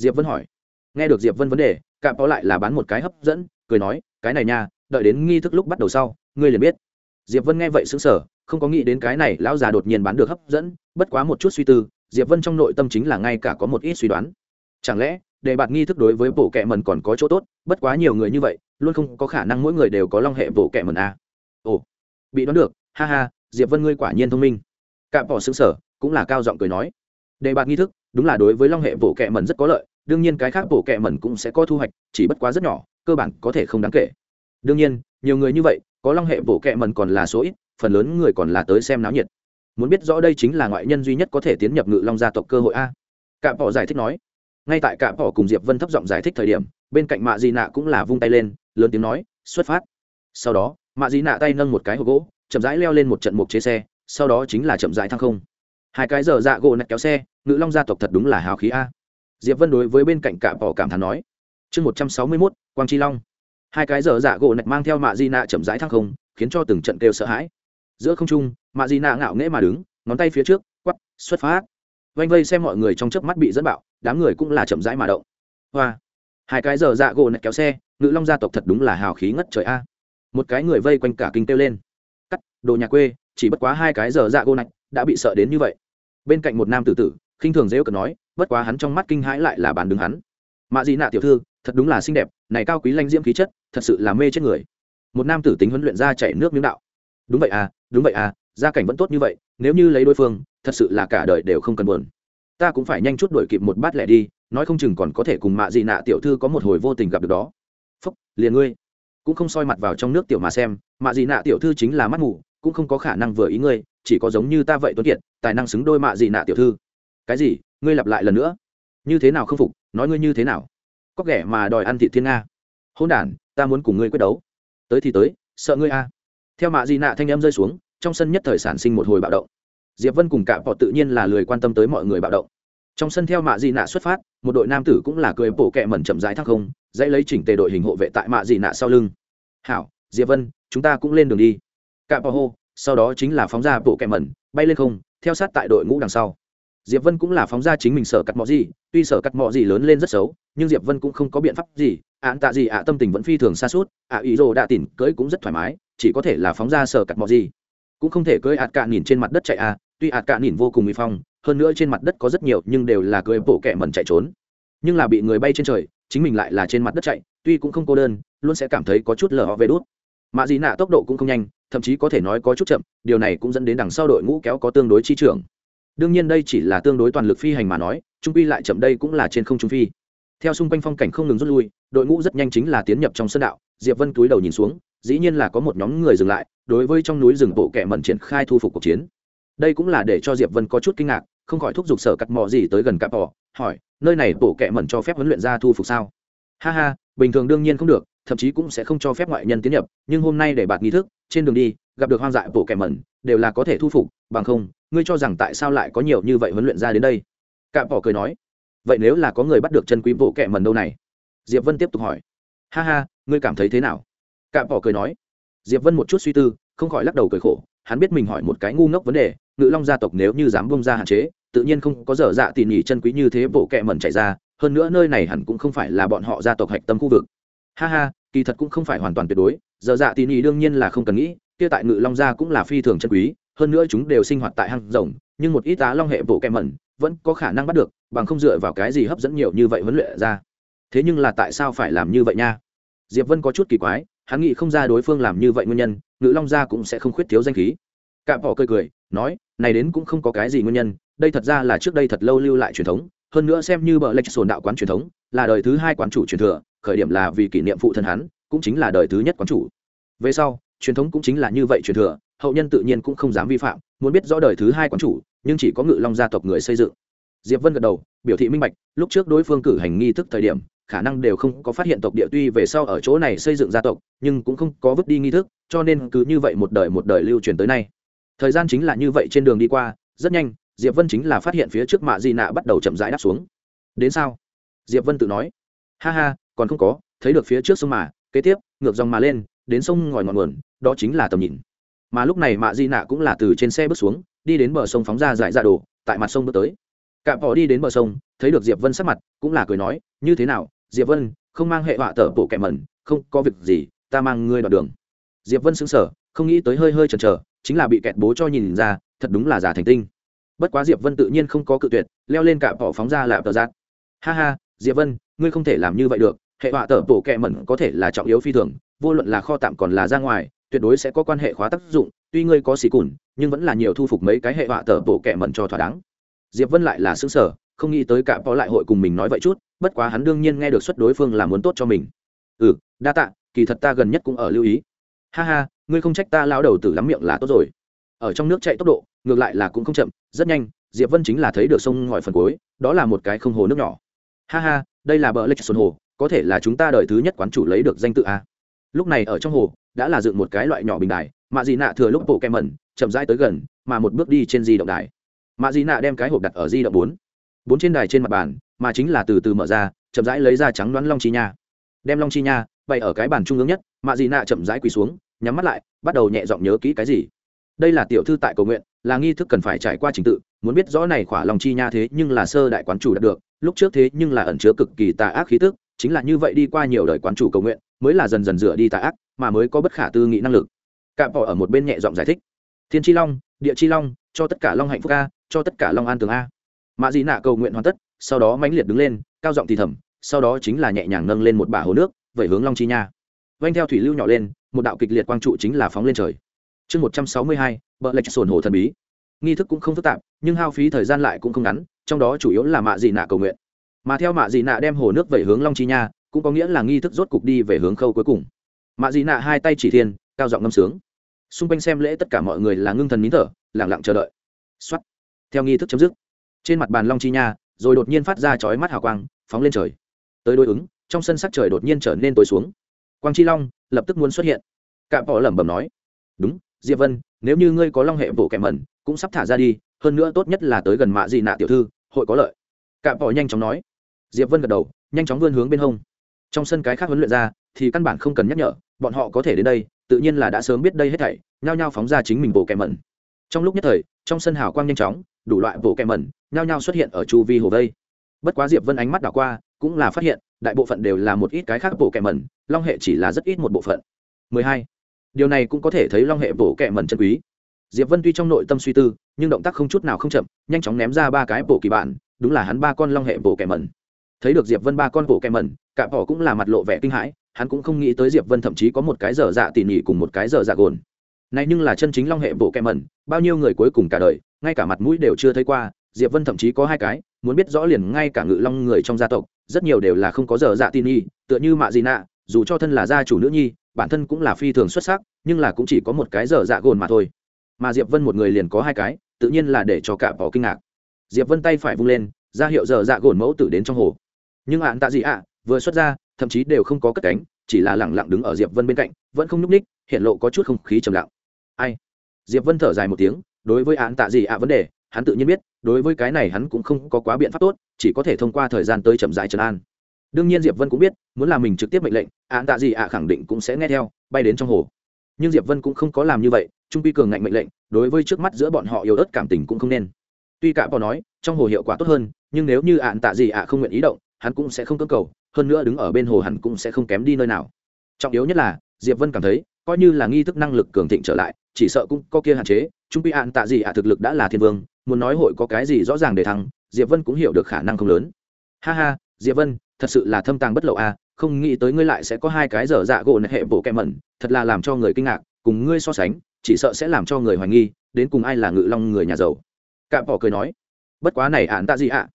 Diệp vân hỏi. Nghe được diệp vân vấn đề, cạm có lại là bán một cái hấp dẫn, cười nói, cái này nha, đợi đến nghi thức lúc bắt đầu sau, ngươi liền biết. Diệp vân nghe vậy xứng sở không có nghĩ đến cái này lão già đột nhiên bán được hấp dẫn, bất quá một chút suy tư, diệp vân trong nội tâm chính là ngay cả có một ít suy đoán. Chẳng lẽ đề bạt nghi thức đối với bộ kệ mần còn có chỗ tốt, bất quá nhiều người như vậy, luôn không có khả năng mỗi người đều có long hệ bộ kệ mần a ồ, bị đoán được, ha ha, diệp vân ngươi quả nhiên thông minh. Cạm bỏ xứng sở cũng là cao giọng cười nói. Đề bạt nghi thức, đúng là đối với long hệ bộ kệ mần rất có lợi đương nhiên cái khác bộ kệ mẩn cũng sẽ có thu hoạch, chỉ bất quá rất nhỏ, cơ bản có thể không đáng kể. Đương nhiên, nhiều người như vậy, có long hệ bộ kệ mẩn còn là số ít, phần lớn người còn là tới xem náo nhiệt. Muốn biết rõ đây chính là ngoại nhân duy nhất có thể tiến nhập ngự long gia tộc cơ hội a. Cạm bỏ giải thích nói. Ngay tại cạm bỏ cùng diệp vân thấp giọng giải thích thời điểm, bên cạnh mạ di nạ cũng là vung tay lên, lớn tiếng nói, xuất phát. Sau đó, mạ di nạ tay nâng một cái hộp gỗ, chậm rãi leo lên một trận mục chế xe, sau đó chính là chậm rãi thăng không. Hai cái giờ dạ gỗ nạch kéo xe, ngự long gia tộc thật đúng là hào khí a diệp vân đối với bên cạnh cả bỏ cảm thán nói, chương một trăm sáu mươi mốt, quang chi long. Hai cái giờ dạ gỗ nạch mang theo mạ di nạ chậm rãi thăng không, khiến cho từng trận kêu sợ hãi. Giữa không trung, mạ di nạ ngạo nghễ mà đứng, ngón tay phía trước, quắp, xuất phát. Vanh vây xem mọi người trong chớp mắt bị dẫn bạo, đám người cũng là chậm rãi mà động. Hoa! Hai cái giờ dạ gỗ nạch kéo xe, ngự long gia tộc thật đúng là hào khí ngất trời a. Một cái người vây quanh cả kinh kêu lên, cắt, đồ nhà quê, chỉ bất quá hai cái giờ dạ gỗ nạch đã bị sợ đến như vậy. Bên cạnh một nam tử tử, khinh thường dễ cợt nói bất quá hắn trong mắt kinh hãi lại là bàn đứng hắn. Mạ dị nạ tiểu thư, thật đúng là xinh đẹp, này cao quý lanh diễm khí chất, thật sự là mê chết người. Một nam tử tính huấn luyện ra chảy nước miếng đạo. Đúng vậy à đúng vậy à gia cảnh vẫn tốt như vậy, nếu như lấy đối phương, thật sự là cả đời đều không cần buồn. Ta cũng phải nhanh chút đuổi kịp một bát lẻ đi, nói không chừng còn có thể cùng mạ dị nạ tiểu thư có một hồi vô tình gặp được đó. Phúc, liền ngươi. Cũng không soi mặt vào trong nước tiểu mà xem, mạ dị nạ tiểu thư chính là mắt ngủ cũng không có khả năng vừa ý ngươi, chỉ có giống như ta vậy tuấn kiệt, tài năng xứng đôi mạ dị nạ tiểu thư. Cái gì? Ngươi lặp lại lần nữa. Như thế nào không phục, nói ngươi như thế nào? Có ghẻ mà đòi ăn thị thiên nga. Hôn đ ta muốn cùng ngươi quyết đấu. Tới thì tới, sợ ngươi a. Theo mạ di nạ thanh em rơi xuống, trong sân nhất thời sản sinh một hồi bạo động. Diệp vân cùng cả họ tự nhiên là lười quan tâm tới mọi người bạo động. Trong sân theo mạ di nạ xuất phát, một đội nam tử cũng là cười bổ kẹ mẩn chậm rãi thăng không, dãy lấy chỉnh tề đội hình hộ vệ tại mạ di nạ sau lưng. Hảo, diệp vân, chúng ta cũng lên đường đi. Cả họ hô, sau đó chính là phóng ra bộ kẹ mẩn, bay lên không, theo sát tại đội ngũ đằng sau diệp vân cũng là phóng ra chính mình sở cắt mọ gì, tuy sở cắt mọ gì lớn lên rất xấu, nhưng diệp vân cũng không có biện pháp gì, án tạ gì ạ, tâm tình vẫn phi thường xa suốt, ạ, ý rồ đạ tỉn cưỡi cũng rất thoải mái, chỉ có thể là phóng ra sở cắt mọ gì. Cũng không thể cưỡi ạt cạn nhìn trên mặt đất chạy à tuy ạt cạn nhìn vô cùng uy phong, hơn nữa trên mặt đất có rất nhiều nhưng đều là cưỡi bộ kẹ mẩn chạy trốn. Nhưng là bị người bay trên trời, chính mình lại là trên mặt đất chạy, tuy cũng không cô đơn, luôn sẽ cảm thấy có chút lờ họ về đốt mạ dị nạ tốc độ cũng không nhanh, thậm chí có thể nói có chút chậm, điều này cũng dẫn đến đằng sau đội ngũ kéo có tương đối chi trưởng đương nhiên đây chỉ là tương đối toàn lực phi hành mà nói, trung quy lại chậm đây cũng là trên không trung phi. Theo xung quanh phong cảnh không ngừng rút lui, đội ngũ rất nhanh chính là tiến nhập trong sân đạo. Diệp vân túi đầu nhìn xuống, dĩ nhiên là có một nhóm người dừng lại, đối với trong núi rừng bộ kẻ mẩn triển khai thu phục cuộc chiến. Đây cũng là để cho diệp vân có chút kinh ngạc, không khỏi thúc giục sở cắt mò gì tới gần cặp bỏ hỏi, nơi này bộ kẻ mẩn cho phép huấn luyện ra thu phục sao? Ha ha, bình thường đương nhiên không được, thậm chí cũng sẽ không cho phép ngoại nhân tiến nhập, nhưng hôm nay để bạt nghi thức, trên đường đi, gặp được hoang dại bộ kẻ mẩn, đều là có thể thu phục, bằng không ngươi cho rằng tại sao lại có nhiều như vậy huấn luyện ra đến đây? Cạm bỏ cười nói, vậy nếu là có người bắt được chân quý bộ kẹ mần đâu này? Diệp vân tiếp tục hỏi, ha ha, ngươi cảm thấy thế nào? Cạm bỏ cười nói, diệp vân một chút suy tư, không khỏi lắc đầu cười khổ, hắn biết mình hỏi một cái ngu ngốc vấn đề, ngự long gia tộc nếu như dám bông ra hạn chế, tự nhiên không có dở dạ tỉ nhỉ chân quý như thế bộ kẹ mẩn chạy ra, hơn nữa nơi này hẳn cũng không phải là bọn họ gia tộc hạch tâm khu vực. Ha ha, kỳ thật cũng không phải hoàn toàn tuyệt đối, dở dạ tỉ nỉ đương nhiên là không cần nghĩ, kia tại ngự long gia cũng là phi thường chân quý hơn nữa chúng đều sinh hoạt tại hang rồng, nhưng một ít tá long hệ bộ kẹm mẩn vẫn có khả năng bắt được, bằng không dựa vào cái gì hấp dẫn nhiều như vậy huấn luyện ra. Thế nhưng là tại sao phải làm như vậy nha? Diệp vân có chút kỳ quái, hắn nghĩ không ra đối phương làm như vậy nguyên nhân, ngự long gia cũng sẽ không khuyết thiếu danh khí. Cạm bỏ cười cười, nói, này đến cũng không có cái gì nguyên nhân, đây thật ra là trước đây thật lâu lưu lại truyền thống, hơn nữa xem như bờ lệch sồn đạo quán truyền thống, là đời thứ hai quán chủ truyền thừa, khởi điểm là vì kỷ niệm phụ thân hắn, cũng chính là đời thứ nhất quán chủ. Về sau, truyền thống cũng chính là như vậy truyền thừa hậu nhân tự nhiên cũng không dám vi phạm, muốn biết rõ đời thứ hai quán chủ, nhưng chỉ có ngự long gia tộc người xây dựng. Diệp vân gật đầu, biểu thị minh bạch, lúc trước đối phương cử hành nghi thức thời điểm, khả năng đều không có phát hiện tộc địa tuy về sau ở chỗ này xây dựng gia tộc, nhưng cũng không có vứt đi nghi thức, cho nên cứ như vậy một đời một đời lưu truyền tới nay. Thời gian chính là như vậy trên đường đi qua, rất nhanh, diệp vân chính là phát hiện phía trước mạ di nạ bắt đầu chậm rãi đáp xuống. Đến sao? Diệp vân tự nói. Ha ha, còn không có, thấy được phía trước sông mà, kế tiếp, ngược dòng mà lên, đến sông ngòi ngọn nguồn, đó chính là tầm nhìn mà lúc này mạ di nạ cũng là từ trên xe bước xuống, đi đến bờ sông phóng ra dại ra đồ, tại mặt sông bước tới. Cạm bỏ đi đến bờ sông, thấy được diệp vân sắc mặt, cũng là cười nói, như thế nào, diệp vân, không mang hệ họa tờ bộ kẻ mẩn, không có việc gì, ta mang ngươi đoạn đường. Diệp vân xứng sở không nghĩ tới hơi hơi chần chờ, chính là bị kẹt bố cho nhìn ra, thật đúng là giả thành tinh. Bất quá diệp vân tự nhiên không có cự tuyệt, leo lên cạm bỏ phóng ra là tờ giác ha ha, diệp vân, ngươi không thể làm như vậy được, hệ họa tờ bộ kẻ mẩn có thể là trọng yếu phi thường, vô luận là kho tạm còn là ra ngoài tuyệt đối sẽ có quan hệ khóa tác dụng, tuy ngươi có xì cùn, nhưng vẫn là nhiều thu phục mấy cái hệ họa tờ bộ kẻ mẩn cho thỏa đáng. Diệp vân lại là xứng sở không nghĩ tới cả có lại hội cùng mình nói vậy chút, bất quá hắn đương nhiên nghe được xuất đối phương là muốn tốt cho mình. Ừ đa tạ, kỳ thật ta gần nhất cũng ở lưu ý. Ha ha, ngươi không trách ta lao đầu tử lắm miệng là tốt rồi. Ở trong nước chạy tốc độ, ngược lại là cũng không chậm, rất nhanh, diệp vân chính là thấy được sông ngòi phần cuối, đó là một cái không hồ nước nhỏ. Ha ha, đây là bờ lệch xuân hồ, có thể là chúng ta đợi thứ nhất quán chủ lấy được danh tự a. Lúc này ở trong hồ đã là dựng một cái loại nhỏ bình đài mạ dị nạ thừa lúc bộ kem mẩn chậm rãi tới gần, mà một bước đi trên di động đài. Mạ dị nạ đem cái hộp đặt ở di động bốn. Bốn trên đài trên mặt bàn, mà chính là từ từ mở ra, chậm rãi lấy ra trắng đoán long chi nha. Đem long chi nha bày ở cái bàn trung ương nhất mạ dị nạ chậm rãi quỳ xuống, nhắm mắt lại, bắt đầu nhẹ giọng nhớ kỹ cái gì. Đây là tiểu thư tại cầu nguyện, là nghi thức cần phải trải qua trình tự, muốn biết rõ này khỏa lòng chi nha thế nhưng là sơ đại quán chủ đạt được, lúc trước thế nhưng là ẩn chứa cực kỳ tà ác khí tức, chính là như vậy đi qua nhiều đời quán chủ cầu nguyện, mới là dần dần rửa đi tà ác mà mới có bất khả tư nghị năng lực. Cạm bỏ ở một bên nhẹ giọng giải thích. Thiên chi long, địa chi long, cho tất cả long hạnh phúc a, cho tất cả long an tường a. Mạ dị nạ cầu nguyện hoàn tất, sau đó mãnh liệt đứng lên, cao giọng thì thầm, sau đó chính là nhẹ nhàng nâng lên một bả hồ nước, vẩy hướng long chi nha. Vanh theo thủy lưu nhỏ lên, một đạo kịch liệt quang trụ chính là phóng lên trời. Chương một trăm sáu mươi hai bờ lệch sồn hồ thần bí. Nghi thức cũng không phức tạp, nhưng hao phí thời gian lại cũng không ngắn, trong đó chủ yếu là mạ dị nạ cầu nguyện. Mà theo mạ dị nạ đem hồ nước vẩy hướng long chi nha, cũng có nghĩa là nghi thức rốt cục đi về hướng khâu cuối cùng mạ dị nạ hai tay chỉ thiên, cao giọng ngâm sướng. Xung quanh xem lễ tất cả mọi người là ngưng thần nín thở lẳng lặng chờ đợi. Xuất theo nghi thức chấm dứt, trên mặt bàn long chi nha, rồi đột nhiên phát ra chói mắt hào quang, phóng lên trời. Tới đối ứng, trong sân sắc trời đột nhiên trở nên tối xuống. Quang chi long lập tức muốn xuất hiện. Cạm bỏ lẩm bẩm nói, đúng, diệp vân, nếu như ngươi có long hệ bộ kẹm mẩn, cũng sắp thả ra đi, hơn nữa tốt nhất là tới gần mạ dị nạ tiểu thư, hội có lợi. Cạm bỏ nhanh chóng nói. Diệp vân gật đầu, nhanh chóng vươn hướng bên hông. Trong sân cái khác huấn luyện ra thì căn bản không cần nhắc nhở, bọn họ có thể đến đây, tự nhiên là đã sớm biết đây hết thảy, nhao nhao phóng ra chính mình bộ kẹm mẩn. Trong lúc nhất thời, trong sân hào quang nhanh chóng, đủ loại bộ kẹm mẩn, nhao nhao xuất hiện ở chu vi hồ vây. Bất quá diệp vân ánh mắt đảo qua, cũng là phát hiện, đại bộ phận đều là một ít cái khác bộ kẹm mẩn, long hệ chỉ là rất ít một bộ phận. 12. điều này cũng có thể thấy long hệ bộ kẹm mẩn chân quý. Diệp vân tuy trong nội tâm suy tư, nhưng động tác không chút nào không chậm, nhanh chóng ném ra ba cái bộ kỳ bản, đúng là hắn ba con long hệ bộ kẹm mẩn thấy được diệp vân ba con bộ kẹm mẩn, cả bỏ cũng là mặt lộ vẻ kinh hãi, hắn cũng không nghĩ tới diệp vân thậm chí có một cái dở dạ tỉ mỉ cùng một cái dở dạ gồn. Này nhưng là chân chính long hệ bộ kẹm mẩn, bao nhiêu người cuối cùng cả đời, ngay cả mặt mũi đều chưa thấy qua, diệp vân thậm chí có hai cái, muốn biết rõ liền ngay cả ngự long người trong gia tộc, rất nhiều đều là không có dở dạ tỉ mỉ, tựa như mạ gì nạ dù cho thân là gia chủ nữ nhi, bản thân cũng là phi thường xuất sắc, nhưng là cũng chỉ có một cái dở dạ gồn mà thôi. Mà diệp vân một người liền có hai cái, tự nhiên là để cho cả bỏ kinh ngạc. Diệp vân tay phải vung lên, ra hiệu dở dạ gồn mẫu tử đến trong hồ nhưng ạn tạ gì ạ, vừa xuất ra, thậm chí đều không có cất cánh, chỉ là lẳng lặng đứng ở diệp vân bên cạnh, vẫn không nhúc ních hiện lộ có chút không khí trầm lặng. Ai? Diệp vân thở dài một tiếng, đối với án tạ gì ạ vấn đề, hắn tự nhiên biết, đối với cái này hắn cũng không có quá biện pháp tốt, chỉ có thể thông qua thời gian tới chậm dài trấn an. Đương nhiên diệp vân cũng biết, muốn làm mình trực tiếp mệnh lệnh án tạ gì ạ khẳng định cũng sẽ nghe theo, bay đến trong hồ. Nhưng diệp vân cũng không có làm như vậy, trung pi cường ngạnh mệnh lệnh, đối với trước mắt giữa bọn họ yếu ớt cảm tình cũng không nên. Tuy cả bỏ nói, trong hồ hiệu quả tốt hơn, nhưng nếu như ạn tạ gì ạ không nguyện ý động hắn cũng sẽ không cơ cầu, hơn nữa đứng ở bên hồ hắn cũng sẽ không kém đi nơi nào. Trọng yếu nhất là, diệp vân cảm thấy, coi như là nghi thức năng lực cường thịnh trở lại, chỉ sợ cũng có kia hạn chế, trung quy hạn tạ gì ạ thực lực đã là thiên vương, muốn nói hội có cái gì rõ ràng để thắng, diệp vân cũng hiểu được khả năng không lớn. Ha ha, diệp vân, thật sự là thâm tàng bất lộ a không nghĩ tới ngươi lại sẽ có hai cái dở dạ gỗ hệ bộ kẹ mẩn, thật là làm cho người kinh ngạc, cùng ngươi so sánh, chỉ sợ sẽ làm cho người hoài nghi, đến cùng ai là ngự long người nhà giàu. Cạm bỏ cười nói, bất quá này ạn tạ gì ạ. À?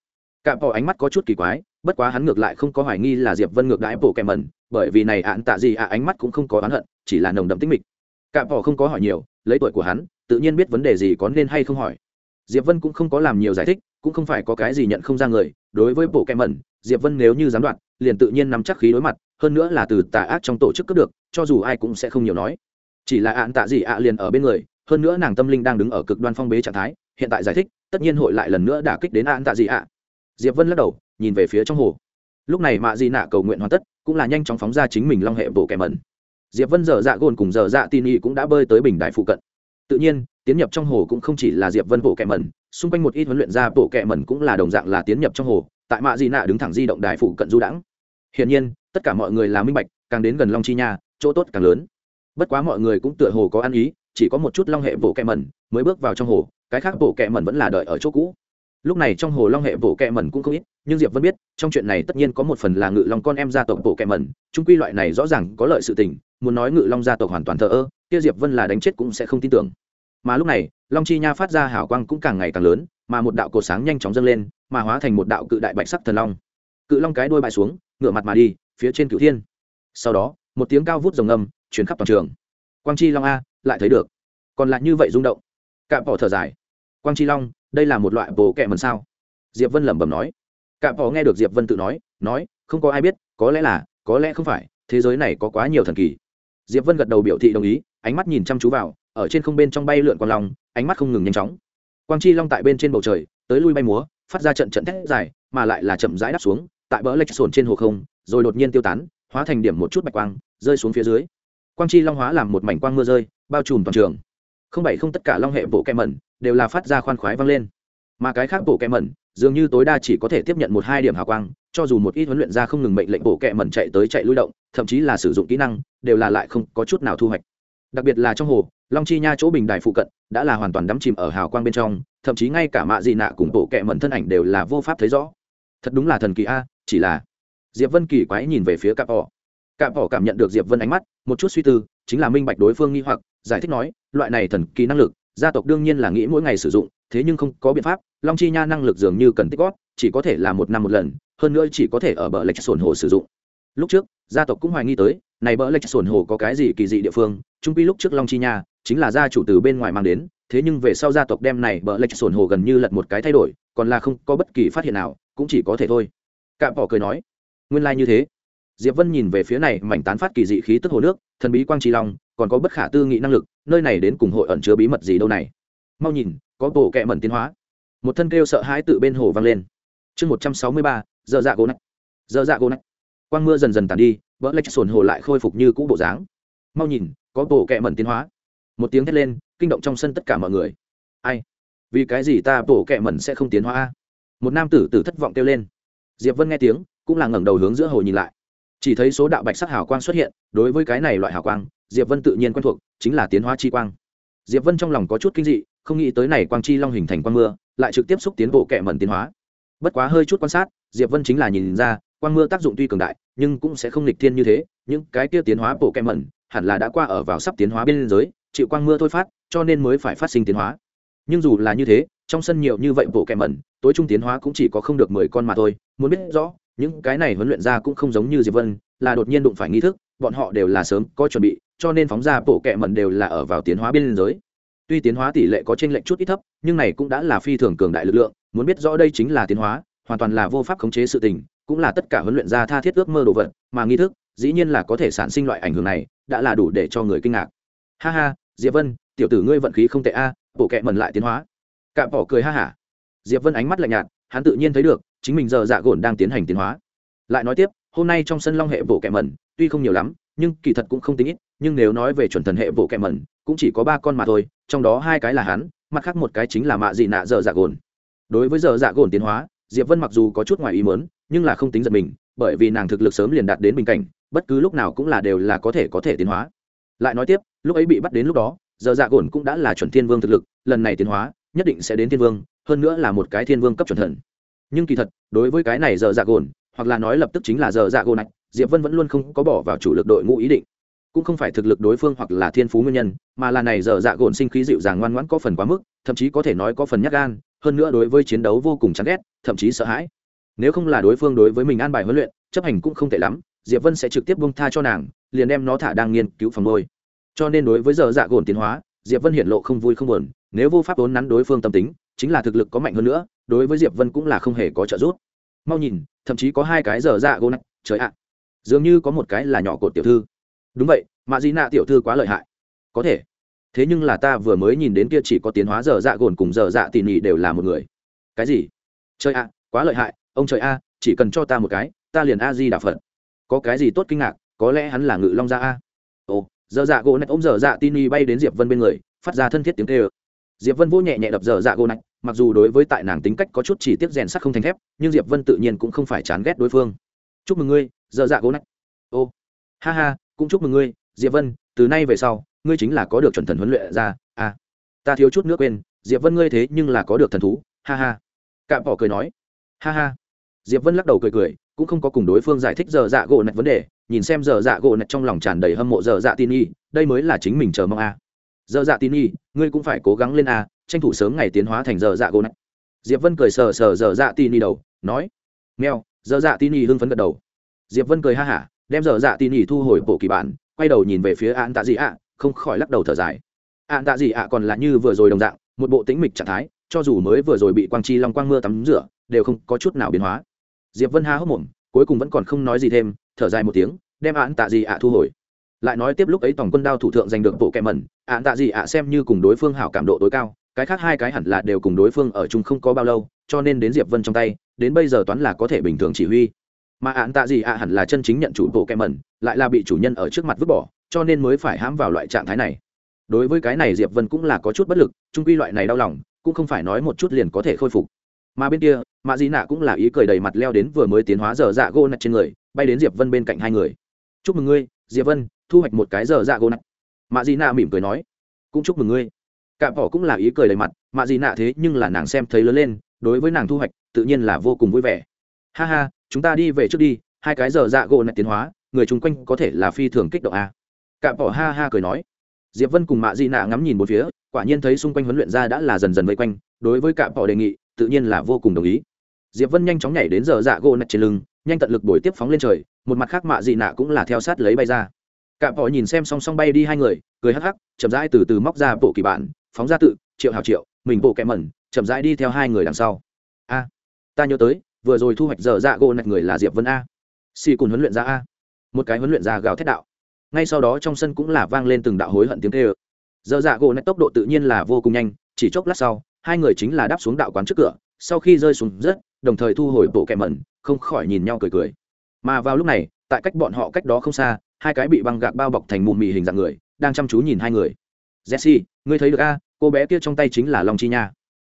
cạm bỏ ánh mắt có chút kỳ quái bất quá hắn ngược lại không có hoài nghi là diệp vân ngược đãi bộ kèm mẩn, bởi vì này ạn tạ gì ạ, ánh mắt cũng không có oán hận, chỉ là nồng đậm tích mịch. Cạm bỏ không có hỏi nhiều, lấy tuổi của hắn, tự nhiên biết vấn đề gì có nên hay không hỏi. Diệp vân cũng không có làm nhiều giải thích, cũng không phải có cái gì nhận không ra người, đối với bộ kèm mẩn, diệp vân nếu như dám đoạn, liền tự nhiên nắm chắc khí đối mặt, hơn nữa là từ tà ác trong tổ chức cướp được, cho dù ai cũng sẽ không nhiều nói. Chỉ là ạn tạ gì ạ liền ở bên người, hơn nữa nàng tâm linh đang đứng ở cực đoan phong bế trạng thái, hiện tại giải thích, tất nhiên hội lại lần nữa đả kích đến ạn tạ gì ạ. Diệp vân lắc đầu nhìn về phía trong hồ. Lúc này mạ di nạ cầu nguyện hoàn tất, cũng là nhanh chóng phóng ra chính mình long hệ bộ kẻ mẩn. Diệp vân dở dạ gồn cùng dở dạ tin y cũng đã bơi tới bình đại phụ cận. Tự nhiên, tiến nhập trong hồ cũng không chỉ là diệp vân bộ kẻ mẩn, xung quanh một ít huấn luyện ra bộ kẻ mẩn cũng là đồng dạng là tiến nhập trong hồ, tại mạ di nạ đứng thẳng di động đài phụ cận du đãng. Hiển nhiên, tất cả mọi người là minh bạch, càng đến gần long chi nha, chỗ tốt càng lớn. Bất quá mọi người cũng tựa hồ có ăn ý, chỉ có một chút long hệ bộ kẹ mẩn mới bước vào trong hồ, cái khác bộ kẹ mẩn vẫn là đợi ở chỗ cũ lúc này trong hồ long hệ bộ kẹ mẩn cũng không ít, nhưng diệp vân biết, trong chuyện này tất nhiên có một phần là ngự long con em gia tộc bộ kẹ mẩn trung quy loại này rõ ràng có lợi sự tình, muốn nói ngự long gia tộc hoàn toàn thờ ơ, kia diệp vân là đánh chết cũng sẽ không tin tưởng. Mà lúc này, long chi nha phát ra hảo quang cũng càng ngày càng lớn, mà một đạo cột sáng nhanh chóng dâng lên, mà hóa thành một đạo cự đại bạch sắc thần long. Cự long cái đuôi bại xuống, ngửa mặt mà đi, phía trên cửu thiên. Sau đó, một tiếng cao vút rồng âm chuyển khắp toàn trường. Quang chi long a, lại thấy được. Còn lại như vậy rung động. Cạm bỏ thở dài. Quang chi long đây là một loại bồ kẹ mần sao? Diệp vân lẩm bẩm nói. Cạm bỏ nghe được diệp vân tự nói nói, không có ai biết, có lẽ là, có lẽ không phải, thế giới này có quá nhiều thần kỳ. Diệp vân gật đầu biểu thị đồng ý, ánh mắt nhìn chăm chú vào, ở trên không bên trong bay lượn quang long, ánh mắt không ngừng nhanh chóng. Quang chi long tại bên trên bầu trời, tới lui bay múa, phát ra trận trận thét dài, mà lại là chậm rãi đáp xuống, tại bỡ lệch sồn trên hồ không, rồi đột nhiên tiêu tán, hóa thành điểm một chút bạch quang, rơi xuống phía dưới. Quang chi long hóa làm một mảnh quang mưa rơi, bao trùm toàn trường. Không bảy không tất cả long hệ bộ kẹ mẩn đều là phát ra khoan khoái vang lên. Mà cái khác bộ kẹ mẩn, dường như tối đa chỉ có thể tiếp nhận một hai điểm hào quang, cho dù một ít huấn luyện ra không ngừng mệnh lệnh bộ kẹ mẩn chạy tới chạy lui động, thậm chí là sử dụng kỹ năng, đều là lại không có chút nào thu hoạch. Đặc biệt là trong hồ, long chi nha chỗ bình đài phụ cận, đã là hoàn toàn đắm chìm ở hào quang bên trong, thậm chí ngay cả mạ dị nạ cùng bộ kẹ mẩn thân ảnh đều là vô pháp thấy rõ. Thật đúng là thần kỳ a à, chỉ là diệp vân kỳ quái nhìn về phía cạp bỏ cạp bỏ cảm nhận được diệp vân ánh mắt, một chút suy tư, chính là minh bạch đối phương nghi hoặc, giải thích nói, loại này thần kỳ năng lực gia tộc đương nhiên là nghĩ mỗi ngày sử dụng, thế nhưng không có biện pháp, long chi nha năng lực dường như cần tích góp, chỉ có thể là một năm một lần, hơn nữa chỉ có thể ở bờ lệch sồn hồ sử dụng. Lúc trước, gia tộc cũng hoài nghi tới, này bờ lệch sồn hồ có cái gì kỳ dị địa phương, trung pi lúc trước long chi nha chính là gia chủ từ bên ngoài mang đến, thế nhưng về sau gia tộc đem này bờ lệch sồn hồ gần như lật một cái thay đổi, còn là không có bất kỳ phát hiện nào, cũng chỉ có thể thôi. Cạm bỏ cười nói, nguyên lai、like、như thế diệp vân nhìn về phía này mảnh tán phát kỳ dị khí tức hồ nước, thần bí quang trí long, còn có bất khả tư nghị năng lực, nơi này đến cùng hội ẩn chứa bí mật gì đâu này? Mau nhìn, có bộ kẹ mẩn tiến hóa. Một thân kêu sợ hãi tự bên hồ vang lên. Chương một trăm sáu mươi ba, giờ dạ gỗ nách. Giờ dạ gỗ nách. Quang mưa dần dần tàn đi, vỡ lệch sồn hồ lại khôi phục như cũ bộ dáng. Mau nhìn, có bộ kẹ mẩn tiến hóa. Một tiếng thét lên, kinh động trong sân tất cả mọi người. Ai? Vì cái gì ta bộ kẹ mẩn sẽ không tiến hóa một nam tử tử thất vọng kêu lên. Diệp vân nghe tiếng, cũng là ngẩng đầu hướng giữa hồ nhìn lại chỉ thấy số đạo bạch sắc hào quang xuất hiện, đối với cái này loại hào quang, diệp vân tự nhiên quen thuộc, chính là tiến hóa chi quang. Diệp vân trong lòng có chút kinh dị, không nghĩ tới này quang chi long hình thành quang mưa, lại trực tiếp xúc tiến bộ kẹ mẩn tiến hóa. Bất quá hơi chút quan sát, diệp vân chính là nhìn ra, quang mưa tác dụng tuy cường đại, nhưng cũng sẽ không lịch thiên như thế, những cái kia tiến hóa bộ kẹ mẩn, hẳn là đã qua ở vào sắp tiến hóa bên giới, chịu quang mưa thôi phát, cho nên mới phải phát sinh tiến hóa. Nhưng dù là như thế, trong sân nhiều như vậy bộ kẹ mẩn, tối trung tiến hóa cũng chỉ có không được mười con mà thôi, muốn biết rõ những cái này huấn luyện ra cũng không giống như diệp vân, là đột nhiên đụng phải nghi thức, bọn họ đều là sớm có chuẩn bị, cho nên phóng ra bộ kệ mẩn đều là ở vào tiến hóa biên giới. Tuy tiến hóa tỷ lệ có trên lệnh chút ít thấp, nhưng này cũng đã là phi thường cường đại lực lượng, muốn biết rõ đây chính là tiến hóa, hoàn toàn là vô pháp khống chế sự tình, cũng là tất cả huấn luyện ra tha thiết ước mơ đồ vật, mà nghi thức, dĩ nhiên là có thể sản sinh loại ảnh hưởng này, đã là đủ để cho người kinh ngạc. Ha ha, diệp vân, tiểu tử ngươi vận khí không tệ a, bộ kệ mẩn lại tiến hóa. Cạm bỏ cười ha hả. Diệp vân ánh mắt lạnh nhạt, hắn tự nhiên thấy được chính mình giờ dạ gồn đang tiến hành tiến hóa. Lại nói tiếp, hôm nay trong sân long hệ bộ kẹ mẩn, tuy không nhiều lắm, nhưng kỳ thật cũng không tính ít, nhưng nếu nói về chuẩn thần hệ bộ kẹ mẩn, cũng chỉ có ba con mà thôi, trong đó hai cái là hắn, mặt khác một cái chính là mạ dị nạ giờ dạ gồn. Đối với giờ dạ gồn tiến hóa, diệp vân mặc dù có chút ngoài ý mớn nhưng là không tính giật mình, bởi vì nàng thực lực sớm liền đạt đến bình cảnh, bất cứ lúc nào cũng là đều là có thể có thể tiến hóa. Lại nói tiếp, lúc ấy bị bắt đến lúc đó giờ dạ gồn cũng đã là chuẩn thiên vương thực lực, lần này tiến hóa, nhất định sẽ đến thiên vương, hơn nữa là một cái thiên vương cấp chuẩn thần nhưng kỳ thật, đối với cái này giờ dạ gồn, hoặc là nói lập tức chính là giờ dạ gồn này, diệp vân vẫn luôn không có bỏ vào chủ lực đội ngũ ý định. Cũng không phải thực lực đối phương hoặc là thiên phú nguyên nhân, mà là này giờ dạ gồn sinh khí dịu dàng ngoan ngoãn có phần quá mức, thậm chí có thể nói có phần nhát gan, hơn nữa đối với chiến đấu vô cùng chán ghét, thậm chí sợ hãi. Nếu không là đối phương đối với mình an bài huấn luyện, chấp hành cũng không tệ lắm, diệp vân sẽ trực tiếp bông tha cho nàng, liền đem nó thả đang nghiên cứu phòng ngôi. Cho nên đối với giờ dạ gồn tiến hóa, diệp vân hiện lộ không vui không buồn, nếu vô pháp vốn nắn đối phương tâm tính, chính là thực lực có mạnh hơn nữa đối với diệp vân cũng là không hề có trợ giúp. Mau nhìn, thậm chí có hai cái giờ dạ gồn trời ạ, dường như có một cái là nhỏ cột tiểu thư. Đúng vậy, mạ di nạ tiểu thư quá lợi hại. Có thể. Thế nhưng là ta vừa mới nhìn đến kia chỉ có tiến hóa giờ dạ gồn cùng giờ dạ tỉ mỉ đều là một người. Cái gì? Trời ạ, quá lợi hại. Ông trời a chỉ cần cho ta một cái, ta liền a di đà phật. Có cái gì tốt kinh ngạc, có lẽ hắn là ngự long gia a. Ồ, giờ dạ gỗ nạch ôm giờ dạ tin y bay đến diệp vân bên người, phát ra thân thiết tiếng kêu. Diệp vân vô nhẹ nhẹ đập giờ dạ gỗ nạch mặc dù đối với tại nàng tính cách có chút chỉ tiếp rèn sắc không thành thép, nhưng diệp vân tự nhiên cũng không phải chán ghét đối phương. Chúc mừng ngươi dơ dạ gỗ nách. Ô, ha ha, cũng chúc mừng ngươi, diệp vân, từ nay về sau, ngươi chính là có được chuẩn thần huấn luyện ra à ta thiếu chút nước quên, diệp vân ngươi thế nhưng là có được thần thú, ha ha. Cạm bỏ cười nói. Ha ha. Diệp vân lắc đầu cười cười, cũng không có cùng đối phương giải thích giờ dạ gỗ nạch vấn đề, nhìn xem giờ dạ gỗ nạch trong lòng tràn đầy hâm mộ giờ dạ tin y, đây mới là chính mình chờ mong a. À. giờ dạ tin y, ngươi cũng phải cố gắng lên a tranh thủ sớm ngày tiến hóa thành giờ dạ gỗ nạch diệp vân cười sờ sờ giờ dạ tin y đầu, nói, mèo, giờ dạ tin y hưng phấn gật đầu. Diệp vân cười ha hả, đem giờ dạ tin y thu hồi bộ kỳ bản, quay đầu nhìn về phía an tạ dị ạ, không khỏi lắc đầu thở dài. An tạ dị ạ còn là như vừa rồi đồng dạng, một bộ tĩnh mịch trạng thái, cho dù mới vừa rồi bị quang chi long quang mưa tắm rửa, đều không có chút nào biến hóa. Diệp vân ha hốc mồm, cuối cùng vẫn còn không nói gì thêm, thở dài một tiếng, đem án tạ gì ạ thu hồi. Lại nói tiếp lúc ấy tổng quân đao thủ thượng giành được bộ kẹ mẩn án tạ gì ạ xem như cùng đối phương hảo cảm độ tối cao cái khác hai cái hẳn là đều cùng đối phương ở chung không có bao lâu, cho nên đến diệp vân trong tay, đến bây giờ toán là có thể bình thường chỉ huy. Mà án tạ gì ạ hẳn là chân chính nhận chủ bộ kẹm mẩn, lại là bị chủ nhân ở trước mặt vứt bỏ, cho nên mới phải hãm vào loại trạng thái này. Đối với cái này diệp vân cũng là có chút bất lực trung quy loại này đau lòng, cũng không phải nói một chút liền có thể khôi phục. Mà bên kia, mạ dị nạ cũng là ý cười đầy mặt leo đến vừa mới tiến hóa giờ dạ gỗ nặt trên người, bay đến diệp vân bên cạnh hai người. Chúc mừng ngươi, diệp vân, thu hoạch một cái giờ dạ gỗ nặt. Mạ dị nạ mỉm cười nói. Cũng chúc mừng ngươi cạm bỏ cũng là ý cười đầy mặt mạ dị nạ thế nhưng là nàng xem thấy lớn lên, đối với nàng thu hoạch, tự nhiên là vô cùng vui vẻ. Ha ha, chúng ta đi về trước đi, hai cái giờ dạ gỗ nạch tiến hóa, người chung quanh có thể là phi thường kích động a à. cạm bỏ ha ha cười nói. Diệp vân cùng mạ dị nạ ngắm nhìn một phía, quả nhiên thấy xung quanh huấn luyện ra đã là dần dần vây quanh, đối với cạm bỏ đề nghị, tự nhiên là vô cùng đồng ý. Diệp vân nhanh chóng nhảy đến giờ dạ gỗ nạch trên lưng, nhanh tận lực bồi tiếp phóng lên trời, một mặt khác mạ dị nạ cũng là theo sát lấy bay ra. Cạm bỏ nhìn xem song song bay đi hai người, cười hắc hắc, chậm rãi từ từ móc ra bộ kỳ bản phóng ra tự, triệu hào triệu, mình bộ kẹ mẩn, chậm rãi đi theo hai người đằng sau. A, ta nhớ tới, vừa rồi thu hoạch giờ dạ gỗ nạch người là diệp vân a. Xì cùn huấn luyện ra a. Một cái huấn luyện ra gào thét đạo. Ngay sau đó trong sân cũng là vang lên từng đạo hối hận tiếng tê ơ giờ dạ gỗ nạch tốc độ tự nhiên là vô cùng nhanh, chỉ chốc lát sau, hai người chính là đáp xuống đạo quán trước cửa, sau khi rơi xuống rất, đồng thời thu hồi bộ kẹ mẩn, không khỏi nhìn nhau cười cười. Mà vào lúc này, tại cách bọn họ cách đó không xa, hai cái bị băng gạc bao bọc thành mụn mì hình dạng người, đang chăm chú nhìn hai người. Jesse, ngươi thấy được a? Cô bé kia trong tay chính là long chi nha.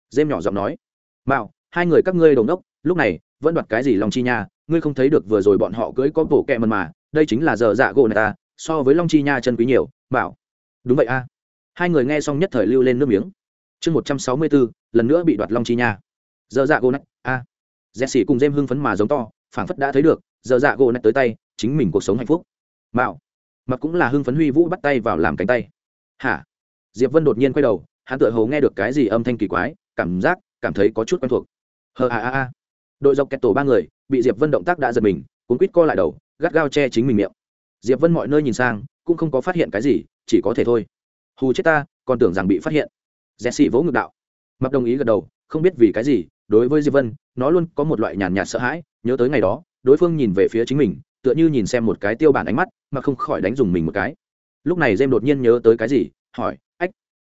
Dêm nhỏ giọng nói mạo hai người các ngươi đồng đốc lúc này vẫn đoạt cái gì long chi nha? Ngươi không thấy được vừa rồi bọn họ cưới có bộ kẹ mần mà đây chính là giờ dạ gỗ này ta so với long chi nha chân quý nhiều bảo đúng vậy a. Hai người nghe xong nhất thời lưu lên nước miếng. Chương một trăm sáu mươi bốn lần nữa bị đoạt long chi nha. Giờ dạ gỗ này a. Jesse cùng dêm hưng phấn mà giống to phảng phất đã thấy được giờ dạ gỗ này tới tay chính mình cuộc sống hạnh phúc. Bảo, mặc cũng là hưng phấn huy vũ bắt tay vào làm cánh tay. Hả? Diệp vân đột nhiên quay đầu hắn tựa hồ nghe được cái gì âm thanh kỳ quái, cảm giác, cảm thấy có chút quen thuộc. Hờ, a a a. Đội dọc kẹt tổ ba người, bị diệp vân động tác đã giật mình, cuốn quít co lại đầu, gắt gao che chính mình miệng. Diệp vân mọi nơi nhìn sang, cũng không có phát hiện cái gì, chỉ có thể thôi. Hù chết ta, còn tưởng rằng bị phát hiện. Jesse vỗ ngực đạo. Mặc đồng ý gật đầu, không biết vì cái gì, đối với diệp vân, nó luôn có một loại nhàn nhạt sợ hãi, nhớ tới ngày đó, đối phương nhìn về phía chính mình, tựa như nhìn xem một cái tiêu bản ánh mắt, mà không khỏi đánh dùng mình một cái. Lúc này jem đột nhiên nhớ tới cái gì, hỏi, ách,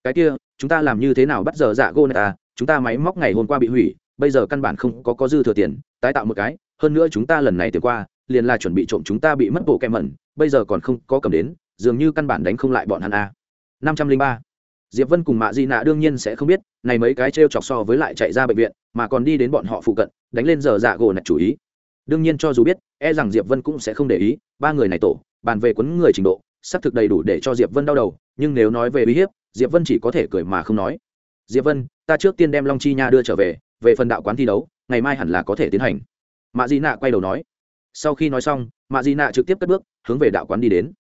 cái kia chúng ta làm như thế nào bắt giờ dạ gô này à chúng ta máy móc ngày hôm qua bị hủy, bây giờ căn bản không có có dư thừa tiền, tái tạo một cái. Hơn nữa chúng ta lần này tiền qua, liền là chuẩn bị trộm chúng ta bị mất bộ kem mẩn, bây giờ còn không có cầm đến, dường như căn bản đánh không lại bọn hắn a. năm trăm linh ba. Diệp vân cùng mạ di nạ đương nhiên sẽ không biết, này mấy cái t r e o chọc so với lại chạy ra bệnh viện, mà còn đi đến bọn họ phụ cận, đánh lên giờ dạ gỗ nạch chủ ý. Đương nhiên cho dù biết e rằng diệp vân cũng sẽ không để ý, ba người này tổ, bàn về quấn người trình độ xác thực đầy đủ để cho diệp vân đau đầu, nhưng nếu nói về uy hiếp diệp vân chỉ có thể cười mà không nói. Diệp vân, ta trước tiên đem long chi nha đưa trở về về phần đạo quán thi đấu, ngày mai hẳn là có thể tiến hành. Mạ di nạ quay đầu nói. Sau khi nói xong, mạ di nạ trực tiếp cất bước, hướng về đạo quán đi đến.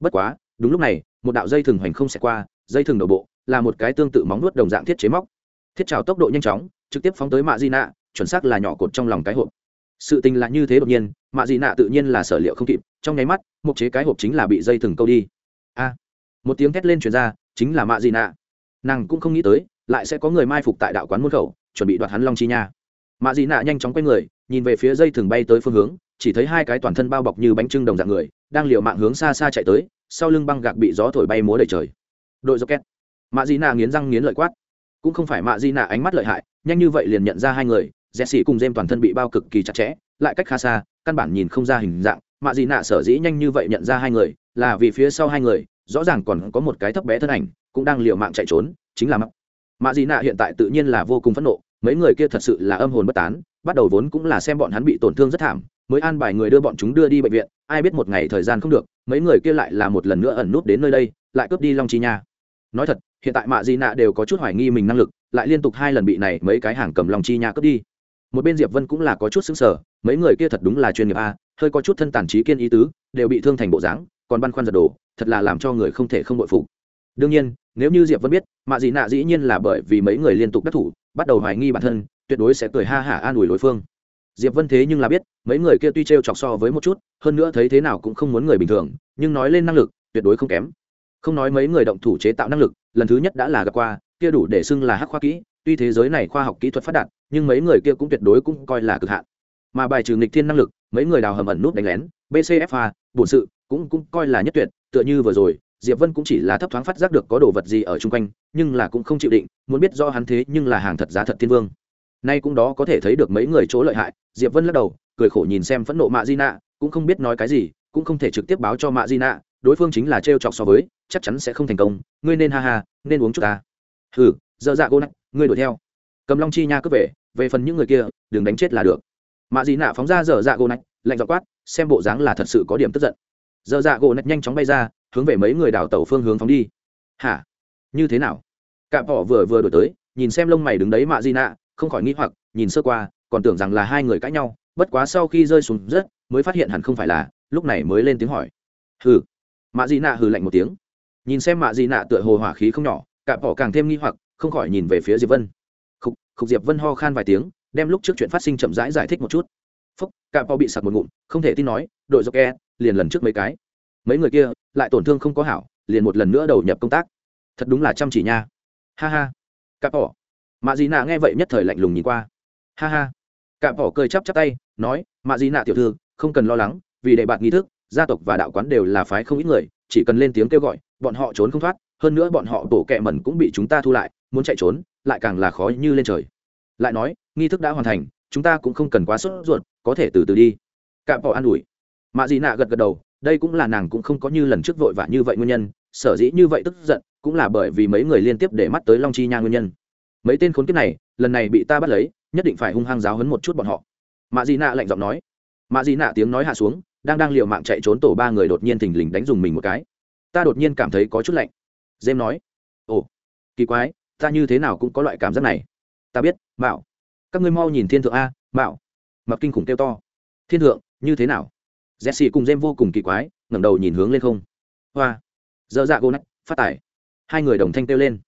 Bất quá, đúng lúc này, một đạo dây thừng hoành không xẹt qua, dây thừng đầu bộ, là một cái tương tự móng nuốt đồng dạng thiết chế móc. Thiết trào tốc độ nhanh chóng, trực tiếp phóng tới mạ di nạ, chuẩn xác là nhỏ cột trong lòng cái hộp. Sự tình là như thế đột nhiên, mạ di nạ tự nhiên là sở liệu không kịp, trong nháy mắt một chế cái hộp chính là bị dây thừng câu đi. A! Một tiếng thét lên truyền ra chính là mạ dị nạ. Nàng cũng không nghĩ tới, lại sẽ có người mai phục tại đạo quán môn khẩu, chuẩn bị đoạt hắn long chi nha. Mạ dị nạ nhanh chóng quay người, nhìn về phía dây thừng bay tới phương hướng, chỉ thấy hai cái toàn thân bao bọc như bánh trưng đồng dạng người, đang liều mạng hướng xa xa chạy tới, sau lưng băng gạc bị gió thổi bay múa đầy trời. Đội rocket. Mạ dị nạ nghiến răng nghiến lợi quát. Cũng không phải mạ dị nạ ánh mắt lợi hại, nhanh như vậy liền nhận ra hai người rẽ xỉ cùng dêm toàn thân bị bao cực kỳ chặt chẽ, lại cách khá xa, căn bản nhìn không ra hình dạng, mạ dị nạ sở dĩ nhanh như vậy nhận ra hai người, là vì phía sau hai người rõ ràng còn có một cái thấp bé thân ảnh, cũng đang liều mạng chạy trốn, chính là mắc mạ dị nạ hiện tại tự nhiên là vô cùng phẫn nộ, mấy người kia thật sự là âm hồn bất tán, bắt đầu vốn cũng là xem bọn hắn bị tổn thương rất thảm, mới an bài người đưa bọn chúng đưa đi bệnh viện, ai biết một ngày thời gian không được, mấy người kia lại là một lần nữa ẩn nút đến nơi đây, lại cướp đi long chi nha. Nói thật, hiện tại mạ di nạ đều có chút hoài nghi mình năng lực, lại liên tục hai lần bị này mấy cái hàng cầm long chi nha cướp đi. Một bên diệp vân cũng là có chút xứng sở mấy người kia thật đúng là chuyên nghiệp a, hơi có chút thân tàn trí kiên ý tứ, đều bị thương thành bộ dáng còn băn khoăn giật đồ, thật là làm cho người không thể không bội phục. Đương nhiên, nếu như diệp vân biết, mạ dị nạ dĩ nhiên là bởi vì mấy người liên tục đắc thủ, bắt đầu hoài nghi bản thân, tuyệt đối sẽ cười ha hả an ủi đối phương. Diệp vân thế nhưng là biết, mấy người kia tuy t chọc so với một chút, hơn nữa thấy thế nào cũng không muốn người bình thường, nhưng nói lên năng lực, tuyệt đối không kém. Không nói mấy người động thủ chế tạo năng lực, lần thứ nhất đã là gặp qua, kia đủ để xưng là hắc khoa kỹ, tuy thế giới này khoa học kỹ thuật phát đạt, nhưng mấy người kia cũng tuyệt đối cũng coi là cực hạn. Mà bài trừ nghịch thiên năng lực, mấy người đào hầm ẩn nút đánh lén bcfa bổn sự cũng cũng coi là nhất tuyệt, tựa như vừa rồi, diệp vân cũng chỉ là thấp thoáng phát giác được có đồ vật gì ở chung quanh, nhưng là cũng không chịu định, muốn biết do hắn thế nhưng là hàng thật giá thật thiên vương. Nay cũng đó có thể thấy được mấy người chỗ lợi hại, diệp vân lắc đầu, cười khổ nhìn xem phẫn nộ mạ di nạ cũng không biết nói cái gì, cũng không thể trực tiếp báo cho mạ di nạ đối phương chính là trêu chọc so với, chắc chắn sẽ không thành công, ngươi nên ha ha, nên uống chút ta. Hừ dơ dạ gô nách ngươi đuổi theo. Cầm long chi nha cướp về về phần những người kia, đừng đánh chết là được. Mạ di nạ phóng ra dở dạ gô nách lạnh dọ quát, xem bộ dáng là thật sự có điểm tức giận dở dạ gỗ nách nhanh chóng bay ra hướng về mấy người đào tẩu phương hướng phóng đi. Hả? Như thế nào? Cạm bỏ vừa vừa đổi tới nhìn xem lông mày đứng đấy mạ di nạ không khỏi nghĩ hoặc nhìn sơ qua còn tưởng rằng là hai người cãi nhau bất quá sau khi rơi xuống rất mới phát hiện hẳn không phải là lúc này mới lên tiếng hỏi. Hừ. Mạ di nạ hừ lạnh một tiếng. Nhìn xem mạ di nạ tựa hồ hỏa khí không nhỏ cạm bỏ càng thêm nghi hoặc không khỏi nhìn về phía diệp vân. Khục khục diệp vân ho khan vài tiếng đem lúc trước chuyện phát sinh chậm rãi giải, giải thích một chút. Phúc cạm họ bị sặc một ngụm không thể tin nói đội dọc e liền lần trước mấy cái. Mấy người kia lại tổn thương không có hảo, liền một lần nữa đầu nhập công tác. Thật đúng là chăm chỉ nha. Ha ha. Cạm bỏ mạ dị nạ nghe vậy nhất thời lạnh lùng nhìn qua. Ha ha. Cạm bỏ cười chắp chắp tay, nói, mạ dị nạ tiểu thư, không cần lo lắng, vì đệ bạt nghi thức, gia tộc và đạo quán đều là phái không ít người, chỉ cần lên tiếng kêu gọi, bọn họ trốn không thoát, hơn nữa bọn họ tổ kẹ mẩn cũng bị chúng ta thu lại, muốn chạy trốn, lại càng là khó như lên trời. Lại nói, nghi thức đã hoàn thành, chúng ta cũng không cần quá sốt ruột, có thể từ từ đi. Cạm bỏ an ủi mạ dị nạ gật gật đầu, đây cũng là nàng cũng không có như lần trước vội vã như vậy nguyên nhân, sở dĩ như vậy tức giận, cũng là bởi vì mấy người liên tiếp để mắt tới long chi nha nguyên nhân. Mấy tên khốn kiếp này, lần này bị ta bắt lấy, nhất định phải hung hăng giáo hấn một chút bọn họ. Mạ dị nạ lạnh giọng nói. Mạ dị nạ tiếng nói hạ xuống, đang đang liều mạng chạy trốn tổ ba người đột nhiên thình lình đánh dùng mình một cái. Ta đột nhiên cảm thấy có chút lạnh. Dêm nói. Ồ, kỳ quái, ta như thế nào cũng có loại cảm giác này. Ta biết, mạo. Các ngươi mau nhìn thiên thượng a, mạo. Mặc kinh khủng kêu to. Thiên thượng, như thế nào? Jesse cùng jem vô cùng kỳ quái, ngẩng đầu nhìn hướng lên không. Hoa. Dơ dạ gô nách, phát tải. Hai người đồng thanh kêu lên.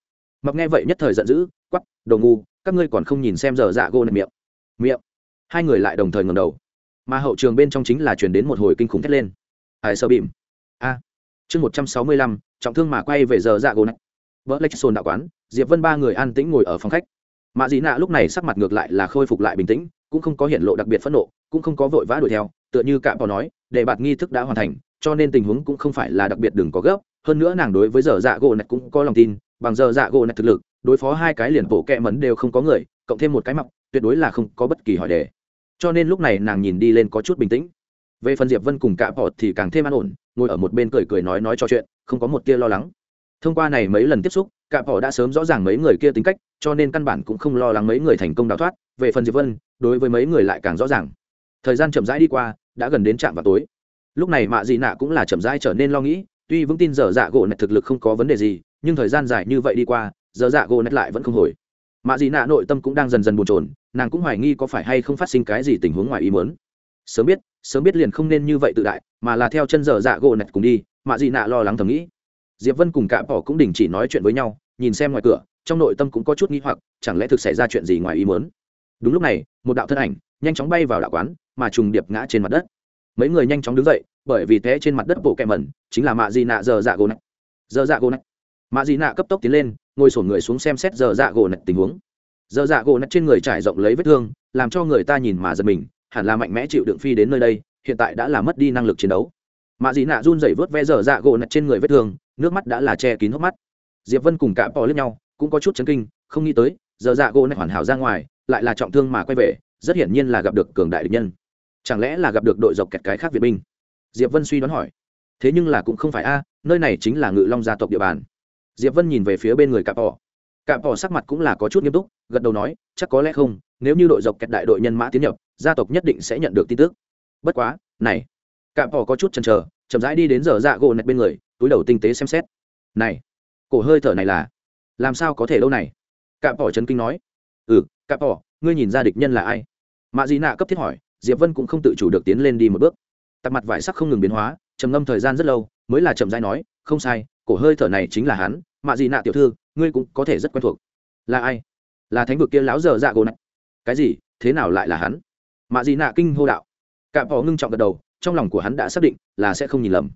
Mập nghe vậy nhất thời giận dữ quắp đồ ngu, các ngươi còn không nhìn xem dở dạ gô nách miệng. Miệng. Hai người lại đồng thời ngẩng đầu. Mà hậu trường bên trong chính là chuyển đến một hồi kinh khủng thét lên. Ai sơ bìm? A. Chương một trăm sáu mươi lăm, trọng thương mà quay về giờ dạ gô nách. Vỡ lách xôn đạo quán, diệp vân ba người an tĩnh ngồi ở phòng khách. Mạ dị nạ lúc này sắc mặt ngược lại là khôi phục lại bình tĩnh cũng không có hiện lộ đặc biệt phẫn nộ, cũng không có vội vã đuổi theo, tựa như cạm bỏ nói để bạt nghi thức đã hoàn thành, cho nên tình huống cũng không phải là đặc biệt đừng có gấp. Hơn nữa nàng đối với giờ dạ gỗ này cũng có lòng tin, bằng giờ dạ gỗ này thực lực, đối phó hai cái liền bộ kẹ mấn đều không có người, cộng thêm một cái mọc, tuyệt đối là không có bất kỳ hỏi đề. Cho nên lúc này nàng nhìn đi lên có chút bình tĩnh. Về phần diệp vân cùng cạm bỏ thì càng thêm an ổn, ngồi ở một bên cười cười nói nói cho chuyện, không có một tia lo lắng. Thông qua này mấy lần tiếp xúc cạm bỏ đã sớm rõ ràng mấy người kia tính cách, cho nên căn bản cũng không lo lắng mấy người thành công đào thoát về phần diệp vân, đối với mấy người lại càng rõ ràng. Thời gian chậm rãi đi qua, đã gần đến trạm vào tối. Lúc này mạ dị nạ cũng là chậm rãi trở nên lo nghĩ, tuy vững tin dở dạ gỗ nạch thực lực không có vấn đề gì, nhưng thời gian dài như vậy đi qua dở dạ gỗ nạch lại vẫn không hồi. Mạ dị nạ nội tâm cũng đang dần dần bồn chồn, nàng cũng hoài nghi có phải hay không phát sinh cái gì tình huống ngoài ý muốn. Sớm biết sớm biết liền không nên như vậy tự đại, mà là theo chân dở dạ gỗ nạch cùng đi, mạ dị nạ lo lắng thầm nghĩ. Diệp vân cùng cả bỏ cũng đình chỉ nói chuyện với nhau, nhìn xem ngoài cửa, trong nội tâm cũng có chút nghi hoặc, chẳng lẽ thực xảy ra chuyện gì ngoài ý muốn? Đúng lúc này, một đạo thân ảnh nhanh chóng bay vào đạo quán, mà trùng điệp ngã trên mặt đất. Mấy người nhanh chóng đứng dậy, bởi vì thế trên mặt đất bộ kẹ mẩn, chính là mạ dị nạ giờ dạ gỗ nạch. Giờ dạ gỗ nạch. Mạ dị nạ cấp tốc tiến lên, ngồi sổn người xuống xem xét giờ dạ gỗ nạch tình huống. Giờ dạ gỗ nạch trên người trải rộng lấy vết thương, làm cho người ta nhìn mà giật mình, hẳn là mạnh mẽ chịu đựng phi đến nơi đây, hiện tại đã là mất đi năng lực chiến đấu. Mạ dị nạ run rẩy vớt ve giờ dạ gỗ nạch trên người vết thương, nước mắt đã là che kín hốc mắt. Diệp vân cùng cả bò lên nhau, cũng có chút chấn kinh, không nghĩ tới, giờ dạ gỗ nạch hoàn hảo ra ngoài lại là trọng thương mà quay về rất hiển nhiên là gặp được cường đại địch nhân. Chẳng lẽ là gặp được đội dọc kẹt cái khác việt binh? Diệp vân suy đoán hỏi. Thế nhưng là cũng không phải a nơi này chính là ngự long gia tộc địa bàn. Diệp vân nhìn về phía bên người cạm bò, cạm bò sắc mặt cũng là có chút nghiêm túc gật đầu nói chắc có lẽ không nếu như đội dọc kẹt đại đội nhân mã tiến nhập gia tộc nhất định sẽ nhận được tin tức. Bất quá này. Cạm bò có chút chần chờ chậm rãi đi đến giờ dạ gỗ nạch bên người túi đầu tinh tế xem xét. Này cổ hơi thở này là làm sao có thể lâu này? Cạm bỏ chấn kinh nói ừ cặp bỏ ngươi nhìn ra địch nhân là ai? Mạ dị nạ cấp thiết hỏi, diệp vân cũng không tự chủ được tiến lên đi một bước. Tạp mặt vải sắc không ngừng biến hóa, trầm ngâm thời gian rất lâu, mới là chậm rãi nói, không sai, cổ hơi thở này chính là hắn, mạ dị nạ tiểu thư, ngươi cũng có thể rất quen thuộc. Là ai? Là thánh vực kia láo giờ dạ gỗ này. Cái gì? Thế nào lại là hắn? Mạ dị nạ kinh hô đạo. Cạm bỏ ngưng trọng gật đầu, trong lòng của hắn đã xác định là sẽ không nhìn lầm.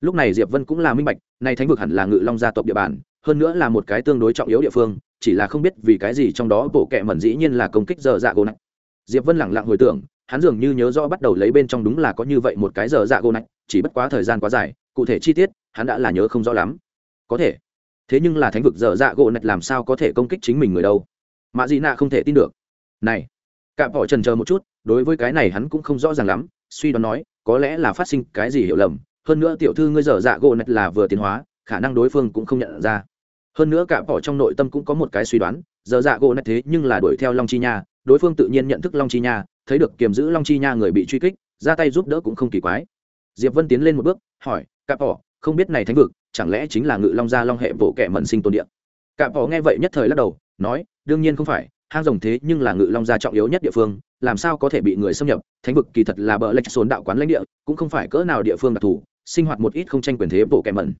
Lúc này diệp vân cũng là minh bạch nay thánh vực hẳn là ngự long gia tộc địa bàn hơn nữa là một cái tương đối trọng yếu địa phương, chỉ là không biết vì cái gì trong đó bộ kệ mẩn dĩ nhiên là công kích dở dạ gỗ nạch. Diệp vân lẳng lặng hồi tưởng, hắn dường như nhớ rõ bắt đầu lấy bên trong đúng là có như vậy một cái dở dạ gỗ nạch, chỉ bất quá thời gian quá dài, cụ thể chi tiết, hắn đã là nhớ không rõ lắm. Có thể. Thế nhưng là thánh vực dở dạ gỗ nạch làm sao có thể công kích chính mình người đâu? Mạ dị nạ không thể tin được. Này, cạm bỏ trần chờ một chút, đối với cái này hắn cũng không rõ ràng lắm, suy đoán nói, có lẽ là phát sinh cái gì hiểu lầm, hơn nữa tiểu thư ngươi dở dạ gỗ nạch là vừa tiến hóa, khả năng đối phương cũng không nhận ra hơn nữa cả bỏ trong nội tâm cũng có một cái suy đoán, giờ dạ gỗ này thế nhưng là đuổi theo long chi nha, đối phương tự nhiên nhận thức long chi nha, thấy được kiềm giữ long chi nha người bị truy kích, ra tay giúp đỡ cũng không kỳ quái. Diệp vân tiến lên một bước, hỏi cả bỏ không biết này thánh vực, chẳng lẽ chính là ngự long gia long hệ bộ kẻ mẩn sinh tôn địa? Cả bỏ nghe vậy nhất thời lắc đầu, nói, đương nhiên không phải, hang rồng thế nhưng là ngự long gia trọng yếu nhất địa phương, làm sao có thể bị người xâm nhập? Thánh vực kỳ thật là bờ lệch xốn đạo quán lãnh địa, cũng không phải cỡ nào địa phương đặc thù, sinh hoạt một ít không tranh quyền thế bộ kẻ mẩn.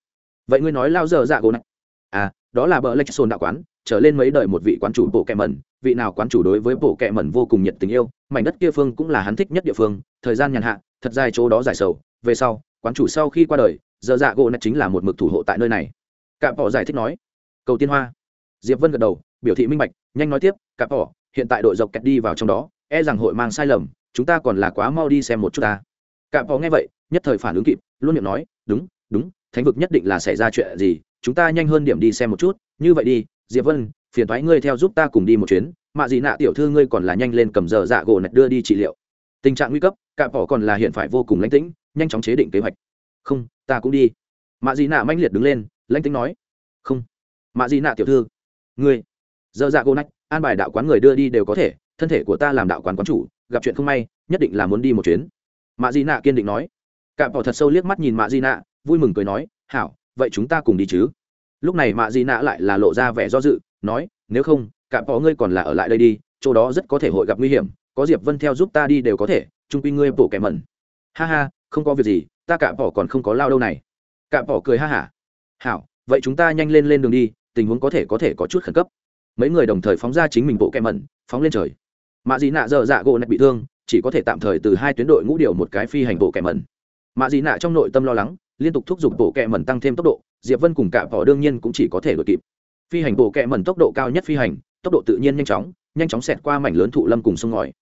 Vậy ngươi nói lao giờ dạ gỗ này? À đó là bờ lệch sồn đạo quán, trở lên mấy đời một vị quán chủ bộ kệ mẩn, vị nào quán chủ đối với bộ kệ mẩn vô cùng nhiệt tình yêu, mảnh đất kia phương cũng là hắn thích nhất địa phương, thời gian nhàn hạ, thật dài chỗ đó giải sầu, về sau, quán chủ sau khi qua đời, giờ dạ gỗ này chính là một mực thủ hộ tại nơi này. Cạm bỏ giải thích nói, cầu tiên hoa. Diệp vân gật đầu, biểu thị minh bạch, nhanh nói tiếp cạm bỏ hiện tại đội dọc kẹt đi vào trong đó e rằng hội mang sai lầm, chúng ta còn là quá mau đi xem một chút ta. Cạm bỏ nghe vậy, nhất thời phản ứng kịp, luôn miệng nói, đúng đúng, thánh vực nhất định là xảy ra chuyện gì chúng ta nhanh hơn điểm đi xem một chút, như vậy đi, diệp vân, phiền thoái ngươi theo giúp ta cùng đi một chuyến, mạ dị nạ tiểu thư ngươi còn là nhanh lên cầm giờ dạ gỗ nạch đưa đi trị liệu. Tình trạng nguy cấp cạm bỏ còn là hiện phải vô cùng lãnh tĩnh, nhanh chóng chế định kế hoạch. Không, ta cũng đi. Mạ dị nạ manh liệt đứng lên, lãnh tĩnh nói. Không. Mạ dị nạ tiểu thư, ngươi. Giờ dạ gỗ nạch, an bài đạo quán người đưa đi đều có thể, thân thể của ta làm đạo quán quán chủ, gặp chuyện không may, nhất định là muốn đi một chuyến. Mạ dị nạ kiên định nói. Cạm bỏ thật sâu liếc mắt nhìn mạ dị nạ, vui mừng cười nói, hảo vậy chúng ta cùng đi chứ? Lúc này mạ dị nạ lại là lộ ra vẻ do dự, nói, nếu không, cả bỏ ngươi còn là ở lại đây đi, chỗ đó rất có thể hội gặp nguy hiểm, có diệp vân theo giúp ta đi đều có thể trung quy ngươi bổ kẻ mẩn. Ha ha, không có việc gì, ta cả bỏ còn không có lao đâu này. Cả bỏ cười ha hả. Hảo, vậy chúng ta nhanh lên lên đường đi, tình huống có thể có thể có chút khẩn cấp. Mấy người đồng thời phóng ra chính mình bộ kẻ mẩn, phóng lên trời. Mạ dị nạ dở dạ gỗ nạch bị thương, chỉ có thể tạm thời từ hai tuyến đội ngũ điều một cái phi hành bộ kẻ mẩn. Mạ dị nạ trong nội tâm lo lắng liên tục thúc giục bộ kẹ mẩn tăng thêm tốc độ, diệp vân cùng cả vỏ đương nhiên cũng chỉ có thể đuổi kịp. Phi hành bộ kẹ mẩn tốc độ cao nhất phi hành, tốc độ tự nhiên nhanh chóng nhanh chóng xẹt qua mảnh lớn thụ lâm cùng sông ngòi.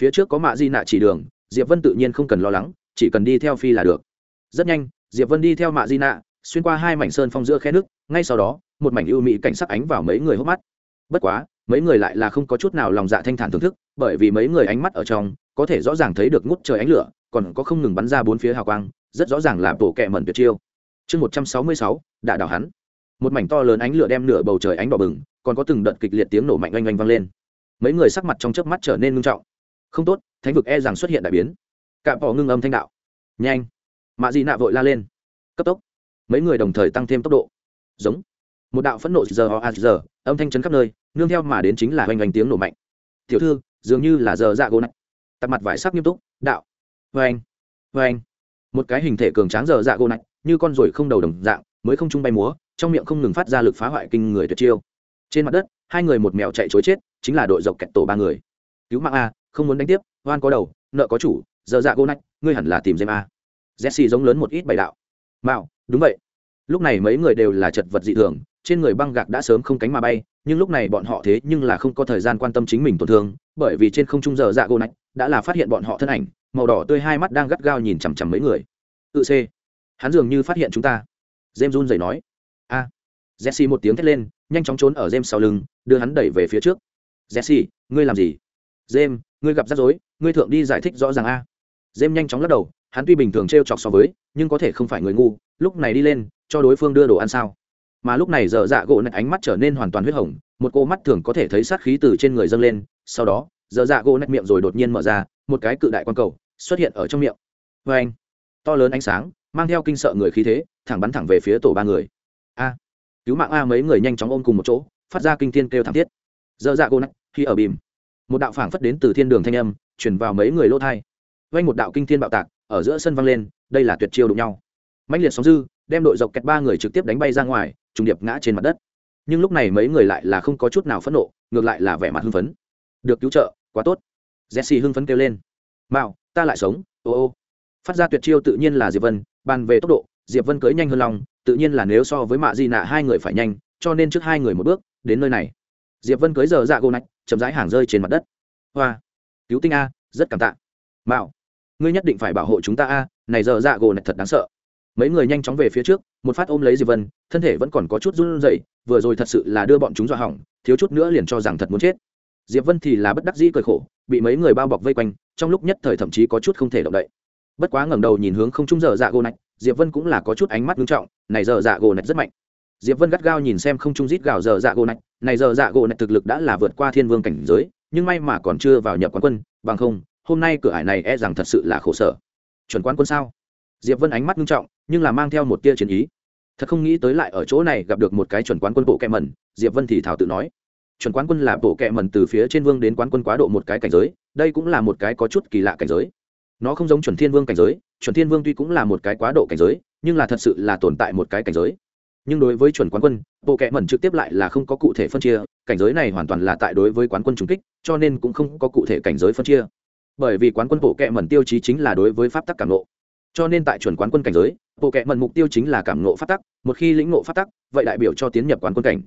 Phía trước có mạ di nạ chỉ đường, diệp vân tự nhiên không cần lo lắng, chỉ cần đi theo phi là được. Rất nhanh, diệp vân đi theo mạ di nạ, xuyên qua hai mảnh sơn phong giữa khe nước, ngay sau đó, một mảnh ưu mỹ cảnh sắc ánh vào mấy người hốc mắt. Bất quá, mấy người lại là không có chút nào lòng dạ thanh thản thưởng thức, bởi vì mấy người ánh mắt ở trong có thể rõ ràng thấy được ngút trời ánh lửa, còn có không ngừng bắn ra bốn phía hào quang, rất rõ ràng là bộ kẹ mẩn tuyệt chiêu. Chương một trăm sáu mươi sáu đã đảo hắn. Một mảnh to lớn ánh lửa đem nửa bầu trời ánh đỏ bừng, còn có từng đợt kịch liệt tiếng nổ mạnh oanh oanh vang lên. Mấy người sắc mặt trong chớp mắt trở nên ngưng trọng. Không tốt, thánh vực e rằng xuất hiện đại biến. Cạm bỏ ngưng âm thanh đạo. Nhanh. Mạ dị nạ vội la lên. Cấp tốc. Mấy người đồng thời tăng thêm tốc độ. Giống. Một đạo phẫn nộ giờ ho a giờ, âm thanh chấn khắp nơi, nương theo mà đến chính là oanh oanh tiếng nổ mạnh. Tiểu thư, dường như là giờ dạ gỗ nặng tạp mặt vải sắc nghiêm túc, đạo. Vê anh vê anh. Một cái hình thể cường tráng giờ dạ gỗ nạch, như con ruồi không đầu đồng dạng, mới không trung bay múa, trong miệng không ngừng phát ra lực phá hoại kinh người tuyệt chiêu. Trên mặt đất, hai người một mèo chạy chối chết, chính là đội dọc kẹt tổ ba người. Cứu mạng a, không muốn đánh tiếp, oan có đầu, nợ có chủ giờ dạ gỗ nạch, ngươi hẳn là tìm dêm a. Jesse giống lớn một ít bày đạo. Mạo, đúng vậy. Lúc này mấy người đều là chật vật dị thường, trên người băng gạc đã sớm không cánh mà bay, nhưng lúc này bọn họ thế nhưng là không có thời gian quan tâm chính mình tổn thương, bởi vì trên không trung giờ dạ gỗ nạch đã là phát hiện bọn họ thân ảnh, màu đỏ tươi hai mắt đang gắt gao nhìn chằm chằm mấy người. Tự c hắn dường như phát hiện chúng ta. Jem run dậy nói. A. À. jesse một tiếng thét lên, nhanh chóng trốn ở jem sau lưng, đưa hắn đẩy về phía trước. Jesse, ngươi làm gì? Jem ngươi gặp rắc rối, ngươi thượng đi giải thích rõ ràng a. À. jem nhanh chóng lắc đầu, hắn tuy bình thường t r e o chọc so với, nhưng có thể không phải người ngu, lúc này đi lên, cho đối phương đưa đồ ăn sao. Mà lúc này dở dạ gỗ nạch ánh mắt trở nên hoàn toàn huyết hồng, một cô mắt thường có thể thấy sát khí từ trên người dâng lên, sau đó giờ dạ gỗ nách miệng rồi đột nhiên mở ra, một cái cự đại quan cầu xuất hiện ở trong miệng. Vê anh. To lớn ánh sáng, mang theo kinh sợ người khí thế, thẳng bắn thẳng về phía tổ ba người. A. Cứu mạng a mấy người nhanh chóng ôm cùng một chỗ, phát ra kinh thiên kêu thảm thiết. Giờ dạ gỗ nách khi ở bìm, một đạo phảng phất đến từ thiên đường thanh âm chuyển vào mấy người lỗ thai. Vanh một đạo kinh thiên bạo tạc, ở giữa sân văng lên, đây là tuyệt chiêu đụng nhau. Mạnh liệt sóng dư, đem đội dọc kẹt ba người trực tiếp đánh bay ra ngoài, trùng điệp ngã trên mặt đất. Nhưng lúc này mấy người lại là không có chút nào phẫn nộ, ngược lại là vẻ mặt hưng phấn được cứu trợ, quá tốt. Jesse hưng phấn kêu lên. Mạo, ta lại sống, ô ô. Phát ra tuyệt chiêu tự nhiên là diệp vân, bàn về tốc độ, diệp vân cưỡi nhanh hơn lòng, tự nhiên là nếu so với mạ di nạ hai người phải nhanh, cho nên trước hai người một bước, đến nơi này. Diệp vân cưới giờ dạ gô nạch chậm rãi hàng rơi trên mặt đất. Hoa, cứu tinh a, rất cảm tạ. Mạo, ngươi nhất định phải bảo hộ chúng ta a, này giờ dạ gô này thật đáng sợ. Mấy người nhanh chóng về phía trước, một phát ôm lấy diệp vân, thân thể vẫn còn có chút run rẩy, vừa rồi thật sự là đưa bọn chúng dọa hỏng, thiếu chút nữa liền cho rằng thật muốn chết diệp vân thì là bất đắc dĩ cười khổ, bị mấy người bao bọc vây quanh, trong lúc nhất thời thậm chí có chút không thể động đậy. Bất quá ngẩng đầu nhìn hướng không trung dở dạ gỗ nạch, diệp vân cũng là có chút ánh mắt nghiêm trọng, này dở dạ gỗ nạch rất mạnh. Diệp vân gắt gao nhìn xem không trung rít gào dở dạ gỗ nạch, này dở dạ gỗ nạch thực lực đã là vượt qua thiên vương cảnh giới, nhưng may mà còn chưa vào nhập quán quân, bằng không, hôm nay cửa ải này e rằng thật sự là khổ sở. Chuẩn quán quân sao? Diệp vân ánh mắt nghiêm trọng, nhưng là mang theo một tia chiến ý. Thật không nghĩ tới lại ở chỗ này gặp được một cái chuẩn quán quân bộ kẹ mẩn, diệp vân thì thảo tự nói chuẩn quán quân là bộ kệ mẩn từ phía trên vương đến quán quân quá độ một cái cảnh giới, đây cũng là một cái có chút kỳ lạ cảnh giới. Nó không giống chuẩn thiên vương cảnh giới, chuẩn thiên vương tuy cũng là một cái quá độ cảnh giới, nhưng là thật sự là tồn tại một cái cảnh giới. Nhưng đối với chuẩn quán quân, bộ kệ mẩn trực tiếp lại là không có cụ thể phân chia, cảnh giới này hoàn toàn là tại đối với quán quân trùng kích, cho nên cũng không có cụ thể cảnh giới phân chia. Bởi vì quán quân bộ kệ mẩn tiêu chí chính là đối với pháp tắc cảm ngộ. cho nên tại chuẩn quán quân cảnh giới, bộ kệ mẩn mục tiêu chính là cảm ngộ pháp tắc, một khi lĩnh ngộ pháp tắc, vậy đại biểu cho tiến nhập quán quân cảnh.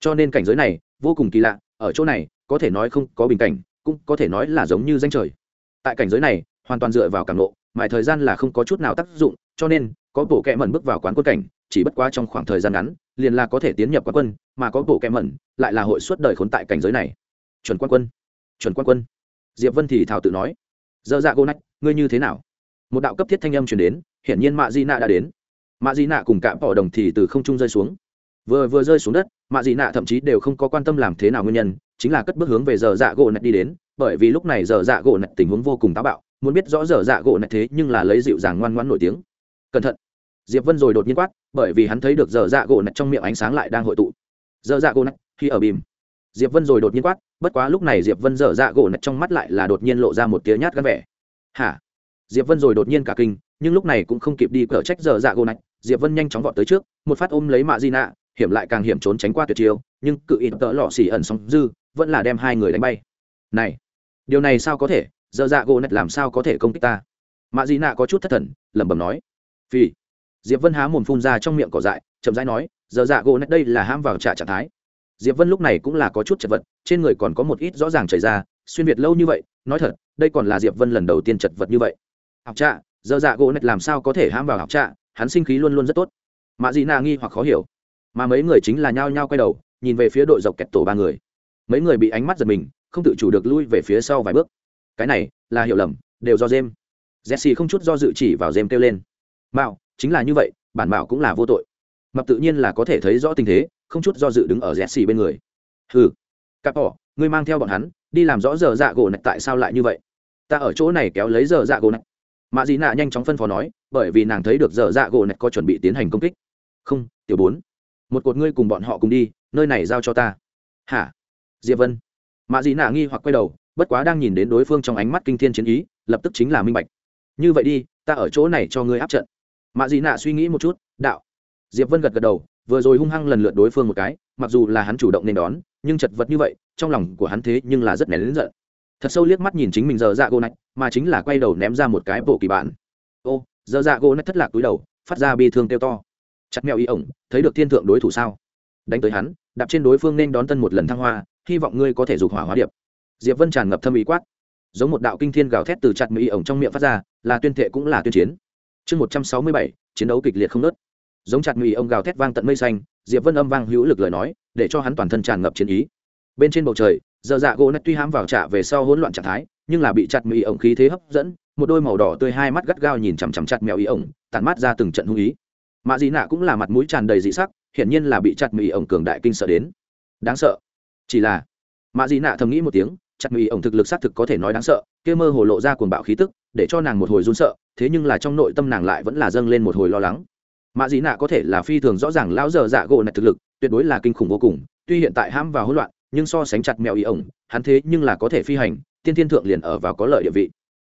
Cho nên cảnh giới này vô cùng kỳ lạ, ở chỗ này, có thể nói không có bình cảnh, cũng có thể nói là giống như danh trời. Tại cảnh giới này, hoàn toàn dựa vào cảm nộ mãi thời gian là không có chút nào tác dụng, cho nên, có bộ kẹ mẩn bước vào quán quân cảnh, chỉ bất quá trong khoảng thời gian ngắn, liền là có thể tiến nhập quán quân, mà có bộ kẹ mẩn, lại là hội suốt đời khốn tại cảnh giới này. Chuẩn quán quân, chuẩn quán quân. Diệp vân thì thảo tự nói. Dơ dạ gô nách, ngươi như thế nào? Một đạo cấp thiết thanh âm chuyển đến, hiển nhiên mạ di nạ đã đến. Mạ di nạ cùng cạm bỏ đồng thì từ không trung rơi xuống vừa vừa rơi xuống đất, mạ dị nạ thậm chí đều không có quan tâm làm thế nào nguyên nhân, chính là cất bước hướng về giờ dạ gỗ nạch đi đến, bởi vì lúc này giờ dạ gỗ nạch tình huống vô cùng táo bạo, muốn biết rõ giờ dạ gỗ nạch thế nhưng là lấy dịu dàng ngoan ngoãn nổi tiếng. Cẩn thận! Diệp vân rồi đột nhiên quát, bởi vì hắn thấy được giờ dạ gỗ nạch trong miệng ánh sáng lại đang hội tụ. Giờ dạ gỗ nạch khi ở bìm. Diệp vân rồi đột nhiên quát, bất quá lúc này diệp vân giờ dạ gỗ nạch trong mắt lại là đột nhiên lộ ra một tia nhát gắn vẻ. Hả? Diệp vân rồi đột nhiên cả kinh, nhưng lúc này cũng không kịp đi cở trách giờ dạ gỗ nạch diệp vân nhanh chóng vọt tới trước, một phát ôm lấy mạ di nạ hiểm lại càng hiểm trốn tránh qua tuyệt chiêu, nhưng cự ít tợ lọ xỉ ẩn sóng dư, vẫn là đem hai người đánh bay. Này, điều này sao có thể? Dơ dạ gỗ nạch làm sao có thể công kích ta? Mạ dị nạ có chút thất thần, lẩm bẩm nói. Phi diệp vân há mồm phun ra trong miệng cỏ dại, chậm rãi nói, dơ dạ gỗ nạch đây là ham vào trả trạng thái. Diệp vân lúc này cũng là có chút chật vật, trên người còn có một ít rõ ràng chảy ra, xuyên việt lâu như vậy, nói thật, đây còn là diệp vân lần đầu tiên chật vật như vậy. Học trạ giờ dạ gỗ nạch làm sao có thể ham vào học trạ, hắn sinh khí luôn luôn rất tốt. Mạ dị nạ nghi hoặc khó hiểu mà mấy người chính là nhao nhao quay đầu, nhìn về phía đội dọc kẹt tổ ba người. Mấy người bị ánh mắt giật mình, không tự chủ được lui về phía sau vài bước. Cái này là hiểu lầm, đều do jem jesse không chút do dự chỉ vào jem kêu lên. Mạo, chính là như vậy, bản mạo cũng là vô tội. Mập tự nhiên là có thể thấy rõ tình thế, không chút do dự đứng ở jesse bên người. Hừ, cặp bỏ ngươi mang theo bọn hắn, đi làm rõ giờ dạ gỗ nạch tại sao lại như vậy? Ta ở chỗ này kéo lấy giờ dạ gỗ nạch mạ dị nạ nhanh chóng phân phó nói, bởi vì nàng thấy được giờ dạ gỗ nạch có chuẩn bị tiến hành công kích. Không, tiểu bốn một cột ngươi cùng bọn họ cùng đi, nơi này giao cho ta. Hả? Diệp vân. Mạ dị nạ nghi hoặc quay đầu, bất quá đang nhìn đến đối phương trong ánh mắt kinh thiên chiến ý, lập tức chính là minh bạch. Như vậy đi, ta ở chỗ này cho ngươi áp trận. Mạ dị nạ suy nghĩ một chút, đạo. Diệp vân gật gật đầu, vừa rồi hung hăng lần lượt đối phương một cái, mặc dù là hắn chủ động nên đón, nhưng chật vật như vậy, trong lòng của hắn thế nhưng là rất nén lớn giận. Thật sâu liếc mắt nhìn chính mình giờ dạ gỗ nạch mà chính là quay đầu ném ra một cái bộ kỳ bản. Ô, giờ dạ gỗ nạch thất lạc túi đầu, phát ra bi thương kêu to chặt mèo ý ổng, thấy được thiên thượng đối thủ sao? Đánh tới hắn, đạp trên đối phương nên đón tân một lần thăng hoa, hy vọng ngươi có thể dục hỏa hóa điệp. Diệp vân tràn ngập thâm ý quát. Giống một đạo kinh thiên gào thét từ chặt mỹ ổng trong miệng phát ra, là tuyên thệ cũng là tuyên chiến. Chương một trăm sáu mươi bảy, chiến đấu kịch liệt không nớt giống chặt mỹ ổng gào thét vang tận mây xanh, diệp vân âm vang hữu lực lời nói, để cho hắn toàn thân tràn ngập chiến ý. Bên trên bầu trời giờ dạ gỗ nát tuy hãm vào trả về sau hỗn loạn trạng thái, nhưng là bị chặt mỹ ổng khí thế hấp dẫn, một đôi màu đỏ tươi hai mắt gắt gao nhìn chằm chằm chặt mèo ý ổng tàn mắt ra từng trận hung ý mạ dị nạ cũng là mặt mũi tràn đầy dị sắc, hiển nhiên là bị chặt mỹ ổng cường đại kinh sợ đến. Đáng sợ. Chỉ là mạ dị nạ thầm nghĩ một tiếng, chặt mỹ ổng thực lực xác thực có thể nói đáng sợ, kia mơ hồ lộ ra cuồng bạo khí tức, để cho nàng một hồi run sợ, thế nhưng là trong nội tâm nàng lại vẫn là dâng lên một hồi lo lắng. Mạ dị nạ có thể là phi thường rõ ràng lão dở dạ gỗ này thực lực, tuyệt đối là kinh khủng vô cùng, tuy hiện tại hãm và hỗn loạn, nhưng so sánh chặt mèo ý ổng, hắn thế nhưng là có thể phi hành, tiên thiên thượng liền ở vào có lợi địa vị.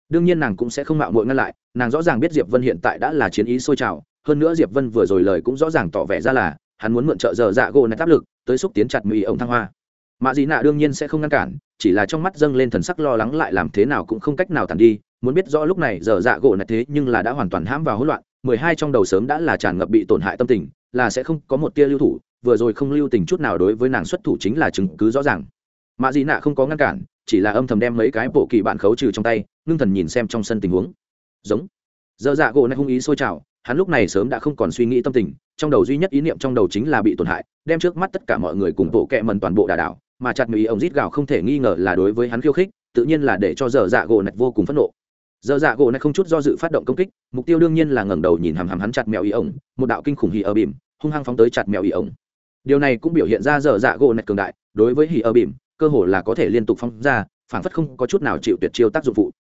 Đương nhiên nàng cũng sẽ không mạo muội ngăn lại, nàng rõ ràng biết diệp vân hiện tại đã là chiến ý sôi trào hơn nữa diệp vân vừa rồi lời cũng rõ ràng tỏ vẻ ra là, hắn muốn mượn trợ giờ dạ gỗ này áp lực, tới xúc tiến chặt mỹ ổng thăng hoa. Mạ dị nạ đương nhiên sẽ không ngăn cản, chỉ là trong mắt dâng lên thần sắc lo lắng lại làm thế nào cũng không cách nào tàn đi, muốn biết rõ lúc này giờ dạ gỗ này thế nhưng là đã hoàn toàn hãm vào hỗn loạn, mười hai trong đầu sớm đã là tràn ngập bị tổn hại tâm tình, là sẽ không có một tia lưu thủ, vừa rồi không lưu tình chút nào đối với nàng xuất thủ chính là chứng cứ rõ ràng. Mạ dị nạ không có ngăn cản, chỉ là âm thầm đem mấy cái bộ kỳ bạn khấu trừ trong tay, ngưng thần nhìn xem trong sân tình huống. Giống. Dơ dạ gỗ này hung ý sôi trào hắn lúc này sớm đã không còn suy nghĩ tâm tình, trong đầu duy nhất ý niệm trong đầu chính là bị tổn hại, đem trước mắt tất cả mọi người cùng bộ kẹ mần toàn bộ đà đảo, mà chặt mỹ ông rít gạo không thể nghi ngờ là đối với hắn khiêu khích, tự nhiên là để cho dở dạ gỗ nạch vô cùng phẫn nộ. Dở dạ gỗ nạch không chút do dự phát động công kích, mục tiêu đương nhiên là ngẩng đầu nhìn hàm hàm hắn chặt mèo ý ổng, một đạo kinh khủng hì ở bìm, hung hăng phóng tới chặt mèo ý ổng. Điều này cũng biểu hiện ra dở dạ gỗ nạch cường đại, đối với hì ở bìm, cơ hồ là có thể liên tục phóng ra phản phất không có chút nào chịu tuyệt chiêu tác dụng phụ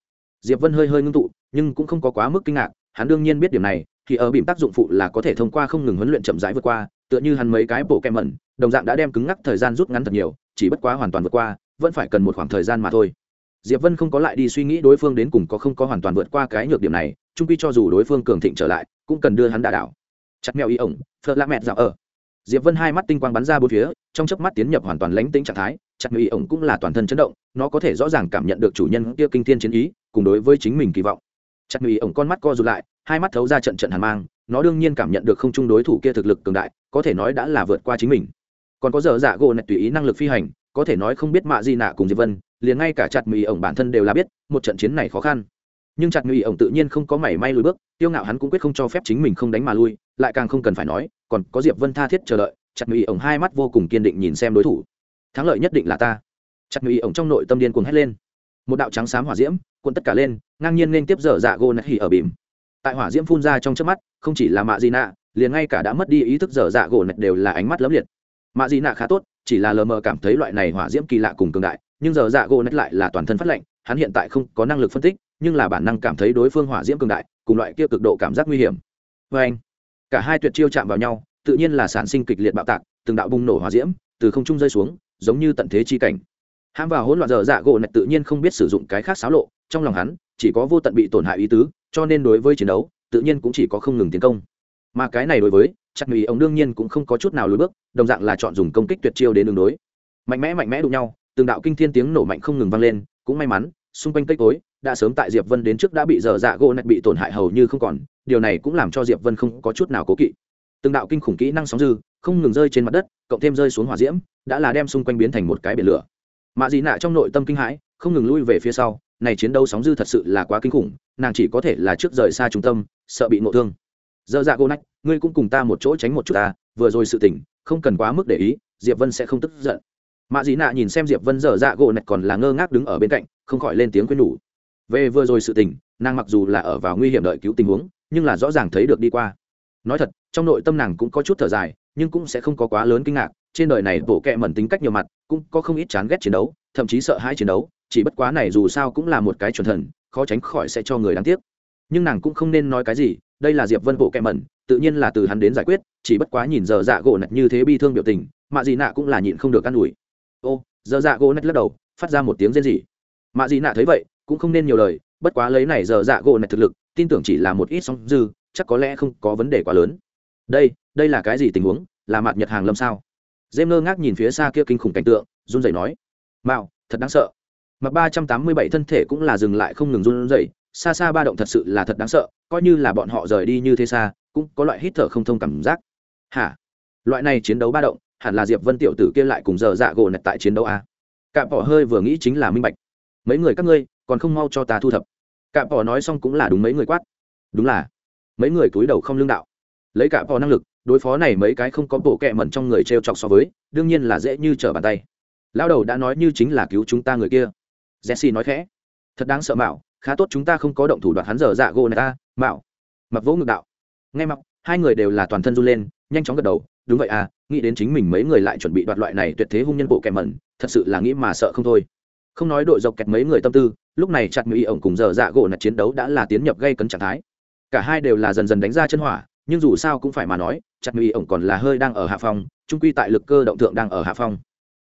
diệp vân hơi hơi ngưng tụ, nhưng cũng không có quá mức kinh ngạc, hắn đương nhiên biết điểm này thì ở bìm tác dụng phụ là có thể thông qua không ngừng huấn luyện chậm rãi vượt qua, tựa như hắn mấy cái bộ kem mẩn, đồng dạng đã đem cứng ngắc thời gian rút ngắn thật nhiều, chỉ bất quá hoàn toàn vượt qua, vẫn phải cần một khoảng thời gian mà thôi. Diệp vân không có lại đi suy nghĩ đối phương đến cùng có không có hoàn toàn vượt qua cái nhược điểm này trung quy cho dù đối phương cường thịnh trở lại, cũng cần đưa hắn đả đảo. Chặt mèo y ổng phật lạ mẹt dạo ở. Diệp vân hai mắt tinh quang bắn ra bốn phía, trong chớp mắt tiến nhập hoàn toàn lánh tính trạng thái, chặt mèo y ổng cũng là toàn thân chấn động, nó có thể rõ ràng cảm nhận được chủ nhân kia kinh thiên chiến ý, cùng đối với chính mình kỳ vọng. Chặt mèo y ổng con mắt co rụt lại hai mắt thấu ra trận trận hàn mang, nó đương nhiên cảm nhận được không chung đối thủ kia thực lực cường đại, có thể nói đã là vượt qua chính mình. Còn có giờ dạ gỗ nạch tùy ý năng lực phi hành, có thể nói không biết mạ gì nạ cùng diệp vân, liền ngay cả chặt mì ổng bản thân đều là biết, một trận chiến này khó khăn. Nhưng chặt mì ổng tự nhiên không có mảy may lùi bước, tiêu ngạo hắn cũng quyết không cho phép chính mình không đánh mà lui, lại càng không cần phải nói, còn có diệp vân tha thiết chờ đợi, chặt mì ổng hai mắt vô cùng kiên định nhìn xem đối thủ. Thắng lợi nhất định là ta. Chặt mì ổng trong nội tâm điên cuồng hét lên. Một đạo trắng xám hỏa diễm, cuộn tất cả lên, ngang nhiên nên tiếp dở dạ gỗ nạch hỉ ở bìm tại hỏa diễm phun ra trong trước mắt, không chỉ là mạ Di nạ, liền ngay cả đã mất đi ý thức dở dạ gỗ nạch đều là ánh mắt lấm liệt. Mạ Di nạ khá tốt, chỉ là lờ mờ cảm thấy loại này hỏa diễm kỳ lạ cùng cường đại, nhưng dở dạ gỗ nét lại là toàn thân phát lệnh hắn hiện tại không có năng lực phân tích, nhưng là bản năng cảm thấy đối phương hỏa diễm cường đại, cùng loại kia cực độ cảm giác nguy hiểm. Vê anh, cả hai tuyệt chiêu chạm vào nhau, tự nhiên là sản sinh kịch liệt bạo tạc, từng đạo bùng nổ hỏa diễm từ không trung rơi xuống, giống như tận thế chi cảnh. Hãm vào hỗn loạn dở dạ gỗ nét tự nhiên không biết sử dụng cái khác xáo lộ, trong lòng hắn chỉ có vô tận bị tổn hại ý tứ cho nên đối với chiến đấu, tự nhiên cũng chỉ có không ngừng tiến công. Mà cái này đối với, chắc mì ông đương nhiên cũng không có chút nào lùi bước, đồng dạng là chọn dùng công kích tuyệt chiêu đến đường đối. Mạnh mẽ mạnh mẽ đụng nhau, từng đạo kinh thiên tiếng nổ mạnh không ngừng vang lên, cũng may mắn, xung quanh cây cối, đã sớm tại diệp vân đến trước đã bị dở dạ gỗ nạch bị tổn hại hầu như không còn, điều này cũng làm cho diệp vân không có chút nào cố kỵ. Từng đạo kinh khủng kỹ năng sóng dư, không ngừng rơi trên mặt đất, cộng thêm rơi xuống hỏa diễm, đã là đem xung quanh biến thành một cái biển lửa. Mạ dị nạ trong nội tâm kinh hãi không ngừng lui về phía sau, này chiến đấu sóng dư thật sự là quá kinh khủng, nàng chỉ có thể là trước rời xa trung tâm, sợ bị ngộ thương. Dơ dạ gô nách, ngươi cũng cùng ta một chỗ tránh một chút ta, vừa rồi sự tỉnh không cần quá mức để ý, diệp vân sẽ không tức giận. Mạ dị nạ nhìn xem diệp vân dở dạ gỗ nạch còn là ngơ ngác đứng ở bên cạnh, không khỏi lên tiếng khuyên nhủ. Về vừa rồi sự tình, nàng mặc dù là ở vào nguy hiểm đợi cứu tình huống, nhưng là rõ ràng thấy được đi qua. Nói thật, trong nội tâm nàng cũng có chút thở dài, nhưng cũng sẽ không có quá lớn kinh ngạc trên đời này bộ kệ mẩn tính cách nhiều mặt, cũng có không ít chán ghét chiến đấu, thậm chí sợ hãi chiến đấu, chỉ bất quá này dù sao cũng là một cái chuẩn thần, khó tránh khỏi sẽ cho người đáng tiếc. Nhưng nàng cũng không nên nói cái gì, đây là diệp vân bộ kệ mẩn, tự nhiên là từ hắn đến giải quyết, chỉ bất quá nhìn giờ dạ gỗ nạch như thế bi thương biểu tình, mạ dị nạ cũng là nhịn không được ă n ủi. Ô, giờ dạ gỗ nạch lắc đầu, phát ra một tiếng rên rỉ. Mạ dị nạ thấy vậy, cũng không nên nhiều lời, bất quá lấy này giờ dạ gỗ nạch thực lực, tin tưởng chỉ là một ít sóng dư, chắc có lẽ không có vấn đề quá lớn. Đây đây là cái gì tình huống? Là mạt nhật hàng lâm sao? Dêm ngơ ngác nhìn phía xa kia kinh khủng cảnh tượng, run rẩy nói, mạo, thật đáng sợ. Mà ba trăm tám mươi bảy thân thể cũng là dừng lại không ngừng run rẩy, xa xa ba động thật sự là thật đáng sợ, coi như là bọn họ rời đi như thế xa, cũng có loại hít thở không thông cảm giác. Hả? Loại này chiến đấu ba động, hẳn là diệp vân tiểu tử kia lại cùng giờ dạ gỗ nạch tại chiến đấu à? cạm bỏ hơi vừa nghĩ chính là minh bạch. Mấy người các ngươi, còn không mau cho ta thu thập. Cạm bỏ nói xong cũng là đúng mấy người quát. Đúng là, mấy người cúi đầu không lương đạo. Lấy cạm bỏ năng lực đối phó này mấy cái không có bộ kẹ mẩn trong người t r e o chọc so với, đương nhiên là dễ như trở bàn tay. Lao đầu đã nói như chính là cứu chúng ta người kia. Jesse nói khẽ. Thật đáng sợ mạo, khá tốt chúng ta không có động thủ đoạn hắn giờ dạ gỗ này ta, mạo. Mặc vỗ ngực đạo. Ngay mặc hai người đều là toàn thân run lên, nhanh chóng gật đầu, đúng vậy à nghĩ đến chính mình mấy người lại chuẩn bị đoạt loại này tuyệt thế hung nhân bộ kẻ mẩn, thật sự là nghĩ mà sợ không thôi. Không nói đội dọc kẹt mấy người tâm tư, lúc này chặt mỹ ổng cùng giờ dạ gỗ nạt chiến đấu đã là tiến nhập gây cấn trạng thái. Cả hai đều là dần dần đánh ra chân hỏa nhưng dù sao cũng phải mà nói, chặt mỹ ổng còn là hơi đang ở hạ phong, trung quy tại lực cơ động thượng đang ở hạ phong.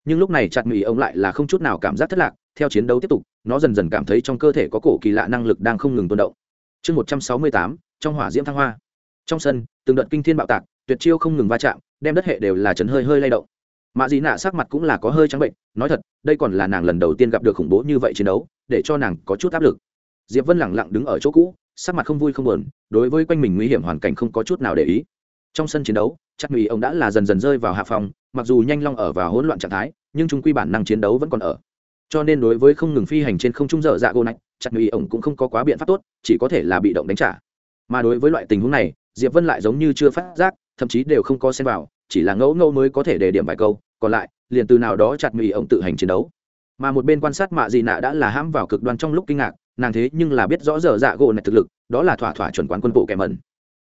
Nhưng lúc này chặt mỹ ổng lại là không chút nào cảm giác thất lạc, theo chiến đấu tiếp tục, nó dần dần cảm thấy trong cơ thể có cổ kỳ lạ năng lực đang không ngừng tuôn động. Chương một trăm sáu mươi tám, trong hỏa diễm thăng hoa. Trong sân, từng đợt kinh thiên bạo tạc, tuyệt chiêu không ngừng va chạm, đem đất hệ đều là chấn hơi hơi lay động. Mạ dị nạ sắc mặt cũng là có hơi trắng bệnh, nói thật, đây còn là nàng lần đầu tiên gặp được khủng bố như vậy chiến đấu, để cho nàng có chút áp lực. Diệp vân lẳng lặng đứng ở chỗ cũ sắc mặt không vui không buồn, đối với quanh mình nguy hiểm hoàn cảnh không có chút nào để ý. Trong sân chiến đấu, chắc mỹ ông đã là dần dần rơi vào hạ phòng mặc dù nhanh long ở vào hỗn loạn trạng thái, nhưng chúng quy bản năng chiến đấu vẫn còn ở. Cho nên đối với không ngừng phi hành trên không trung dở dạ gô nạch chắc mỹ ông cũng không có quá biện pháp tốt, chỉ có thể là bị động đánh trả. Mà đối với loại tình huống này, diệp vân lại giống như chưa phát giác, thậm chí đều không có xem vào, chỉ là ngẫu ngẫu mới có thể để điểm vài câu, còn lại, liền từ nào đó chặt mỹ ông tự hành chiến đấu. Mà một bên quan sát mạ dị nạ đã là hãm vào cực đoan trong lúc kinh ngạc nàng thế nhưng là biết rõ dở dạ gỗ này thực lực, đó là thỏa thỏa chuẩn quán quân bộ kẻ mẩn.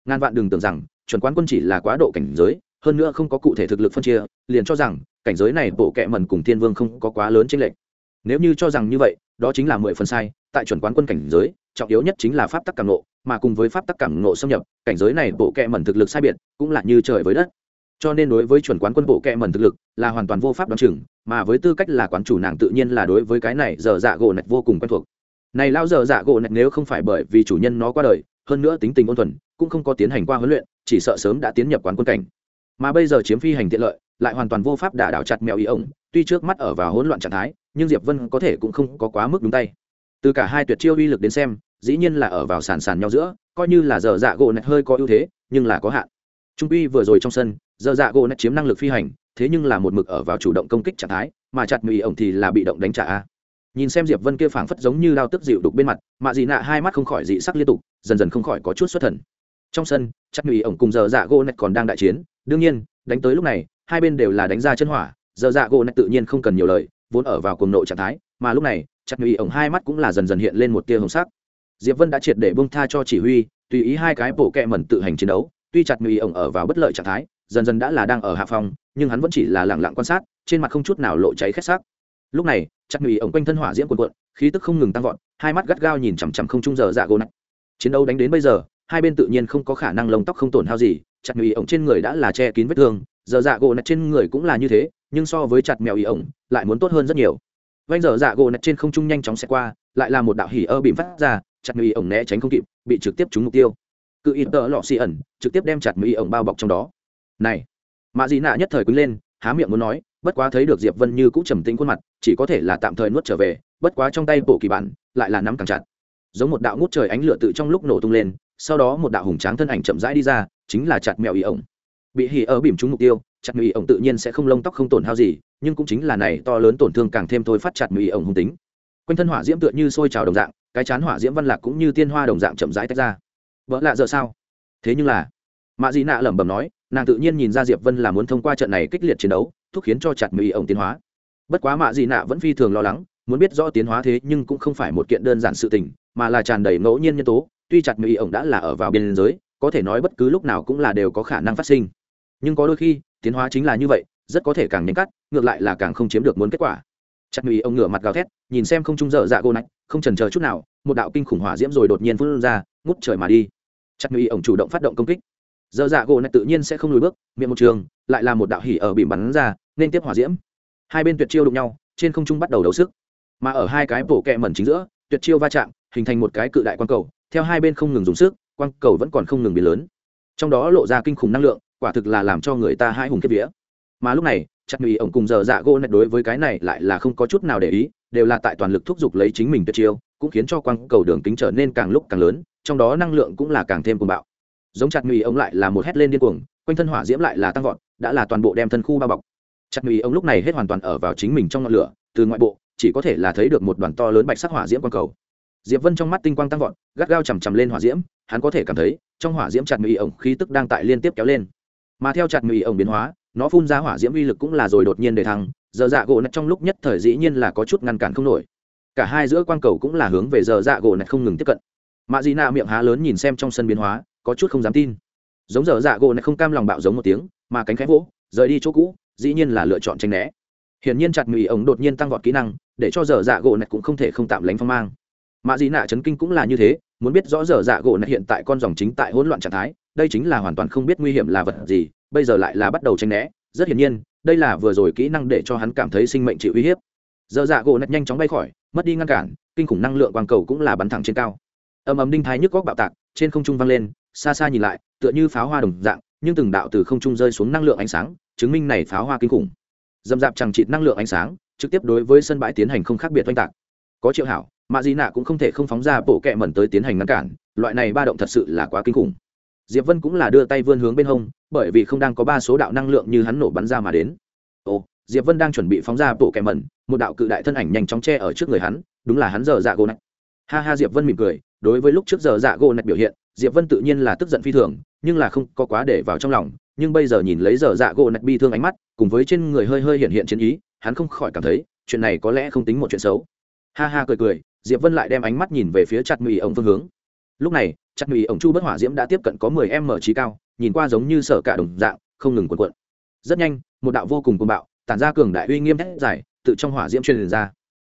Ngàn vạn đừng tưởng rằng, chuẩn quán quân chỉ là quá độ cảnh giới, hơn nữa không có cụ thể thực lực phân chia, liền cho rằng, cảnh giới này bộ kẻ mẩn cùng thiên vương không có quá lớn chênh lệch. Nếu như cho rằng như vậy, đó chính là mười phần sai, tại chuẩn quán quân cảnh giới, trọng yếu nhất chính là pháp tắc cảm nộ mà cùng với pháp tắc cảm nộ xâm nhập, cảnh giới này bộ kệ mẩn thực lực sai biệt, cũng là như trời với đất. Cho nên đối với chuẩn quán quân bộ kệ mẩn thực lực, là hoàn toàn vô pháp đoán chừng, mà với tư cách là quán chủ nàng tự nhiên là đối với cái này giờ dạ gỗ nạch vô cùng quen thuộc này lao giờ dạ gỗ nạch nếu không phải bởi vì chủ nhân nó qua đời, hơn nữa tính tình ôn thuần, cũng không có tiến hành qua huấn luyện, chỉ sợ sớm đã tiến nhập quán quân cảnh. Mà bây giờ chiếm phi hành tiện lợi, lại hoàn toàn vô pháp đả đảo chặt mèo ý ổng, tuy trước mắt ở vào hỗn loạn trạng thái, nhưng diệp vân có thể cũng không có quá mức đúng tay. Từ cả hai tuyệt chiêu uy lực đến xem, dĩ nhiên là ở vào sàn sàn nhau giữa, coi như là giờ dạ gỗ nạch hơi có ưu thế, nhưng là có hạn. Trung uy vừa rồi trong sân giờ dạ gỗ nạch chiếm năng lực phi hành, thế nhưng là một mực ở vào chủ động công kích trạng thái, mà chặt mì ổng thì là bị động đánh trả a nhìn xem diệp vân kia phảng phất giống như lao tức dịu đục bên mặt mạ dị nạ hai mắt không khỏi dị sắc liên tục dần dần không khỏi có chút xuất thần trong sân chặt mì ổng cùng giờ dạ gỗ nạch còn đang đại chiến đương nhiên đánh tới lúc này hai bên đều là đánh ra chân hỏa giờ dạ gỗ nạch tự nhiên không cần nhiều lời vốn ở vào cuồng nộ trạng thái mà lúc này chặt mì ổng hai mắt cũng là dần dần hiện lên một tia hồng sắc diệp vân đã triệt để bông tha cho chỉ huy tùy ý hai cái bộ kẹ mẩn tự hành chiến đấu tuy chặt mì ổng ở vào bất lợi trạng thái dần dần đã là đang ở hạ phòng nhưng hắn vẫn chỉ là lẳng lặng quan sát trên mặt không chút nào lộ cháy khét sắc. lúc này chặt mì ổng quanh thân hỏa diễm quần cuộn, khí tức không ngừng tăng vọt, hai mắt gắt gao nhìn chằm chằm không trung giờ dạ gỗ nạch chiến đấu đánh đến bây giờ, hai bên tự nhiên không có khả năng lông tóc không tổn hao gì, chặt mì ổng trên người đã là che kín vết thương, giờ dạ gỗ nạch trên người cũng là như thế, nhưng so với chặt mèo ý ổng, lại muốn tốt hơn rất nhiều. Vanh giờ dạ gỗ nạch trên không trung nhanh chóng xẹt qua, lại là một đạo hỉ ơ bìm phát ra, chặt mì ổng né tránh không kịp, bị trực tiếp trúng mục tiêu. Cự ít tợ lọ xì ẩn, trực tiếp đem chặt mì ổng bao bọc trong đó. Này, mạ dị nạ nhất thời quý lên, há miệng muốn nói bất quá thấy được diệp vân như cũng trầm tĩnh khuôn mặt, chỉ có thể là tạm thời nuốt trở về, bất quá trong tay bộ kỳ bản lại là nắm càng chặt. Giống một đạo ngút trời ánh lửa tự trong lúc nổ tung lên, sau đó một đạo hùng tráng thân ảnh chậm rãi đi ra, chính là chặt mèo ý ổng. Bị hỉ ở bìm trúng mục tiêu, chặt mèo ý ổng tự nhiên sẽ không lông tóc không tổn hao gì, nhưng cũng chính là này to lớn tổn thương càng thêm thôi phát chặt mèo ý ổng hung tính. Quanh thân hỏa diễm tựa như sôi trào đồng dạng, cái chán hỏa diễm văn lạc cũng như tiên hoa đồng dạng chậm rãi tách ra. Vỡ lạ giờ sao? Thế nhưng là mạ dị nạ lẩm bẩm nói, nàng tự nhiên nhìn ra diệp vân là muốn thông qua trận này kích liệt chiến đấu thúc khiến cho chặt mỹ ổng tiến hóa. Bất quá mạ dị nạ vẫn phi thường lo lắng, muốn biết rõ tiến hóa thế nhưng cũng không phải một kiện đơn giản sự tình, mà là tràn đầy ngẫu nhiên nhân tố, tuy chặt mỹ ổng đã là ở vào biên giới, có thể nói bất cứ lúc nào cũng là đều có khả năng phát sinh. Nhưng có đôi khi, tiến hóa chính là như vậy, rất có thể càng nhanh cắt, ngược lại là càng không chiếm được muốn kết quả. Chặt mỹ ông ngửa mặt gào thét, nhìn xem không trung dở dạ gô nạch không trần chờ chút nào, một đạo kinh khủng hỏa diễm rồi đột nhiên phun ra, ngút trời mà đi. Chặt mỹ ông chủ động phát động công kích dở dạ gỗ này tự nhiên sẽ không lùi bước, miệng một trường, lại là một đạo hỉ ở bị bắn ra, nên tiếp hỏa diễm. Hai bên tuyệt chiêu đụng nhau, trên không trung bắt đầu đấu sức. Mà ở hai cái bổ kẹ mẩn chính giữa, tuyệt chiêu va chạm, hình thành một cái cự đại quang cầu, theo hai bên không ngừng dùng sức, quang cầu vẫn còn không ngừng biến lớn. Trong đó lộ ra kinh khủng năng lượng, quả thực là làm cho người ta hai hùng kết vía. Mà lúc này, chắc mỹ ổng cùng giờ dạ gỗ này đối với cái này lại là không có chút nào để ý, đều là tại toàn lực thúc giục lấy chính mình tuyệt chiêu, cũng khiến cho quang cầu đường kính trở nên càng lúc càng lớn, trong đó năng lượng cũng là càng thêm cuồng bạo giống chặt mỹ ông lại là một hét lên điên cuồng, quanh thân hỏa diễm lại là tăng vọt, đã là toàn bộ đem thân khu bao bọc. Chặt mỹ ông lúc này hết hoàn toàn ở vào chính mình trong ngọn lửa, từ ngoại bộ, chỉ có thể là thấy được một đoàn to lớn bạch sắc hỏa diễm quang cầu. Diệp vân trong mắt tinh quang tăng vọt, gắt gao chằm chằm lên hỏa diễm, hắn có thể cảm thấy, trong hỏa diễm chặt mỹ ổng khí tức đang tại liên tiếp kéo lên. Mà theo chặt mỹ ổng biến hóa, nó phun ra hỏa diễm uy lực cũng là rồi đột nhiên để thăng, giờ dạ gỗ nạch trong lúc nhất thời dĩ nhiên là có chút ngăn cản không nổi. Cả hai giữa quang cầu cũng là hướng về giờ dạ gỗ nạch không ngừng tiếp cận. Mạ dị nạ miệng há lớn nhìn xem trong sân biến hóa có chút không dám tin. Giống giờ dạ gỗ này không cam lòng bạo giống một tiếng, mà cánh khẽ vỗ, rời đi chỗ cũ, dĩ nhiên là lựa chọn tranh né. Hiển nhiên chặt mỹ ổng đột nhiên tăng vọt kỹ năng, để cho giờ dạ gỗ này cũng không thể không tạm lánh phong mang. Mạ dị nạ chấn kinh cũng là như thế, muốn biết rõ giờ dạ gỗ này hiện tại con dòng chính tại hỗn loạn trạng thái, đây chính là hoàn toàn không biết nguy hiểm là vật gì, bây giờ lại là bắt đầu tranh né. Rất hiển nhiên, đây là vừa rồi kỹ năng để cho hắn cảm thấy sinh mệnh chịu uy hiếp. Giờ dạ gỗ nạch nhanh chóng bay khỏi, mất đi ngăn cản, kinh khủng năng lượng quang cầu cũng là bắn thẳng trên cao. Ầm ầm đinh thái nhức góc bạo tạc trên không trung vang lên, xa xa nhìn lại, tựa như pháo hoa đồng dạng, nhưng từng đạo từ không trung rơi xuống năng lượng ánh sáng, chứng minh này pháo hoa kinh khủng. Dầm dạp chẳng chịt năng lượng ánh sáng, trực tiếp đối với sân bãi tiến hành không khác biệt oanh tạc. Có triệu hảo, mạ di nạ cũng không thể không phóng ra bộ kẹ mẩn tới tiến hành ngăn cản, loại này ba động thật sự là quá kinh khủng. Diệp vân cũng là đưa tay vươn hướng bên hông, bởi vì không đang có ba số đạo năng lượng như hắn nổ bắn ra mà đến. Ồ, diệp vân đang chuẩn bị phóng ra bộ kẹ mẩn, một đạo cự đại thân ảnh nhanh chóng che ở trước người hắn, đúng là hắn giờ dạ gỗ nạch ha ha, diệp vân mỉm cười đối với lúc trước giờ dạ gỗ nạch biểu hiện, diệp vân tự nhiên là tức giận phi thường, nhưng là không có quá để vào trong lòng, nhưng bây giờ nhìn lấy giờ dạ gỗ nạch bi thương ánh mắt, cùng với trên người hơi hơi hiện hiện chiến ý, hắn không khỏi cảm thấy, chuyện này có lẽ không tính một chuyện xấu. Ha ha cười cười, diệp vân lại đem ánh mắt nhìn về phía chặt mì ổng phương hướng. Lúc này, chặt mì ổng chu bất hỏa diễm đã tiếp cận có mười m trí cao, nhìn qua giống như sở cả đồng dạng, không ngừng cuộn cuộn. Rất nhanh, một đạo vô cùng cuồng bạo, tản ra cường đại uy nghiêm thét dài tự trong hỏa diễm truyền ra.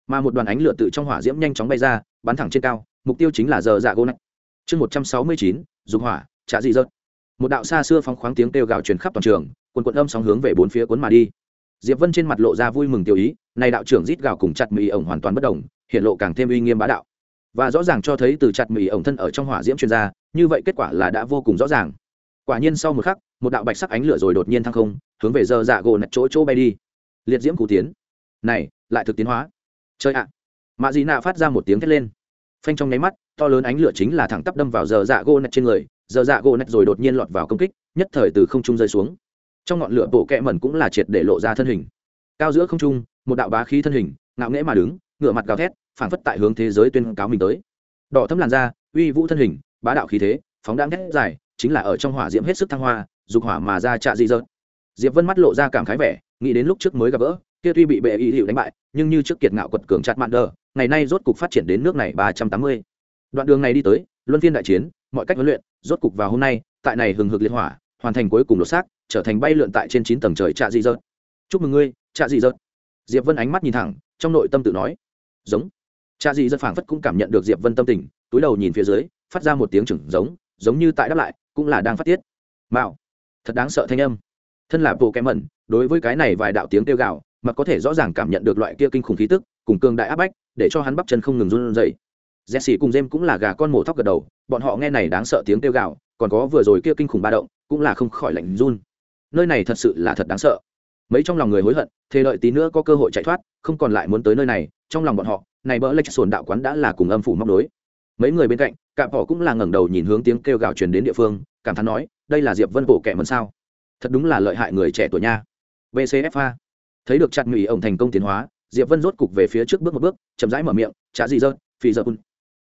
Mà một đoàn ánh lửa tự trong hỏa diễm nhanh chóng bay ra, bắn thẳng trên cao mục tiêu chính là giờ dạ gỗ nạch chương một trăm sáu mươi chín dùng hỏa trả dị dợt một đạo xa xưa phóng khoáng tiếng kêu gào truyền khắp toàn trường, quần quận âm sóng hướng về bốn phía cuốn mà đi. Diệp vân trên mặt lộ ra vui mừng tiêu ý, này đạo trưởng rít gào cùng chặt mì ổng hoàn toàn bất đồng, hiện lộ càng thêm uy nghiêm bá đạo. Và rõ ràng cho thấy từ chặt mì ổng thân ở trong hỏa diễm chuyên gia, như vậy kết quả là đã vô cùng rõ ràng. Quả nhiên sau một khắc, một đạo bạch sắc ánh lửa rồi đột nhiên thăng không, hướng về giờ dạ gỗ nạch chỗ chỗ bay đi. Liệt diễm cụ tiến. Này, lại thực tiến hóa. Chơi ạ. À. mạ dị nạ phát ra một tiếng thét lên phanh trong nháy mắt, to lớn ánh lửa chính là thẳng tắp đâm vào giờ dạ gỗ nạch trên người, giờ dạ gỗ nạch rồi đột nhiên lọt vào công kích, nhất thời từ không trung rơi xuống. Trong ngọn lửa bộ kẹ mẩn cũng là triệt để lộ ra thân hình. Cao giữa không trung, một đạo bá khí thân hình, ngạo nghễ mà đứng, ngựa mặt gào thét, phảng phất tại hướng thế giới tuyên cáo mình tới. Đỏ thấm làn da, uy vũ thân hình, bá đạo khí thế, phóng đáng thét dài, chính là ở trong hỏa diễm hết sức thăng hoa, dục hỏa mà ra trạ dị dợt. Diệp vân mắt lộ ra cảm khái vẻ, nghĩ đến lúc trước mới gặp gỡ, kia tuy bị bệ ý hiệu đánh bại, nhưng như trước kiệt ngạo quật cường chặt mạn đờ ngày nay rốt cục phát triển đến nước này ba trăm tám mươi. Đoạn đường này đi tới, luân phiên đại chiến, mọi cách huấn luyện, rốt cục vào hôm nay, tại này hừng hực liệt hỏa, hoàn thành cuối cùng lột xác, trở thành bay lượn tại trên chín tầng trời trạ dị dợt. Chúc mừng ngươi, trạ dị dợt. Diệp vân ánh mắt nhìn thẳng, trong nội tâm tự nói. Giống. Trạ dị dợt phảng phất cũng cảm nhận được diệp vân tâm tình, túi đầu nhìn phía dưới, phát ra một tiếng chừng giống giống như tại đáp lại, cũng là đang phát tiết. Mạo. Thật đáng sợ thanh âm. Thân là bộ kém mẩn, đối với cái này vài đạo tiếng kêu gào, mà có thể rõ ràng cảm nhận được loại kia kinh khủng khí tức cùng cường đại áp bách để cho hắn bắp chân không ngừng run rẩy Jesse cùng Jem cũng là gà con mổ thóc gật đầu, bọn họ nghe này đáng sợ tiếng kêu gào, còn có vừa rồi kia kinh khủng ba động, cũng là không khỏi lạnh run. Nơi này thật sự là thật đáng sợ. Mấy trong lòng người hối hận, thế đợi tí nữa có cơ hội chạy thoát, không còn lại muốn tới nơi này, trong lòng bọn họ, này bỡ lệch sồn đạo quán đã là cùng âm phủ móc đối. Mấy người bên cạnh, cạm họ cũng là ngẩng đầu nhìn hướng tiếng kêu gào truyền đến địa phương, cảm thán nói, đây là Diệp Vân bộ kẻ mần sao? Thật đúng là lợi hại người trẻ tuổi nha. BCFA. Thấy được chặt ngụy ổng thành công tiến hóa, Diệp Vân rốt cục về phía trước bước một bước, chậm rãi mở miệng, "Trả gì dơ, phi dơ bun."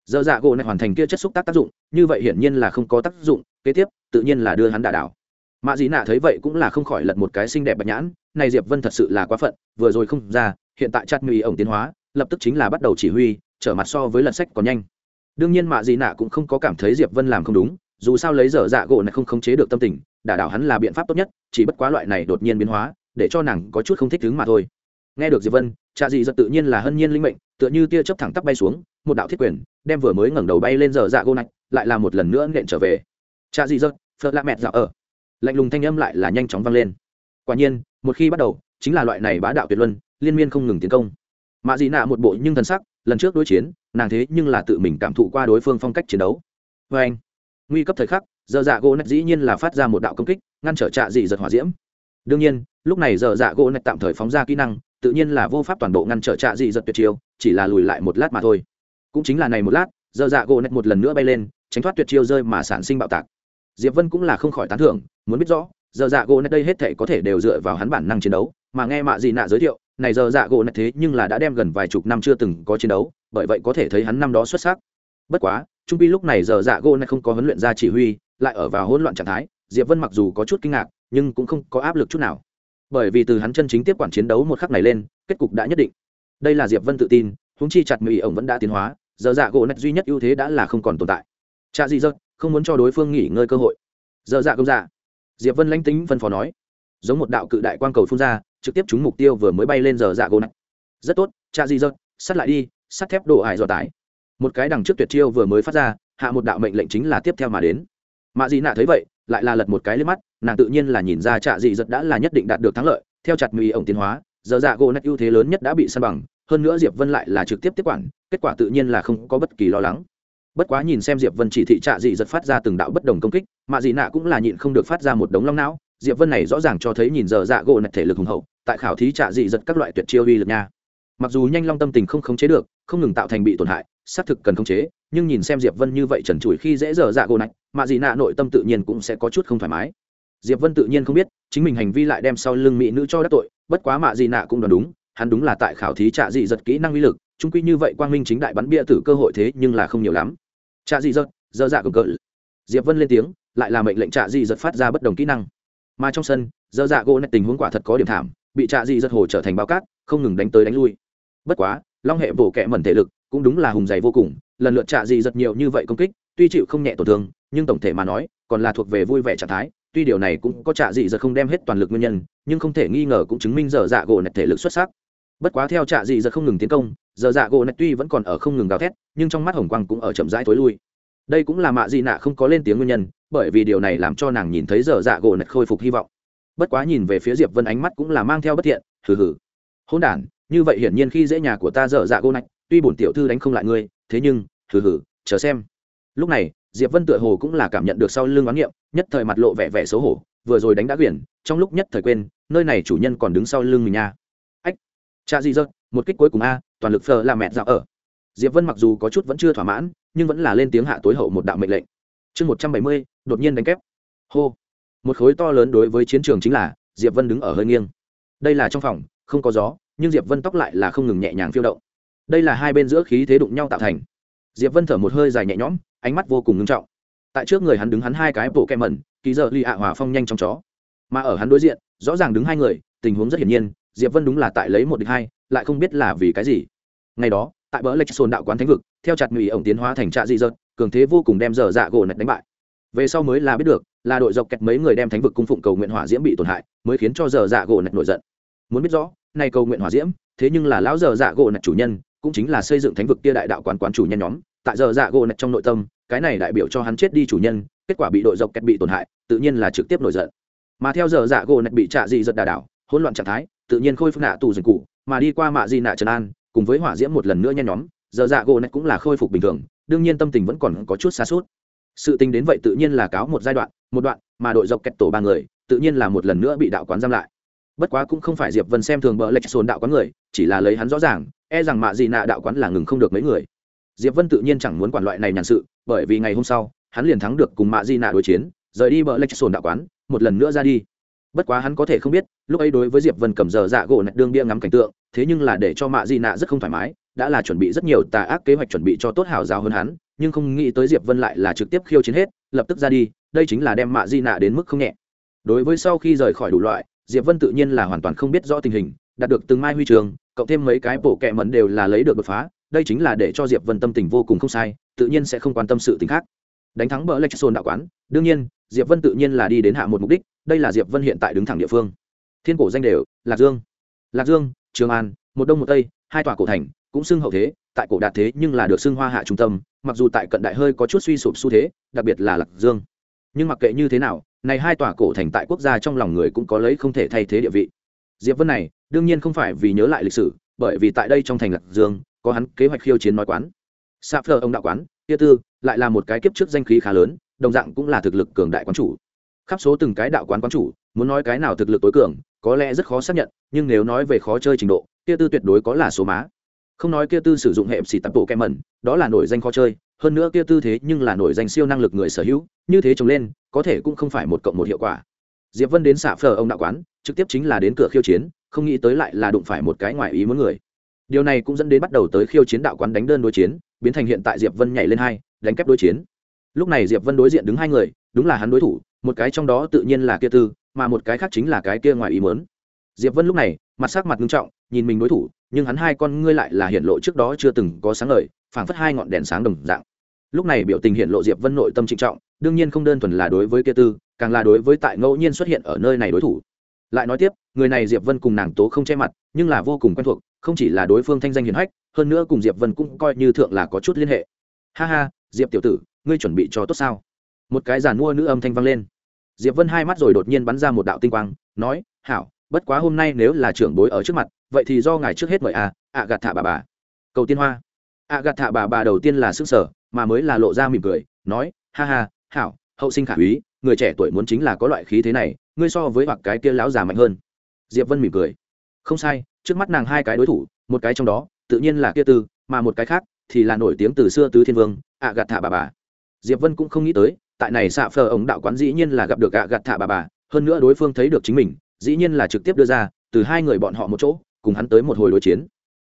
Dơ dạ gỗ này hoàn thành kia chất xúc tác tác dụng, như vậy hiển nhiên là không có tác dụng, kế tiếp, tự nhiên là đưa hắn đả đảo. Mã Dĩ Nạ thấy vậy cũng là không khỏi lật một cái xinh đẹp bạch nhãn, này Diệp Vân thật sự là quá phận, vừa rồi không ra, hiện tại chặt mì ổng tiến hóa, lập tức chính là bắt đầu chỉ huy, trở mặt so với lần sách còn nhanh. Đương nhiên Mã Dĩ Nạ cũng không có cảm thấy Diệp Vân làm không đúng, dù sao lấy dở dạ gỗ này không khống chế được tâm tình đả đảo hắn là biện pháp tốt nhất chỉ bất quá loại này đột nhiên biến hóa để cho nàng có chút không thích đứng mà thôi nghe được diệp vân cha dị giật tự nhiên là hân nhiên linh mệnh, tựa như tia chớp thẳng tắp bay xuống, một đạo thiết quyền, đem vừa mới ngẩng đầu bay lên dở dạ gô nạch lại là một lần nữa nện trở về. Cha dị giật, phật lạ mẹt dạo ở. Lạnh lùng thanh âm lại là nhanh chóng vang lên. Quả nhiên, một khi bắt đầu, chính là loại này bá đạo tuyệt luân, liên miên không ngừng tiến công. Mạ dị nạ một bộ nhưng thần sắc, lần trước đối chiến, nàng thế nhưng là tự mình cảm thụ qua đối phương phong cách chiến đấu. Vê anh, nguy cấp thời khắc, giờ dạ gỗ nạch dĩ nhiên là phát ra một đạo công kích, ngăn trở trạ dị giật hỏa diễm. Đương nhiên, lúc này giờ dạ gỗ nạch tạm thời phóng ra kỹ năng tự nhiên là vô pháp toàn bộ ngăn trở trạ dị giật tuyệt chiêu, chỉ là lùi lại một lát mà thôi. Cũng chính là này một lát, giờ dạ gỗ nạch một lần nữa bay lên, tránh thoát tuyệt chiêu rơi mà sản sinh bạo tạc. Diệp vân cũng là không khỏi tán thưởng, muốn biết rõ, giờ dạ gỗ nạch đây hết thể có thể đều dựa vào hắn bản năng chiến đấu, mà nghe mạ dị nạ giới thiệu, này giờ dạ gỗ nạch thế nhưng là đã đem gần vài chục năm chưa từng có chiến đấu, bởi vậy có thể thấy hắn năm đó xuất sắc. Bất quá, trung pi lúc này giờ dạ gỗ nạch không có huấn luyện ra chỉ huy, lại ở vào hỗn loạn trạng thái, diệp vân mặc dù có chút kinh ngạc, nhưng cũng không có áp lực chút nào bởi vì từ hắn chân chính tiếp quản chiến đấu một khắc này lên, kết cục đã nhất định. Đây là diệp vân tự tin húng chi chặt mỹ ổng vẫn đã tiến hóa, giờ dạ gỗ nạch duy nhất ưu thế đã là không còn tồn tại. Cha dị dật không muốn cho đối phương nghỉ ngơi cơ hội. Giờ dạ công dạ. Diệp vân lãnh tính phân phó nói. Giống một đạo cự đại quang cầu phun ra, trực tiếp trúng mục tiêu vừa mới bay lên giờ dạ gỗ nạch rất tốt, cha dị dật sắt lại đi, sắt thép đổ ải dò tái một cái đằng trước tuyệt chiêu vừa mới phát ra, hạ một đạo mệnh lệnh chính là tiếp theo mà đến. Mạ dị nạ thấy vậy, lại là lật một cái lên mắt nàng tự nhiên là nhìn ra trạ dị giật đã là nhất định đạt được thắng lợi, theo chặt mì ổng tiến hóa, giờ dạ gỗ nét ưu thế lớn nhất đã bị săn bằng, hơn nữa diệp vân lại là trực tiếp tiếp quản, kết quả tự nhiên là không có bất kỳ lo lắng. Bất quá nhìn xem diệp vân chỉ thị trạ dị giật phát ra từng đạo bất đồng công kích mà dị nạ cũng là nhịn không được phát ra một đống long não, diệp vân này rõ ràng cho thấy nhìn giờ dạ gỗ nạch thể lực hùng hậu, tại khảo thí trạ dị giật các loại tuyệt chiêu uy lực nha. Mặc dù nhanh long tâm tình không khống chế được, không ngừng tạo thành bị tổn hại, xác thực cần khống chế, nhưng nhìn xem diệp vân như vậy trần trụi khi dễ dở dạ gỗ nạch mà dị nạ nội tâm tự nhiên cũng sẽ có chút không thoải mái diệp vân tự nhiên không biết, chính mình hành vi lại đem sau lưng mỹ nữ cho đắc tội, bất quá mạ gì nạ cũng đoán đúng, hắn đúng là tại khảo thí trạ dị giật kỹ năng uy lực trung quy như vậy quang minh chính đại bắn bia tử cơ hội thế nhưng là không nhiều lắm. Trạ dị giật giờ dạ cờ cỡ. diệp vân lên tiếng, lại là mệnh lệnh trạ dị giật phát ra bất đồng kỹ năng. Mà trong sân, giờ dạ gỗ nạch tình huống quả thật có điểm thảm, bị trạ dị giật hồ trở thành bao cát, không ngừng đánh tới đánh lui. Bất quá, long hệ bổ kẹ mẩn thể lực cũng đúng là hùng dày vô cùng, lần lượt trạ dị giật nhiều như vậy công kích, tuy chịu không nhẹ tổn thương, nhưng tổng thể mà nói, còn là thuộc về vui vẻ trạng thái tuy điều này cũng có trạ dị giật không đem hết toàn lực nguyên nhân, nhưng không thể nghi ngờ cũng chứng minh giờ dạ gỗ nạch thể lực xuất sắc. Bất quá theo trạ dị giật không ngừng tiến công, giờ dạ gỗ nạch tuy vẫn còn ở không ngừng gào thét, nhưng trong mắt hồng quang cũng ở chậm rãi thối lui. Đây cũng là mạ dị nạ không có lên tiếng nguyên nhân, bởi vì điều này làm cho nàng nhìn thấy giờ dạ gỗ nạch khôi phục hy vọng. Bất quá nhìn về phía diệp vân ánh mắt cũng là mang theo bất thiện, hừ hừ. Hôn đản, như vậy hiển nhiên khi dễ nhà của ta dở dạ gỗ nạch tuy bổn tiểu thư đánh không lại ngươi, thế nhưng, hừ hừ, chờ xem. Lúc này diệp vân tựa hồ cũng là cảm nhận được sau lưng oán nghiệm, nhất thời mặt lộ vẻ vẻ xấu hổ, vừa rồi đánh đã quyển, trong lúc nhất thời quên, nơi này chủ nhân còn đứng sau lưng mình nha. Ách, cha di dơ một kích cuối cùng a, toàn lực phờ là mẹ dạo ở. Diệp vân mặc dù có chút vẫn chưa thỏa mãn, nhưng vẫn là lên tiếng hạ tối hậu một đạo mệnh lệnh. Chương một trăm bảy mươi, đột nhiên đánh kép. Hô. Một khối to lớn đối với chiến trường chính là, diệp vân đứng ở hơi nghiêng. Đây là trong phòng, không có gió, nhưng diệp vân tóc lại là không ngừng nhẹ nhàng phiêu động. Đây là hai bên giữa khí thế đụng nhau tạo thành. Diệp vân thở một hơi dài nhẹ nhõm ánh mắt vô cùng ngưng trọng. Tại trước người hắn đứng hắn hai cái bộ kem mẩn, ký giờ ly ạ hòa phong nhanh trong chó. Mà ở hắn đối diện, rõ ràng đứng hai người, tình huống rất hiển nhiên, diệp vân đúng là tại lấy một địch hai, lại không biết là vì cái gì. Ngày đó, tại bờ lệch sồn đạo quán thánh vực, theo chặt ngụy ổng tiến hóa thành trạ dị dợt cường thế vô cùng đem dở dạ gỗ nạch đánh bại. Về sau mới là biết được, là đội dọc kẹt mấy người đem thánh vực cung phụng cầu nguyện hỏa diễm bị tổn hại, mới khiến cho dở dạ gỗ nạch nổi giận. Muốn biết rõ này cầu nguyện hỏa diễm, thế nhưng là lão dở dạ gỗ nạch chủ nhân, cũng chính là xây dựng thánh vực kia đại đạo quán quán chủ nhân nhóm tại giờ dạ gỗ nạch trong nội tâm, cái này đại biểu cho hắn chết đi chủ nhân, kết quả bị đội dọc kẹt bị tổn hại, tự nhiên là trực tiếp nổi giận. Mà theo giờ dạ gỗ nạch bị trạ dị giật đà đảo, hỗn loạn trạng thái, tự nhiên khôi phục nạ tù dừng cụ, mà đi qua mạ di nạ trần an, cùng với hỏa diễm một lần nữa nhen nhóm, giờ dạ gỗ nạch cũng là khôi phục bình thường, đương nhiên tâm tình vẫn còn có chút xa suốt. Sự tình đến vậy tự nhiên là cáo một giai đoạn, một đoạn, mà đội dọc kẹt tổ ba người, tự nhiên là một lần nữa bị đạo quán giam lại. Bất quá cũng không phải diệp vân xem thường bờ lệch sồn đạo quán người, chỉ là lấy hắn rõ ràng e rằng mạ gì nạ đạo quán là ngừng không được mấy người diệp vân tự nhiên chẳng muốn quản loại này nhàn sự, bởi vì ngày hôm sau, hắn liền thắng được cùng mạ di nạ đối chiến, rời đi bờ lệch sồn đạo quán, một lần nữa ra đi. Bất quá hắn có thể không biết, lúc ấy đối với diệp vân cầm giờ dạ gỗ nạch đương bia ngắm cảnh tượng, thế nhưng là để cho mạ di nạ rất không thoải mái, đã là chuẩn bị rất nhiều tà ác kế hoạch chuẩn bị cho tốt hảo giáo hơn hắn, nhưng không nghĩ tới diệp vân lại là trực tiếp khiêu chiến hết, lập tức ra đi, đây chính là đem mạ di nạ đến mức không nhẹ. Đối với sau khi rời khỏi đủ loại, diệp vân tự nhiên là hoàn toàn không biết rõ tình hình, đạt được từng mai huy trường cộng thêm mấy cái bộ kẹ mẫn đều là lấy được đột phá đây chính là để cho diệp vân tâm tình vô cùng không sai, tự nhiên sẽ không quan tâm sự tình khác. Đánh thắng bờ lạch sồn đạo quán, đương nhiên, diệp vân tự nhiên là đi đến hạ một mục đích, đây là diệp vân hiện tại đứng thẳng địa phương. Thiên cổ danh đều, lạc dương. Lạc dương, trường an, một đông một tây, hai tòa cổ thành, cũng xưng hậu thế, tại cổ đạt thế nhưng là được xưng hoa hạ trung tâm, mặc dù tại cận đại hơi có chút suy sụp xu thế, đặc biệt là lạc dương. Nhưng mặc kệ như thế nào, này hai tòa cổ thành tại quốc gia trong lòng người cũng có lấy không thể thay thế địa vị. Diệp vân này, đương nhiên không phải vì nhớ lại lịch sử, bởi vì tại đây trong thành lạc dương có hắn kế hoạch khiêu chiến nói quán. Sa phở ông đạo quán, tia tư, lại là một cái kiếp trước danh khí khá lớn, đồng dạng cũng là thực lực cường đại quán chủ. Khắp số từng cái đạo quán quán chủ, muốn nói cái nào thực lực tối cường, có lẽ rất khó xác nhận, nhưng nếu nói về khó chơi trình độ kia tư tuyệt đối có là số má. Không nói kia tư sử dụng hệ xì tập bộ kem mẩn đó là nổi danh khó chơi, hơn nữa kia tư thế nhưng là nổi danh siêu năng lực người sở hữu, như thế trồng lên, có thể cũng không phải một cộng một hiệu quả. Diệp vân đến xạ phờ ông đạo quán, trực tiếp chính là đến cửa khiêu chiến, không nghĩ tới lại là đụng phải một cái ngoại ý muốn người điều này cũng dẫn đến bắt đầu tới khiêu chiến đạo quán đánh đơn đối chiến, biến thành hiện tại diệp vân nhảy lên hai, đánh kép đối chiến. Lúc này diệp vân đối diện đứng hai người, đúng là hắn đối thủ, một cái trong đó tự nhiên là kia tư, mà một cái khác chính là cái kia ngoài ý muốn. Diệp vân lúc này, mặt sắc mặt nghiêm trọng, nhìn mình đối thủ, nhưng hắn hai con ngươi lại là hiện lộ trước đó chưa từng có sáng ngời, phảng phất hai ngọn đèn sáng đồng dạng. Lúc này biểu tình hiện lộ diệp vân nội tâm trịnh trọng, đương nhiên không đơn thuần là đối với kia tư, càng là đối với tại ngẫu nhiên xuất hiện ở nơi này đối thủ lại nói tiếp, người này diệp vân cùng nàng tố không che mặt, nhưng là vô cùng quen thuộc, không chỉ là đối phương thanh danh hiền hách, hơn nữa cùng diệp vân cũng coi như thượng là có chút liên hệ. Ha ha, diệp tiểu tử, ngươi chuẩn bị cho tốt sao? Một cái giàn mua nữ âm thanh vang lên. Diệp vân hai mắt rồi đột nhiên bắn ra một đạo tinh quang, nói, hảo, bất quá hôm nay nếu là trưởng bối ở trước mặt, vậy thì do ngài trước hết mời à ạ gạt thả bà bà. Cầu tiên hoa. Ạ gạt thả bà bà đầu tiên là sức sở, mà mới là lộ ra mỉm cười, nói, ha ha, hảo, hậu sinh khả úy, người trẻ tuổi muốn chính là có loại khí thế này ngươi so với hoặc cái kia lão già mạnh hơn. Diệp vân mỉm cười. Không sai, trước mắt nàng hai cái đối thủ, một cái trong đó, tự nhiên là kia tư, mà một cái khác thì là nổi tiếng từ xưa tứ thiên vương ạ gạt thả bà bà. Diệp vân cũng không nghĩ tới, tại này xạ phờ ống đạo quán dĩ nhiên là gặp được ạ gạt thả bà bà, hơn nữa đối phương thấy được chính mình, dĩ nhiên là trực tiếp đưa ra, từ hai người bọn họ một chỗ, cùng hắn tới một hồi đối chiến.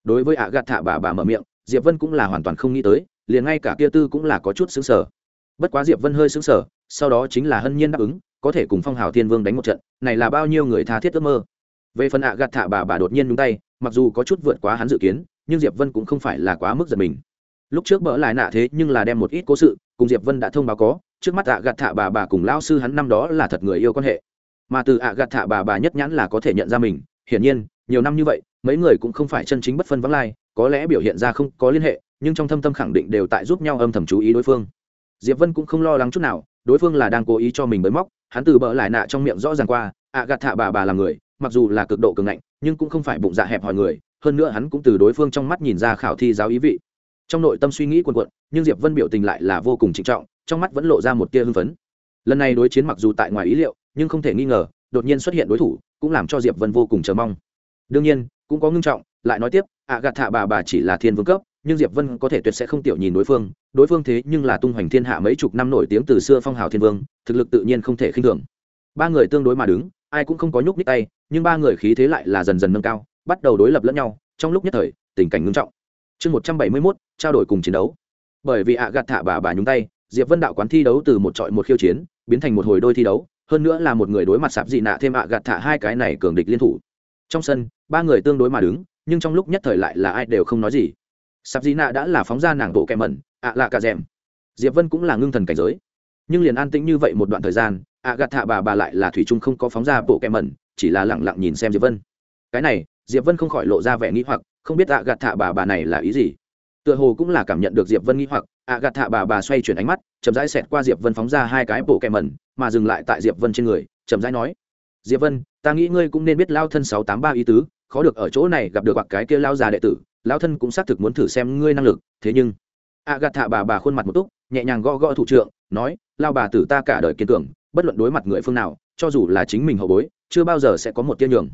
Đối với ạ gạt thả bà bà mở miệng, diệp vân cũng là hoàn toàn không nghĩ tới, liền ngay cả kia tư cũng là có chút xứng sở bất quá diệp vân hơi xứng sở sau đó chính là hân nhiên đáp ứng có thể cùng phong hào thiên vương đánh một trận, này là bao nhiêu người tha thiết ước mơ. Về phần ạ gạt thả bà bà đột nhiên nhúng tay, mặc dù có chút vượt quá hắn dự kiến, nhưng diệp vân cũng không phải là quá mức giật mình. Lúc trước bỡ lại nạ thế nhưng là đem một ít cố sự, cùng diệp vân đã thông báo có, trước mắt ạ gạt thả bà bà cùng lao sư hắn năm đó là thật người yêu quan hệ. Mà từ ạ gạt thả bà bà nhất nhãn là có thể nhận ra mình, hiển nhiên, nhiều năm như vậy, mấy người cũng không phải chân chính bất phân vắng lai, có lẽ biểu hiện ra không có liên hệ, nhưng trong thâm tâm khẳng định đều tại giúp nhau âm thầm chú ý đối phương. Diệp vân cũng không lo lắng chút nào đối phương là đang cố ý cho mình bới móc, hắn từ bỡ lại nạ trong miệng rõ ràng qua ạ gạt thạ bà bà là người, mặc dù là cực độ cường ngạnh, nhưng cũng không phải bụng dạ hẹp hòi người, hơn nữa hắn cũng từ đối phương trong mắt nhìn ra khảo thi giáo ý vị. Trong nội tâm suy nghĩ quần quận nhưng diệp vân biểu tình lại là vô cùng trịnh trọng, trong mắt vẫn lộ ra một tia hưng phấn. Lần này đối chiến mặc dù tại ngoài ý liệu, nhưng không thể nghi ngờ, đột nhiên xuất hiện đối thủ, cũng làm cho diệp vân vô cùng chờ mong. Đương nhiên, cũng có ngưng trọng, lại nói tiếp ạ gạt thạ bà bà chỉ là thiên vương cấp, nhưng diệp vân có thể tuyệt sẽ không tiểu nhìn đối phương đối phương thế nhưng là tung hoành thiên hạ mấy chục năm nổi tiếng từ xưa phong hào thiên vương, thực lực tự nhiên không thể khinh thường. Ba người tương đối mà đứng, ai cũng không có nhúc nhích tay, nhưng ba người khí thế lại là dần dần nâng cao, bắt đầu đối lập lẫn nhau, trong lúc nhất thời, tình cảnh ngưng trọng. Chương một trăm bảy mươi mốt, trao đổi cùng chiến đấu. Bởi vì ạ gạt thả bà bà nhúng tay, diệp vân đạo quán thi đấu từ một trọi một khiêu chiến, biến thành một hồi đôi thi đấu, hơn nữa là một người đối mặt sạp dị nạ thêm ạ gạt thả hai cái này cường địch liên thủ. Trong sân, ba người tương đối mà đứng, nhưng trong lúc nhất thời lại là ai đều không nói gì sạp dị nạ đã là phóng ra nàng bộ kẹ mẩn, ạ lạ cả rèm. Diệp vân cũng là ngưng thần cảnh giới. Nhưng liền an tĩnh như vậy một đoạn thời gian, ạ gạt thạ bà bà lại là thủy trung không có phóng ra bộ kẹ mẩn, chỉ là lẳng lặng nhìn xem diệp vân. Cái này, diệp vân không khỏi lộ ra vẻ nghĩ hoặc, không biết ạ gạt thạ bà bà này là ý gì. Tựa hồ cũng là cảm nhận được diệp vân nghĩ hoặc, ạ gạt thạ bà bà xoay chuyển ánh mắt, chậm rãi xẹt qua diệp vân phóng ra hai cái bộ kẹ mẩn, mà dừng lại tại diệp vân trên người, chậm rãi nói, diệp vân, ta nghĩ ngươi cũng nên biết lao thân sáu tám ba ý tứ khó được ở chỗ này gặp được hoặc cái kia lao già đệ tử, lao thân cũng xác thực muốn thử xem ngươi năng lực, thế nhưng a gạt thạ bà bà khuôn mặt một túc, nhẹ nhàng gõ gõ thủ trưởng nói, lao bà tử ta cả đời kiên cường, bất luận đối mặt người phương nào, cho dù là chính mình hậu bối, chưa bao giờ sẽ có một tiên nhường.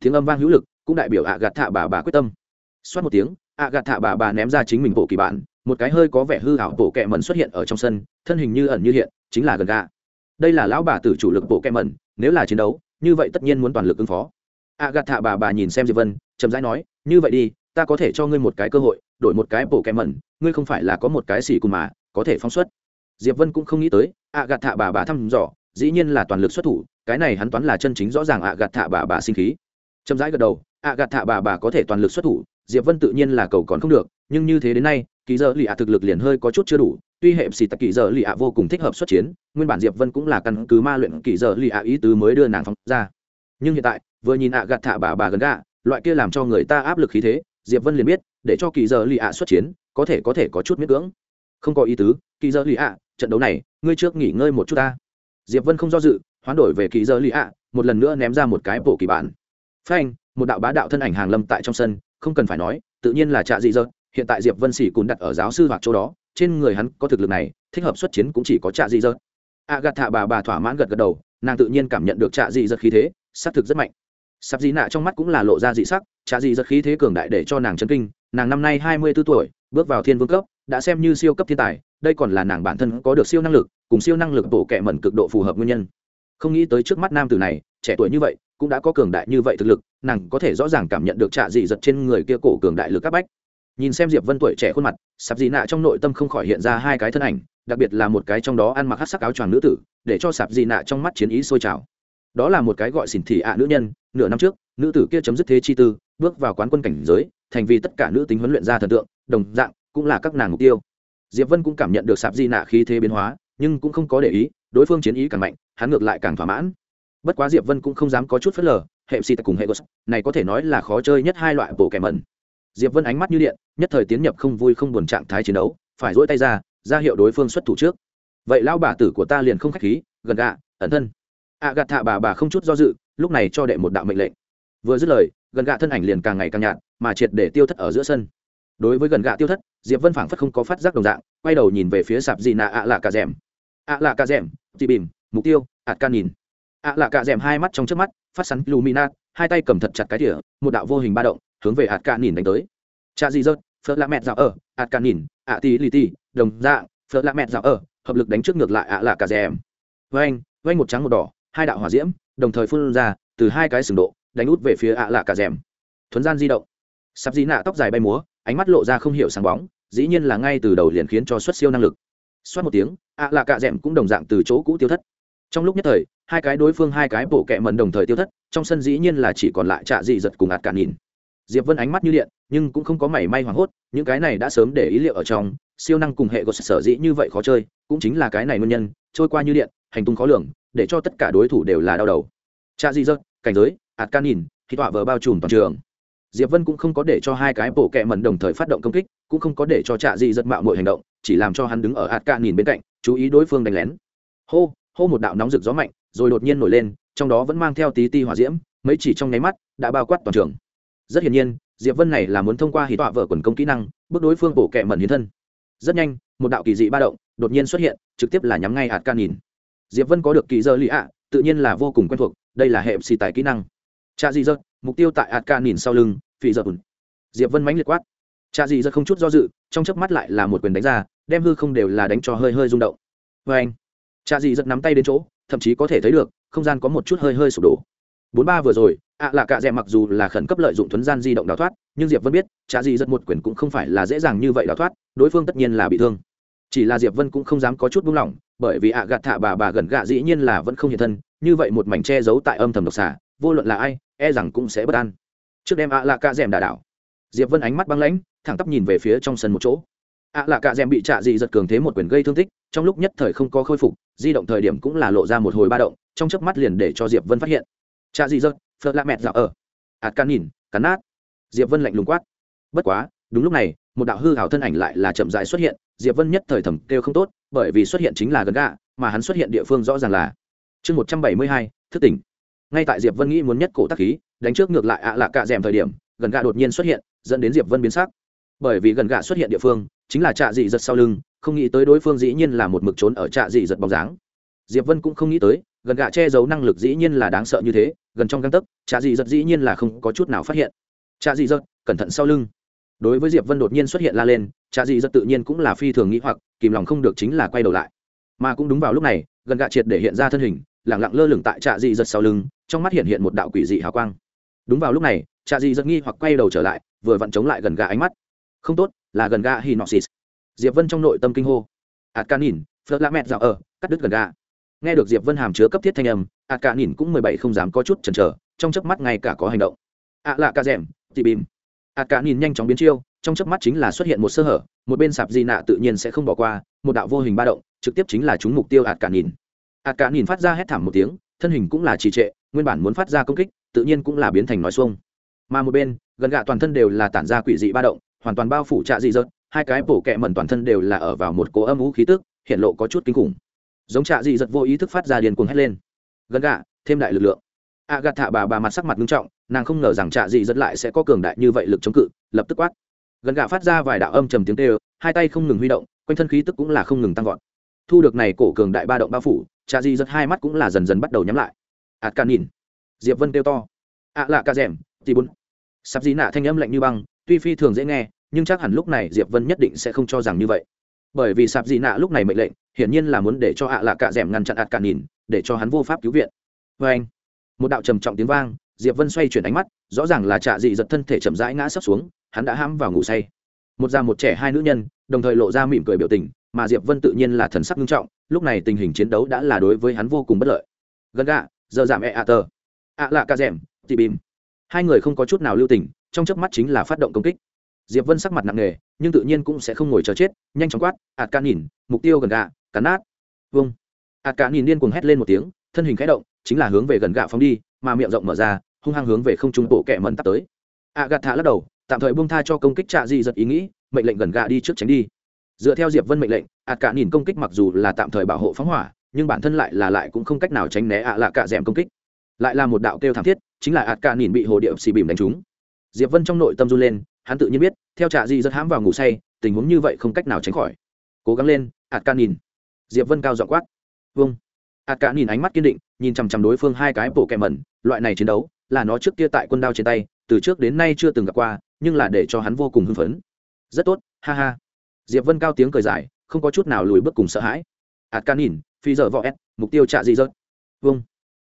Tiếng âm vang hữu lực, cũng đại biểu a gạt thạ bà bà quyết tâm. Xoát một tiếng a gạt thạ bà bà ném ra chính mình bộ kỳ bản, một cái hơi có vẻ hư hảo bộ kẹ mẩn xuất hiện ở trong sân, thân hình như ẩn như hiện, chính là gần gà. Đây là lão bà tử chủ lực bộ kẹ mẩn, nếu là chiến đấu, như vậy tất nhiên muốn toàn lực ứng phó a gạt thạ bà bà nhìn xem diệp vân, chậm rãi nói, như vậy đi, ta có thể cho ngươi một cái cơ hội, đổi một cái bổ kẹ mẩn ngươi không phải là có một cái xỉ cùng mà, có thể phóng xuất. Diệp vân cũng không nghĩ tới, a gạt thạ bà bà thăm dò, dĩ nhiên là toàn lực xuất thủ, cái này hắn toán là chân chính rõ ràng a gạt thạ bà bà sinh khí. Chậm rãi gật đầu, a gạt thạ bà bà có thể toàn lực xuất thủ, diệp vân tự nhiên là cầu còn không được, nhưng như thế đến nay kỳ giờ lì ạ thực lực liền hơi có chút chưa đủ, tuy hệ xì tặc kỳ giờ lì ạ vô cùng thích hợp xuất chiến, nguyên bản diệp vân cũng là căn cứ ma luyện kỳ giờ lì ạ ý tứ mới đưa nàng phóng ra nhưng hiện tại, vừa nhìn ạ gạt thả bà bà gần gạ, loại kia làm cho người ta áp lực khí thế, diệp vân liền biết, để cho kỳ giờ lì ạ xuất chiến, có thể có thể có chút miễn cưỡng. Không có ý tứ, kỳ giờ lì ạ, trận đấu này, ngươi trước nghỉ ngơi một chút ta. Diệp vân không do dự, hoán đổi về kỳ giờ lì ạ, một lần nữa ném ra một cái bộ kỳ bản. Phanh, một đạo bá đạo thân ảnh hàng lâm tại trong sân, không cần phải nói, tự nhiên là trạ dị dơ, hiện tại diệp vân xỉ cùn đặt ở giáo sư hoặc chỗ đó, trên người hắn có thực lực này, thích hợp xuất chiến cũng chỉ có trạ dị dơ. A gạt thạ bà bà thỏa mãn gật gật đầu, nàng tự nhiên cảm nhận được trạ dị dật khí thế xác thực rất mạnh. Sắp dị nạ trong mắt cũng là lộ ra dị sắc Trả dị giật khí thế cường đại để cho nàng chấn kinh, nàng năm nay hai mươi 24 tuổi, bước vào thiên vương cấp, đã xem như siêu cấp thiên tài, đây còn là nàng bản thân có được siêu năng lực, cùng siêu năng lực bổ kẹ mẩn cực độ phù hợp nguyên nhân. Không nghĩ tới trước mắt nam tử này, trẻ tuổi như vậy, cũng đã có cường đại như vậy thực lực, nàng có thể rõ ràng cảm nhận được trạ dị giật trên người kia cổ cường đại lực các bách. Nhìn xem diệp vân tuổi trẻ khuôn mặt, sạp dị nạ trong nội tâm không khỏi hiện ra hai cái thân ảnh, đặc biệt là một cái trong đó ăn mặc hát sắc áo choàng nữ tử, để cho sạp dị nạ trong mắt chiến ý sôi trào đó là một cái gọi xỉn thị ạ nữ nhân, nửa năm trước, nữ tử kia chấm dứt thế chi tư, bước vào quán quân cảnh giới, thành vì tất cả nữ tính huấn luyện ra thần tượng, đồng dạng, cũng là các nàng mục tiêu. Diệp vân cũng cảm nhận được sạp di nạ khí thế biến hóa, nhưng cũng không có để ý, đối phương chiến ý càng mạnh, hắn ngược lại càng thỏa mãn. Bất quá diệp vân cũng không dám có chút phớt lờ, hệ xì cùng hệ gos, này có thể nói là khó chơi nhất hai loại bộ kẻ mẩn. Diệp vân ánh mắt như điện, nhất thời tiến nhập không vui không buồn trạng thái chiến đấu, phải dỗi tay ra ra hiệu đối phương xuất thủ trước. Vậy lão bà tử của ta liền không khách khí, gần gạ, ẩn thân ạ gạt thạ bà bà không chút do dự, lúc này cho đệ một đạo mệnh lệnh. Vừa dứt lời, gần gạ thân ảnh liền càng ngày càng nhạt, mà triệt để tiêu thất ở giữa sân. Đối với gần gạ tiêu thất, diệp vân phảng phất không có phát giác đồng dạng, quay đầu nhìn về phía sạp dị nạ ạ lạ cà rèm. Ạ lạ cà rèm chị bìm, mục tiêu, ạt ca nhìn. Ạ lạ cà rèm hai mắt trong trước mắt, phát sắn lumina hai tay cầm thật chặt cái tỉa một đạo vô hình ba động, hướng về ạt ca nhìn đánh tới. Cha dị dớt phớt lạ mẹt dạo ở, ạt ca nhìn, ạ tí lì ti đồng dạng, phớt lạ mẹt dạo ở, hợp lực đánh trước ngược lại ạ lạ cà rèm. Vênh vênh một trắng một đỏ hai đạo hỏa diễm, đồng thời phun ra, từ hai cái sừng độ, đánh út về phía ạ lạ cả rèm. Thuấn gian di động. Sắp dĩ nạ tóc dài bay múa, ánh mắt lộ ra không hiểu sáng bóng, dĩ nhiên là ngay từ đầu liền khiến cho xuất siêu năng lực. Xoát một tiếng, ạ lạ cả rèm cũng đồng dạng từ chỗ cũ tiêu thất. Trong lúc nhất thời, hai cái đối phương hai cái bộ kẹ mần đồng thời tiêu thất, trong sân dĩ nhiên là chỉ còn lại trạ dị giật cùng ạt cả nhìn. Diệp vân ánh mắt như điện, nhưng cũng không có mảy may hoảng hốt, những cái này đã sớm để ý liệu ở trong, siêu năng cùng hệ của sở dĩ như vậy khó chơi, cũng chính là cái này nguyên nhân, trôi qua như điện, hành tung khó lường để cho tất cả đối thủ đều là đau đầu. Cha di giật cảnh giới ạt can nhìn, khi tọa vờ bao trùm toàn trường. Diệp vân cũng không có để cho hai cái bộ kẹ mần đồng thời phát động công kích, cũng không có để cho trạ di dật mạo mọi hành động, chỉ làm cho hắn đứng ở ạt ca nhìn bên cạnh, chú ý đối phương đánh lén. Hô hô một đạo nóng rực gió mạnh, rồi đột nhiên nổi lên, trong đó vẫn mang theo tí ti hỏa diễm, mấy chỉ trong nháy mắt đã bao quát toàn trường. Rất hiển nhiên, diệp vân này là muốn thông qua hì tọa vợ quần công kỹ năng, bước đối phương bổ kẹ mẩn hiến thân. Rất nhanh, một đạo kỳ dị ba động đột nhiên xuất hiện, trực tiếp là nhắm ngay hạt ca nhìn diệp vân có được kỳ dơ lì ạ, tự nhiên là vô cùng quen thuộc, đây là hệ xì tài kỹ năng. Cha di dơ mục tiêu tại ạt ca nhìn sau lưng phì dơ diệp vân mánh liệt quát. Cha di dơ không chút do dự, trong chớp mắt lại là một quyền đánh ra, đem hư không đều là đánh cho hơi hơi rung động. Vê anh, cha di giật nắm tay đến chỗ, thậm chí có thể thấy được, không gian có một chút hơi hơi sụp đổ. Bốn ba vừa rồi, ạ là cạ dẹ mặc dù là khẩn cấp lợi dụng thuấn gian di động đào thoát, nhưng diệp vân biết, cha di giật một quyền cũng không phải là dễ dàng như vậy đào thoát, đối phương tất nhiên là bị thương. Chỉ là diệp vân cũng không dám có chút buông lỏng bởi vì ạ gạt thạ bà bà gần gạ dĩ nhiên là vẫn không hiện thân, như vậy một mảnh che giấu tại âm thầm độc xả vô luận là ai e rằng cũng sẽ bất an. Trước đêm ạ là cạ dẻm đà đảo. Diệp vân ánh mắt băng lãnh, thẳng tắp nhìn về phía trong sân một chỗ. Ạ là cạ dẻm bị trạ dị giật cường thế một quyền gây thương tích, trong lúc nhất thời không có khôi phục, di động thời điểm cũng là lộ ra một hồi ba động, trong chớp mắt liền để cho diệp vân phát hiện. Trạ dị giật, phật lạ mẹt dạo ở. Ạt can nhìn, cắn nát. Diệp vân lạnh lùng quát. Bất quá, đúng lúc này, một đạo hư hào thân ảnh lại là chậm rãi xuất hiện, diệp vân nhất thời thầm kêu không tốt bởi vì xuất hiện chính là gần gạ, mà hắn xuất hiện địa phương rõ ràng là chương một trăm bảy mươi hai, thức tỉnh. Ngay tại diệp vân nghĩ muốn nhất cổ tắc khí, đánh trước ngược lại ạ à là cạ rèm thời điểm, gần gạ đột nhiên xuất hiện, dẫn đến diệp vân biến sắc. Bởi vì gần gạ xuất hiện địa phương, chính là trạ dị giật sau lưng, không nghĩ tới đối phương dĩ nhiên là một mực trốn ở trạ dị giật bóng dáng. Diệp vân cũng không nghĩ tới, gần gạ che giấu năng lực dĩ nhiên là đáng sợ như thế, gần trong găng tấc, trạ dị giật dĩ nhiên là không có chút nào phát hiện. Trạ dị giật, cẩn thận sau lưng. Đối với diệp vân đột nhiên xuất hiện la lên trạ dị giật tự nhiên cũng là phi thường nghĩ hoặc, kìm lòng không được chính là quay đầu lại. Mà cũng đúng vào lúc này, gần gạ triệt để hiện ra thân hình lẳng lặng lơ lửng tại trạ dị giật sau lưng, trong mắt hiện hiện một đạo quỷ dị hào quang. Đúng vào lúc này trạ dị giật nghi hoặc quay đầu trở lại, vừa vặn chống lại gần gà ánh mắt. Không tốt, là gần gà hinoxis. Diệp vân trong nội tâm kinh hô. Ạt ca nhìn phớt lạ mẹt dạo ở, cắt đứt gần gà nghe được diệp vân hàm chứa cấp thiết thanh âm ạt ca nhìn cũng mười bảy không dám có chút chần chờ, trong chớp mắt ngay cả có hành động. Ạ lạ ca rèm tị bìm. Ạt ca nhìn nhanh chóng biến chiêu trong chớp mắt chính là xuất hiện một sơ hở, một bên sạp di nạ tự nhiên sẽ không bỏ qua, một đạo vô hình ba động, trực tiếp chính là trúng mục tiêu ạt cả nhìn ạt cả nhìn phát ra hét thảm một tiếng, thân hình cũng là trì trệ, nguyên bản muốn phát ra công kích, tự nhiên cũng là biến thành nói xuông. Mà một bên, gần gạ toàn thân đều là tản ra quỷ dị ba động, hoàn toàn bao phủ trạ dị dợt hai cái bổ kẹ mẩn toàn thân đều là ở vào một cố âm vũ khí tức, hiện lộ có chút kinh khủng. Giống trạ dị dợt vô ý thức phát ra điền cuồng hét lên. Gần gạ, thêm đại lực lượng. A gạt thạ bà bà mặt sắc mặt nghiêm trọng, nàng không ngờ rằng trạ dị dợt lại sẽ có cường đại như vậy lực chống cự, lập tức quát gần gạ phát ra vài đạo âm trầm tiếng tê hai tay không ngừng huy động, quanh thân khí tức cũng là không ngừng tăng vọt. Thu được này cổ cường đại ba động bao phủ trà di giật hai mắt cũng là dần dần bắt đầu nhắm lại. Ạt ca nhìn. Diệp vân kêu to. Ạ lạ ca rèm, tì bún sắp dí nạ thanh âm lạnh như băng, tuy phi thường dễ nghe, nhưng chắc hẳn lúc này diệp vân nhất định sẽ không cho rằng như vậy. Bởi vì sạp dị nạ lúc này mệnh lệnh, hiển nhiên là muốn để cho ạ lạ cạ d ngăn chặn ạt cạn nhìn, để cho hắn vô pháp cứu viện. Vê anh một đạo trầm trọng tiếng vang diệp vân xoay chuyển ánh mắt, rõ ràng là trạ dị giật thân thể chậm rãi ngã sấp xuống, hắn đã hãm vào ngủ say. Một già một trẻ hai nữ nhân, đồng thời lộ ra mỉm cười biểu tình, mà diệp vân tự nhiên là thần sắc nghiêm trọng, lúc này tình hình chiến đấu đã là đối với hắn vô cùng bất lợi. Gần gạ giờ giảm e a tờ. Ạ lạ ca d chị bìm. Hai người không có chút nào lưu tình, trong chớp mắt chính là phát động công kích. Diệp vân sắc mặt nặng nề, nhưng tự nhiên cũng sẽ không ngồi chờ chết, nhanh chóng quát, ạt ca nhìn, mục tiêu gần gạ cắn nát. Vâng. Ạt ca nhìn điên cuồng hét lên một tiếng, thân hình khẽ động, chính là hướng về gần gạ phóng đi, mà miệng rộng mở ra hung hăng hướng về không trung bộ kẻ mẩn tắt tới. A gạt thả lắc đầu, tạm thời buông tha cho công kích trạ dị giật ý nghĩ, mệnh lệnh gần gạ đi trước tránh đi. Dựa theo diệp vân mệnh lệnh, ạt cả nhìn công kích mặc dù là tạm thời bảo hộ phóng hỏa, nhưng bản thân lại là lại cũng không cách nào tránh né ạ lạ cả d công kích. Lại là một đạo kêu thảm thiết, chính là ạt cả nhìn bị hồ điệp xì bìm đánh trúng. Diệp vân trong nội tâm run lên, hắn tự nhiên biết, theo trạ di rất hãm vào ngủ say, tình huống như vậy không cách nào tránh khỏi. Cố gắng lên, ạt Cả nhìn. Diệp vân cao dọ quát. Vâng. Ạt Cả nhìn ánh mắt kiên định, nhìn chằm chằm đối phương hai cái bộ kẹm mẩn, loại này chiến đấu là nó trước kia tại quân đao trên tay, từ trước đến nay chưa từng gặp qua, nhưng là để cho hắn vô cùng hưng phấn. Rất tốt, ha ha. Diệp vân cao tiếng cười dài, không có chút nào lùi bước cùng sợ hãi. Ạt ca nhìn phi giờ võ s, mục tiêu trạ di rớt. Vâng.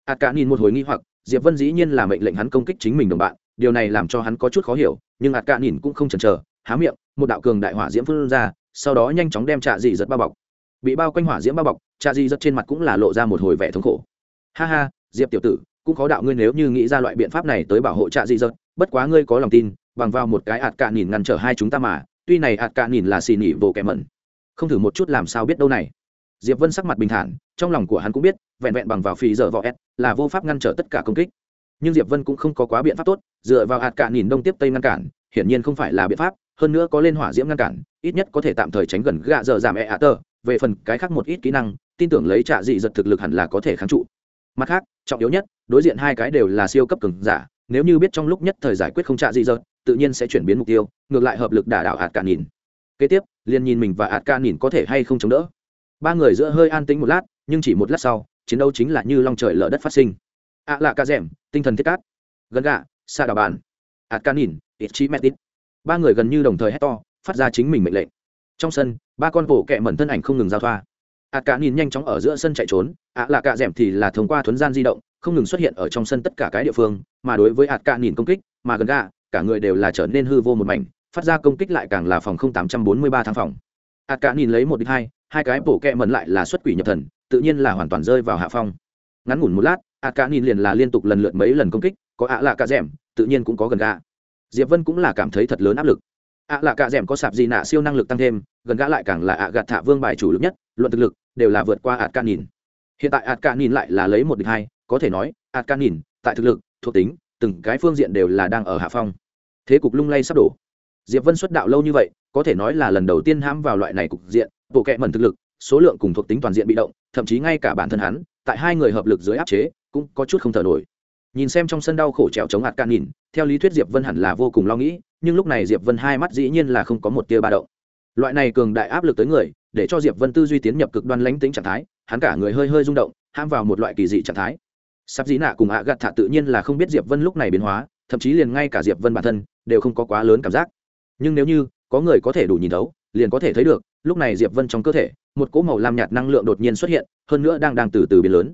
Ạt ca nhìn một hồi nghi hoặc, diệp vân dĩ nhiên là mệnh lệnh hắn công kích chính mình đồng bạn, điều này làm cho hắn có chút khó hiểu, nhưng ạt cá nhìn cũng không chần chờ, há miệng, một đạo cường đại hỏa diễm phun ra, sau đó nhanh chóng đem trạ dị giật bao bọc. Bị bao quanh hỏa diễm bao bọc, trạ dị giật trên mặt cũng là lộ ra một hồi vẻ thống khổ. Ha ha, diệp tiểu tử cũng khó đạo ngươi nếu như nghĩ ra loại biện pháp này tới bảo hộ trạ dị dật. bất quá ngươi có lòng tin, bằng vào một cái ạt cạn nhìn ngăn trở hai chúng ta mà, tuy này ạt cạn nhìn là xì nỉ vô kẻ mẩn. Không thử một chút làm sao biết đâu này. Diệp vân sắc mặt bình thản, trong lòng của hắn cũng biết, vẹn vẹn bằng vào phì giờ vọ s là vô pháp ngăn trở tất cả công kích. Nhưng diệp vân cũng không có quá biện pháp tốt, dựa vào hạt cạn nhìn đông tiếp tây ngăn cản, hiển nhiên không phải là biện pháp, hơn nữa có lên hỏa diễm ngăn cản, ít nhất có thể tạm thời tránh gần gạ giờ giảm e ạ tơ về phần cái khác một ít kỹ năng, tin tưởng lấy trạ dị giật thực lực hẳn là có thể kháng trụ mặt khác, trọng yếu nhất, đối diện hai cái đều là siêu cấp cường giả, nếu như biết trong lúc nhất thời giải quyết không trạ dị giật tự nhiên sẽ chuyển biến mục tiêu, ngược lại hợp lực đả đảo hạt cạn nhìn kế tiếp, liền nhìn mình và hạt cạn nhìn có thể hay không chống đỡ. Ba người giữa hơi an tĩnh một lát, nhưng chỉ một lát sau, chiến đấu chính là như long trời lở đất phát sinh. Ạ là ca rèm, tinh thần thiết cát. Gần gạ, xa đảo bàn hạt ca nhìn ít chi ít. Ba người gần như đồng thời hét to, phát ra chính mình mệnh lệnh. Trong sân, ba con bộ kẹ mẩn thân ảnh không ngừng giao thoa ạt ca nhìn nhanh chóng ở giữa sân chạy trốn, ạ lạ ca rèm thì là thông qua thuấn gian di động, không ngừng xuất hiện ở trong sân tất cả cái địa phương, mà đối với ạt ca nhìn công kích, mà gần gạ cả người đều là trở nên hư vô một mảnh, phát ra công kích lại càng là phòng không tám trăm bốn mươi ba tháng phòng. Ạt ca nhìn lấy một đích hai hai cái bổ kẹ mẩn lại là xuất quỷ nhập thần, tự nhiên là hoàn toàn rơi vào hạ phong. Ngắn ngủn một lát a cả nhìn liền là liên tục lần lượt mấy lần công kích, có ạ lạ cả d tự nhiên cũng có gần gạ diệp vân cũng là cảm thấy thật lớn áp lực. ạ lạ cả d có sạp gì nạ siêu năng lực tăng thêm, gần gã lại càng là ạ gạt thả vương bài chủ lực nhất, luận thực lực đều là vượt qua ạt can nhìn hiện tại ạt can nhìn lại là lấy một địch hai, có thể nói ạt can nhìn tại thực lực, thuộc tính, từng cái phương diện đều là đang ở hạ phong. Thế cục lung lay sắp đổ. Diệp vân xuất đạo lâu như vậy, có thể nói là lần đầu tiên hãm vào loại này cục diện, bộ kệ mẩn thực lực, số lượng cùng thuộc tính toàn diện bị động, thậm chí ngay cả bản thân hắn, tại hai người hợp lực dưới áp chế, cũng có chút không thở nổi. Nhìn xem trong sân đau khổ trèo chống hạt can nhìn theo lý thuyết diệp vân hẳn là vô cùng lo nghĩ, nhưng lúc này diệp vân hai mắt dĩ nhiên là không có một tia ba động. Loại này cường đại áp lực tới người để cho diệp vân tư duy tiến nhập cực đoan lánh tính trạng thái, hắn cả người hơi hơi rung động, ham vào một loại kỳ dị trạng thái. Sắp dĩ nạ cùng ạ gạt thả tự nhiên là không biết diệp vân lúc này biến hóa, thậm chí liền ngay cả diệp vân bản thân đều không có quá lớn cảm giác. Nhưng nếu như có người có thể đủ nhìn thấu, liền có thể thấy được, lúc này diệp vân trong cơ thể, một cỗ màu lam nhạt năng lượng đột nhiên xuất hiện, hơn nữa đang đang từ từ biến lớn.